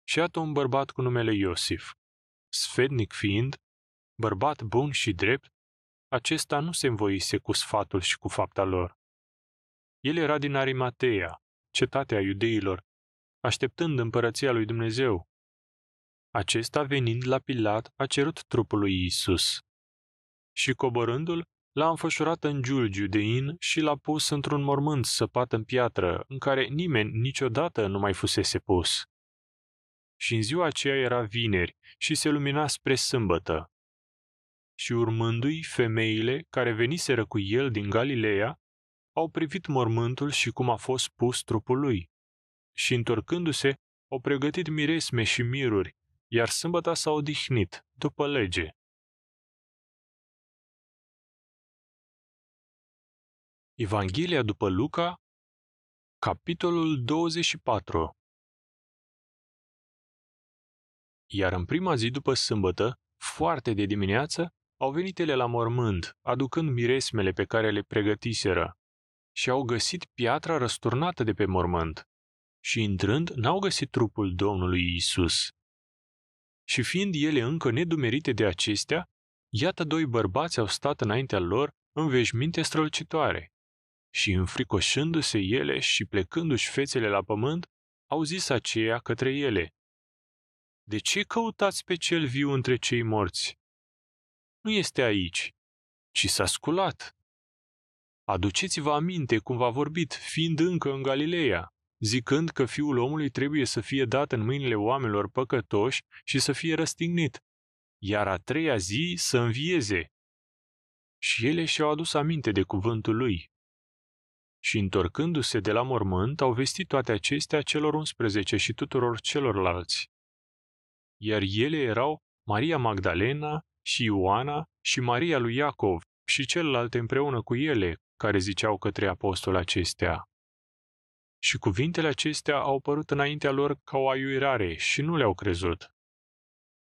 Și iată un bărbat cu numele Iosif, sfednic fiind, bărbat bun și drept, acesta nu se învoise cu sfatul și cu fapta lor. El era din Arimatea, cetatea iudeilor, așteptând împărăția lui Dumnezeu. Acesta, venind la Pilat, a cerut trupul lui Isus. Și coborându-l, l-a înfășurat în giulgiu de in și l-a pus într-un mormânt săpat în piatră, în care nimeni niciodată nu mai fusese pus. Și în ziua aceea era vineri și se lumina spre sâmbătă și urmându-i femeile care veniseră cu el din Galileea, au privit mormântul și cum a fost pus trupul lui. Și întorcându-se, au pregătit miresme și miruri, iar sâmbăta s-a odihnit, după lege. Evanghelia după Luca, capitolul 24 Iar în prima zi după sâmbătă, foarte de dimineață, au venit ele la mormânt, aducând miresmele pe care le pregătiseră, și au găsit piatra răsturnată de pe mormânt. Și intrând, n-au găsit trupul Domnului Isus. Și fiind ele încă nedumerite de acestea, iată doi bărbați au stat înaintea lor în veșminte strălucitoare. Și înfricoșându-se ele și plecându-și fețele la pământ, au zis aceea către ele, De ce căutați pe cel viu între cei morți? nu este aici, ci s-a sculat. Aduceți-vă aminte cum v-a vorbit, fiind încă în Galileea, zicând că fiul omului trebuie să fie dat în mâinile oamenilor păcătoși și să fie răstignit, iar a treia zi să învieze. Și ele și-au adus aminte de cuvântul lui. Și întorcându-se de la mormânt, au vestit toate acestea celor 11 și tuturor celorlalți. Iar ele erau Maria Magdalena, și Ioana și Maria lui Iacov și celelalte împreună cu ele, care ziceau către apostol acestea. Și cuvintele acestea au părut înaintea lor ca o aiuirare și nu le-au crezut.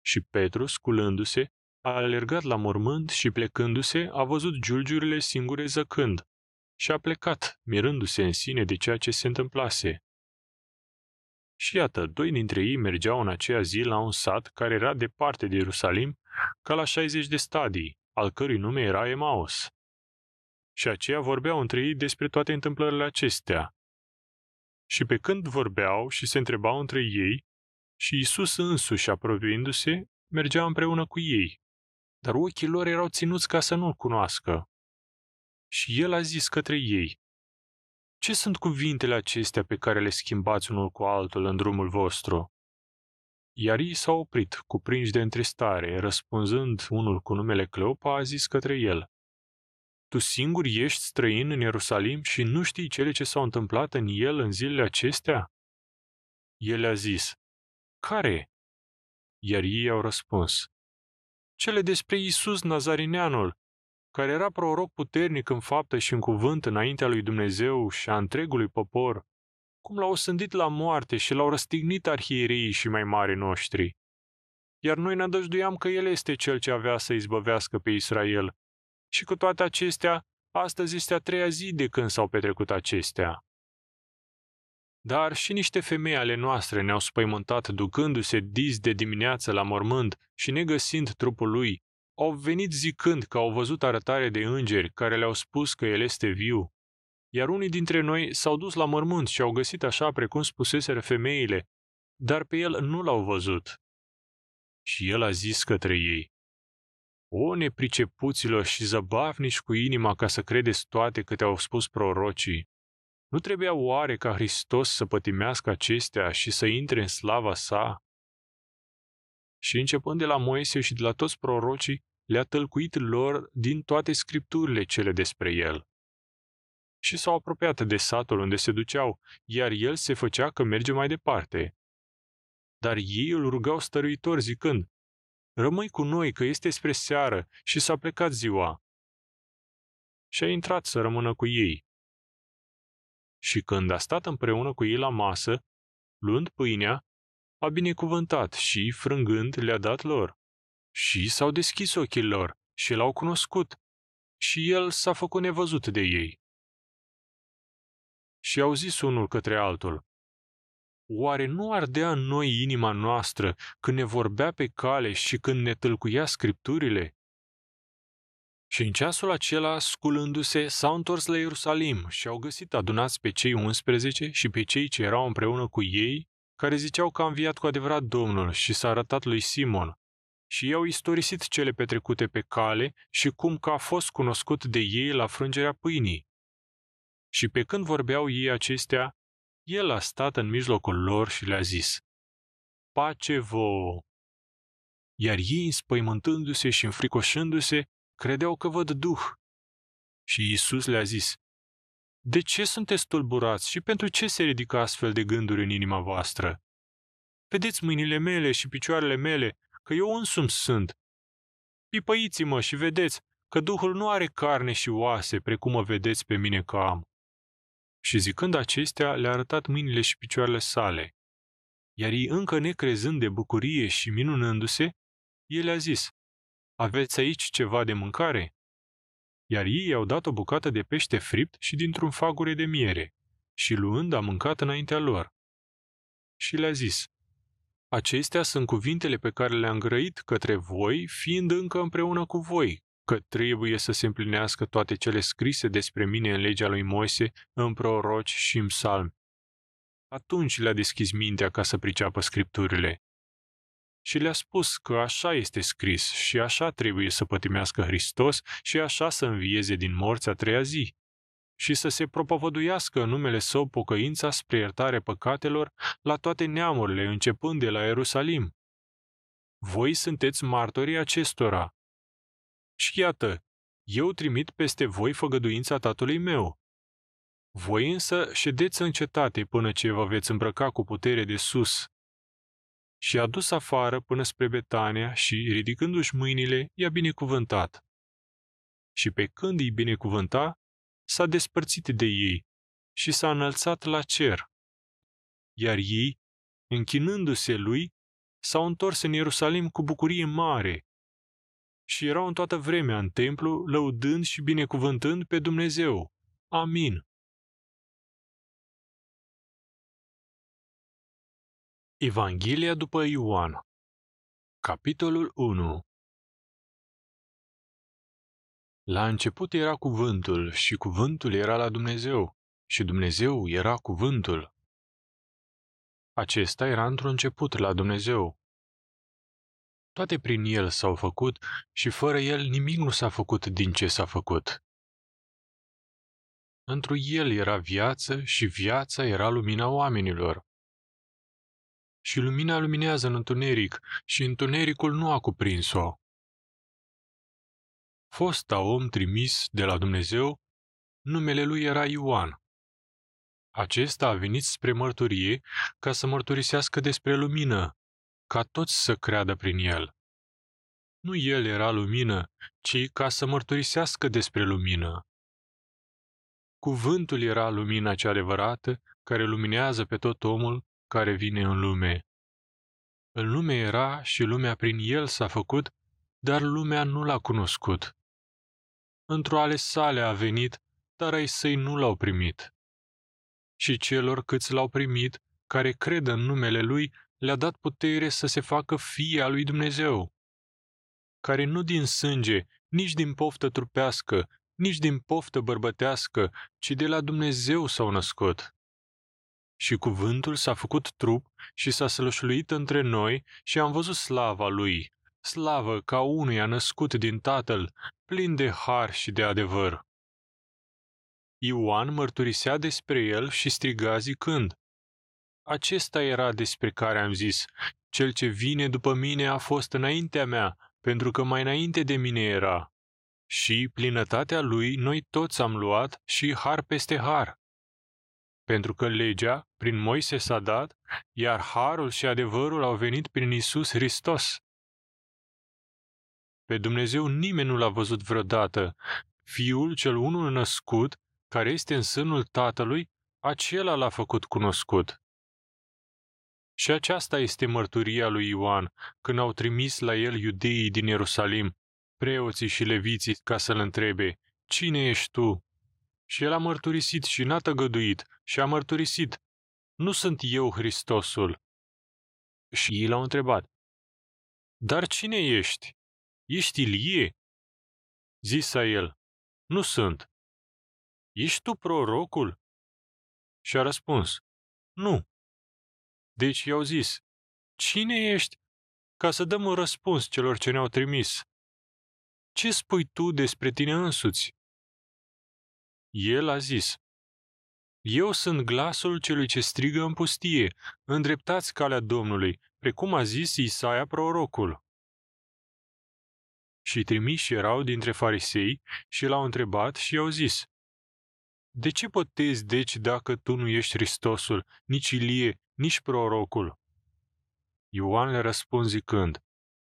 Și Petru, sculându-se, a alergat la mormânt și plecându-se, a văzut giulgiurile singure zăcând și a plecat, mirându-se în sine de ceea ce se întâmplase. Și iată, doi dintre ei mergeau în aceea zi la un sat care era departe de Ierusalim ca la 60 de stadii, al cărui nume era Emaus. Și aceia vorbeau între ei despre toate întâmplările acestea. Și pe când vorbeau și se întrebau între ei, Și Isus însuși, apropiindu-se, mergea împreună cu ei, dar ochii lor erau ținuți ca să nu-l cunoască. Și el a zis către ei, Ce sunt cuvintele acestea pe care le schimbați unul cu altul în drumul vostru? Iar ei s-au oprit, cuprinși de întristare, răspunzând unul cu numele Cleopa, a zis către el, Tu singur ești străin în Ierusalim și nu știi cele ce s-au întâmplat în el în zilele acestea? El a zis, Care? Iar ei au răspuns, Cele despre Isus Nazarineanul, care era proroc puternic în faptă și în cuvânt înaintea lui Dumnezeu și a întregului popor, cum l-au sândit la moarte și l-au răstignit arhiereii și mai mari noștri. Iar noi ne dăjduiam că El este Cel ce avea să izbăvească pe Israel. Și cu toate acestea, astăzi este a treia zi de când s-au petrecut acestea. Dar și niște femei ale noastre ne-au spăimântat ducându-se dis de dimineață la mormânt și negăsind trupul lui, au venit zicând că au văzut arătare de îngeri care le-au spus că el este viu. Iar unii dintre noi s-au dus la mormânt și au găsit așa precum spuseseră femeile, dar pe el nu l-au văzut. Și el a zis către ei, O nepricepuților și zăbavnici cu inima ca să credeți toate câte au spus prorocii, nu trebuia oare ca Hristos să pătimească acestea și să intre în slava sa? Și începând de la Moise și de la toți prorocii, le-a tălcuit lor din toate scripturile cele despre el și s-au apropiat de satul unde se duceau, iar el se făcea că merge mai departe. Dar ei îl rugau stăruitor zicând, Rămâi cu noi, că este spre seară și s-a plecat ziua. Și a intrat să rămână cu ei. Și când a stat împreună cu ei la masă, luând pâinea, a binecuvântat și, frângând, le-a dat lor. Și s-au deschis ochii lor și l-au cunoscut. Și el s-a făcut nevăzut de ei. Și au zis unul către altul, Oare nu ardea în noi inima noastră când ne vorbea pe cale și când ne tâlcuia scripturile? Și în ceasul acela, sculându-se, s-au întors la Ierusalim și au găsit adunați pe cei 11 și pe cei ce erau împreună cu ei, care ziceau că a înviat cu adevărat Domnul și s-a arătat lui Simon. Și i-au istorisit cele petrecute pe cale și cum că a fost cunoscut de ei la frângerea pâinii. Și pe când vorbeau ei acestea, el a stat în mijlocul lor și le-a zis, Pace vouă! Iar ei, înspăimântându-se și înfricoșându-se, credeau că văd duh. Și Isus le-a zis, De ce sunteți tulburați și pentru ce se ridică astfel de gânduri în inima voastră? Vedeți mâinile mele și picioarele mele, că eu însumi sunt. Pipăiți-mă și vedeți că Duhul nu are carne și oase, precum mă vedeți pe mine că am. Și zicând acestea, le-a arătat mâinile și picioarele sale. Iar ei, încă necrezând de bucurie și minunându-se, el a zis, Aveți aici ceva de mâncare? Iar ei i-au dat o bucată de pește fript și dintr-un fagure de miere, și luând a mâncat înaintea lor. Și le-a zis, Acestea sunt cuvintele pe care le-am grăit către voi, fiind încă împreună cu voi, că trebuie să se împlinească toate cele scrise despre mine în legea lui Moise, în proroci și în psalmi. Atunci le-a deschis mintea ca să priceapă scripturile. Și le-a spus că așa este scris și așa trebuie să pătimească Hristos și așa să învieze din morți a treia zi și să se propovăduiască în numele său pocăința spre iertare păcatelor la toate neamurile, începând de la Ierusalim. Voi sunteți martorii acestora. Și iată, eu trimit peste voi făgăduința tatălui meu. Voi însă ședeți în cetate până ce vă veți îmbrăca cu putere de sus. Și a dus afară până spre Betania și, ridicându-și mâinile, i-a binecuvântat. Și pe când îi binecuvânta, s-a despărțit de ei și s-a înălțat la cer. Iar ei, închinându-se lui, s-au întors în Ierusalim cu bucurie mare și erau în toată vremea în templu, lăudând și binecuvântând pe Dumnezeu. Amin. Evanghelia după Ioan Capitolul 1 La început era cuvântul și cuvântul era la Dumnezeu și Dumnezeu era cuvântul. Acesta era într-un început la Dumnezeu. Toate prin El s-au făcut și fără El nimic nu s-a făcut din ce s-a făcut. Întru El era viață și viața era lumina oamenilor. Și lumina luminează în întuneric și întunericul nu a cuprins-o. Fosta om trimis de la Dumnezeu, numele lui era Ioan. Acesta a venit spre mărturie ca să mărturisească despre lumină, ca toți să creadă prin el. Nu el era lumină, ci ca să mărturisească despre lumină. Cuvântul era lumina cea adevărată, care luminează pe tot omul care vine în lume. În lume era și lumea prin el s-a făcut, dar lumea nu l-a cunoscut. Într-o ale sale a venit, dar ai săi nu l-au primit. Și celor câți l-au primit, care cred în numele lui, le-a dat putere să se facă fii al lui Dumnezeu, care nu din sânge, nici din poftă trupească, nici din poftă bărbătească, ci de la Dumnezeu s-au născut. Și cuvântul s-a făcut trup și s-a slășluit între noi și am văzut slava lui, slavă ca unuia născut din Tatăl, plin de har și de adevăr. Ioan mărturisea despre el și striga zicând, Acesta era despre care am zis, cel ce vine după mine a fost înaintea mea, pentru că mai înainte de mine era. Și plinătatea lui noi toți am luat și har peste har. Pentru că legea, prin Moise s-a dat, iar harul și adevărul au venit prin Isus Hristos. Pe Dumnezeu nimeni nu l-a văzut vreodată. Fiul cel unul născut, care este în sânul Tatălui, acela l-a făcut cunoscut. Și aceasta este mărturia lui Ioan, când au trimis la el iudeii din Ierusalim, preoții și leviții, ca să-l întrebe, Cine ești tu? Și el a mărturisit și n-a tăgăduit și a mărturisit, Nu sunt eu Hristosul. Și ei l-au întrebat, Dar cine ești? Ești Ilie? Zisa el, Nu sunt. Ești tu prorocul? Și a răspuns, Nu. Deci i-au zis, Cine ești? Ca să dăm un răspuns celor ce ne-au trimis. Ce spui tu despre tine însuți? El a zis, Eu sunt glasul celui ce strigă în pustie, îndreptați calea Domnului, precum a zis Isaia prorocul. Și trimiși erau dintre farisei și l-au întrebat și i-au zis, De ce potezi deci dacă tu nu ești Hristosul, nici Ilie, nici prorocul. Ioan le răspund zicând,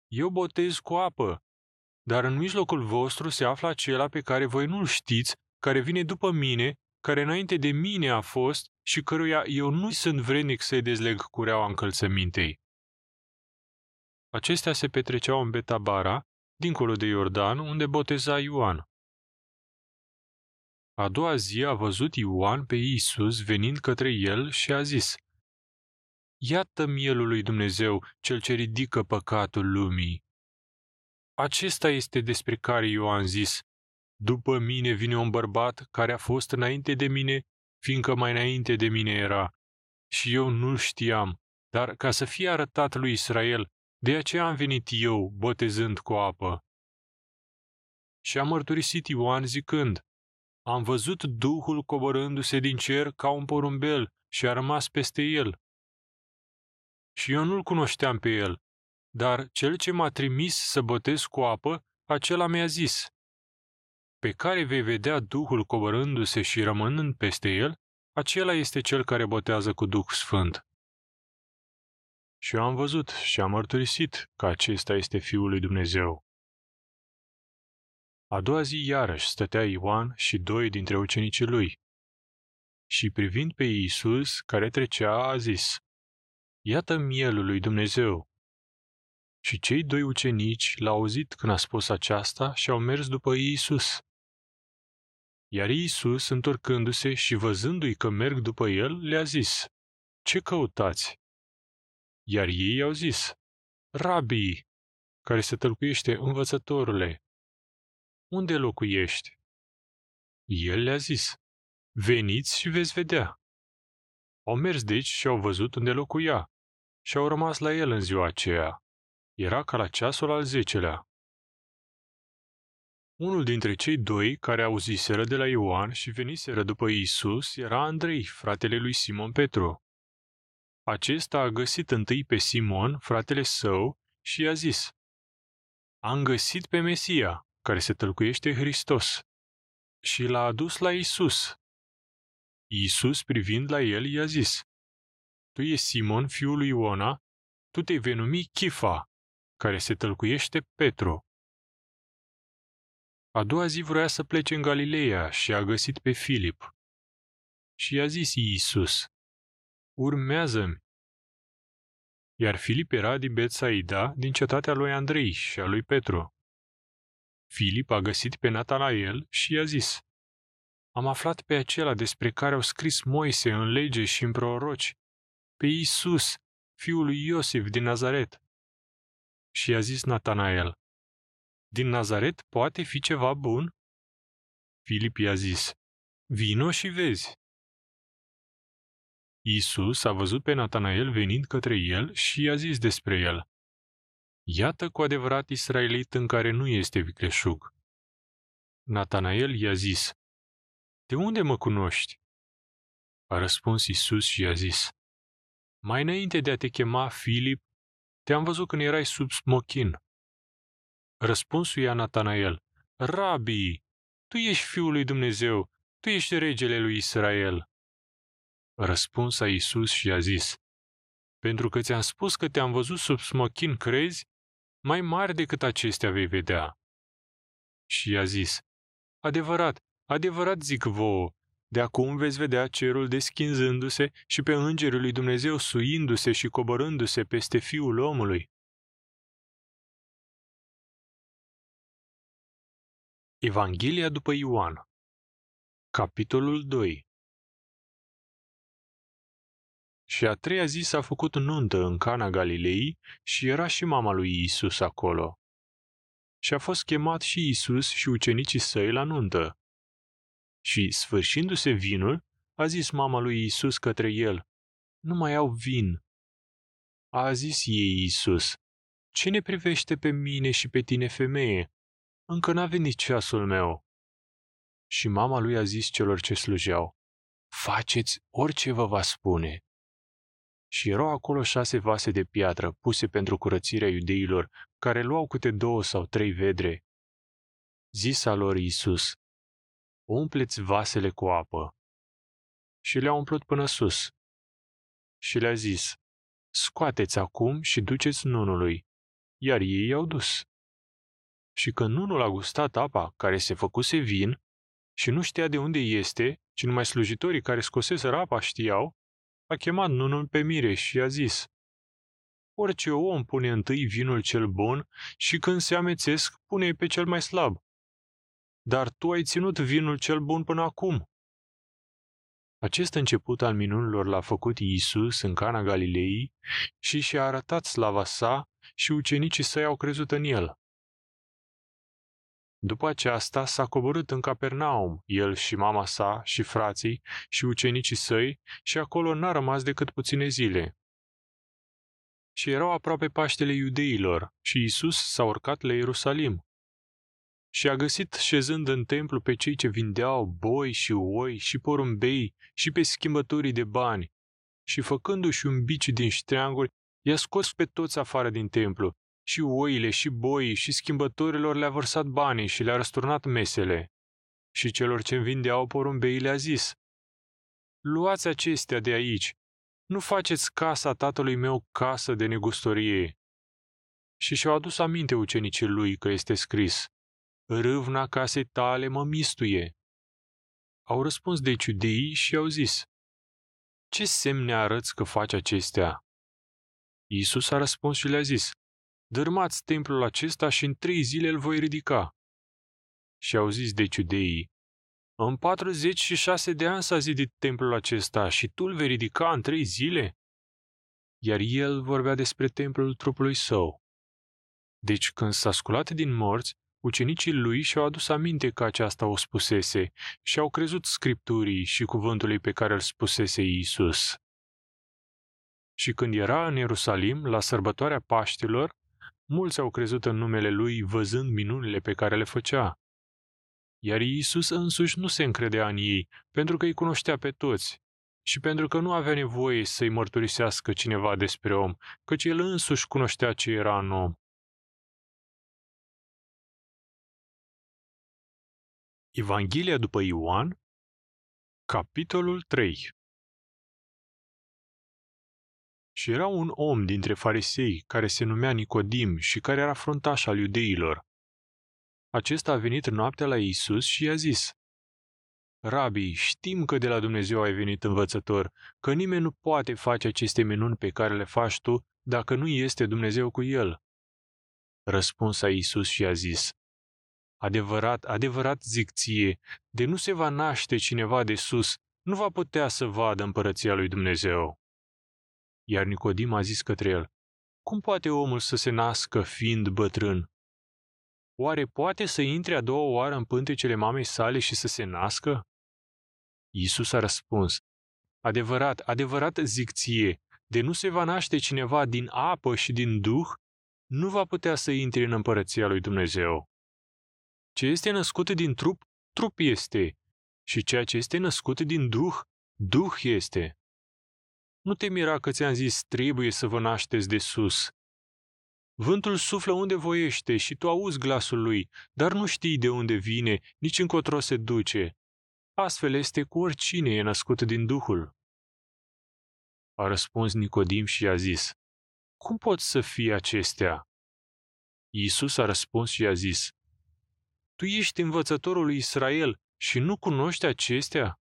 Eu botez cu apă, dar în mijlocul vostru se află acela pe care voi nu-l știți, care vine după mine, care înainte de mine a fost și căruia eu nu sunt vrednic să-i dezleg cureaua încălțămintei. Acestea se petreceau în Betabara, dincolo de Iordan, unde boteza Ioan. A doua zi a văzut Ioan pe Iisus venind către el și a zis – Iată mielul lui Dumnezeu, cel ce ridică păcatul lumii. Acesta este despre care eu am zis, după mine vine un bărbat care a fost înainte de mine, fiindcă mai înainte de mine era. Și eu nu-l știam, dar ca să fie arătat lui Israel, de aceea am venit eu, botezând cu apă. Și a mărturisit Ioan zicând, Am văzut Duhul coborându-se din cer ca un porumbel și a rămas peste el și eu nu-l cunoșteam pe el, dar cel ce m-a trimis să botez cu apă, acela mi-a zis, pe care vei vedea Duhul coborându-se și rămânând peste el, acela este cel care botează cu Duh Sfânt. Și eu am văzut și am mărturisit că acesta este Fiul lui Dumnezeu. A doua zi iarăși stătea Ioan și doi dintre ucenicii lui. Și privind pe Iisus, care trecea, a zis, Iată mielul lui Dumnezeu! Și cei doi ucenici l-au auzit când a spus aceasta și au mers după Iisus. Iar Iisus, întorcându-se și văzându-i că merg după el, le-a zis, Ce căutați? Iar ei au zis, Rabii, care se tălcuiește învățătorule, unde locuiești? El le-a zis, Veniți și veți vedea. Au mers deci și au văzut unde locuia și au rămas la el în ziua aceea. Era ca la ceasul al zecelea. Unul dintre cei doi care auziseră de la Ioan și veniseră după Iisus era Andrei, fratele lui Simon Petru. Acesta a găsit întâi pe Simon, fratele său, și i-a zis, Am găsit pe Mesia, care se tălcuiește Hristos. Și l-a adus la Isus. Isus, privind la el, i-a zis, Tu ești Simon, fiul lui Iona, tu te vei numi Chifa, care se tălcuiește Petru. A doua zi vrea să plece în Galileea și a găsit pe Filip. Și i-a zis Iisus, Urmează-mi. Iar Filip era din Betsaida, din cetatea lui Andrei și a lui Petru. Filip a găsit pe Natanael și i-a zis, Am aflat pe acela despre care au scris Moise în lege și în proroci, pe Iisus, fiul lui Iosif din Nazaret. Și i-a zis Natanael, Din Nazaret poate fi ceva bun? Filip i-a zis, Vino și vezi. Iisus a văzut pe Natanael venind către el și i-a zis despre el, Iată cu adevărat israelit în care nu este vicleșug. Natanael i-a zis, De unde mă cunoști? A răspuns Isus și i-a zis, Mai înainte de a te chema Filip, te-am văzut când erai sub smochin. Răspunsul i-a Natanael, Rabi, tu ești Fiul lui Dumnezeu, tu ești regele lui Israel. Răspuns a Isus și a zis, Pentru că ți-am spus că te-am văzut sub smochin, crezi? Mai mare decât acestea vei vedea. Și i-a zis, Adevărat, adevărat zic vouă, de acum veți vedea cerul deschinzându-se și pe îngerul lui Dumnezeu suindu-se și coborându-se peste fiul omului. Evanghelia după Ioan Capitolul 2 Și a treia zi s-a făcut nuntă în Cana Galilei și era și mama lui Isus acolo. Și a fost chemat și Isus și ucenicii săi la nuntă. Și, sfârșindu-se vinul, a zis mama lui Isus către el, Nu mai au vin. A zis ei Isus, Ce ne privește pe mine și pe tine, femeie? Încă n-a venit ceasul meu. Și mama lui a zis celor ce slujeau, Faceți orice vă va spune. Și erau acolo șase vase de piatră, puse pentru curățirea iudeilor, care luau câte două sau trei vedre. Zisa lor Iisus, umpleți vasele cu apă. Și le-a umplut până sus. Și le-a zis, scoateți acum și duceți nunului. Iar ei i-au dus. Și când nunul a gustat apa care se făcuse vin și nu știa de unde este, ci numai slujitorii care scoseseră apa știau, a chemat nunul pe mire și a zis, Orice om pune întâi vinul cel bun și când se amețesc, pune pe cel mai slab. Dar tu ai ținut vinul cel bun până acum. Acest început al minunilor l-a făcut Iisus în Cana Galilei și și-a arătat slava sa și ucenicii săi au crezut în el. După aceasta s-a coborât în Capernaum, el și mama sa și frații și ucenicii săi și acolo n-a rămas decât puține zile. Și erau aproape Paștele iudeilor și Isus s-a urcat la Ierusalim. Și a găsit șezând în templu pe cei ce vindeau boi și oi și porumbei și pe schimbătorii de bani și făcându-și un bici din ștreanguri, i-a scos pe toți afară din templu și oile și boii și schimbătorilor le-a vărsat banii și le-a răsturnat mesele. Și celor ce vindeau porumbei le-a zis, Luați acestea de aici, nu faceți casa tatălui meu casă de negustorie. Și și-au adus aminte ucenicii lui că este scris, Râvna casei tale mă mistuie. Au răspuns de iudeii și au zis, Ce semne arăți că faci acestea? Iisus a răspuns și le-a zis, dărmați templul acesta și în trei zile îl voi ridica. Și au zis de ciudeii, în 46 de ani s-a zidit templul acesta și tu îl vei ridica în trei zile? Iar el vorbea despre templul trupului său. Deci când s-a sculat din morți, ucenicii lui și-au adus aminte că aceasta o spusese și au crezut scripturii și cuvântului pe care îl spusese Iisus. Și când era în Ierusalim, la sărbătoarea Paștilor, mulți au crezut în numele lui văzând minunile pe care le făcea. Iar Iisus însuși nu se încredea în ei, pentru că îi cunoștea pe toți și pentru că nu avea nevoie să-i mărturisească cineva despre om, căci el însuși cunoștea ce era în om. Evanghelia după Ioan, capitolul 3 Și era un om dintre farisei care se numea Nicodim și care era fruntaș al iudeilor. Acesta a venit noaptea la Isus și i-a zis, Rabi, știm că de la Dumnezeu ai venit învățător, că nimeni nu poate face aceste minuni pe care le faci tu dacă nu este Dumnezeu cu el. Răspuns a Isus și a zis, Adevărat, adevărat zic ție, de nu se va naște cineva de sus, nu va putea să vadă împărăția lui Dumnezeu. Iar Nicodim a zis către el, Cum poate omul să se nască fiind bătrân? Oare poate să intre a doua oară în pântecele mamei sale și să se nască? Iisus a răspuns, Adevărat, adevărat zic ție, de nu se va naște cineva din apă și din duh, nu va putea să intre în împărăția lui Dumnezeu. Ce este născut din trup, trup este, și ceea ce este născut din duh, duh este. Nu te mira că ți-am zis, trebuie să vă nașteți de sus. Vântul suflă unde voiește și tu auzi glasul lui, dar nu știi de unde vine, nici încotro se duce. Astfel este cu oricine e născut din Duhul. A răspuns Nicodim și i-a zis, Cum pot să fie acestea? Iisus a răspuns și i-a zis, Tu ești învățătorul lui Israel și nu cunoști acestea?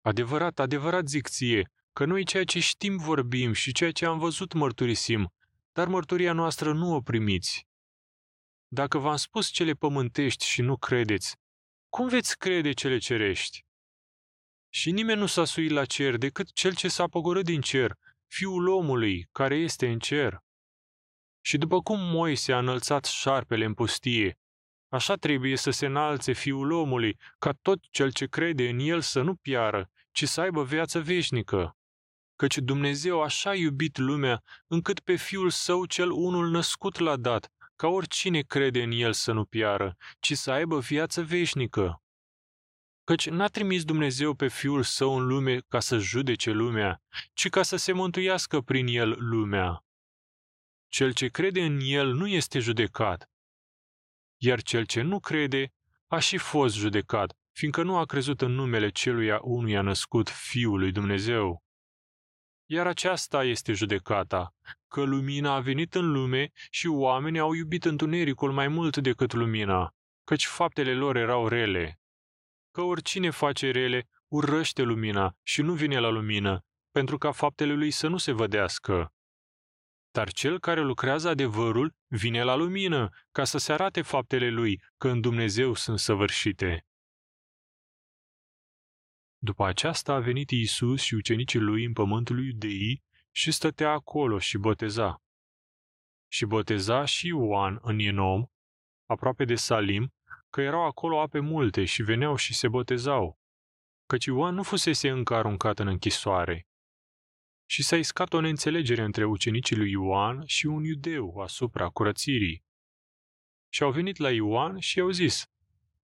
Adevărat, adevărat zic ție, că noi ceea ce știm vorbim și ceea ce am văzut mărturisim, dar mărturia noastră nu o primiți. Dacă v-am spus cele pământești și nu credeți, cum veți crede cele cerești? Și nimeni nu s-a suit la cer decât cel ce s-a pogorât din cer, fiul omului care este în cer. Și după cum Moise a înălțat șarpele în pustie, așa trebuie să se înalțe fiul omului, ca tot cel ce crede în el să nu piară, ci să aibă viață veșnică. Căci Dumnezeu așa a iubit lumea, încât pe fiul său cel unul născut l-a dat, ca oricine crede în el să nu piară, ci să aibă viață veșnică. Căci n-a trimis Dumnezeu pe Fiul Său în lume ca să judece lumea, ci ca să se mântuiască prin El lumea. Cel ce crede în El nu este judecat, iar cel ce nu crede a și fost judecat, fiindcă nu a crezut în numele celuia unuia născut Fiul lui Dumnezeu. Iar aceasta este judecata, că lumina a venit în lume și oamenii au iubit întunericul mai mult decât lumina, căci faptele lor erau rele. Că oricine face rele urăște lumina și nu vine la lumină, pentru ca faptele lui să nu se vădească. Dar cel care lucrează adevărul vine la lumină, ca să se arate faptele lui, că în Dumnezeu sunt săvârșite. După aceasta a venit Iisus și ucenicii lui în pământul lui Iudeii și stătea acolo și boteza. Și boteza și Ioan în Enom, aproape de Salim, că erau acolo ape multe și veneau și se botezau, căci Ioan nu fusese încă aruncat în închisoare. Și s-a iscat o neînțelegere între ucenicii lui Ioan și un iudeu asupra curățirii. Și au venit la Ioan și i-au zis,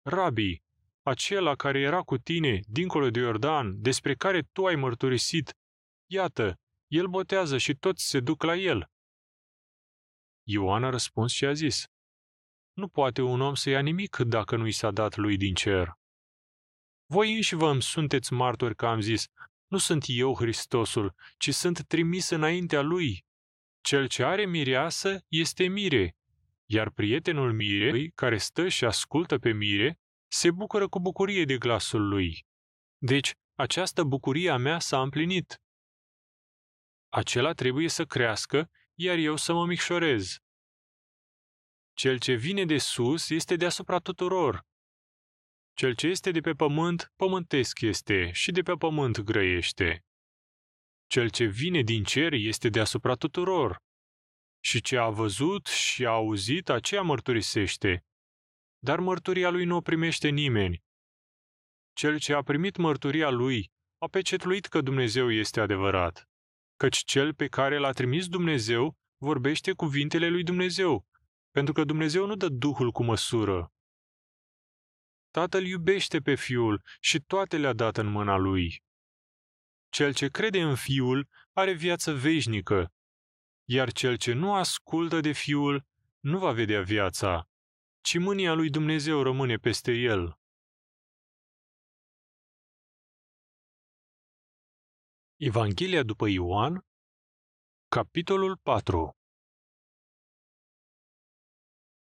Rabi, acela care era cu tine, dincolo de Iordan, despre care tu ai mărturisit, iată, el botează și toți se duc la el. Ioan a răspuns și a zis, Nu poate un om să ia nimic dacă nu i s-a dat lui din cer. Voi înși vă sunteți martori că am zis, nu sunt eu Hristosul, ci sunt trimis înaintea lui. Cel ce are mireasă este mire, iar prietenul mirei, care stă și ascultă pe mire, se bucură cu bucurie de glasul lui. Deci, această bucurie a mea s-a împlinit. Acela trebuie să crească, iar eu să mă micșorez. Cel ce vine de sus este deasupra tuturor. Cel ce este de pe pământ, pământesc este și de pe pământ grăiește. Cel ce vine din cer este deasupra tuturor. Și ce a văzut și a auzit, aceea mărturisește, dar mărturia lui nu o primește nimeni. Cel ce a primit mărturia lui a pecetluit că Dumnezeu este adevărat. căci cel pe care l-a trimis Dumnezeu vorbește cuvintele lui Dumnezeu, pentru că Dumnezeu nu dă Duhul cu măsură. Tatăl iubește pe Fiul și toate le-a dat în mâna Lui. Cel ce crede în Fiul are viață veșnică, iar cel ce nu ascultă de Fiul nu va vedea viața, ci mânia lui Dumnezeu rămâne peste el. Evanghelia după Ioan, capitolul 4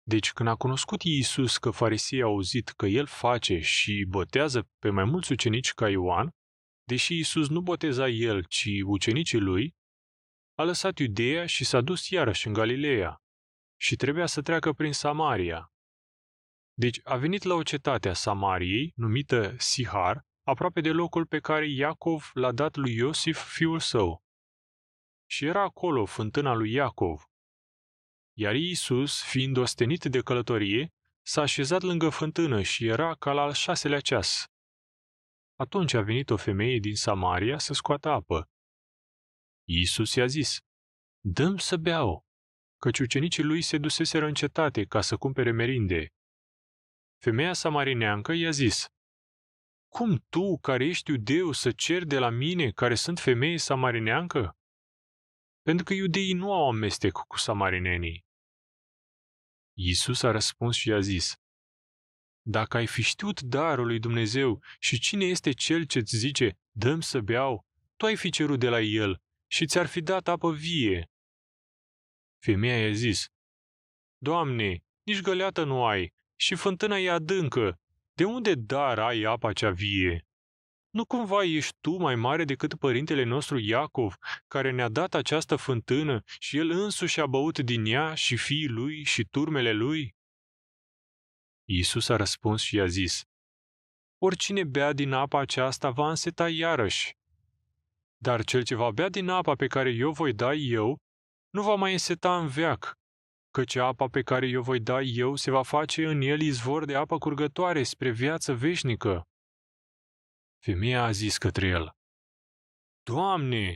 Deci când a cunoscut Iisus că farisii au auzit că el face și botează pe mai mulți ucenici ca Ioan, deși Iisus nu boteza el, ci ucenicii lui, a lăsat Iudeea și s-a dus iarăși în Galileea și trebuia să treacă prin Samaria. Deci a venit la o cetate a Samariei, numită Sihar, aproape de locul pe care Iacov l-a dat lui Iosif, fiul său. Și era acolo fântâna lui Iacov. Iar Iisus, fiind ostenit de călătorie, s-a așezat lângă fântână și era ca la al șaselea ceas. Atunci a venit o femeie din Samaria să scoată apă. Iisus i-a zis, Dăm să beau, căci ucenicii lui se duseseră în cetate ca să cumpere merinde. Femeia samarineancă i-a zis, Cum tu, care ești iudeu, să ceri de la mine, care sunt femeie samarineancă? Pentru că iudeii nu au amestec cu samarinenii. Iisus a răspuns și i-a zis, Dacă ai fi știut darul lui Dumnezeu și cine este cel ce-ți zice, dăm să beau, tu ai fi cerut de la el și ți-ar fi dat apă vie. Femeia i-a zis, Doamne, nici găleată nu ai și fântâna e adâncă. De unde dar ai apa cea vie? Nu cumva ești tu mai mare decât părintele nostru Iacov, care ne-a dat această fântână și el însuși a băut din ea și fiii lui și turmele lui? Iisus a răspuns și i-a zis, Oricine bea din apa aceasta va înseta iarăși. Dar cel ce va bea din apa pe care eu voi da eu, nu va mai înseta în veac, căci apa pe care eu voi da eu se va face în el izvor de apă curgătoare spre viață veșnică. Femeia a zis către el, Doamne,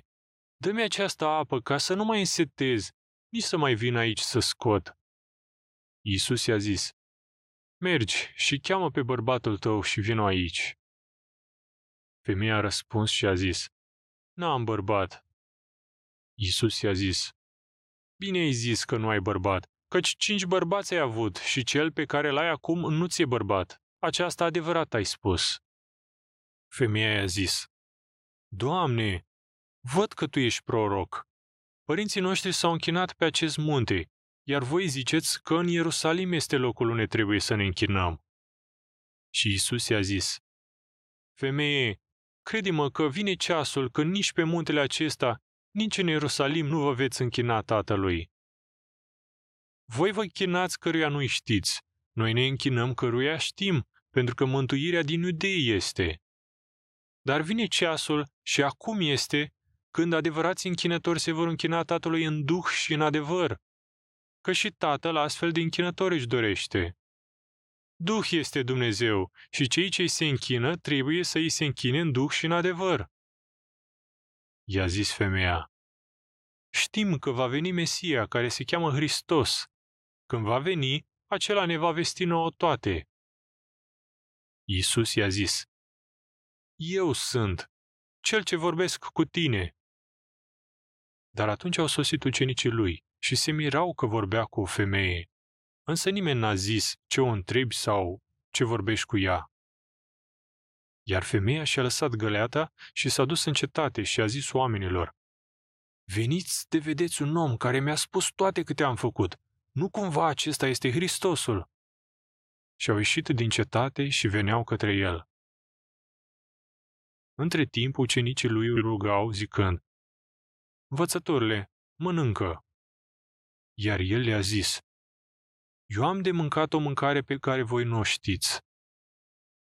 dă-mi această apă ca să nu mai însetez, nici să mai vin aici să scot. Iisus i-a zis, Mergi și cheamă pe bărbatul tău și vino aici. Femeia a răspuns și a zis, N-am bărbat. Iisus i-a zis, Bine ai zis că nu ai bărbat, căci cinci bărbați ai avut și cel pe care l-ai acum nu ți-e bărbat. Aceasta adevărat ai spus. Femeia i-a zis, Doamne, văd că tu ești proroc. Părinții noștri s-au închinat pe acest munte, iar voi ziceți că în Ierusalim este locul unde trebuie să ne închinăm. Și Isus i-a zis, Femeie, crede-mă că vine ceasul când nici pe muntele acesta, nici în Ierusalim nu vă veți închina Tatălui. Voi vă închinați căruia nu știți, noi ne închinăm căruia știm, pentru că mântuirea din iudei este. Dar vine ceasul și acum este când adevărați închinători se vor închina Tatălui în duh și în adevăr, că și Tatăl astfel de închinători își dorește. Duh este Dumnezeu și cei ce îi se închină trebuie să îi se închine în duh și în adevăr. I-a zis femeia, Știm că va veni Mesia, care se cheamă Hristos. Când va veni, acela ne va vesti nouă toate. Iisus i-a zis, Eu sunt, cel ce vorbesc cu tine. Dar atunci au sosit ucenicii lui și se mirau că vorbea cu o femeie. Însă nimeni n-a zis ce o întrebi sau ce vorbești cu ea. Iar femeia și-a lăsat găleata și s-a dus în cetate și a zis oamenilor, Veniți de vedeți un om care mi-a spus toate câte am făcut. Nu cumva acesta este Hristosul? Și au ieșit din cetate și veneau către el. Între timp, ucenicii lui îl rugau, zicând, Învățătorile, mănâncă. Iar el le-a zis, Eu am de mâncat o mâncare pe care voi nu o știți.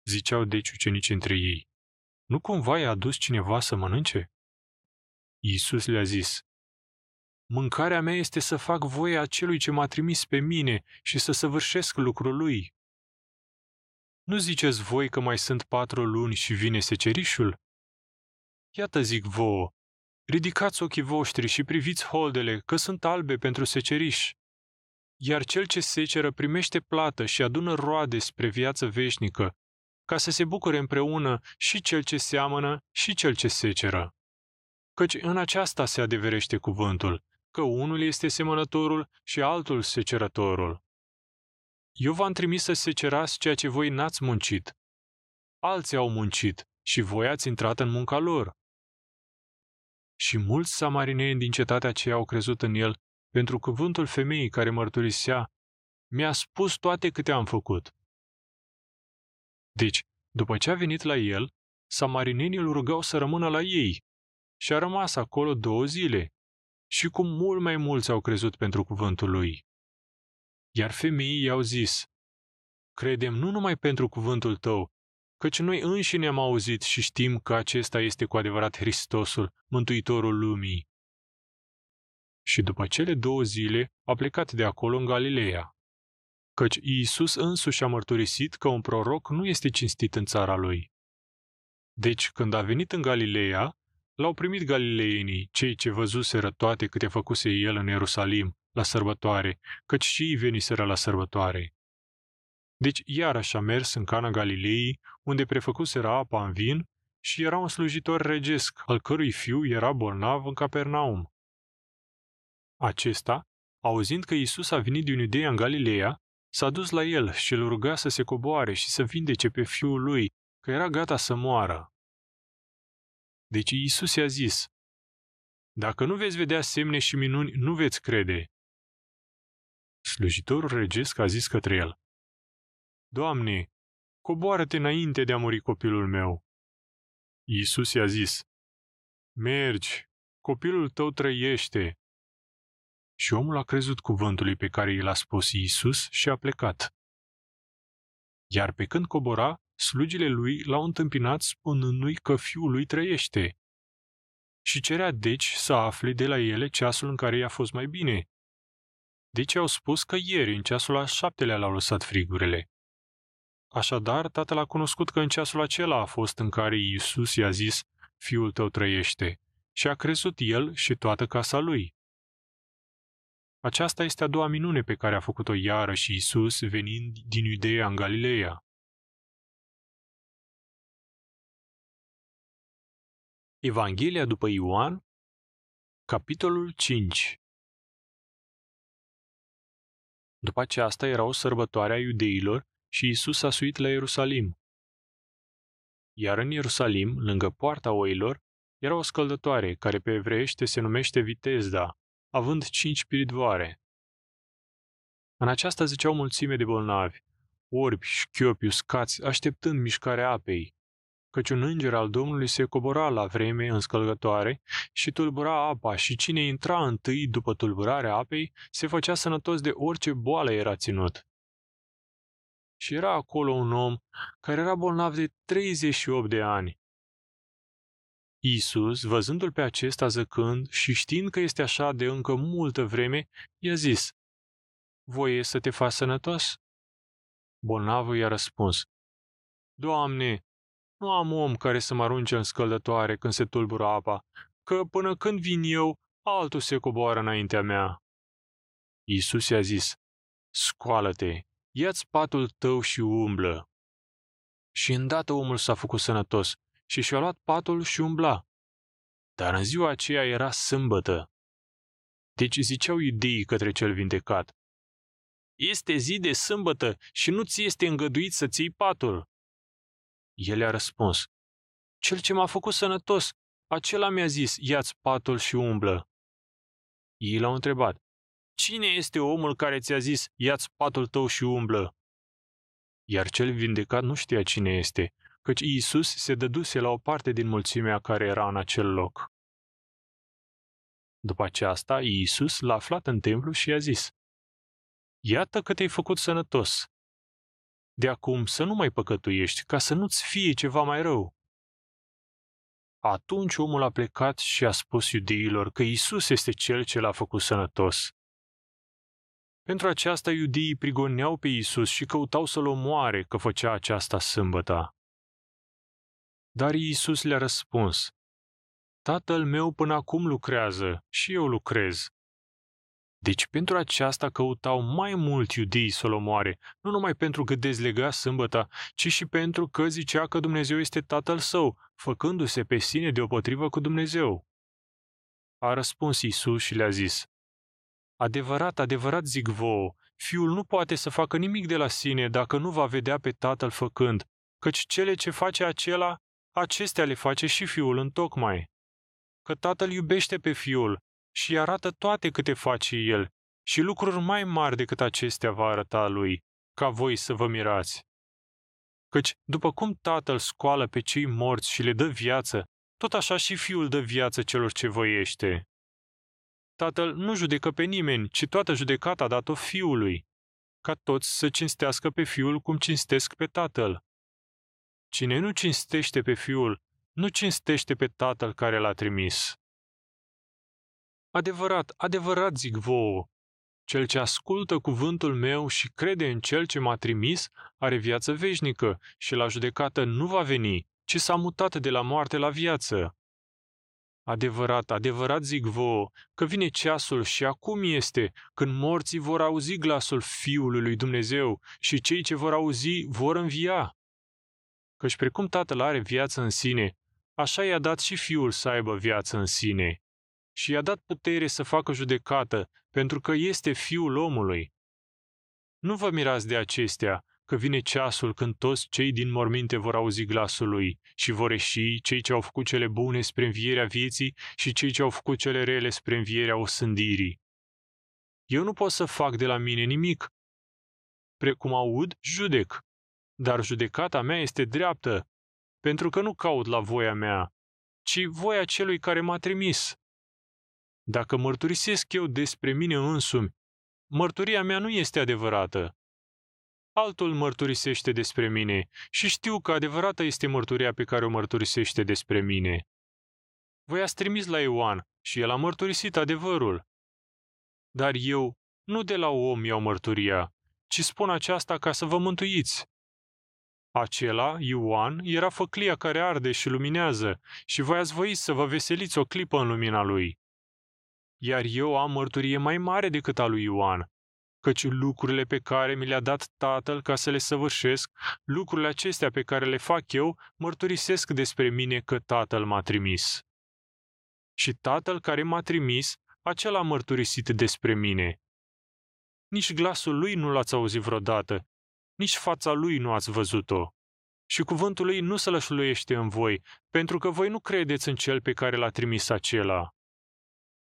Ziceau deci ucenici între ei, Nu cumva i-a adus cineva să mănânce? Iisus le-a zis, Mâncarea mea este să fac voia celui ce m-a trimis pe mine și să săvârșesc lucrul lui. Nu ziceți voi că mai sunt patru luni și vine secerișul? Iată zic vouă, ridicați ochii voștri și priviți holdele, că sunt albe pentru seceriș. Iar cel ce seceră primește plată și adună roade spre viață veșnică, ca să se bucure împreună și cel ce seamănă și cel ce seceră. Căci în aceasta se adeverește cuvântul, că unul este semănătorul și altul secerătorul. Eu v-am trimis să secerați ceea ce voi n-ați muncit. Alții au muncit și voi ați intrat în munca lor. Și mulți samarineni din cetatea aceea au crezut în el, pentru cuvântul femeii care mărturisea, mi-a spus toate câte am făcut. Deci, după ce a venit la el, samarinenii îl rugau să rămână la ei și a rămas acolo două zile și cum mult mai mulți au crezut pentru cuvântul lui. Iar femeii i-au zis, Credem nu numai pentru cuvântul tău, căci noi înșine am auzit și știm că acesta este cu adevărat Hristosul, Mântuitorul lumii. Și după cele două zile a plecat de acolo în Galileea, căci Iisus însuși a mărturisit că un proroc nu este cinstit în țara lui. Deci, când a venit în Galileea, l-au primit galileenii, cei ce văzuseră toate câte făcuse el în Ierusalim, la sărbătoare, căci și ei veniseră la sărbătoare. Deci iarăși a mers în Cana Galilei, unde prefăcuseră apa în vin și era un slujitor regesc, al cărui fiu era bolnav în Capernaum. Acesta, auzind că Isus a venit din Iudeea în Galileea, s-a dus la el și îl ruga să se coboare și să vindece pe fiul lui, că era gata să moară. Deci Isus i-a zis, Dacă nu veți vedea semne și minuni, nu veți crede. Slujitorul regesc a zis către el, Doamne, coboară-te înainte de a muri copilul meu. Iisus i-a zis, Mergi, copilul tău trăiește. Și omul a crezut cuvântului pe care i l-a spus Iisus și a plecat. Iar pe când cobora, slugile lui l-au întâmpinat spunându-i că fiul lui trăiește. Și cerea deci să afle de la ele ceasul în care i-a fost mai bine. Deci au spus că ieri, în ceasul al șaptelea, l-au lăsat frigurile. Așadar, tatăl a cunoscut că în ceasul acela a fost în care Iisus i-a zis, Fiul tău trăiește, și a crezut el și toată casa lui. Aceasta este a doua minune pe care a făcut-o iară și Iisus venind din Iudeea în Galileea. Evanghelia după Ioan, capitolul 5 După aceasta era o sărbătoare a iudeilor și Isus a suit la Ierusalim. Iar în Ierusalim, lângă poarta oilor, era o scăldătoare, care pe evreiește se numește Vitezda, având cinci piridvoare. În aceasta ziceau mulțime de bolnavi, orbi, șchiopi, uscați, așteptând mișcarea apei, căci un înger al Domnului se cobora la vreme în scălgătoare și tulbura apa și cine intra întâi după tulburarea apei se făcea sănătos de orice boală era ținut. Și era acolo un om care era bolnav de 38 de ani. Iisus, văzându-l pe acesta zăcând și știind că este așa de încă multă vreme, i-a zis, Voie să te faci sănătos? Bolnavul i-a răspuns, Doamne, nu am om care să mă arunce în scăldătoare când se tulbură apa, că până când vin eu, altul se coboară înaintea mea. Iisus i-a zis, Scoală-te, ia-ți patul tău și umblă. Și îndată omul s-a făcut sănătos și și-a luat patul și umbla. Dar în ziua aceea era sâmbătă. Deci ziceau iudeii către cel vindecat. Este zi de sâmbătă și nu ți este îngăduit să ții patul. El a răspuns, Cel ce m-a făcut sănătos, acela mi-a zis, ia-ți patul și umblă. Ei l-au întrebat, Cine este omul care ți-a zis, ia-ți patul tău și umblă? Iar cel vindecat nu știa cine este, căci Iisus se dăduse la o parte din mulțimea care era în acel loc. După aceasta, Iisus l-a aflat în templu și i-a zis, Iată că te-ai făcut sănătos. De acum să nu mai păcătuiești, ca să nu-ți fie ceva mai rău. Atunci omul a plecat și a spus iudeilor că Isus este cel ce l-a făcut sănătos. Pentru aceasta iudeii prigoneau pe Isus și căutau să-l omoare că făcea aceasta sâmbăta. Dar Iisus le-a răspuns, Tatăl meu până acum lucrează și eu lucrez. Deci pentru aceasta căutau mai mult iudeii să-l omoare, nu numai pentru că dezlega sâmbăta, ci și pentru că zicea că Dumnezeu este tatăl său, făcându-se pe sine deopotrivă cu Dumnezeu. A răspuns Isus și le-a zis, Adevărat, adevărat zic vouă, fiul nu poate să facă nimic de la sine dacă nu va vedea pe tatăl făcând, căci cele ce face acela, acestea le face și fiul în tocmai. Că tatăl iubește pe fiul și îi arată toate câte face el și lucruri mai mari decât acestea va arăta lui, ca voi să vă mirați. Căci, după cum tatăl scoală pe cei morți și le dă viață, tot așa și fiul dă viață celor ce voiește. Tatăl nu judecă pe nimeni, ci toată judecata dat-o fiului, ca toți să cinstească pe fiul cum cinstesc pe tatăl. Cine nu cinstește pe fiul, nu cinstește pe tatăl care l-a trimis. Adevărat, adevărat zic vouă, cel ce ascultă cuvântul meu și crede în cel ce m-a trimis are viață veșnică și la judecată nu va veni, ci s-a mutat de la moarte la viață. Adevărat, adevărat zic vouă, că vine ceasul și acum este, când morții vor auzi glasul Fiului lui Dumnezeu și cei ce vor auzi vor învia. Căci precum Tatăl are viață în sine, așa i-a dat și Fiul să aibă viață în sine. Și i-a dat putere să facă judecată, pentru că este Fiul omului. Nu vă mirați de acestea, că vine ceasul când toți cei din morminte vor auzi glasul lui și vor ieși cei ce au făcut cele bune spre învierea vieții și cei ce au făcut cele rele spre învierea osândirii. Eu nu pot să fac de la mine nimic. Precum aud, judec. Dar judecata mea este dreaptă, pentru că nu caut la voia mea, ci voia celui care m-a trimis. Dacă mărturisesc eu despre mine însumi, mărturia mea nu este adevărată altul mărturisește despre mine și știu că adevărată este mărturia pe care o mărturisește despre mine. Voi ați trimis la Ioan și el a mărturisit adevărul. Dar eu nu de la om iau mărturia, ci spun aceasta ca să vă mântuiți. Acela, Ioan, era făclia care arde și luminează și voi ați voit să vă veseliți o clipă în lumina lui. Iar eu am mărturie mai mare decât a lui Ioan, căci lucrurile pe care mi le-a dat Tatăl ca să le săvârșesc, lucrurile acestea pe care le fac eu, mărturisesc despre mine că Tatăl m-a trimis. Și Tatăl care m-a trimis, acela a mărturisit despre mine. Nici glasul lui nu l-ați auzit vreodată, nici fața lui nu ați văzut-o. Și cuvântul lui nu se lășluiește în voi, pentru că voi nu credeți în cel pe care l-a trimis acela.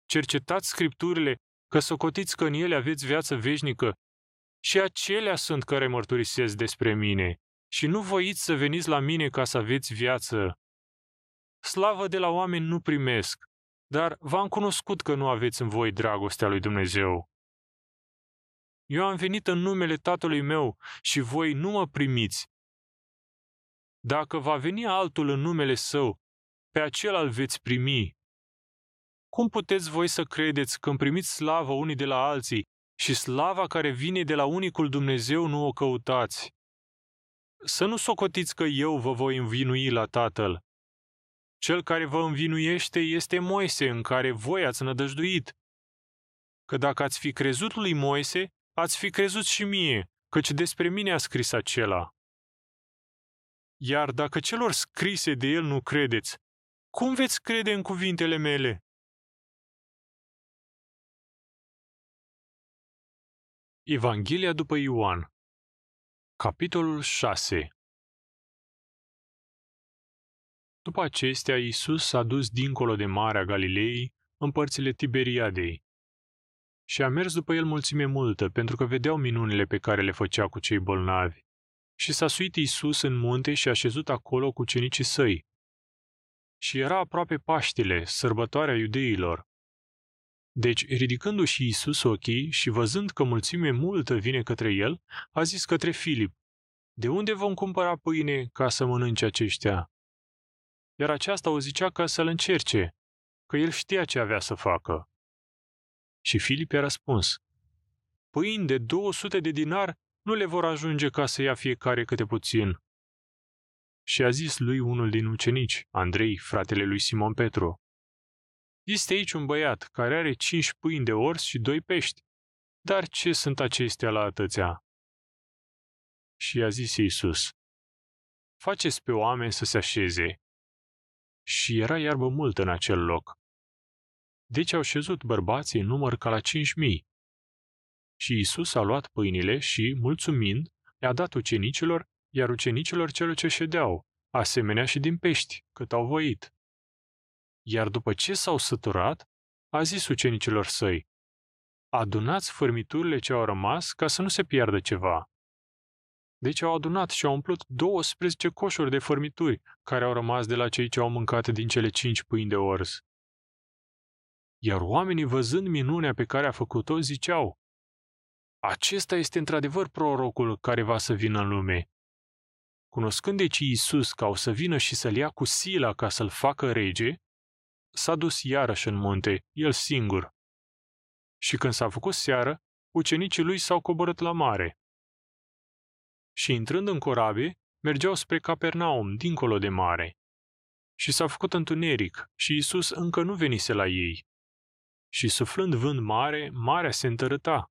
Cercetați scripturile că socotiți că în ele aveți viață veșnică și acelea sunt care mărturisesc despre mine și nu voiți să veniți la mine ca să aveți viață. Slavă de la oameni nu primesc, dar v-am cunoscut că nu aveți în voi dragostea lui Dumnezeu. Eu am venit în numele Tatălui meu și voi nu mă primiți. Dacă va veni altul în numele său, pe acela îl veți primi. Cum puteți voi să credeți când primiți slavă unii de la alții și slava care vine de la unicul Dumnezeu nu o căutați? Să nu socotiți că eu vă voi învinui la Tatăl. Cel care vă învinuiește este Moise, în care voi ați nădăjduit. Că dacă ați fi crezut lui Moise, ați fi crezut și mie, căci despre mine a scris acela. Iar dacă celor scrise de el nu credeți, cum veți crede în cuvintele mele? Evanghelia după Ioan Capitolul 6 După acestea, Iisus s-a dus dincolo de Marea Galilei, în părțile Tiberiadei. Și a mers după el mulțime multă, pentru că vedeau minunile pe care le făcea cu cei bolnavi. Și s-a suit Iisus în munte și a șezut acolo cu cenicii săi. Și era aproape Paștile, sărbătoarea iudeilor. Deci, ridicându-și Iisus ochii și văzând că mulțime multă vine către el, a zis către Filip, De unde vom cumpăra pâine ca să mănânce aceștia? Iar aceasta o zicea ca să-l încerce, că el știa ce avea să facă. Și Filip i-a răspuns, Pâini de 200 de dinar nu le vor ajunge ca să ia fiecare câte puțin. Și a zis lui unul din ucenici, Andrei, fratele lui Simon Petru, Este aici un băiat care are cinci pâini de ors și doi pești. Dar ce sunt acestea la atâția? Și i-a zis Iisus, faceți pe oameni să se așeze. Și era iarbă mult în acel loc. Deci au șezut bărbații în număr ca la cinci mii. Și Iisus a luat pâinile și, mulțumind, le-a dat ucenicilor, iar ucenicilor celor ce ședeau, asemenea și din pești, cât au voit. Iar după ce s-au săturat, a zis ucenicilor săi, adunați fărmiturile ce au rămas ca să nu se piardă ceva. Deci au adunat și au umplut 12 coșuri de fărmituri care au rămas de la cei ce au mâncat din cele cinci pâini de orz. Iar oamenii văzând minunea pe care a făcut-o ziceau, acesta este într-adevăr prorocul care va să vină în lume. Cunoscând deci Iisus ca o să vină și să-l ia cu sila ca să-l facă rege, s-a dus iarăși în munte, el singur. Și când s-a făcut seară, ucenicii lui s-au coborât la mare. Și intrând în corabie, mergeau spre Capernaum, dincolo de mare. Și s-a făcut întuneric și Iisus încă nu venise la ei. Și suflând vânt mare, marea se întărâta.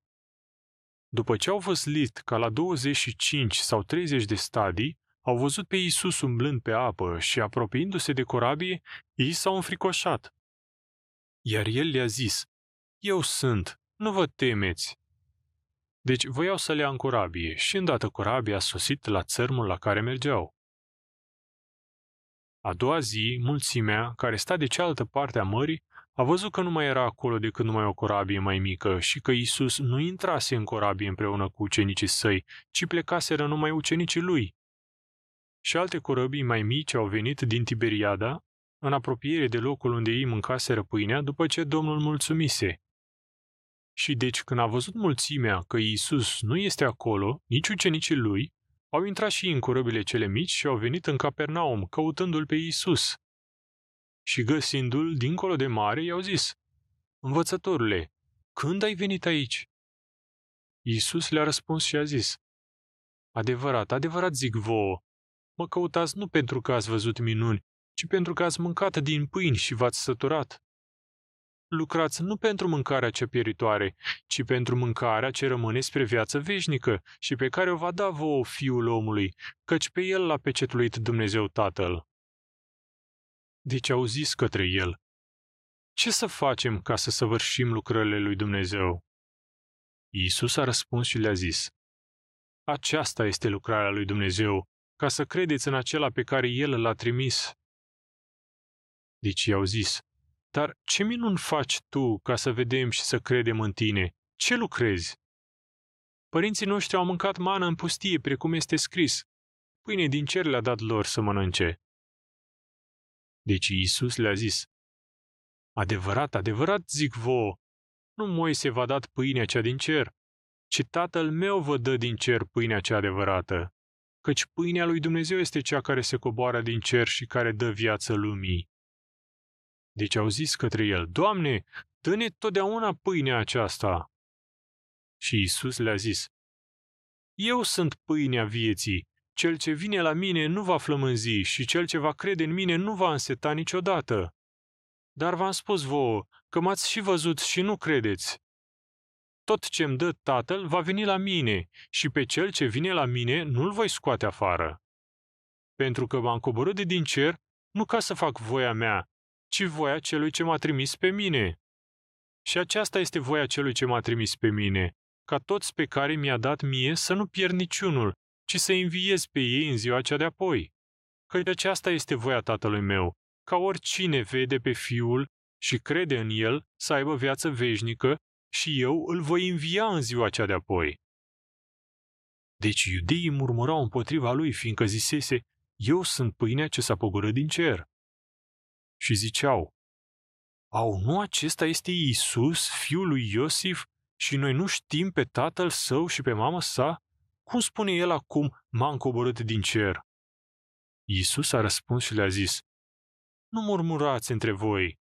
După ce au văzlit ca la 25 sau 30 de stadii, au văzut pe Iisus umblând pe apă și apropiindu-se de corabie, ei s-au înfricoșat. Iar el le-a zis, Eu sunt, nu vă temeți. Deci voiau să le ia în corabie și îndată corabia a sosit la țărmul la care mergeau. A doua zi, mulțimea, care sta de cealaltă parte a mării, a văzut că nu mai era acolo decât numai o corabie mai mică și că Isus nu intrase în corabie împreună cu ucenicii săi, ci plecaseră numai ucenicii lui. Și alte corăbii mai mici au venit din Tiberiada, în apropiere de locul unde ei mâncaseră pâinea după ce Domnul mulțumise. Și deci când a văzut mulțimea că Iisus nu este acolo, nici ucenicii lui, au intrat și în corăbile cele mici și au venit în Capernaum, căutându-l pe Iisus. Și găsindu-l dincolo de mare, i-au zis, Învățătorule, când ai venit aici? Iisus le-a răspuns și a zis, Adevărat, adevărat zic vouă, mă căutați nu pentru că ați văzut minuni, ci pentru că ați mâncat din pâini și v-ați săturat. Lucrați nu pentru mâncarea cea pieritoare, ci pentru mâncarea ce rămâne spre viață veșnică și pe care o va da vouă Fiul omului, căci pe el l-a pecetuit Dumnezeu Tatăl. Deci au zis către el, Ce să facem ca să săvârșim lucrările lui Dumnezeu? Iisus a răspuns și le-a zis, Aceasta este lucrarea lui Dumnezeu, ca să credeți în acela pe care El l-a trimis. Deci i-au zis, dar ce minuni faci tu ca să vedem și să credem în tine? Ce lucrezi? Părinții noștri au mâncat mană în pustie, precum este scris. Pâine din cer le-a dat lor să mănânce. Deci Iisus le-a zis, Adevărat, adevărat zic vouă, nu Moise v-a dat pâinea cea din cer, ci Tatăl meu vă dă din cer pâinea cea adevărată, căci pâinea lui Dumnezeu este cea care se coboară din cer și care dă viață lumii. Deci au zis către el, Doamne, dă-ne totdeauna pâinea aceasta. Și Iisus le-a zis, Eu sunt pâinea vieții, cel ce vine la mine nu va flămânzi și cel ce va crede în mine nu va înseta niciodată. Dar v-am spus vouă că m-ați și văzut și nu credeți. Tot ce îmi dă Tatăl va veni la mine și pe cel ce vine la mine nu-l voi scoate afară. Pentru că m-am coborât de din cer nu ca să fac voia mea, ci voia celui ce m-a trimis pe mine. Și aceasta este voia celui ce m-a trimis pe mine, ca toți pe care mi-a dat mie să nu pierd niciunul, ci să înviez pe ei în ziua cea de-apoi. Căci aceasta este voia tatălui meu, ca oricine vede pe Fiul și crede în El să aibă viață veșnică și eu îl voi învia în ziua cea de-apoi. Deci iudeii murmurau împotriva lui, fiindcă zisese, eu sunt pâinea ce s-a pogorât din cer. Și ziceau, au, nu acesta este Iisus, fiul lui Iosif, și noi nu știm pe tatăl său și pe mama sa? Cum spune el acum, m-am coborât din cer? Iisus a răspuns și le-a zis, Nu murmurați între voi.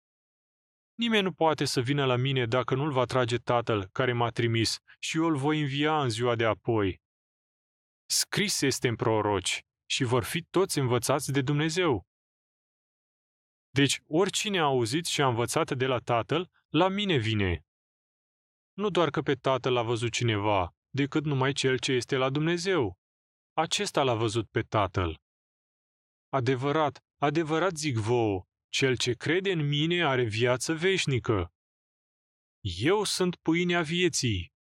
Nimeni nu poate să vină la mine dacă nu-l va trage tatăl care m-a trimis și eu îl voi învia în ziua de apoi. Scris este în proroci și vor fi toți învățați de Dumnezeu. Deci, oricine a auzit și a învățat de la Tatăl, la mine vine. Nu doar că pe Tatăl l-a văzut cineva, decât numai cel ce este la Dumnezeu. Acesta l-a văzut pe Tatăl. Adevărat, adevărat zic vouă, cel ce crede în mine are viață veșnică. Eu sunt pâinea vieții.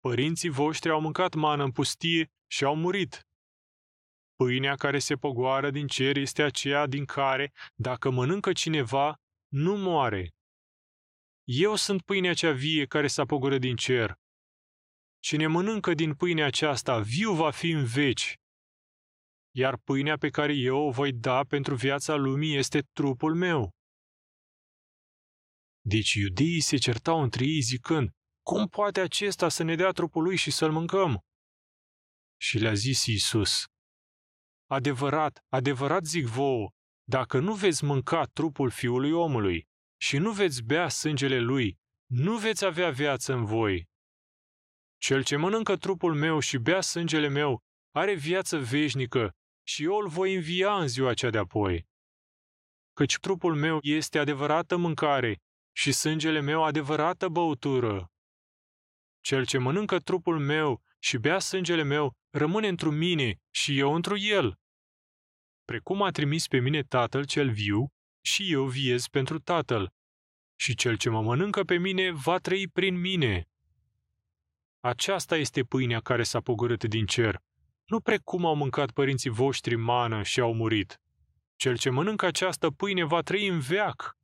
Părinții voștri au mâncat mană în pustie și au murit. Pâinea care se pogoară din cer este aceea din care, dacă mănâncă cineva, nu moare. Eu sunt pâinea cea vie care s-a pogorât din cer. Cine mănâncă din pâinea aceasta, viu va fi în veci. Iar pâinea pe care eu o voi da pentru viața lumii este trupul meu. Deci iudeii se certau între ei zicând, cum poate acesta să ne dea trupul lui și să-l mâncăm? Și le-a zis Iisus, Adevărat, adevărat zic vouă, dacă nu veți mânca trupul fiului omului și nu veți bea sângele lui, nu veți avea viață în voi. Cel ce mănâncă trupul meu și bea sângele meu are viață veșnică și eu îl voi învia în ziua cea de-apoi. Căci trupul meu este adevărată mâncare și sângele meu adevărată băutură. Cel ce mănâncă trupul meu și bea sângele meu rămâne întru mine și eu întru el. Precum a trimis pe mine Tatăl cel viu, și eu viez pentru Tatăl. Și cel ce mă mănâncă pe mine va trăi prin mine. Aceasta este pâinea care s-a pogorât din cer, nu precum au mâncat părinții voștri mană și au murit. Cel ce mănâncă această pâine va trăi în veac.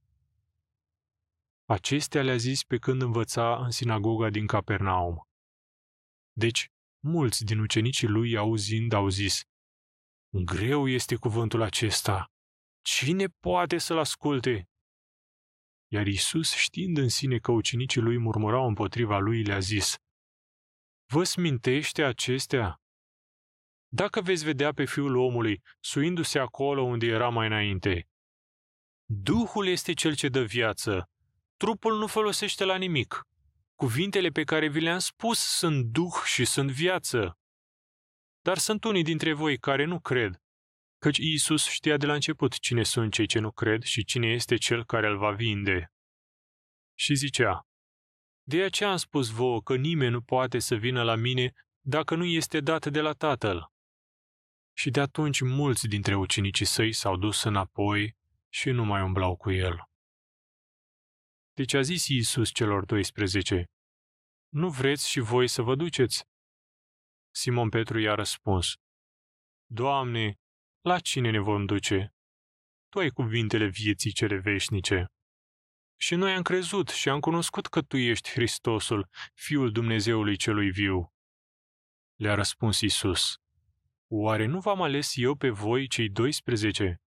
Acestea le-a zis pe când învăța în sinagoga din Capernaum. Deci, mulți din ucenicii lui, auzind, au zis, Greu este cuvântul acesta. Cine poate să-l asculte? Iar Isus, știind în sine că ucenicii lui murmurau împotriva lui, le-a zis, Vă smintește acestea? Dacă veți vedea pe fiul omului suindu-se acolo unde era mai înainte, Duhul este cel ce dă viață, trupul nu folosește la nimic. Cuvintele pe care vi le-am spus sunt duh și sunt viață. Dar sunt unii dintre voi care nu cred, căci Iisus știa de la început cine sunt cei ce nu cred și cine este cel care îl va vinde. Și zicea, De aceea am spus vouă că nimeni nu poate să vină la mine dacă nu este dat de la Tatăl. Și de atunci mulți dintre ucenicii săi s-au dus înapoi și nu mai umblau cu el. Deci a zis Iisus celor 12, Nu vreți și voi să vă duceți? Simon Petru i-a răspuns, Doamne, la cine ne vom duce? Tu ai cuvintele vieții cele veșnice. Și noi am crezut și am cunoscut că Tu ești Hristosul, Fiul Dumnezeului celui viu. Le-a răspuns Isus. Oare nu v-am ales eu pe voi, cei 12?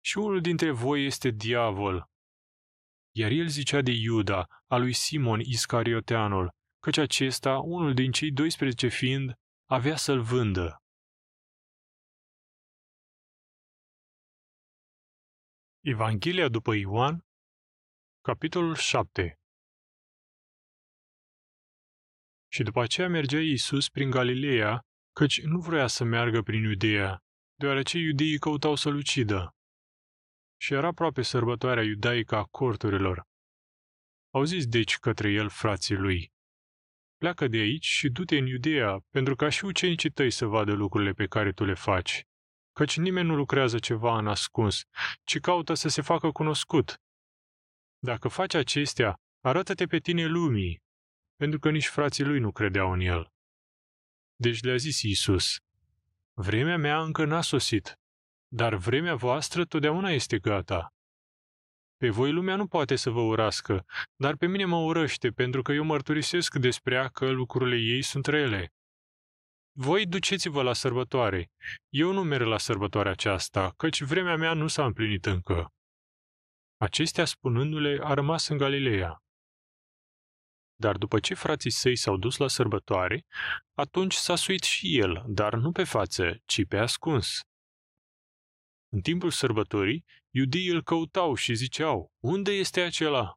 Și unul dintre voi este diavol. Iar el zicea de Iuda, a lui Simon Iscarioteanul, căci acesta, unul din cei 12 fiind, avea să-l vândă. Evanghelia după Ioan, capitolul 7 Și după aceea mergea Iisus prin Galileea, căci nu vrea să meargă prin Iudeea, deoarece iudeii căutau să-l ucidă. Și era aproape sărbătoarea iudaică a corturilor. Au zis deci către el frații lui, pleacă de aici și du-te în Iudea, pentru ca și ucenicii tăi să vadă lucrurile pe care tu le faci. Căci nimeni nu lucrează ceva în ascuns, ci caută să se facă cunoscut. Dacă faci acestea, arată-te pe tine lumii, pentru că nici frații lui nu credeau în el. Deci le-a zis Iisus, Vremea mea încă n-a sosit, dar vremea voastră totdeauna este gata. Pe voi lumea nu poate să vă urască, dar pe mine mă urăște, pentru că eu mărturisesc despre ea că lucrurile ei sunt rele. Voi duceți-vă la sărbătoare. Eu nu merg la sărbătoarea aceasta, căci vremea mea nu s-a împlinit încă. Acestea spunându-le, a rămas în Galileea. Dar după ce frații săi s-au dus la sărbătoare, atunci s-a suit și el, dar nu pe față, ci pe ascuns. În timpul sărbătorii, iudeii îl căutau și ziceau, unde este acela?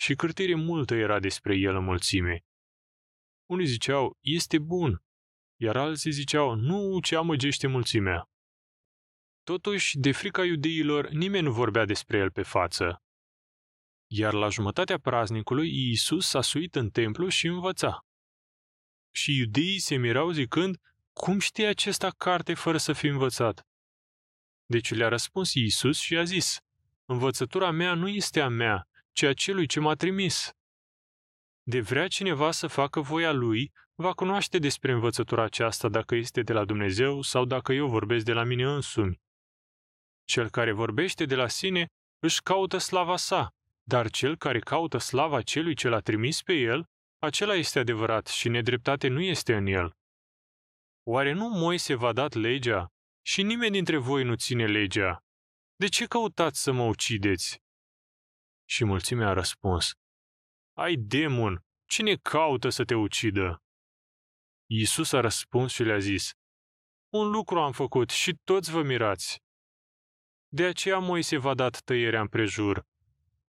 Și cârtire multă era despre el în mulțime. Unii ziceau, este bun, iar alții ziceau, nu ce amăgește mulțimea. Totuși, de frica iudeilor, nimeni nu vorbea despre el pe față. Iar la jumătatea praznicului, Iisus s-a suit în templu și învăța. Și iudeii se mirau zicând, cum știe acesta carte fără să fi învățat? Deci le-a răspuns Iisus și a zis, învățătura mea nu este a mea, ci a celui ce m-a trimis. De vrea cineva să facă voia lui, va cunoaște despre învățătura aceasta dacă este de la Dumnezeu sau dacă eu vorbesc de la mine însumi. Cel care vorbește de la sine își caută slava sa, dar cel care caută slava celui ce l-a trimis pe el, acela este adevărat și nedreptate nu este în el. Oare nu Moise v-a dat legea și nimeni dintre voi nu ține legea? De ce căutați să mă ucideți? Și mulțimea a răspuns, Ai demon, cine caută să te ucidă? Iisus a răspuns și le-a zis, Un lucru am făcut și toți vă mirați. De aceea Moise v-a dat tăierea împrejur.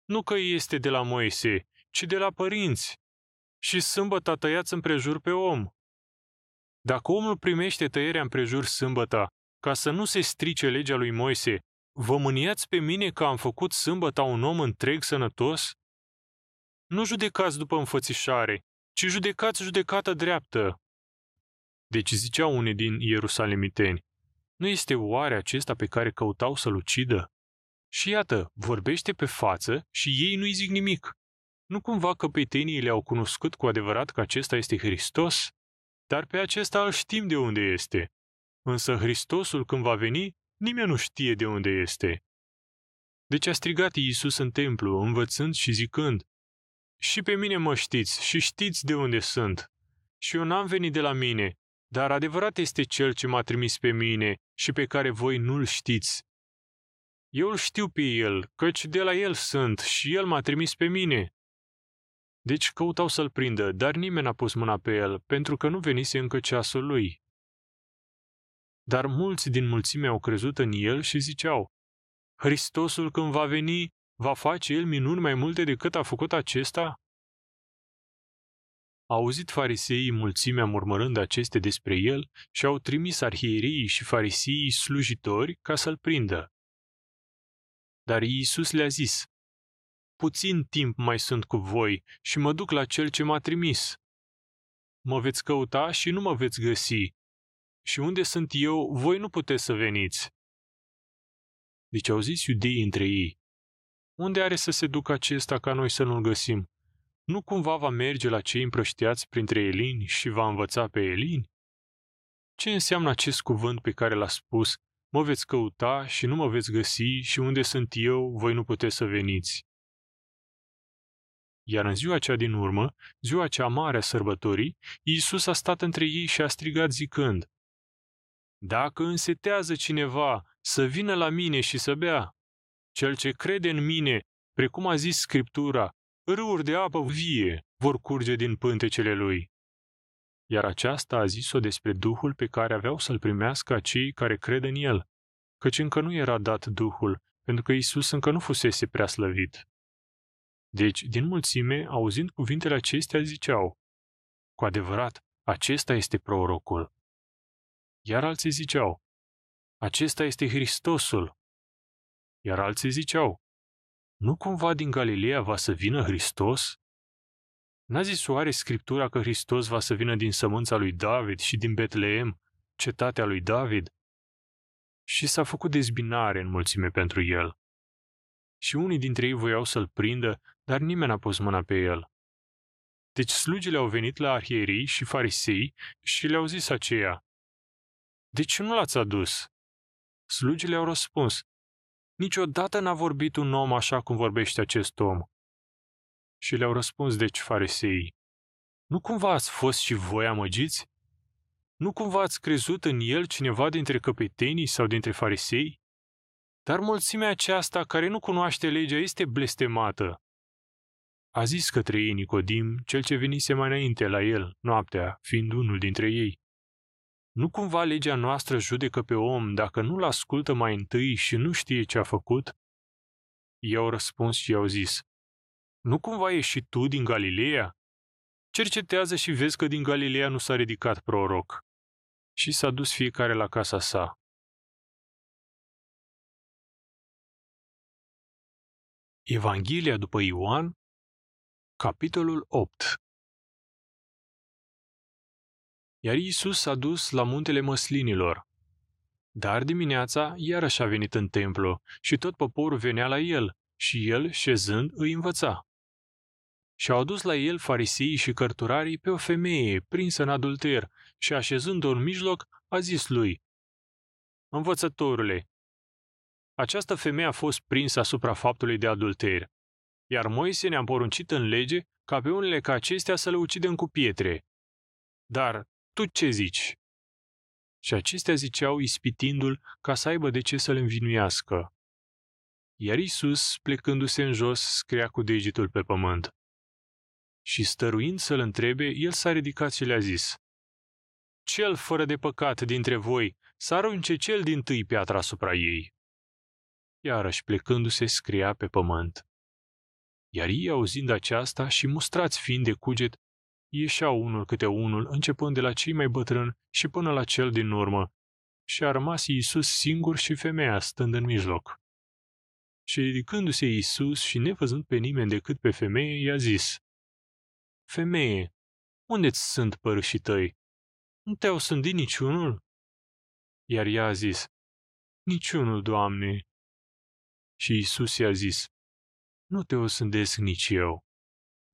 Nu că este de la Moise, ci de la părinți. Și sâmbătă tăiați împrejur pe om. Dacă omul primește tăierea împrejur sâmbăta, ca să nu se strice legea lui Moise, vă mâniați pe mine că am făcut sâmbăta un om întreg sănătos? Nu judecați după înfățișare, ci judecați judecată dreaptă. Deci ziceau unii din ierusalimiteni, nu este oare acesta pe care căutau să-l ucidă? Și iată, vorbește pe față și ei nu-i zic nimic. Nu cumva căpetenii le-au cunoscut cu adevărat că acesta este Hristos? Dar pe acesta îl știm de unde este. Însă Hristosul când va veni, nimeni nu știe de unde este. Deci a strigat Iisus în templu, învățând și zicând, Și pe mine mă știți și știți de unde sunt. Și eu n-am venit de la mine, dar adevărat este cel ce m-a trimis pe mine și pe care voi nu-l știți. Eu îl știu pe el, căci de la el sunt și el m-a trimis pe mine. Deci căutau să-l prindă, dar nimeni n-a pus mâna pe el, pentru că nu venise încă ceasul lui. Dar mulți din mulțime au crezut în el și ziceau, Hristosul când va veni, va face el minuni mai multe decât a făcut acesta? Au auzit fariseii mulțimea murmurând aceste despre el și au trimis arhierii și fariseii slujitori ca să-l prindă. Dar Iisus le-a zis, Puțin timp mai sunt cu voi și mă duc la cel ce m-a trimis. Mă veți căuta și nu mă veți găsi. Și unde sunt eu, voi nu puteți să veniți. Deci au zis iudeii între ei, unde are să se ducă acesta ca noi să nu-l găsim? Nu cumva va merge la cei împrăștiați printre elini și va învăța pe elini? Ce înseamnă acest cuvânt pe care l-a spus, mă veți căuta și nu mă veți găsi și unde sunt eu, voi nu puteți să veniți? Iar în ziua cea din urmă, ziua cea mare a sărbătorii, Iisus a stat între ei și a strigat zicând, Dacă însetează cineva, să vină la mine și să bea. Cel ce crede în mine, precum a zis Scriptura, râuri de apă vie vor curge din pântecele lui. Iar aceasta a zis-o despre Duhul pe care aveau să-l primească acei care cred în el, căci încă nu era dat Duhul, pentru că Isus încă nu fusese prea slăvit. Deci, din mulțime, auzind cuvintele acestea, ziceau, cu adevărat, acesta este prorocul. Iar alții ziceau, acesta este Hristosul. Iar alții ziceau, nu cumva din Galileea va să vină Hristos? N-a zis oare Scriptura că Hristos va să vină din sămânța lui David și din Betleem, cetatea lui David? Și s-a făcut dezbinare în mulțime pentru el. Și unii dintre ei voiau să-l prindă, dar nimeni n-a pus mâna pe el. Deci slugile au venit la arhierii și farisei și le-au zis aceea, De ce nu l-ați adus? Slugile au răspuns, Niciodată n-a vorbit un om așa cum vorbește acest om. Și le-au răspuns deci farisei, nu cumva ați fost și voi amăgiți? Nu cumva ați crezut în el cineva dintre căpetenii sau dintre farisei? Dar mulțimea aceasta care nu cunoaște legea este blestemată. A zis către ei Nicodim, cel ce venise mai înainte la el, noaptea, fiind unul dintre ei. Nu cumva legea noastră judecă pe om dacă nu-l ascultă mai întâi și nu știe ce a făcut? I-au răspuns și i-au zis, Nu cumva ești și tu din Galileea? Cercetează și vezi că din Galileea nu s-a ridicat proroc. Și s-a dus fiecare la casa sa. Evanghelia după Ioan, capitolul 8 iar Iisus s-a dus la muntele măslinilor. Dar dimineața iarăși a venit în templu și tot poporul venea la el și el, șezând, îi învăța. Și au adus la el fariseii și cărturarii pe o femeie prinsă în adulter și așezând-o în mijloc, a zis lui, Învățătorule, această femeie a fost prinsă asupra faptului de adulter, iar Moise ne-a poruncit în lege ca pe unele ca acestea să le ucidem cu pietre. Dar tu ce zici? Și acestea ziceau ispitindu-l ca să aibă de ce să-l învinuiască. Iar Isus, plecându-se în jos, scria cu degetul pe pământ. Și stăruind să-l întrebe, el s-a ridicat și le-a zis, Cel fără de păcat dintre voi să arunce cel din tâi piatra asupra ei iarăși plecându-se scria pe pământ. Iar ei, auzind aceasta și mustrați fiind de cuget, ieșeau unul câte unul, începând de la cei mai bătrâni și până la cel din urmă, și a rămas Iisus singur și femeia stând în mijloc. Și ridicându-se Iisus și nevăzând pe nimeni decât pe femeie, i-a zis, Femeie, unde-ți sunt părâșii tăi? Nu te-au sândit niciunul? Iar ea a zis, Niciunul, Doamne. Și Isus i-a zis, Nu te osândesc nici eu.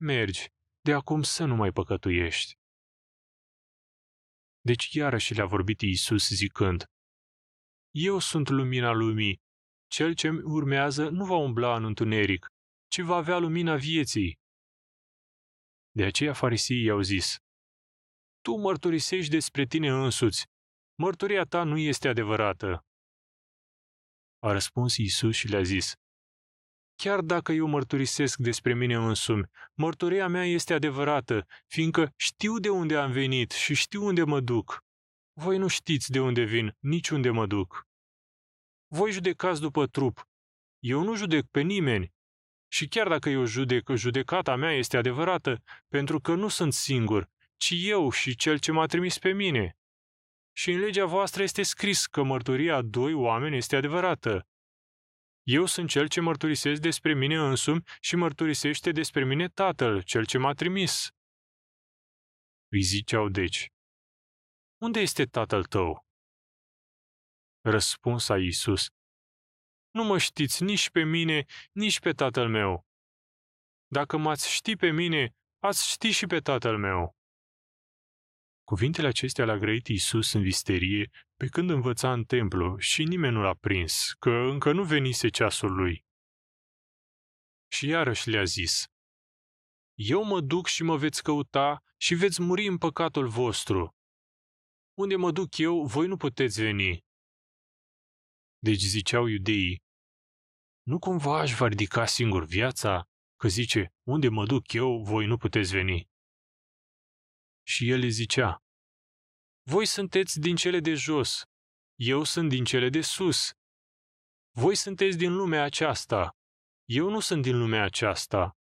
Mergi, de acum să nu mai păcătuiești. Deci iarăși le-a vorbit Iisus zicând, Eu sunt lumina lumii. Cel ce urmează nu va umbla în întuneric, ci va avea lumina vieții. De aceea farisii i-au zis, Tu mărturisești despre tine însuți. Mărturia ta nu este adevărată. A răspuns Iisus și le-a zis, Chiar dacă eu mărturisesc despre mine însumi, mărturia mea este adevărată, fiindcă știu de unde am venit și știu unde mă duc. Voi nu știți de unde vin, nici unde mă duc. Voi judecați după trup. Eu nu judec pe nimeni. Și chiar dacă eu judec, judecata mea este adevărată, pentru că nu sunt singur, ci eu și cel ce m-a trimis pe mine. Și în legea voastră este scris că mărturia a doi oameni este adevărată. Eu sunt cel ce mărturisesc despre mine însumi și mărturisește despre mine Tatăl, cel ce m-a trimis. Îi ziceau deci, Unde este Tatăl tău? Răspuns a Iisus, Nu mă știți nici pe mine, nici pe Tatăl meu. Dacă m-ați ști pe mine, ați ști și pe Tatăl meu. Cuvintele acestea le-a grăit Iisus în visterie pe când învăța în templu și nimeni nu l-a prins, că încă nu venise ceasul lui. Și iarăși le-a zis, Eu mă duc și mă veți căuta și veți muri în păcatul vostru. Unde mă duc eu, voi nu puteți veni. Deci ziceau iudeii, nu cumva aș va ridica singur viața, că zice, unde mă duc eu, voi nu puteți veni. Și el le zicea, Voi sunteți din cele de jos, eu sunt din cele de sus. Voi sunteți din lumea aceasta, eu nu sunt din lumea aceasta.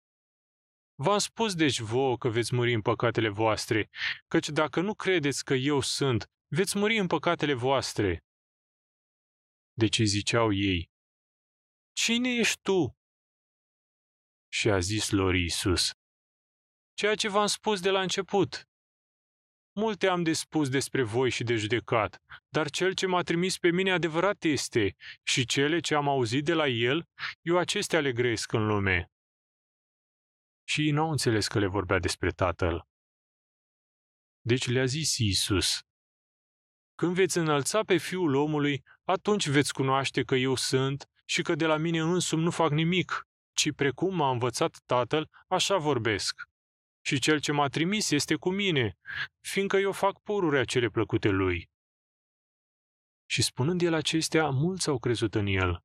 V-am spus deci vouă că veți muri în păcatele voastre, căci dacă nu credeți că eu sunt, veți muri în păcatele voastre. Deci ziceau ei, Cine ești tu? Și a zis lor Iisus, Ceea ce v-am spus de la început. Multe am de spus despre voi și de judecat, dar cel ce m-a trimis pe mine adevărat este, și cele ce am auzit de la el, eu acestea le grăiesc în lume. Și ei n-au înțeles că le vorbea despre tatăl. Deci le-a zis Iisus, Când veți înălța pe Fiul omului, atunci veți cunoaște că eu sunt și că de la mine însumi nu fac nimic, ci precum m-a învățat Tatăl, așa vorbesc și cel ce m-a trimis este cu mine, fiindcă eu fac pururea cele plăcute lui. Și spunând el acestea, mulți au crezut în el.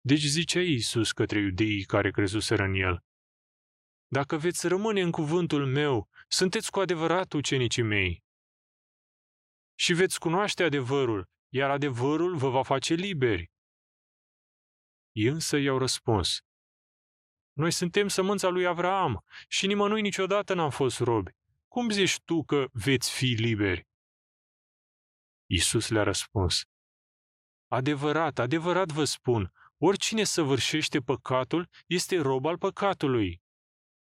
Deci zicea Iisus către iudeii care crezuseră în el, Dacă veți rămâne în cuvântul meu, sunteți cu adevărat ucenicii mei. Și veți cunoaște adevărul, iar adevărul vă va face liberi. Ei însă i-au răspuns, noi suntem sămânța lui Avraam și nimănui niciodată n-am fost robi. Cum zici tu că veți fi liberi? Iisus le-a răspuns. Adevărat, adevărat vă spun, Oricine săvârșește păcatul este rob al păcatului.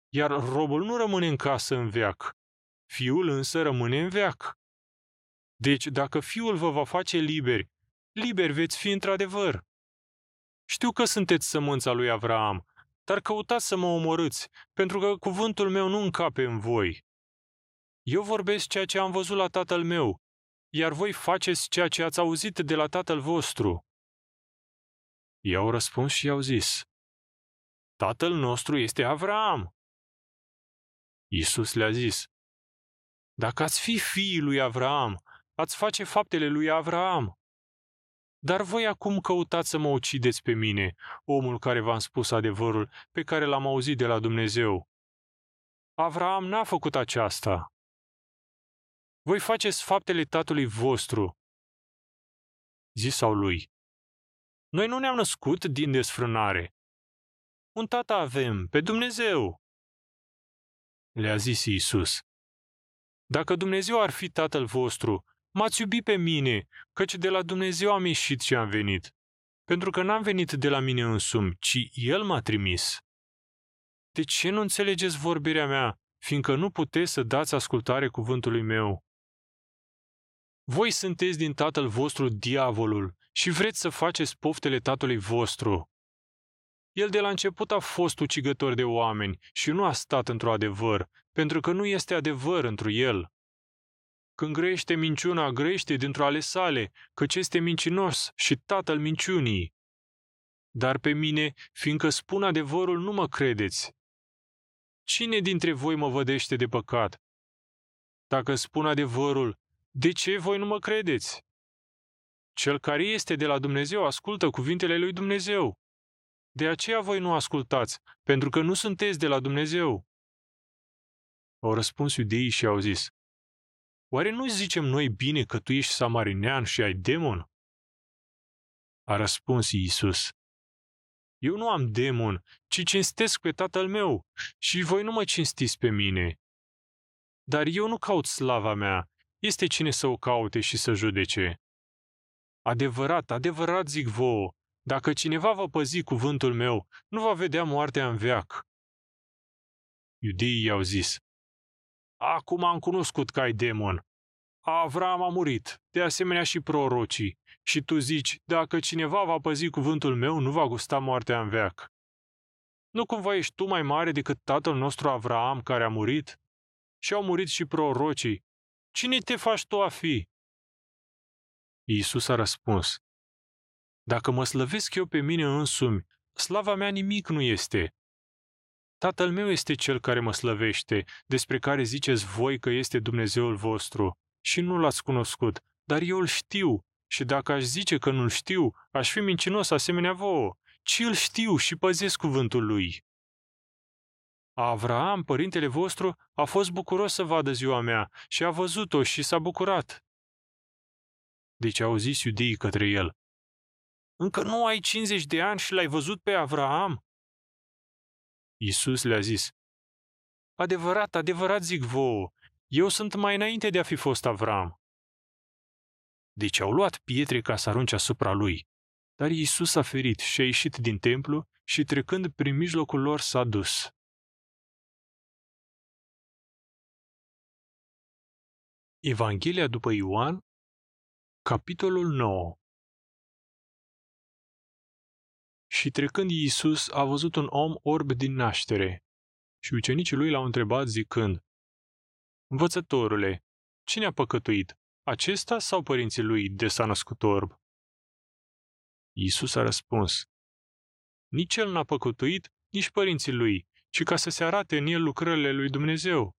Iar robul nu rămâne în casă în veac, fiul însă rămâne în veac. Deci, dacă fiul vă va face liberi, liberi veți fi într-adevăr. Știu că sunteți sămânța lui Avraam, dar căutați să mă omorâți, pentru că cuvântul meu nu încape în voi. Eu vorbesc ceea ce am văzut la tatăl meu, iar voi faceți ceea ce ați auzit de la tatăl vostru. I-au răspuns și i-au zis, Tatăl nostru este Avraam. Iisus le-a zis, Dacă ați fi fiii lui Avraam, ați face faptele lui Avraam. Dar voi acum căutați să mă ucideți pe mine, omul care v-am spus adevărul, pe care l-am auzit de la Dumnezeu. Avraam n-a făcut aceasta. Voi faceți faptele tatălui vostru. Zisau lui, noi nu ne-am născut din desfrânare. Un tată avem, pe Dumnezeu. Le-a zis Iisus. Dacă Dumnezeu ar fi tatăl vostru, m-ați iubit pe mine, căci de la Dumnezeu am ieșit și am venit. Pentru că n-am venit de la mine însumi, ci El m-a trimis. De ce nu înțelegeți vorbirea mea, fiindcă nu puteți să dați ascultare cuvântului meu? Voi sunteți din tatăl vostru diavolul și vreți să faceți poftele tatălui vostru. El de la început a fost ucigător de oameni și nu a stat într-o adevăr, pentru că nu este adevăr întru el. Când grăiește minciuna, grăiește dintr-o ale sale, căci este mincinos și tatăl minciunii. Dar pe mine, fiindcă spun adevărul, nu mă credeți. Cine dintre voi mă vădește de păcat? Dacă spun adevărul, de ce voi nu mă credeți? Cel care este de la Dumnezeu ascultă cuvintele lui Dumnezeu. De aceea voi nu ascultați, pentru că nu sunteți de la Dumnezeu. Au răspuns iudeii și au zis, Oare nu zicem noi bine că tu ești samarinean și ai demon? A răspuns Iisus, Eu nu am demon, ci cinstesc pe tatăl meu și voi nu mă cinstiți pe mine. Dar eu nu caut slava mea, este cine să o caute și să judece. Adevărat, adevărat zic vouă, dacă cineva va păzi cuvântul meu, nu va vedea moartea în veac. Iudeii i-au zis, Acum am cunoscut că ai demon. Avram a murit, de asemenea și prorocii, și tu zici, dacă cineva va păzi cuvântul meu, nu va gusta moartea în veac. Nu cumva ești tu mai mare decât tatăl nostru Avraam care a murit? Și au murit și prorocii. Cine te faci tu a fi? Iisus a răspuns, Dacă mă slăvesc eu pe mine însumi, slava mea nimic nu este. Tatăl meu este cel care mă slăvește, despre care ziceți voi că este Dumnezeul vostru, și nu l-ați cunoscut, dar eu îl știu, și dacă aș zice că nu-l știu, aș fi mincinos asemenea vouă, ci îl știu și păzesc cuvântul lui. Avraam, părintele vostru, a fost bucuros să vadă ziua mea și a văzut-o și s-a bucurat. Deci au zis iudeii către el, Încă nu ai 50 de ani și l-ai văzut pe Avraam? Iisus le-a zis, Adevărat, adevărat zic vouă, eu sunt mai înainte de a fi fost Avram. Deci au luat pietre ca să arunce asupra lui. Dar Iisus a ferit și a ieșit din templu și trecând prin mijlocul lor s-a dus. Evanghelia după Ioan, capitolul 9 Și trecând Iisus a văzut un om orb din naștere. Și ucenicii lui l-au întrebat zicând, Învățătorule, cine a păcătuit, acesta sau părinții lui de s-a născut orb? Iisus a răspuns, Nici el n-a păcătuit, nici părinții lui, ci ca să se arate în el lucrările lui Dumnezeu.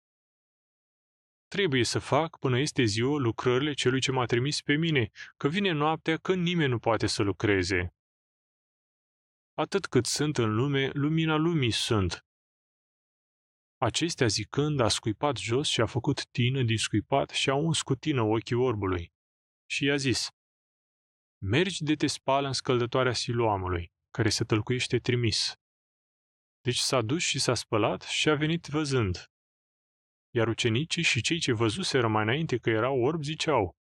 Trebuie să fac până este ziua lucrările celui ce m-a trimis pe mine, că vine noaptea când nimeni nu poate să lucreze. Atât cât sunt în lume, lumina lumii sunt. Acestea zicând, a scuipat jos și a făcut tină din scuipat și a uns cu tină ochii orbului. Și i-a zis, Mergi de te spală în scăldătoarea siloamului, care se tălcuiește trimis. Deci s-a dus și s-a spălat și a venit văzând. Iar ucenicii și cei ce văzuseră mai înainte că erau orbi ziceau,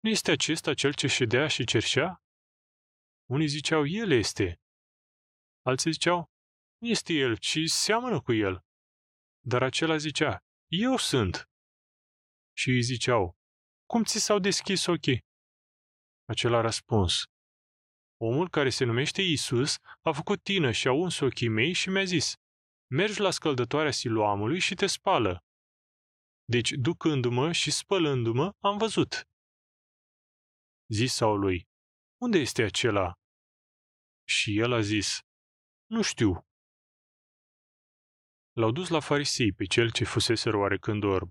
Nu este acesta cel ce ședea și cerșea? Unii ziceau, el este. Alții ziceau, nu este el, ci seamănă cu el. Dar acela zicea, eu sunt. Și îi ziceau, cum ți s-au deschis ochii? Acela a răspuns, omul care se numește Isus a făcut tină și a uns ochii mei și mi-a zis, mergi la scăldătoarea siluamului și te spală. Deci, ducându-mă și spălându-mă, am văzut. Zisau lui, unde este acela? Și el a zis, nu știu. L-au dus la farisei pe cel ce fusese oarecând orb.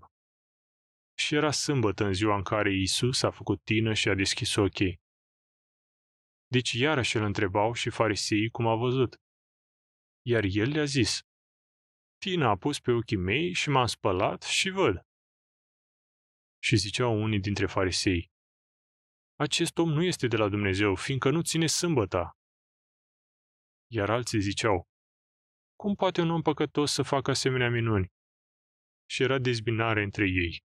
Și era sâmbătă în ziua în care Isus a făcut tină și a deschis ochii. Deci iarăși îl întrebau și fariseii cum a văzut. Iar el le-a zis, Tina a pus pe ochii mei și m-am spălat și văd. Și ziceau unii dintre farisei, acest om nu este de la Dumnezeu, fiindcă nu ține sâmbăta. Iar alții ziceau, cum poate un om păcătos să facă asemenea minuni? Și era dezbinare între ei.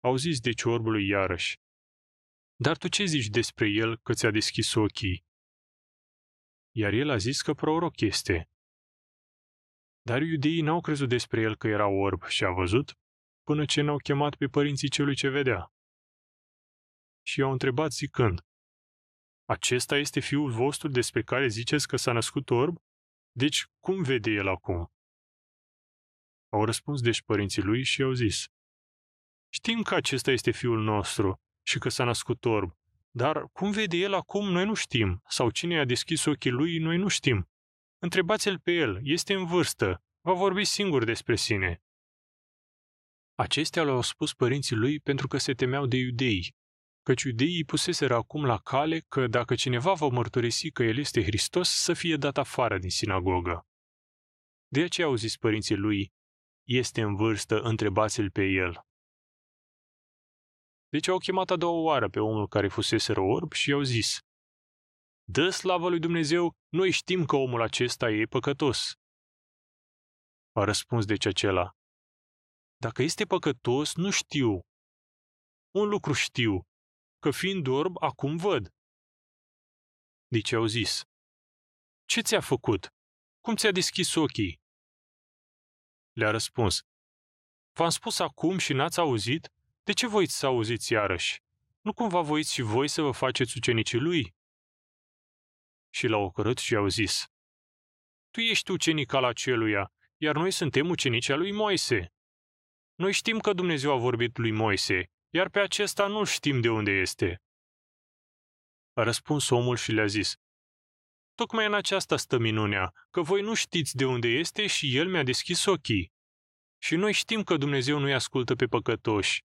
Au zis deci orbului iarăși, dar tu ce zici despre el că ți-a deschis ochii? Iar el a zis că proroc este. Dar iudeii n-au crezut despre el că era orb și a văzut, până ce n-au chemat pe părinții celui ce vedea. Și i-au întrebat zicând, Acesta este fiul vostru despre care ziceți că s-a născut orb? Deci cum vede el acum? Au răspuns deci părinții lui și i-au zis, Știm că acesta este fiul nostru și că s-a născut orb, dar cum vede el acum, noi nu știm, sau cine a deschis ochii lui, noi nu știm. Întrebați-l pe el, este în vârstă, va vorbi singur despre sine. Acestea le-au spus părinții lui pentru că se temeau de iudei, căci iudeii puseseră acum la cale că dacă cineva va mărturisi că el este Hristos, să fie dat afară din sinagogă. De aceea au zis părinții lui, este în vârstă, întrebați-l pe el. Deci au chemat a doua oară pe omul care fusese orb și i-au zis, Dă slavă lui Dumnezeu, noi știm că omul acesta e păcătos. A răspuns deci acela, Dacă este păcătos, nu știu. Un lucru știu, că fiind orb, acum văd. Deci au zis, Ce ți-a făcut? Cum ți-a deschis ochii? Le-a răspuns, V-am spus acum și n-ați auzit? De ce voiți să auziți iarăși? Nu cumva voiți și voi să vă faceți ucenicii lui? Și l-au ocărât și au zis, Tu ești ucenic al aceluia, iar noi suntem ucenici al lui Moise. Noi știm că Dumnezeu a vorbit lui Moise, iar pe acesta nu știm de unde este. A răspuns omul și le-a zis, Tocmai în aceasta stă minunea, că voi nu știți de unde este și el mi-a deschis ochii. Și noi știm că Dumnezeu nu-i ascultă pe păcătoși,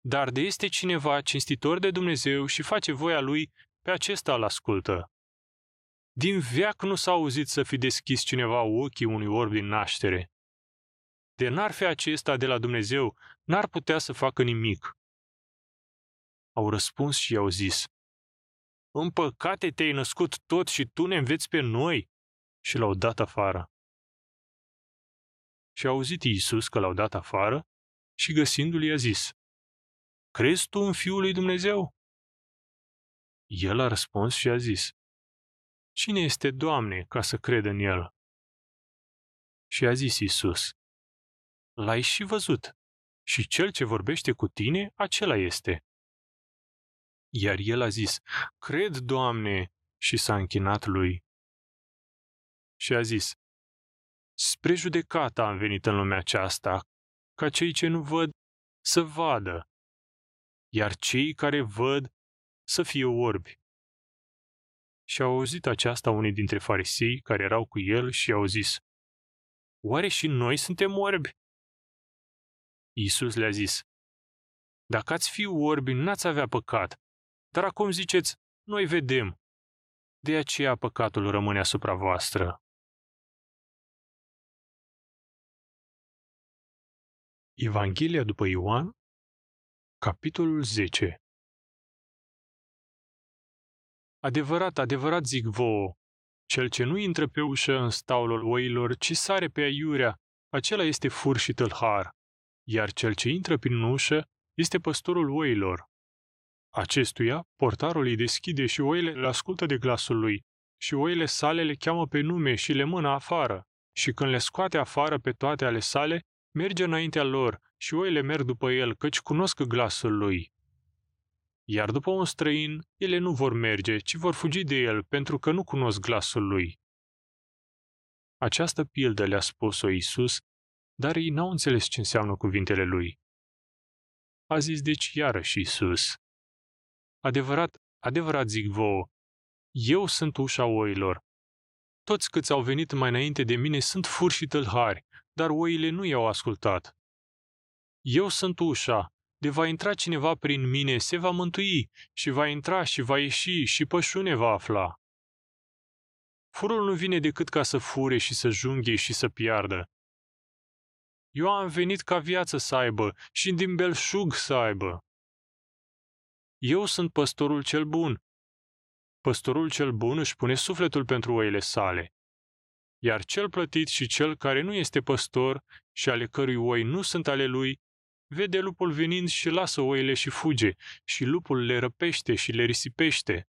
dar de este cineva cinstitor de Dumnezeu și face voia lui, pe acesta îl ascultă. Din veac nu s-a auzit să fi deschis cineva ochii unui orb din naștere. De n-ar fi acesta de la Dumnezeu, n-ar putea să facă nimic. Au răspuns și i-au zis, În păcate te-ai născut tot și tu ne înveți pe noi? Și l-au dat afară. Și a auzit Iisus că l-au dat afară și găsindu-l i-a zis, Crezi tu în Fiul lui Dumnezeu? El a răspuns și a zis, Cine este Doamne ca să cred în El? Și a zis Isus, L-ai și văzut, și cel ce vorbește cu tine, acela este. Iar el a zis, Cred, Doamne, și s-a închinat lui. Și a zis, Spre judecata am venit în lumea aceasta, ca cei ce nu văd să vadă iar cei care văd să fie orbi. Și au auzit aceasta unii dintre farisei care erau cu el și au zis, Oare și noi suntem orbi? Iisus le-a zis, Dacă ați fi orbi, n-ați avea păcat, dar acum ziceți, noi vedem. De aceea păcatul rămâne asupra voastră. Evanghelia după Ioan, Capitolul 10 Adevărat, adevărat zic vouă, cel ce nu intră pe ușă în staulul oilor, ci sare pe aiurea, acela este fur și tâlhar, iar cel ce intră prin ușă este păstorul oilor. Acestuia, portarul îi deschide și oile le ascultă de glasul lui, și oile sale le cheamă pe nume și le mână afară. Și când le scoate afară pe toate ale sale, merge înaintea lor și oile merg după el, căci cunosc glasul lui. Iar după un străin, ele nu vor merge, ci vor fugi de el, pentru că nu cunosc glasul lui. Această pildă le-a spus-o Iisus, dar ei n-au înțeles ce înseamnă cuvintele lui. A zis deci iarăși Iisus, Adevărat, adevărat zic vouă, eu sunt ușa oilor. Toți câți au venit mai înainte de mine sunt furși și tâlhari, dar oile nu i-au ascultat. Eu sunt ușa, de va intra cineva prin mine, se va mântui și va intra și va ieși și pășune va afla. Furul nu vine decât ca să fure și să junghe și să piardă. Eu am venit ca viață să aibă și din belșug să aibă. Eu sunt păstorul cel bun. Păstorul cel bun își pune sufletul pentru oile sale. Iar cel plătit și cel care nu este păstor și ale cărui oi nu sunt ale lui, vede lupul venind și lasă oile și fuge, și lupul le răpește și le risipește.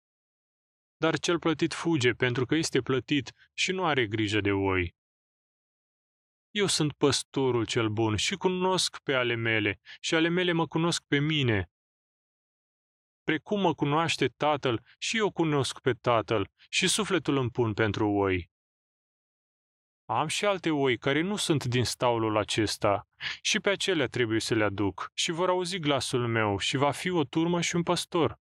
Dar cel plătit fuge pentru că este plătit și nu are grijă de oi. Eu sunt păstorul cel bun și cunosc pe ale mele și ale mele mă cunosc pe mine. Precum mă cunoaște tatăl și eu cunosc pe tatăl și sufletul îmi pun pentru oi. Am și alte oi care nu sunt din staulul acesta și pe acelea trebuie să le aduc și vor auzi glasul meu și va fi o turmă și un păstor.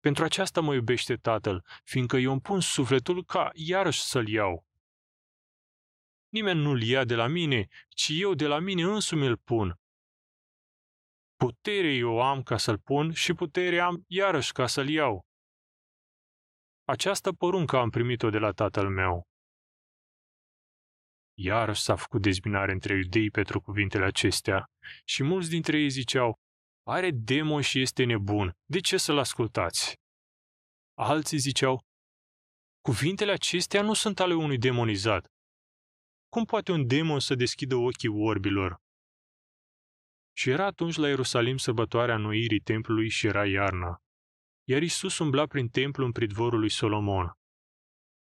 Pentru aceasta mă iubește Tatăl, fiindcă eu îmi pun sufletul ca iarăși să-l iau. Nimeni nu-l ia de la mine, ci eu de la mine însumi îl pun. Putere eu am ca să-l pun și putere am iarăși ca să-l iau. Această poruncă am primit-o de la tatăl meu. Iarăși s-a făcut dezbinare între iudei pentru cuvintele acestea și mulți dintre ei ziceau, are demon și este nebun, de ce să-l ascultați? Alții ziceau, cuvintele acestea nu sunt ale unui demonizat. Cum poate un demon să deschidă ochii orbilor? Și era atunci la Ierusalim sărbătoarea noirii templului și era iarna. Iar Isus umbla prin templu în pridvorul lui Solomon.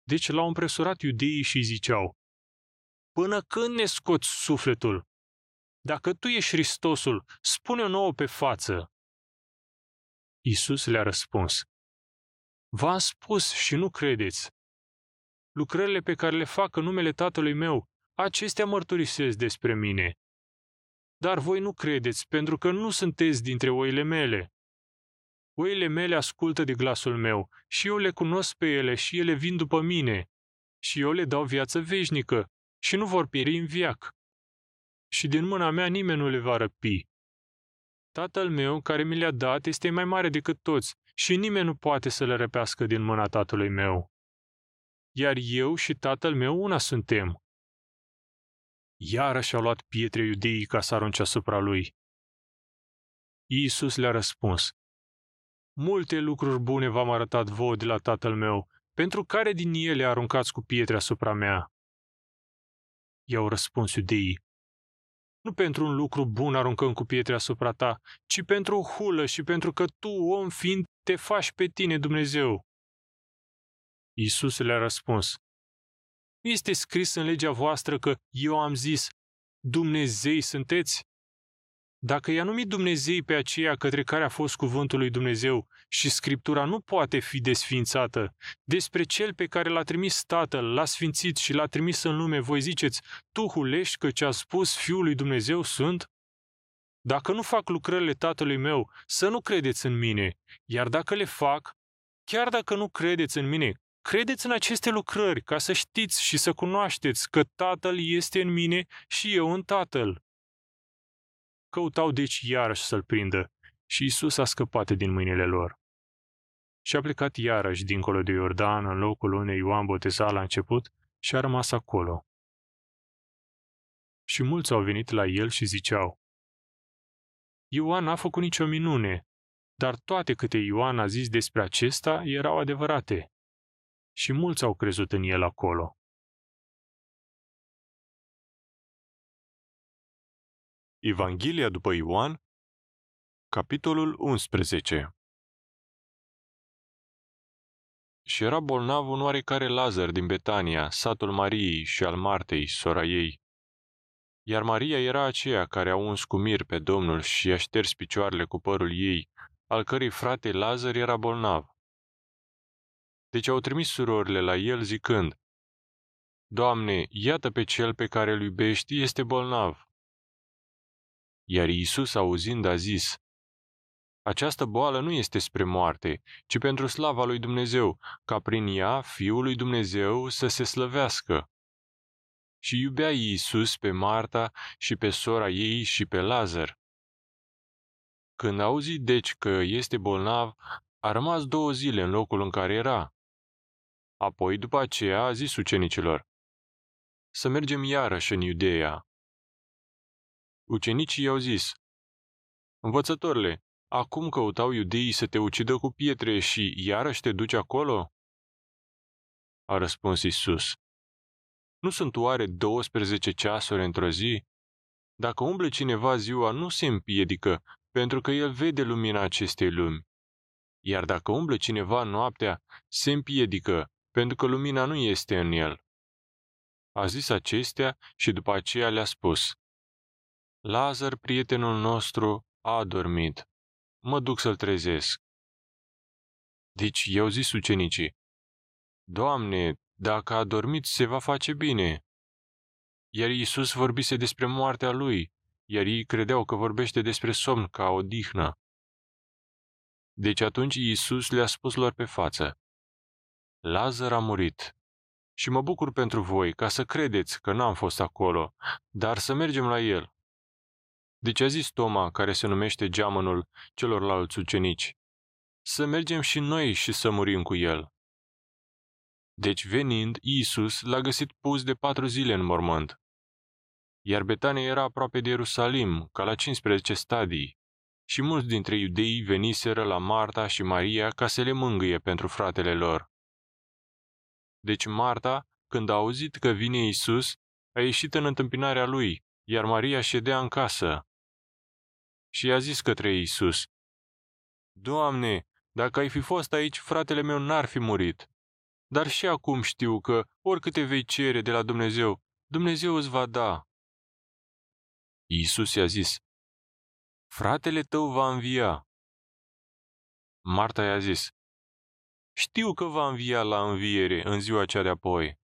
Deci l-au împresurat iudeii și ziceau, Până când ne scoți sufletul? Dacă tu ești Hristosul, spune-o nouă pe față. Isus le-a răspuns, V-am spus și nu credeți. Lucrările pe care le fac în numele Tatălui meu, acestea mărturisesc despre mine. Dar voi nu credeți, pentru că nu sunteți dintre oile mele. Oile mele ascultă de glasul meu și eu le cunosc pe ele și ele vin după mine. Și eu le dau viață veșnică și nu vor pieri în viac. Și din mâna mea nimeni nu le va răpi. Tatăl meu, care mi le-a dat, este mai mare decât toți și nimeni nu poate să le răpească din mâna tatălui meu. Iar eu și tatăl meu una suntem. Iarăși au luat pietre iudeii ca să arunce asupra lui. Iisus le-a răspuns, Multe lucruri bune v-am arătat vouă de la tatăl meu, pentru care din ele aruncați cu pietre asupra mea? I-au răspuns iudeii. Nu pentru un lucru bun aruncăm cu pietre asupra ta, ci pentru o hulă și pentru că tu, om fiind, te faci pe tine Dumnezeu. Iisus le-a răspuns. Este scris în legea voastră că eu am zis, Dumnezei sunteți? Dacă i-a numit Dumnezei pe aceea către care a fost cuvântul lui Dumnezeu și Scriptura nu poate fi desfințată, despre cel pe care l-a trimis Tatăl, l-a sfințit și l-a trimis în lume, voi ziceți, tu hulești că ce a spus Fiul lui Dumnezeu sunt? Dacă nu fac lucrările Tatălui meu, să nu credeți în mine, iar dacă le fac, chiar dacă nu credeți în mine, credeți în aceste lucrări ca să știți și să cunoașteți că Tatăl este în mine și eu în Tatăl. Căutau deci iarăși să-l prindă și Isus a scăpat din mâinile lor. Și a plecat iarăși dincolo de Iordan, în locul unde Ioan boteza la început, și a rămas acolo. Și mulți au venit la el și ziceau, Ioan n-a făcut nicio minune, dar toate câte Ioan a zis despre acesta erau adevărate. Și mulți au crezut în el acolo. Evanghelia după Ioan, Capitolul 11 Și era bolnav un oarecare Lazar din Betania, satul Mariei și al Martei, sora ei. Iar Maria era aceea care a uns cu mir pe Domnul și a șters picioarele cu părul ei, al cărei frate Lazar era bolnav. Deci au trimis surorile la el zicând, Doamne, iată pe cel pe care îl iubești este bolnav. Iar Iisus, auzind, a zis, Această boală nu este spre moarte, ci pentru slava lui Dumnezeu, ca prin ea Fiul lui Dumnezeu să se slăvească. Și iubea Iisus pe Marta și pe sora ei și pe Lazar. Când a auzit deci că este bolnav, a rămas două zile în locul în care era. Apoi, după aceea, a zis ucenicilor, Să mergem iarăși în Iudeea. Ucenicii i-au zis, Învățătorile, acum căutau iudeii să te ucidă cu pietre și iarăși te duci acolo? A răspuns Isus. Nu sunt oare 12 ceasuri într-o zi? Dacă umble cineva ziua, nu se împiedică, pentru că el vede lumina acestei lumi. Iar dacă umble cineva noaptea, se împiedică, pentru că lumina nu este în el. A zis acestea și după aceea le-a spus, Lazar, prietenul nostru, a adormit. Mă duc să-l trezesc. Deci i-au zis ucenicii, Doamne, dacă a dormit, se va face bine. Iar Iisus vorbise despre moartea lui, iar ei credeau că vorbește despre somn ca o dihnă. Deci atunci Iisus le-a spus lor pe față, Lazar a murit. Și mă bucur pentru voi, ca să credeți că n-am fost acolo, dar să mergem la el. Deci a zis Toma, care se numește geamănul celorlalți ucenici, să mergem și noi și să murim cu el. Deci venind, Iisus l-a găsit pus de patru zile în mormânt. Iar Betania era aproape de Ierusalim, ca la 15 stadii, și mulți dintre iudei veniseră la Marta și Maria ca să le mângâie pentru fratele lor. Deci Marta, când a auzit că vine Iisus, a ieșit în întâmpinarea lui, iar Maria ședea în casă. Și i-a zis către Iisus, Doamne, dacă ai fi fost aici, fratele meu n-ar fi murit. Dar și acum știu că, oricâte vei cere de la Dumnezeu, Dumnezeu îți va da. Iisus i-a zis, Fratele tău va învia. Marta i-a zis, Știu că va învia la înviere în ziua cea de apoi.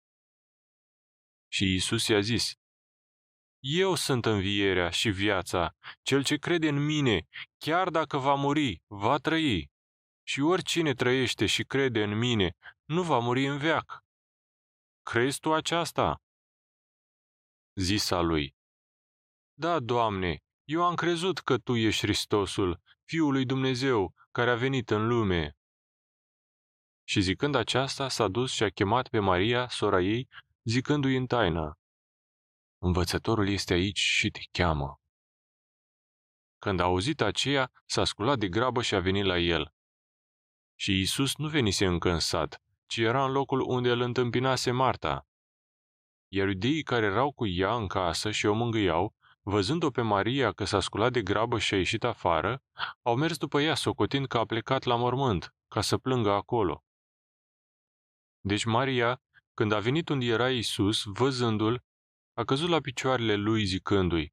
Și Iisus i-a zis, Eu sunt învierea și viața, cel ce crede în mine, chiar dacă va muri, va trăi. Și oricine trăiește și crede în mine, nu va muri în veac. Crezi tu aceasta? Zisa lui, Da, Doamne, eu am crezut că Tu ești Hristosul, Fiul lui Dumnezeu, care a venit în lume. Și zicând aceasta, s-a dus și a chemat pe Maria, sora ei, zicându-i în taină, Învățătorul este aici și te cheamă. Când a auzit aceea, s-a sculat de grabă și a venit la el. Și Isus nu venise încă în sat, ci era în locul unde îl întâmpinase Marta. Iar iudeii care erau cu ea în casă și o mângâiau, văzând-o pe Maria că s-a sculat de grabă și a ieșit afară, au mers după ea, socotind că a plecat la mormânt, ca să plângă acolo. Deci Maria, când a venit unde era Isus, văzându-l, a căzut la picioarele lui zicându-i,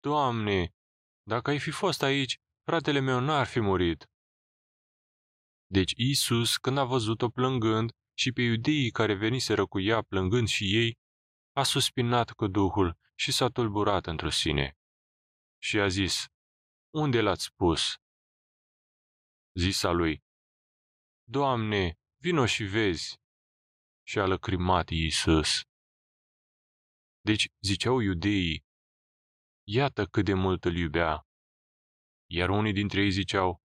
Doamne, dacă ai fi fost aici, fratele meu n-ar fi murit. Deci Isus, când a văzut-o plângând și pe iudeii care veniseră cu ea plângând și ei, a suspinat cu Duhul și s-a tulburat într-o sine. Și a zis, Unde l-ați pus? Zisa lui, Doamne, vino și vezi. Și a lăcrimat Iisus. Deci ziceau iudeii, Iată cât de mult îl iubea. Iar unii dintre ei ziceau,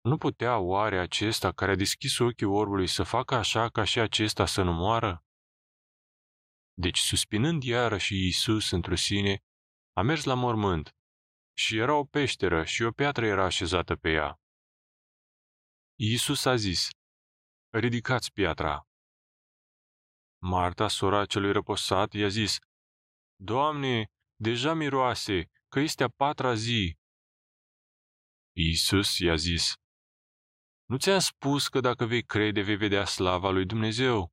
Nu putea oare acesta care a deschis ochii orbului să facă așa ca și acesta să nu moară? Deci, suspinând iarăși Iisus într sine, a mers la mormânt și era o peșteră și o piatră era așezată pe ea. Iisus a zis, ridicați piatra. Marta, sora celui răposat, i-a zis, Doamne, deja miroase, că este a patra zi. Iisus i-a zis, Nu ți-am spus că dacă vei crede, vei vedea slava lui Dumnezeu?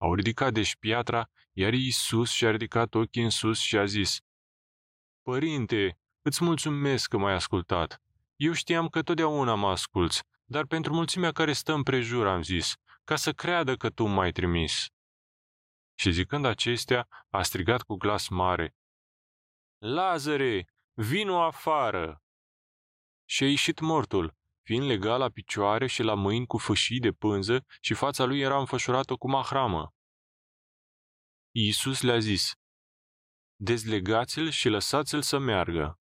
Au ridicat deci piatra, iar Iisus și-a ridicat ochii în sus și a zis, Părinte, îți mulțumesc că m-ai ascultat. Eu știam că totdeauna mă asculți, dar pentru mulțimea care stă împrejur am zis, ca să creadă că tu m-ai trimis. Și zicând acestea, a strigat cu glas mare, Lazare, vino afară! Și a ieșit mortul, fiind legat la picioare și la mâini cu fâșii de pânză și fața lui era înfășurată cu mahramă. Iisus le-a zis, Dezlegați-l și lăsați-l să meargă.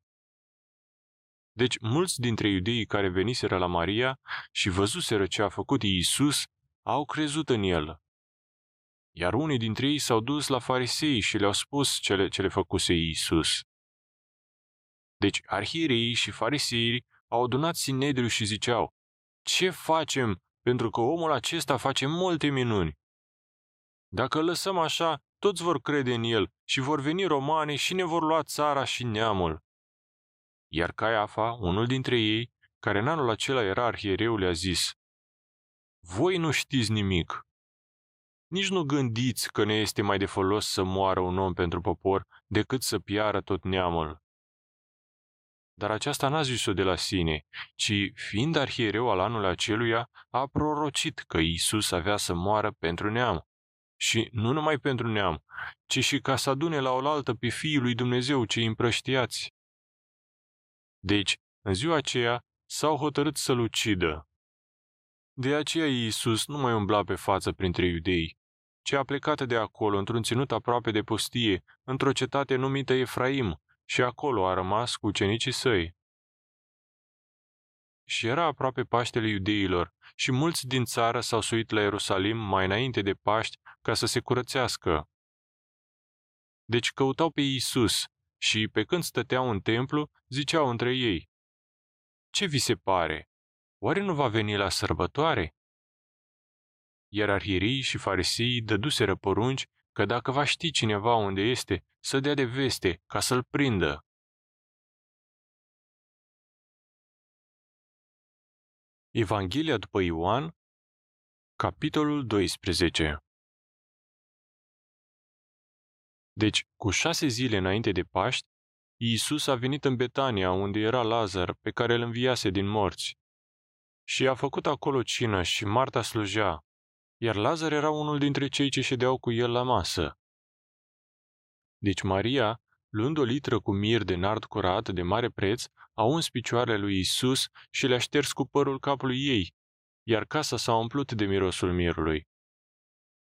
Deci mulți dintre iudeii care veniseră la Maria și văzuseră ce a făcut Iisus, au crezut în el. Iar unii dintre ei s-au dus la farisei și le-au spus cele ce le făcuse Iisus. Deci arhierii și farisei au adunat Sinedriu și ziceau, Ce facem, pentru că omul acesta face multe minuni? Dacă îl lăsăm așa, toți vor crede în el și vor veni romanii și ne vor lua țara și neamul. Iar Caiafa, unul dintre ei, care în anul acela era arhiereu, le-a zis, Voi nu știți nimic. Nici nu gândiți că ne este mai de folos să moară un om pentru popor decât să piară tot neamul. Dar aceasta n-a zis-o de la sine, ci, fiind arhiereu al anului aceluia, a prorocit că Iisus avea să moară pentru neam. Și nu numai pentru neam, ci și ca să adune la oaltă pe Fiul lui Dumnezeu cei împrăștiați. Deci, în ziua aceea, s-au hotărât să-l ucidă. De aceea Iisus nu mai umbla pe față printre iudei, ci a plecat de acolo într-un ținut aproape de pustie, într-o cetate numită Efraim, și acolo a rămas cu ucenicii săi. Și era aproape Paștele iudeilor și mulți din țară s-au suit la Ierusalim mai înainte de Paști ca să se curățească. Deci căutau pe Iisus și, pe când stăteau în templu, ziceau între ei, Ce vi se pare? Oare nu va veni la sărbătoare? Iar arhierii și farisii dăduseră porunci că dacă va ști cineva unde este, să dea de veste ca să-l prindă. Evanghelia după Ioan, capitolul 12 Deci, cu șase zile înainte de Paști, Iisus a venit în Betania, unde era Lazar, pe care îl înviase din morți. Și a făcut acolo cină și Marta slujea, iar Lazar era unul dintre cei ce ședeau cu el la masă. Deci Maria, luând o litră cu mir de nard curat de mare preț, a uns picioarele lui Isus și le-a șters cu părul capului ei, iar casa s-a umplut de mirosul mirului.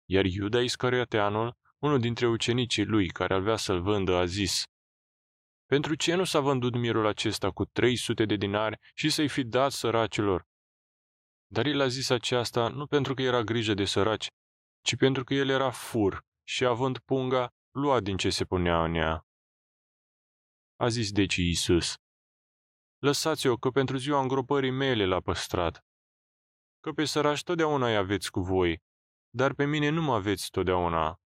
Iar Iuda Iscarioteanul, unul dintre ucenicii lui care avea să-l vândă, a zis, Pentru ce nu s-a vândut mirul acesta cu 300 de dinari și să-i fi dat săracilor? Dar el a zis aceasta nu pentru că era grijă de săraci, ci pentru că el era fur și, având punga, lua din ce se punea în ea. A zis deci Iisus, Lăsați-o că pentru ziua îngropării mele l-a păstrat. Că pe săraci totdeauna îi aveți cu voi, dar pe mine nu mă aveți totdeauna.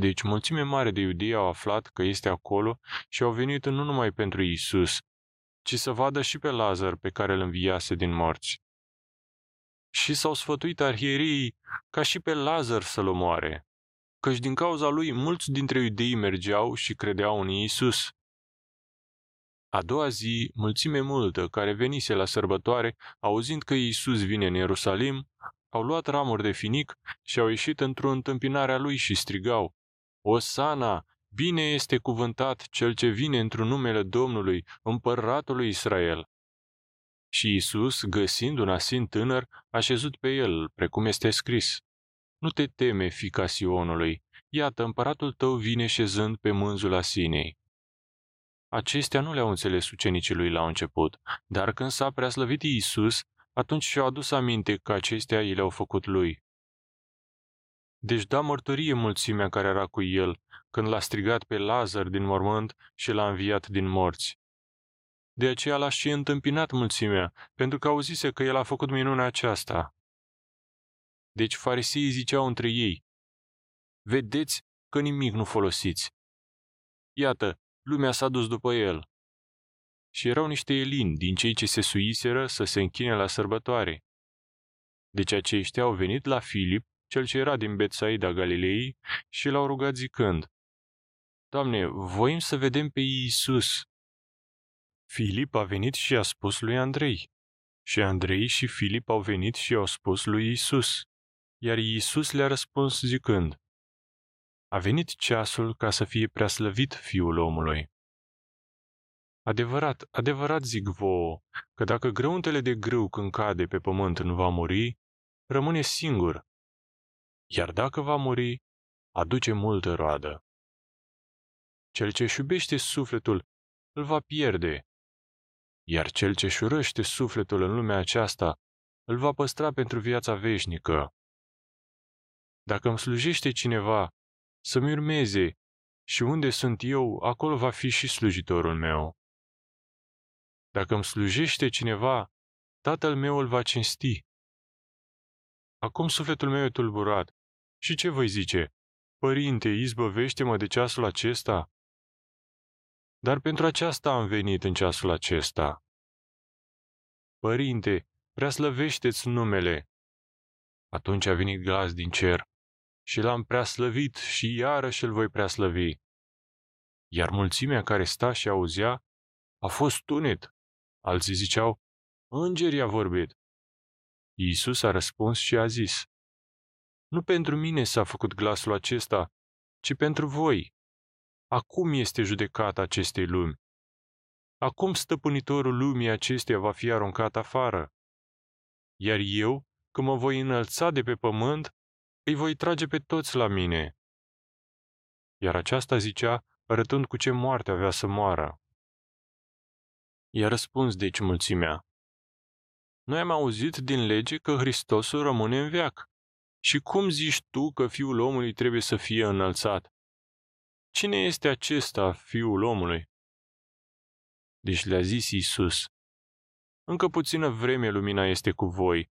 Deci mulțime mare de iudei au aflat că este acolo și au venit nu numai pentru Iisus, ci să vadă și pe Lazar pe care îl înviase din morți. Și s-au sfătuit arhierii ca și pe Lazar să-l omoare, căci din cauza lui mulți dintre iudei mergeau și credeau în Iisus. A doua zi, mulțime multă care venise la sărbătoare, auzind că Iisus vine în Ierusalim, au luat ramuri de finic și au ieșit într-o întâmpinare a lui și strigau, Osana, bine este cuvântat cel ce vine într-un numele Domnului, împăratului Israel. Și Isus, găsind un asin tânăr, a șezut pe el, precum este scris. Nu te teme, fica Sionului, iată, împăratul tău vine șezând pe mânzul asinei. Acestea nu le-au înțeles ucenicii lui la început, dar când s-a preaslăvit Iisus, atunci și-au adus aminte că acestea i le-au făcut lui. Deci da mărturie mulțimea care era cu el, când l-a strigat pe Lazar din mormânt și l-a înviat din morți. De aceea l-a și întâmpinat mulțimea, pentru că auzise că el a făcut minunea aceasta. Deci fariseii ziceau între ei, Vedeți că nimic nu folosiți. Iată, lumea s-a dus după el. și erau niște elini din cei ce se suiseră să se închine la sărbătoare. Deci aceștia au venit la Filip, cel ce era din Betsaida Galilei, și l-au rugat zicând, Doamne, voim să vedem pe Iisus. Filip a venit și a spus lui Andrei. Și Andrei și Filip au venit și au spus lui Isus. Iar Iisus le-a răspuns zicând, A venit ceasul ca să fie preaslăvit fiul omului. Adevărat, adevărat zic vouă, că dacă grăuntele de grâu când cade pe pământ nu va muri, rămâne singur. Iar dacă va muri, aduce multă roadă. Cel ce își iubește sufletul îl va pierde, iar cel ce își urăște sufletul în lumea aceasta îl va păstra pentru viața veșnică. Dacă îmi slujește cineva, să-mi urmeze și unde sunt eu, acolo va fi și slujitorul meu. Dacă îmi slujește cineva, tatăl meu îl va cinsti. Acum sufletul meu e tulburat. Și ce voi zice? Părinte, izbăvește-mă de ceasul acesta? Dar pentru aceasta am venit în ceasul acesta. Părinte, preaslăvește-ți numele. Atunci a venit glas din cer și l-am preaslăvit și iarăși îl voi preaslăvi. Iar mulțimea care sta și auzea a fost tunet. Alții ziceau, îngerii a vorbit. Iisus a răspuns și a zis, Nu pentru mine s-a făcut glasul acesta, ci pentru voi. Acum este judecata acestei lumi. Acum stăpânitorul lumii acesteia va fi aruncat afară. Iar eu, când mă voi înălța de pe pământ, îi voi trage pe toți la mine. Iar aceasta zicea, arătând cu ce moarte avea să moară. I-a răspuns deci mulțimea. Noi am auzit din lege că Hristosul rămâne în veac. Și cum zici tu că fiul omului trebuie să fie înălțat? Cine este acesta, fiul omului? Deci le-a zis Iisus, încă puțină vreme lumina este cu voi.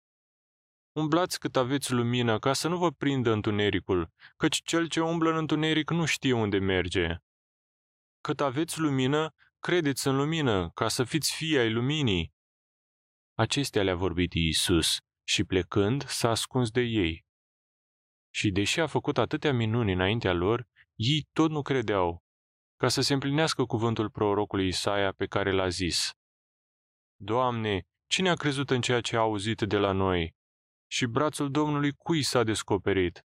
Umblați cât aveți lumină ca să nu vă prindă întunericul, căci cel ce umblă în întuneric nu știe unde merge. Cât aveți lumină, credeți în lumină, ca să fiți fii ai luminii. Acestea le-a vorbit Iisus și plecând s-a ascuns de ei. Și deși a făcut atâtea minuni înaintea lor, ei tot nu credeau, ca să se împlinească cuvântul prorocului Isaia pe care l-a zis. Doamne, cine a crezut în ceea ce a auzit de la noi? Și brațul Domnului cui s-a descoperit?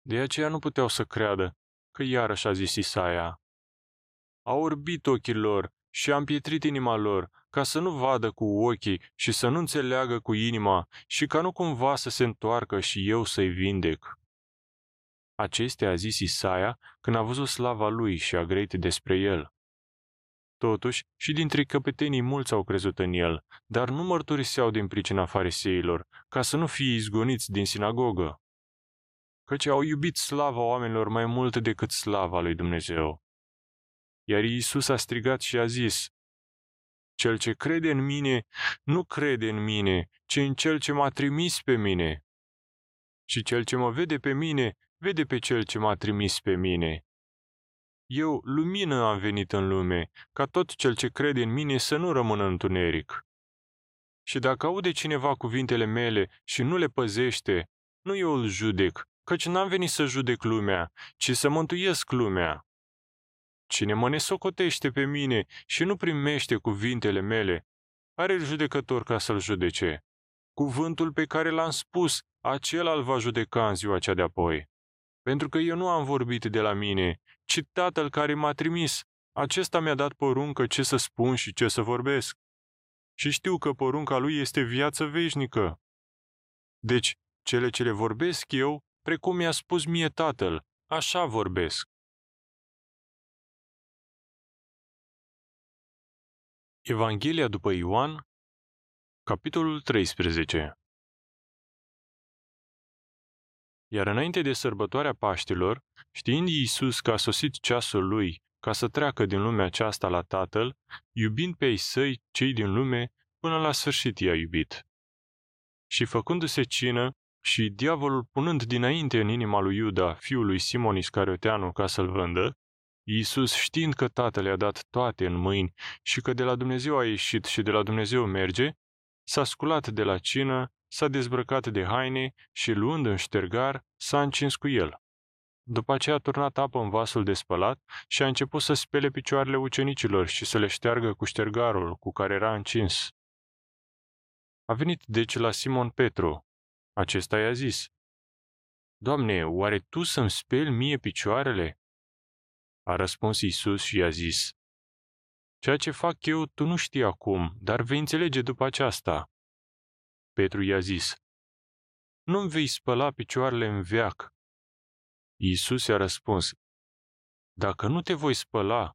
De aceea nu puteau să creadă că iarăși a zis Isaia. A orbit ochii lor și a împietrit inima lor, ca să nu vadă cu ochii și să nu înțeleagă cu inima și ca nu cumva să se întoarcă și eu să-i vindec. Acestea a zis Isaia când a văzut slava lui și a greit despre el. Totuși, și dintre căpetenii mulți au crezut în el, dar nu mărturiseau din pricina fariseilor, ca să nu fie izgoniți din sinagogă. Căci au iubit slava oamenilor mai mult decât slava lui Dumnezeu. Iar Iisus a strigat și a zis, Cel ce crede în mine, nu crede în mine, ci în cel ce m-a trimis pe mine. Și cel ce mă vede pe mine, vede pe cel ce m-a trimis pe mine. Eu, lumină, am venit în lume, ca tot cel ce crede în mine să nu rămână în întuneric. Și dacă aude cineva cuvintele mele și nu le păzește, nu eu îl judec, căci n-am venit să judec lumea, ci să mântuiesc lumea. Cine mă nesocotește pe mine și nu primește cuvintele mele, are judecător ca să-l judece. Cuvântul pe care l-am spus, acela îl va judeca în ziua cea de-apoi. Pentru că eu nu am vorbit de la mine, ci Tatăl care m-a trimis. Acesta mi-a dat poruncă ce să spun și ce să vorbesc. Și știu că porunca lui este viață veșnică. Deci, cele ce le vorbesc eu, precum mi-a spus mie Tatăl, așa vorbesc. Evanghelia după Ioan, capitolul 13 Iar înainte de sărbătoarea Paștilor, știind Iisus că a sosit ceasul lui ca să treacă din lumea aceasta la Tatăl, iubind pe ei săi, cei din lume, până la sfârșit i-a iubit. Și făcându-se cină, și diavolul punând dinainte în inima lui Iuda, fiul lui Simon Iscarioteanu, ca să-l vândă, Iisus, știind că Tatăl i-a dat toate în mâini și că de la Dumnezeu a ieșit și de la Dumnezeu merge, s-a sculat de la cină, s-a dezbrăcat de haine și, luând în ștergar, s-a încins cu el. După aceea a turnat apă în vasul de spălat și a început să spele picioarele ucenicilor și să le șteargă cu ștergarul cu care era încins. A venit deci la Simon Petru. Acesta i-a zis, Doamne, oare tu să-mi speli mie picioarele? A răspuns Isus și i-a zis, Ceea ce fac eu tu nu știi acum, dar vei înțelege după aceasta. Petru i-a zis, Nu-mi vei spăla picioarele în veac. Iisus i-a răspuns, Dacă nu te voi spăla,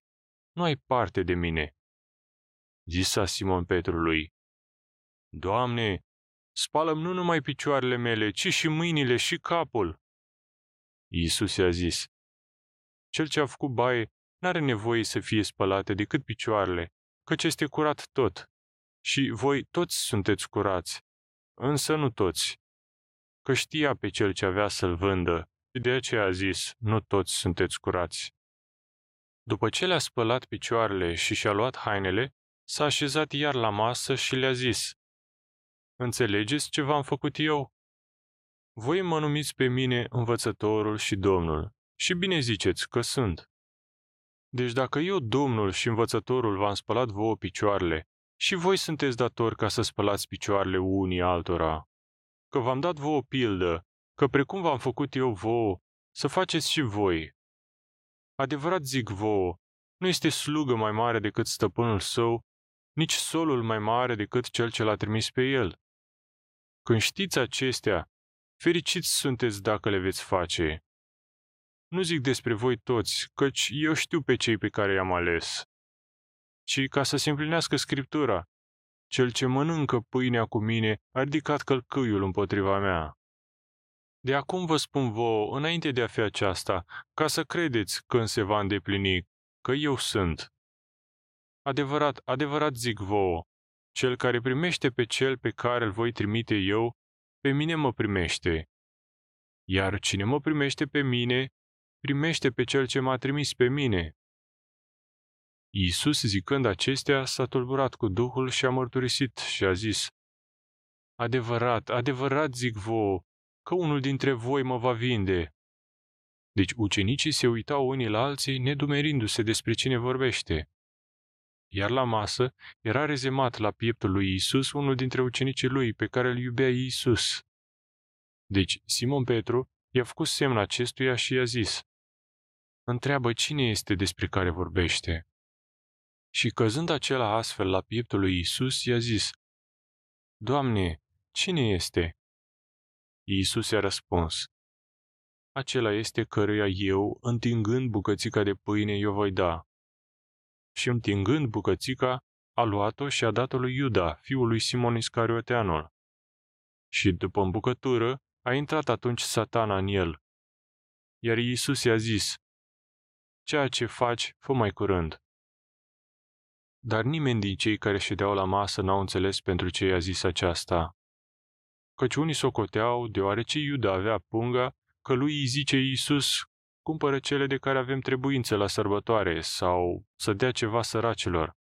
nu ai parte de mine. Zisa Simon Petrului, Doamne, spală nu numai picioarele mele, ci și mâinile și capul. Iisus i-a zis, Cel ce a făcut baie n-are nevoie să fie spălate decât picioarele, căci este curat tot. Și voi toți sunteți curați, însă nu toți. Că știa pe cel ce avea să-l vândă și de aceea a zis, nu toți sunteți curați. După ce le-a spălat picioarele și și-a luat hainele, s-a așezat iar la masă și le-a zis, Înțelegeți ce v-am făcut eu? Voi mă numiți pe mine învățătorul și domnul, și bine ziceți că sunt. Deci dacă eu, domnul și învățătorul, v-am spălat vouă picioarele, și voi sunteți datori ca să spălați picioarele unii altora. Că v-am dat vouă pildă, că precum v-am făcut eu vouă, să faceți și voi. Adevărat zic vouă, nu este slugă mai mare decât stăpânul său, nici solul mai mare decât cel ce l-a trimis pe el. Când știți acestea, fericiți sunteți dacă le veți face. Nu zic despre voi toți, căci eu știu pe cei pe care i-am ales. Ci ca să se împlinească Scriptura, cel ce mănâncă pâinea cu mine a ridicat călcâiul împotriva mea. De acum vă spun vouă, înainte de a fi aceasta, ca să credeți când se va îndeplini, că eu sunt. Adevărat, adevărat zic vouă, cel care primește pe cel pe care îl voi trimite eu, pe mine mă primește. Iar cine mă primește pe mine, primește pe cel ce m-a trimis pe mine. Iisus, zicând acestea, s-a tulburat cu Duhul și a mărturisit și a zis, Adevărat, adevărat zic vouă, că unul dintre voi mă va vinde. Deci ucenicii se uitau unii la alții, nedumerindu-se despre cine vorbește. Iar la masă era rezemat la pieptul lui Isus unul dintre ucenicii lui pe care îl iubea Isus. Deci Simon Petru i-a făcut semn acestuia și i-a zis, Întreabă cine este despre care vorbește. Și căzând acela astfel la pieptul lui Isus, i-a zis, Doamne, cine este? Iisus i-a răspuns, Acela este căruia eu, întingând bucățica de pâine, i-o voi da și întingând bucățica, a luat-o și a dat-o lui Iuda, fiul lui Simon Iscarioteanul. Și după îmbucătură, a intrat atunci satana în el. Iar Iisus i-a zis, Ceea ce faci, fă mai curând. Dar nimeni din cei care ședeau la masă n-au înțeles pentru ce i-a zis aceasta. Căci unii socoteau, deoarece Iuda avea punga, că lui îi zice Iisus, cumpără cele de care avem trebuință la sărbătoare sau să dea ceva săracilor.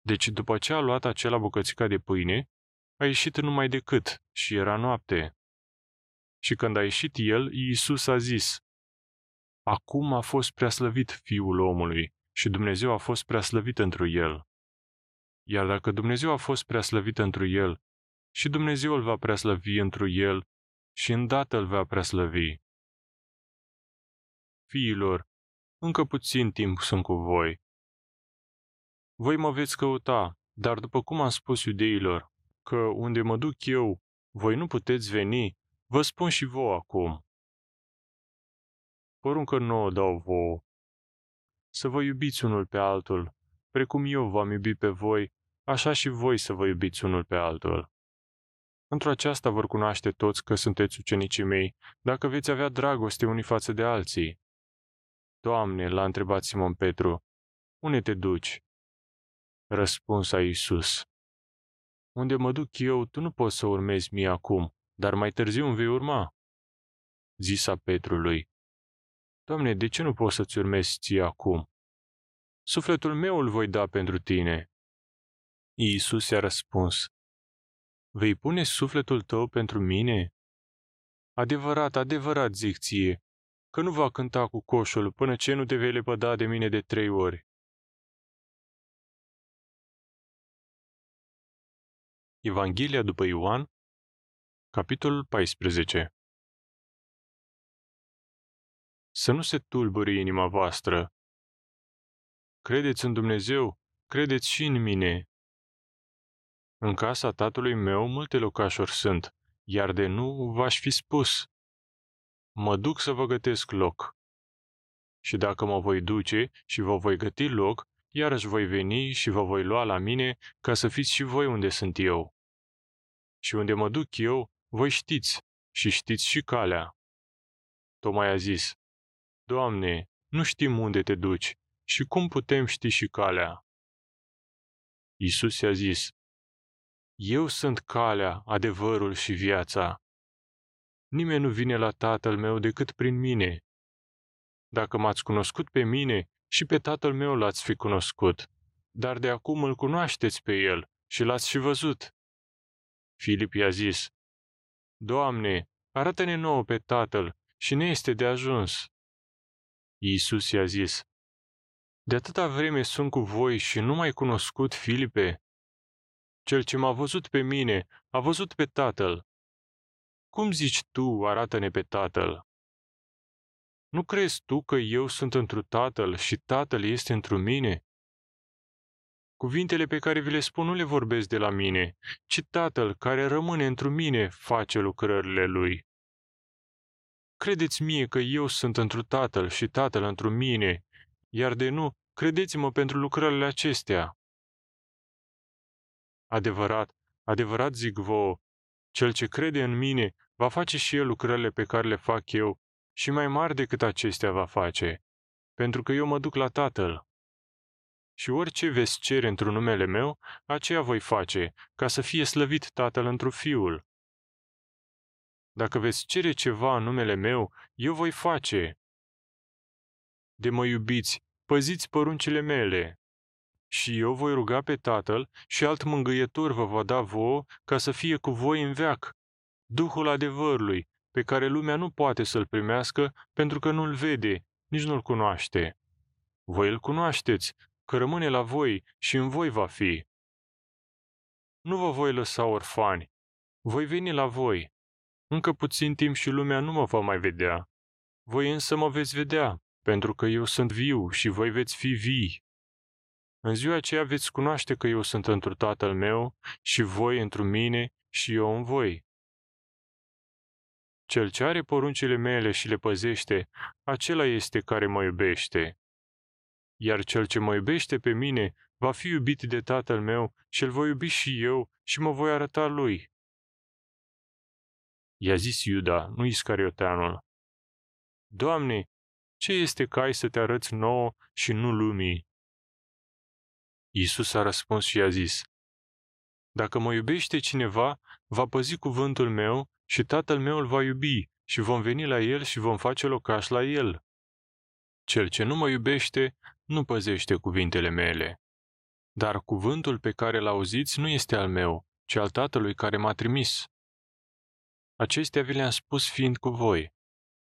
Deci, după ce a luat acela bucățica de pâine, a ieșit numai decât și era noapte. Și când a ieșit el, Iisus a zis, Acum a fost preaslăvit Fiul omului și Dumnezeu a fost preaslăvit întru el. Iar dacă Dumnezeu a fost preaslăvit întru el, și Dumnezeu îl va preaslăvi întru el și îndată îl va preaslăvi. Fiilor, încă puțin timp sunt cu voi. Voi mă veți căuta, dar după cum am spus iudeilor, că unde mă duc eu, voi nu puteți veni, vă spun și vouă acum. Poruncă nouă dau vouă. Să vă iubiți unul pe altul, precum eu v-am iubit pe voi, așa și voi să vă iubiți unul pe altul. Într-o aceasta vor cunoaște toți că sunteți ucenicii mei, dacă veți avea dragoste unii față de alții. Doamne, l-a întrebat Simon Petru, unde te duci? Răspuns a Iisus. Unde mă duc eu, tu nu poți să urmezi mie acum, dar mai târziu îmi vei urma. Zisa Petrului. Doamne, de ce nu pot să-ți urmezi ție acum? Sufletul meu îl voi da pentru tine. Iisus i-a răspuns, Vei pune sufletul tău pentru mine? Adevărat, adevărat zic ție, că nu va cânta cu coșul până ce nu te vei lepăda de mine de trei ori. Evanghelia după Ioan, capitolul 14 Să nu se tulbure inima voastră. Credeți în Dumnezeu, credeți și în mine. În casa tatălui meu multe locașuri sunt, iar de nu v-aș fi spus. Mă duc să vă gătesc loc. Și dacă mă voi duce și vă voi găti loc, iarăși voi veni și vă voi lua la mine ca să fiți și voi unde sunt eu. Și unde mă duc eu, voi știți și știți și calea. Tocmai a zis, Doamne, nu știm unde te duci și cum putem ști și calea. Iisus i-a zis, Eu sunt calea, adevărul și viața. Nimeni nu vine la Tatăl meu decât prin mine. Dacă m-ați cunoscut pe mine, și pe Tatăl meu l-ați fi cunoscut, dar de acum îl cunoașteți pe el și l-ați și văzut. Filip i-a zis, Doamne, arată-ne nouă pe Tatăl și ne este de ajuns. Iisus i-a zis, De atâta vreme sunt cu voi și nu mai cunoscut, Filipe? Cel ce m-a văzut pe mine, a văzut pe Tatăl. Cum zici tu, arată-ne pe Tatăl? Nu crezi tu că eu sunt întru Tatăl și Tatăl este întru mine? Cuvintele pe care vi le spun nu le vorbesc de la mine, ci Tatăl care rămâne întru mine face lucrările Lui. Credeți mie că eu sunt întru Tatăl și Tatăl întru mine, iar de nu, credeți-mă pentru lucrările acestea. Adevărat, adevărat zic vouă, cel ce crede în mine va face și el lucrările pe care le fac eu și mai mari decât acestea va face, pentru că eu mă duc la Tatăl. Și orice veți cere într-un numele meu, aceea voi face, ca să fie slăvit Tatăl într Fiul. Dacă veți cere ceva în numele meu, eu voi face. De mă iubiți, păziți poruncile mele. Și eu voi ruga pe Tatăl și alt mângâietor vă va da vouă ca să fie cu voi în veac. Duhul adevărului, pe care lumea nu poate să-l primească pentru că nu-l vede, nici nu-l cunoaște. Voi îl cunoașteți, că rămâne la voi și în voi va fi. Nu vă voi lăsa orfani, voi veni la voi. Încă puțin timp și lumea nu mă va mai vedea. Voi însă mă veți vedea, pentru că eu sunt viu și voi veți fi vii. În ziua aceea veți cunoaște că eu sunt întru Tatăl meu și voi întru mine și eu în voi. Cel ce are poruncile mele și le păzește, acela este care mă iubește. Iar cel ce mă iubește pe mine va fi iubit de tatăl meu și îl voi iubi și eu și mă voi arăta lui. I-a zis Iuda, nu Iscarioteanul. Doamne, ce este ca ai să te arăți nouă și nu lumii? Iisus a răspuns și i-a zis, Dacă mă iubește cineva, va păzi cuvântul meu și tatăl meu îl va iubi și vom veni la el și vom face locaș la el. Cel ce nu mă iubește, nu păzește cuvintele mele. Dar cuvântul pe care l-auziți nu este al meu, ci al tatălui care m-a trimis. Acestea vi le-am spus fiind cu voi,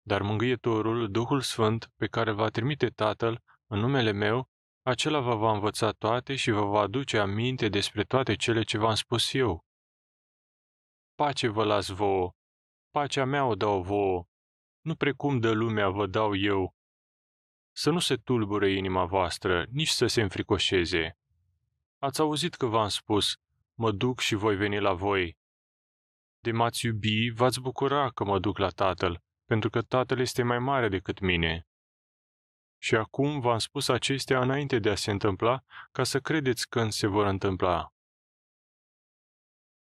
dar mângâietorul, Duhul Sfânt, pe care va trimite Tatăl, în numele meu, acela vă va învăța toate și vă va aduce aminte despre toate cele ce v-am spus eu. Pace vă las vouă, pacea mea o dau vouă, nu precum de lumea vă dau eu. Să nu se tulbure inima voastră, nici să se înfricoșeze. Ați auzit că v-am spus, mă duc și voi veni la voi. De m-ați iubi, v-ați bucura că mă duc la Tatăl, pentru că Tatăl este mai mare decât mine. Și acum v-am spus acestea înainte de a se întâmpla, ca să credeți când se vor întâmpla.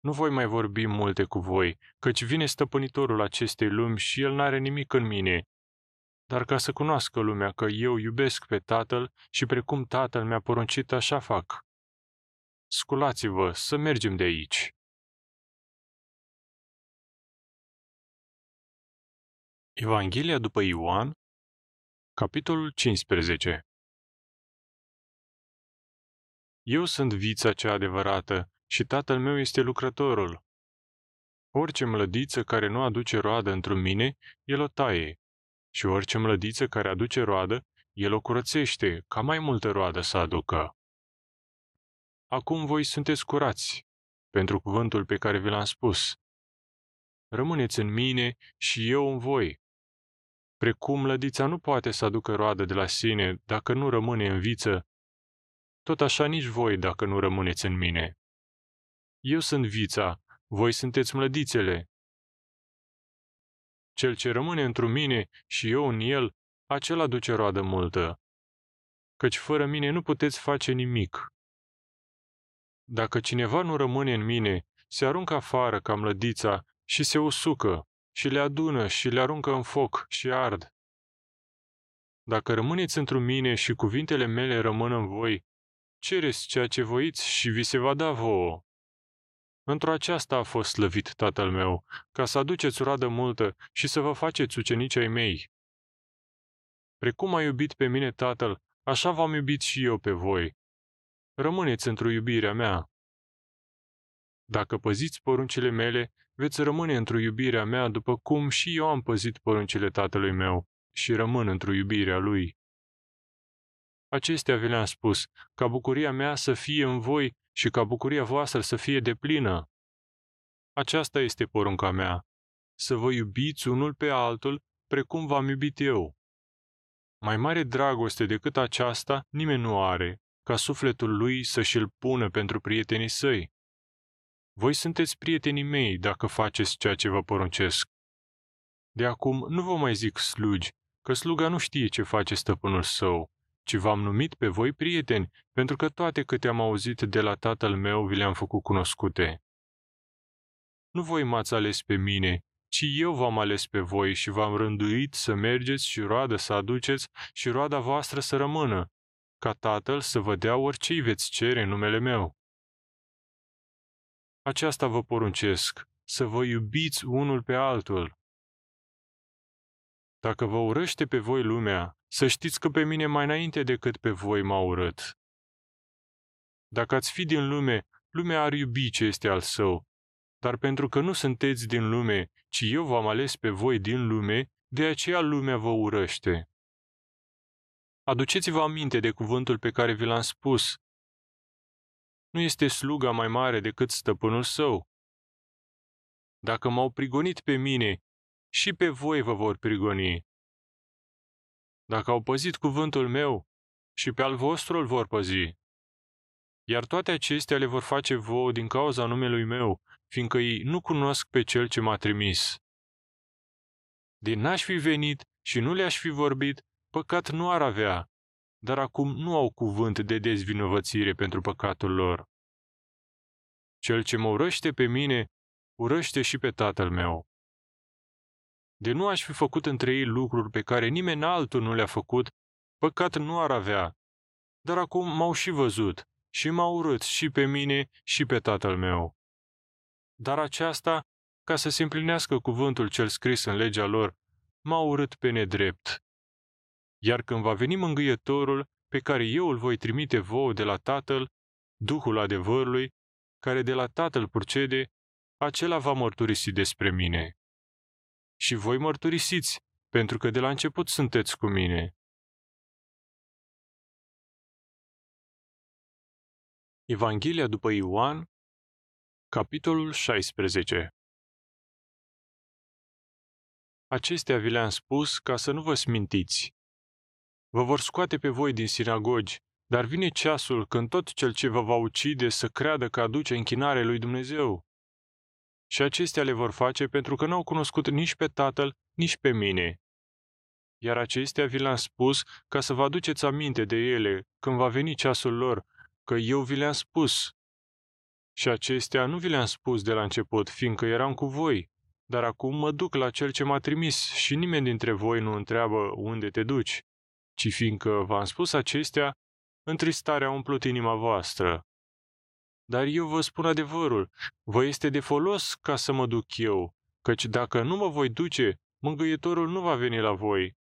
Nu voi mai vorbi multe cu voi, căci vine stăpânitorul acestei lumi și el n-are nimic în mine. Dar ca să cunoască lumea că eu iubesc pe Tatăl și precum Tatăl mi-a poruncit, așa fac. Sculați-vă, să mergem de aici. Evanghelia după Ioan, Capitolul 15 Eu sunt vița cea adevărată și tatăl meu este lucrătorul. Orice mlădiță care nu aduce roadă într mine, el o taie, și orice mlădiță care aduce roadă, el o curățește, ca mai multă roadă să aducă. Acum voi sunteți curați, pentru cuvântul pe care vi l-am spus. Rămâneți în mine și eu în voi. Precum lădița nu poate să aducă roadă de la sine dacă nu rămâne în viță, tot așa nici voi dacă nu rămâneți în mine. Eu sunt vița, voi sunteți mlădițele. Cel ce rămâne într mine și eu în el, acela duce roadă multă. Căci fără mine nu puteți face nimic. Dacă cineva nu rămâne în mine, se aruncă afară ca mlădița și se usucă și le adună și le aruncă în foc și ard. Dacă rămâneți într mine și cuvintele mele rămân în voi, cereți ceea ce voiți și vi se va da vouă. Într-o aceasta a fost slăvit tatăl meu, ca să aduceți roadă multă și să vă faceți ucenici ai mei. Precum a iubit pe mine tatăl, așa v-am iubit și eu pe voi. Rămâneți într-o iubirea mea. Dacă păziți poruncile mele, veți rămâne într-o iubirea mea după cum și eu am păzit poruncile tatălui meu și rămân într-o iubirea lui. Acestea vi le-am spus, ca bucuria mea să fie în voi și ca bucuria voastră să fie deplină. Aceasta este porunca mea, să vă iubiți unul pe altul precum v-am iubit eu. Mai mare dragoste decât aceasta nimeni nu are, ca sufletul lui să și-l pună pentru prietenii săi. Voi sunteți prietenii mei dacă faceți ceea ce vă poruncesc. De acum nu vă mai zic slugi, că sluga nu știe ce face stăpânul său, ci v-am numit pe voi prieteni, pentru că toate câte am auzit de la tatăl meu vi le-am făcut cunoscute. Nu voi m-ați ales pe mine, ci eu v-am ales pe voi și v-am rânduit să mergeți și roadă să aduceți și roada voastră să rămână, ca tatăl să vă dea orice îi veți cere în numele meu. Aceasta vă poruncesc, să vă iubiți unul pe altul. Dacă vă urăște pe voi lumea, să știți că pe mine mai înainte decât pe voi m-a urât. Dacă ați fi din lume, lumea ar iubi ce este al său. Dar pentru că nu sunteți din lume, ci eu v-am ales pe voi din lume, de aceea lumea vă urăște. Aduceți-vă aminte de cuvântul pe care vi l-am spus. Nu este sluga mai mare decât stăpânul său. Dacă m-au prigonit pe mine, și pe voi vă vor prigoni. Dacă au păzit cuvântul meu, și pe al vostru îl vor păzi. Iar toate acestea le vor face vouă din cauza numelui meu, fiindcă ei nu cunosc pe cel ce m-a trimis. Din n-aș fi venit și nu le-aș fi vorbit, păcat nu ar avea, dar acum nu au cuvânt de dezvinovățire pentru păcatul lor. Cel ce mă urăște pe mine, urăște și pe tatăl meu. De nu aș fi făcut între ei lucruri pe care nimeni altul nu le-a făcut, păcat nu ar avea. Dar acum m-au și văzut și m-au urât și pe mine și pe tatăl meu. Dar aceasta, ca să se împlinească cuvântul cel scris în legea lor, m-a urât pe nedrept. Iar când va veni mângâietorul, pe care eu îl voi trimite vouă de la Tatăl, Duhul adevărului, care de la Tatăl procede, acela va mărturisi despre mine și voi mărturisiți, pentru că de la început sunteți cu mine. Evanghelia după Ioan, capitolul 16 Acestea vi le-am spus ca să nu vă smintiți. Vă vor scoate pe voi din sinagogi, dar vine ceasul când tot cel ce vă va ucide să creadă că aduce închinare lui Dumnezeu. Și acestea le vor face pentru că n-au cunoscut nici pe Tatăl, nici pe mine. Iar acestea vi le-am spus ca să vă aduceți aminte de ele când va veni ceasul lor, că eu vi le-am spus. Și acestea nu vi le-am spus de la început, fiindcă eram cu voi, dar acum mă duc la cel ce m-a trimis și nimeni dintre voi nu întreabă unde te duci, ci fiindcă v-am spus acestea, întristarea a umplut inima voastră. Dar eu vă spun adevărul, vă este de folos ca să mă duc eu, căci dacă nu mă voi duce, mângâietorul nu va veni la voi.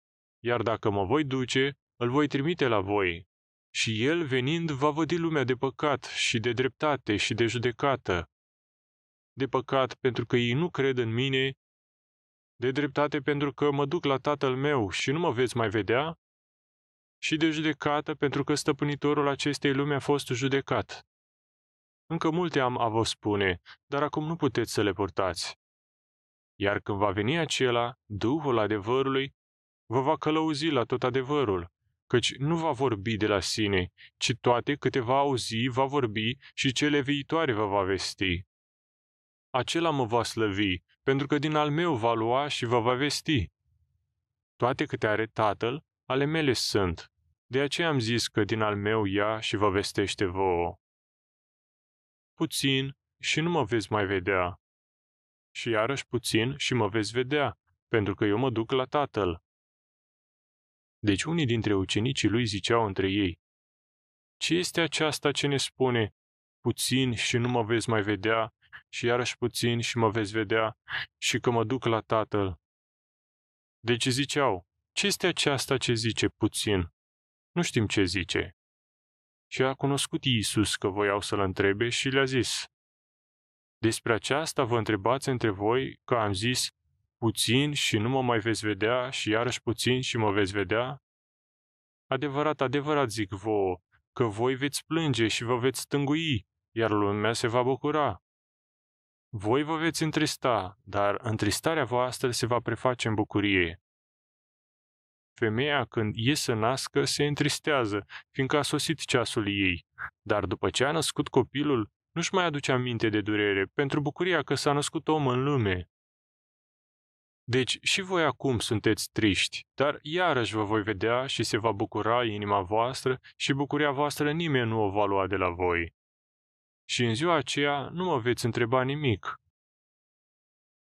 Iar dacă mă voi duce, îl voi trimite la voi. Și el, venind, va vădi lumea de păcat și de dreptate și de judecată. De păcat pentru că ei nu cred în mine, de dreptate pentru că mă duc la tatăl meu și nu mă veți mai vedea, și de judecată pentru că stăpânitorul acestei lumi a fost judecat. Încă multe am a vă spune, dar acum nu puteți să le purtați. Iar când va veni acela, Duhul adevărului, vă va călăuzi la tot adevărul, căci nu va vorbi de la sine, ci toate câte va auzi, va vorbi și cele viitoare vă va vesti. Acela mă va slăvi, pentru că din al meu va lua și vă va vesti. Toate câte are Tatăl, ale mele sunt. De aceea am zis că din al meu ia și vă vestește vouă. Puțin și nu mă veți mai vedea. Și iarăși puțin și mă veți vedea, pentru că eu mă duc la Tatăl. Deci unii dintre ucenicii lui ziceau între ei, Ce este aceasta ce ne spune, puțin și nu mă veți mai vedea, și iarăși puțin și mă veți vedea, și că mă duc la Tatăl? Deci ziceau, ce este aceasta ce zice puțin? Nu știm ce zice. Și a cunoscut Iisus că voiau să-l întrebe și le-a zis, Despre aceasta vă întrebați între voi că am zis, puțin și nu mă mai veți vedea și iarăși puțin și mă veți vedea? Adevărat, adevărat zic vouă, că voi veți plânge și vă veți stângui, iar lumea se va bucura. Voi vă veți întrista, dar întristarea voastră se va preface în bucurie. Femeia, când e să nască, se întristează, fiindcă a sosit ceasul ei, dar după ce a născut copilul, nu-și mai aduce aminte de durere, pentru bucuria că s-a născut om în lume. Deci și voi acum sunteți triști, dar iarăși vă voi vedea și se va bucura inima voastră și bucuria voastră nimeni nu o va lua de la voi. Și în ziua aceea nu mă veți întreba nimic.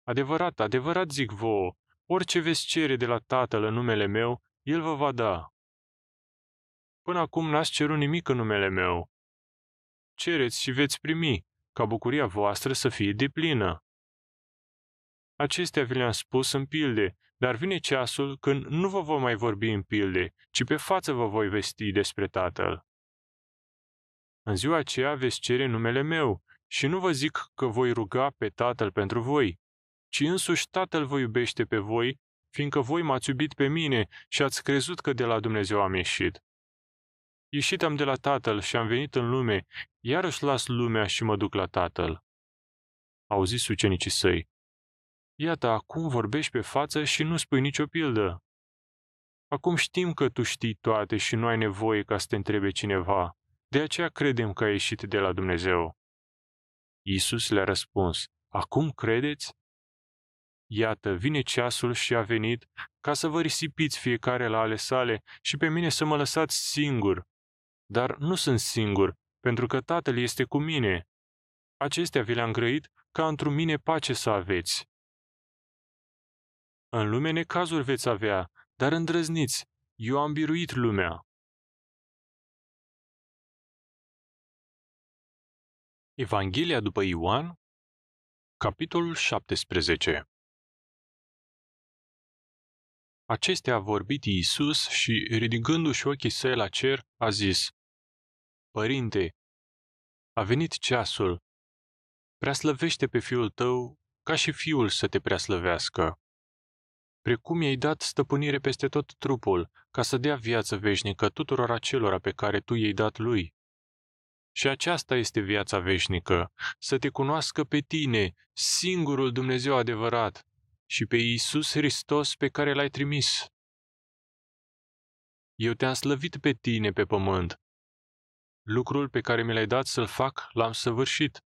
Adevărat, adevărat zic vouă, orice veți cere de la Tatăl în numele meu, El vă va da. Până acum n-ați cerut nimic în numele meu. Cereți și veți primi, ca bucuria voastră să fie deplină. Acestea vi le-am spus în pilde, dar vine ceasul când nu vă voi mai vorbi în pilde, ci pe față vă voi vesti despre Tatăl. În ziua aceea veți cere numele meu și nu vă zic că voi ruga pe Tatăl pentru voi, ci însuși Tatăl vă iubește pe voi, fiindcă voi m-ați iubit pe mine și ați crezut că de la Dumnezeu am ieșit. Ieșit am de la Tatăl și am venit în lume, iarăși las lumea și mă duc la Tatăl. Au zis ucenicii săi, Iată, acum vorbești pe față și nu spui nicio pildă. Acum știm că tu știi toate și nu ai nevoie ca să te întrebe cineva. De aceea credem că ai ieșit de la Dumnezeu. Iisus le-a răspuns, Acum credeți? Iată, vine ceasul și a venit ca să vă risipiți fiecare la ale sale și pe mine să mă lăsați singur. Dar nu sunt singur, pentru că Tatăl este cu mine. Acestea vi le-am grăit ca într-un mine pace să aveți. În lume necazuri veți avea, dar îndrăzniți, eu am biruit lumea. Evanghelia după Ioan, capitolul 17 Acestea a vorbit Iisus și, ridicându-și ochii săi la cer, a zis, Părinte, a venit ceasul, preaslăvește pe fiul tău ca și fiul să te preaslăvească precum i-ai dat stăpânire peste tot trupul, ca să dea viață veșnică tuturor acelora pe care tu i-ai dat lui. Și aceasta este viața veșnică, să te cunoască pe tine, singurul Dumnezeu adevărat, și pe Iisus Hristos pe care l-ai trimis. Eu te-am slăvit pe tine pe pământ. Lucrul pe care mi l-ai dat să-l fac, l-am săvârșit.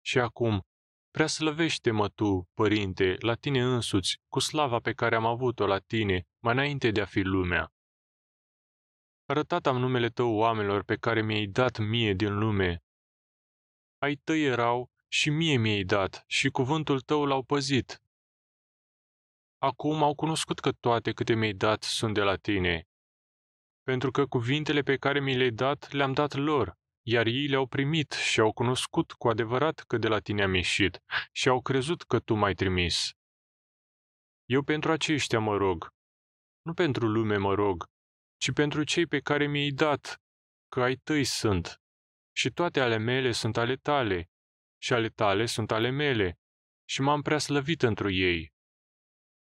Și acum, Prea slăvește-mă tu, Părinte, la tine însuți, cu slava pe care am avut-o la tine, mai înainte de a fi lumea. Arătat am numele tău oamenilor pe care mi-ai dat mie din lume. Ai tăi erau și mie mi-ai dat și cuvântul tău l-au păzit. Acum au cunoscut că toate câte mi-ai dat sunt de la tine, pentru că cuvintele pe care mi le-ai dat le-am dat lor iar ei le-au primit și au cunoscut cu adevărat că de la tine am ieșit și au crezut că tu m-ai trimis. Eu pentru aceștia mă rog. Nu pentru lume mă rog, ci pentru cei pe care mi-ai dat, că ai tăi sunt. Și toate ale mele sunt ale tale, și ale tale sunt ale mele, și m-am prea slăvit întru ei.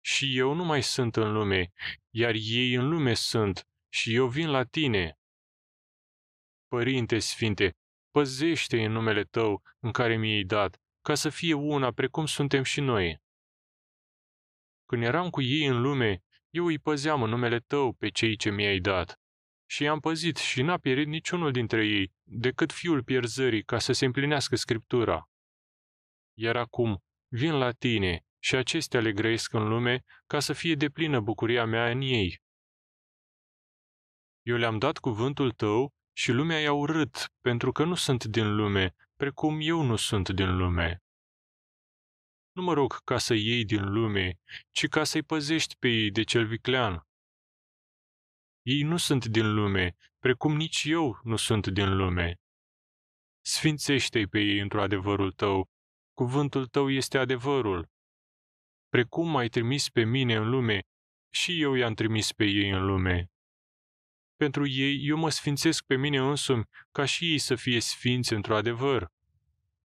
Și eu nu mai sunt în lume, iar ei în lume sunt, și eu vin la tine. Părinte Sfinte, păzește în numele Tău în care mi-ai dat, ca să fie una precum suntem și noi. Când eram cu ei în lume, eu îi păzeam în numele Tău pe cei ce mi-ai dat. Și i-am păzit și n-a pierit niciunul dintre ei, decât fiul pierzării, ca să se împlinească Scriptura. Iar acum, vin la tine și acestea le grăiesc în lume, ca să fie deplină bucuria mea în ei. Eu le-am dat cuvântul tău și lumea i-a urât, pentru că nu sunt din lume, precum eu nu sunt din lume. Nu mă rog ca să iei din lume, ci ca să-i păzești pe ei de cel viclean. Ei nu sunt din lume, precum nici eu nu sunt din lume. Sfințește-i pe ei într adevărul tău, cuvântul tău este adevărul. Precum m-ai trimis pe mine în lume, și eu i-am trimis pe ei în lume. Pentru ei, eu mă sfințesc pe mine însumi, ca și ei să fie sfinți într adevăr.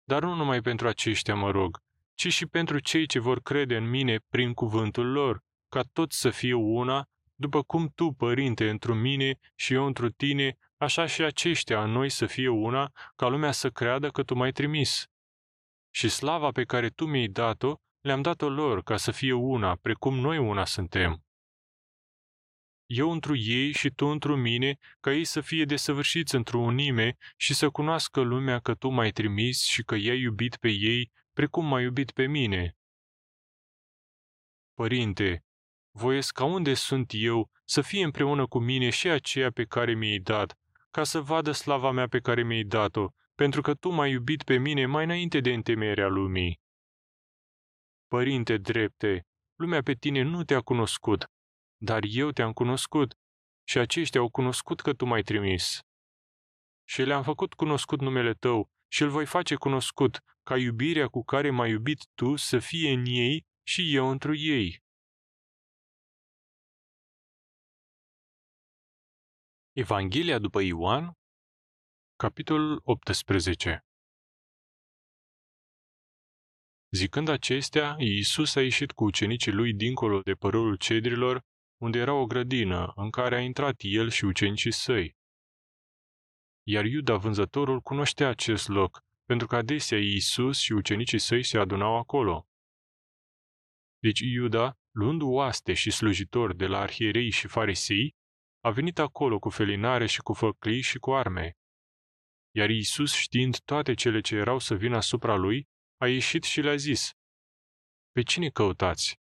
Dar nu numai pentru aceștia mă rog, ci și pentru cei ce vor crede în mine prin cuvântul lor, ca toți să fie una, după cum tu, Părinte, într mine și eu într tine, așa și aceștia în noi să fie una, ca lumea să creadă că tu m-ai trimis. Și slava pe care tu mi-ai dat-o, le-am dat-o lor ca să fie una, precum noi una suntem. Eu întru ei și tu întru mine, ca ei să fie desăvârșiți într-o unime și să cunoască lumea că tu m-ai trimis și că i-ai iubit pe ei, precum m-ai iubit pe mine. Părinte, voiesc ca unde sunt eu să fie împreună cu mine și aceea pe care mi-ai dat, ca să vadă slava mea pe care mi-ai dat-o, pentru că tu m-ai iubit pe mine mai înainte de întemeierea lumii. Părinte drepte, lumea pe tine nu te-a cunoscut, dar eu te-am cunoscut și aceștia au cunoscut că tu m-ai trimis. Și le-am făcut cunoscut numele tău și îl voi face cunoscut, ca iubirea cu care m-ai iubit tu să fie în ei și eu întru ei. Evanghelia după Ioan, capitolul 18 Zicând acestea, Iisus a ieșit cu ucenicii lui dincolo de părul cedrilor, unde era o grădină, în care a intrat el și ucenicii săi. Iar Iuda vânzătorul cunoștea acest loc, pentru că adesea Iisus și ucenicii săi se adunau acolo. Deci Iuda, luând oaste și slujitori de la arhierei și farisei, a venit acolo cu felinare și cu făclii și cu arme. Iar Iisus, știind toate cele ce erau să vină asupra lui, a ieșit și le-a zis, Pe cine căutați?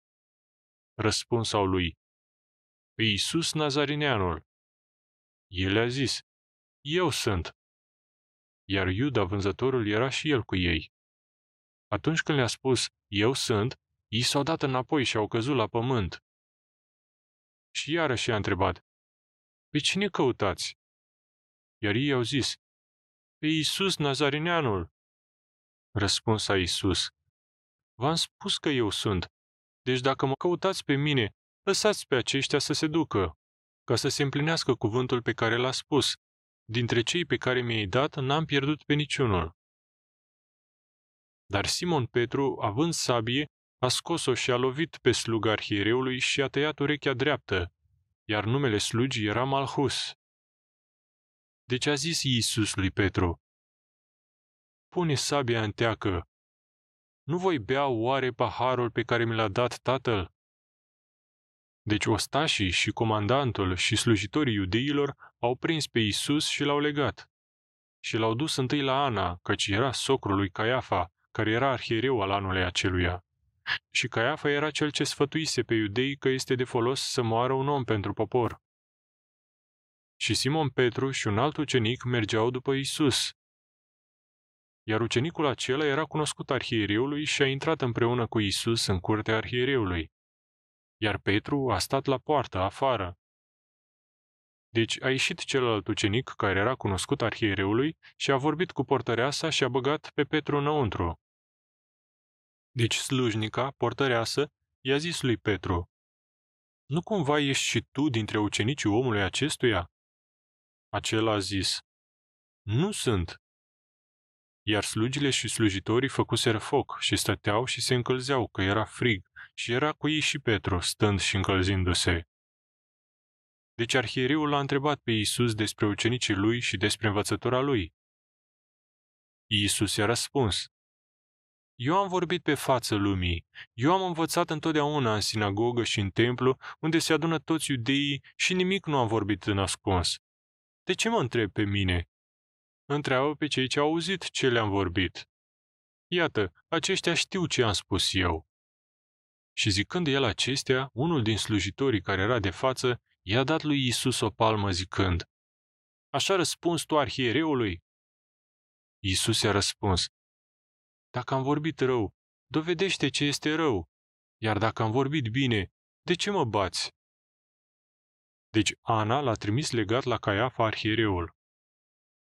Răspunsau lui, Pe Iisus Nazarineanul. El le-a zis, Eu sunt. Iar Iuda, vânzătorul, era și el cu ei. Atunci când le-a spus, Eu sunt, ei s-au dat înapoi și au căzut la pământ. Și iarăși i-a întrebat, Pe cine căutați? Iar ei au zis, Pe Iisus Nazarineanul. Răspunsa Iisus, V-am spus că eu sunt. Deci dacă mă căutați pe mine, lăsați pe aceștia să se ducă, ca să se împlinească cuvântul pe care l-a spus. Dintre cei pe care mi-ai dat, n-am pierdut pe niciunul. Dar Simon Petru, având sabie, a scos-o și a lovit pe sluga arhiereului și a tăiat urechea dreaptă, iar numele slugii era Malhus. Deci a zis Iisus lui Petru, pune sabia în teacă. Nu voi bea oare paharul pe care mi l-a dat tatăl? Deci ostașii și comandantul și slujitorii iudeilor au prins pe Isus și l-au legat. Și l-au dus întâi la Ana, căci era socrul lui Caiafa, care era arhiereu al anului aceluia. Și Caiafa era cel ce sfătuise pe iudei că este de folos să moară un om pentru popor. Și Simon Petru și un alt ucenic mergeau după Isus iar ucenicul acela era cunoscut arhiereului și a intrat împreună cu Isus în curtea arhiereului. Iar Petru a stat la poartă, afară. Deci a ieșit celălalt ucenic, care era cunoscut arhiereului, și a vorbit cu portăreasa și a băgat pe Petru înăuntru. Deci slujnica, portăreasă, i-a zis lui Petru, Nu cumva ești și tu dintre ucenicii omului acestuia? Acela a zis, Nu sunt. Iar slugile și slujitorii făcuseră foc și stăteau și se încălzeau, că era frig, și era cu ei și Petru, stând și încălzindu-se. Deci arhieriul l-a întrebat pe Iisus despre ucenicii lui și despre învățătura lui. Iisus i-a răspuns, Eu am vorbit pe față lumii. Eu am învățat întotdeauna în sinagogă și în templu, unde se adună toți iudeii și nimic nu am vorbit în ascuns. De ce mă întreb pe mine? Întreabă pe cei ce au auzit ce le-am vorbit. Iată, aceștia știu ce am spus eu. Și zicând el acestea, unul din slujitorii care era de față i-a dat lui Isus o palmă zicând, Așa răspuns tu arhiereului? Isus i-a răspuns, Dacă am vorbit rău, dovedește ce este rău, iar dacă am vorbit bine, de ce mă bați? Deci Ana l-a trimis legat la Caiafa arhiereul.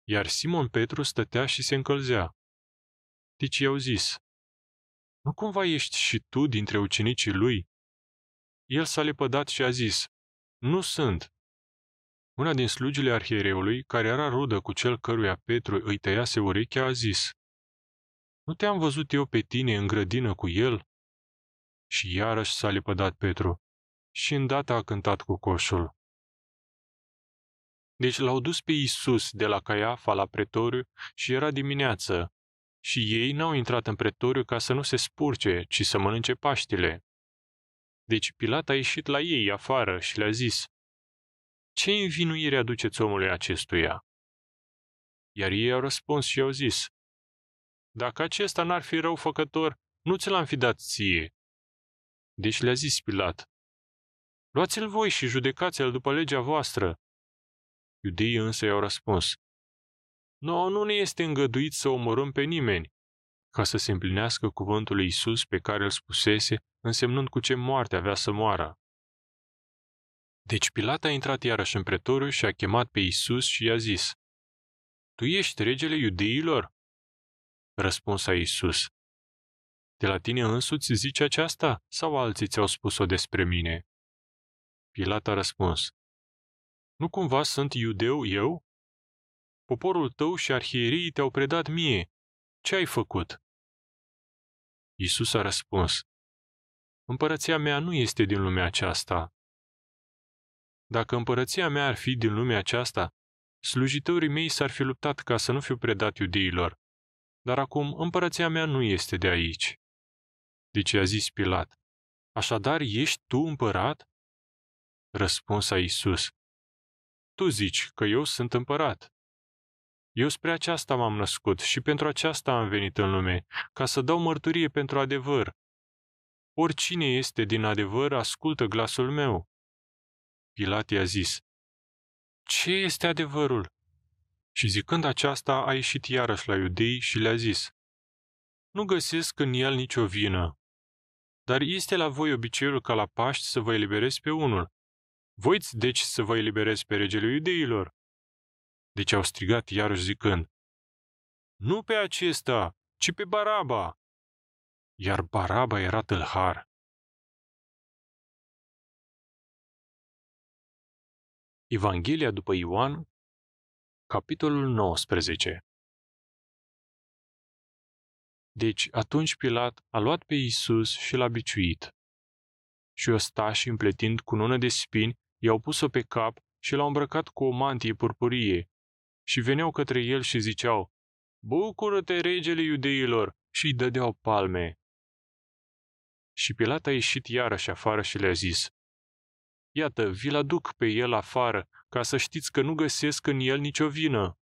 Iar Simon Petru stătea și se încălzea. Deci i-au zis, Nu cumva ești și tu dintre ucenicii lui? El s-a lepădat și a zis, Nu sunt. Una din slugile arhiereului, care era rudă cu cel căruia Petru îi tăiase urechea, a zis, Nu te-am văzut eu pe tine în grădină cu el? Și iarăși s-a lepădat Petru și îndată a cântat cu coșul. Deci l-au dus pe Isus de la Caiafa la pretoriu și era dimineață. Și ei n-au intrat în pretoriu ca să nu se spurce, ci să mănânce paștile. Deci Pilat a ieșit la ei afară și le-a zis, Ce învinuire aduceți omului acestuia? Iar ei au răspuns și au zis, Dacă acesta n-ar fi răufăcător, nu ți l-am fi dat ție. Deci le-a zis Pilat, Luați-l voi și judecați-l după legea voastră. Iudeii însă i-au răspuns, Nu, nu ne este îngăduit să omorâm pe nimeni, ca să se împlinească cuvântul lui Isus pe care îl spusese, însemnând cu ce moarte avea să moară. Deci Pilat a intrat iarăși în pretoriu și a chemat pe Isus și i-a zis, Tu ești regele iudeilor? Răspuns a Isus, De la tine însuți zici aceasta sau alții ți-au spus-o despre mine? Pilat a răspuns, nu cumva sunt iudeu eu? Poporul tău și arhierii te-au predat mie. Ce ai făcut? Isus a răspuns, Împărăția mea nu este din lumea aceasta. Dacă împărăția mea ar fi din lumea aceasta, slujitorii mei s-ar fi luptat ca să nu fiu predat iudeilor. Dar acum împărăția mea nu este de aici. Deci a zis Pilat, Așadar ești tu împărat? Răspuns a Isus, tu zici că eu sunt împărat. Eu spre aceasta m-am născut și pentru aceasta am venit în lume, ca să dau mărturie pentru adevăr. Oricine este din adevăr, ascultă glasul meu. Pilat i-a zis, Ce este adevărul? Și zicând aceasta, a ieșit iarăși la iudei și le-a zis, Nu găsesc în el nicio vină. Dar este la voi obiceiul ca la Paști să vă eliberez pe unul. Voiți deci să vă eliberez pe regele iudeilor? Deci au strigat iarăși zicând, Nu pe acesta, ci pe Baraba. Iar Baraba era tâlhar. Evanghelia după Ioan, capitolul 19 Deci atunci Pilat a luat pe Isus și l-a biciuit. Și ostașii, împletind cu nună de spini, i-au pus-o pe cap și l-au îmbrăcat cu o mantie purpurie. Și veneau către el și ziceau, Bucură-te, regele iudeilor! Și îi dădeau palme. Și Pilat a ieșit iarăși afară și le-a zis, Iată, vi-l aduc pe el afară, ca să știți că nu găsesc în el nicio vină.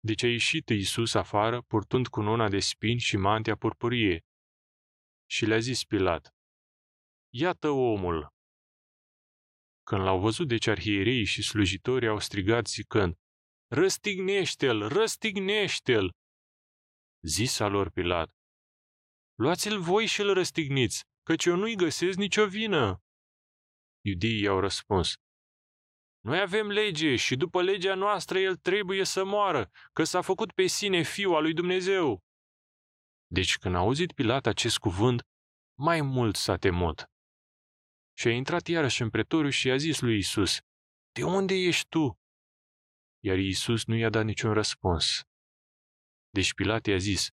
Deci a ieșit Iisus afară, purtând cununa de spini și mantia purpurie. Și le-a zis Pilat, Iată omul! Când l-au văzut deci arhiereii și slujitorii au strigat zicând, Răstignește-l, răstignește-l! Zisa lor Pilat, Luați-l voi și îl răstigniți, căci eu nu-i găsesc nicio vină. Iudeii i-au răspuns, Noi avem lege și după legea noastră el trebuie să moară, că s-a făcut pe sine fiul al lui Dumnezeu. Deci când a auzit Pilat acest cuvânt, mai mult s-a temut Și a intrat iarăși în pretoriu și i-a zis lui Isus, De unde ești tu? Iar Isus nu i-a dat niciun răspuns. Deci Pilat i-a zis,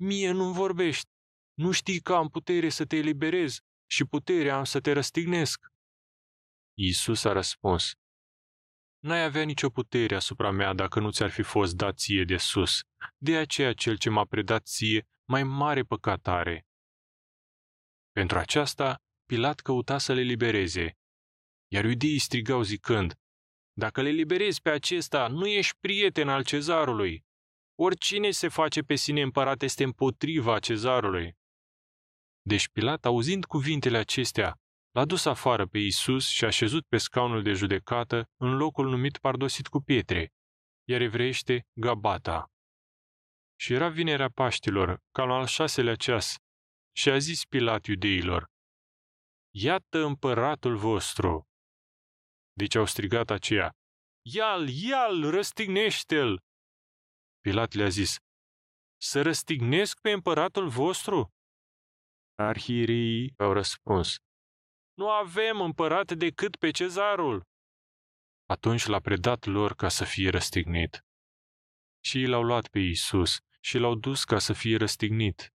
Mie nu-mi vorbești, nu știi că am putere să te eliberez și putere am să te răstignesc. Iisus a răspuns, N-ai avea nicio putere asupra mea dacă nu ți-ar fi fost dat ție de sus. De aceea cel ce m-a predat ție mai mare păcat are. Pentru aceasta, Pilat căuta să le libereze. Iar iudeii strigau zicând, Dacă le liberezi pe acesta, nu ești prieten al cezarului. Oricine se face pe sine împărat este împotriva cezarului. Deci Pilat, auzind cuvintele acestea, l-a dus afară pe Isus și a șezut pe scaunul de judecată în locul numit pardosit cu pietre, iar evreiește Gabata. Și era vinerea Paștilor, ca la al șaselea ceas, și a zis Pilat iudeilor, Iată împăratul vostru! Deci au strigat aceia, Ial, ial, răstignește-l! Pilat le-a zis, Să răstignesc pe împăratul vostru? Arhirii au răspuns, Nu avem împărat decât pe cezarul. Atunci l-a predat lor ca să fie răstignit. Și ei l-au luat pe Iisus și l-au dus ca să fie răstignit.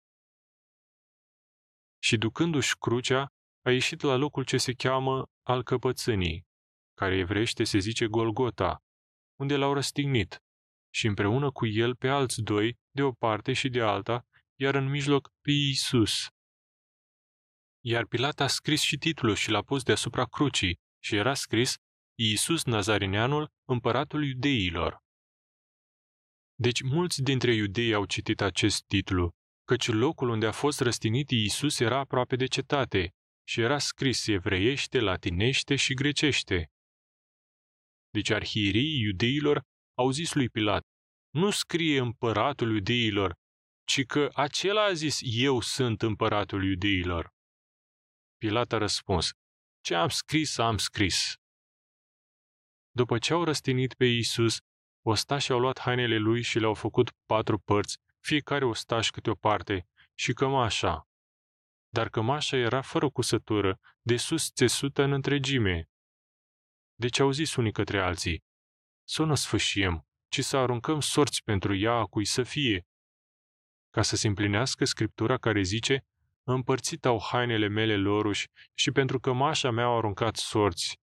Și ducându-și crucea, a ieșit la locul ce se cheamă al căpățânii, care evrește se zice Golgota, unde l-au răstignit, și împreună cu el pe alți doi, de o parte și de alta, iar în mijloc pe Iisus. Iar Pilat a scris și titlul și l-a pus deasupra crucii și era scris Iisus Nazarineanul, împăratul iudeilor. Deci mulți dintre iudei au citit acest titlu, căci locul unde a fost răstinit Iisus era aproape de cetate și era scris evreiește, latinește și grecește. Deci arhierii iudeilor au zis lui Pilat, nu scrie împăratul iudeilor, ci că acela a zis, eu sunt împăratul iudeilor. Pilat a răspuns, ce am scris, am scris. După ce au răstinit pe Iisus, ostașii au luat hainele lui și le-au făcut patru părți, fiecare ostaș câte o parte, și cămașa. Dar cămașa era fără cusătură, de sus țesută în întregime. Deci au zis unii către alții, să o nu sfâșiem, ci să aruncăm sorți pentru ea a cui să fie. Ca să se împlinească scriptura care zice, împărțit au hainele mele loruși și pentru că mașa mea au aruncat sorți.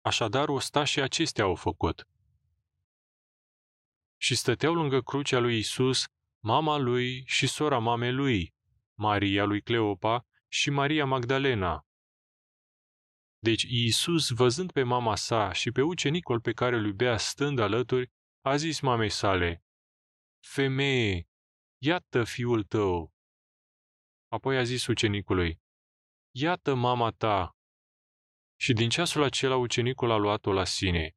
Așadar, ostașii acestea au făcut. Și stăteau lângă crucea lui Isus, mama lui și sora mamei lui, Maria lui Cleopa și Maria Magdalena. Deci Iisus, văzând pe mama sa și pe ucenicul pe care îl iubea stând alături, a zis mamei sale, Femeie, iată fiul tău. Apoi a zis ucenicului, Iată mama ta. Și din ceasul acela ucenicul a luat-o la sine.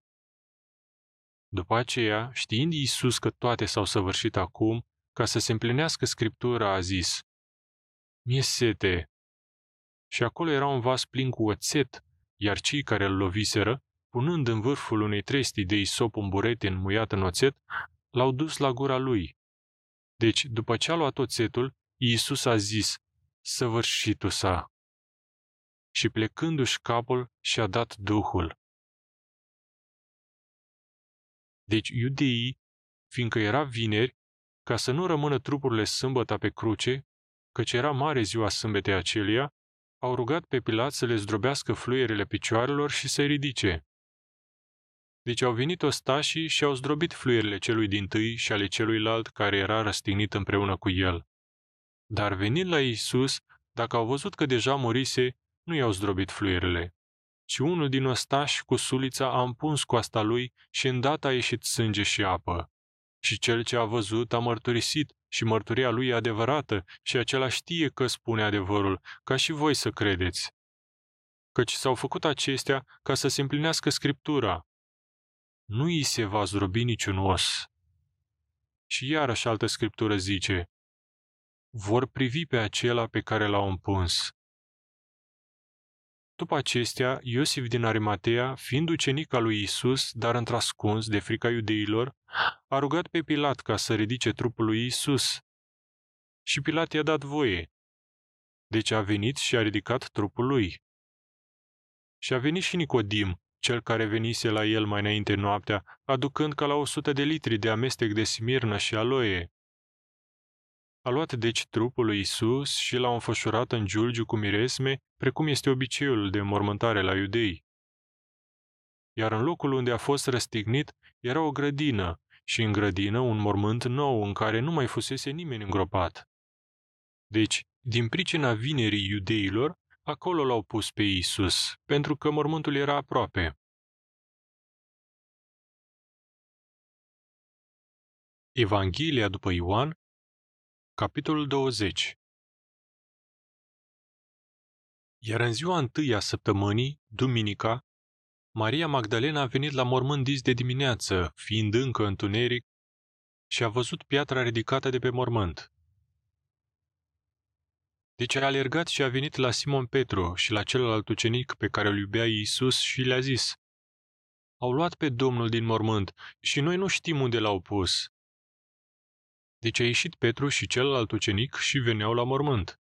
După aceea, știind Iisus că toate s-au săvârșit acum, ca să se împlinească scriptura, a zis, Mie sete. Și acolo era un vas plin cu oțet iar cei care îl loviseră, punând în vârful unei trestii de isop un burete înmuiat în oțet, l-au dus la gura lui. Deci, după ce a luat oțetul, Iisus a zis, săvârșitul sa. Și plecându-și capul, și-a dat Duhul. Deci iudeii, fiindcă era vineri, ca să nu rămână trupurile sâmbătă pe cruce, căci era mare ziua sâmbetei acelia, au rugat pe Pilat să le zdrobească fluierele picioarelor și să-i ridice. Deci au venit ostașii și au zdrobit fluierele celui din tâi și ale celuilalt care era răstignit împreună cu el. Dar venind la Iisus, dacă au văzut că deja murise, nu i-au zdrobit fluierele, ci unul din ostași cu sulița a împuns coasta lui și îndată a ieșit sânge și apă. Și cel ce a văzut a mărturisit și mărturia lui e adevărată și acela știe că spune adevărul, ca și voi să credeți. Căci s-au făcut acestea ca să se împlinească Scriptura. Nu îi se va zdrobi niciun os. Și iarăși altă Scriptură zice, vor privi pe acela pe care l-au împuns. După acestea, Iosif din Arimatea, fiind ucenic al lui Isus, dar întrascuns de frica iudeilor, a rugat pe Pilat ca să ridice trupul lui Isus. Și Pilat i-a dat voie. Deci a venit și a ridicat trupul lui. Și a venit și Nicodim, cel care venise la el mai înainte noaptea, aducând ca la o sută de litri de amestec de smirnă și aloie. A luat deci trupul lui Isus și l-a înfășurat în giulgiu cu miresme, precum este obiceiul de mormântare la iudei. Iar în locul unde a fost răstignit era o grădină, și în grădină un mormânt nou în care nu mai fusese nimeni îngropat. Deci, din pricina vinerii iudeilor, acolo l-au pus pe Isus, pentru că mormântul era aproape. Evanghelia după Ioan, capitolul 20 Iar în ziua întâi a săptămânii, duminica, Maria Magdalena a venit la mormânt dis de dimineață, fiind încă întuneric, și a văzut piatra ridicată de pe mormânt. Deci a alergat și a venit la Simon Petru și la celălalt ucenic pe care îl iubea Iisus și le-a zis, Au luat pe Domnul din mormânt și noi nu știm unde l-au pus. Deci a ieșit Petru și celălalt ucenic și veneau la mormânt.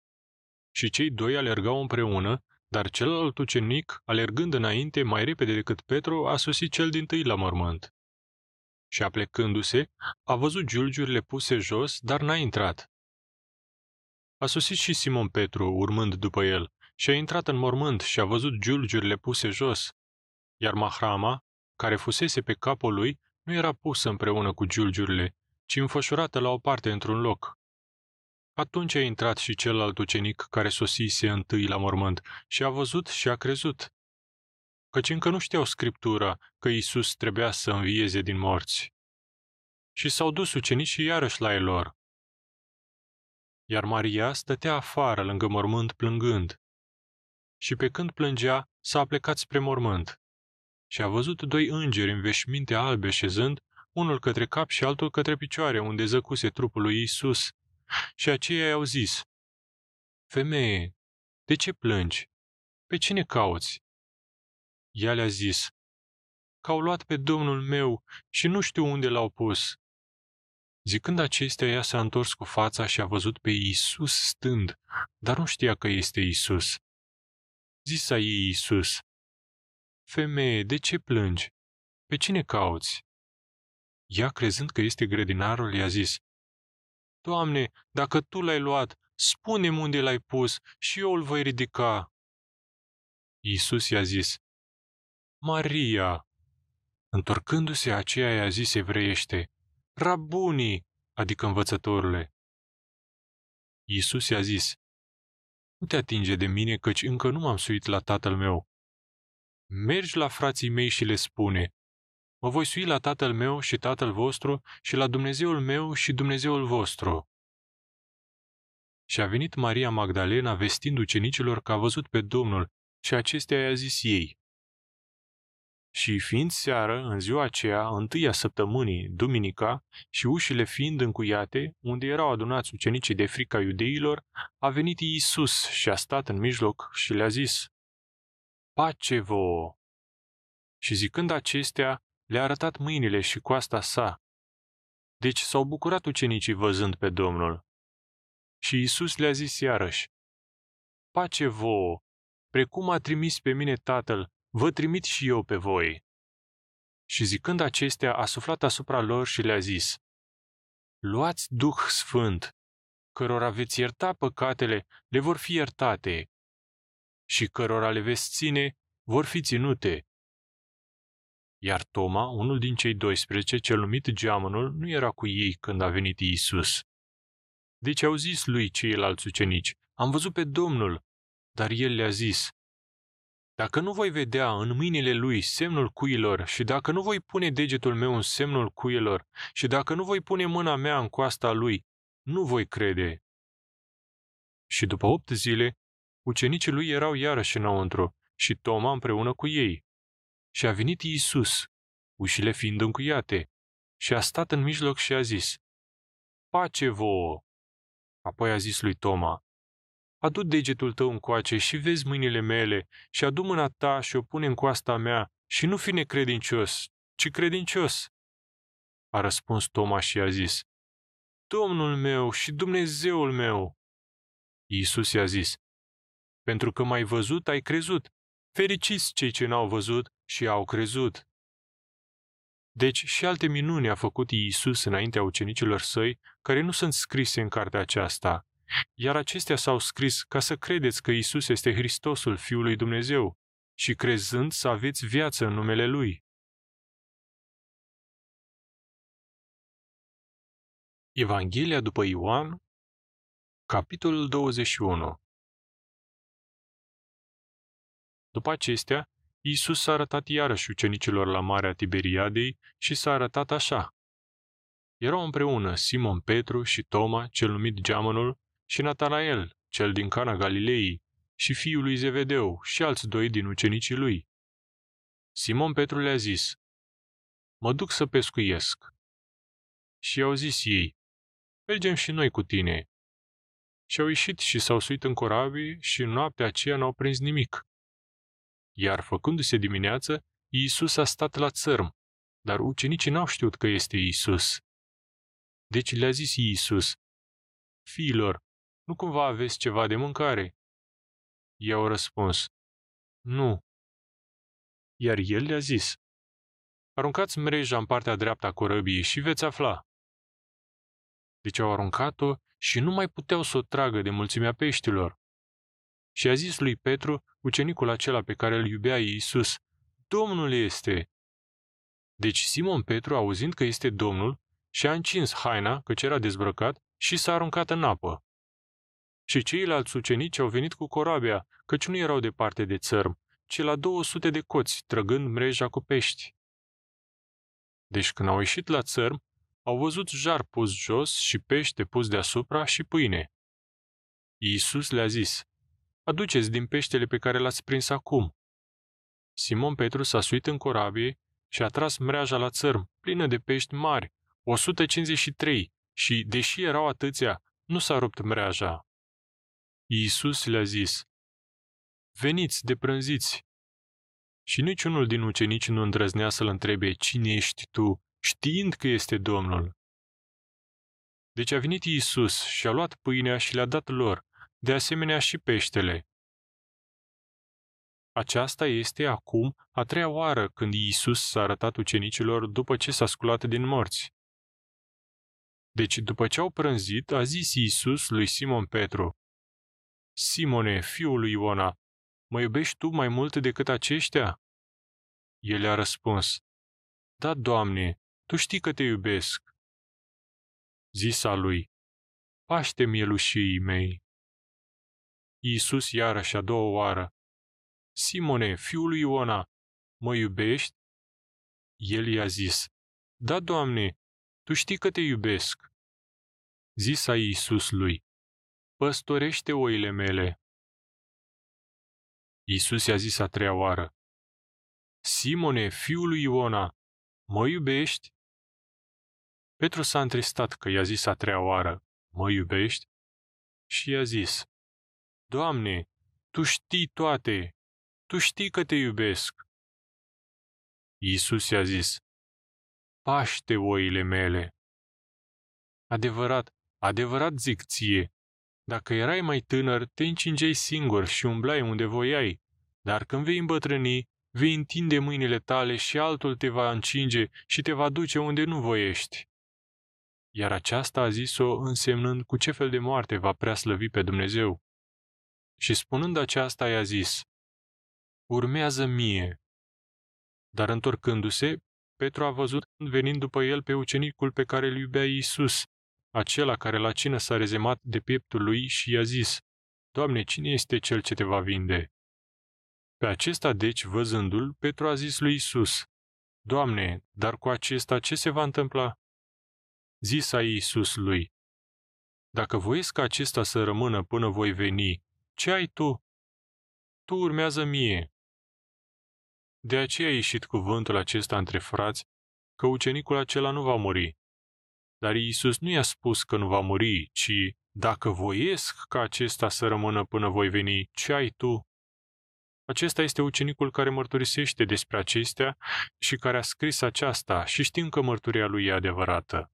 Și cei doi alergau împreună, dar celălalt ucenic, alergând înainte mai repede decât Petru, a sosit cel din tâi la mormânt. Și aplecându-se, a văzut giulgiurile puse jos, dar n-a intrat. A sosit și Simon Petru, urmând după el, și a intrat în mormânt și a văzut giulgiurile puse jos. Iar mahrama, care fusese pe capul lui, nu era pusă împreună cu giulgiurile, ci înfășurată la o parte într-un loc. Atunci a intrat și celălalt ucenic care sosise întâi la mormânt și a văzut și a crezut. Căci încă nu știau Scriptura că Isus trebuia să învieze din morți. Și s-au dus ucenicii iarăși la el lor. Iar Maria stătea afară lângă mormânt plângând. Și pe când plângea, s-a plecat spre mormânt. Și a văzut doi îngeri în veșminte albe șezând, unul către cap și altul către picioare, unde zăcuse trupul lui Isus și aceia i-au zis, Femeie, de ce plângi? Pe cine cauți? Ea le-a zis, că au luat pe domnul meu și nu știu unde l-au pus. Zicând acestea, ea s-a întors cu fața și a văzut pe Iisus stând, dar nu știa că este Iisus. Zisa ei Iisus, Femeie, de ce plângi? Pe cine cauți? Ea, crezând că este grădinarul, i-a zis, Doamne, dacă Tu l-ai luat, spune-mi unde l-ai pus și eu îl voi ridica. Iisus i-a zis, Maria! Întorcându-se aceea i-a zis evreiește, Rabunii, adică învățătorule. Iisus i-a zis, Nu te atinge de mine, căci încă nu m-am suit la tatăl meu. Mergi la frații mei și le spune, Mă voi sui la Tatăl meu și Tatăl vostru și la Dumnezeul meu și Dumnezeul vostru. Și a venit Maria Magdalena vestind ucenicilor că a văzut pe Domnul și acestea i-a zis ei. Și fiind seară, în ziua aceea, întâia săptămânii, duminica, și ușile fiind încuiate, unde erau adunați ucenicii de frica iudeilor, a venit Iisus și a stat în mijloc și le-a zis, Pace vouă! Și zicând acestea, le-a arătat mâinile și coasta sa. Deci s-au bucurat ucenicii văzând pe Domnul. Și Isus le-a zis iarăși, Pace vouă, precum a trimis pe mine Tatăl, vă trimit și eu pe voi. Și zicând acestea, a suflat asupra lor și le-a zis, Luați Duh Sfânt, cărora veți ierta păcatele, le vor fi iertate, și cărora le veți ține, vor fi ținute. Iar Toma, unul din cei 12, cel numit Geamănul, nu era cu ei când a venit Iisus. Deci au zis lui ceilalți ucenici, am văzut pe Domnul, dar el le-a zis, dacă nu voi vedea în mâinile lui semnul cuilor și dacă nu voi pune degetul meu în semnul cuilor și dacă nu voi pune mâna mea în coasta lui, nu voi crede. Și după opt zile, ucenicii lui erau iarăși înăuntru și Toma împreună cu ei. Și a venit Iisus, ușile fiind încuiate, și a stat în mijloc și a zis, Pace vouă! Apoi a zis lui Toma, Adu degetul tău încoace și vezi mâinile mele și adu mâna ta și o pune în coasta mea și nu fi necredincios, ci credincios. A răspuns Toma și a zis, Domnul meu și Dumnezeul meu. Iisus i-a zis, pentru că m-ai văzut, ai crezut. Fericiți cei ce n-au văzut și au crezut. Deci și alte minuni a făcut Iisus înaintea ucenicilor săi, care nu sunt scrise în cartea aceasta, iar acestea s-au scris ca să credeți că Isus este Hristosul, Fiul lui Dumnezeu, și crezând să aveți viață în numele Lui. Evanghelia după Ioan, capitolul 21 După acestea, Iisus s-a arătat iarăși ucenicilor la Marea Tiberiadei și s-a arătat așa. Erau împreună Simon Petru și Toma, cel numit Geamănul, și Natanael, cel din Cana Galilei, și fiul lui Zevedeu și alți doi din ucenicii lui. Simon Petru le-a zis, Mă duc să pescuiesc. Și i-au zis ei, Mergem și noi cu tine. Și au ieșit și s-au suit în corabie și în noaptea aceea n-au prins nimic. Iar făcându-se dimineață, Iisus a stat la țărm, dar ucenicii n-au știut că este Iisus. Deci le-a zis Iisus, Fiilor, nu cumva aveți ceva de mâncare? Ei au răspuns, Nu. Iar el le-a zis, Aruncați mreja în partea dreaptă a corăbiei și veți afla. Deci au aruncat-o și nu mai puteau să o tragă de mulțimea peștilor. Și a zis lui Petru, ucenicul acela pe care îl iubea Iisus, Domnul este! Deci Simon Petru, auzind că este Domnul, și-a încins haina, căci era dezbrăcat, și s-a aruncat în apă. Și ceilalți ucenici au venit cu corabia, căci nu erau departe de țărm, ci la 200 de coți, trăgând mreja cu pești. Deci când au ieșit la țărm, au văzut jar pus jos și pește pus deasupra și pâine. Iisus le-a zis, aduceți din peștele pe care l-ați prins acum. Simon Petru s-a suit în corabie și a tras mreaja la țărm, plină de pești mari, 153, și, deși erau atâția, nu s-a rupt mreaja. Iisus le-a zis, Veniți, deprânziți! Și niciunul din ucenici nu îndrăznea să-l întrebe, Cine ești tu, știind că este Domnul? Deci a venit Iisus și a luat pâinea și le-a dat lor, de asemenea și peștele. Aceasta este acum a treia oară când Iisus s-a arătat ucenicilor după ce s-a sculat din morți. Deci, după ce au prânzit, a zis Iisus lui Simon Petru, Simone, fiul lui Iona, mă iubești tu mai mult decât aceștia? El a răspuns, Da, Doamne, Tu știi că te iubesc. Zisa lui, Paște mielușii mei. Iisus iarăși a doua oară, Simone, fiul lui Iona, mă iubești? El i-a zis, Da, Doamne, Tu știi că te iubesc. Zisa Iisus lui, Păstorește oile mele. Iisus i-a zis a treia oară, Simone, fiul lui Iona, mă iubești? Petru s-a întristat că i-a zis a treia oară, mă iubești? Și i-a zis, Doamne, Tu știi toate, Tu știi că te iubesc. Iisus i-a zis, Paște oile mele. Adevărat, adevărat zic ție, dacă erai mai tânăr, te încingeai singur și umblai unde voiai, dar când vei îmbătrâni, vei întinde mâinile tale și altul te va încinge și te va duce unde nu voiești. Iar aceasta a zis-o însemnând cu ce fel de moarte va prea slăvi pe Dumnezeu. Și spunând aceasta i-a zis, Urmează mie. Dar întorcându-se, Petru a văzut venind după el pe ucenicul pe care îl iubea Iisus acela care la cină s-a rezemat de pieptul lui și i-a zis, Doamne, cine este cel ce te va vinde? Pe acesta, deci, văzându-l, Petru a zis lui Isus, Doamne, dar cu acesta ce se va întâmpla? Zisa Iisus lui, Dacă voiesc ca acesta să rămână până voi veni, ce ai tu? Tu urmează mie. De aceea a ieșit cuvântul acesta între frați, că ucenicul acela nu va muri, dar Iisus nu i-a spus că nu va muri, ci, dacă voiesc ca acesta să rămână până voi veni, ce ai tu? Acesta este ucenicul care mărturisește despre acestea și care a scris aceasta și știm că mărturia lui e adevărată.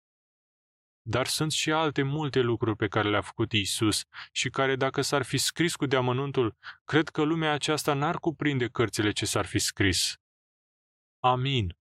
Dar sunt și alte multe lucruri pe care le-a făcut Isus și care, dacă s-ar fi scris cu deamănuntul, cred că lumea aceasta n-ar cuprinde cărțile ce s-ar fi scris. Amin.